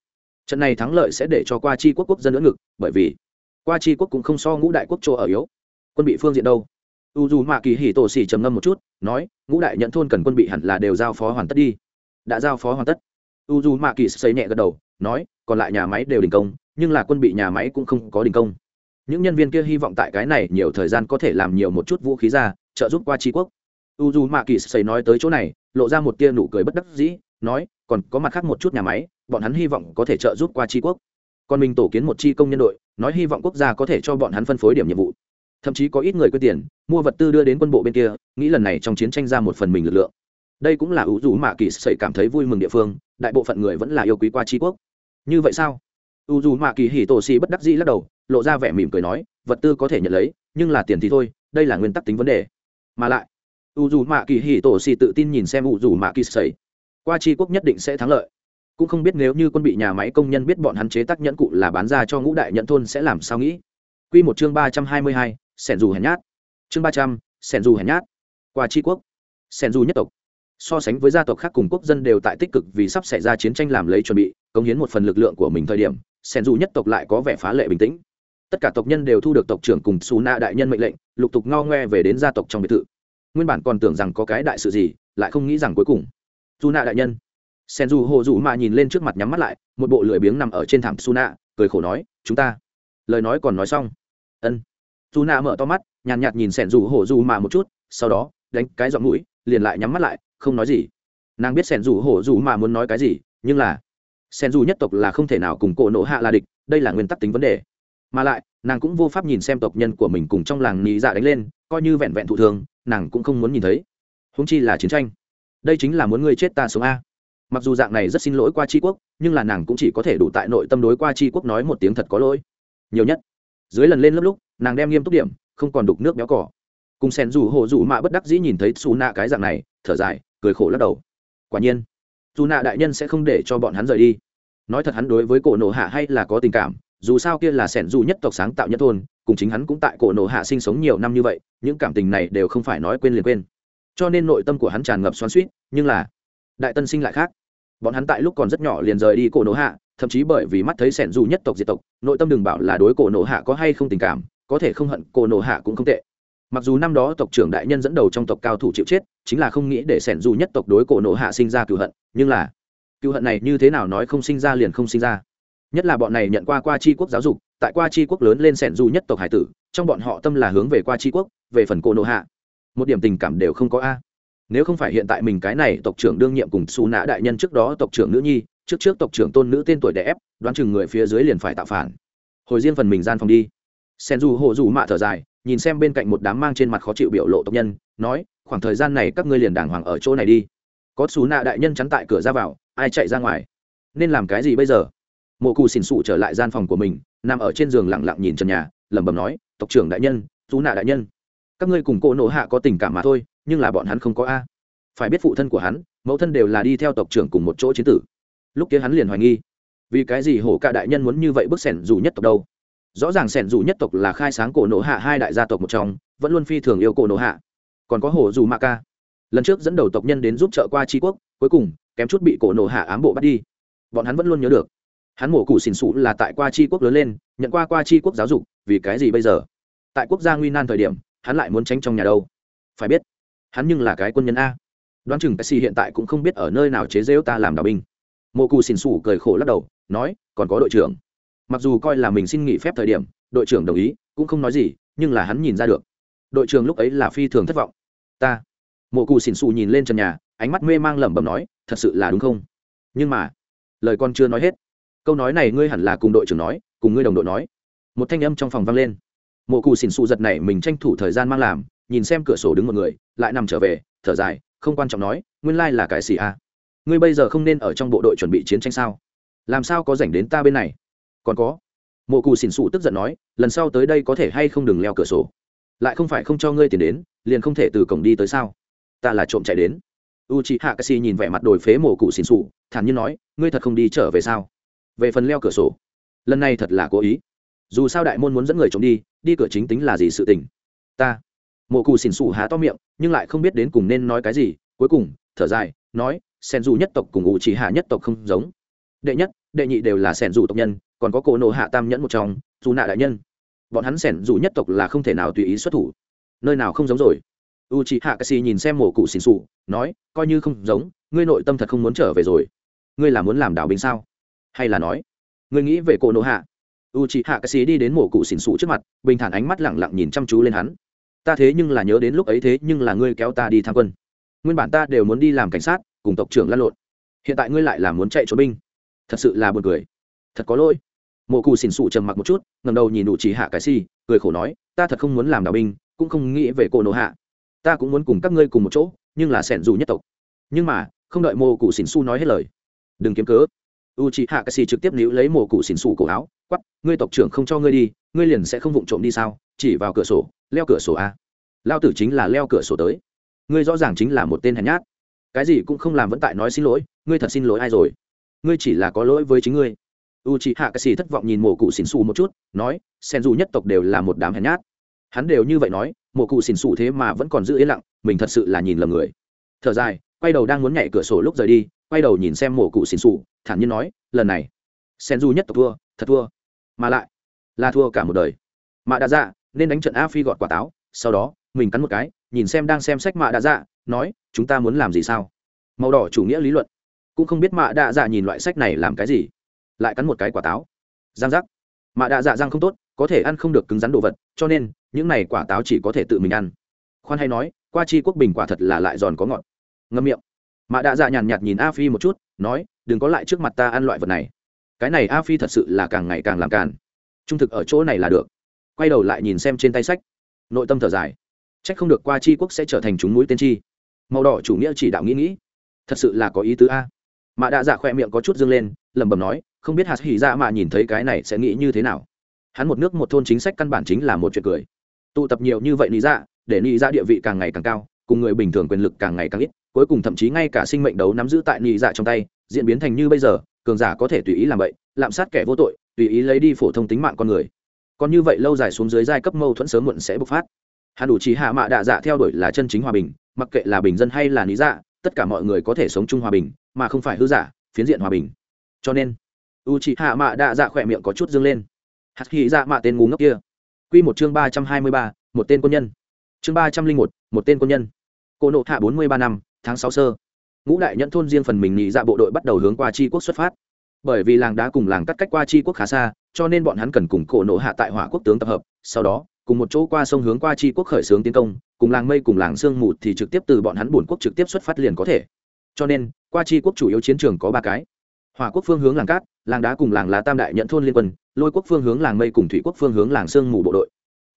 trận này thắng lợi sẽ để cho qua chi quốc quốc dân lưỡng ngực, bởi vì qua chi quốc cũng không so ngũ đại quốc chỗ ở yếu. Quân bị phương diện đâu? U dù mạ kỳ hỉ tổ xỉ trầm ngâm một chút, nói, ngũ đại nhận thôn cần quân bị hẳn là đều giao phó hoàn tất đi. Đã giao phó hoàn tất. U dù mạ kỳ xây nhẹ gật đầu, nói, còn lại nhà máy đều đình công, nhưng là quân bị nhà máy cũng không có đình công. Những nhân viên kia hy vọng tại cái này nhiều thời gian có thể làm nhiều một chút vũ khí ra, trợ giúp qua tri quốc. U dù mạ kỳ xây nói tới chỗ này, lộ ra một tia nụ cười bất đắc dĩ, nói, còn có mặt khác một chút nhà máy, bọn hắn hy vọng có thể trợ giúp qua tri quốc còn mình tổ kiến một chi công nhân đội, nói hy vọng quốc gia có thể cho bọn hắn phân phối điểm nhiệm vụ. Thậm chí có ít người quyên tiền, mua vật tư đưa đến quân bộ bên kia, nghĩ lần này trong chiến tranh ra một phần mình lực lượng. Đây cũng là ủ rủ mạ kỳ sậy cảm thấy vui mừng địa phương, đại bộ phận người vẫn là yêu quý qua tri quốc. Như vậy sao? U dù mạ kỳ hỉ tổ xì bất đắc dĩ lắc đầu, lộ ra vẻ mỉm cười nói, vật tư có thể nhận lấy, nhưng là tiền thì thôi, đây là nguyên tắc tính vấn đề. Mà lại u dù mạ kỳ hỉ tổ xì tự tin nhìn xem u dù mạ kỳ sậy qua tri quốc nhất định sẽ thắng lợi cũng không biết nếu như quân bị nhà máy công nhân biết bọn hắn chế tác nhẫn cụ là bán ra cho ngũ đại nhẫn thôn sẽ làm sao nghĩ. Quy một chương ba trăm hai mươi hai, sẻn dù hèn nhát. Chương ba trăm, sẻn dù hèn nhát. Qua tri quốc. Sẻn dù nhất tộc. So sánh với gia tộc khác cùng quốc dân đều tại tích cực vì sắp xảy ra chiến tranh làm lấy chuẩn bị, cống hiến một phần lực lượng của mình thời điểm, sẻn dù nhất tộc lại có vẻ phá lệ bình tĩnh. Tất cả tộc nhân đều thu được tộc trưởng cùng xù na đại nhân mệnh lệnh, lục tục ngao ngoe về đến gia tộc trong biệt thự. Nguyên bản còn tưởng rằng có cái đại sự gì, lại không nghĩ rằng cuối cùng. Dù na đại nhân sen dù hồ dù mà nhìn lên trước mặt nhắm mắt lại, một bộ lười biếng nằm ở trên thảm su nạ cười khổ nói, chúng ta. Lời nói còn nói xong. Ân. Su nạ mở to mắt, nhàn nhạt nhìn sen dù hồ dù mà một chút, sau đó, đánh cái giọng mũi, liền lại nhắm mắt lại, không nói gì. Nàng biết sen dù hồ dù mà muốn nói cái gì, nhưng là sen dù nhất tộc là không thể nào cùng cổ nộ hạ là địch, đây là nguyên tắc tính vấn đề. Mà lại, nàng cũng vô pháp nhìn xem tộc nhân của mình cùng trong làng nhị dạ đánh lên, coi như vẹn vẹn thụ thường nàng cũng không muốn nhìn thấy. Húng chi là chiến tranh. Đây chính là muốn ngươi chết ta sống a mặc dù dạng này rất xin lỗi qua tri quốc, nhưng là nàng cũng chỉ có thể đủ tại nội tâm đối qua tri quốc nói một tiếng thật có lỗi. Nhiều nhất, dưới lần lên lớp lúc, nàng đem nghiêm túc điểm, không còn đục nước béo cỏ. Cùng sen rủ hộ rủ mạ bất đắc dĩ nhìn thấy xù nạ cái dạng này, thở dài, cười khổ lắc đầu. Quả nhiên dù nạ đại nhân sẽ không để cho bọn hắn rời đi. Nói thật hắn đối với cổ nổ hạ hay là có tình cảm, dù sao kia là sẻn dù nhất tộc sáng tạo nhất thôn, cùng chính hắn cũng tại cổ nổ hạ sinh sống nhiều năm như vậy, những cảm tình này đều không phải nói quên liền quên. Cho nên nội tâm của hắn tràn ngập xoắn suýt nhưng là, đại tân sinh lại khác bọn hắn tại lúc còn rất nhỏ liền rời đi cổ nổ hạ, thậm chí bởi vì mắt thấy sẻn dù nhất tộc diệt tộc, nội tâm đừng bảo là đối cổ nổ hạ có hay không tình cảm, có thể không hận cổ nổ hạ cũng không tệ. Mặc dù năm đó tộc trưởng đại nhân dẫn đầu trong tộc cao thủ chịu chết, chính là không nghĩ để sẻn dù nhất tộc đối cổ nổ hạ sinh ra cựu hận, nhưng là cựu hận này như thế nào nói không sinh ra liền không sinh ra. Nhất là bọn này nhận qua qua tri quốc giáo dục, tại qua tri quốc lớn lên sẻn dù nhất tộc hải tử, trong bọn họ tâm là hướng về qua tri quốc, về phần cổ nổ hạ. Một điểm tình cảm đều không có a nếu không phải hiện tại mình cái này tộc trưởng đương nhiệm cùng xù nã đại nhân trước đó tộc trưởng nữ nhi, trước trước tộc trưởng tôn nữ tên tuổi đẻ ép, đoán chừng người phía dưới liền phải tạo phản. Hồi riêng phần mình gian phòng đi. Sen dù hộ dù mạ thở dài, nhìn xem bên cạnh một đám mang trên mặt khó chịu biểu lộ tộc nhân, nói, khoảng thời gian này các ngươi liền đàng hoàng ở chỗ này đi. Có xù nạ đại nhân chắn tại cửa ra vào, ai chạy ra ngoài? Nên làm cái gì bây giờ? Mộ cù xỉn xụ trở lại gian phòng của mình, nằm ở trên giường lặng lặng nhìn trần nhà, lẩm bẩm nói, tộc trưởng đại nhân xù nạ đại nhân, các ngươi cùng cô nộ hạ có tình cảm mà thôi nhưng là bọn hắn không có a. Phải biết phụ thân của hắn, mẫu thân đều là đi theo tộc trưởng cùng một chỗ chiến tử. Lúc kia hắn liền hoài nghi, vì cái gì hổ cả đại nhân muốn như vậy bức sẻn dù nhất tộc đâu? Rõ ràng sẻn dù nhất tộc là khai sáng cổ nổ hạ hai đại gia tộc một trong, vẫn luôn phi thường yêu cổ nổ hạ. Còn có hổ dù ma ca. Lần trước dẫn đầu tộc nhân đến giúp trợ qua tri quốc, cuối cùng, kém chút bị cổ nổ hạ ám bộ bắt đi. Bọn hắn vẫn luôn nhớ được. Hắn mổ củ xỉn xụ là tại qua tri quốc lớn lên, nhận qua qua tri quốc giáo dục, vì cái gì bây giờ? Tại quốc gia nguy nan thời điểm, hắn lại muốn tránh trong nhà đâu? Phải biết hắn nhưng là cái quân nhân a. Đoán chừng taxi hiện tại cũng không biết ở nơi nào chế rêu ta làm đạo binh. Mộ cù xỉn xủ cười khổ lắc đầu, nói, còn có đội trưởng. Mặc dù coi là mình xin nghỉ phép thời điểm, đội trưởng đồng ý, cũng không nói gì, nhưng là hắn nhìn ra được. Đội trưởng lúc ấy là phi thường thất vọng. Ta. Mộ cù xỉn xù nhìn lên trần nhà, ánh mắt mê mang lẩm bẩm nói, thật sự là đúng không? Nhưng mà, lời con chưa nói hết. Câu nói này ngươi hẳn là cùng đội trưởng nói, cùng ngươi đồng đội nói. Một thanh âm trong phòng vang lên. Mộ cù xỉn xù giật này mình tranh thủ thời gian mang làm nhìn xem cửa sổ đứng một người, lại nằm trở về, thở dài, không quan trọng nói, nguyên lai là cái xì a à? ngươi bây giờ không nên ở trong bộ đội chuẩn bị chiến tranh sao? Làm sao có rảnh đến ta bên này? Còn có. Mộ cù xỉn xụ tức giận nói, lần sau tới đây có thể hay không đừng leo cửa sổ? Lại không phải không cho ngươi tiền đến, liền không thể từ cổng đi tới sao? Ta là trộm chạy đến. U c hạ casi nhìn vẻ mặt đồi phế mổ cụ xỉn xù thản nhiên nói, ngươi thật không đi trở về sao? Về phần leo cửa sổ. Lần này thật là cố ý. Dù sao đại môn muốn dẫn người trộm đi đi cửa chính tính là gì sự tình? Ta mộ cụ xỉn xù há to miệng, nhưng lại không biết đến cùng nên nói cái gì. Cuối cùng, thở dài, nói sen dù nhất tộc cùng u chỉ hạ nhất tộc không giống. Đệ nhất, đệ nhị đều là sẻn dù tộc nhân, còn có cổ nộ hạ tam nhẫn một trong, dù nạ đại nhân. Bọn hắn sẻn dù nhất tộc là không thể nào tùy ý xuất thủ. Nơi nào không giống rồi? U c h i hạ cassi nhìn xem mổ cụ xỉn xù nói, coi như không giống, ngươi nội tâm thật không muốn trở về rồi. Ngươi là muốn làm đảo binh sao? Hay là nói, ngươi nghĩ về cổ nộ hạ? U c h i hạ cassi đi đến mổ cụ xỉn xù trước mặt, bình thản ánh mắt lẳng lặng nhìn chăm chú lên hắn ta thế nhưng là nhớ đến lúc ấy thế nhưng là ngươi kéo ta đi tham quân. Nguyên bản ta đều muốn đi làm cảnh sát, cùng tộc trưởng lăn lộn. Hiện tại ngươi lại là muốn chạy trốn binh. Thật sự là buồn cười. Thật có lỗi. Mộ cù xỉn xụ trầm mặc một chút ngầm đầu nhìn đủ chỉ hạ cái si, cười khổ nói, ta thật không muốn làm đạo binh, cũng không nghĩ về cô nộ hạ. Ta cũng muốn cùng các ngươi cùng một chỗ, nhưng là sẻn dù nhất tộc. Nhưng mà, không đợi mộ cụ xỉn xu nói hết lời, đừng kiếm cớ u chị hạ cái si trực tiếp níu lấy mộ cụ xỉn xù cổ áo quắp ngươi tộc trưởng không cho ngươi đi, ngươi liền sẽ không vụng trộm đi sao? Chỉ vào cửa sổ, leo cửa sổ a. Lao tử chính là leo cửa sổ tới. Ngươi rõ ràng chính là một tên hèn nhát. Cái gì cũng không làm vẫn tại nói xin lỗi, ngươi thật xin lỗi ai rồi? Ngươi chỉ là có lỗi với chính ngươi. U c h hạ cái xì thất vọng nhìn mổ cụ xỉn xù một chút, nói, sen dù nhất tộc đều là một đám hèn nhát. Hắn đều như vậy nói, mổ cụ xỉn xù thế mà vẫn còn giữ yên lặng, mình thật sự là nhìn lầm người. Thở dài, quay đầu đang muốn nhảy cửa sổ lúc rời đi quay đầu nhìn xem mổ cụ xỉn xù, thản nhiên nói, lần này sen du nhất tộc thua, thật thua. Mà lại, là thua cả một đời. Mạ đã dạ nên đánh trận a phi gọt quả táo. Sau đó, mình cắn một cái, nhìn xem đang xem sách mạ đã dạ nói, chúng ta muốn làm gì sao? Màu đỏ chủ nghĩa lý luận. Cũng không biết mạ đã dạ nhìn loại sách này làm cái gì. Lại cắn một cái quả táo. Giang giác. Mạ đạ dạ răng không tốt, có thể ăn không được cứng rắn đồ vật, cho nên, những này quả táo chỉ có thể tự mình ăn. Khoan hay nói, qua chi quốc bình quả thật là lại giòn có ngọt. Ngâm miệng mạ đạ dạ nhàn nhạt nhìn a phi một chút, nói, đừng có lại trước mặt ta ăn loại vật này. Cái này a phi thật sự là càng ngày càng làm càn. Trung thực ở chỗ này là được. Quay đầu lại nhìn xem trên tay sách. Nội tâm thở dài. C h ắ c không được qua chi quốc sẽ trở thành chúng mũi tên chi màu đỏ chủ nghĩa chỉ đạo nghĩ nghĩ. Thật sự là có ý tứ a. Mạ đạ dạ khoe miệng có chút dâng lên, lẩm bẩm nói, không biết hạt hỉ dạ mà nhìn thấy cái này sẽ nghĩ như thế nào? Hắn một nước một thôn chính sách căn bản chính là một chuyện cười. Tụ tập nhiều như vậy lý dạ để lý dạ địa vị càng ngày càng cao cùng người bình thường quyền lực càng ngày càng ít, cuối cùng thậm chí ngay cả sinh mệnh đấu nắm giữ tại lý dạ trong tay, diễn biến thành như bây giờ, cường giả có thể tùy ý làm vậy, lạm sát kẻ vô tội, tùy ý lấy đi phổ thông tính mạng con người. Còn như vậy lâu dài xuống dưới giai cấp mâu thuẫn sớm muộn sẽ bộc phát. Hàn đủ trí hạ mạ đạ dạ theo đuổi là chân chính hòa bình, mặc kệ là bình dân hay là lý dạ tất cả mọi người có thể sống chung hòa bình, mà không phải hư giả, phiến diện hòa bình. Cho nên, u trí hạ mạ đạ dạ khỏe miệng có chút dâng lên. Hạt hy dạ mạ tên ngu ngốc kia. Q một chương ba trăm hai mươi ba, một tên quân nhân. Chương ba trăm linh một một tên quân nhân cô nộ hạ bốn mươi ba năm, tháng sáu sơ. Ngũ đại nhẫn thôn riêng phần mình nhị dạ bộ đội bắt đầu hướng qua tri quốc xuất phát. Bởi vì làng đá cùng làng cắt cách qua tri quốc khá xa, cho nên bọn hắn cần cùng cổ nộ hạ tại hỏa quốc tướng tập hợp. Sau đó, cùng một chỗ qua sông hướng qua tri quốc khởi xướng tiến công, cùng làng mây cùng làng sương mù thì trực tiếp từ bọn hắn bổn quốc trực tiếp xuất phát liền có thể. Cho nên, qua tri quốc chủ yếu chiến trường có ba cái. Hỏa quốc phương hướng làng cát, làng đá cùng làng lá tam đại nhận thôn liên quân, lôi quốc phương hướng làng mây cùng thủy quốc phương hướng làng sương mù bộ đội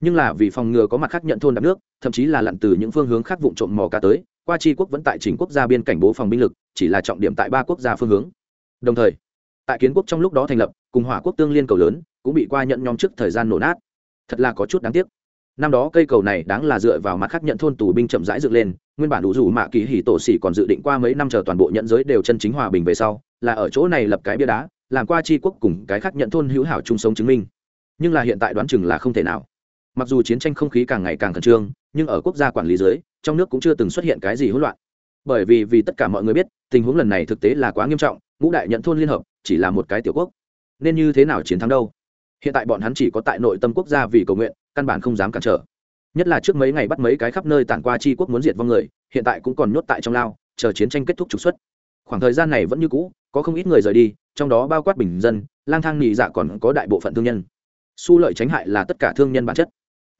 nhưng là vì phòng ngừa có mặt khác nhận thôn đạp nước, thậm chí là lặn từ những phương hướng khác vụ trộm mò cá tới, qua tri quốc vẫn tại chính quốc gia biên cảnh bố phòng binh lực, chỉ là trọng điểm tại ba quốc gia phương hướng. Đồng thời, tại kiến quốc trong lúc đó thành lập, cùng hỏa quốc tương liên cầu lớn, cũng bị qua nhận nhóm trước thời gian nổ nát. Thật là có chút đáng tiếc. Năm đó cây cầu này đáng là dựa vào mặt khác nhận thôn tù binh chậm rãi dựng lên, nguyên bản đủ rủ mạ kỳ hỉ tổ xỉ còn dự định qua mấy năm chờ toàn bộ nhận giới đều chân chính hòa bình về sau, là ở chỗ này lập cái bia đá, làm qua tri quốc cùng cái khác nhận thôn hữu hảo chung sống chứng minh. Nhưng là hiện tại đoán chừng là không thể nào mặc dù chiến tranh không khí càng ngày càng khẩn trương, nhưng ở quốc gia quản lý dưới, trong nước cũng chưa từng xuất hiện cái gì hỗn loạn. Bởi vì vì tất cả mọi người biết, tình huống lần này thực tế là quá nghiêm trọng, ngũ đại nhận thôn liên hợp, chỉ là một cái tiểu quốc. Nên như thế nào chiến thắng đâu? Hiện tại bọn hắn chỉ có tại nội tâm quốc gia vì cầu nguyện, căn bản không dám cản trở. Nhất là trước mấy ngày bắt mấy cái khắp nơi tản qua chi quốc muốn diệt vong người, hiện tại cũng còn nhốt tại trong lao, chờ chiến tranh kết thúc trục xuất. Khoảng thời gian này vẫn như cũ, có không ít người rời đi, trong đó bao quát bình dân, lang thang nhị dạ còn có đại bộ phận thương nhân. Su lợi tránh hại là tất cả thương nhân bản chất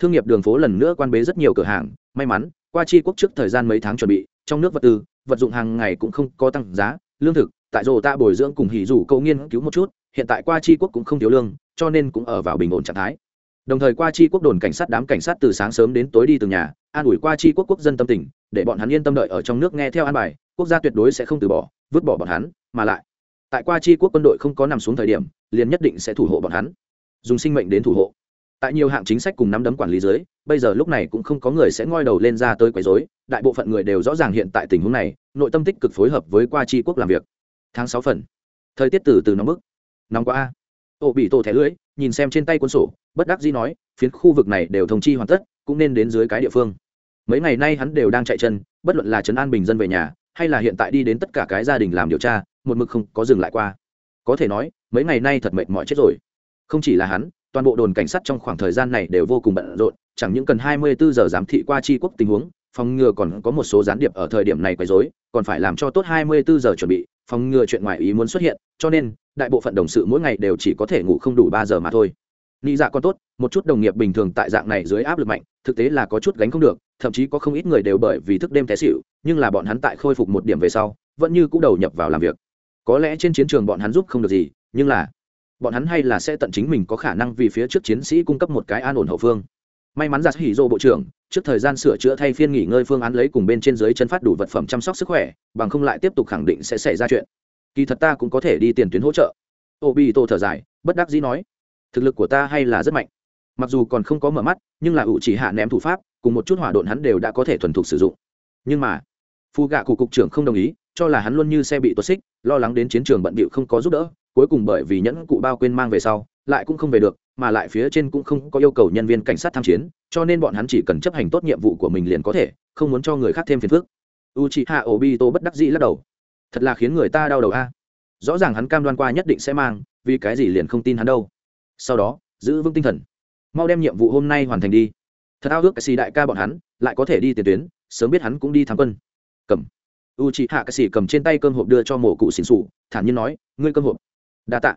thương nghiệp đường phố lần nữa quan bế rất nhiều cửa hàng. May mắn, qua chi quốc trước thời gian mấy tháng chuẩn bị, trong nước vật tư, vật dụng hàng ngày cũng không có tăng giá. Lương thực, tại rồ ta bồi dưỡng cùng hỉ rủ câu nghiên cứu một chút, hiện tại qua chi quốc cũng không thiếu lương, cho nên cũng ở vào bình ổn trạng thái. Đồng thời qua chi quốc đồn cảnh sát đám cảnh sát từ sáng sớm đến tối đi từng nhà, an ủi qua chi quốc quốc dân tâm tình, để bọn hắn yên tâm đợi ở trong nước nghe theo an bài, quốc gia tuyệt đối sẽ không từ bỏ, vứt bỏ bọn hắn, mà lại, tại qua chi quốc quân đội không có nằm xuống thời điểm, liền nhất định sẽ thủ hộ bọn hắn. Dùng sinh mệnh đến thủ hộ tại nhiều hạng chính sách cùng nắm đấm quản lý dưới, bây giờ lúc này cũng không có người sẽ ngoi đầu lên ra tới quấy rối, đại bộ phận người đều rõ ràng hiện tại tình huống này, nội tâm tích cực phối hợp với qua tri quốc làm việc. Tháng sáu phần. Thời tiết từ từ nóng bức. Nóng quá a. Ô bị tổ thẻ lưới nhìn xem trên tay cuốn sổ, bất đắc dĩ nói, phiến khu vực này đều thông chi hoàn tất, cũng nên đến dưới cái địa phương. Mấy ngày nay hắn đều đang chạy chân, bất luận là trấn an bình dân về nhà, hay là hiện tại đi đến tất cả cái gia đình làm điều tra, một mực không có dừng lại qua. Có thể nói, mấy ngày nay thật mệt mỏi chết rồi. Không chỉ là hắn toàn bộ đồn cảnh sát trong khoảng thời gian này đều vô cùng bận rộn, chẳng những cần 24 giờ giám thị qua tri quốc tình huống, phòng ngừa còn có một số gián điệp ở thời điểm này quấy rối, còn phải làm cho tốt 24 giờ chuẩn bị, phòng ngừa chuyện ngoài ý muốn xuất hiện, cho nên, đại bộ phận đồng sự mỗi ngày đều chỉ có thể ngủ không đủ ba giờ mà thôi. Nghĩ dạ còn tốt, một chút đồng nghiệp bình thường tại dạng này dưới áp lực mạnh, thực tế là có chút gánh không được, thậm chí có không ít người đều bởi vì thức đêm té xịu nhưng là bọn hắn tại khôi phục một điểm về sau, vẫn như c ũ đầu nhập vào làm việc. Có lẽ trên chiến trường bọn hắn giúp không được gì, nhưng là bọn hắn hay là sẽ tận chính mình có khả năng vì phía trước chiến sĩ cung cấp một cái an ổn hậu phương. May mắn giặt hỉ dô bộ trưởng, trước thời gian sửa chữa thay phiên nghỉ ngơi phương án lấy cùng bên trên dưới chân phát đủ vật phẩm chăm sóc sức khỏe, bằng không lại tiếp tục khẳng định sẽ xảy ra chuyện. Kỳ thật ta cũng có thể đi tiền tuyến hỗ trợ. Ô bi tô thở dài, bất đắc dĩ nói, thực lực của ta hay là rất mạnh. Mặc dù còn không có mở mắt, nhưng là ủ chỉ hạ ném thủ pháp, cùng một chút hỏa độn hắn đều đã có thể thuần thục sử dụng. Nhưng mà phu gạ cụ cục trưởng không đồng ý, cho là hắn luôn như xe bị tuột xích, lo lắng đến chiến trường bận bịu không có giúp đỡ cuối cùng bởi vì nhẫn cụ bao quên mang về sau, lại cũng không về được, mà lại phía trên cũng không có yêu cầu nhân viên cảnh sát tham chiến, cho nên bọn hắn chỉ cần chấp hành tốt nhiệm vụ của mình liền có thể, không muốn cho người khác thêm phiền phức. U c h i h a obito bất đắc dĩ lắc đầu. Thật là khiến người ta đau đầu a. Rõ ràng hắn cam đoan qua nhất định sẽ mang, vì cái gì liền không tin hắn đâu. Sau đó, giữ vững tinh thần. Mau đem nhiệm vụ hôm nay hoàn thành đi. Thật ao ước cái xì đại ca bọn hắn, lại có thể đi tiền tuyến, sớm biết hắn cũng đi thắng quân. Cầm. U chị hạ cái xì cầm trên tay cơm hộp đưa cho mộ cụ xỉn xù thản nhiên nói, ngươi cơm hộp đa tạ.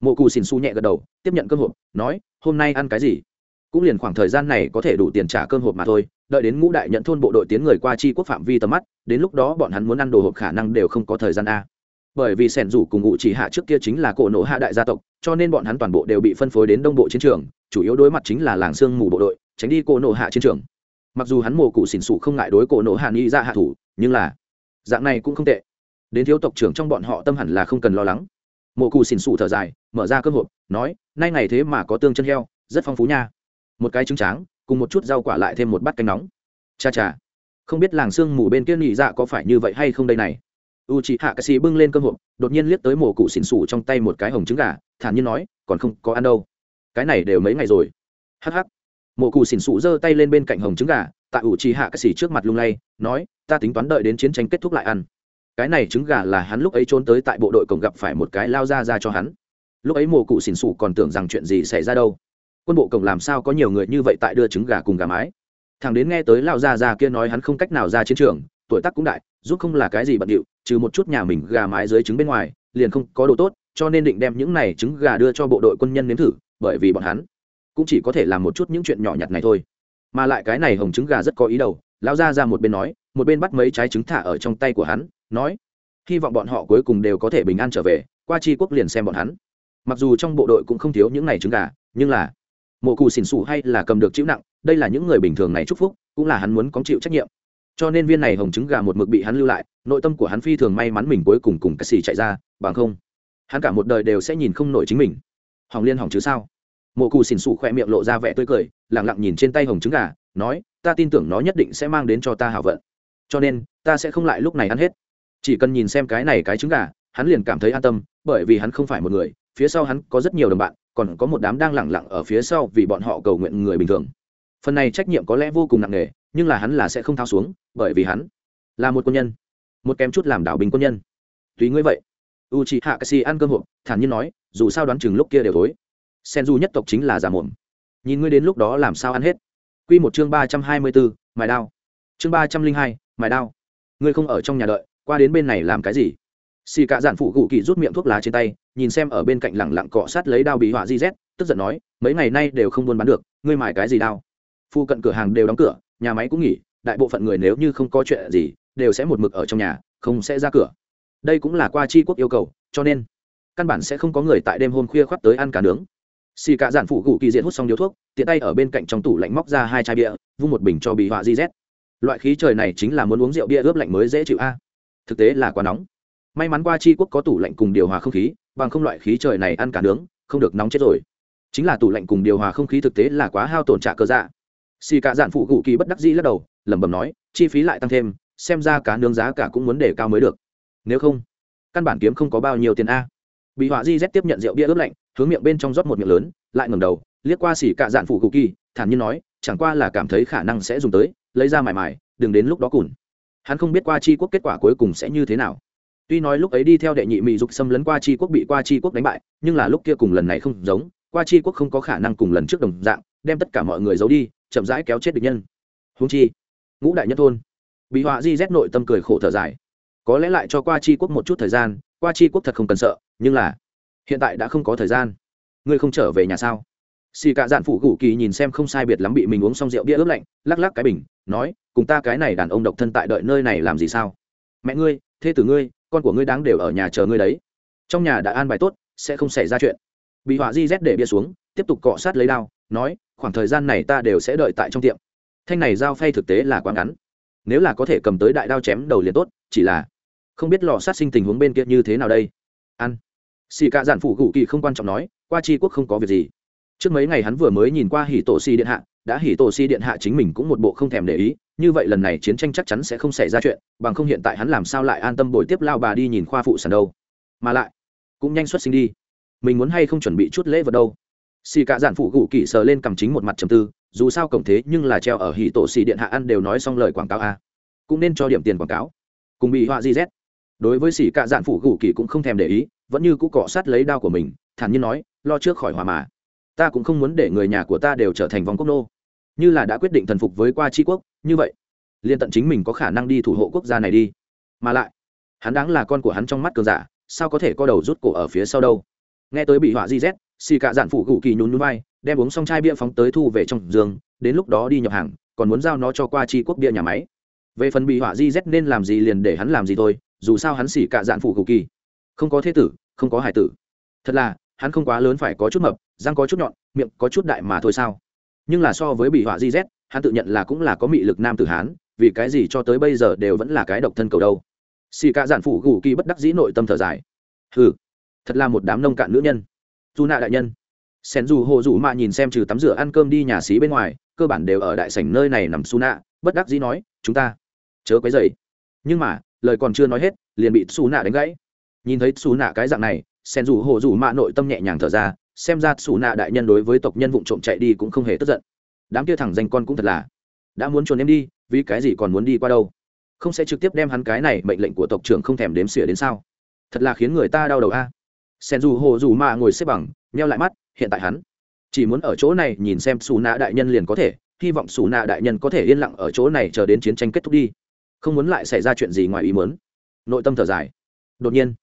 Mộ cù xỉn su nhẹ gật đầu, tiếp nhận cơm hộp, nói, hôm nay ăn cái gì? Cũng liền khoảng thời gian này có thể đủ tiền trả cơm hộp mà thôi, đợi đến ngũ đại nhận thôn bộ đội tiến người qua chi quốc phạm vi tầm mắt, đến lúc đó bọn hắn muốn ăn đồ hộp khả năng đều không có thời gian a. Bởi vì sẻn rủ cùng ngụ chỉ hạ trước kia chính là cổ nổ hạ đại gia tộc, cho nên bọn hắn toàn bộ đều bị phân phối đến đông bộ chiến trường, chủ yếu đối mặt chính là làng sương mù bộ đội, tránh đi cổ nổ hạ chiến trường. Mặc dù hắn mồ cụ xỉn xủ không ngại đối cổ nổ hạ nghĩ ra dạ hạ thủ, nhưng là, dạng này cũng không tệ. Đến thiếu tộc trưởng trong bọn họ tâm hẳn là không cần lo lắng. Mộ cụ xỉn xù thở dài, mở ra cơ hộp, nói, nay ngày thế mà có tương chân heo, rất phong phú nha. Một cái trứng tráng, cùng một chút rau quả lại thêm một bát canh nóng. Cha cha, không biết làng sương mù bên kia nghỉ dạ có phải như vậy hay không đây này. U chị hạ cà bưng lên cơm hộp, đột nhiên liếc tới mổ cụ xỉn xù trong tay một cái hồng trứng gà, thản nhiên nói, còn không có ăn đâu. Cái này đều mấy ngày rồi. Hắc hắc. Mổ cụ xỉn xù giơ tay lên bên cạnh hồng trứng gà, tại u chị hạ cà trước mặt lung lay, nói, ta tính toán đợi đến chiến tranh kết thúc lại ăn cái này trứng gà là hắn lúc ấy trốn tới tại bộ đội cổng gặp phải một cái lao ra ra cho hắn. Lúc ấy mồ cụ xỉn xù còn tưởng rằng chuyện gì xảy ra đâu. Quân bộ cổng làm sao có nhiều người như vậy tại đưa trứng gà cùng gà mái? Thằng đến nghe tới lao ra ra kia nói hắn không cách nào ra chiến trường, tuổi tác cũng đại, giúp không là cái gì bận điệu, trừ một chút nhà mình gà mái dưới trứng bên ngoài, liền không có đồ tốt, cho nên định đem những này trứng gà đưa cho bộ đội quân nhân nếm thử, bởi vì bọn hắn cũng chỉ có thể làm một chút những chuyện nhỏ nhặt này thôi. Mà lại cái này hồng trứng gà rất có ý đầu lão ra ra một bên nói, một bên bắt mấy trái trứng thả ở trong tay của hắn nói, hy vọng bọn họ cuối cùng đều có thể bình an trở về, qua tri quốc liền xem bọn hắn. Mặc dù trong bộ đội cũng không thiếu những này trứng gà, nhưng là mộ cù xỉn xù hay là cầm được chịu nặng, đây là những người bình thường này chúc phúc, cũng là hắn muốn có chịu trách nhiệm. Cho nên viên này hồng trứng gà một mực bị hắn lưu lại, nội tâm của hắn phi thường may mắn mình cuối cùng cùng cái xì chạy ra, bằng không, hắn cả một đời đều sẽ nhìn không nổi chính mình. Hỏng liên hỏng chứ sao? Mộ cù xỉn xù khoe miệng lộ ra vẻ tươi cười lẳng lặng nhìn trên tay hồng trứng gà, nói, ta tin tưởng nó nhất định sẽ mang đến cho ta hảo vận. Cho nên, ta sẽ không lại lúc này ăn hết chỉ cần nhìn xem cái này cái trứng gà, hắn liền cảm thấy an tâm, bởi vì hắn không phải một người, phía sau hắn có rất nhiều đồng bạn, còn có một đám đang lẳng lặng ở phía sau vì bọn họ cầu nguyện người bình thường. Phần này trách nhiệm có lẽ vô cùng nặng nề, nhưng là hắn là sẽ không thao xuống, bởi vì hắn là một quân nhân, một kém chút làm đảo bình quân nhân. Tùy ngươi vậy. U chị hạ cassi ăn cơm hộp, thản nhiên nói, dù sao đoán chừng lúc kia đều thối sen du nhất tộc chính là giả mồm. Nhìn ngươi đến lúc đó làm sao ăn hết. Q một chương ba trăm hai mươi bốn, mài đao. Chương ba trăm linh hai, mài đao. Ngươi không ở trong nhà đợi qua đến bên này làm cái gì? Xì cạ dạn phụ cụ kỳ rút miệng thuốc lá trên tay, nhìn xem ở bên cạnh lẳng lặng cọ sát lấy đao bị họa di z, tức giận nói, mấy ngày nay đều không buôn bán được, ngươi mải cái gì đao? Phu cận cửa hàng đều đóng cửa, nhà máy cũng nghỉ, đại bộ phận người nếu như không có chuyện gì, đều sẽ một mực ở trong nhà, không sẽ ra cửa. Đây cũng là qua tri quốc yêu cầu, cho nên căn bản sẽ không có người tại đêm hôm khuya khoắt tới ăn cả nướng. Xì cả giản phụ cụ kỳ diện hút xong điếu thuốc, tiện tay ở bên cạnh trong tủ lạnh móc ra hai chai bia, vung một bình cho bị họa di z. Loại khí trời này chính là muốn uống rượu bia ướp lạnh mới dễ chịu a thực tế là quá nóng. May mắn qua tri quốc có tủ lạnh cùng điều hòa không khí, bằng không loại khí trời này ăn cả nướng, không được nóng chết rồi. Chính là tủ lạnh cùng điều hòa không khí thực tế là quá hao tổn trả cơ dạ. Xì cả dạn phụ cụ kỳ bất đắc dĩ lắc đầu, lẩm bẩm nói, chi phí lại tăng thêm, xem ra cá nướng giá cả cũng muốn để cao mới được. Nếu không, căn bản kiếm không có bao nhiêu tiền a. Bị họa di z tiếp nhận rượu bia ướp lạnh, hướng miệng bên trong rót một miệng lớn, lại ngầm đầu, liếc qua xỉ cạ dạn phụ cụ kỳ, thản nhiên nói, chẳng qua là cảm thấy khả năng sẽ dùng tới, lấy ra mải mải, đừng đến lúc đó cùn hắn không biết qua chi quốc kết quả cuối cùng sẽ như thế nào. Tuy nói lúc ấy đi theo đệ nhị mỹ dục xâm lấn qua chi quốc bị qua chi quốc đánh bại, nhưng là lúc kia cùng lần này không giống, qua chi quốc không có khả năng cùng lần trước đồng dạng, đem tất cả mọi người giấu đi, chậm rãi kéo chết địch nhân. Húng chi, ngũ đại nhân thôn bị họa di rét nội tâm cười khổ thở dài. Có lẽ lại cho qua chi quốc một chút thời gian, qua chi quốc thật không cần sợ, nhưng là hiện tại đã không có thời gian. Ngươi không trở về nhà sao? Xì cả dạn phụ gù kỳ nhìn xem không sai biệt lắm bị mình uống xong rượu bia ướp lạnh, lắc lắc cái bình, nói, cùng ta cái này đàn ông độc thân tại đợi nơi này làm gì sao? Mẹ ngươi, thê tử ngươi, con của ngươi đáng đều ở nhà chờ ngươi đấy. Trong nhà đã an bài tốt, sẽ không xảy ra chuyện. Bị họa di rét để bia xuống, tiếp tục cọ sát lấy đao, nói, khoảng thời gian này ta đều sẽ đợi tại trong tiệm. Thanh này dao phay thực tế là quá ngắn. Nếu là có thể cầm tới đại đao chém đầu liền tốt, chỉ là không biết lò sát sinh tình huống bên kia như thế nào đây. Ăn. Xì cả giản phụ gù kỳ không quan trọng nói, qua tri quốc không có việc gì trước mấy ngày hắn vừa mới nhìn qua hỉ tổ si điện hạ, đã hỉ tổ si điện hạ chính mình cũng một bộ không thèm để ý, như vậy lần này chiến tranh chắc chắn sẽ không xảy ra chuyện, bằng không hiện tại hắn làm sao lại an tâm bồi tiếp lao bà đi nhìn khoa phụ sản đâu. Mà lại, cũng nhanh xuất sinh đi. Mình muốn hay không chuẩn bị chút lễ vật đâu? Xì cả giản phụ gù kỳ sờ lên cầm chính một mặt trầm tư, dù sao cổng thế nhưng là treo ở hỉ tổ xì điện hạ ăn đều nói xong lời quảng cáo a. Cũng nên cho điểm tiền quảng cáo. Cùng bị họa di z đối với xỉ cạ dạn phụ gù kỳ cũng không thèm để ý, vẫn như cũ cọ sát lấy đao của mình, thản nhiên nói, lo trước khỏi hòa mà ta cũng không muốn để người nhà của ta đều trở thành vòng quốc nô. Như là đã quyết định thần phục với qua tri quốc, như vậy, liên tận chính mình có khả năng đi thủ hộ quốc gia này đi. Mà lại, hắn đáng là con của hắn trong mắt cường giả, sao có thể co đầu rút cổ ở phía sau đâu? Nghe tới bị họa di z xì cạ dạn phụ gù kỳ nhún núi vai, đem uống xong chai bia phóng tới thu về trong giường, đến lúc đó đi nhập hàng, còn muốn giao nó cho qua tri quốc bia nhà máy. Về phần bị họa di z nên làm gì liền để hắn làm gì thôi, dù sao hắn xì cả dạn phụ gù kỳ. Không có thế tử, không có hải tử. Thật là hắn không quá lớn phải có chút mập, răng có chút nhọn, miệng có chút đại mà thôi sao? Nhưng là so với bị họa di z, hắn tự nhận là cũng là có mị lực nam tử hán, vì cái gì cho tới bây giờ đều vẫn là cái độc thân cầu đâu? Xì cả giản phụ gù kỳ bất đắc dĩ nội tâm thở dài. Ừ thật là một đám nông cạn nữ nhân. Dù nạ đại nhân. Sen dù hồ dù mạ nhìn xem trừ tắm rửa ăn cơm đi nhà xí bên ngoài, cơ bản đều ở đại sảnh nơi này nằm su nạ, bất đắc dĩ nói, chúng ta chớ quấy dày nhưng mà, lời còn chưa nói hết, liền bị su nạ đánh gãy. Nhìn thấy su nạ cái dạng này sen dù hồ dù mạ nội tâm nhẹ nhàng thở ra, xem ra xù nạ đại nhân đối với tộc nhân vụ trộm chạy đi cũng không hề tức giận. Đám kia thẳng danh con cũng thật là đã muốn trốn em đi, vì cái gì còn muốn đi qua đâu? Không sẽ trực tiếp đem hắn cái này mệnh lệnh của tộc trưởng không thèm đếm xỉa đến sao? Thật là khiến người ta đau đầu a. Sen dù hồ dù mạ ngồi xếp bằng, nheo lại mắt, hiện tại hắn chỉ muốn ở chỗ này nhìn xem xù nạ đại nhân liền có thể, hy vọng xù nạ đại nhân có thể yên lặng ở chỗ này chờ đến chiến tranh kết thúc đi. Không muốn lại xảy ra chuyện gì ngoài ý muốn. Nội tâm thở dài. Đột nhiên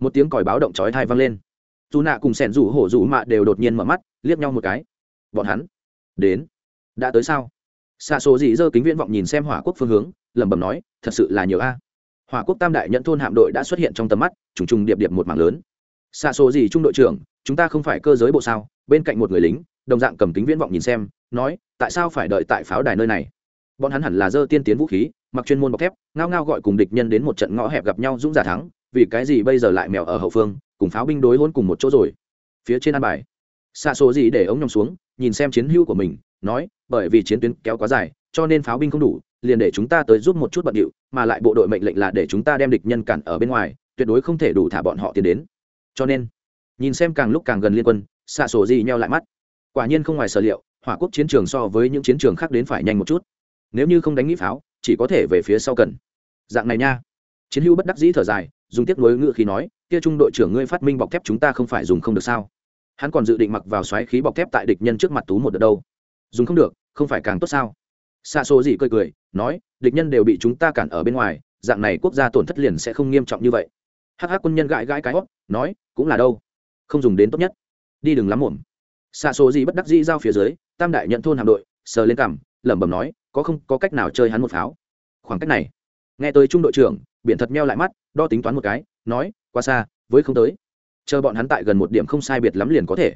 một tiếng còi báo động chói thai vang lên. Dù nạ cùng sẻn rủ hổ rủ mạ đều đột nhiên mở mắt, liếc nhau một cái. Bọn hắn đến. Đã tới sao? Xa số dị dơ kính viễn vọng nhìn xem hỏa quốc phương hướng, lẩm bẩm nói, thật sự là nhiều a. Hỏa quốc tam đại nhận thôn hạm đội đã xuất hiện trong tầm mắt, trùng trùng điệp điệp một mảng lớn. Xa số gì trung đội trưởng, chúng ta không phải cơ giới bộ sao? Bên cạnh một người lính, đồng dạng cầm kính viễn vọng nhìn xem, nói, tại sao phải đợi tại pháo đài nơi này? Bọn hắn hẳn là dơ tiên tiến vũ khí, mặc chuyên môn bọc thép, ngao ngao gọi cùng địch nhân đến một trận ngõ hẹp gặp nhau dũng giả thắng vì cái gì bây giờ lại mèo ở hậu phương, cùng pháo binh đối hôn cùng một chỗ rồi? Phía trên an bài. Xa số gì để ống nhòm xuống, nhìn xem chiến hữu của mình, nói, bởi vì chiến tuyến kéo quá dài, cho nên pháo binh không đủ, liền để chúng ta tới giúp một chút bận điệu, mà lại bộ đội mệnh lệnh là để chúng ta đem địch nhân cản ở bên ngoài, tuyệt đối không thể đủ thả bọn họ tiến đến. Cho nên, nhìn xem càng lúc càng gần liên quân, xạ sổ gì nheo lại mắt. Quả nhiên không ngoài sở liệu, hỏa quốc chiến trường so với những chiến trường khác đến phải nhanh một chút. Nếu như không đánh nghĩ pháo, chỉ có thể về phía sau cần. Dạng này nha. Chiến hữu bất đắc dĩ thở dài dùng tiếc nuối ngựa khí nói, kia trung đội trưởng ngươi phát minh bọc thép chúng ta không phải dùng không được sao? Hắn còn dự định mặc vào xoáy khí bọc thép tại địch nhân trước mặt tú một đợt đâu. Dùng không được, không phải càng tốt sao? Xa số gì cười cười, nói, địch nhân đều bị chúng ta cản ở bên ngoài, dạng này quốc gia tổn thất liền sẽ không nghiêm trọng như vậy. Hh quân nhân gãi gãi cái hót, nói, cũng là đâu? Không dùng đến tốt nhất. Đi đừng lắm muộn. Xa số gì bất đắc dĩ giao phía dưới, tam đại nhận thôn hạm đội, sờ lên cằm, lẩm bẩm nói, có không, có cách nào chơi hắn một pháo? Khoảng cách này, nghe tới trung đội trưởng biển thật meo lại mắt, đo tính toán một cái, nói qua xa, với không tới. Chờ bọn hắn tại gần một điểm không sai biệt lắm liền có thể.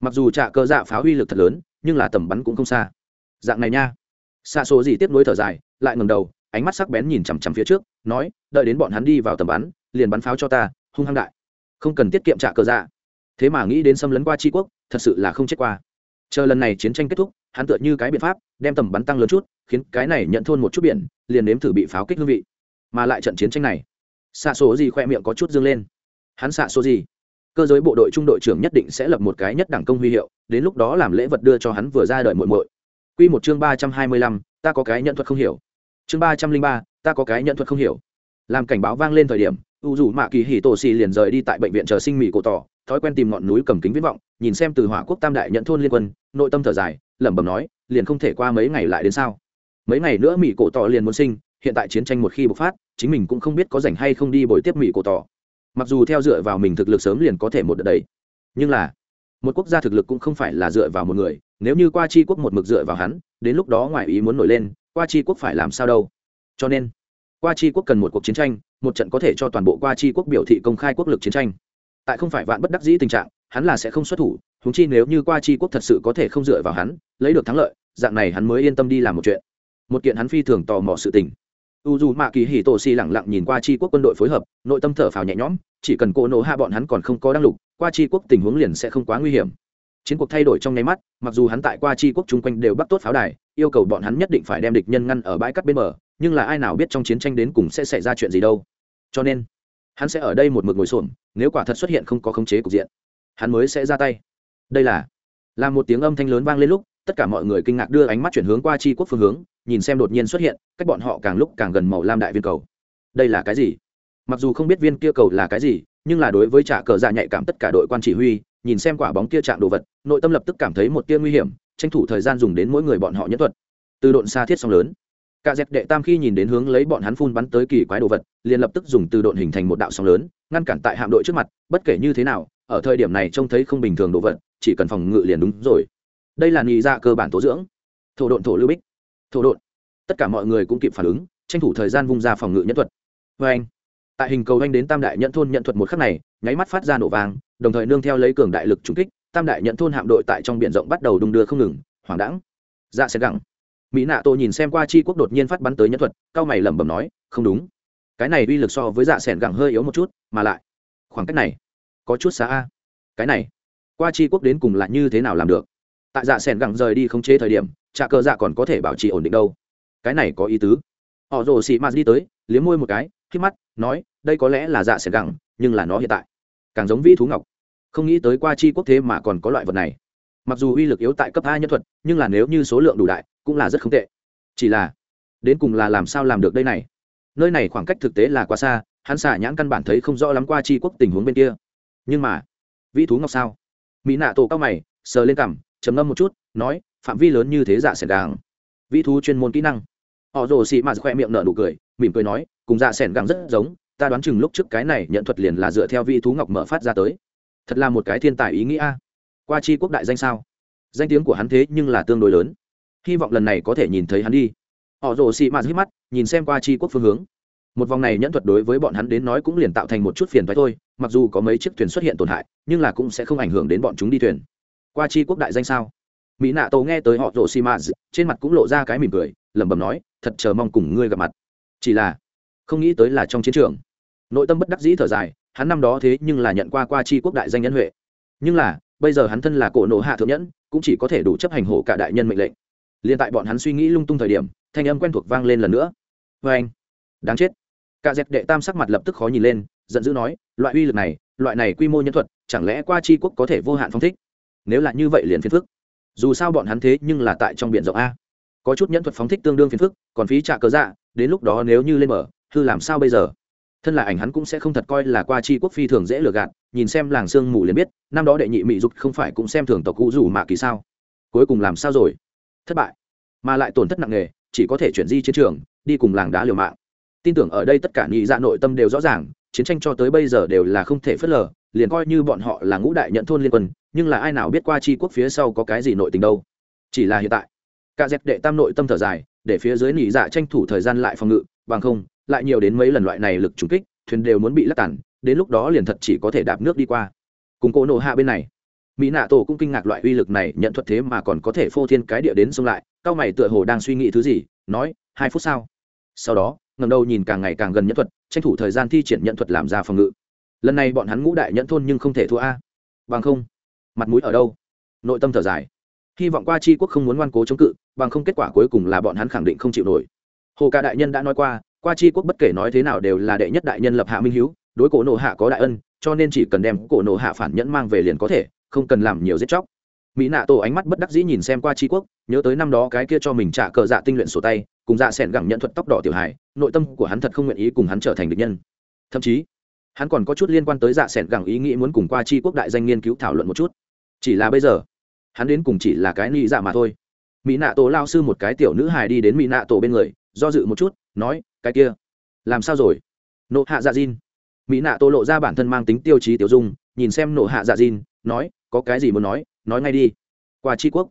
Mặc dù trạ cơ dạ pháo uy lực thật lớn, nhưng là tầm bắn cũng không xa. Dạng này nha. Xa số gì tiếp nối thở dài, lại ngầm đầu, ánh mắt sắc bén nhìn chằm chằm phía trước, nói, đợi đến bọn hắn đi vào tầm bắn, liền bắn pháo cho ta, hung hăng đại. Không cần tiết kiệm trạ cơ dạ. Thế mà nghĩ đến xâm lấn qua tri quốc, thật sự là không chết qua. Chờ lần này chiến tranh kết thúc, hắn tựa như cái biện pháp, đem tầm bắn tăng lớn chút, khiến cái này nhận thôn một chút biển, liền nếm thử bị pháo kích hương vị mà lại trận chiến tranh này. Xạ số gì khoe miệng có chút dương lên. Hắn xạ số gì cơ giới bộ đội trung đội trưởng nhất định sẽ lập một cái nhất đẳng công huy hiệu, đến lúc đó làm lễ vật đưa cho hắn vừa ra đời muội muội. Quy một chương ba trăm hai mươi lăm, ta có cái nhận thuật không hiểu. Chương ba trăm linh ba, ta có cái nhận thuật không hiểu. Làm cảnh báo vang lên thời điểm, u dù mạ kỳ hì tổ xì liền rời đi tại bệnh viện chờ sinh mỹ cổ tỏ, thói quen tìm ngọn núi cầm kính viễn vọng, nhìn xem từ hỏa quốc tam đại nhận thôn liên quân, nội tâm thở dài, lẩm bẩm nói, liền không thể qua mấy ngày lại đến sao? Mấy ngày nữa mỹ cổ tỏ liền muốn sinh, hiện tại chiến tranh một khi bộc phát chính mình cũng không biết có rảnh hay không đi bồi tiếp mỹ cổ tỏ. Mặc dù theo dựa vào mình thực lực sớm liền có thể một đợt đấy nhưng là, một quốc gia thực lực cũng không phải là dựa vào một người, nếu như qua chi quốc một mực dựa vào hắn, đến lúc đó ngoài ý muốn nổi lên, qua chi quốc phải làm sao đâu. Cho nên, qua chi quốc cần một cuộc chiến tranh, một trận có thể cho toàn bộ qua chi quốc biểu thị công khai quốc lực chiến tranh. Tại không phải vạn bất đắc dĩ tình trạng, hắn là sẽ không xuất thủ húng chi nếu như qua chi quốc thật sự có thể không dựa vào hắn, lấy được thắng lợi, dạng này hắn mới yên tâm đi làm một chuyện. Một kiện hắn phi thường tò mò sự tình u dù mạ kỳ hì tổ si lẳng lặng nhìn qua chi quốc quân đội phối hợp, nội tâm thở phào nhẹ nhõm, chỉ cần cô nổ hạ bọn hắn còn không có đăng lục, qua chi quốc tình huống liền sẽ không quá nguy hiểm. Chiến cuộc thay đổi trong nháy mắt, mặc dù hắn tại qua chi quốc chung quanh đều bắt tốt pháo đài, yêu cầu bọn hắn nhất định phải đem địch nhân ngăn ở bãi cắt bên bờ, nhưng là ai nào biết trong chiến tranh đến cùng sẽ xảy ra chuyện gì đâu. Cho nên, hắn sẽ ở đây một mực ngồi xổm, nếu quả thật xuất hiện không có khống chế cục diện, hắn mới sẽ ra tay. Đây là là một tiếng âm thanh lớn vang lên lúc, tất cả mọi người kinh ngạc đưa ánh mắt chuyển hướng qua chi quốc phương hướng nhìn xem đột nhiên xuất hiện, cách bọn họ càng lúc càng gần màu lam đại viên cầu. Đây là cái gì? Mặc dù không biết viên kia cầu là cái gì, nhưng là đối với trả cờ dạ nhạy cảm tất cả đội quan chỉ huy, nhìn xem quả bóng kia chạm đồ vật, nội tâm lập tức cảm thấy một tia nguy hiểm, tranh thủ thời gian dùng đến mỗi người bọn họ nhất thuật. Từ độn xa thiết song lớn, cả dẹp đệ tam khi nhìn đến hướng lấy bọn hắn phun bắn tới kỳ quái đồ vật, liền lập tức dùng từ độn hình thành một đạo sóng lớn, ngăn cản tại hạm đội trước mặt, bất kể như thế nào, ở thời điểm này trông thấy không bình thường đồ vật, chỉ cần phòng ngự liền đúng rồi. Đây là nhị dạ cơ bản tố dưỡng. Thổ độn thổ lưu bích thổ đột tất cả mọi người cũng kịp phản ứng, tranh thủ thời gian vung ra phòng ngự nhân thuật. Vê anh, tại hình cầu anh đến tam đại nhận thôn nhận thuật một khắc này, nháy mắt phát ra nổ vàng đồng thời nương theo lấy cường đại lực trúng kích, tam đại nhận thôn hạm đội tại trong biển rộng bắt đầu đung đưa không ngừng, hoảng đẳng dạ sẽ gẳng mỹ nạ tô nhìn xem qua chi quốc đột nhiên phát bắn tới nhân thuật, cao mày lẩm bẩm nói, không đúng. Cái này uy lực so với dạ sẻn gẳng hơi yếu một chút, mà lại, khoảng cách này có chút xa a. Cái này, qua chi quốc đến cùng là như thế nào làm được? Tại dạ sẻn gẳng rời đi không chế thời điểm trà cờ dạ còn có thể bảo trì ổn định đâu. Cái này có ý tứ. Họ rồ xị m đi tới, liếm môi một cái khi mắt, nói, đây có lẽ là dạ sẻn gẳng, nhưng là nó hiện tại. Càng giống vĩ thú ngọc. Không nghĩ tới qua chi quốc thế mà còn có loại vật này. Mặc dù uy lực yếu tại cấp hai nhân thuật, nhưng là nếu như số lượng đủ đại, cũng là rất không tệ. Chỉ là, đến cùng là làm sao làm được đây này? Nơi này khoảng cách thực tế là quá xa, hắn xả nhãn căn bản thấy không rõ lắm qua chi quốc tình huống bên kia. Nhưng mà, vĩ thú ngọc sao? Mỹ nạ tổ cao mày, sờ lên cằm trầm ngâm một chút, nói, phạm vi lớn như thế dạ sẻn gàng vĩ thú chuyên môn kỹ năng. Họ rồ xị mạt khoe miệng nở nụ cười, mỉm cười nói, cùng dạ sẻn gàng rất giống, ta đoán chừng lúc trước cái này nhận thuật liền là dựa theo vĩ thú ngọc mở phát ra tới. Thật là một cái thiên tài ý nghĩa qua chi quốc đại danh sao? Danh tiếng của hắn thế nhưng là tương đối lớn. Hy vọng lần này có thể nhìn thấy hắn đi. Họ rồ xị mạt hít mắt, nhìn xem qua chi quốc phương hướng. Một vòng này nhẫn thuật đối với bọn hắn đến nói cũng liền tạo thành một chút phiền thoái thôi, mặc dù có mấy chiếc thuyền xuất hiện tổn hại, nhưng là cũng sẽ không ảnh hưởng đến bọn chúng đi thuyền qua chi quốc đại danh sao? Mỹ nạ tổ nghe tới họ rồ xi mạt trên mặt cũng lộ ra cái mỉm cười, lẩm bẩm nói, thật chờ mong cùng ngươi gặp mặt. Chỉ là, không nghĩ tới là trong chiến trường. Nội tâm bất đắc dĩ thở dài, hắn năm đó thế nhưng là nhận qua qua chi quốc đại danh nhân huệ. Nhưng là, bây giờ hắn thân là cổ nộ hạ thượng nhẫn, cũng chỉ có thể đủ chấp hành hộ cả đại nhân mệnh lệnh. Liền tại bọn hắn suy nghĩ lung tung thời điểm, thanh âm quen thuộc vang lên lần nữa. Vê anh. Đáng chết. Cả dẹp đệ tam sắc mặt lập tức khó nhìn lên, giận dữ nói, loại uy lực này, loại này quy mô nhân thuật, chẳng lẽ qua tri quốc có thể vô hạn phong thích? Nếu là như vậy liền phiền phức. Dù sao bọn hắn thế nhưng là tại trong biển rộng a. Có chút nhẫn thuật phóng thích tương đương phiền phức, còn phí trả cớ dạ đến lúc đó nếu như lên mở hư làm sao bây giờ? Thân là ảnh hắn cũng sẽ không thật coi là qua chi quốc phi thường dễ lừa gạt, nhìn xem làng sương mù liền biết, năm đó đệ nhị mỹ dục không phải cũng xem thường tộc cũ rủ mà kỳ sao? Cuối cùng làm sao rồi? Thất bại. Mà lại tổn thất nặng nề, chỉ có thể chuyển di chiến trường, đi cùng làng đá liều mạng. Tin tưởng ở đây tất cả nhị dạ nội tâm đều rõ ràng, chiến tranh cho tới bây giờ đều là không thể phớt lờ liền coi như bọn họ là ngũ đại nhận thôn liên quân, nhưng là ai nào biết qua tri quốc phía sau có cái gì nội tình đâu. Chỉ là hiện tại cả dẹp đệ tam nội tâm thở dài, để phía dưới nỉ dạ tranh thủ thời gian lại phòng ngự, bằng không, lại nhiều đến mấy lần loại này lực trùng kích, thuyền đều muốn bị lắc tản đến lúc đó liền thật chỉ có thể đạp nước đi qua. Cùng cô nổ hạ bên này, mỹ nạ tổ cũng kinh ngạc loại uy lực này, nhận thuật thế mà còn có thể phô thiên cái địa đến xông lại, cao mày tựa hồ đang suy nghĩ thứ gì, nói, hai phút sau. Sau đó ngầm đầu nhìn càng ngày càng gần nhận thuật, tranh thủ thời gian thi triển nhận thuật làm ra phòng ngự lần này bọn hắn ngũ đại nhẫn thôn nhưng không thể thua a. Bằng không, mặt mũi ở đâu? Nội tâm thở dài. Hy vọng qua chi quốc không muốn ngoan cố chống cự, bằng không kết quả cuối cùng là bọn hắn khẳng định không chịu nổi. Hồ ca đại nhân đã nói qua qua chi quốc bất kể nói thế nào đều là đệ nhất đại nhân lập hạ minh hiếu, đối cổ nộ hạ có đại ân, cho nên chỉ cần đem cổ nộ hạ phản nhẫn mang về liền có thể, không cần làm nhiều giết chóc. Mỹ nạ tổ ánh mắt bất đắc dĩ nhìn xem qua tri quốc, nhớ tới năm đó cái kia cho mình trả cờ dạ tinh luyện sổ tay, cùng dạ s ẻ n gẳng nhận thuật tóc đỏ tiểu hài, nội tâm của hắn thật không nguyện ý cùng hắn trở thành địch nhân. Thậm chí hắn còn có chút liên quan tới dạ s ẻ n gẳng ý nghĩ muốn cùng qua tri quốc đại danh nghiên cứu thảo luận một chút. Chỉ là bây giờ, hắn đến cùng chỉ là cái ly dạ mà thôi. Mỹ nạ tổ lao sư một cái tiểu nữ hài đi đến mỹ nạ tổ bên người, do dự một chút, nói, cái kia, làm sao rồi? Nộ hạ dạ diên mỹ nạ tổ lộ ra bản thân mang tính tiêu chí tiểu dung, nhìn xem nộ hạ dạ diên nói, có cái gì muốn nói nói ngay đi. Qua tri quốc.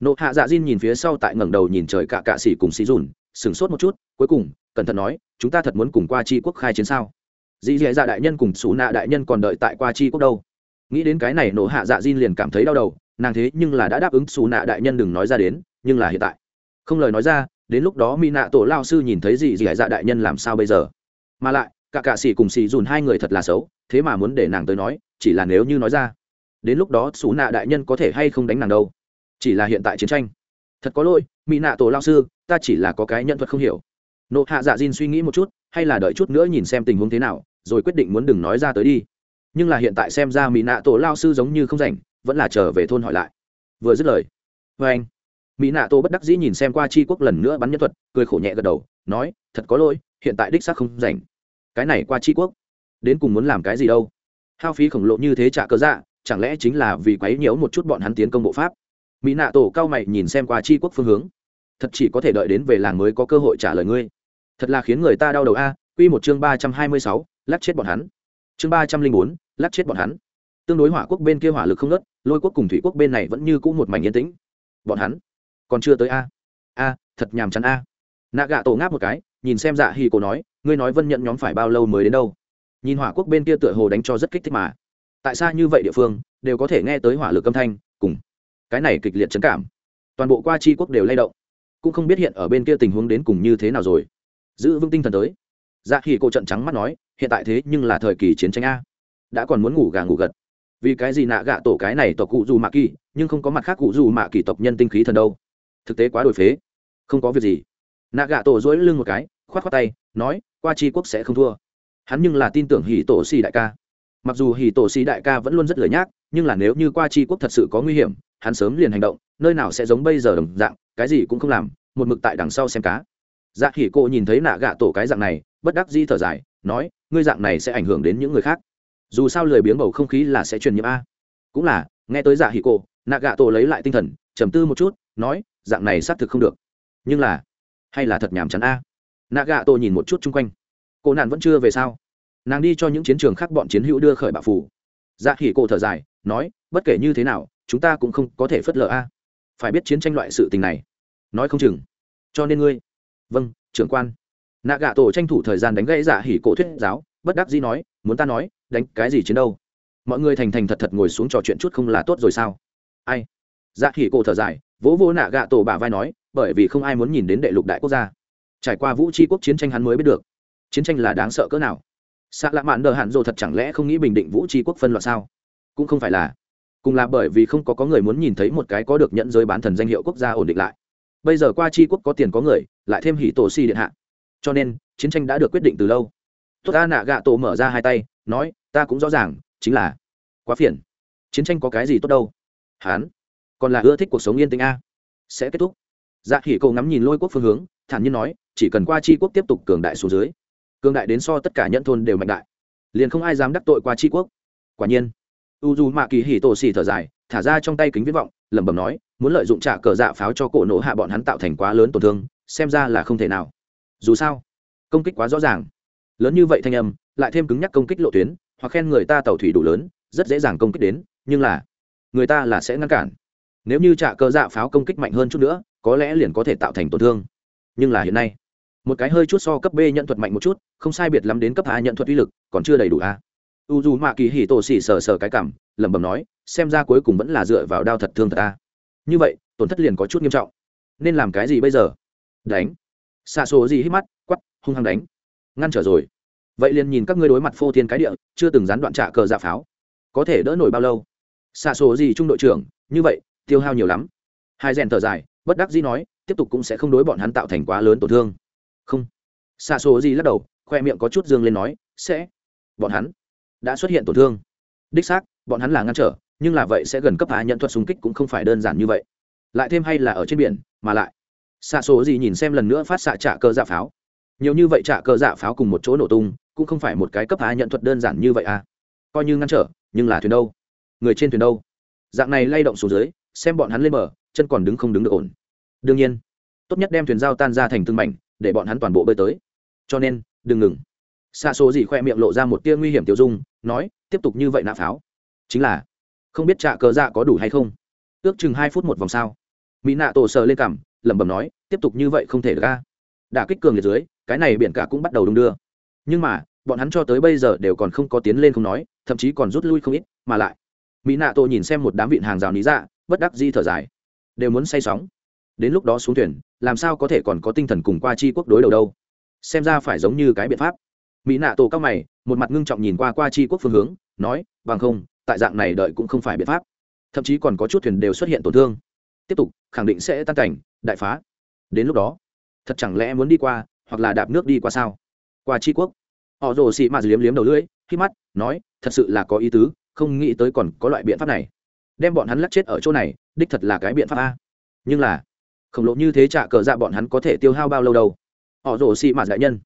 Nộ hạ dạ diên nhìn phía sau tại ngẩng đầu nhìn trời cả cạ xỉ cùng xì dùn, sửng sốt một chút, cuối cùng, cẩn thận nói, chúng ta thật muốn cùng qua tri quốc khai chiến sao? Dì dì dạ đại nhân cùng xù nạ đại nhân còn đợi tại qua Chi quốc đâu. Nghĩ đến cái này nổ hạ dạ diên liền cảm thấy đau đầu, nàng thế nhưng là đã đáp ứng xù nạ đại nhân đừng nói ra đến, nhưng là hiện tại. Không lời nói ra, đến lúc đó mỹ nạ tổ lao sư nhìn thấy dì dì dạ đại nhân làm sao bây giờ? Mà lại, cả cạ xỉ cùng xì dùn hai người thật là xấu, thế mà muốn để nàng tới nói, chỉ là nếu như nói ra. Đến lúc đó xù nạ đại nhân có thể hay không đánh nàng đâu? Chỉ là hiện tại chiến tranh. Thật có lỗi mỹ nạ tổ lao sư, ta chỉ là có cái nhận thuật không hiểu. Nộ hạ dạ diên suy nghĩ một chút hay là đợi chút nữa nhìn xem tình huống thế nào, rồi quyết định muốn đừng nói ra tới đi. Nhưng là hiện tại xem ra mỹ nạ tổ lao sư giống như không rảnh, vẫn là trở về thôn hỏi lại. Vừa dứt lời vê anh. Mỹ nạ tổ bất đắc dĩ nhìn xem qua c quốc lần nữa bắn nhân thuật, cười khổ nhẹ gật đầu, nói, thật có lỗi, hiện tại đích xác không rảnh. Cái này qua c quốc, đến cùng muốn làm cái gì đâu? Hao phí khổng lồ như thế trả cớ dạ chẳng lẽ chính là vì quấy nhiễu một chút bọn hắn tiến công bộ pháp? Mỹ nạ tổ cao mày nhìn xem qua c quốc phương hướng. Thật chỉ có thể đợi đến về làng mới có cơ hội trả lời ngươi thật là khiến người ta đau đầu a q một chương ba trăm hai mươi sáu, lắc chết bọn hắn. Chương ba trăm linh bốn, lắc chết bọn hắn. Tương đối hỏa quốc bên kia hỏa lực không nớt lôi quốc cùng thủy quốc bên này vẫn như cũ một mảnh yên tĩnh. Bọn hắn còn chưa tới a. A, thật nhàm chán a. Nạ gạ tổ ngáp một cái, nhìn xem dạ hì cổ nói, ngươi nói vân nhận nhóm phải bao lâu mới đến đâu? Nhìn hỏa quốc bên kia tựa hồ đánh cho rất kích thích mà. Tại sao như vậy địa phương, đều có thể nghe tới hỏa lực âm thanh, cùng cái này kịch liệt chấn cảm. Toàn bộ qua chi quốc đều lay động. Cũng không biết hiện ở bên kia tình huống đến cùng như thế nào rồi giữ vững tinh thần tới. Dạ khi cô trận trắng mắt nói, hiện tại thế nhưng là thời kỳ chiến tranh a. Đã còn muốn ngủ gà ngủ gật. Vì cái gì nạ gạ tổ cái này tộc cụ dù mạ kỳ, nhưng không có mặt khác cụ dù mạ kỳ tộc nhân tinh khí thần đâu. Thực tế quá đổi phế. Không có việc gì. Nạ gạ tổ dỗi lưng một cái k h o á t k h o á tay, nói, qua c quốc sẽ không thua. Hắn nhưng là tin tưởng hì tổ xì đại ca. Mặc dù hì tổ xì đại ca vẫn luôn rất lười nhác, nhưng là nếu như qua c quốc thật sự có nguy hiểm, hắn sớm liền hành động, nơi nào sẽ giống bây giờ đồng dạng, cái gì cũng không làm, một mực tại đằng sau xem cá dạ hỉ cô nhìn thấy nạ gạ tổ cái dạng này, bất đắc di thở dài, nói, ngươi dạng này sẽ ảnh hưởng đến những người khác. Dù sao lười biếng bầu không khí là sẽ truyền nhiễm a. Cũng là, nghe tới dạ hỉ cổ nạ gạ tổ lấy lại tinh thần, trầm tư một chút, nói, dạng này xác thực không được. Nhưng là, hay là thật nhàm chán a? Nạ gạ tổ nhìn một chút chung quanh. Cô nạn vẫn chưa về sao? Nàng đi cho những chiến trường khác bọn chiến hữu đưa khởi bạo phủ. Dạ hỉ cổ thở dài, nói, bất kể như thế nào, chúng ta cũng không có thể phớt lờ a. Phải biết chiến tranh loại sự tình này, nói không chừng. Cho nên ngươi vâng trưởng quan. Nạ gạ tổ tranh thủ thời gian đánh gãy dạ hỉ cổ thuyết giáo, bất đắc dĩ nói, muốn ta nói, đánh cái gì chiến đâu? Mọi người thành thành thật thật ngồi xuống trò chuyện chút không là tốt rồi sao? Ai? Dạ hỉ cổ thở dài, vỗ vỗ nạ gạ tổ bà vai nói, bởi vì không ai muốn nhìn đến đệ lục đại quốc gia. Trải qua vũ tri quốc chiến tranh hắn mới biết được, chiến tranh là đáng sợ cỡ nào. Xạ lạ mạn đờ hạn dồ thật chẳng lẽ không nghĩ bình định vũ tri quốc phân loại sao? Cũng không phải là. Cùng là bởi vì không có có người muốn nhìn thấy một cái có được nhận giới bán thần danh hiệu quốc gia ổn định lại bây giờ qua Chi quốc có tiền có người, lại thêm hỉ tổ si điện hạ. Cho nên, chiến tranh đã được quyết định từ lâu. Tốt ta nạ gạ tổ mở ra hai tay, nói, ta cũng rõ ràng, chính là quá phiền. Chiến tranh có cái gì tốt đâu? Hán, còn là ưa thích cuộc sống yên tĩnh a. Sẽ kết thúc. Dạ hỉ cậu ngắm nhìn lôi quốc phương hướng, thản nhiên nói, chỉ cần qua c quốc tiếp tục cường đại xuống dưới, cường đại đến so tất cả nhận thôn đều mạnh đại, liền không ai dám đắc tội qua c quốc. Quả nhiên u dù mạ kỳ hỉ tổ xì thở dài thả ra trong tay kính viết vọng, lẩm bẩm nói, muốn lợi dụng trả cờ dạ pháo cho cổ nổ hạ bọn hắn tạo thành quá lớn tổn thương, xem ra là không thể nào. Dù sao, công kích quá rõ ràng. Lớn như vậy thanh âm, lại thêm cứng nhắc công kích lộ tuyến, hoặc khen người ta tàu thủy đủ lớn, rất dễ dàng công kích đến, nhưng là, người ta là sẽ ngăn cản. Nếu như trả cơ dạ pháo công kích mạnh hơn chút nữa, có lẽ liền có thể tạo thành tổn thương. Nhưng là hiện nay, một cái hơi chút so cấp b nhận thuật mạnh một chút, không sai biệt lắm đến cấp a nhận thuật uy lực, còn chưa đầy đủ a u dù mạ kỳ hỉ tổ xỉ sờ sờ cái cảm, lẩm bẩm nói, xem ra cuối cùng vẫn là dựa vào đao thật thương thật ta. Như vậy, tổn thất liền có chút nghiêm trọng. Nên làm cái gì bây giờ? Đánh. Xa số gì hít mắt quắp hung hăng đánh. Ngăn trở rồi. Vậy liền nhìn các ngươi đối mặt phô thiên cái địa, chưa từng gián đoạn trả cờ dạ pháo. Có thể đỡ nổi bao lâu? Xa số gì trung đội trưởng, như vậy, tiêu hao nhiều lắm. Hai rèn thở dài, bất đắc dĩ nói, tiếp tục cũng sẽ không đối bọn hắn tạo thành quá lớn tổn thương. Không. Xa số gì lắc đầu, khoe miệng có chút dương lên nói, sẽ. Bọn hắn đã xuất hiện tổn thương. Đích xác, bọn hắn là ngăn trở, nhưng là vậy sẽ gần cấp hạ nhận thuật xung kích cũng không phải đơn giản như vậy. Lại thêm hay là ở trên biển, mà lại. Xạ số gì nhìn xem lần nữa phát xạ trả cơ dạ pháo. Nhiều như vậy trả cơ dạ pháo cùng một chỗ nổ tung, cũng không phải một cái cấp hạ nhận thuật đơn giản như vậy à. Coi như ngăn trở, nhưng là thuyền đâu? Người trên thuyền đâu? Dạng này lay động xuống dưới, xem bọn hắn lên bờ, chân còn đứng không đứng được ổn. Đương nhiên, tốt nhất đem thuyền giao tan ra thành tương mảnh, để bọn hắn toàn bộ bơi tới. Cho nên, đừng ngừng xa số gì khoe miệng lộ ra một tia nguy hiểm tiêu dung, nói, tiếp tục như vậy nã pháo. Chính là, không biết trạ cờ dạ có đủ hay không? Ước chừng hai phút một vòng sao mỹ nạ tổ sờ lên cằm, lẩm bẩm nói, tiếp tục như vậy không thể được ca đả kích cường liệt dưới, cái này biển cả cũng bắt đầu đung đưa. Nhưng mà, bọn hắn cho tới bây giờ đều còn không có tiến lên không nói, thậm chí còn rút lui không ít, mà lại, mỹ nạ tổ nhìn xem một đám vịn hàng rào lý dạ bất đắc di thở dài. Đều muốn say sóng. Đến lúc đó xuống thuyền, làm sao có thể còn có tinh thần cùng qua chi quốc đối đầu đâu? Xem ra phải giống như cái biện pháp mỹ nạ tổ cao mày, một mặt ngưng trọng nhìn qua qua chi quốc phương hướng, nói, bằng không, tại dạng này đợi cũng không phải biện pháp. Thậm chí còn có chút thuyền đều xuất hiện tổn thương. Tiếp tục, khẳng định sẽ tan cảnh, đại phá. Đến lúc đó, thật chẳng lẽ muốn đi qua, hoặc là đạp nước đi qua sao? Qua chi quốc, họ rồ xị mạt liếm liếm đầu lưỡi, khi mắt, nói, thật sự là có ý tứ, không nghĩ tới còn có loại biện pháp này. Đem bọn hắn lắc chết ở chỗ này, đích thật là cái biện pháp a. Nhưng là, khổng lồ như thế trả cờ dạ bọn hắn có thể tiêu hao bao lâu đâu? Họ rồ xị mạt đại nhân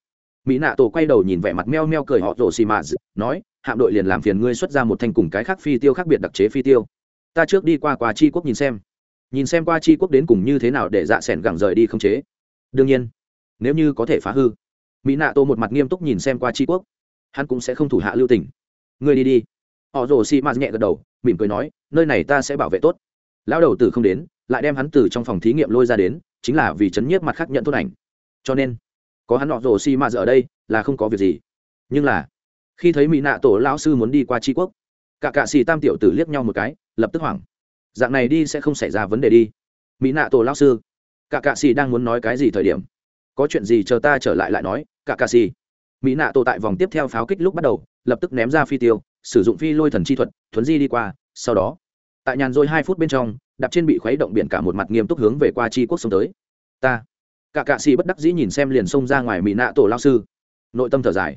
mỹ nạ tổ quay đầu nhìn vẻ mặt meo meo cười họ rồ xì mạt nói, hạm đội liền làm phiền ngươi xuất ra một thanh cùng cái khác phi tiêu khác biệt đặc chế phi tiêu. Ta trước đi qua qua chi quốc nhìn xem. Nhìn xem qua chi quốc đến cùng như thế nào để dạ s ẻ n gẳng rời đi không chế. Đương nhiên, nếu như có thể phá hư. Mỹ nạ tô một mặt nghiêm túc nhìn xem qua chi quốc. Hắn cũng sẽ không thủ hạ lưu tình ngươi đi đi. Họ rồ xi mạt nhẹ gật đầu, mỉm cười nói, nơi này ta sẽ bảo vệ tốt. Lão đầu tử không đến, lại đem hắn từ trong phòng thí nghiệm lôi ra đến, chính là vì chấn nhiếp mặt khác nhận tốt ảnh. Cho nên có hắn họ rồ xi mạt ở đây, là không có việc gì. Nhưng là, khi thấy mỹ nạ tổ lão sư muốn đi qua tri quốc, cả cạ xì tam tiểu tử liếc nhau một cái, lập tức hoảng. Dạng này đi sẽ không xảy ra vấn đề đi. Mỹ nạ tổ lão sư, cả cạ xì đang muốn nói cái gì thời điểm? Có chuyện gì chờ ta trở lại lại nói, cả cạ xì. Mỹ nạ tổ tại vòng tiếp theo pháo kích lúc bắt đầu, lập tức ném ra phi tiêu, sử dụng phi lôi thần chi thuật, thuấn di đi qua, sau đó, tại nhàn rồi hai phút bên trong, đạp trên bị khuấy động biển cả một mặt nghiêm túc hướng về qua tri quốc sông tới. Ta cả cạ xì bất đắc dĩ nhìn xem liền xông ra ngoài mỹ nạ tổ lao sư. Nội tâm thở dài.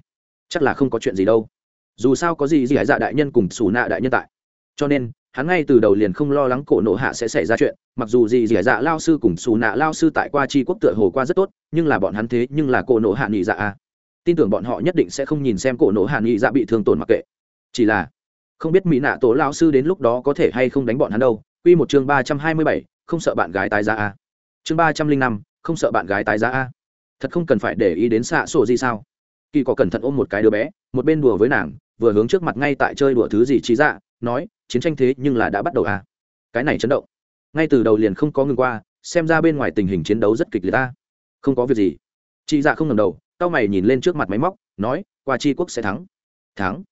Chắc là không có chuyện gì đâu. Dù sao có gì gì hải dạ đại nhân cùng xù nạ đại nhân tại. Cho nên, hắn ngay từ đầu liền không lo lắng cổ nộ hạ sẽ xảy ra chuyện, mặc dù gì gì hải dạ lao sư cùng xù nạ lao sư tại qua chi quốc tựa hồ qua rất tốt, nhưng là bọn hắn thế nhưng là cổ nộ hạ nghị dạ a tin tưởng bọn họ nhất định sẽ không nhìn xem cổ nộ hạ nghị dạ bị thương tổn mặc kệ. Chỉ là, không biết mỹ nạ tổ lao sư đến lúc đó có thể hay không đánh bọn hắn đâu. Quy một chương ba trăm hai mươi bảy, không sợ bạn gái tái ra a à. chương ba trăm linh năm không sợ bạn gái tái giá a. Thật không cần phải để ý đến xạ sổ gì sao? Kỳ có cẩn thận ôm một cái đứa bé, một bên đùa với nàng, vừa hướng trước mặt ngay tại chơi đùa thứ gì trí dạ nói, chiến tranh thế nhưng là đã bắt đầu à cái này chấn động. Ngay từ đầu liền không có ngừng qua, xem ra bên ngoài tình hình chiến đấu rất kịch liệt ta không có việc gì. Chị dạ không ngầm đầu tao mày nhìn lên trước mặt máy móc, nói, qua chi quốc sẽ thắng. Thắng?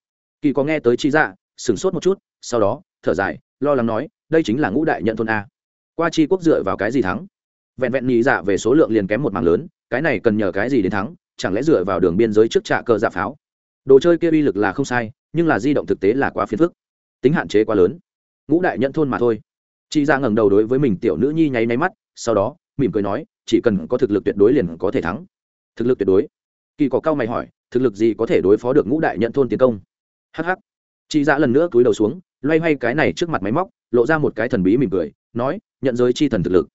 Kỳ có nghe tới chị dạ sửng sốt một chút, sau đó, thở dài, lo lắng nói, đây chính là ngũ đại nhận thôn a. Qua chi quốc dựa vào cái gì thắng? Vẹn vẹn nhị dạ về số lượng liền kém một mảng lớn, cái này cần nhờ cái gì đến thắng, chẳng lẽ dựa vào đường biên giới trước trạ cờ dạ pháo? Đồ chơi kia uy lực là không sai, nhưng là di động thực tế là quá phiền phức. Tính hạn chế quá lớn. Ngũ đại nhận thôn mà thôi. Chị ra ngẩng đầu đối với mình tiểu nữ nhi nháy nháy mắt, sau đó, mỉm cười nói, chỉ cần có thực lực tuyệt đối liền có thể thắng. Thực lực tuyệt đối? Kỳ có cao mày hỏi, thực lực gì có thể đối phó được ngũ đại nhận thôn tiến công? Hh chị ra lần nữa cúi đầu xuống, loay hoay cái này trước mặt máy móc, lộ ra một cái thần bí mỉm cười, nói, nhận giới chi thần thực lực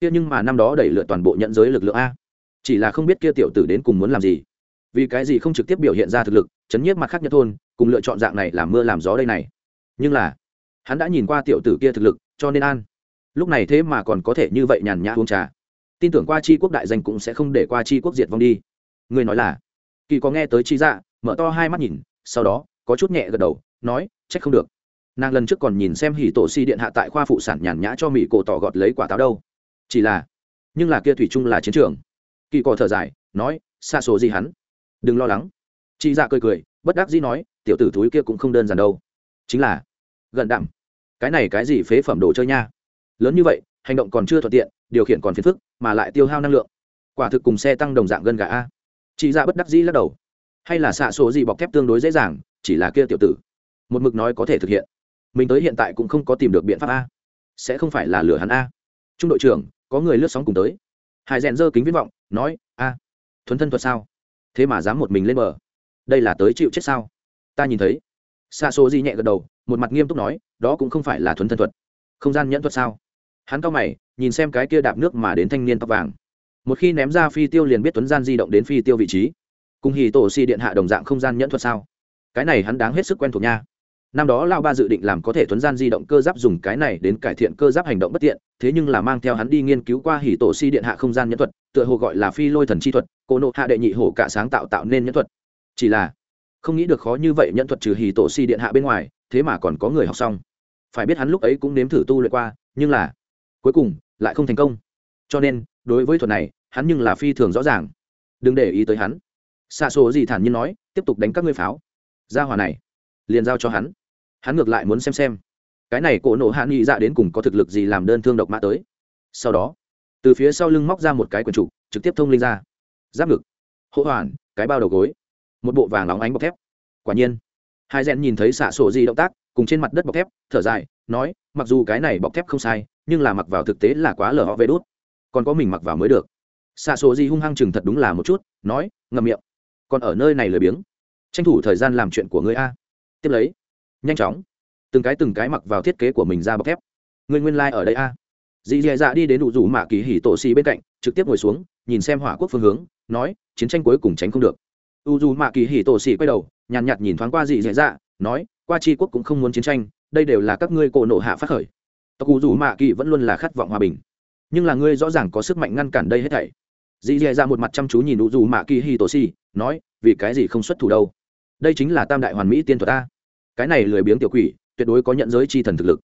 kia nhưng mà năm đó đẩy lựa toàn bộ nhận giới lực lượng a. Chỉ là không biết kia tiểu tử đến cùng muốn làm gì. Vì cái gì không trực tiếp biểu hiện ra thực lực, chấn nhiếp mặt khác nhất thôn, cùng lựa chọn dạng này làm mưa làm gió đây này. Nhưng là, hắn đã nhìn qua tiểu tử kia thực lực, cho nên an. Lúc này thế mà còn có thể như vậy nhàn nhã uống trà. Tin tưởng qua chi quốc đại danh cũng sẽ không để qua chi quốc diệt vong đi. Người nói là, kỳ có nghe tới chi dạ mở to hai mắt nhìn, sau đó, có chút nhẹ gật đầu, nói, trách không được. Nàng lần trước còn nhìn xem hỉ tổ si điện hạ tại khoa phụ sản nhàn nhã cho mỹ cổ tỏ gọt lấy quả táo đâu chỉ là, nhưng là kia thủy chung là chiến trường. Kỳ cọ thở dài, nói, xa số gì hắn? Đừng lo lắng. Chị dạ cười cười, bất đắc dĩ nói, tiểu tử thúi kia cũng không đơn giản đâu. Chính là, gần đạm. Cái này cái gì phế phẩm đồ chơi nha? Lớn như vậy, hành động còn chưa thuận tiện, điều khiển còn phiền phức, mà lại tiêu hao năng lượng. Quả thực cùng xe tăng đồng dạng gân gà a. Chị dạ bất đắc dĩ lắc đầu. Hay là xạ số gì bọc thép tương đối dễ dàng, chỉ là kia tiểu tử. Một mực nói có thể thực hiện. Mình tới hiện tại cũng không có tìm được biện pháp a. Sẽ không phải là lừa hắn a. Trung đội trưởng có người lướt sóng cùng tới. Hải rèn giơ kính viễn vọng, nói, a, thuấn thân thuật sao? Thế mà dám một mình lên bờ. Đây là tới chịu chết sao? Ta nhìn thấy. Xa số di nhẹ gật đầu, một mặt nghiêm túc nói, đó cũng không phải là thuấn thân thuật. Không gian nhẫn thuật sao? Hắn cao mày, nhìn xem cái kia đạp nước mà đến thanh niên tóc vàng. Một khi ném ra phi tiêu liền biết tuấn gian di động đến phi tiêu vị trí. Cùng hì tổ si điện hạ đồng dạng không gian nhẫn thuật sao? Cái này hắn đáng hết sức quen thuộc nha năm đó lao ba dự định làm có thể tuấn gian di động cơ giáp dùng cái này đến cải thiện cơ giáp hành động bất tiện, thế nhưng là mang theo hắn đi nghiên cứu qua hỉ tổ si điện hạ không gian nhẫn thuật, tựa hồ gọi là phi lôi thần chi thuật, cô nộ hạ đệ nhị hổ cả sáng tạo tạo nên nhẫn thuật. Chỉ là, không nghĩ được khó như vậy nhẫn thuật trừ hỉ tổ si điện hạ bên ngoài, thế mà còn có người học xong. Phải biết hắn lúc ấy cũng nếm thử tu luyện qua, nhưng là, cuối cùng, lại không thành công. Cho nên, đối với thuật này, hắn nhưng là phi thường rõ ràng. Đừng để ý tới hắn. Xa số gì thản nhiên nói, tiếp tục đánh các ngươi pháo. Ra hòa này, liền giao cho hắn hắn ngược lại muốn xem xem. Cái này cổ nộ hạ nghị dạ đến cùng có thực lực gì làm đơn thương độc mã tới. Sau đó, từ phía sau lưng móc ra một cái quần trục, trực tiếp thông linh ra. Giáp ngực, hỗ hoàn, cái bao đầu gối, một bộ vàng óng ánh bọc thép. Quả nhiên, hai rèn nhìn thấy xạ sổ gì động tác, cùng trên mặt đất bọc thép, thở dài, nói, mặc dù cái này bọc thép không sai, nhưng là mặc vào thực tế là quá lở họ vê đốt còn có mình mặc vào mới được. Xạ sổ gì hung hăng chừng thật đúng là một chút, nói, ngậm miệng. Còn ở nơi này lười biếng. Tranh thủ thời gian làm chuyện của ngươi a. Tiếp lấy nhanh chóng. Từng cái từng cái mặc vào thiết kế của mình ra bọc thép. Người nguyên lai、like、ở đây a. Dì dì dạ đi đến đủ rủ mạ kỳ hỉ tổ xì bên cạnh, trực tiếp ngồi xuống, nhìn xem hỏa quốc phương hướng, nói, chiến tranh cuối cùng tránh không được. U dù mạ kỳ hỉ tổ xì quay đầu, nhàn nhạt nhìn thoáng qua dì dì dạ nói, qua tri quốc cũng không muốn chiến tranh, đây đều là các ngươi cổ nộ hạ phát khởi. Tộc u dù mạ kỳ vẫn luôn là khát vọng hòa bình. Nhưng là ngươi rõ ràng có sức mạnh ngăn cản đây hết thảy. Dì dì dạ một mặt chăm chú nhìn u dù mạ kỳ hỉ tổ xì, nói, vì cái gì không xuất thủ đâu? Đây chính là tam đại hoàn mỹ tiên thuật ta cái này lười biếng tiểu quỷ, tuyệt đối có nhận giới chi thần thực lực.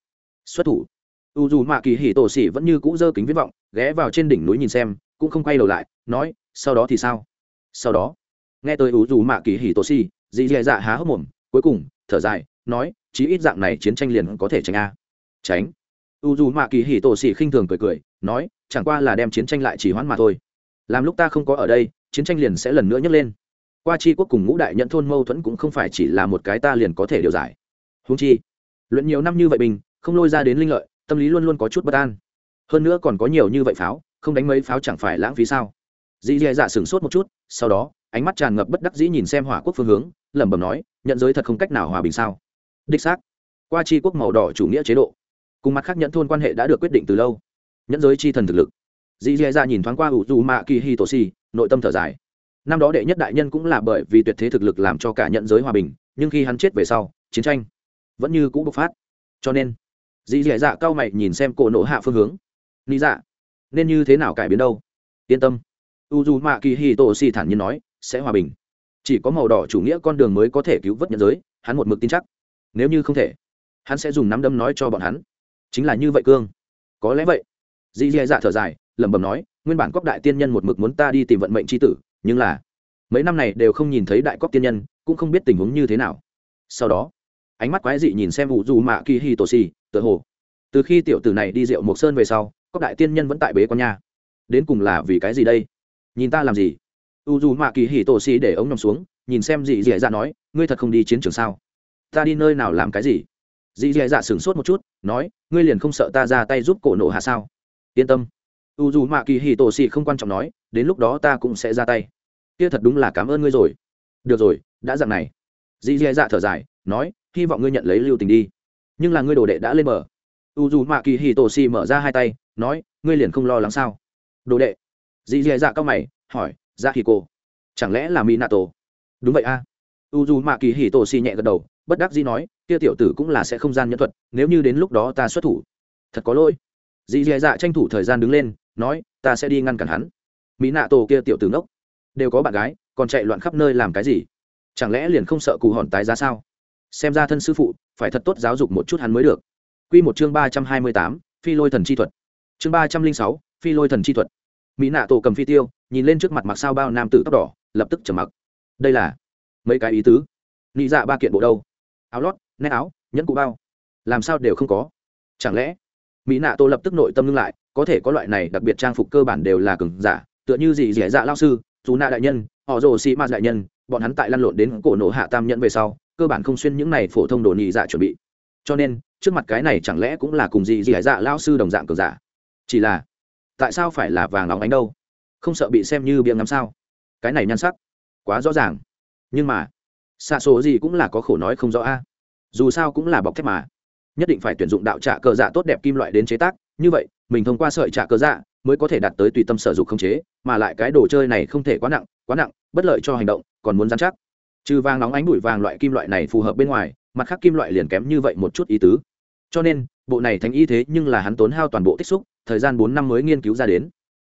Xuất thủ. U dù mạ kỳ hỉ tổ xỉ vẫn như cũ dơ kính viết vọng, ghé vào trên đỉnh núi nhìn xem, cũng không quay đầu lại, nói, sau đó thì sao? Sau đó, nghe tôi u dù mạ kỳ hỉ tổ xỉ dị dè dạ há hốc mồm, cuối cùng, thở dài, nói, chí ít dạng này chiến tranh liền có thể tránh a. Tránh? U dù mạ kỳ hỉ tổ xỉ khinh thường cười cười, nói, chẳng qua là đem chiến tranh lại chỉ hoãn mà thôi. Làm lúc ta không có ở đây, chiến tranh liền sẽ lần nữa nhấc lên qua chi quốc cùng ngũ đại nhận thôn mâu thuẫn cũng không phải chỉ là một cái ta liền có thể điều giải. Húng chi, luyện nhiều năm như vậy bình, không lôi ra đến linh lợi, tâm lý luôn luôn có chút bất an. Hơn nữa còn có nhiều như vậy pháo, không đánh mấy pháo chẳng phải lãng phí sao? Dì dì dạ, dạ sửng sốt một chút, sau đó, ánh mắt tràn ngập bất đắc dĩ nhìn xem hỏa quốc phương hướng, lẩm bẩm nói, nhận giới thật không cách nào hòa bình sao? Đích xác, qua chi quốc màu đỏ chủ nghĩa chế độ, cùng mặt khác nhận thôn quan hệ đã được quyết định từ lâu. Nhẫn giới chi thần thực lực. Dì dì dạ, dạ nhìn thoáng qua ủ dù mạ kỳ hi tổ si nội tâm thở dài năm đó đệ nhất đại nhân cũng là bởi vì tuyệt thế thực lực làm cho cả nhận giới hòa bình, nhưng khi hắn chết về sau, chiến tranh vẫn như cũ bộc phát. Cho nên dì dì dạ cao mày nhìn xem cổ nộ hạ phương hướng. Lý dạ nên như thế nào cải biến đâu? Yên tâm. U d u mạ kỳ hi tô si thản nhiên nói, sẽ hòa bình. Chỉ có màu đỏ chủ nghĩa con đường mới có thể cứu vớt nhận giới, hắn một mực tin chắc. Nếu như không thể, hắn sẽ dùng nắm đâm nói cho bọn hắn. Chính là như vậy cương. Có lẽ vậy. Dì dì dạ thở dài, lẩm bẩm nói, nguyên bản cóc đại tiên nhân một mực muốn ta đi tìm vận mệnh tri tử nhưng là, mấy năm này đều không nhìn thấy đại cóc tiên nhân, cũng không biết tình huống như thế nào. Sau đó, ánh mắt quái dị nhìn xem vụ dù mạ kỳ hi tổ xì, tựa hồ, từ khi tiểu tử này đi rượu mộc sơn về sau, cóc đại tiên nhân vẫn tại bế con nha. Đến cùng là vì cái gì đây? Nhìn ta làm gì? U dù mạ kỳ hỉ tổ xì để ống nằm xuống, nhìn xem dị dì dạ nói, ngươi thật không đi chiến trường sao? Ta đi nơi nào làm cái gì? Dị dì dạ sửng sốt một chút, nói, ngươi liền không sợ ta ra tay giúp cổ nộ hạ sao? Yên tâm u dù mạ kỳ hì tổ xì không quan trọng nói, đến lúc đó ta cũng sẽ ra tay. Kia thật đúng là cảm ơn ngươi rồi. Được rồi, đã dặn này. Dì dì dạ thở dài, nói, hy vọng ngươi nhận lấy lưu tình đi. Nhưng là ngươi đồ đệ đã lên mở u dù mạ kỳ hì tổ xì mở ra hai tay, nói, ngươi liền không lo lắng sao? Đồ đệ. Dì dì dạ cao mày, hỏi dạ hì cô chẳng lẽ là mỹ nạ tổ đúng vậy a. U dù mạ kỳ hì tổ xì nhẹ gật đầu, bất đắc dĩ nói, kia tiểu tử cũng là sẽ không gian nhân thuật, nếu như đến lúc đó ta xuất thủ. Thật có lỗi. Dì dì dạ tranh thủ thời gian đứng lên nói, ta sẽ đi ngăn cản hắn. Mỹ nạ tổ kia tiểu tử ngốc. Đều có bạn gái, còn chạy loạn khắp nơi làm cái gì? Chẳng lẽ liền không sợ cù hòn tái giá sao? Xem ra thân sư phụ, phải thật tốt giáo dục một chút hắn mới được. Q một chương ba trăm hai mươi tám, phi lôi thần chi thuật. Chương ba trăm linh sáu, phi lôi thần chi thuật. Mỹ nạ tổ cầm phi tiêu, nhìn lên trước mặt mặc sao bao nam tử tóc đỏ, lập tức trầm mặc. Đây là mấy cái ý tứ? Nghĩ dạ ba kiện bộ đâu? Áo lót, nét áo, nhẫn cụ bao. Làm sao đều không có? Chẳng lẽ mỹ nạ tổ lập tức nội tâm ngưng lại có thể có loại này đặc biệt trang phục cơ bản đều là cường giả, tựa như gì dẻ dạ lao sư, dù nạ đại nhân, họ rồ sĩ ma đại nhân, bọn hắn tại lăn lộn đến cổ nổ hạ tam nhẫn về sau, cơ bản không xuyên những này phổ thông đồ nhị dạ chuẩn bị. Cho nên, trước mặt cái này chẳng lẽ cũng là cùng gì gì dạ lao sư đồng dạng cường giả? Chỉ là, tại sao phải là vàng óng ánh đâu? Không sợ bị xem như biếng ngắm sao? Cái này nhan sắc, quá rõ ràng. Nhưng mà xạ số gì cũng là có khổ nói không rõ a. Dù sao cũng là bọc thép mà. Nhất định phải tuyển dụng đạo trạ cờ dạ tốt đẹp kim loại đến chế tác, như vậy mình thông qua sợi trả cờ dạ mới có thể đạt tới tùy tâm sở dụng không chế, mà lại cái đồ chơi này không thể quá nặng quá nặng, bất lợi cho hành động, còn muốn dán chắc. Trừ vàng nóng ánh bụi vàng loại kim loại này phù hợp bên ngoài, mặt khác kim loại liền kém như vậy một chút ý tứ. Cho nên, bộ này thành y thế nhưng là hắn tốn hao toàn bộ tích xúc, thời gian bốn năm mới nghiên cứu ra đến.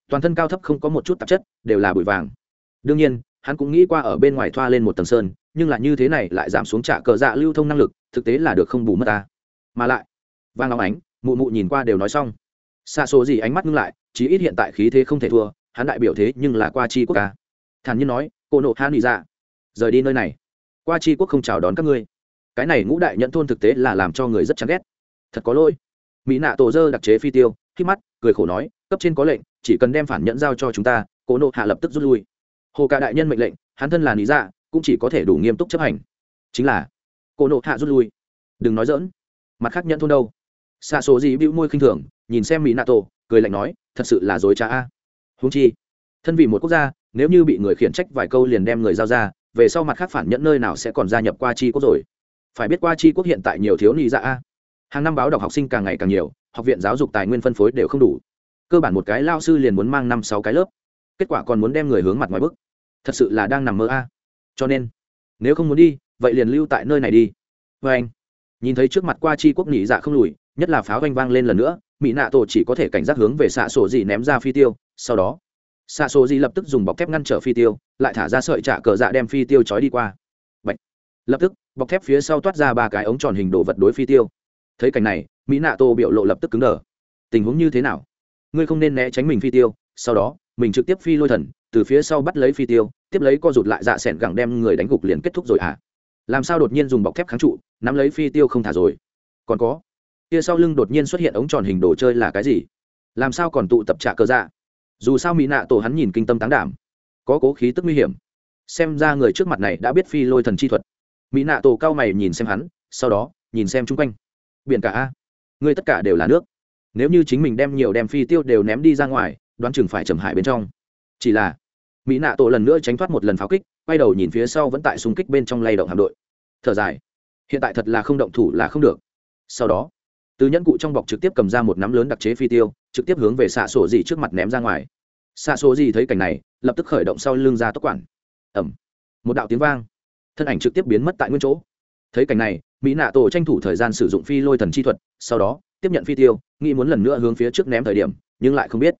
Toàn thân cao thấp không có một chút tạp chất, đều là bụi vàng. Đương nhiên, hắn cũng nghĩ qua ở bên ngoài thoa lên một tầng sơn, nhưng là như thế này lại giảm xuống trả cờ dạ lưu thông năng lực, thực tế là được không bù mất ta. Mà lại, vàng óng ánh, mụ mụ nhìn qua đều nói xong xa số gì ánh mắt ngưng lại, chí ít hiện tại khí thế không thể thua, hắn đại biểu thế nhưng là qua chi quốc ca. Thản nhiên nói, cô nộ han bị ra dạ, rời đi nơi này. Qua chi quốc không chào đón các ngươi. Cái này ngũ đại nhận thôn thực tế là làm cho người rất chán ghét. Thật có lỗi. Mỹ nạ tổ dơ đặc chế phi tiêu, khi mắt, cười khổ nói, cấp trên có lệnh, chỉ cần đem phản nhẫn giao cho chúng ta, cô nộ hạ lập tức rút lui. Hồ cả đại nhân mệnh lệnh, hắn thân là lý dạ cũng chỉ có thể đủ nghiêm túc chấp hành. Chính là, cô nộ hạ rút lui. Đừng nói dỡn mặt khác nhẫn thôn đâu? Xa số gì bĩu môi khinh thường nhìn xem mỹ nạ tổ cười lạnh nói, thật sự là dối trá a. Húng chi, thân vì một quốc gia, nếu như bị người khiển trách vài câu liền đem người giao ra, về sau mặt khác phản nhẫn nơi nào sẽ còn gia nhập qua chi quốc rồi? Phải biết qua chi quốc hiện tại nhiều thiếu ni dạ a. Hàng năm báo đọc học sinh càng ngày càng nhiều, học viện giáo dục tài nguyên phân phối đều không đủ. Cơ bản một cái lao sư liền muốn mang năm sáu cái lớp. Kết quả còn muốn đem người hướng mặt ngoài bức thật sự là đang nằm mơ a. Cho nên, nếu không muốn đi, vậy liền lưu tại nơi này đi. Vê anh. Nhìn thấy trước mặt qua chi quốc nỉ dạ không lùi, nhất là pháo vanh vang lên lần nữa mỹ nạ tổ chỉ có thể cảnh giác hướng về xạ sổ dị ném ra phi tiêu, sau đó, xạ sổ dị lập tức dùng bọc thép ngăn trở phi tiêu, lại thả ra sợi trả cờ dạ đem phi tiêu trói đi qua. Bạch. lập tức, bọc thép phía sau toát ra ba cái ống tròn hình đồ vật đối phi tiêu. Thấy cảnh này mỹ nạ tổ biểu lộ lập tức cứng đờ. Tình huống như thế nào? Ngươi không nên né tránh mình phi tiêu, sau đó, mình trực tiếp phi lôi thần, từ phía sau bắt lấy phi tiêu, tiếp lấy co rụt lại dạ s ẻ n gẳng đem người đánh gục liền kết thúc rồi à làm sao đột nhiên dùng bọc thép kháng trụ, nắm lấy phi tiêu không thả rồi? Còn có kia sau lưng đột nhiên xuất hiện ống tròn hình đồ chơi là cái gì? Làm sao còn tụ tập trả cơ dạ? Dù sao mỹ nạ tổ hắn nhìn kinh tâm tán đảm. Có cố khí tức nguy hiểm. Xem ra người trước mặt này đã biết phi lôi thần chi thuật. Mỹ nạ tổ cao mày nhìn xem hắn, sau đó, nhìn xem chung quanh. Biển cả a. Ngươi tất cả đều là nước. Nếu như chính mình đem nhiều đem phi tiêu đều ném đi ra ngoài, đoán chừng phải trầm hại bên trong. Chỉ là, mỹ nạ tổ lần nữa tránh thoát một lần pháo kích, quay đầu nhìn phía sau vẫn tại xung kích bên trong lay động hạm đội. Thở dài. Hiện tại thật là không động thủ là không được. Sau đó từ nhẫn cụ trong bọc trực tiếp cầm ra một nắm lớn đặc chế phi tiêu, trực tiếp hướng về xạ sổ gì trước mặt ném ra ngoài. Xạ sổ gì thấy cảnh này, lập tức khởi động sau lưng ra tốc quản. Ẩm một đạo tiếng vang. Thân ảnh trực tiếp biến mất tại nguyên chỗ. Thấy cảnh này, mỹ nạ tổ tranh thủ thời gian sử dụng phi lôi thần chi thuật, sau đó, tiếp nhận phi tiêu, nghĩ muốn lần nữa hướng phía trước ném thời điểm, nhưng lại không biết.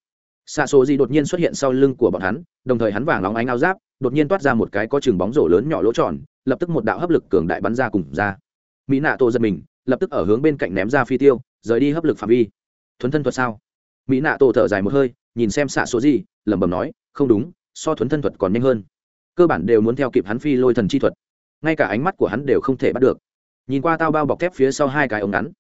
Xạ số gì đột nhiên xuất hiện sau lưng của bọn hắn, đồng thời hắn vàng nóng ánh áo giáp, đột nhiên toát ra một cái có chừng bóng rổ lớn nhỏ lỗ tròn, lập tức một đạo hấp lực cường đại bắn ra cùng ra. Mỹ nạ tổ giật mình lập tức ở hướng bên cạnh ném ra phi tiêu, rời đi hấp lực phạm vi. Thuấn thân thuật sao? Mỹ nạ tổ thở dài một hơi, nhìn xem xạ số gì, lẩm bẩm nói, không đúng, so thuấn thân thuật còn nhanh hơn. Cơ bản đều muốn theo kịp hắn phi lôi thần chi thuật. Ngay cả ánh mắt của hắn đều không thể bắt được. Nhìn qua tao bao bọc thép phía sau hai cái ống ngắn,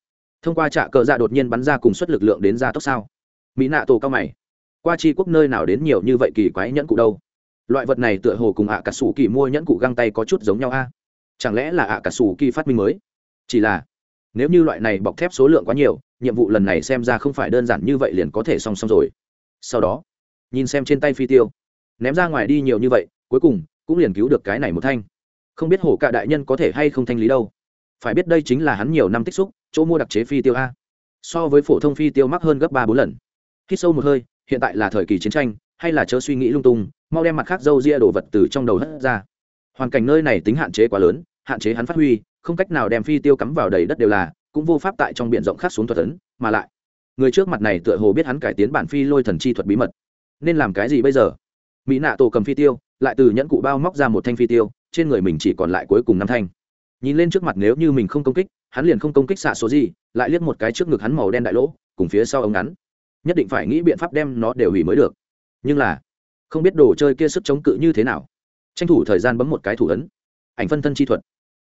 thông qua trạ cờ dạ đột nhiên bắn ra cùng suất lực lượng đến ra tốc sao? Mỹ nạ tổ cao mày, qua chi quốc nơi nào đến nhiều như vậy kỳ quái nhẫn cụ đâu? Loại vật này tựa hồ cùng ạ à cà sủ kỳ mua nhẫn cụ găng tay có chút giống nhau a. Chẳng lẽ là ạ à cà sủ kỳ phát minh mới? Chỉ là nếu như loại này bọc thép số lượng quá nhiều, nhiệm vụ lần này xem ra không phải đơn giản như vậy liền có thể song song rồi. Sau đó, nhìn xem trên tay phi tiêu. Ném ra ngoài đi nhiều như vậy, cuối cùng, cũng liền cứu được cái này một thanh. Không biết hổ cạ đại nhân có thể hay không thanh lý đâu. Phải biết đây chính là hắn nhiều năm tích xúc, chỗ mua đặc chế phi tiêu a. So với phổ thông phi tiêu mắc hơn gấp ba bốn lần. Khi sâu một hơi, hiện tại là thời kỳ chiến tranh, hay là chớ suy nghĩ lung tung, mau đem mặt khác dâu ria đồ vật từ trong đầu hất ra. Hoàn cảnh nơi này tính hạn chế quá lớn, hạn chế hắn phát huy không cách nào đem phi tiêu cắm vào đầy đất đều là, cũng vô pháp tại trong biển rộng khác xuống thuật tấn mà lại, người trước mặt này tựa hồ biết hắn cải tiến bản phi lôi thần chi thuật bí mật. Nên làm cái gì bây giờ? Mỹ nạ tổ cầm phi tiêu, lại từ nhẫn cụ bao móc ra một thanh phi tiêu, trên người mình chỉ còn lại cuối cùng năm thanh. Nhìn lên trước mặt nếu như mình không công kích, hắn liền không công kích xạ số gì, lại liếc một cái trước ngực hắn màu đen đại lỗ, cùng phía sau ống ngắn. Nhất định phải nghĩ biện pháp đem nó đều hủy mới được. Nhưng là, không biết đồ chơi kia sức chống cự như thế nào. Tranh thủ thời gian bấm một cái thủ ấn. Ảnh phân thân chi thuật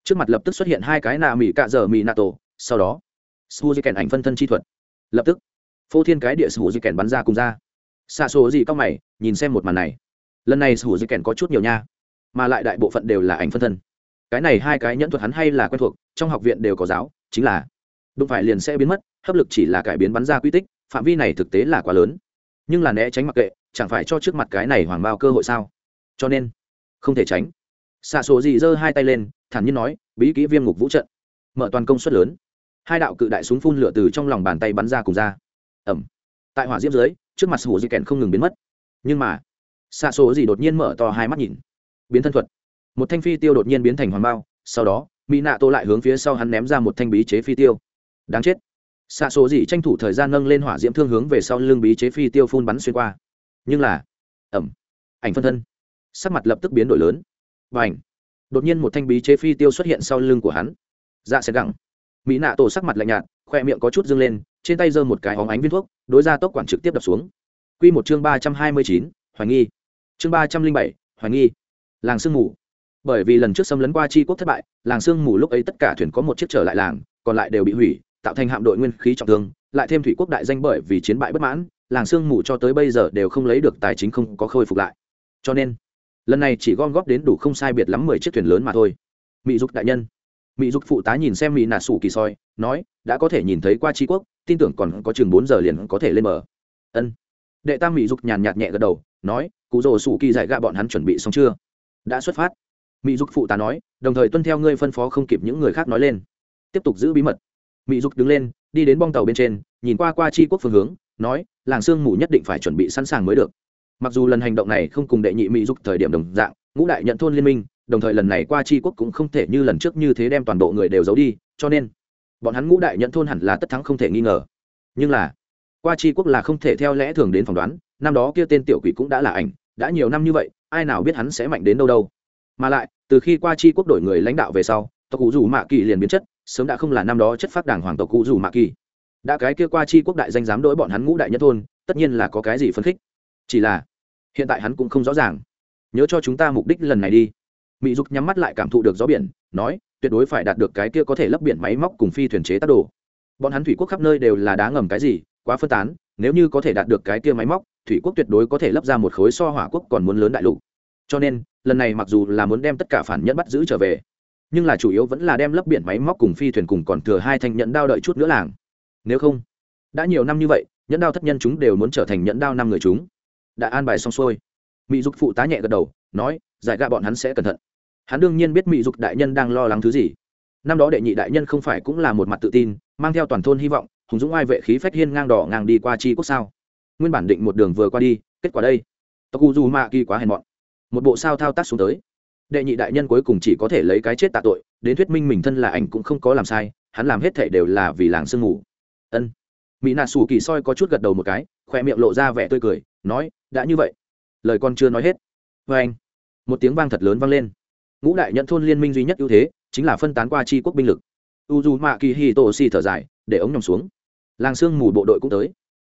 trước mặt lập tức xuất hiện hai cái nạ mỹ cạ dở mỹ nato sau đó su di kèn ảnh phân thân chi thuật. Lập tức, phô thiên cái địa su di kèn bắn ra cùng ra. Xa số gì cao mày, nhìn xem một màn này. Lần này su di kèn có chút nhiều nha, mà lại đại bộ phận đều là ảnh phân thân. Cái này hai cái nhẫn thuật hắn hay là quen thuộc, trong học viện đều có giáo, chính là, đụng phải liền sẽ biến mất, hấp lực chỉ là cải biến bắn ra quy tích, phạm vi này thực tế là quá lớn. Nhưng là né tránh mặc kệ, chẳng phải cho trước mặt cái này hoàng bao cơ hội sao? Cho nên, không thể tránh xạ sổ dì giơ hai tay lên, thản nhiên nói, bí kỹ viêm ngục vũ trận. Mở toàn công suất lớn. Hai đạo cự đại súng phun lửa từ trong lòng bàn tay bắn ra cùng ra. Ẩm tại hỏa diễm dưới, trước mặt sổ dì kèn không ngừng biến mất. Nhưng mà, xạ sổ dì đột nhiên mở to hai mắt nhìn. Biến thân thuật. Một thanh phi tiêu đột nhiên biến thành hoàng bao, sau đó mỹ nạ tô lại hướng phía sau hắn ném ra một thanh bí chế phi tiêu. Đáng chết. Xạ số dì tranh thủ thời gian nâng lên hỏa diễm thương hướng về sau lưng bí chế phi tiêu phun bắn xuyên qua. Nhưng là ẩm ảnh phân thân. Sắc mặt lập tức biến đổi lớn và ảnh. Đột nhiên một thanh bí chế phi tiêu xuất hiện sau lưng của hắn. Dạ sẽ gẳng mỹ nạ tổ sắc mặt lạnh nhạt, khoe miệng có chút dâng lên, trên tay giơ một cái hóng ánh viên thuốc, đối ra tốc quản trực tiếp đập xuống. Q một chương ba trăm hai mươi chín, hoài nghi. Chương ba trăm linh bảy, hoài nghi. Làng sương mù. Bởi vì lần trước xâm lấn qua tri quốc thất bại, làng sương mù lúc ấy tất cả thuyền có một chiếc trở lại làng, còn lại đều bị hủy, tạo thành hạm đội nguyên khí trọng thương, lại thêm thủy quốc đại danh bởi vì chiến bại bất mãn, làng sương mù cho tới bây giờ đều không lấy được tài chính không có khôi phục lại. Cho nên lần này chỉ gom góp đến đủ không sai biệt lắm mười chiếc thuyền lớn mà thôi. Mỹ dục đại nhân. Mỹ dục phụ tá nhìn xem mỹ nà sủ kỳ soi, nói, đã có thể nhìn thấy qua tri quốc, tin tưởng còn có chừng bốn giờ liền có thể lên bờ. Ân. Đệ tam mỹ dục nhàn nhạt nhẹ gật đầu, nói, cụ rồ sủ kỳ giải gạ bọn hắn chuẩn bị xong chưa? Đã xuất phát. Mỹ dục phụ tá nói, đồng thời tuân theo ngươi phân phó không kịp những người khác nói lên. Tiếp tục giữ bí mật. Mỹ dục đứng lên, đi đến bong tàu bên trên, nhìn qua qua chi quốc phương hướng, nói, làng sương mù nhất định phải chuẩn bị sẵn sàng mới được mặc dù lần hành động này không cùng đệ nhị mỹ dục thời điểm đồng dạng, ngũ đại nhận thôn liên minh, đồng thời lần này qua chi quốc cũng không thể như lần trước như thế đem toàn bộ người đều giấu đi, cho nên bọn hắn ngũ đại nhận thôn hẳn là tất thắng không thể nghi ngờ. Nhưng là, qua chi quốc là không thể theo lẽ thường đến phỏng đoán, năm đó kia tên tiểu quỷ cũng đã là ảnh, đã nhiều năm như vậy, ai nào biết hắn sẽ mạnh đến đâu đâu. Mà lại, từ khi qua chi quốc đổi người lãnh đạo về sau, tộc cụ dù mạ kỳ liền biến chất, sớm đã không là năm đó chất phát đảng hoàng tộc cụ dù mạ kỳ. Đã cái kia qua chi quốc đại danh dám đổi bọn hắn ngũ đại nhất thôn, tất nhiên là có cái gì phấn khích chỉ là, hiện tại hắn cũng không rõ ràng. Nhớ cho chúng ta mục đích lần này đi. Mỹ dục nhắm mắt lại cảm thụ được gió biển, nói, tuyệt đối phải đạt được cái kia có thể lấp biển máy móc cùng phi thuyền chế tác đồ. Bọn hắn thủy quốc khắp nơi đều là đá ngầm cái gì, quá phân tán, nếu như có thể đạt được cái kia máy móc, thủy quốc tuyệt đối có thể lấp ra một khối so hỏa quốc còn muốn lớn đại lục. Cho nên, lần này mặc dù là muốn đem tất cả phản nhẫn bắt giữ trở về, nhưng là chủ yếu vẫn là đem lấp biển máy móc cùng phi thuyền cùng còn thừa hai thanh nhẫn đao đợi chút nữa làng. Nếu không, đã nhiều năm như vậy, nhẫn đao thất nhân chúng đều muốn trở thành nhẫn đao năm người chúng đã an bài xong xuôi. Mỹ dục phụ tá nhẹ gật đầu, nói, giải gạ bọn hắn sẽ cẩn thận. Hắn đương nhiên biết mỹ dục đại nhân đang lo lắng thứ gì. Năm đó đệ nhị đại nhân không phải cũng là một mặt tự tin, mang theo toàn thôn hy vọng, hùng dũng ai vệ khí phách hiên ngang đỏ ngang đi qua chi quốc sao. Nguyên bản định một đường vừa qua đi, kết quả đây. Tộc u du ma kỳ quá hèn mọn. Một bộ sao thao tác xuống tới. Đệ nhị đại nhân cuối cùng chỉ có thể lấy cái chết tạ tội, đến thuyết minh mình thân là ảnh cũng không có làm sai, hắn làm hết thể đều là vì làng sương ngủ ân. Mỹ nạ xù kỳ soi có chút gật đầu một cái, khoe miệng lộ ra vẻ tươi cười, nói đã như vậy. Lời con chưa nói hết. Vê anh, một tiếng vang thật lớn vang lên. Ngũ đại nhận thôn liên minh duy nhất ưu thế chính là phân tán qua tri quốc binh lực. U d u mạ kỳ hi tô si thở dài, để ống nhòm xuống. Làng sương mù bộ đội cũng tới.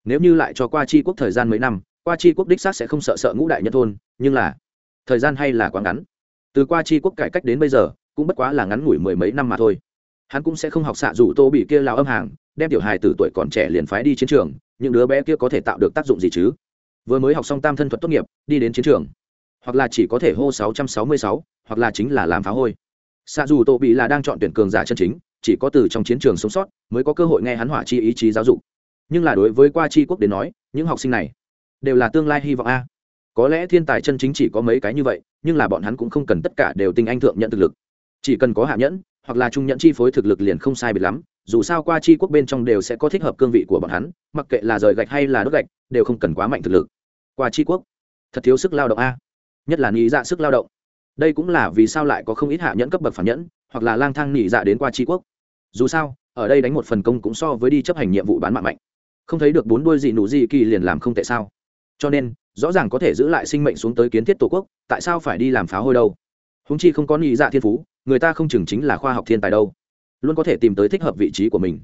Nếu như lại cho qua tri quốc thời gian mấy năm, qua tri quốc đích xác sẽ không sợ sợ ngũ đại nhân thôn, nhưng là thời gian hay là quá ngắn. Từ qua tri quốc cải cách đến bây giờ, cũng bất quá là ngắn ngủi mười mấy năm mà thôi. Hắn cũng sẽ không học xạ rủ tô bị kia lao âm hàng, đem tiểu hài từ tuổi còn trẻ liền phái đi chiến trường, những đứa bé kia có thể tạo được tác dụng gì chứ? Vừa mới học xong tam thân thuật tốt nghiệp đi đến chiến trường. Hoặc là chỉ có thể hô 666, hoặc là chính là làm phá hôi. Xạ dù tổ bị là đang chọn tuyển cường giả chân chính chỉ có từ trong chiến trường sống sót mới có cơ hội nghe hắn hỏa chi ý chí giáo dục. Nhưng là đối với qua chi quốc đến nói những học sinh này đều là tương lai hy vọng a. Có lẽ thiên tài chân chính chỉ có mấy cái như vậy nhưng là bọn hắn cũng không cần tất cả đều tinh anh thượng nhận thực lực. Chỉ cần có hạ nhẫn hoặc là trung nhẫn chi phối thực lực liền không sai biệt lắm dù sao qua chi quốc bên trong đều sẽ có thích hợp cương vị của bọn hắn, mặc kệ là rời gạch hay là đốt gạch, đều không cần quá mạnh thực lực. Qua chi quốc, thật thiếu sức lao động a. Nhất là nghĩ dạ sức lao động. Đây cũng là vì sao lại có không ít hạ nhẫn cấp bậc phản nhẫn, hoặc là lang thang nghỉ dạ đến qua chi quốc. Dù sao, ở đây đánh một phần công cũng so với đi chấp hành nhiệm vụ bán mạng mạnh. Không thấy được bốn đôi gì nụ gì kỳ liền làm không tệ sao. Cho nên, rõ ràng có thể giữ lại sinh mệnh xuống tới kiến thiết tổ quốc, tại sao phải đi làm phá hôi đâu? Húng chi không có nghĩ dạ thiên phú, người ta không chừng chính là khoa học thiên tài đâu luôn có thể tìm tới thích hợp vị trí của mình.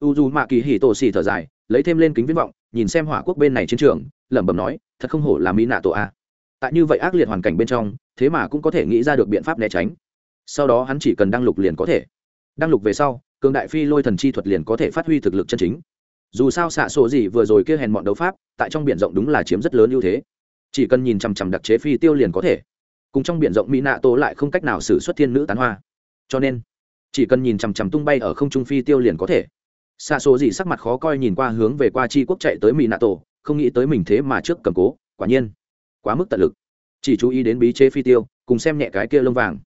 U dù mạ kỳ hì tổ xì thở dài, lấy thêm lên kính viễn vọng, nhìn xem hỏa quốc bên này chiến trường, lẩm bẩm nói, thật không hổ là mỹ nạ tổ a. Tại như vậy ác liệt hoàn cảnh bên trong, thế mà cũng có thể nghĩ ra được biện pháp né tránh. Sau đó hắn chỉ cần đăng lục liền có thể. Đăng lục về sau, cường đại phi lôi thần chi thuật liền có thể phát huy thực lực chân chính. Dù sao xạ sổ gì vừa rồi kia hèn bọn đấu pháp, tại trong b i ể n rộng đúng là chiếm rất lớn ưu thế. Chỉ cần nhìn chằm chằm đặc chế phi tiêu liền có thể. Cùng trong b i ể n rộng mỹ nạ tổ lại không cách nào xử xuất thiên nữ tán hoa. Cho nên chỉ cần nhìn chằm chằm tung bay ở không trung phi tiêu liền có thể. Xa số gì sắc mặt khó coi nhìn qua hướng về qua chi quốc chạy tới mỹ nạ tổ không nghĩ tới mình thế mà trước cầm cố, quả nhiên, quá mức tận lực. Chỉ chú ý đến bí chế phi tiêu, cùng xem nhẹ cái kia lông vàng.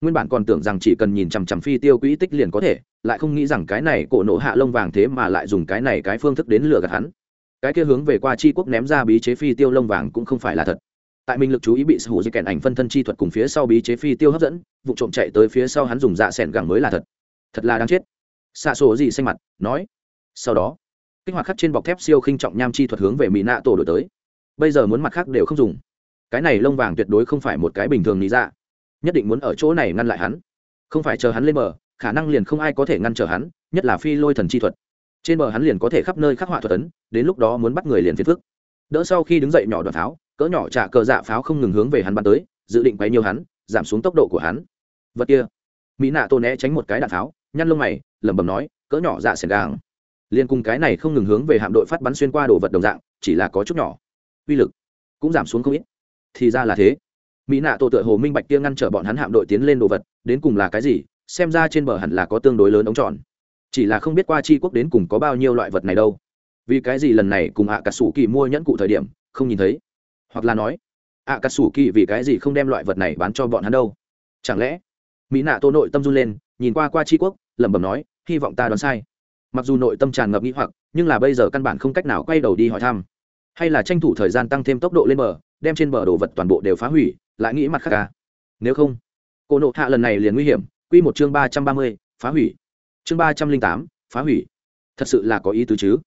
Nguyên bản còn tưởng rằng chỉ cần nhìn chằm chằm phi tiêu quỹ tích liền có thể, lại không nghĩ rằng cái này cổ nổ hạ lông vàng thế mà lại dùng cái này cái phương thức đến lừa gạt hắn. Cái kia hướng về qua chi quốc ném ra bí chế phi tiêu lông vàng cũng không phải là thật tại mình lực chú ý bị sở hữu di kèn ảnh phân thân chi thuật cùng phía sau bí chế phi tiêu hấp dẫn, vụ trộm chạy tới phía sau hắn dùng dạ s ẻ n gẳng mới là thật. Thật là đáng chết. Xạ sổ gì xanh mặt, nói. Sau đó, kích hoạt khắc trên bọc thép siêu khinh trọng nham chi thuật hướng về mỹ nạ tổ đổi tới. Bây giờ muốn mặt khác đều không dùng. Cái này lông vàng tuyệt đối không phải một cái bình thường lý ra dạ. nhất định muốn ở chỗ này ngăn lại hắn. Không phải chờ hắn lên bờ, khả năng liền không ai có thể ngăn trở hắn, nhất là phi lôi thần chi thuật. Trên bờ hắn liền có thể khắp nơi khắc họa thuật ấn, đến lúc đó muốn bắt người liền phiền phức. Đỡ sau khi đứng dậy nhỏ đoạn tháo cỡ nhỏ trả cờ dạ pháo không ngừng hướng về hắn bắn tới, dự định quay nhiều hắn, giảm xuống tốc độ của hắn. Vật kia. Mỹ nạ tô né tránh một cái đạn pháo, nhăn lông mày, lẩm bẩm nói, cỡ nhỏ dạ sẻn gàng. Liên cùng cái này không ngừng hướng về hạm đội phát bắn xuyên qua đồ vật đồng dạng, chỉ là có chút nhỏ. Uy lực cũng giảm xuống không ít. Thì ra là thế. Mỹ nạ tổ tựa hồ minh bạch kia ngăn trở bọn hắn hạm đội tiến lên đồ vật, đến cùng là cái gì, xem ra trên bờ hẳn là có tương đối lớn ống tròn. Chỉ là không biết qua chi quốc đến cùng có bao nhiêu loại vật này đâu. Vì cái gì lần này cùng hạ cả sủ kỳ mua nhẫn cụ thời điểm, không nhìn thấy? Hoặc là nói ạ cả sủ kỳ vì cái gì không đem loại vật này bán cho bọn hắn đâu? Chẳng lẽ? Mỹ nạ tô nội tâm run lên, nhìn qua qua tri quốc, lẩm bẩm nói, hy vọng ta đoán sai. Mặc dù nội tâm tràn ngập nghĩ hoặc, nhưng là bây giờ căn bản không cách nào quay đầu đi hỏi thăm. Hay là tranh thủ thời gian tăng thêm tốc độ lên bờ, đem trên bờ đồ vật toàn bộ đều phá hủy, lại nghĩ mặt khác à? nếu không, cô nộ hạ lần này liền nguy hiểm q một chương ba trăm ba mươi, phá hủy. Chương ba trăm linh tám, phá hủy. Thật sự là có ý tứ chứ?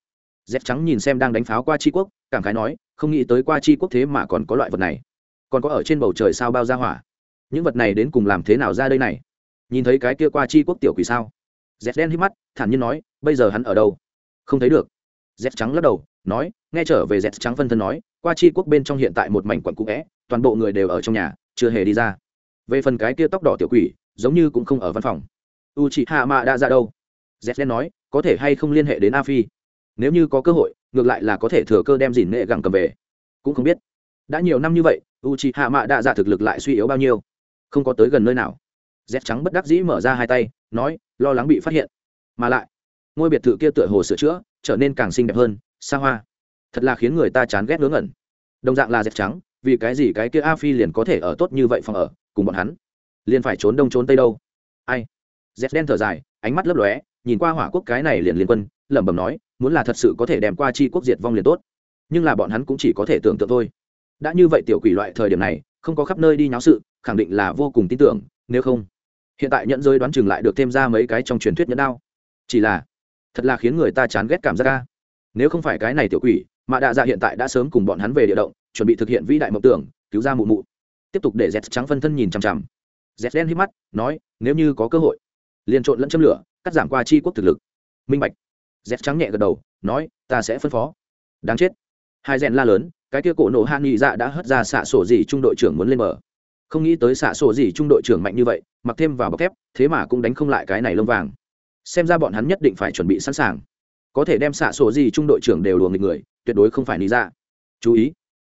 Dép trắng nhìn xem đang đánh pháo qua tri quốc, cảm khái nói, không nghĩ tới qua chi quốc thế mà còn có loại vật này. Còn có ở trên bầu trời sao bao ra hỏa? Những vật này đến cùng làm thế nào ra đây này? Nhìn thấy cái kia qua chi quốc tiểu quỷ sao? Dép đen hít mắt, thản nhiên nói, bây giờ hắn ở đâu? Không thấy được. Dép trắng lắc đầu, nói, nghe trở về dép trắng phân thân nói, qua chi quốc bên trong hiện tại một mảnh quận cũ vẽ toàn bộ người đều ở trong nhà, chưa hề đi ra. Về phần cái kia tóc đỏ tiểu quỷ, giống như cũng không ở văn phòng. U chị hạ mạ đã ra đâu? Dép đen nói, có thể hay không liên hệ đến a phi? Nếu như có cơ hội, ngược lại là có thể thừa cơ đem dìn nệ gẳng cầm về. Cũng không biết. Đã nhiều năm như vậy u c h i hạ mạ đa dạ thực lực lại suy yếu bao nhiêu? Không có tới gần nơi nào. Dép trắng bất đắc dĩ mở ra hai tay, nói, lo lắng bị phát hiện. Mà lại, ngôi biệt thự kia tựa hồ sửa chữa, trở nên càng xinh đẹp hơn, xa hoa. Thật là khiến người ta chán ghét ngớ ngẩn. Đồng dạng là dép trắng, vì cái gì cái kia a phi liền có thể ở tốt như vậy phòng ở, cùng bọn hắn? Liền phải trốn đông trốn tây đâu? Ai? Dép đen thở dài, ánh mắt lấp lóe, nhìn qua hỏa quốc cái này liền liên quân, lẩm bẩm nói muốn là thật sự có thể đem qua chi quốc diệt vong liền tốt. Nhưng là bọn hắn cũng chỉ có thể tưởng tượng thôi. Đã như vậy tiểu quỷ loại thời điểm này, không có khắp nơi đi nháo sự, khẳng định là vô cùng tin tưởng, nếu không, hiện tại nhẫn giới đoán chừng lại được thêm ra mấy cái trong truyền thuyết nhẫn đao. Chỉ là, thật là khiến người ta chán ghét cảm giác ca nếu không phải cái này tiểu quỷ mà đạ dạ hiện tại đã sớm cùng bọn hắn về địa động, chuẩn bị thực hiện vĩ đại mộng tưởng, cứu ra mụ mụ. Tiếp tục để dẹt trắng phân thân nhìn chằm chằm. Dẹt đen hít mắt, nói, nếu như có cơ hội, liền trộn lẫn châm lửa, cắt giảm qua chi quốc thực lực. Minh bạch dép trắng nhẹ gật đầu, nói, ta sẽ phân phó. Đáng chết. Hai rèn la lớn, cái kia cổ nổ hạ nghị dạ đã hất ra xạ sổ gì trung đội trưởng muốn lên mở không nghĩ tới xạ sổ gì trung đội trưởng mạnh như vậy, mặc thêm vào bọc thép, thế mà cũng đánh không lại cái này lông vàng. Xem ra bọn hắn nhất định phải chuẩn bị sẵn sàng. Có thể đem xạ sổ gì trung đội trưởng đều đùa nghịch người, tuyệt đối không phải lý ra dạ. chú ý.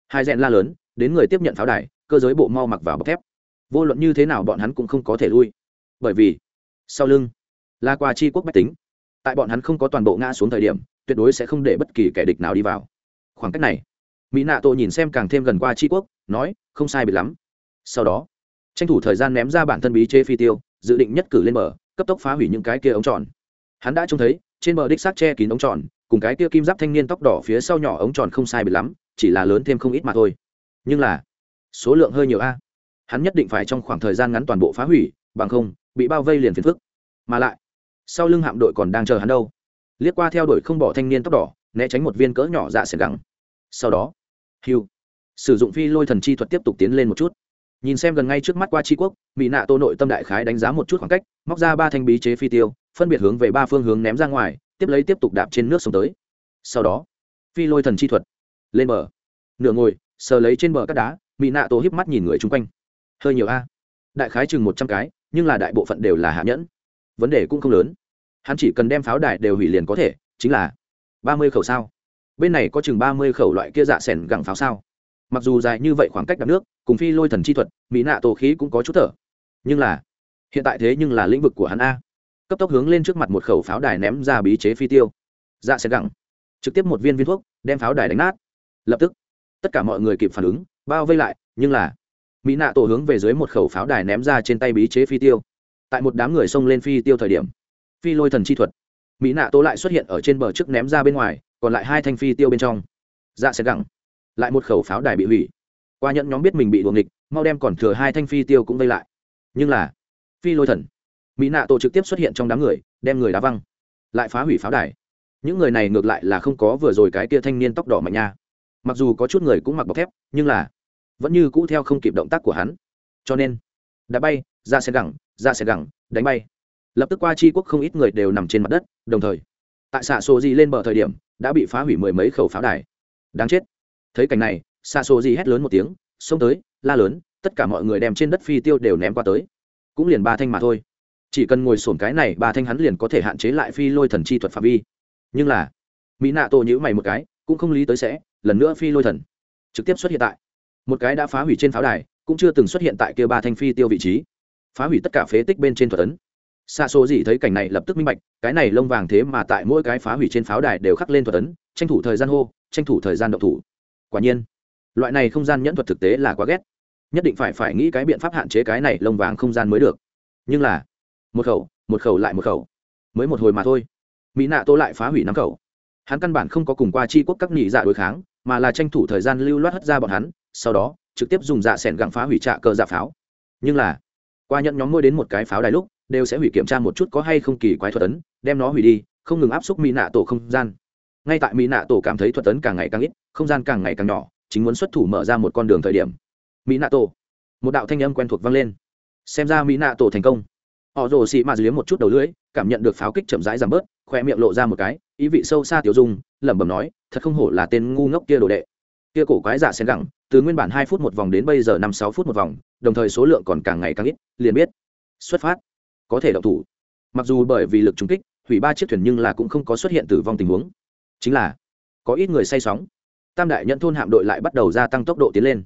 Hai rèn la lớn, đến người tiếp nhận pháo đài, cơ giới bộ mau mặc vào bọc thép. Vô luận như thế nào bọn hắn cũng không có thể lui. Bởi vì, sau lưng là qua chi quốc bách tính tại bọn hắn không có toàn bộ ngã xuống thời điểm, tuyệt đối sẽ không để bất kỳ kẻ địch nào đi vào. Khoảng cách này, mỹ nạ tổ nhìn xem càng thêm gần qua tri quốc, nói, không sai biệt lắm. Sau đó, tranh thủ thời gian ném ra bản thân bí chê phi tiêu, dự định nhất cử lên bờ, cấp tốc phá hủy những cái kia ống tròn. Hắn đã trông thấy, trên bờ đích xác che kín ống tròn, cùng cái kia kim giáp thanh niên tóc đỏ phía sau nhỏ ống tròn không sai biệt lắm, chỉ là lớn thêm không ít mà thôi. Nhưng là, số lượng hơi nhiều a. Hắn nhất định phải trong khoảng thời gian ngắn toàn bộ phá hủy, bằng không, bị bao vây liền phiền phức. Mà lại sau lưng hạm đội còn đang chờ hắn đâu. Liếc qua theo đuổi không bỏ thanh niên tóc đỏ, né tránh một viên cỡ nhỏ dạ sệt gắng sau đó hiu sử dụng phi lôi thần chi thuật tiếp tục tiến lên một chút. Nhìn xem gần ngay trước mắt qua tri quốc, mỹ nạ tô nội tâm đại khái đánh giá một chút khoảng cách, móc ra ba thanh bí chế phi tiêu, phân biệt hướng về ba phương hướng ném ra ngoài, tiếp lấy tiếp tục đạp trên nước sông tới. Sau đó, phi lôi thần chi thuật, lên bờ. Nửa ngồi, sờ lấy trên bờ các đá, mỹ nạ tô híp mắt nhìn người chung quanh. Hơi nhiều a. Đại khái chừng một trăm cái, nhưng là đại bộ phận đều là hạ nhẫn vấn đề cũng không lớn. Hắn chỉ cần đem pháo đài đều hủy liền có thể, chính là ba mươi khẩu sao? Bên này có chừng ba mươi khẩu loại kia dạ s ẻ n gẳng pháo sao? Mặc dù dài như vậy khoảng cách đạp nước, cùng phi lôi thần chi thuật, mỹ nạ tổ khí cũng có chút thở. Nhưng là, hiện tại thế nhưng là lĩnh vực của hắn a. Cấp tốc hướng lên trước mặt một khẩu pháo đài ném ra bí chế phi tiêu. Dạ sẽ gẳng trực tiếp một viên viên thuốc, đem pháo đài đánh nát. Lập tức, tất cả mọi người kịp phản ứng, bao vây lại, nhưng là, mỹ nạ tổ hướng về dưới một khẩu pháo đài ném ra trên tay bí chế phi tiêu tại một đám người xông lên phi tiêu thời điểm, phi lôi thần chi thuật, mỹ nạ tô lại xuất hiện ở trên bờ trước ném ra bên ngoài, còn lại hai thanh phi tiêu bên trong. Dạ sẽ gẳng lại một khẩu pháo đài bị hủy. Qua nhận nhóm biết mình bị đuồng địch mau đem còn thừa hai thanh phi tiêu cũng vây lại. Nhưng là, phi lôi thần, mỹ nạ tổ trực tiếp xuất hiện trong đám người, đem người đá văng, lại phá hủy pháo đài. Những người này ngược lại là không có vừa rồi cái kia thanh niên tóc đỏ mạnh nha. Mặc dù có chút người cũng mặc bọc thép, nhưng là vẫn như cũ theo không kịp động tác của hắn. Cho nên, đã bay ra xe gẳng ra xe gẳng, đánh bay. Lập tức qua c quốc không ít người đều nằm trên mặt đất, đồng thời, tại xạ sổ gì lên bờ thời điểm, đã bị phá hủy mười mấy khẩu pháo đài. Đáng chết. Thấy cảnh này xạ sổ gì hét lớn một tiếng, xông tới, la lớn, tất cả mọi người đem trên đất phi tiêu đều ném qua tới. Cũng liền ba thanh mà thôi. Chỉ cần ngồi sổn cái này, ba thanh hắn liền có thể hạn chế lại phi lôi thần chi thuật phạm vi. Nhưng là, mỹ nạ tổ nhữ mày một cái, cũng không lý tới sẽ, lần nữa phi lôi thần. Trực tiếp xuất hiện tại. Một cái đã phá hủy trên pháo đài, cũng chưa từng xuất hiện tại kia ba thanh phi tiêu vị trí phá hủy tất cả phế tích bên trên thuật ấn. Xa số gì thấy cảnh này lập tức minh bạch, cái này lông vàng thế mà tại mỗi cái phá hủy trên pháo đài đều khắc lên thuật ấn, tranh thủ thời gian hô, tranh thủ thời gian động thủ. Quả nhiên, loại này không gian nhẫn thuật thực tế là quá ghét. Nhất định phải phải nghĩ cái biện pháp hạn chế cái này lông vàng không gian mới được. Nhưng là, một khẩu một khẩu lại một khẩu. Mới một hồi mà thôi. Mỹ nạ tô lại phá hủy năm khẩu. Hắn căn bản không có cùng qua chi quốc các nhị dạ đối kháng, mà là tranh thủ thời gian lưu loát hất ra bọn hắn, sau đó, trực tiếp dùng dạ s ẻ n gặng phá hủy trạ cờ dạ pháo. Nhưng là qua nhận nhóm môi đến một cái pháo đài lúc, đều sẽ hủy kiểm tra một chút có hay không kỳ quái thuật tấn đem nó hủy đi, không ngừng áp xúc mỹ nạ tổ không gian. Ngay tại mỹ nạ tổ cảm thấy thuật tấn càng ngày càng ít, không gian càng ngày càng nhỏ, chính muốn xuất thủ mở ra một con đường thời điểm. Mỹ nạ tổ. Một đạo thanh âm quen thuộc vang lên. Xem ra mỹ nạ tổ thành công. Họ rồ xị mạt liếm một chút đầu lưỡi, cảm nhận được pháo kích chậm rãi giảm bớt, khoe miệng lộ ra một cái, ý vị sâu xa tiểu dung, lẩm bẩm nói, thật không hổ là tên ngu ngốc kia đồ đệ kia cổ quái giả xen gẳng, từ nguyên bản hai phút một vòng đến bây giờ năm sáu phút một vòng, đồng thời số lượng còn càng ngày càng ít, liền biết xuất phát, có thể động thủ. Mặc dù bởi vì lực trúng kích, hủy ba chiếc thuyền nhưng là cũng không có xuất hiện tử vong tình huống. Chính là, có ít người say sóng. Tam đại nhận thôn hạm đội lại bắt đầu gia tăng tốc độ tiến lên.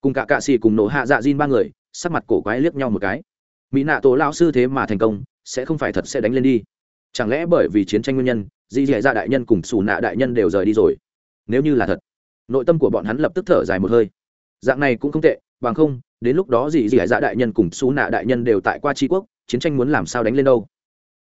Cùng cả cạ xì cùng nổ hạ dạ diên ba người, sắc mặt cổ quái liếc nhau một cái. Mỹ nạ tổ lão sư thế mà thành công, sẽ không phải thật sẽ đánh lên đi. Chẳng lẽ bởi vì chiến tranh nguyên nhân, di dẻ ra dạ đại nhân cùng xù nạ đại nhân đều rời đi rồi? Nếu như là thật nội tâm của bọn hắn lập tức thở dài một hơi. Dạng này cũng không tệ, bằng không, đến lúc đó gì gì dạ đại nhân cùng xú nạ đại nhân đều tại qua tri quốc, chiến tranh muốn làm sao đánh lên đâu.